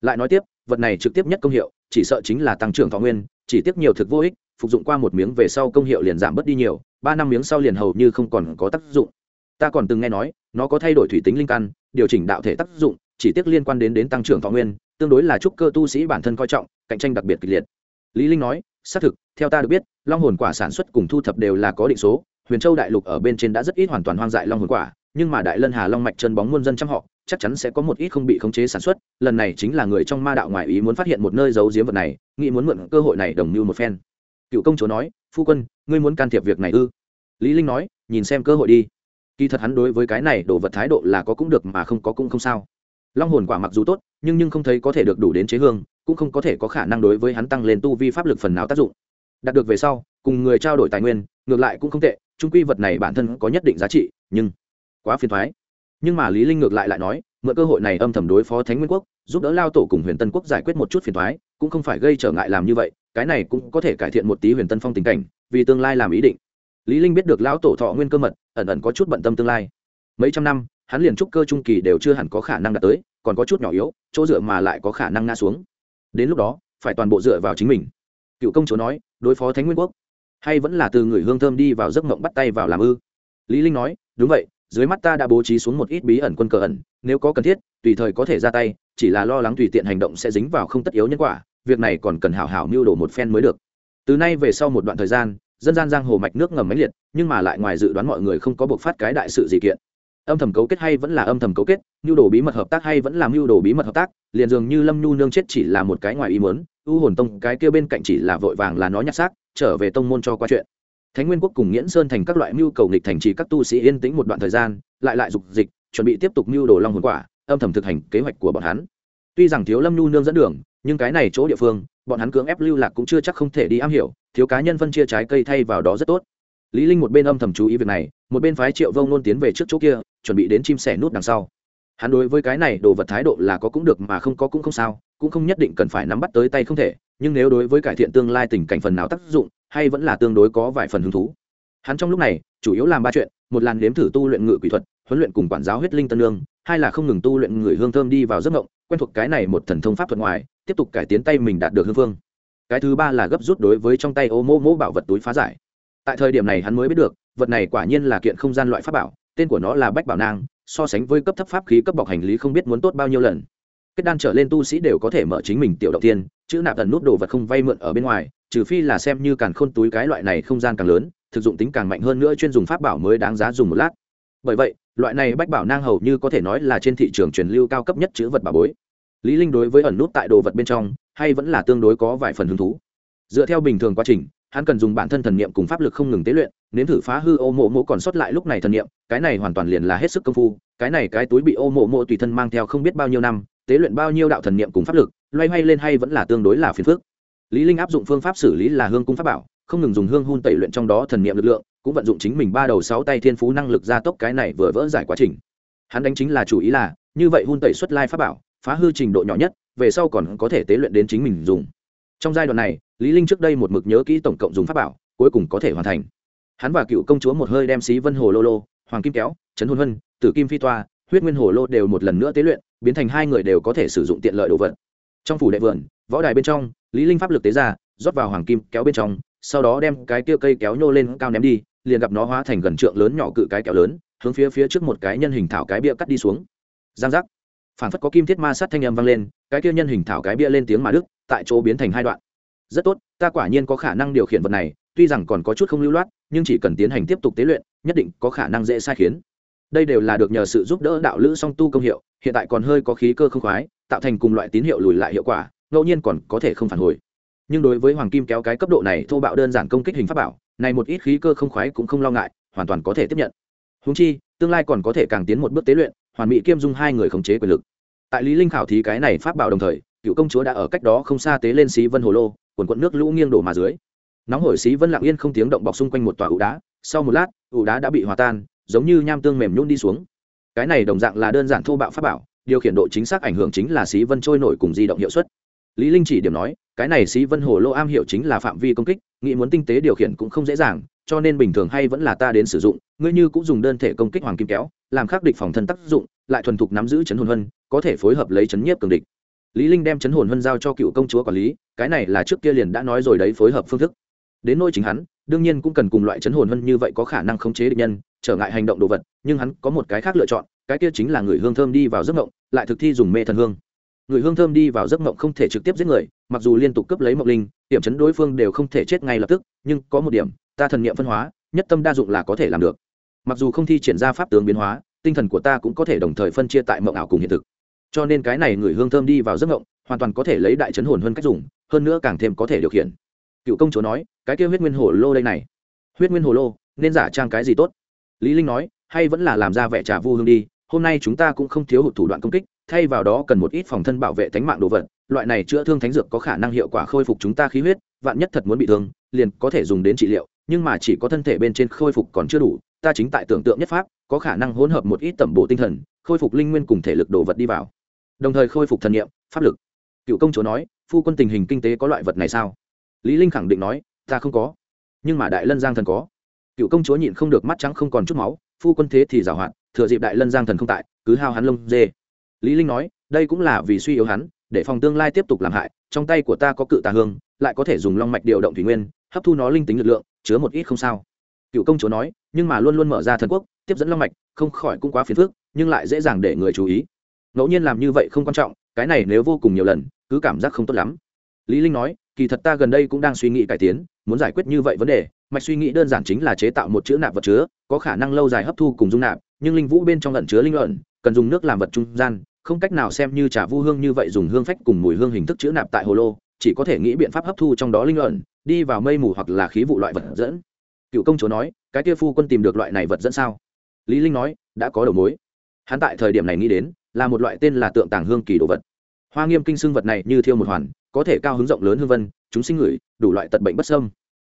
Lại nói tiếp, vật này trực tiếp nhất công hiệu, chỉ sợ chính là tăng trưởng thọ nguyên, chỉ tiếc nhiều thực vô ích, phục dụng qua một miếng về sau công hiệu liền giảm bớt đi nhiều, ba năm miếng sau liền hầu như không còn có tác dụng. Ta còn từng nghe nói, nó có thay đổi thủy tính linh căn, điều chỉnh đạo thể tác dụng, chỉ tiếc liên quan đến đến tăng trưởng thọ nguyên, tương đối là trúc cơ tu sĩ bản thân coi trọng, cạnh tranh đặc biệt kịch liệt. Lý linh nói, xác thực, theo ta được biết, long hồn quả sản xuất cùng thu thập đều là có định số, huyền châu đại lục ở bên trên đã rất ít hoàn toàn hoang dại long hồn quả nhưng mà đại lân hà long mạch chân bóng muôn dân trăm họ, chắc chắn sẽ có một ít không bị khống chế sản xuất, lần này chính là người trong ma đạo ngoại ý muốn phát hiện một nơi giấu giếm vật này, nghĩ muốn mượn cơ hội này đồng mưu một phen. Cựu công chúa nói, phu quân, ngươi muốn can thiệp việc này ư? Lý linh nói, nhìn xem cơ hội đi. Kỳ thật hắn đối với cái này đồ vật thái độ là có cũng được mà không có cũng không sao. Long hồn quả mặc dù tốt, nhưng nhưng không thấy có thể được đủ đến chế hương, cũng không có thể có khả năng đối với hắn tăng lên tu vi pháp lực phần nào tác dụng. Đạt được về sau, cùng người trao đổi tài nguyên, ngược lại cũng không tệ, trung quy vật này bản thân có nhất định giá trị, nhưng quá phiền thoái. Nhưng mà lý linh ngược lại lại nói, mượn cơ hội này âm thầm đối phó thánh nguyên quốc, giúp đỡ lao tổ cùng huyền tân quốc giải quyết một chút phiền thoái, cũng không phải gây trở ngại làm như vậy, cái này cũng có thể cải thiện một tí huyền tân phong tình cảnh, vì tương lai làm ý định. Lý linh biết được lão tổ thọ nguyên cơ mật, ẩn ẩn có chút bận tâm tương lai. Mấy trăm năm, hắn liền trúc cơ trung kỳ đều chưa hẳn có khả năng đạt tới, còn có chút nhỏ yếu, chỗ dựa mà lại có khả năng ngã xuống. Đến lúc đó, phải toàn bộ dựa vào chính mình. Cựu công chúa nói, đối phó thánh nguyên quốc, hay vẫn là từ người hương thơm đi vào giấc mộng bắt tay vào làm ư? Lý linh nói, đúng vậy dưới mắt ta đã bố trí xuống một ít bí ẩn quân cờ ẩn, nếu có cần thiết, tùy thời có thể ra tay, chỉ là lo lắng tùy tiện hành động sẽ dính vào không tất yếu nhân quả, việc này còn cần hảo hảo mưu đồ một phen mới được. Từ nay về sau một đoạn thời gian, dân gian giang hồ mạch nước ngầm máy liệt, nhưng mà lại ngoài dự đoán mọi người không có buộc phát cái đại sự gì kiện. Âm thầm cấu kết hay vẫn là âm thầm cấu kết, mưu đồ bí mật hợp tác hay vẫn là mưu đồ bí mật hợp tác, liền dường như lâm nhu nương chết chỉ là một cái ngoài ý muốn, u hồn tông cái kia bên cạnh chỉ là vội vàng là nó nhặt xác, trở về tông môn cho qua chuyện thánh nguyên quốc cùng nghiễn sơn thành các loại mưu cầu nghịch thành trì các tu sĩ yên tĩnh một đoạn thời gian, lại lại dục dịch, chuẩn bị tiếp tục mưu đồ long hồn quả, âm thầm thực hành kế hoạch của bọn hắn. Tuy rằng thiếu lâm nhu nương dẫn đường, nhưng cái này chỗ địa phương, bọn hắn cưỡng ép lưu lạc cũng chưa chắc không thể đi am hiểu, thiếu cá nhân phân chia trái cây thay vào đó rất tốt. Lý linh một bên âm thầm chú ý việc này, một bên phái triệu vông nôn tiến về trước chỗ kia, chuẩn bị đến chim sẻ nút đằng sau. Hắn đối với cái này đồ vật thái độ là có cũng được mà không có cũng không sao, cũng không nhất định cần phải nắm bắt tới tay không thể, nhưng nếu đối với cải thiện tương lai tình cảnh phần nào tác dụng hay vẫn là tương đối có vài phần hứng thú. Hắn trong lúc này, chủ yếu làm ba chuyện, một là nếm thử tu luyện ngự quỷ thuật, huấn luyện cùng quản giáo huyết linh tân lương, hai là không ngừng tu luyện người hương thơm đi vào giấc mộng, quen thuộc cái này một thần thông pháp thuật ngoài, tiếp tục cải tiến tay mình đạt được hương phương. Cái thứ ba là gấp rút đối với trong tay ô mô mô bảo vật túi phá giải. Tại thời điểm này hắn mới biết được, vật này quả nhiên là kiện không gian loại pháp bảo, tên của nó là bách bảo nang, so sánh với cấp thấp pháp khí cấp bọc hành lý không biết muốn tốt bao nhiêu lần. Kết đan trở lên tu sĩ đều có thể mở chính mình tiểu động tiên chữ nạp thần nút đồ vật không vay mượn ở bên ngoài, trừ phi là xem như càng khôn túi cái loại này không gian càng lớn, thực dụng tính càng mạnh hơn nữa chuyên dùng pháp bảo mới đáng giá dùng một lát. Bởi vậy, loại này bách bảo nang hầu như có thể nói là trên thị trường truyền lưu cao cấp nhất chữ vật bà bối. Lý linh đối với ẩn nút tại đồ vật bên trong, hay vẫn là tương đối có vài phần hứng thú. Dựa theo bình thường quá trình, hắn cần dùng bản thân thần niệm cùng pháp lực không ngừng tế luyện, nếm thử phá hư ô mộ mộ còn sót lại lúc này thần niệm, cái này hoàn toàn liền là hết sức công phu, cái này cái túi bị ô mộ mộ tùy thân mang theo không biết bao nhiêu năm, tế luyện bao nhiêu đạo thần niệm cùng pháp lực loay hoay lên hay vẫn là tương đối là phiền phức. Lý linh áp dụng phương pháp xử lý là hương cung pháp bảo, không ngừng dùng hương hun tẩy luyện trong đó thần niệm lực lượng, cũng vận dụng chính mình ba đầu sáu tay thiên phú năng lực gia tốc cái này vừa vỡ giải quá trình. Hắn đánh chính là chủ ý là, như vậy hun tẩy xuất lai pháp bảo, phá hư trình độ nhỏ nhất, về sau còn có thể tế luyện đến chính mình dùng. Trong giai đoạn này, lý linh trước đây một mực nhớ kỹ tổng cộng dùng pháp bảo, cuối cùng có thể hoàn thành. Hắn và cựu công chúa một hơi đem xí vân hồ lô lô, hoàng kim kéo, trấn hồn vân tử kim phi toa, huyết nguyên hồ lô đều một lần nữa tế luyện, biến thành hai người đều có thể sử dụng tiện lợi đồ vật trong phủ đệ vườn, võ đài bên trong, lý linh pháp lực tế ra, rót vào hoàng kim kéo bên trong, sau đó đem cái kia cây kéo nhô lên cao ném đi, liền gặp nó hóa thành gần trượng lớn nhỏ cự cái kéo lớn, hướng phía phía trước một cái nhân hình thảo cái bia cắt đi xuống. Giang giác. Phản phất có kim thiết ma sát thanh âm vang lên, cái kia nhân hình thảo cái bia lên tiếng mà đức, tại chỗ biến thành hai đoạn. Rất tốt, ta quả nhiên có khả năng điều khiển vật này, tuy rằng còn có chút không lưu loát, nhưng chỉ cần tiến hành tiếp tục tế luyện, nhất định có khả năng dễ sai khiến đây đều là được nhờ sự giúp đỡ đạo lữ song tu công hiệu, hiện tại còn hơi có khí cơ không khoái, tạo thành cùng loại tín hiệu lùi lại hiệu quả, ngẫu nhiên còn có thể không phản hồi. Nhưng đối với hoàng kim kéo cái cấp độ này, thô bạo đơn giản công kích hình pháp bảo, này một ít khí cơ không khoái cũng không lo ngại, hoàn toàn có thể tiếp nhận. Húng chi, tương lai còn có thể càng tiến một bước tế luyện, hoàn mỹ kiêm dung hai người khống chế quyền lực. Tại lý linh khảo thí cái này pháp bảo đồng thời, cựu công chúa đã ở cách đó không xa tế lên xí vân hồ lô quần quận nước lũ nghiêng đổ mà dưới. Nóng hổi xí vân lặng yên không tiếng động bọc xung quanh một tòa ụ đá, sau một lát, ụ đá đã bị hòa tan giống như nham tương mềm nhún đi xuống. Cái này đồng dạng là đơn giản thô bạo pháp bảo, điều khiển độ chính xác ảnh hưởng chính là xí vân trôi nổi cùng di động hiệu suất. Lý linh chỉ điểm nói, cái này xí vân hồ lô am hiệu chính là phạm vi công kích, nghĩ muốn tinh tế điều khiển cũng không dễ dàng, cho nên bình thường hay vẫn là ta đến sử dụng, ngươi như cũng dùng đơn thể công kích hoàng kim kéo, làm khắc địch phòng thân tác dụng, lại thuần thục nắm giữ chấn hồn hân, có thể phối hợp lấy chấn nhiếp cường địch. Lý linh đem chấn hồn hân giao cho cựu công chúa quản lý, cái này là trước kia liền đã nói rồi đấy, phối hợp phương thức. Đến nôi chính hắn đương nhiên cũng cần cùng loại chấn hồn hơn như vậy có khả năng khống chế địch nhân, trở ngại hành động đồ vật, nhưng hắn có một cái khác lựa chọn, cái kia chính là người hương thơm đi vào giấc mộng, lại thực thi dùng mê thần hương. Người hương thơm đi vào giấc mộng không thể trực tiếp giết người, mặc dù liên tục cướp lấy mộng linh điểm chấn đối phương đều không thể chết ngay lập tức, nhưng có một điểm, ta thần niệm phân hóa, nhất tâm đa dụng là có thể làm được. Mặc dù không thi triển ra pháp tướng biến hóa, tinh thần của ta cũng có thể đồng thời phân chia tại mộng ảo cùng hiện thực. Cho nên cái này người hương thơm đi vào giấc mộng, hoàn toàn có thể lấy đại chấn hồn hơn cách dùng, hơn nữa càng thêm có thể điều khiển cựu công chúa nói, cái kia huyết nguyên hồ lô đây này. Huyết nguyên hồ lô, nên giả trang cái gì tốt? Lý linh nói, hay vẫn là làm ra vẻ trà vu hương đi, hôm nay chúng ta cũng không thiếu hụt thủ đoạn công kích, thay vào đó cần một ít phòng thân bảo vệ thánh mạng đồ vật, loại này chữa thương thánh dược có khả năng hiệu quả khôi phục chúng ta khí huyết, vạn nhất thật muốn bị thương, liền có thể dùng đến trị liệu, nhưng mà chỉ có thân thể bên trên khôi phục còn chưa đủ, ta chính tại tưởng tượng nhất pháp, có khả năng hỗn hợp một ít tẩm bổ tinh thần, khôi phục linh nguyên cùng thể lực đồ vật đi vào. Đồng thời khôi phục thần nghiệm pháp lực. Cựu công chúa nói, phu quân tình hình kinh tế có loại vật này sao? Lý linh khẳng định nói, ta không có, nhưng mà đại lân giang thần có. Cựu công chúa nhịn không được mắt trắng không còn chút máu, phu quân thế thì giảo hoạt, thừa dịp đại lân giang thần không tại, cứ hao hắn lông dê. Lý linh nói, đây cũng là vì suy yếu hắn, để phòng tương lai tiếp tục làm hại, trong tay của ta có cự tà hương, lại có thể dùng long mạch điều động thủy nguyên, hấp thu nó linh tính lực lượng, chứa một ít không sao. Cựu công chúa nói, nhưng mà luôn luôn mở ra thần quốc, tiếp dẫn long mạch, không khỏi cũng quá phiền phức, nhưng lại dễ dàng để người chú ý. Ngẫu nhiên làm như vậy không quan trọng, cái này nếu vô cùng nhiều lần, cứ cảm giác không tốt lắm lý linh nói, kỳ thật ta gần đây cũng đang suy nghĩ cải tiến, muốn giải quyết như vậy vấn đề. Mạch suy nghĩ đơn giản chính là chế tạo một chữ nạp vật chứa, có khả năng lâu dài hấp thu cùng dung nạp, nhưng linh vũ bên trong lẩn chứa linh luận cần dùng nước làm vật trung gian, không cách nào xem như trà vu hương như vậy dùng hương phách cùng mùi hương hình thức chữ nạp tại hồ lô, chỉ có thể nghĩ biện pháp hấp thu trong đó linh luận đi vào mây mù hoặc là khí vụ loại vật dẫn. Cựu công chúa nói, cái kia phu quân tìm được loại này vật dẫn sao? Lý linh nói, đã có đầu mối. Hắn tại thời điểm này nghĩ đến, là một loại tên là tượng tàng hương kỳ đồ vật. Hoa nghiêm kinh xương vật này như thiêu một hoàn có thể cao hứng rộng lớn hương vân, chúng sinh ngửi đủ loại tật bệnh bất sâm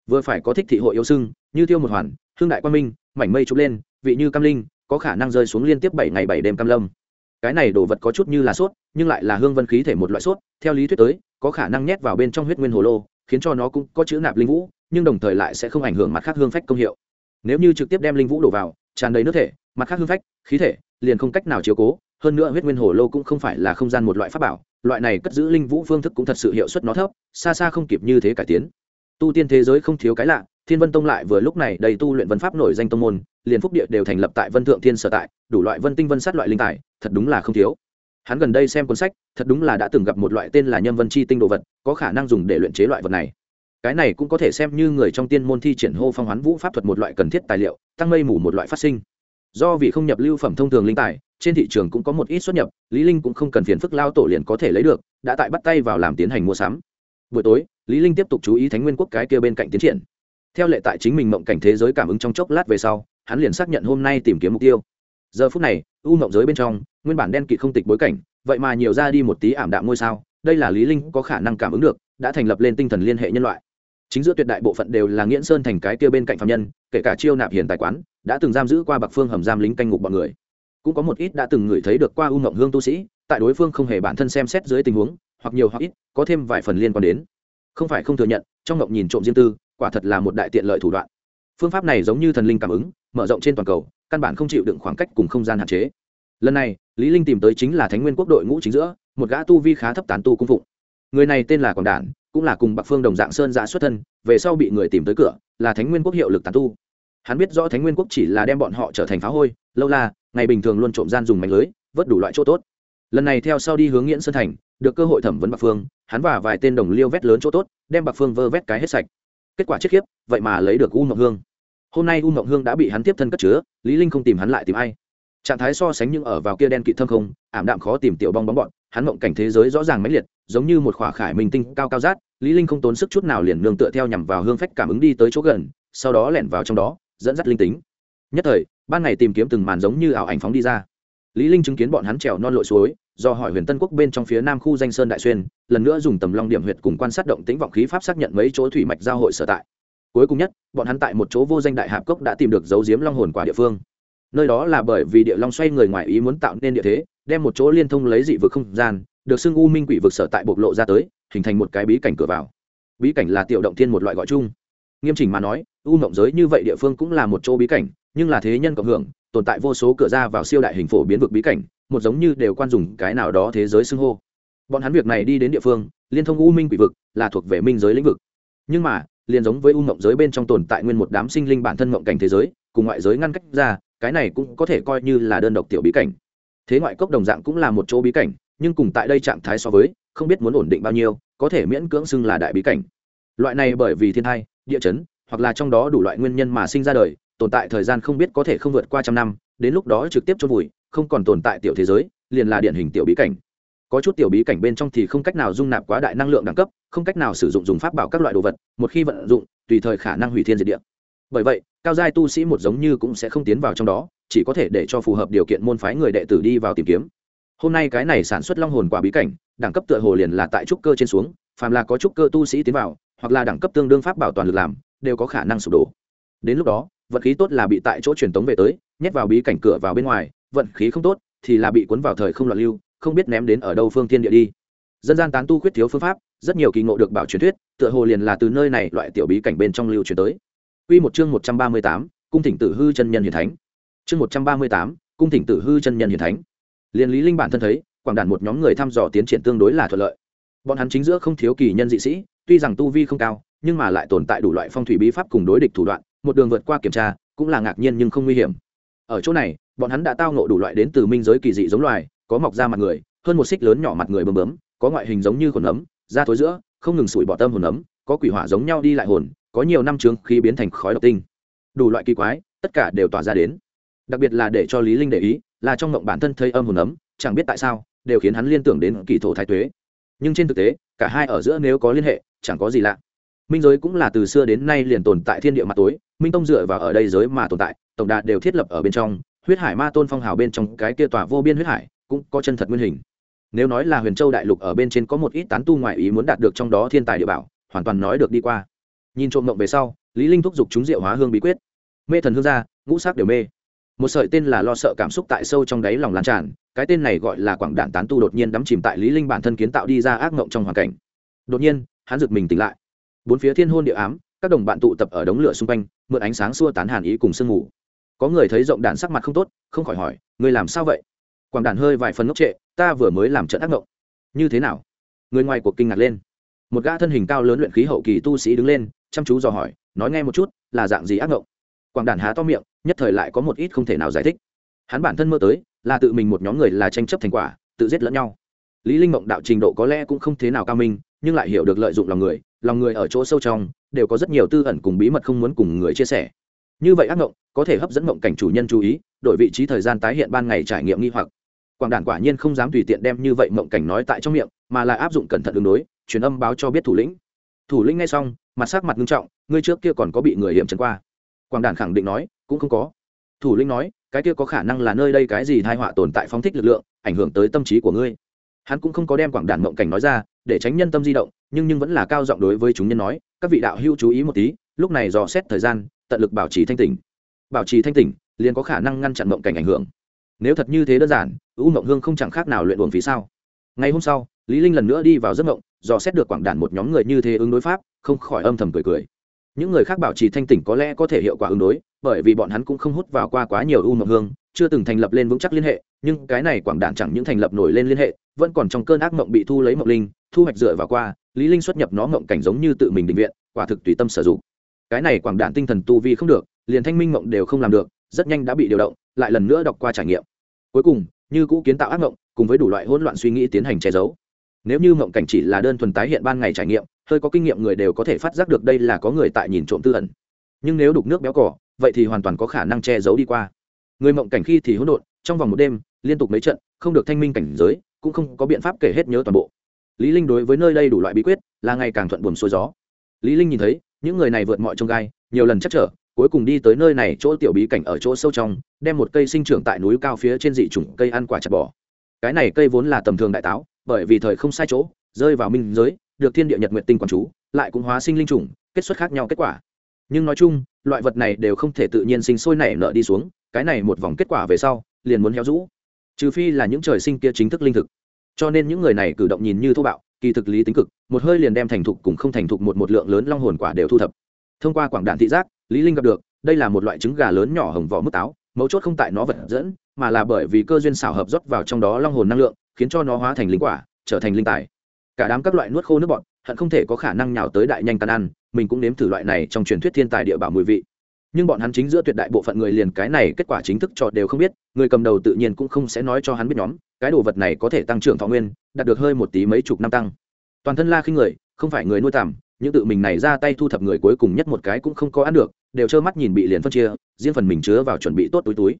vừa phải có thích thị hội yêu sưng, như tiêu một hoàn, hương đại quan minh, mảnh mây trục lên, vị như cam linh, có khả năng rơi xuống liên tiếp bảy ngày bảy đêm cam lâm. Cái này đồ vật có chút như là sốt, nhưng lại là hương vân khí thể một loại sốt, theo lý thuyết tới, có khả năng nhét vào bên trong huyết nguyên hồ lô, khiến cho nó cũng có chữ nạp linh vũ, nhưng đồng thời lại sẽ không ảnh hưởng mặt khác hương phách công hiệu. Nếu như trực tiếp đem linh vũ đổ vào, tràn đầy nước thể, mặt khác hương phách, khí thể, liền không cách nào chiếu cố hơn nữa huyết nguyên hồ lô cũng không phải là không gian một loại pháp bảo, loại này cất giữ linh vũ phương thức cũng thật sự hiệu suất nó thấp, xa xa không kịp như thế cải tiến. Tu tiên thế giới không thiếu cái lạ, thiên vân tông lại vừa lúc này đầy tu luyện vân pháp nổi danh tông môn, liền phúc địa đều thành lập tại vân thượng thiên sở tại, đủ loại vân tinh vân sát loại linh tài, thật đúng là không thiếu. Hắn gần đây xem cuốn sách, thật đúng là đã từng gặp một loại tên là nhân vân chi tinh đồ vật, có khả năng dùng để luyện chế loại vật này. Cái này cũng có thể xem như người trong tiên môn thi triển hô phong hoán vũ pháp thuật một loại cần thiết tài liệu, tăng mây mù một loại phát sinh. Do vì không nhập lưu phẩm thông thường linh tài trên thị trường cũng có một ít xuất nhập, lý linh cũng không cần phiền phức lao tổ liền có thể lấy được, đã tại bắt tay vào làm tiến hành mua sắm. Buổi tối, lý linh tiếp tục chú ý thánh nguyên quốc cái kia bên cạnh tiến triển. Theo lệ tại chính mình mộng cảnh thế giới cảm ứng trong chốc lát về sau, hắn liền xác nhận hôm nay tìm kiếm mục tiêu. Giờ phút này, u mộng giới bên trong, nguyên bản đen kịt không tịch bối cảnh, vậy mà nhiều ra đi một tí ảm đạm ngôi sao, đây là lý linh có khả năng cảm ứng được, đã thành lập lên tinh thần liên hệ nhân loại. Chính giữa tuyệt đại bộ phận đều là nghiễn sơn thành cái kia bên cạnh phạm nhân, kể cả chiêu nạp hiền tài quán, đã từng giam giữ qua bạc phương hầm giam lính canh ngục bọn người cũng có một ít đã từng người thấy được qua u ngộng hương tu sĩ, tại đối phương không hề bản thân xem xét dưới tình huống, hoặc nhiều hoặc ít, có thêm vài phần liên quan đến. Không phải không thừa nhận, trong ngộng nhìn trộm riêng tư, quả thật là một đại tiện lợi thủ đoạn. Phương pháp này giống như thần linh cảm ứng, mở rộng trên toàn cầu, căn bản không chịu đựng khoảng cách cùng không gian hạn chế. Lần này, lý linh tìm tới chính là thánh nguyên quốc đội ngũ chính giữa, một gã tu vi khá thấp tán tu cung phụng. Người này tên là quảng đản, cũng là cùng bạc phương đồng dạng sơn giả xuất thân, về sau bị người tìm tới cửa, là thánh nguyên quốc hiệu lực tán tu hắn biết rõ thánh nguyên quốc chỉ là đem bọn họ trở thành phá hôi, lâu la, ngày bình thường luôn trộm gian dùng mảnh lưới, vớt đủ loại chỗ tốt. Lần này theo sau đi hướng nghiễn sơn thành, được cơ hội thẩm vấn bạc phương, hắn và vài tên đồng liêu vét lớn chỗ tốt, đem bạc phương vơ vét cái hết sạch. Kết quả chết khiếp, vậy mà lấy được u mộng hương. Hôm nay u mộng hương đã bị hắn tiếp thân cất chứa, lý linh không tìm hắn lại tìm ai. Trạng thái so sánh nhưng ở vào kia đen kịt thâm không, ảm đạm khó tìm tiểu bong bóng bọn, hắn mộng cảnh thế giới rõ ràng mãnh liệt, giống như một khỏa khải minh tinh cao cao rát, lý linh không tốn sức chút nào liền nương tựa theo nhằm vào hương phách cảm ứng đi tới chỗ gần, sau đó lẻn vào trong đó dẫn dắt linh tính. Nhất thời, ban ngày tìm kiếm từng màn giống như ảo ảnh phóng đi ra. Lý linh chứng kiến bọn hắn trèo non lội suối, do hỏi huyền tân quốc bên trong phía nam khu danh sơn đại xuyên, lần nữa dùng tầm long điểm huyệt cùng quan sát động tĩnh vọng khí pháp xác nhận mấy chỗ thủy mạch giao hội sở tại. Cuối cùng nhất, bọn hắn tại một chỗ vô danh đại hạp cốc đã tìm được dấu diếm long hồn quả địa phương. Nơi đó là bởi vì địa long xoay người ngoài ý muốn tạo nên địa thế, đem một chỗ liên thông lấy dị vực không gian, được xưng u minh quỷ vực sở tại bộc lộ ra tới, hình thành một cái bí cảnh cửa vào. Bí cảnh là tiểu động thiên một loại gọi chung nghiêm chỉnh mà nói, u mộng giới như vậy địa phương cũng là một chỗ bí cảnh, nhưng là thế nhân cộng hưởng, tồn tại vô số cửa ra vào siêu đại hình phổ biến vực bí cảnh, một giống như đều quan dùng cái nào đó thế giới xưng hô. Bọn hắn việc này đi đến địa phương, liên thông u minh quỷ vực, là thuộc về minh giới lĩnh vực. Nhưng mà, liền giống với u mộng giới bên trong tồn tại nguyên một đám sinh linh bản thân mộng cảnh thế giới, cùng ngoại giới ngăn cách ra, cái này cũng có thể coi như là đơn độc tiểu bí cảnh. Thế ngoại cốc đồng dạng cũng là một chỗ bí cảnh, nhưng cùng tại đây trạng thái so với, không biết muốn ổn định bao nhiêu, có thể miễn cưỡng xưng là đại bí cảnh. Loại này bởi vì thiên thai địa chấn, hoặc là trong đó đủ loại nguyên nhân mà sinh ra đời, tồn tại thời gian không biết có thể không vượt qua trăm năm, đến lúc đó trực tiếp chôn vùi, không còn tồn tại tiểu thế giới, liền là điển hình tiểu bí cảnh. Có chút tiểu bí cảnh bên trong thì không cách nào dung nạp quá đại năng lượng đẳng cấp, không cách nào sử dụng dùng pháp bảo các loại đồ vật, một khi vận dụng, tùy thời khả năng hủy thiên diệt địa. Bởi vậy, cao giai tu sĩ một giống như cũng sẽ không tiến vào trong đó, chỉ có thể để cho phù hợp điều kiện môn phái người đệ tử đi vào tìm kiếm. Hôm nay cái này sản xuất long hồn quả bí cảnh, đẳng cấp tựa hồ liền là tại trúc cơ trên xuống, phàm là có trúc cơ tu sĩ tiến vào hoặc là đẳng cấp tương đương pháp bảo toàn lực làm đều có khả năng sụp đổ đến lúc đó vận khí tốt là bị tại chỗ truyền tống về tới nhét vào bí cảnh cửa vào bên ngoài vận khí không tốt thì là bị cuốn vào thời không loạn lưu không biết ném đến ở đâu phương thiên địa đi dân gian tán tu khuyết thiếu phương pháp rất nhiều kỳ ngộ được bảo truyền thuyết tựa hồ liền là từ nơi này loại tiểu bí cảnh bên trong lưu truyền tới Quy một chương 138, cung thỉnh tử hư chân nhân hiển thánh. Chương 138, cung thỉnh tử hư chân nhân hiển thánh. Liên Lý Linh bản thân thấy, quảng đàn một nhóm người thăm dò tiến triển tương đối là thuận lợi. Bọn hắn chính giữa không thiếu kỳ nhân dị sĩ, tuy rằng tu vi không cao, nhưng mà lại tồn tại đủ loại phong thủy bí pháp cùng đối địch thủ đoạn, một đường vượt qua kiểm tra, cũng là ngạc nhiên nhưng không nguy hiểm. Ở chỗ này, bọn hắn đã tao ngộ đủ loại đến từ minh giới kỳ dị giống loài, có mọc ra mặt người, hơn một xích lớn nhỏ mặt người bướm bướm, có ngoại hình giống như hồn ấm, da thối giữa, không ngừng sủi bỏ tâm hồn ấm, có quỷ hỏa giống nhau đi lại hồn, có nhiều năm trướng khí biến thành khói độc tinh. Đủ loại kỳ quái tất cả đều tỏa ra đến. Đặc biệt là để cho lý linh để ý là trong mộng bản thân thấy âm hồn ấm chẳng biết tại sao đều khiến hắn liên tưởng đến kỳ thổ thái tuế. Nhưng trên thực tế cả hai ở giữa nếu có liên hệ chẳng có gì lạ. Minh giới cũng là từ xưa đến nay liền tồn tại thiên địa mặt tối, minh tông dựa vào ở đây giới mà tồn tại, tổng đạt đều thiết lập ở bên trong, huyết hải ma tôn phong hào bên trong cái kia tòa vô biên huyết hải cũng có chân thật nguyên hình. Nếu nói là huyền châu đại lục ở bên trên có một ít tán tu ngoại ý muốn đạt được trong đó thiên tài địa bảo, hoàn toàn nói được đi qua. Nhìn trộm mộng về sau, lý linh thúc giục chúng diệu hóa hương bí quyết. Mê thần hương ra ngũ sắc đều mê. Một sợi tên là lo sợ cảm xúc tại sâu trong đáy lòng lan tràn, cái tên này gọi là quảng đạn tán tu đột nhiên đắm chìm tại lý linh bản thân kiến tạo đi ra ác ngộng trong hoàn cảnh. Đột nhiên hắn giật mình tỉnh lại. Bốn phía thiên hôn địa ám, các đồng bạn tụ tập ở đống lửa xung quanh, mượn ánh sáng xua tán hàn ý cùng sương ngủ có người thấy rộng đản sắc mặt không tốt, không khỏi hỏi người làm sao vậy? Quảng đản hơi vài phần ngốc trệ, ta vừa mới làm trận ác động. như thế nào? Người ngoài cuộc kinh ngạc lên. Một gã thân hình cao lớn luyện khí hậu kỳ tu sĩ đứng lên, chăm chú dò hỏi, nói nghe một chút, là dạng gì ác động? quảng đản há to miệng, nhất thời lại có một ít không thể nào giải thích. Hắn bản thân mơ tới, là tự mình một nhóm người là tranh chấp thành quả, tự giết lẫn nhau. Lý linh mộng đạo trình độ có lẽ cũng không thế nào cao minh nhưng lại hiểu được lợi dụng lòng người lòng người ở chỗ sâu trong, đều có rất nhiều tư ẩn cùng bí mật không muốn cùng người chia sẻ. Như vậy ác mộng có thể hấp dẫn mộng cảnh chủ nhân chú ý, đổi vị trí thời gian tái hiện ban ngày trải nghiệm nghi hoặc. Quảng đản quả nhiên không dám tùy tiện đem như vậy mộng cảnh nói tại trong miệng, mà lại áp dụng cẩn thận đường đối truyền âm báo cho biết thủ lĩnh. Thủ lĩnh nghe xong, mặt sắc mặt nghiêm trọng, ngươi trước kia còn có bị người hiểm trần qua. Quảng đản khẳng định nói, cũng không có. Thủ lĩnh nói, cái kia có khả năng là nơi đây cái gì thai họa tồn tại phóng thích lực lượng, ảnh hưởng tới tâm trí của ngươi hắn cũng không có đem quảng đản mộng cảnh nói ra, để tránh nhân tâm di động, nhưng nhưng vẫn là cao giọng đối với chúng nhân nói, các vị đạo hữu chú ý một tí, lúc này dò xét thời gian, tận lực bảo trì thanh tỉnh. Bảo trì thanh tỉnh, liền có khả năng ngăn chặn mộng cảnh ảnh hưởng. Nếu thật như thế đơn giản, u mộng hương không chẳng khác nào luyện buồn phí sao. Ngày hôm sau, lý linh lần nữa đi vào giấc mộng, dò xét được quảng đản một nhóm người như thế ứng đối pháp, không khỏi âm thầm cười cười. Những người khác bảo trì thanh tỉnh có lẽ có thể hiệu quả ứng đối, bởi vì bọn hắn cũng không hút vào qua quá nhiều u mộng hương chưa từng thành lập lên vững chắc liên hệ, nhưng cái này quảng đản chẳng những thành lập nổi lên liên hệ, vẫn còn trong cơn ác mộng bị thu lấy mộng linh, thu hoạch dựa vào qua, lý linh xuất nhập nó mộng cảnh giống như tự mình định viện, quả thực tùy tâm sử dụng. Cái này quảng đản tinh thần tu vi không được, liền thanh minh mộng đều không làm được, rất nhanh đã bị điều động, lại lần nữa đọc qua trải nghiệm. Cuối cùng, như cũ kiến tạo ác mộng, cùng với đủ loại hỗn loạn suy nghĩ tiến hành che giấu. Nếu như mộng cảnh chỉ là đơn thuần tái hiện ban ngày trải nghiệm, hơi có kinh nghiệm người đều có thể phát giác được đây là có người tại nhìn trộm tư ẩn. Nhưng nếu đục nước béo cỏ, vậy thì hoàn toàn có khả năng che giấu đi qua người mộng cảnh khi thì hỗn độn, trong vòng một đêm, liên tục mấy trận, không được thanh minh cảnh giới, cũng không có biện pháp kể hết nhớ toàn bộ. Lý linh đối với nơi đây đủ loại bí quyết, là ngày càng thuận buồm xuôi gió. Lý linh nhìn thấy, những người này vượt mọi trông gai, nhiều lần chắc trở, cuối cùng đi tới nơi này chỗ tiểu bí cảnh ở chỗ sâu trong, đem một cây sinh trưởng tại núi cao phía trên dị trùng cây ăn quả chặt bỏ. Cái này cây vốn là tầm thường đại táo, bởi vì thời không sai chỗ, rơi vào minh giới, được thiên địa nhật nguyện tinh quản chú, lại cũng hóa sinh linh trùng kết xuất khác nhau kết quả. Nhưng nói chung, loại vật này đều không thể tự nhiên sinh sôi nảy nở đi xuống cái này một vòng kết quả về sau liền muốn héo rũ. Trừ phi là những trời sinh kia chính thức linh thực. Cho nên những người này cử động nhìn như thô bạo kỳ thực lý tính cực một hơi liền đem thành thục cùng không thành thục một một lượng lớn long hồn quả đều thu thập. Thông qua quảng đạn thị giác lý linh gặp được đây là một loại trứng gà lớn nhỏ hồng vỏ mức táo mấu chốt không tại nó vật dẫn mà là bởi vì cơ duyên xảo hợp rót vào trong đó long hồn năng lượng khiến cho nó hóa thành linh quả trở thành linh tài. Cả đám các loại nuốt khô nước bọt, hận không thể có khả năng nhào tới đại nhanh tan ăn mình cũng nếm thử loại này trong truyền thuyết thiên tài địa bảo mùi vị nhưng bọn hắn chính giữa tuyệt đại bộ phận người liền cái này kết quả chính thức cho đều không biết, người cầm đầu tự nhiên cũng không sẽ nói cho hắn biết nhóm, cái đồ vật này có thể tăng trưởng thọ nguyên, đạt được hơi một tí mấy chục năm tăng. Toàn thân la khi người, không phải người nuôi tằm, những tự mình này ra tay thu thập người cuối cùng nhất một cái cũng không có ăn được, đều trơ mắt nhìn bị liền phân chia, riêng phần mình chứa vào chuẩn bị tốt túi túi.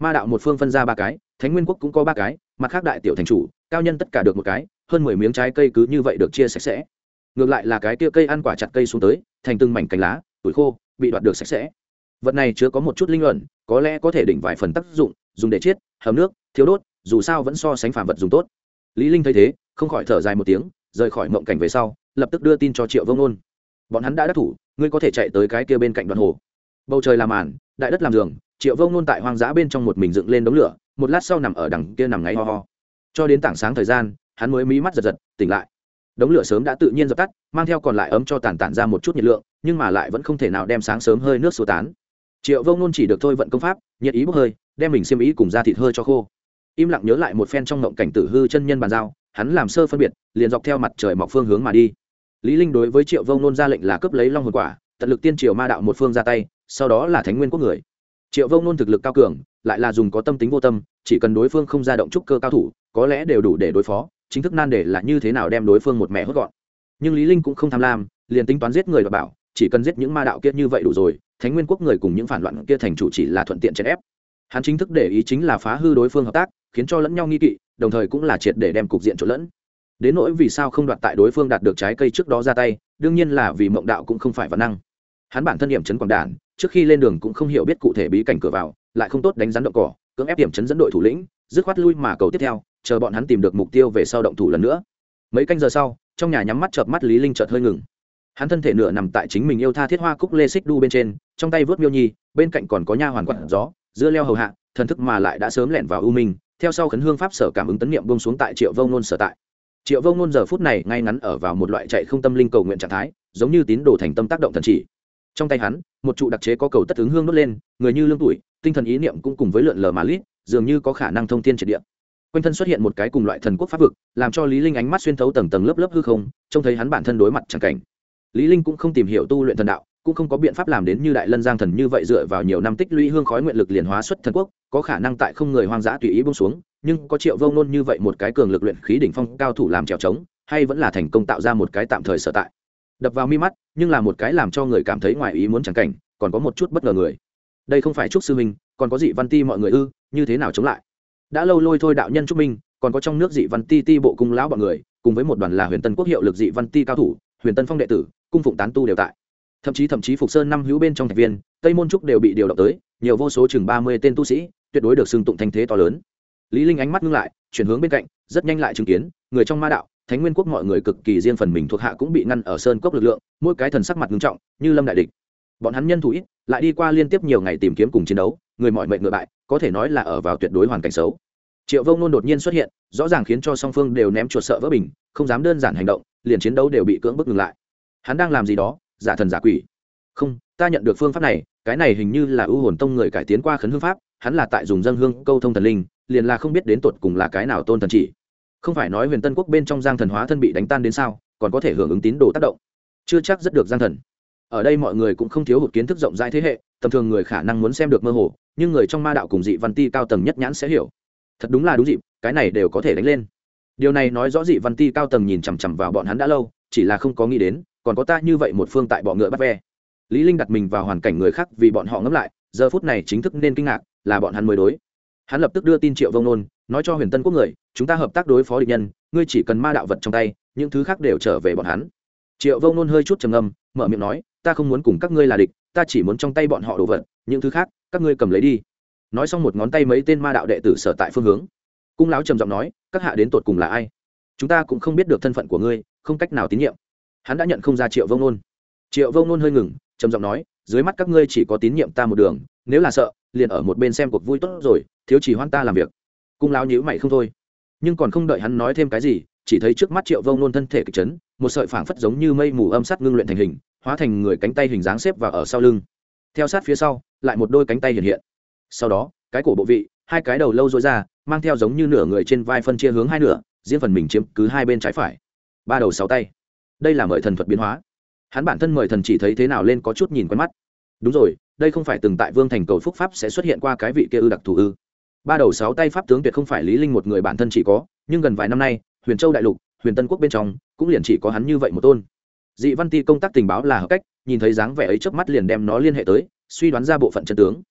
Ma đạo một phương phân ra ba cái, thánh nguyên quốc cũng có ba cái, mặt khác đại tiểu thành chủ, cao nhân tất cả được một cái, hơn mười miếng trái cây cứ như vậy được chia sạch sẽ. Ngược lại là cái kia cây ăn quả chặt cây xuống tới, thành từng mảnh cành lá, tuổi khô, bị đoạt được sạch sẽ vật này chứa có một chút linh luận có lẽ có thể đỉnh vài phần tác dụng, dùng để chiết, hầm nước thiếu đốt, dù sao vẫn so sánh phàm vật dùng tốt. Lý linh thấy thế, không khỏi thở dài một tiếng, rời khỏi mộng cảnh về sau, lập tức đưa tin cho triệu vông nôn. Bọn hắn đã đắc thủ, ngươi có thể chạy tới cái kia bên cạnh đoạn hồ. Bầu trời làm màn, đại đất làm giường, triệu vông nôn tại hoang dã bên trong một mình dựng lên đống lửa, một lát sau nằm ở đằng kia nằm ngáy ho ho. Cho đến tảng sáng thời gian, hắn mới mí mắt giật giật, tỉnh lại. Đống lửa sớm đã tự nhiên dập tắt, mang theo còn lại ấm cho tàn tản ra một chút nhiệt lượng, nhưng mà lại vẫn không thể nào đem sáng sớm hơi nước số tán triệu vông nôn chỉ được thôi vận công pháp, nhiệt ý bốc hơi, đem mình xiêm ý cùng ra thịt hơi cho khô. Im lặng nhớ lại một phen trong ngộng cảnh tử hư chân nhân bàn giao, hắn làm sơ phân biệt, liền dọc theo mặt trời mọc phương hướng mà đi. Lý linh đối với triệu vông nôn ra lệnh là cướp lấy long hồn quả, tận lực tiên triều ma đạo một phương ra tay, sau đó là thánh nguyên quốc người. Triệu vông nôn thực lực cao cường, lại là dùng có tâm tính vô tâm, chỉ cần đối phương không ra động trúc cơ cao thủ, có lẽ đều đủ để đối phó, chính thức nan để là như thế nào đem đối phương một mẹ hốt gọn. Nhưng lý linh cũng không tham lam, liền tính toán giết người và bảo chỉ cần giết những ma đạo kia như vậy đủ rồi, thánh nguyên quốc người cùng những phản loạn kia thành chủ chỉ là thuận tiện chèn ép. Hắn chính thức để ý chính là phá hư đối phương hợp tác, khiến cho lẫn nhau nghi kỵ, đồng thời cũng là triệt để đem cục diện trộn lẫn. Đến nỗi vì sao không đoạt tại đối phương đạt được trái cây trước đó ra tay, đương nhiên là vì mộng đạo cũng không phải văn năng. Hắn bản thân điểm chấn quảng đản trước khi lên đường cũng không hiểu biết cụ thể bí cảnh cửa vào, lại không tốt đánh rắn động cỏ, cưỡng ép điểm chấn dẫn đội thủ lĩnh, dứt khoát lui mà cầu tiếp theo, chờ bọn hắn tìm được mục tiêu về sau động thủ lần nữa. Mấy canh giờ sau, trong nhà nhắm mắt chợp mắt lý linh chợt hơi ngừng hắn thân thể nửa nằm tại chính mình yêu tha thiết hoa cúc lê xích đu bên trên, trong tay vớt miêu nhi, bên cạnh còn có nha hoàn quặn gió, dưa leo hầu hạ, thần thức mà lại đã sớm lẻn vào ưu minh, theo sau khấn hương pháp sở cảm ứng tấn niệm bông xuống tại triệu vông nôn sở tại. Triệu vông nôn giờ phút này ngay ngắn ở vào một loại chạy không tâm linh cầu nguyện trạng thái, giống như tín đồ thành tâm tác động thần chỉ. Trong tay hắn, một trụ đặc chế có cầu tất ứng hương đốt lên, người như lương tuổi, tinh thần ý niệm cũng cùng với lượn lờ mà lít, dường như có khả năng thông thiên triệt địa. Quanh thân xuất hiện một cái cùng loại thần quốc pháp vực, làm cho lý linh ánh mắt xuyên thấu tầng tầng lớp lớp hư không, trông thấy hắn bản thân đối mặt chẳng cảnh lý linh cũng không tìm hiểu tu luyện thần đạo, cũng không có biện pháp làm đến như đại lân giang thần như vậy dựa vào nhiều năm tích lũy hương khói nguyện lực liền hóa xuất thần quốc, có khả năng tại không người hoang dã tùy ý buông xuống, nhưng có triệu vông nôn như vậy một cái cường lực luyện khí đỉnh phong cao thủ làm trèo trống, hay vẫn là thành công tạo ra một cái tạm thời sở tại. Đập vào mi mắt, nhưng là một cái làm cho người cảm thấy ngoài ý muốn chẳng cảnh, còn có một chút bất ngờ người. Đây không phải trúc sư minh, còn có dị văn ti mọi người ư, như thế nào chống lại? Đã lâu lôi thôi đạo nhân trúc minh, còn có trong nước dị văn ti ti bộ cung lão bọn người, cùng với một đoàn là huyền tân quốc hiệu lực dị văn ti cao thủ huyền tân phong đệ tử, cung phụng tán tu đều tại. Thậm chí thậm chí phục sơn năm hữu bên trong thành viên, tây môn trúc đều bị điều động tới, nhiều vô số chừng ba mươi tên tu sĩ, tuyệt đối được xưng tụng thành thế to lớn. Lý linh ánh mắt ngưng lại, chuyển hướng bên cạnh, rất nhanh lại chứng kiến, người trong ma đạo, thánh nguyên quốc mọi người cực kỳ riêng phần mình thuộc hạ cũng bị ngăn ở sơn cốc lực lượng, mỗi cái thần sắc mặt ngưng trọng, như lâm đại địch. Bọn hắn nhân thủ ít, lại đi qua liên tiếp nhiều ngày tìm kiếm cùng chiến đấu, người mọi mệnh ngựa bại, có thể nói là ở vào tuyệt đối hoàn cảnh xấu. Triệu vông nôn đột nhiên xuất hiện, rõ ràng khiến cho song phương đều ném chuột sợ vỡ bình, không dám đơn giản hành động liền chiến đấu đều bị cưỡng bức ngừng lại. Hắn đang làm gì đó? Giả thần giả quỷ. Không, ta nhận được phương pháp này, cái này hình như là ưu hồn tông người cải tiến qua khấn hương pháp, hắn là tại dùng dân hương câu thông thần linh, liền là không biết đến tột cùng là cái nào tôn thần chỉ. Không phải nói huyền tân quốc bên trong giang thần hóa thân bị đánh tan đến sao, còn có thể hưởng ứng tín đồ tác động. Chưa chắc rất được giang thần. Ở đây mọi người cũng không thiếu hụt kiến thức rộng rãi thế hệ, tầm thường người khả năng muốn xem được mơ hồ, nhưng người trong ma đạo cùng dị văn ti cao tầng nhất nhãn sẽ hiểu. Thật đúng là đúng dịp, cái này đều có thể đánh lên điều này nói rõ dị văn ti cao tầng nhìn chằm chằm vào bọn hắn đã lâu, chỉ là không có nghĩ đến, còn có ta như vậy một phương tại bọ ngựa bắt ve. Lý linh đặt mình vào hoàn cảnh người khác vì bọn họ ngấm lại, giờ phút này chính thức nên kinh ngạc là bọn hắn mới đối. Hắn lập tức đưa tin triệu vông nôn, nói cho huyền tân quốc người, chúng ta hợp tác đối phó địch nhân, ngươi chỉ cần ma đạo vật trong tay, những thứ khác đều trở về bọn hắn. Triệu vông nôn hơi chút trầm ngâm, mở miệng nói, ta không muốn cùng các ngươi là địch, ta chỉ muốn trong tay bọn họ đồ vật, những thứ khác, các ngươi cầm lấy đi. Nói xong một ngón tay mấy tên ma đạo đệ tử sở tại phương hướng cung lão trầm giọng nói, các hạ đến tột cùng là ai? Chúng ta cũng không biết được thân phận của ngươi, không cách nào tín nhiệm. Hắn đã nhận không ra triệu vông nôn. Triệu vông nôn hơi ngừng, trầm giọng nói, dưới mắt các ngươi chỉ có tín nhiệm ta một đường, nếu là sợ, liền ở một bên xem cuộc vui tốt rồi, thiếu chỉ hoan ta làm việc. Cung lão nhíu mày không thôi. Nhưng còn không đợi hắn nói thêm cái gì, chỉ thấy trước mắt triệu vông nôn thân thể kịch chấn, một sợi phảng phất giống như mây mù âm sắt ngưng luyện thành hình, hóa thành người cánh tay hình dáng xếp vào ở sau lưng. Theo sát phía sau, lại một đôi cánh tay hiện hiện. Sau đó, cái cổ bộ vị hai cái đầu lâu rối ra, mang theo giống như nửa người trên vai phân chia hướng hai nửa, riêng phần mình chiếm cứ hai bên trái phải. Ba đầu sáu tay. Đây là mời thần thuật biến hóa. Hắn bản thân mời thần chỉ thấy thế nào lên có chút nhìn quen mắt. Đúng rồi, đây không phải từng tại vương thành cầu phúc pháp sẽ xuất hiện qua cái vị kia ư đặc thù ư. Ba đầu sáu tay pháp tướng tuyệt không phải lý linh một người bản thân chỉ có, nhưng gần vài năm nay, huyền châu đại lục, huyền tân quốc bên trong, cũng liền chỉ có hắn như vậy một tôn. Dị văn ti công tác tình báo là hợp cách, nhìn thấy dáng vẻ ấy trước mắt liền đem nó liên hệ tới, suy đoán ra bộ phận chân tướng.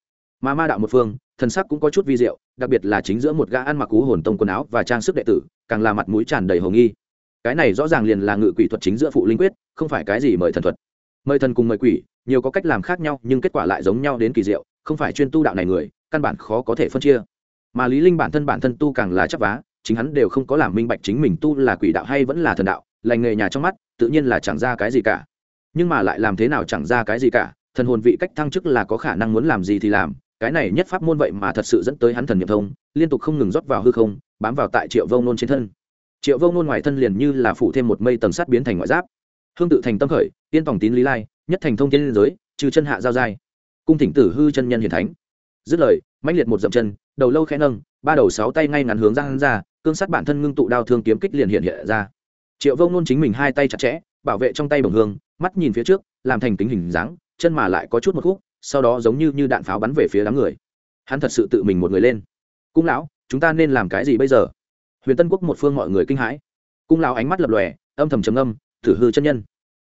Mà ma đạo một phương thần sắc cũng có chút vi diệu, đặc biệt là chính giữa một gã ăn mặc cú hồn tông quần áo và trang sức đệ tử, càng là mặt mũi tràn đầy hồng nghi. Cái này rõ ràng liền là ngự quỷ thuật chính giữa phụ linh quyết, không phải cái gì mời thần thuật. Mời thần cùng mời quỷ, nhiều có cách làm khác nhau, nhưng kết quả lại giống nhau đến kỳ diệu, không phải chuyên tu đạo này người, căn bản khó có thể phân chia. Mà lý linh bản thân bản thân tu càng là chấp vá, chính hắn đều không có làm minh bạch chính mình tu là quỷ đạo hay vẫn là thần đạo, lành nghề nhà trong mắt, tự nhiên là chẳng ra cái gì cả. Nhưng mà lại làm thế nào chẳng ra cái gì cả, thần hồn vị cách thăng chức là có khả năng muốn làm gì thì làm cái này nhất pháp môn vậy mà thật sự dẫn tới hắn thần nhập thông, liên tục không ngừng rót vào hư không, bám vào tại triệu vông nôn trên thân. Triệu vông nôn ngoài thân liền như là phủ thêm một mây tầng sắt biến thành ngoại giáp. Hương tự thành tâm khởi, tiên tòng tín lý lai, nhất thành thông thiên liên giới, trừ chân hạ giao giai. Cung thỉnh tử hư chân nhân hiền thánh. Dứt lời, mãnh liệt một dậm chân, đầu lâu khẽ nâng, ba đầu sáu tay ngay ngắn hướng ra hắn ra, cương sắt bản thân ngưng tụ đao thương kiếm kích liền hiện hiện ra. Triệu vông nôn chính mình hai tay chặt chẽ, bảo vệ trong tay bồng hương, mắt nhìn phía trước, làm thành tính hình dáng, chân mà lại có chút một khúc sau đó giống như như đạn pháo bắn về phía đám người. Hắn thật sự tự mình một người lên. Cung lão, chúng ta nên làm cái gì bây giờ? Huyền tân quốc một phương mọi người kinh hãi. Cung lão ánh mắt lập lòe, âm thầm trầm âm tử hư chân nhân.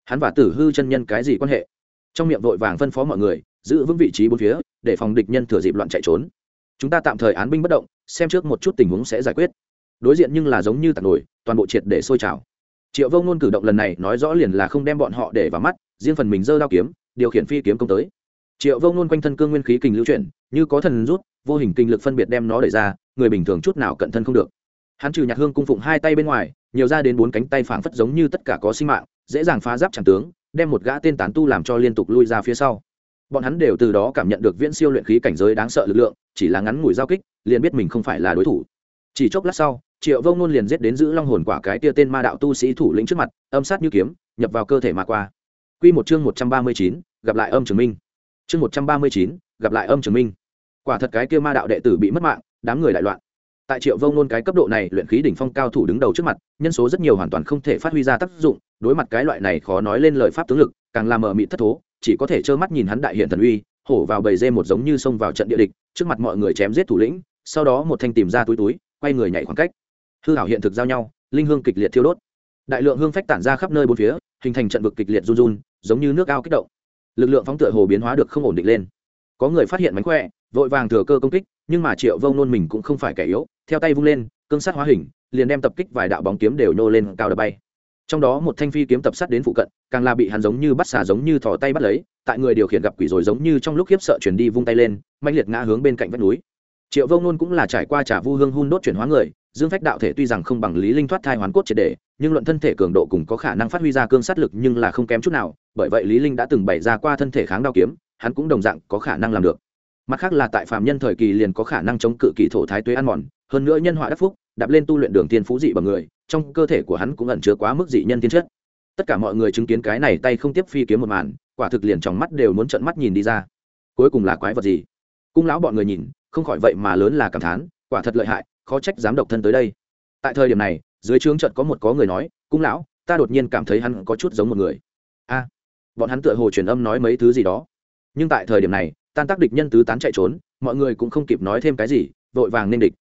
Hắn và tử hư chân nhân cái gì quan hệ? Trong miệng vội vàng phân phó mọi người, giữ vững vị trí bốn phía, để phòng địch nhân thừa dịp loạn chạy trốn. Chúng ta tạm thời án binh bất động, xem trước một chút tình huống sẽ giải quyết. Đối diện nhưng là giống như tạt nổi, toàn bộ triệt để sôi trào. Triệu vông nôn cử động lần này nói rõ liền là không đem bọn họ để vào mắt, riêng phần mình giơ đao kiếm, điều khiển phi kiếm công tới triệu vông nôn quanh thân cương nguyên khí kình lưu chuyển, như có thần rút, vô hình kinh lực phân biệt đem nó đẩy ra, người bình thường chút nào cận thân không được. Hắn trừ nhạc hương cung phụng hai tay bên ngoài, nhiều ra đến bốn cánh tay phảng phất giống như tất cả có sinh mạng, dễ dàng phá giáp tràng tướng, đem một gã tên tán tu làm cho liên tục lui ra phía sau. Bọn hắn đều từ đó cảm nhận được viễn siêu luyện khí cảnh giới đáng sợ lực lượng, chỉ là ngắn ngủi giao kích, liền biết mình không phải là đối thủ. Chỉ chốc lát sau, triệu vông nôn liền giết đến giữ long hồn quả cái tia tên ma đạo tu sĩ thủ lĩnh trước mặt, âm sát như kiếm, nhập vào cơ thể mà qua. Q một chương một trăm ba mươi chín, gặp lại âm trường minh chương một trăm ba mươi chín, gặp lại âm trường minh. Quả thật cái kia ma đạo đệ tử bị mất mạng, đám người đại loạn. Tại triệu vông nôn cái cấp độ này, luyện khí đỉnh phong cao thủ đứng đầu trước mặt, nhân số rất nhiều hoàn toàn không thể phát huy ra tác dụng, đối mặt cái loại này khó nói lên lời pháp tướng lực, càng làm mờ mị thất thố, chỉ có thể trơ mắt nhìn hắn đại hiện thần uy, hổ vào bầy dê một giống như xông vào trận địa địch, trước mặt mọi người chém giết thủ lĩnh, sau đó một thanh tìm ra túi túi, quay người nhảy khoảng cách. Hư hảo hiện thực giao nhau, linh hương kịch liệt thiêu đốt. Đại lượng hương phách tản ra khắp nơi bốn phía, hình thành trận vực kịch liệt run run, giống như nước ao kích động lực lượng phóng tựa hồ biến hóa được không ổn định lên. Có người phát hiện mánh khỏe, vội vàng thừa cơ công kích, nhưng mà triệu vông nôn mình cũng không phải kẻ yếu, theo tay vung lên, cương sát hóa hình, liền đem tập kích vài đạo bóng kiếm đều nhô lên cao đập bay. Trong đó một thanh phi kiếm tập sát đến phụ cận, càng là bị hắn giống như bắt xà giống như thò tay bắt lấy, tại người điều khiển gặp quỷ rồi giống như trong lúc khiếp sợ chuyển đi vung tay lên mạnh liệt ngã hướng bên cạnh vách núi. Triệu vông nôn cũng là trải qua trả vu hương hun đốt chuyển hóa người dương phách đạo thể tuy rằng không bằng lý linh thoát thai hoàn cốt triệt đề, nhưng luận thân thể cường độ cùng có khả năng phát huy ra cương sát lực nhưng là không kém chút nào, bởi vậy lý linh đã từng bày ra qua thân thể kháng đao kiếm, hắn cũng đồng dạng có khả năng làm được. Mặt khác là tại phạm nhân thời kỳ liền có khả năng chống cự kỳ thổ thái tuế ăn mòn, hơn nữa nhân họa đắc phúc, đạp lên tu luyện đường tiên phú dị bằng người, trong cơ thể của hắn cũng ẩn chứa quá mức dị nhân tiên chất. Tất cả mọi người chứng kiến cái này tay không tiếp phi kiếm một màn, quả thực liền trong mắt đều muốn trợn mắt nhìn đi ra. Cuối cùng là quái vật gì? Cung lão bọn người nhìn, không khỏi vậy mà lớn là cảm thán quả thật lợi hại, khó trách dám độc thân tới đây. Tại thời điểm này, dưới trướng trận có một có người nói, cung lão, ta đột nhiên cảm thấy hắn có chút giống một người. A, bọn hắn tựa hồ truyền âm nói mấy thứ gì đó. Nhưng tại thời điểm này, tan tác địch nhân tứ tán chạy trốn, mọi người cũng không kịp nói thêm cái gì, vội vàng nên địch.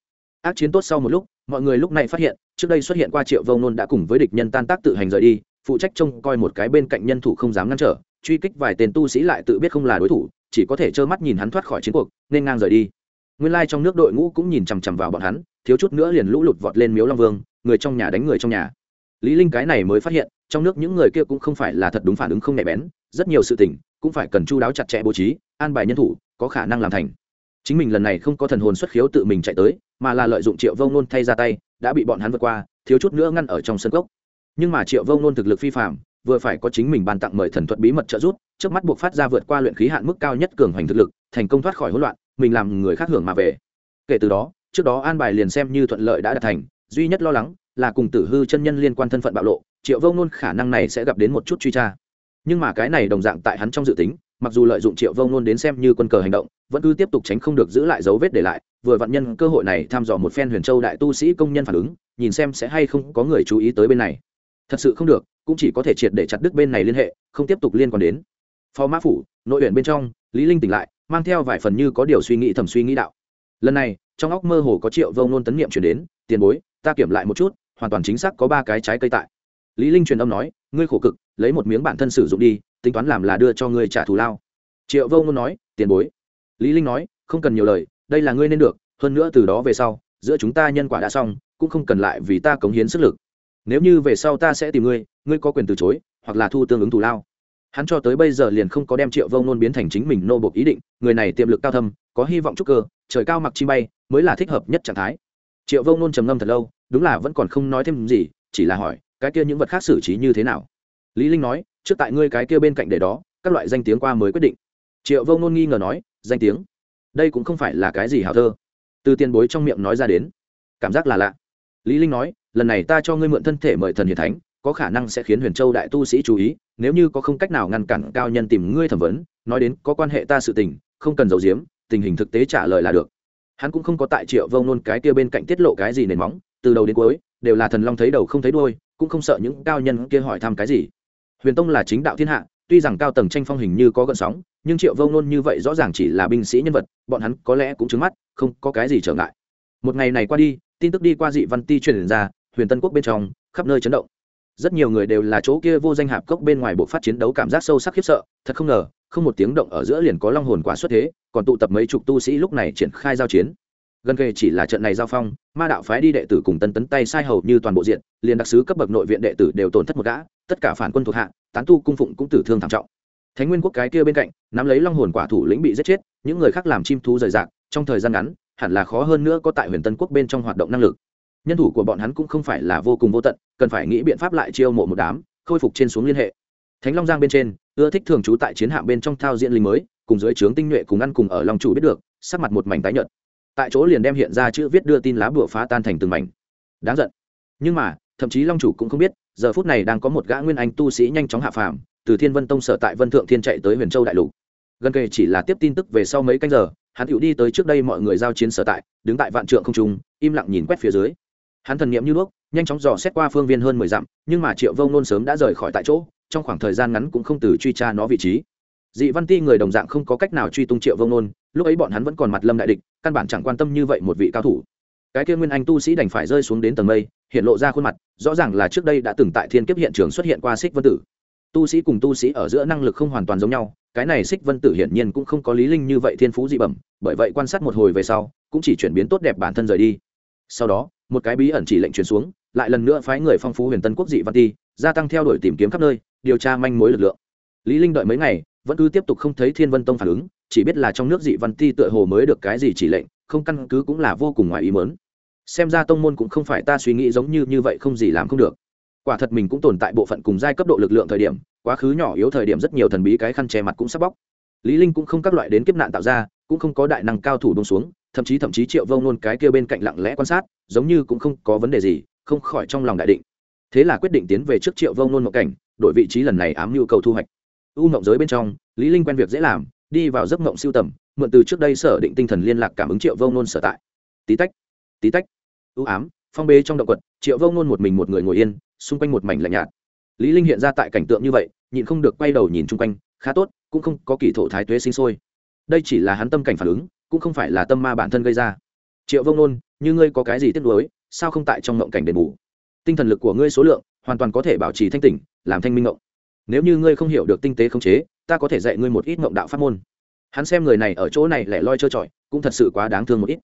Ác chiến tốt sau một lúc, mọi người lúc này phát hiện, trước đây xuất hiện qua triệu vông nôn đã cùng với địch nhân tan tác tự hành rời đi, phụ trách trông coi một cái bên cạnh nhân thủ không dám ngăn trở, truy kích vài tên tu sĩ lại tự biết không là đối thủ, chỉ có thể trơ mắt nhìn hắn thoát khỏi chiến cuộc, nên ngang rời đi nguyên lai trong nước đội ngũ cũng nhìn chằm chằm vào bọn hắn, thiếu chút nữa liền lũ lụt vọt lên miếu long vương, người trong nhà đánh người trong nhà. Lý linh cái này mới phát hiện, trong nước những người kia cũng không phải là thật đúng phản ứng không nhạy bén, rất nhiều sự tình cũng phải cần chu đáo chặt chẽ bố trí, an bài nhân thủ, có khả năng làm thành. Chính mình lần này không có thần hồn xuất khiếu tự mình chạy tới, mà là lợi dụng triệu vông nôn thay ra tay, đã bị bọn hắn vượt qua, thiếu chút nữa ngăn ở trong sân cốc. Nhưng mà triệu vông nôn thực lực phi phạm vừa phải có chính mình ban tặng mời thần thuật bí mật trợ giúp, trước mắt buộc phát ra vượt qua luyện khí hạn mức cao nhất cường hoành thực lực, thành công thoát khỏi hỗn loạn mình làm người khác hưởng mà về. Kể từ đó, trước đó an bài liền xem như thuận lợi đã đạt thành, duy nhất lo lắng là cùng tử hư chân nhân liên quan thân phận bạo lộ, triệu vô ngôn khả năng này sẽ gặp đến một chút truy tra. Nhưng mà cái này đồng dạng tại hắn trong dự tính, mặc dù lợi dụng triệu vô ngôn đến xem như quân cờ hành động, vẫn cứ tiếp tục tránh không được giữ lại dấu vết để lại, vừa vận nhân cơ hội này thăm dò một phen huyền châu đại tu sĩ công nhân phản ứng, nhìn xem sẽ hay không có người chú ý tới bên này. Thật sự không được, cũng chỉ có thể triệt để chặt đứt bên này liên hệ, không tiếp tục liên quan đến. Phó mã phủ, nội huyện bên trong, lý linh tỉnh lại mang theo vài phần như có điều suy nghĩ thầm suy nghĩ đạo. Lần này, trong óc mơ hồ có triệu vông nôn tấn niệm chuyển đến, tiền bối, ta kiểm lại một chút, hoàn toàn chính xác có ba cái trái cây tại. Lý linh truyền âm nói, ngươi khổ cực, lấy một miếng bản thân sử dụng đi, tính toán làm là đưa cho ngươi trả thù lao. Triệu Vông nôn nói, tiền bối. Lý linh nói, không cần nhiều lời, đây là ngươi nên được, hơn nữa từ đó về sau, giữa chúng ta nhân quả đã xong, cũng không cần lại vì ta cống hiến sức lực. Nếu như về sau ta sẽ tìm ngươi ngươi có quyền từ chối, hoặc là thu tương ứng thù lao hắn cho tới bây giờ liền không có đem triệu vông nôn biến thành chính mình nô bộc ý định, người này tiềm lực cao thâm, có hy vọng trúc cơ, trời cao mặc chi bay, mới là thích hợp nhất trạng thái. Triệu vông nôn trầm ngâm thật lâu, đúng là vẫn còn không nói thêm gì, chỉ là hỏi, cái kia những vật khác xử trí như thế nào? Lý linh nói, trước tại ngươi cái kia bên cạnh để đó, các loại danh tiếng qua mới quyết định. Triệu vông nôn nghi ngờ nói, danh tiếng? Đây cũng không phải là cái gì hào thơ. Từ tiền bối trong miệng nói ra đến. Cảm giác là lạ. Lý linh nói, lần này ta cho ngươi mượn thân thể mời thần hiền thánh có khả năng sẽ khiến huyền châu đại tu sĩ chú ý, nếu như có không cách nào ngăn cản cao nhân tìm ngươi thẩm vấn, nói đến có quan hệ ta sự tình, không cần giấu giếm, tình hình thực tế trả lời là được. Hắn cũng không có tại triệu vông nôn cái kia bên cạnh tiết lộ cái gì nền móng, từ đầu đến cuối, đều là thần long thấy đầu không thấy đuôi, cũng không sợ những cao nhân kia hỏi thăm cái gì. Huyền tông là chính đạo thiên hạ, tuy rằng cao tầng tranh phong hình như có gợn sóng, nhưng triệu vông nôn như vậy rõ ràng chỉ là binh sĩ nhân vật, bọn hắn có lẽ cũng trứng mắt, không có cái gì trở ngại. Một ngày này qua đi, tin tức đi qua dị văn ti truyền ra, huyền tân quốc bên trong, khắp nơi chấn động rất nhiều người đều là chỗ kia vô danh hạp cốc bên ngoài bộ phát chiến đấu cảm giác sâu sắc khiếp sợ, thật không ngờ, không một tiếng động ở giữa liền có long hồn quả xuất thế, còn tụ tập mấy chục tu sĩ lúc này triển khai giao chiến. Gần kề chỉ là trận này giao phong, ma đạo phái đi đệ tử cùng tân tấn tay sai hầu như toàn bộ diện, liền đặc sứ cấp bậc nội viện đệ tử đều tổn thất một gã, tất cả phản quân thuộc hạ, tán tu cung phụng cũng tử thương thảm trọng. Thánh nguyên quốc cái kia bên cạnh, nắm lấy long hồn quả thủ lĩnh bị giết chết, những người khác làm chim thú rời rạc, trong thời gian ngắn, hẳn là khó hơn nữa có tại huyền tân quốc bên trong hoạt động năng lực nhân thủ của bọn hắn cũng không phải là vô cùng vô tận, cần phải nghĩ biện pháp lại chiêu mộ một đám, khôi phục trên xuống liên hệ. Thánh long giang bên trên, ưa thích thường trú tại chiến hạm bên trong thao diễn linh mới, cùng dưới trướng tinh nhuệ cùng ăn cùng ở long chủ biết được, sắc mặt một mảnh tái nhợt. Tại chỗ liền đem hiện ra chữ viết đưa tin lá bùa phá tan thành từng mảnh. Đáng giận. Nhưng mà, thậm chí long chủ cũng không biết, giờ phút này đang có một gã nguyên anh tu sĩ nhanh chóng hạ phàm, từ thiên vân tông sở tại vân thượng thiên chạy tới huyền châu đại lục. Gần kề chỉ là tiếp tin tức về sau mấy canh giờ, hắn hữu đi tới trước đây mọi người giao chiến sở tại, đứng tại vạn trượng không trung, im lặng nhìn quét phía dưới hắn thần niệm như đuốc, nhanh chóng dò xét qua phương viên hơn mười dặm, nhưng mà triệu vông nôn sớm đã rời khỏi tại chỗ, trong khoảng thời gian ngắn cũng không từ truy tra nó vị trí. Dị văn ti người đồng dạng không có cách nào truy tung triệu vông nôn, lúc ấy bọn hắn vẫn còn mặt lâm đại địch, căn bản chẳng quan tâm như vậy một vị cao thủ. Cái kia nguyên anh tu sĩ đành phải rơi xuống đến tầng mây, hiện lộ ra khuôn mặt, rõ ràng là trước đây đã từng tại thiên kiếp hiện trường xuất hiện qua xích vân tử. Tu sĩ cùng tu sĩ ở giữa năng lực không hoàn toàn giống nhau, cái này xích vân tử hiển nhiên cũng không có lý linh như vậy thiên phú dị bẩm, bởi vậy quan sát một hồi về sau, cũng chỉ chuyển biến tốt đẹp bản thân rời đi. Sau đó một cái bí ẩn chỉ lệnh truyền xuống, lại lần nữa phái người phong phú huyền tân quốc dị văn ti, gia tăng theo đuổi tìm kiếm khắp nơi, điều tra manh mối lực lượng. Lý linh đợi mấy ngày, vẫn cứ tiếp tục không thấy thiên vân tông phản ứng, chỉ biết là trong nước dị văn ti tựa hồ mới được cái gì chỉ lệnh, không căn cứ cũng là vô cùng ngoài ý muốn. Xem ra tông môn cũng không phải ta suy nghĩ giống như như vậy không gì làm không được. Quả thật mình cũng tồn tại bộ phận cùng giai cấp độ lực lượng thời điểm, quá khứ nhỏ yếu thời điểm rất nhiều thần bí cái khăn che mặt cũng sắp bóc. Lý linh cũng không các loại đến kiếp nạn tạo ra, cũng không có đại năng cao thủ đông xuống thậm chí thậm chí triệu vông nôn cái kia bên cạnh lặng lẽ quan sát, giống như cũng không có vấn đề gì, không khỏi trong lòng đại định. Thế là quyết định tiến về trước triệu vông nôn một cảnh, đổi vị trí lần này ám nhu cầu thu hoạch. U mộng giới bên trong, lý linh quen việc dễ làm, đi vào giấc mộng siêu tầm, mượn từ trước đây sở định tinh thần liên lạc cảm ứng triệu vông nôn sở tại. Tí tách tí tách, u ám, phong bế trong động quật, triệu vông nôn một mình một người ngồi yên, xung quanh một mảnh lạnh nhạt. Lý linh hiện ra tại cảnh tượng như vậy, nhịn không được quay đầu nhìn chung quanh, khá tốt, cũng không có kỳ thổ thái tuế sinh sôi. Đây chỉ là hắn tâm cảnh phản ứng cũng không phải là tâm ma bản thân gây ra. Triệu vông nôn, như ngươi có cái gì tiếc nuối, sao không tại trong ngộng cảnh đền bù? Tinh thần lực của ngươi số lượng, hoàn toàn có thể bảo trì thanh tỉnh, làm thanh minh ngộng. Nếu như ngươi không hiểu được tinh tế khống chế, ta có thể dạy ngươi một ít ngộng đạo pháp môn. Hắn xem người này ở chỗ này lẻ loi trơ trọi, cũng thật sự quá đáng thương một ít.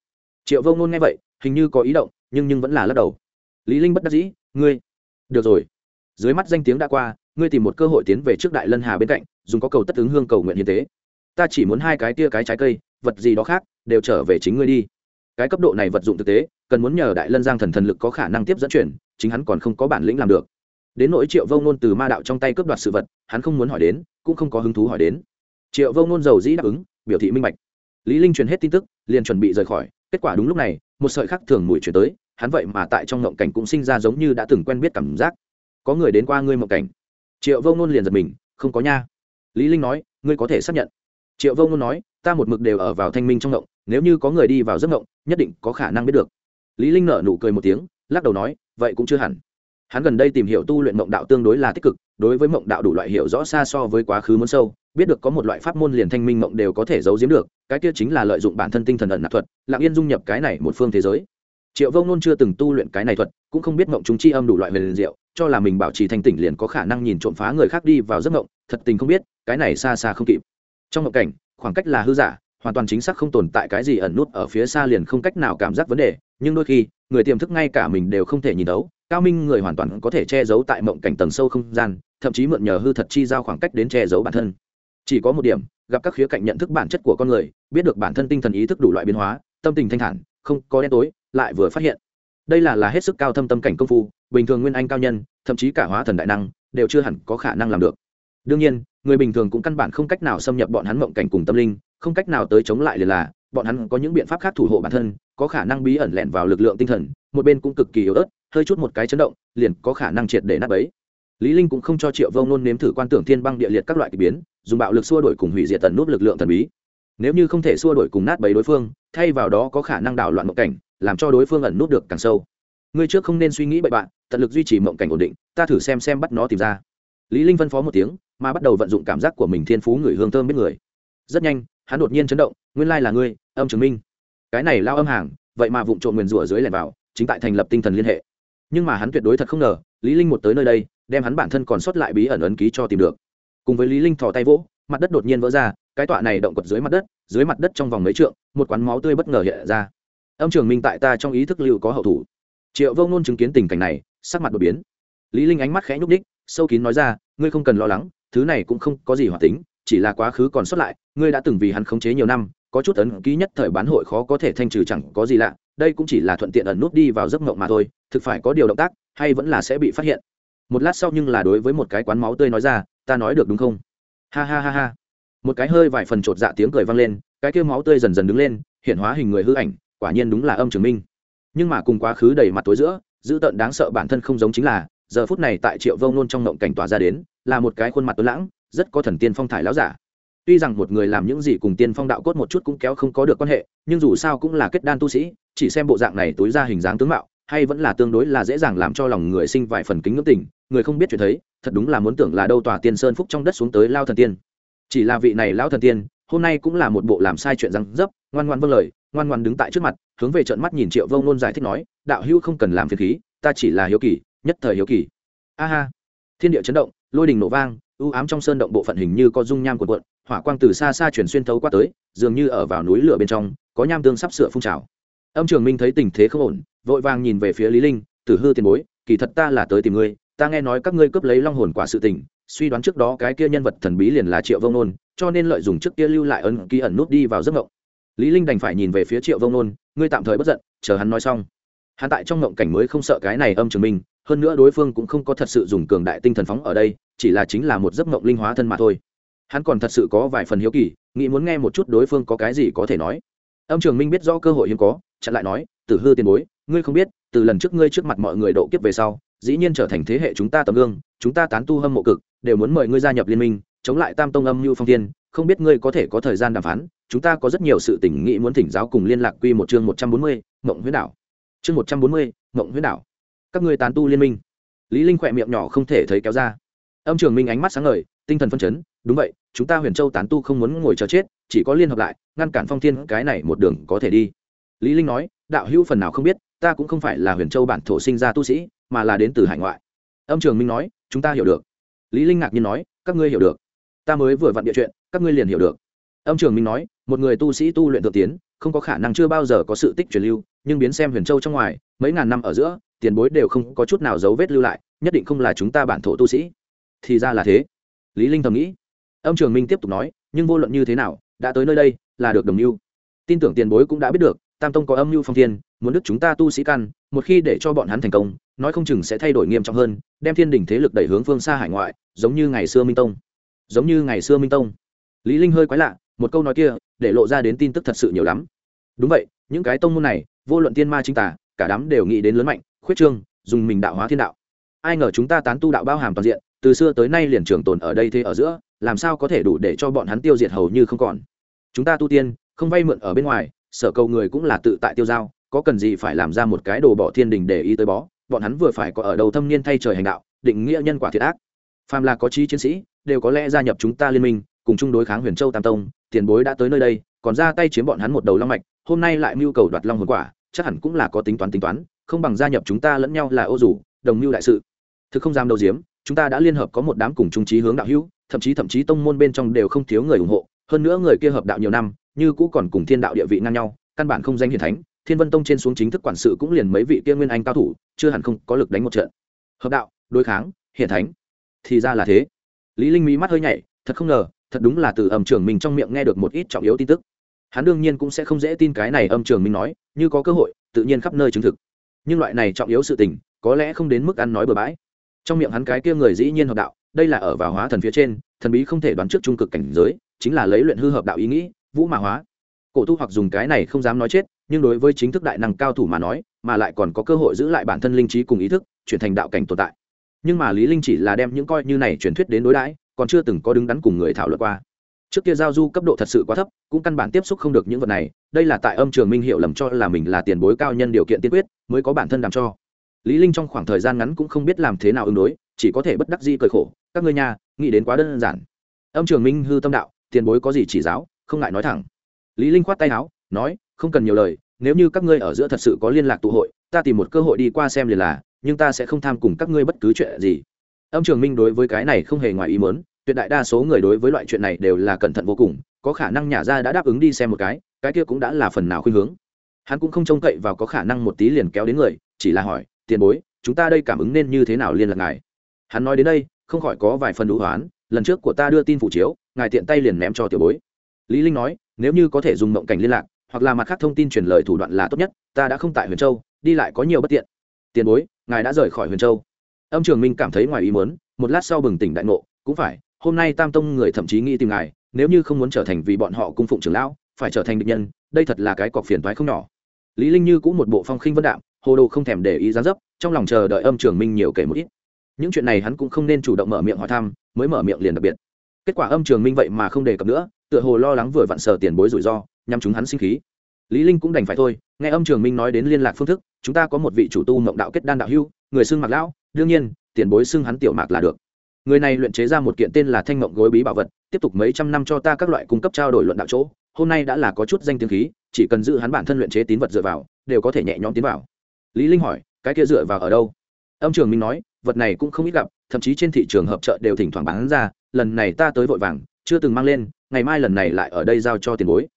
Triệu vông nôn nghe vậy, hình như có ý động, nhưng nhưng vẫn là lắc đầu. Lý linh bất đắc dĩ, ngươi, được rồi. Dưới mắt danh tiếng đã qua, ngươi tìm một cơ hội tiến về trước đại lân hà bên cạnh, dùng có cầu tất ứng hương cầu nguyện hiến tế. Ta chỉ muốn hai cái tia cái trái cây vật gì đó khác, đều trở về chính ngươi đi. Cái cấp độ này vật dụng thực tế, cần muốn nhờ đại lân giang thần thần lực có khả năng tiếp dẫn chuyển, chính hắn còn không có bản lĩnh làm được. Đến nỗi triệu vông nôn từ ma đạo trong tay cướp đoạt sự vật, hắn không muốn hỏi đến, cũng không có hứng thú hỏi đến. Triệu vông nôn giàu dĩ đáp ứng, biểu thị minh bạch. Lý linh truyền hết tin tức, liền chuẩn bị rời khỏi. Kết quả đúng lúc này, một sợi khắc thường mùi chuyển tới, hắn vậy mà tại trong ngộng cảnh cũng sinh ra giống như đã từng quen biết cảm giác. Có người đến qua ngươi ngộng cảnh. Triệu vô ngôn liền giật mình, không có nha. Lý linh nói, ngươi có thể xác nhận triệu vô ngôn nói, ta một mực đều ở vào thanh minh trong ngộng, nếu như có người đi vào giấc ngộng, nhất định có khả năng biết được. Lý linh nở nụ cười một tiếng, lắc đầu nói, vậy cũng chưa hẳn. Hắn gần đây tìm hiểu tu luyện mộng đạo tương đối là tích cực, đối với mộng đạo đủ loại hiểu rõ xa so với quá khứ muốn sâu, biết được có một loại pháp môn liền thanh minh mộng đều có thể giấu giếm được, cái kia chính là lợi dụng bản thân tinh thần ẩn nạp thuật, lặng yên dung nhập cái này một phương thế giới. Triệu vông nôn chưa từng tu luyện cái này thuật, cũng không biết mộng chúng chi âm đủ loại huyền diệu, cho là mình bảo trì thanh tỉnh liền có khả năng nhìn trộm phá người khác đi vào giấc mộng thật tình không biết, cái này xa xa không kịp trong mộng cảnh, khoảng cách là hư giả, hoàn toàn chính xác không tồn tại cái gì ẩn nút ở phía xa liền không cách nào cảm giác vấn đề, nhưng đôi khi, người tiềm thức ngay cả mình đều không thể nhìn đấu cao minh người hoàn toàn có thể che giấu tại mộng cảnh tầng sâu không gian, thậm chí mượn nhờ hư thật chi giao khoảng cách đến che giấu bản thân. Chỉ có một điểm, gặp các khía cạnh nhận thức bản chất của con người, biết được bản thân tinh thần ý thức đủ loại biến hóa, tâm tình thanh thản, không có đen tối, lại vừa phát hiện. Đây là là hết sức cao thâm tâm cảnh công phu, bình thường nguyên anh cao nhân, thậm chí cả hóa thần đại năng, đều chưa hẳn có khả năng làm được. Đương nhiên người bình thường cũng căn bản không cách nào xâm nhập bọn hắn mộng cảnh cùng tâm linh, không cách nào tới chống lại liền là, bọn hắn có những biện pháp khác thủ hộ bản thân, có khả năng bí ẩn lẻn vào lực lượng tinh thần, một bên cũng cực kỳ yếu ớt, hơi chút một cái chấn động, liền có khả năng triệt để nát bấy. Lý linh cũng không cho triệu vông nôn nếm thử quan tưởng thiên băng địa liệt các loại kỳ biến, dùng bạo lực xua đổi cùng hủy diệt tần nút lực lượng thần bí. Nếu như không thể xua đổi cùng nát bấy đối phương, thay vào đó có khả năng đảo loạn mộng cảnh, làm cho đối phương ẩn nút được càng sâu. Ngươi trước không nên suy nghĩ bậy bạn, tận lực duy trì mộng cảnh ổn định, ta thử xem xem bắt nó tìm ra. Lý linh phân phó một tiếng mà bắt đầu vận dụng cảm giác của mình thiên phú người hương thơm biết người. Rất nhanh, hắn đột nhiên chấn động, nguyên lai là ngươi, âm chứng minh. Cái này lao âm hàng, vậy mà vụng trộm nguyền rủa dưới lẻn vào, chính tại thành lập tinh thần liên hệ. Nhưng mà hắn tuyệt đối thật không ngờ, lý linh một tới nơi đây, đem hắn bản thân còn sót lại bí ẩn ấn ký cho tìm được. Cùng với lý linh thò tay vỗ, mặt đất đột nhiên vỡ ra, cái tọa này động quật dưới mặt đất, dưới mặt đất trong vòng mấy trượng, một quán máu tươi bất ngờ hiện ra. Âm trường minh tại ta trong ý thức lưu có hậu thủ. Triệu vô ngôn chứng kiến tình cảnh này, sắc mặt đột biến. Lý linh ánh mắt khẽ nhúc đích sâu kín nói ra, ngươi không cần lo lắng thứ này cũng không có gì hoạt tính, chỉ là quá khứ còn sót lại, ngươi đã từng vì hắn khống chế nhiều năm, có chút ấn ký nhất thời bán hội khó có thể thanh trừ chẳng có gì lạ, đây cũng chỉ là thuận tiện ẩn nút đi vào giấc mộng mà thôi, thực phải có điều động tác, hay vẫn là sẽ bị phát hiện. Một lát sau nhưng là đối với một cái quán máu tươi nói ra, ta nói được đúng không? Ha ha ha ha. Một cái hơi vài phần chột dạ tiếng cười vang lên, cái kia máu tươi dần dần đứng lên, hiện hóa hình người hư ảnh, quả nhiên đúng là âm trường minh. Nhưng mà cùng quá khứ đầy mặt tối giữa, dữ tợn đáng sợ bản thân không giống chính là giờ phút này tại triệu vông nôn trong ngộng cảnh tỏa ra đến, là một cái khuôn mặt tuấn lãng, rất có thần tiên phong thải lão giả. Tuy rằng một người làm những gì cùng tiên phong đạo cốt một chút cũng kéo không có được quan hệ, nhưng dù sao cũng là kết đan tu sĩ, chỉ xem bộ dạng này tối ra hình dáng tướng mạo, hay vẫn là tương đối là dễ dàng làm cho lòng người sinh vài phần kính ngưỡng tình, người không biết chuyện thấy, thật đúng là muốn tưởng là đâu tòa tiên sơn phúc trong đất xuống tới lao thần tiên. Chỉ là vị này lão thần tiên, hôm nay cũng là một bộ làm sai chuyện răng dấp, ngoan ngoan vâng lời, ngoan ngoan đứng tại trước mặt, hướng về trận mắt nhìn triệu vông nôn giải thích nói, đạo hữu không cần làm phiền khí, ta chỉ là hiếu kỳ nhất thời hiếu kỳ. A ha. Thiên địa chấn động, lôi đình nổ vang, u ám trong sơn động bộ phận hình như có dung nham cuộn cuộn, hỏa quang từ xa xa chuyển xuyên thấu qua tới, dường như ở vào núi lửa bên trong, có nham tương sắp sửa phun trào. Âm trường minh thấy tình thế không ổn, vội vàng nhìn về phía lý linh, tử hư tiền bối, kỳ thật ta là tới tìm ngươi, ta nghe nói các ngươi cướp lấy long hồn quả sự tình, suy đoán trước đó cái kia nhân vật thần bí liền là triệu vông nôn, cho nên lợi dụng trước kia lưu lại ấn ký ẩn nút đi vào giấc mộng. Lý linh đành phải nhìn về phía triệu vông nôn, ngươi tạm thời bất giận, chờ hắn nói xong. Hắn tại trong mộng cảnh mới không sợ cái này âm trường minh hơn nữa đối phương cũng không có thật sự dùng cường đại tinh thần phóng ở đây, chỉ là chính là một giấc mộng linh hóa thân mà thôi. Hắn còn thật sự có vài phần hiếu kỳ, nghĩ muốn nghe một chút đối phương có cái gì có thể nói. Âm trường minh biết rõ cơ hội hiếm có, chặn lại nói, tử hư tiền bối, ngươi không biết, từ lần trước ngươi trước mặt mọi người độ kiếp về sau, dĩ nhiên trở thành thế hệ chúng ta tấm gương, chúng ta tán tu hâm mộ cực, đều muốn mời ngươi gia nhập liên minh, chống lại tam tông âm như phong thiên, không biết ngươi có thể có thời gian đàm phán, chúng ta có rất nhiều sự tỉnh nghĩ muốn thỉnh giáo cùng liên lạc quy một chương một trăm bốn mươi, mộng huyết đảo. Chương một trăm bốn mươi, mộng huyết đảo các ngươi tán tu liên minh. Lý linh khỏe miệng nhỏ không thể thấy kéo ra. Âm trường minh ánh mắt sáng ngời, tinh thần phân chấn, đúng vậy, chúng ta huyền châu tán tu không muốn ngồi chờ chết, chỉ có liên hợp lại, ngăn cản phong thiên, cái này một đường có thể đi. Lý linh nói, đạo hữu phần nào không biết, ta cũng không phải là huyền châu bản thổ sinh ra tu sĩ, mà là đến từ hải ngoại. Âm trường minh nói, chúng ta hiểu được. Lý linh ngạc nhiên nói, các ngươi hiểu được. Ta mới vừa vặn địa chuyện, các ngươi liền hiểu được. Âm trường minh nói, một người tu sĩ tu luyện thượng tiến, không có khả năng chưa bao giờ có sự tích truyền lưu, nhưng biến xem huyền châu trong ngoài, mấy ngàn năm ở giữa tiền bối đều không có chút nào dấu vết lưu lại, nhất định không là chúng ta bản thổ tu sĩ. Thì ra là thế. Lý linh thầm nghĩ. Ông trường minh tiếp tục nói, nhưng vô luận như thế nào, đã tới nơi đây, là được đồng mưu. Tin tưởng tiền bối cũng đã biết được, tam tông có âm mưu phong thiên, muốn đức chúng ta tu sĩ căn, một khi để cho bọn hắn thành công, nói không chừng sẽ thay đổi nghiêm trọng hơn, đem thiên đình thế lực đẩy hướng phương xa hải ngoại, giống như ngày xưa minh tông. Giống như ngày xưa minh tông. Lý linh hơi quái lạ, một câu nói kia, để lộ ra đến tin tức thật sự nhiều lắm. Đúng vậy, những cái tông môn này, vô luận tiên ma chính tả cả đám đều nghĩ đến lớn mạnh khuyết trương, dùng mình đạo hóa thiên đạo. Ai ngờ chúng ta tán tu đạo bao hàm toàn diện, từ xưa tới nay liền trường tồn ở đây thế ở giữa, làm sao có thể đủ để cho bọn hắn tiêu diệt hầu như không còn? Chúng ta tu tiên, không vay mượn ở bên ngoài, sở cầu người cũng là tự tại tiêu giao, có cần gì phải làm ra một cái đồ bỏ thiên đình để ý tới bó, bọn hắn vừa phải có ở đầu thâm niên thay trời hành đạo, định nghĩa nhân quả thiệt ác. Phàm là có trí chiến sĩ, đều có lẽ gia nhập chúng ta liên minh, cùng chung đối kháng huyền châu tam tông, tiền bối đã tới nơi đây, còn ra tay chiếm bọn hắn một đầu long mạch, hôm nay lại mưu cầu đoạt long hồn quả, chắc hẳn cũng là có tính toán tính toán không bằng gia nhập chúng ta lẫn nhau là ô dù, đồng mưu đại sự. Thực không dám đầu diếm chúng ta đã liên hợp có một đám cùng trung trí hướng đạo hữu, thậm chí thậm chí tông môn bên trong đều không thiếu người ủng hộ. Hơn nữa người kia hợp đạo nhiều năm, như cũ còn cùng thiên đạo địa vị ngang nhau, căn bản không danh hiền thánh. Thiên vân tông trên xuống chính thức quản sự cũng liền mấy vị kia nguyên anh cao thủ, chưa hẳn không có lực đánh một trận. Hợp đạo, đối kháng hiền thánh. Thì ra là thế. Lý linh mỹ mắt hơi nhảy, thật không ngờ, thật đúng là từ âm trường mình trong miệng nghe được một ít trọng yếu tin tức. Hắn đương nhiên cũng sẽ không dễ tin cái này âm trường minh nói, như có cơ hội, tự nhiên khắp nơi chứng thực nhưng loại này trọng yếu sự tình, có lẽ không đến mức ăn nói bừa bãi. Trong miệng hắn cái kia người dĩ nhiên hợp đạo, đây là ở vào hóa thần phía trên, thần bí không thể đoán trước trung cực cảnh giới, chính là lấy luyện hư hợp đạo ý nghĩ, vũ mà hóa. Cổ tu hoặc dùng cái này không dám nói chết, nhưng đối với chính thức đại năng cao thủ mà nói, mà lại còn có cơ hội giữ lại bản thân linh trí cùng ý thức, chuyển thành đạo cảnh tồn tại. Nhưng mà lý linh chỉ là đem những coi như này truyền thuyết đến đối đãi, còn chưa từng có đứng đắn cùng người thảo luận qua trước kia giao du cấp độ thật sự quá thấp, cũng căn bản tiếp xúc không được những vật này, đây là tại âm trường minh hiệu lầm cho là mình là tiền bối cao nhân điều kiện tiên quyết, mới có bản thân làm cho. Lý linh trong khoảng thời gian ngắn cũng không biết làm thế nào ứng đối, chỉ có thể bất đắc dĩ cười khổ, các ngươi nhà nghĩ đến quá đơn giản. Âm trường minh hư tâm đạo, tiền bối có gì chỉ giáo, không ngại nói thẳng. Lý linh khoát tay áo, nói, không cần nhiều lời, nếu như các ngươi ở giữa thật sự có liên lạc tụ hội, ta tìm một cơ hội đi qua xem liền là, nhưng ta sẽ không tham cùng các ngươi bất cứ chuyện gì. Âm trường minh đối với cái này không hề ngoài ý muốn tuyệt đại đa số người đối với loại chuyện này đều là cẩn thận vô cùng, có khả năng nhà ra đã đáp ứng đi xem một cái cái kia cũng đã là phần nào khuyên hướng. Hắn cũng không trông cậy vào có khả năng một tí liền kéo đến người, chỉ là hỏi, tiền bối, chúng ta đây cảm ứng nên như thế nào liên lạc ngài? Hắn nói đến đây, không khỏi có vài phần đủ hoán lần trước của ta đưa tin phủ chiếu, ngài tiện tay liền ném cho tiểu bối. Lý linh nói, nếu như có thể dùng mộng cảnh liên lạc, hoặc là mặt khác thông tin truyền lời thủ đoạn là tốt nhất, ta đã không tại huyền châu, đi lại có nhiều bất tiện. Tiền bối, ngài đã rời khỏi huyền châu. Âm trường minh cảm thấy ngoài ý muốn, một lát sau bừng tỉnh đại ngộ, cũng phải hôm nay tam tông người thậm chí nghĩ tìm ngài, nếu như không muốn trở thành vì bọn họ cung phụng trưởng lão, phải trở thành địch nhân, đây thật là cái cọc phiền toái không nhỏ. Lý linh như cũng một bộ phong khinh vân đạm, hồ đồ không thèm để ý gián dấp, trong lòng chờ đợi âm trường minh nhiều kể một ít. Những chuyện này hắn cũng không nên chủ động mở miệng hỏi thăm, mới mở miệng liền đặc biệt. Kết quả âm trường minh vậy mà không đề cập nữa, tựa hồ lo lắng vừa vặn sở tiền bối rủi ro nhằm chúng hắn sinh khí. Lý linh cũng đành phải thôi, nghe âm trường minh nói đến liên lạc phương thức, chúng ta có một vị chủ tu mộng đạo kết đan đạo hưu người xưng mặc lão, đương nhiên, tiền bối xưng hắn tiểu mạc là được người này luyện chế ra một kiện tên là thanh mộng gối bí bảo vật, tiếp tục mấy trăm năm cho ta các loại cung cấp trao đổi luận đạo chỗ. Hôm nay đã là có chút danh tiếng khí, chỉ cần giữ hắn bản thân luyện chế tín vật dựa vào, đều có thể nhẹ nhõm tiến vào. Lý linh hỏi, cái kia dựa vào ở đâu? Âm trường minh nói, vật này cũng không ít gặp, thậm chí trên thị trường hợp trợ đều thỉnh thoảng bán ra, lần này ta tới vội vàng, chưa từng mang lên, ngày mai lần này lại ở đây giao cho tiền bối.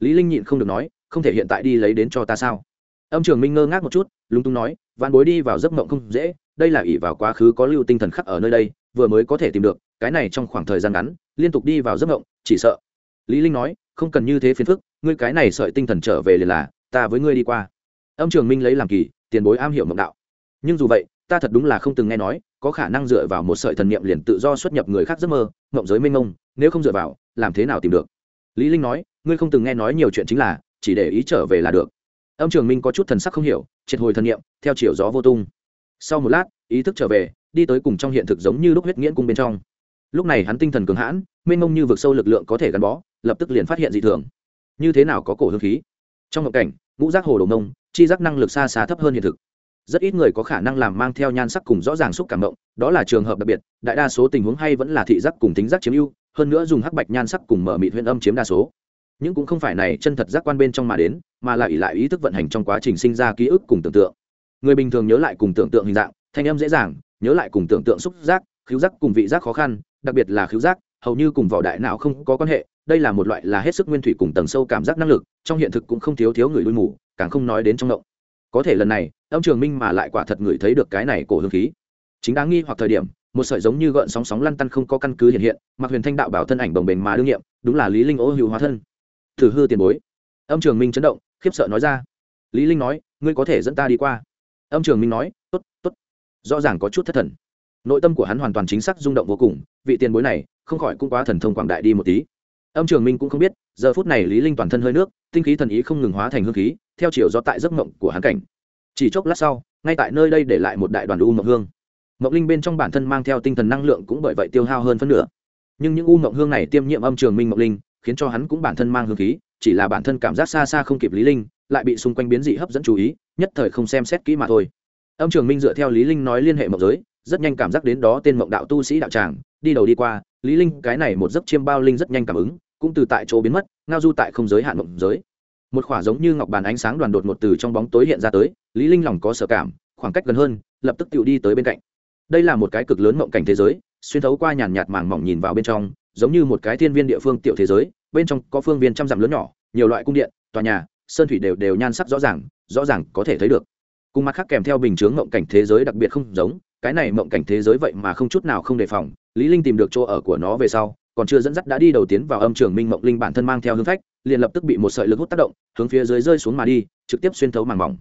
Lý linh nhịn không được nói, không thể hiện tại đi lấy đến cho ta sao? Âm trường minh ngơ ngác một chút, lúng túng nói, vạn bối đi vào giấc mộng không dễ, đây là ỷ vào quá khứ có lưu tinh thần khắc ở nơi đây vừa mới có thể tìm được, cái này trong khoảng thời gian ngắn, liên tục đi vào giấc ngộng, chỉ sợ. Lý linh nói, không cần như thế phiền phức, ngươi cái này sợi tinh thần trở về liền là, ta với ngươi đi qua. Âm trường minh lấy làm kỳ, tiền bối am hiểu mộng đạo. Nhưng dù vậy, ta thật đúng là không từng nghe nói, có khả năng dựa vào một sợi thần niệm liền tự do xuất nhập người khác giấc mơ, mộng giới mênh mông, nếu không dựa vào, làm thế nào tìm được? Lý linh nói, ngươi không từng nghe nói nhiều chuyện chính là, chỉ để ý trở về là được. Âm trường minh có chút thần sắc không hiểu, triệt hồi thần niệm, theo chiều gió vô tung. Sau một lát, ý thức trở về đi tới cùng trong hiện thực giống như lúc huyết nghiễn cung bên trong. Lúc này hắn tinh thần cường hãn, mênh mông như vực sâu lực lượng có thể gắn bó, lập tức liền phát hiện dị thường. Như thế nào có cổ hương khí? Trong ngộ cảnh, ngũ giác hồ đồ mông, chi giác năng lực xa xa thấp hơn hiện thực. Rất ít người có khả năng làm mang theo nhan sắc cùng rõ ràng xúc cảm động đó là trường hợp đặc biệt, đại đa số tình huống hay vẫn là thị giác cùng tính giác chiếm ưu, hơn nữa dùng hắc bạch nhan sắc cùng mở mịt huyên âm chiếm đa số. Nhưng cũng không phải này chân thật giác quan bên trong mà đến, mà là ỷ lại ý thức vận hành trong quá trình sinh ra ký ức cùng tưởng tượng. Người bình thường nhớ lại cùng tưởng tượng hình dạng, thanh âm dễ dàng nhớ lại cùng tưởng tượng xúc giác khiếu giác cùng vị giác khó khăn, đặc biệt là khiếu giác, hầu như cùng vỏ đại não không có quan hệ, đây là một loại là hết sức nguyên thủy cùng tầng sâu cảm giác năng lực, trong hiện thực cũng không thiếu thiếu người đuôi mù, càng không nói đến trong động có thể lần này, ông trường minh mà lại quả thật người thấy được cái này cổ hương khí. Chính đáng nghi hoặc thời điểm, một sợi giống như gợn sóng sóng lăn tăn không có căn cứ hiện hiện, mặc huyền thanh đạo bảo thân ảnh bồng bềnh mà đương nhiệm, đúng là lý linh ô hữu hóa thân. Thử hư tiền bối. Ông trường minh chấn động, khiếp sợ nói ra. Lý linh nói, ngươi có thể dẫn ta đi qua. Ông trường minh nói, tốt tốt rõ ràng có chút thất thần. Nội tâm của hắn hoàn toàn chính xác rung động vô cùng, vị tiền bối này không khỏi cũng quá thần thông quảng đại đi một tí. Âm trường minh cũng không biết, giờ phút này lý linh toàn thân hơi nước, tinh khí thần ý không ngừng hóa thành hương khí, theo chiều do tại giấc mộng của hắn cảnh. Chỉ chốc lát sau, ngay tại nơi đây để lại một đại đoàn u mộng hương. Mộng linh bên trong bản thân mang theo tinh thần năng lượng cũng bởi vậy tiêu hao hơn phân nửa. Nhưng những u mộng hương này tiêm nhiễm âm trường minh mộng linh, khiến cho hắn cũng bản thân mang hương khí, chỉ là bản thân cảm giác xa xa không kịp lý linh, lại bị xung quanh biến dị hấp dẫn chú ý, nhất thời không xem xét kỹ mà thôi âm trường minh dựa theo lý linh nói liên hệ mộng giới, rất nhanh cảm giác đến đó tên mộng đạo tu sĩ đạo tràng, đi đầu đi qua, lý linh, cái này một giấc chiêm bao linh rất nhanh cảm ứng, cũng từ tại chỗ biến mất, ngao du tại không giới hạn mộng giới. Một khỏa giống như ngọc bàn ánh sáng đoàn đột một từ trong bóng tối hiện ra tới, lý linh lòng có sợ cảm, khoảng cách gần hơn, lập tức tiểu đi tới bên cạnh. Đây là một cái cực lớn mộng cảnh thế giới, xuyên thấu qua nhàn nhạt màng mỏng nhìn vào bên trong, giống như một cái thiên viên địa phương tiểu thế giới, bên trong có phương viên trăm dặm lớn nhỏ, nhiều loại cung điện, tòa nhà, sơn thủy đều đều nhan sắc rõ ràng rõ ràng có thể thấy được cùng mặt khác kèm theo bình chướng mộng cảnh thế giới đặc biệt không giống, cái này mộng cảnh thế giới vậy mà không chút nào không đề phòng, lý linh tìm được chỗ ở của nó về sau, còn chưa dẫn dắt đã đi đầu tiến vào âm trường minh mộng linh bản thân mang theo hướng phách, liền lập tức bị một sợi lực hút tác động, hướng phía dưới rơi xuống mà đi, trực tiếp xuyên thấu màng mỏng.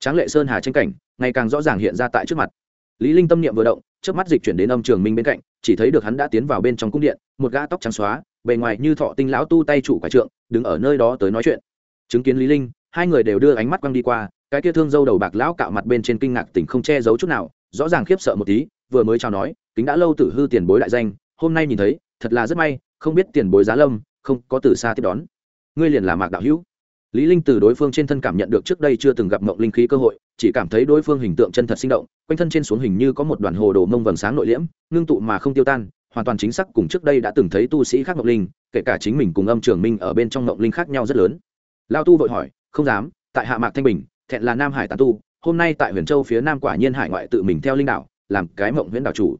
Tráng lệ sơn hà tranh cảnh, ngày càng rõ ràng hiện ra tại trước mặt. Lý linh tâm niệm vừa động trước mắt dịch chuyển đến âm trường minh bên cạnh, chỉ thấy được hắn đã tiến vào bên trong cung điện, một gã tóc trắng xóa, bề ngoài như thọ tinh lão tu tay chủ quả trượng, đứng ở nơi đó tới nói chuyện. Chứng kiến lý linh, hai người đều đưa ánh mắt quăng đi qua cái kia thương dâu đầu bạc lão cạo mặt bên trên kinh ngạc tỉnh không che giấu chút nào, rõ ràng khiếp sợ một tí, vừa mới chào nói, kính đã lâu tử hư tiền bối đại danh, hôm nay nhìn thấy, thật là rất may, không biết tiền bối giá lâm, không có từ xa tiếp đón. Ngươi liền là mạc đạo hữu. Lý linh từ đối phương trên thân cảm nhận được trước đây chưa từng gặp mộng linh khí cơ hội, chỉ cảm thấy đối phương hình tượng chân thật sinh động, quanh thân trên xuống hình như có một đoàn hồ đồ mông vầng sáng nội liễm, ngưng tụ mà không tiêu tan, hoàn toàn chính xác cùng trước đây đã từng thấy tu sĩ khác mộng linh, kể cả chính mình cùng âm trường minh ở bên trong mộng linh khác nhau rất lớn. Lao tu vội hỏi, không dám, tại hạ mạc thanh bình thẹn là nam hải tán tu, hôm nay tại huyền châu phía nam quả nhiên hải ngoại tự mình theo linh đạo, làm cái mộng huyễn đạo chủ.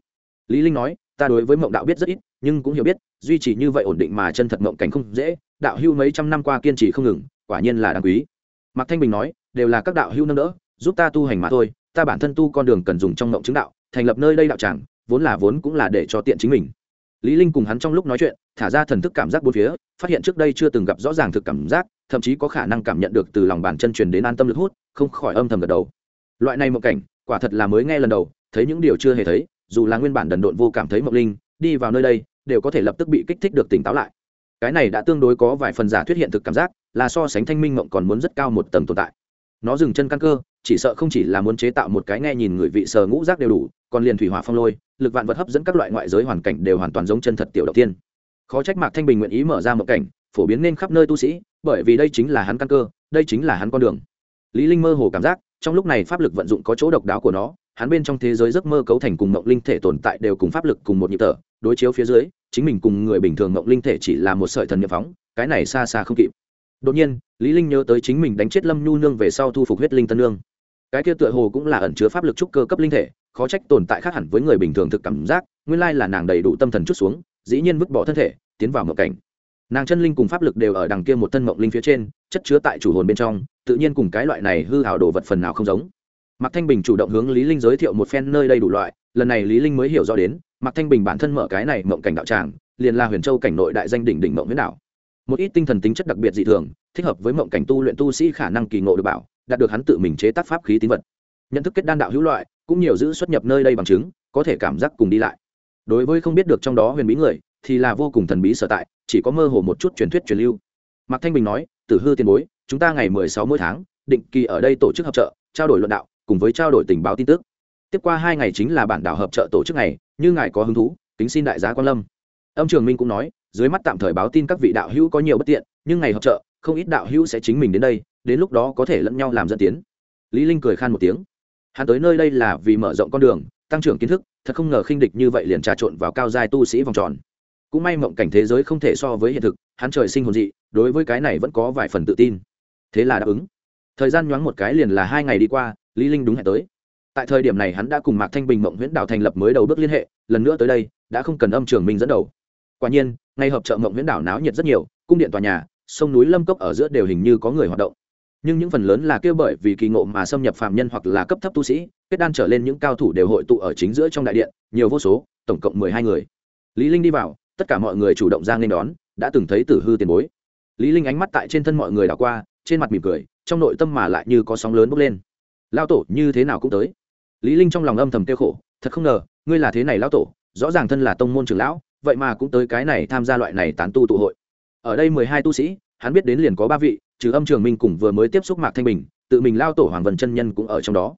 Lý linh nói, ta đối với mộng đạo biết rất ít, nhưng cũng hiểu biết, duy trì như vậy ổn định mà chân thật mộng cảnh không dễ, đạo hưu mấy trăm năm qua kiên trì không ngừng, quả nhiên là đáng quý. Mạc thanh bình nói, đều là các đạo hưu nâng đỡ, giúp ta tu hành mà thôi, ta bản thân tu con đường cần dùng trong mộng chứng đạo, thành lập nơi đây đạo tràng, vốn là vốn cũng là để cho tiện chính mình. Lý linh cùng hắn trong lúc nói chuyện, thả ra thần thức cảm giác bốn phía, phát hiện trước đây chưa từng gặp rõ ràng thực cảm giác thậm chí có khả năng cảm nhận được từ lòng bàn chân truyền đến an tâm lực hút, không khỏi âm thầm gật đầu. Loại này mộng cảnh, quả thật là mới nghe lần đầu, thấy những điều chưa hề thấy, dù là nguyên bản đần độn vô cảm thấy mộng linh, đi vào nơi đây, đều có thể lập tức bị kích thích được tỉnh táo lại. Cái này đã tương đối có vài phần giả thuyết hiện thực cảm giác, là so sánh thanh minh mộng còn muốn rất cao một tầng tồn tại. Nó dừng chân căn cơ, chỉ sợ không chỉ là muốn chế tạo một cái nghe nhìn người vị sờ ngũ giác đều đủ, còn liền thủy hỏa phong lôi, lực vạn vật hấp dẫn các loại ngoại giới hoàn cảnh đều hoàn toàn giống chân thật tiểu đầu tiên. Khó trách mạc thanh bình nguyện ý mở ra một cảnh phổ biến nên khắp nơi tu sĩ, bởi vì đây chính là hắn căn cơ, đây chính là hắn con đường. Lý linh mơ hồ cảm giác, trong lúc này pháp lực vận dụng có chỗ độc đáo của nó, hắn bên trong thế giới giấc mơ cấu thành cùng mộng linh thể tồn tại đều cùng pháp lực cùng một nhịp thở, đối chiếu phía dưới, chính mình cùng người bình thường mộng linh thể chỉ là một sợi thần nhập phóng, cái này xa xa không kịp. Đột nhiên, lý linh nhớ tới chính mình đánh chết lâm nhu nương về sau thu phục huyết linh tân nương. Cái kia tựa hồ cũng là ẩn chứa pháp lực trúc cơ cấp linh thể, khó trách tồn tại khác hẳn với người bình thường thực cảm giác, nguyên lai là nàng đầy đủ tâm thần chút xuống, dĩ nhiên vứt bỏ thân thể, tiến vào mộng cảnh nàng chân linh cùng pháp lực đều ở đằng kia một thân mộng linh phía trên, chất chứa tại chủ hồn bên trong, tự nhiên cùng cái loại này hư hảo đồ vật phần nào không giống. Mạc thanh bình chủ động hướng lý linh giới thiệu một phen nơi đây đủ loại, lần này lý linh mới hiểu rõ đến, mạc thanh bình bản thân mở cái này mộng cảnh đạo tràng, liền là huyền châu cảnh nội đại danh đỉnh đỉnh mộng huyễn đảo một ít tinh thần tính chất đặc biệt dị thường, thích hợp với mộng cảnh tu luyện tu sĩ khả năng kỳ ngộ được bảo, đạt được hắn tự mình chế tác pháp khí tín vật. Nhận thức kết đan đạo hữu loại, cũng nhiều giữ xuất nhập nơi đây bằng chứng, có thể cảm giác cùng đi lại. Đối với không biết được trong đó huyền bí người thì là vô cùng thần bí sở tại, chỉ có mơ hồ một chút truyền thuyết truyền lưu. Mạc thanh bình nói, tử hư tiền bối, chúng ta ngày mười sáu mỗi tháng, định kỳ ở đây tổ chức hợp trợ, trao đổi luận đạo, cùng với trao đổi tình báo tin tức. Tiếp qua hai ngày chính là bản đảo hợp trợ tổ chức này như ngài có hứng thú, kính xin đại giá quan lâm. Âm trường minh cũng nói, dưới mắt tạm thời báo tin các vị đạo hữu có nhiều bất tiện, nhưng ngày hợp trợ, không ít đạo hữu sẽ chính mình đến đây, đến lúc đó có thể lẫn nhau làm dẫn tiến. Lý linh cười khan một tiếng, hắn tới nơi đây là vì mở rộng con đường, tăng trưởng kiến thức, thật không ngờ khinh địch như vậy liền trà trộn vào cao giai tu sĩ vòng tròn cũng may mộng cảnh thế giới không thể so với hiện thực, hắn trời sinh hồn dị, đối với cái này vẫn có vài phần tự tin. Thế là đáp ứng. Thời gian nhoáng một cái liền là hai ngày đi qua, lý linh đúng hẹn tới. Tại thời điểm này hắn đã cùng mạc thanh bình, mộng huyễn đảo thành lập mới đầu bước liên hệ, lần nữa tới đây, đã không cần âm trường minh dẫn đầu. Quả nhiên, ngay hợp trợ mộng huyễn đảo náo nhiệt rất nhiều, cung điện tòa nhà, sông núi lâm cốc ở giữa đều hình như có người hoạt động. Nhưng những phần lớn là kêu bởi vì kỳ ngộ mà xâm nhập phạm nhân hoặc là cấp thấp tu sĩ, kết đan trở lên những cao thủ đều hội tụ ở chính giữa trong đại điện, nhiều vô số, tổng cộng mười hai người. Lý linh đi vào tất cả mọi người chủ động ra nên đón, đã từng thấy tử hư tiền bối. Lý linh ánh mắt tại trên thân mọi người đảo qua, trên mặt mỉm cười, trong nội tâm mà lại như có sóng lớn bốc lên. Lao tổ, như thế nào cũng tới. Lý linh trong lòng âm thầm tiêu khổ, thật không ngờ, ngươi là thế này lao tổ, rõ ràng thân là tông môn trưởng lão, vậy mà cũng tới cái này tham gia loại này tán tu tụ hội. Ở đây mười hai tu sĩ, hắn biết đến liền có ba vị, trừ âm trường minh cùng vừa mới tiếp xúc mạc thanh bình, tự mình lao tổ hoàng vân chân nhân cũng ở trong đó.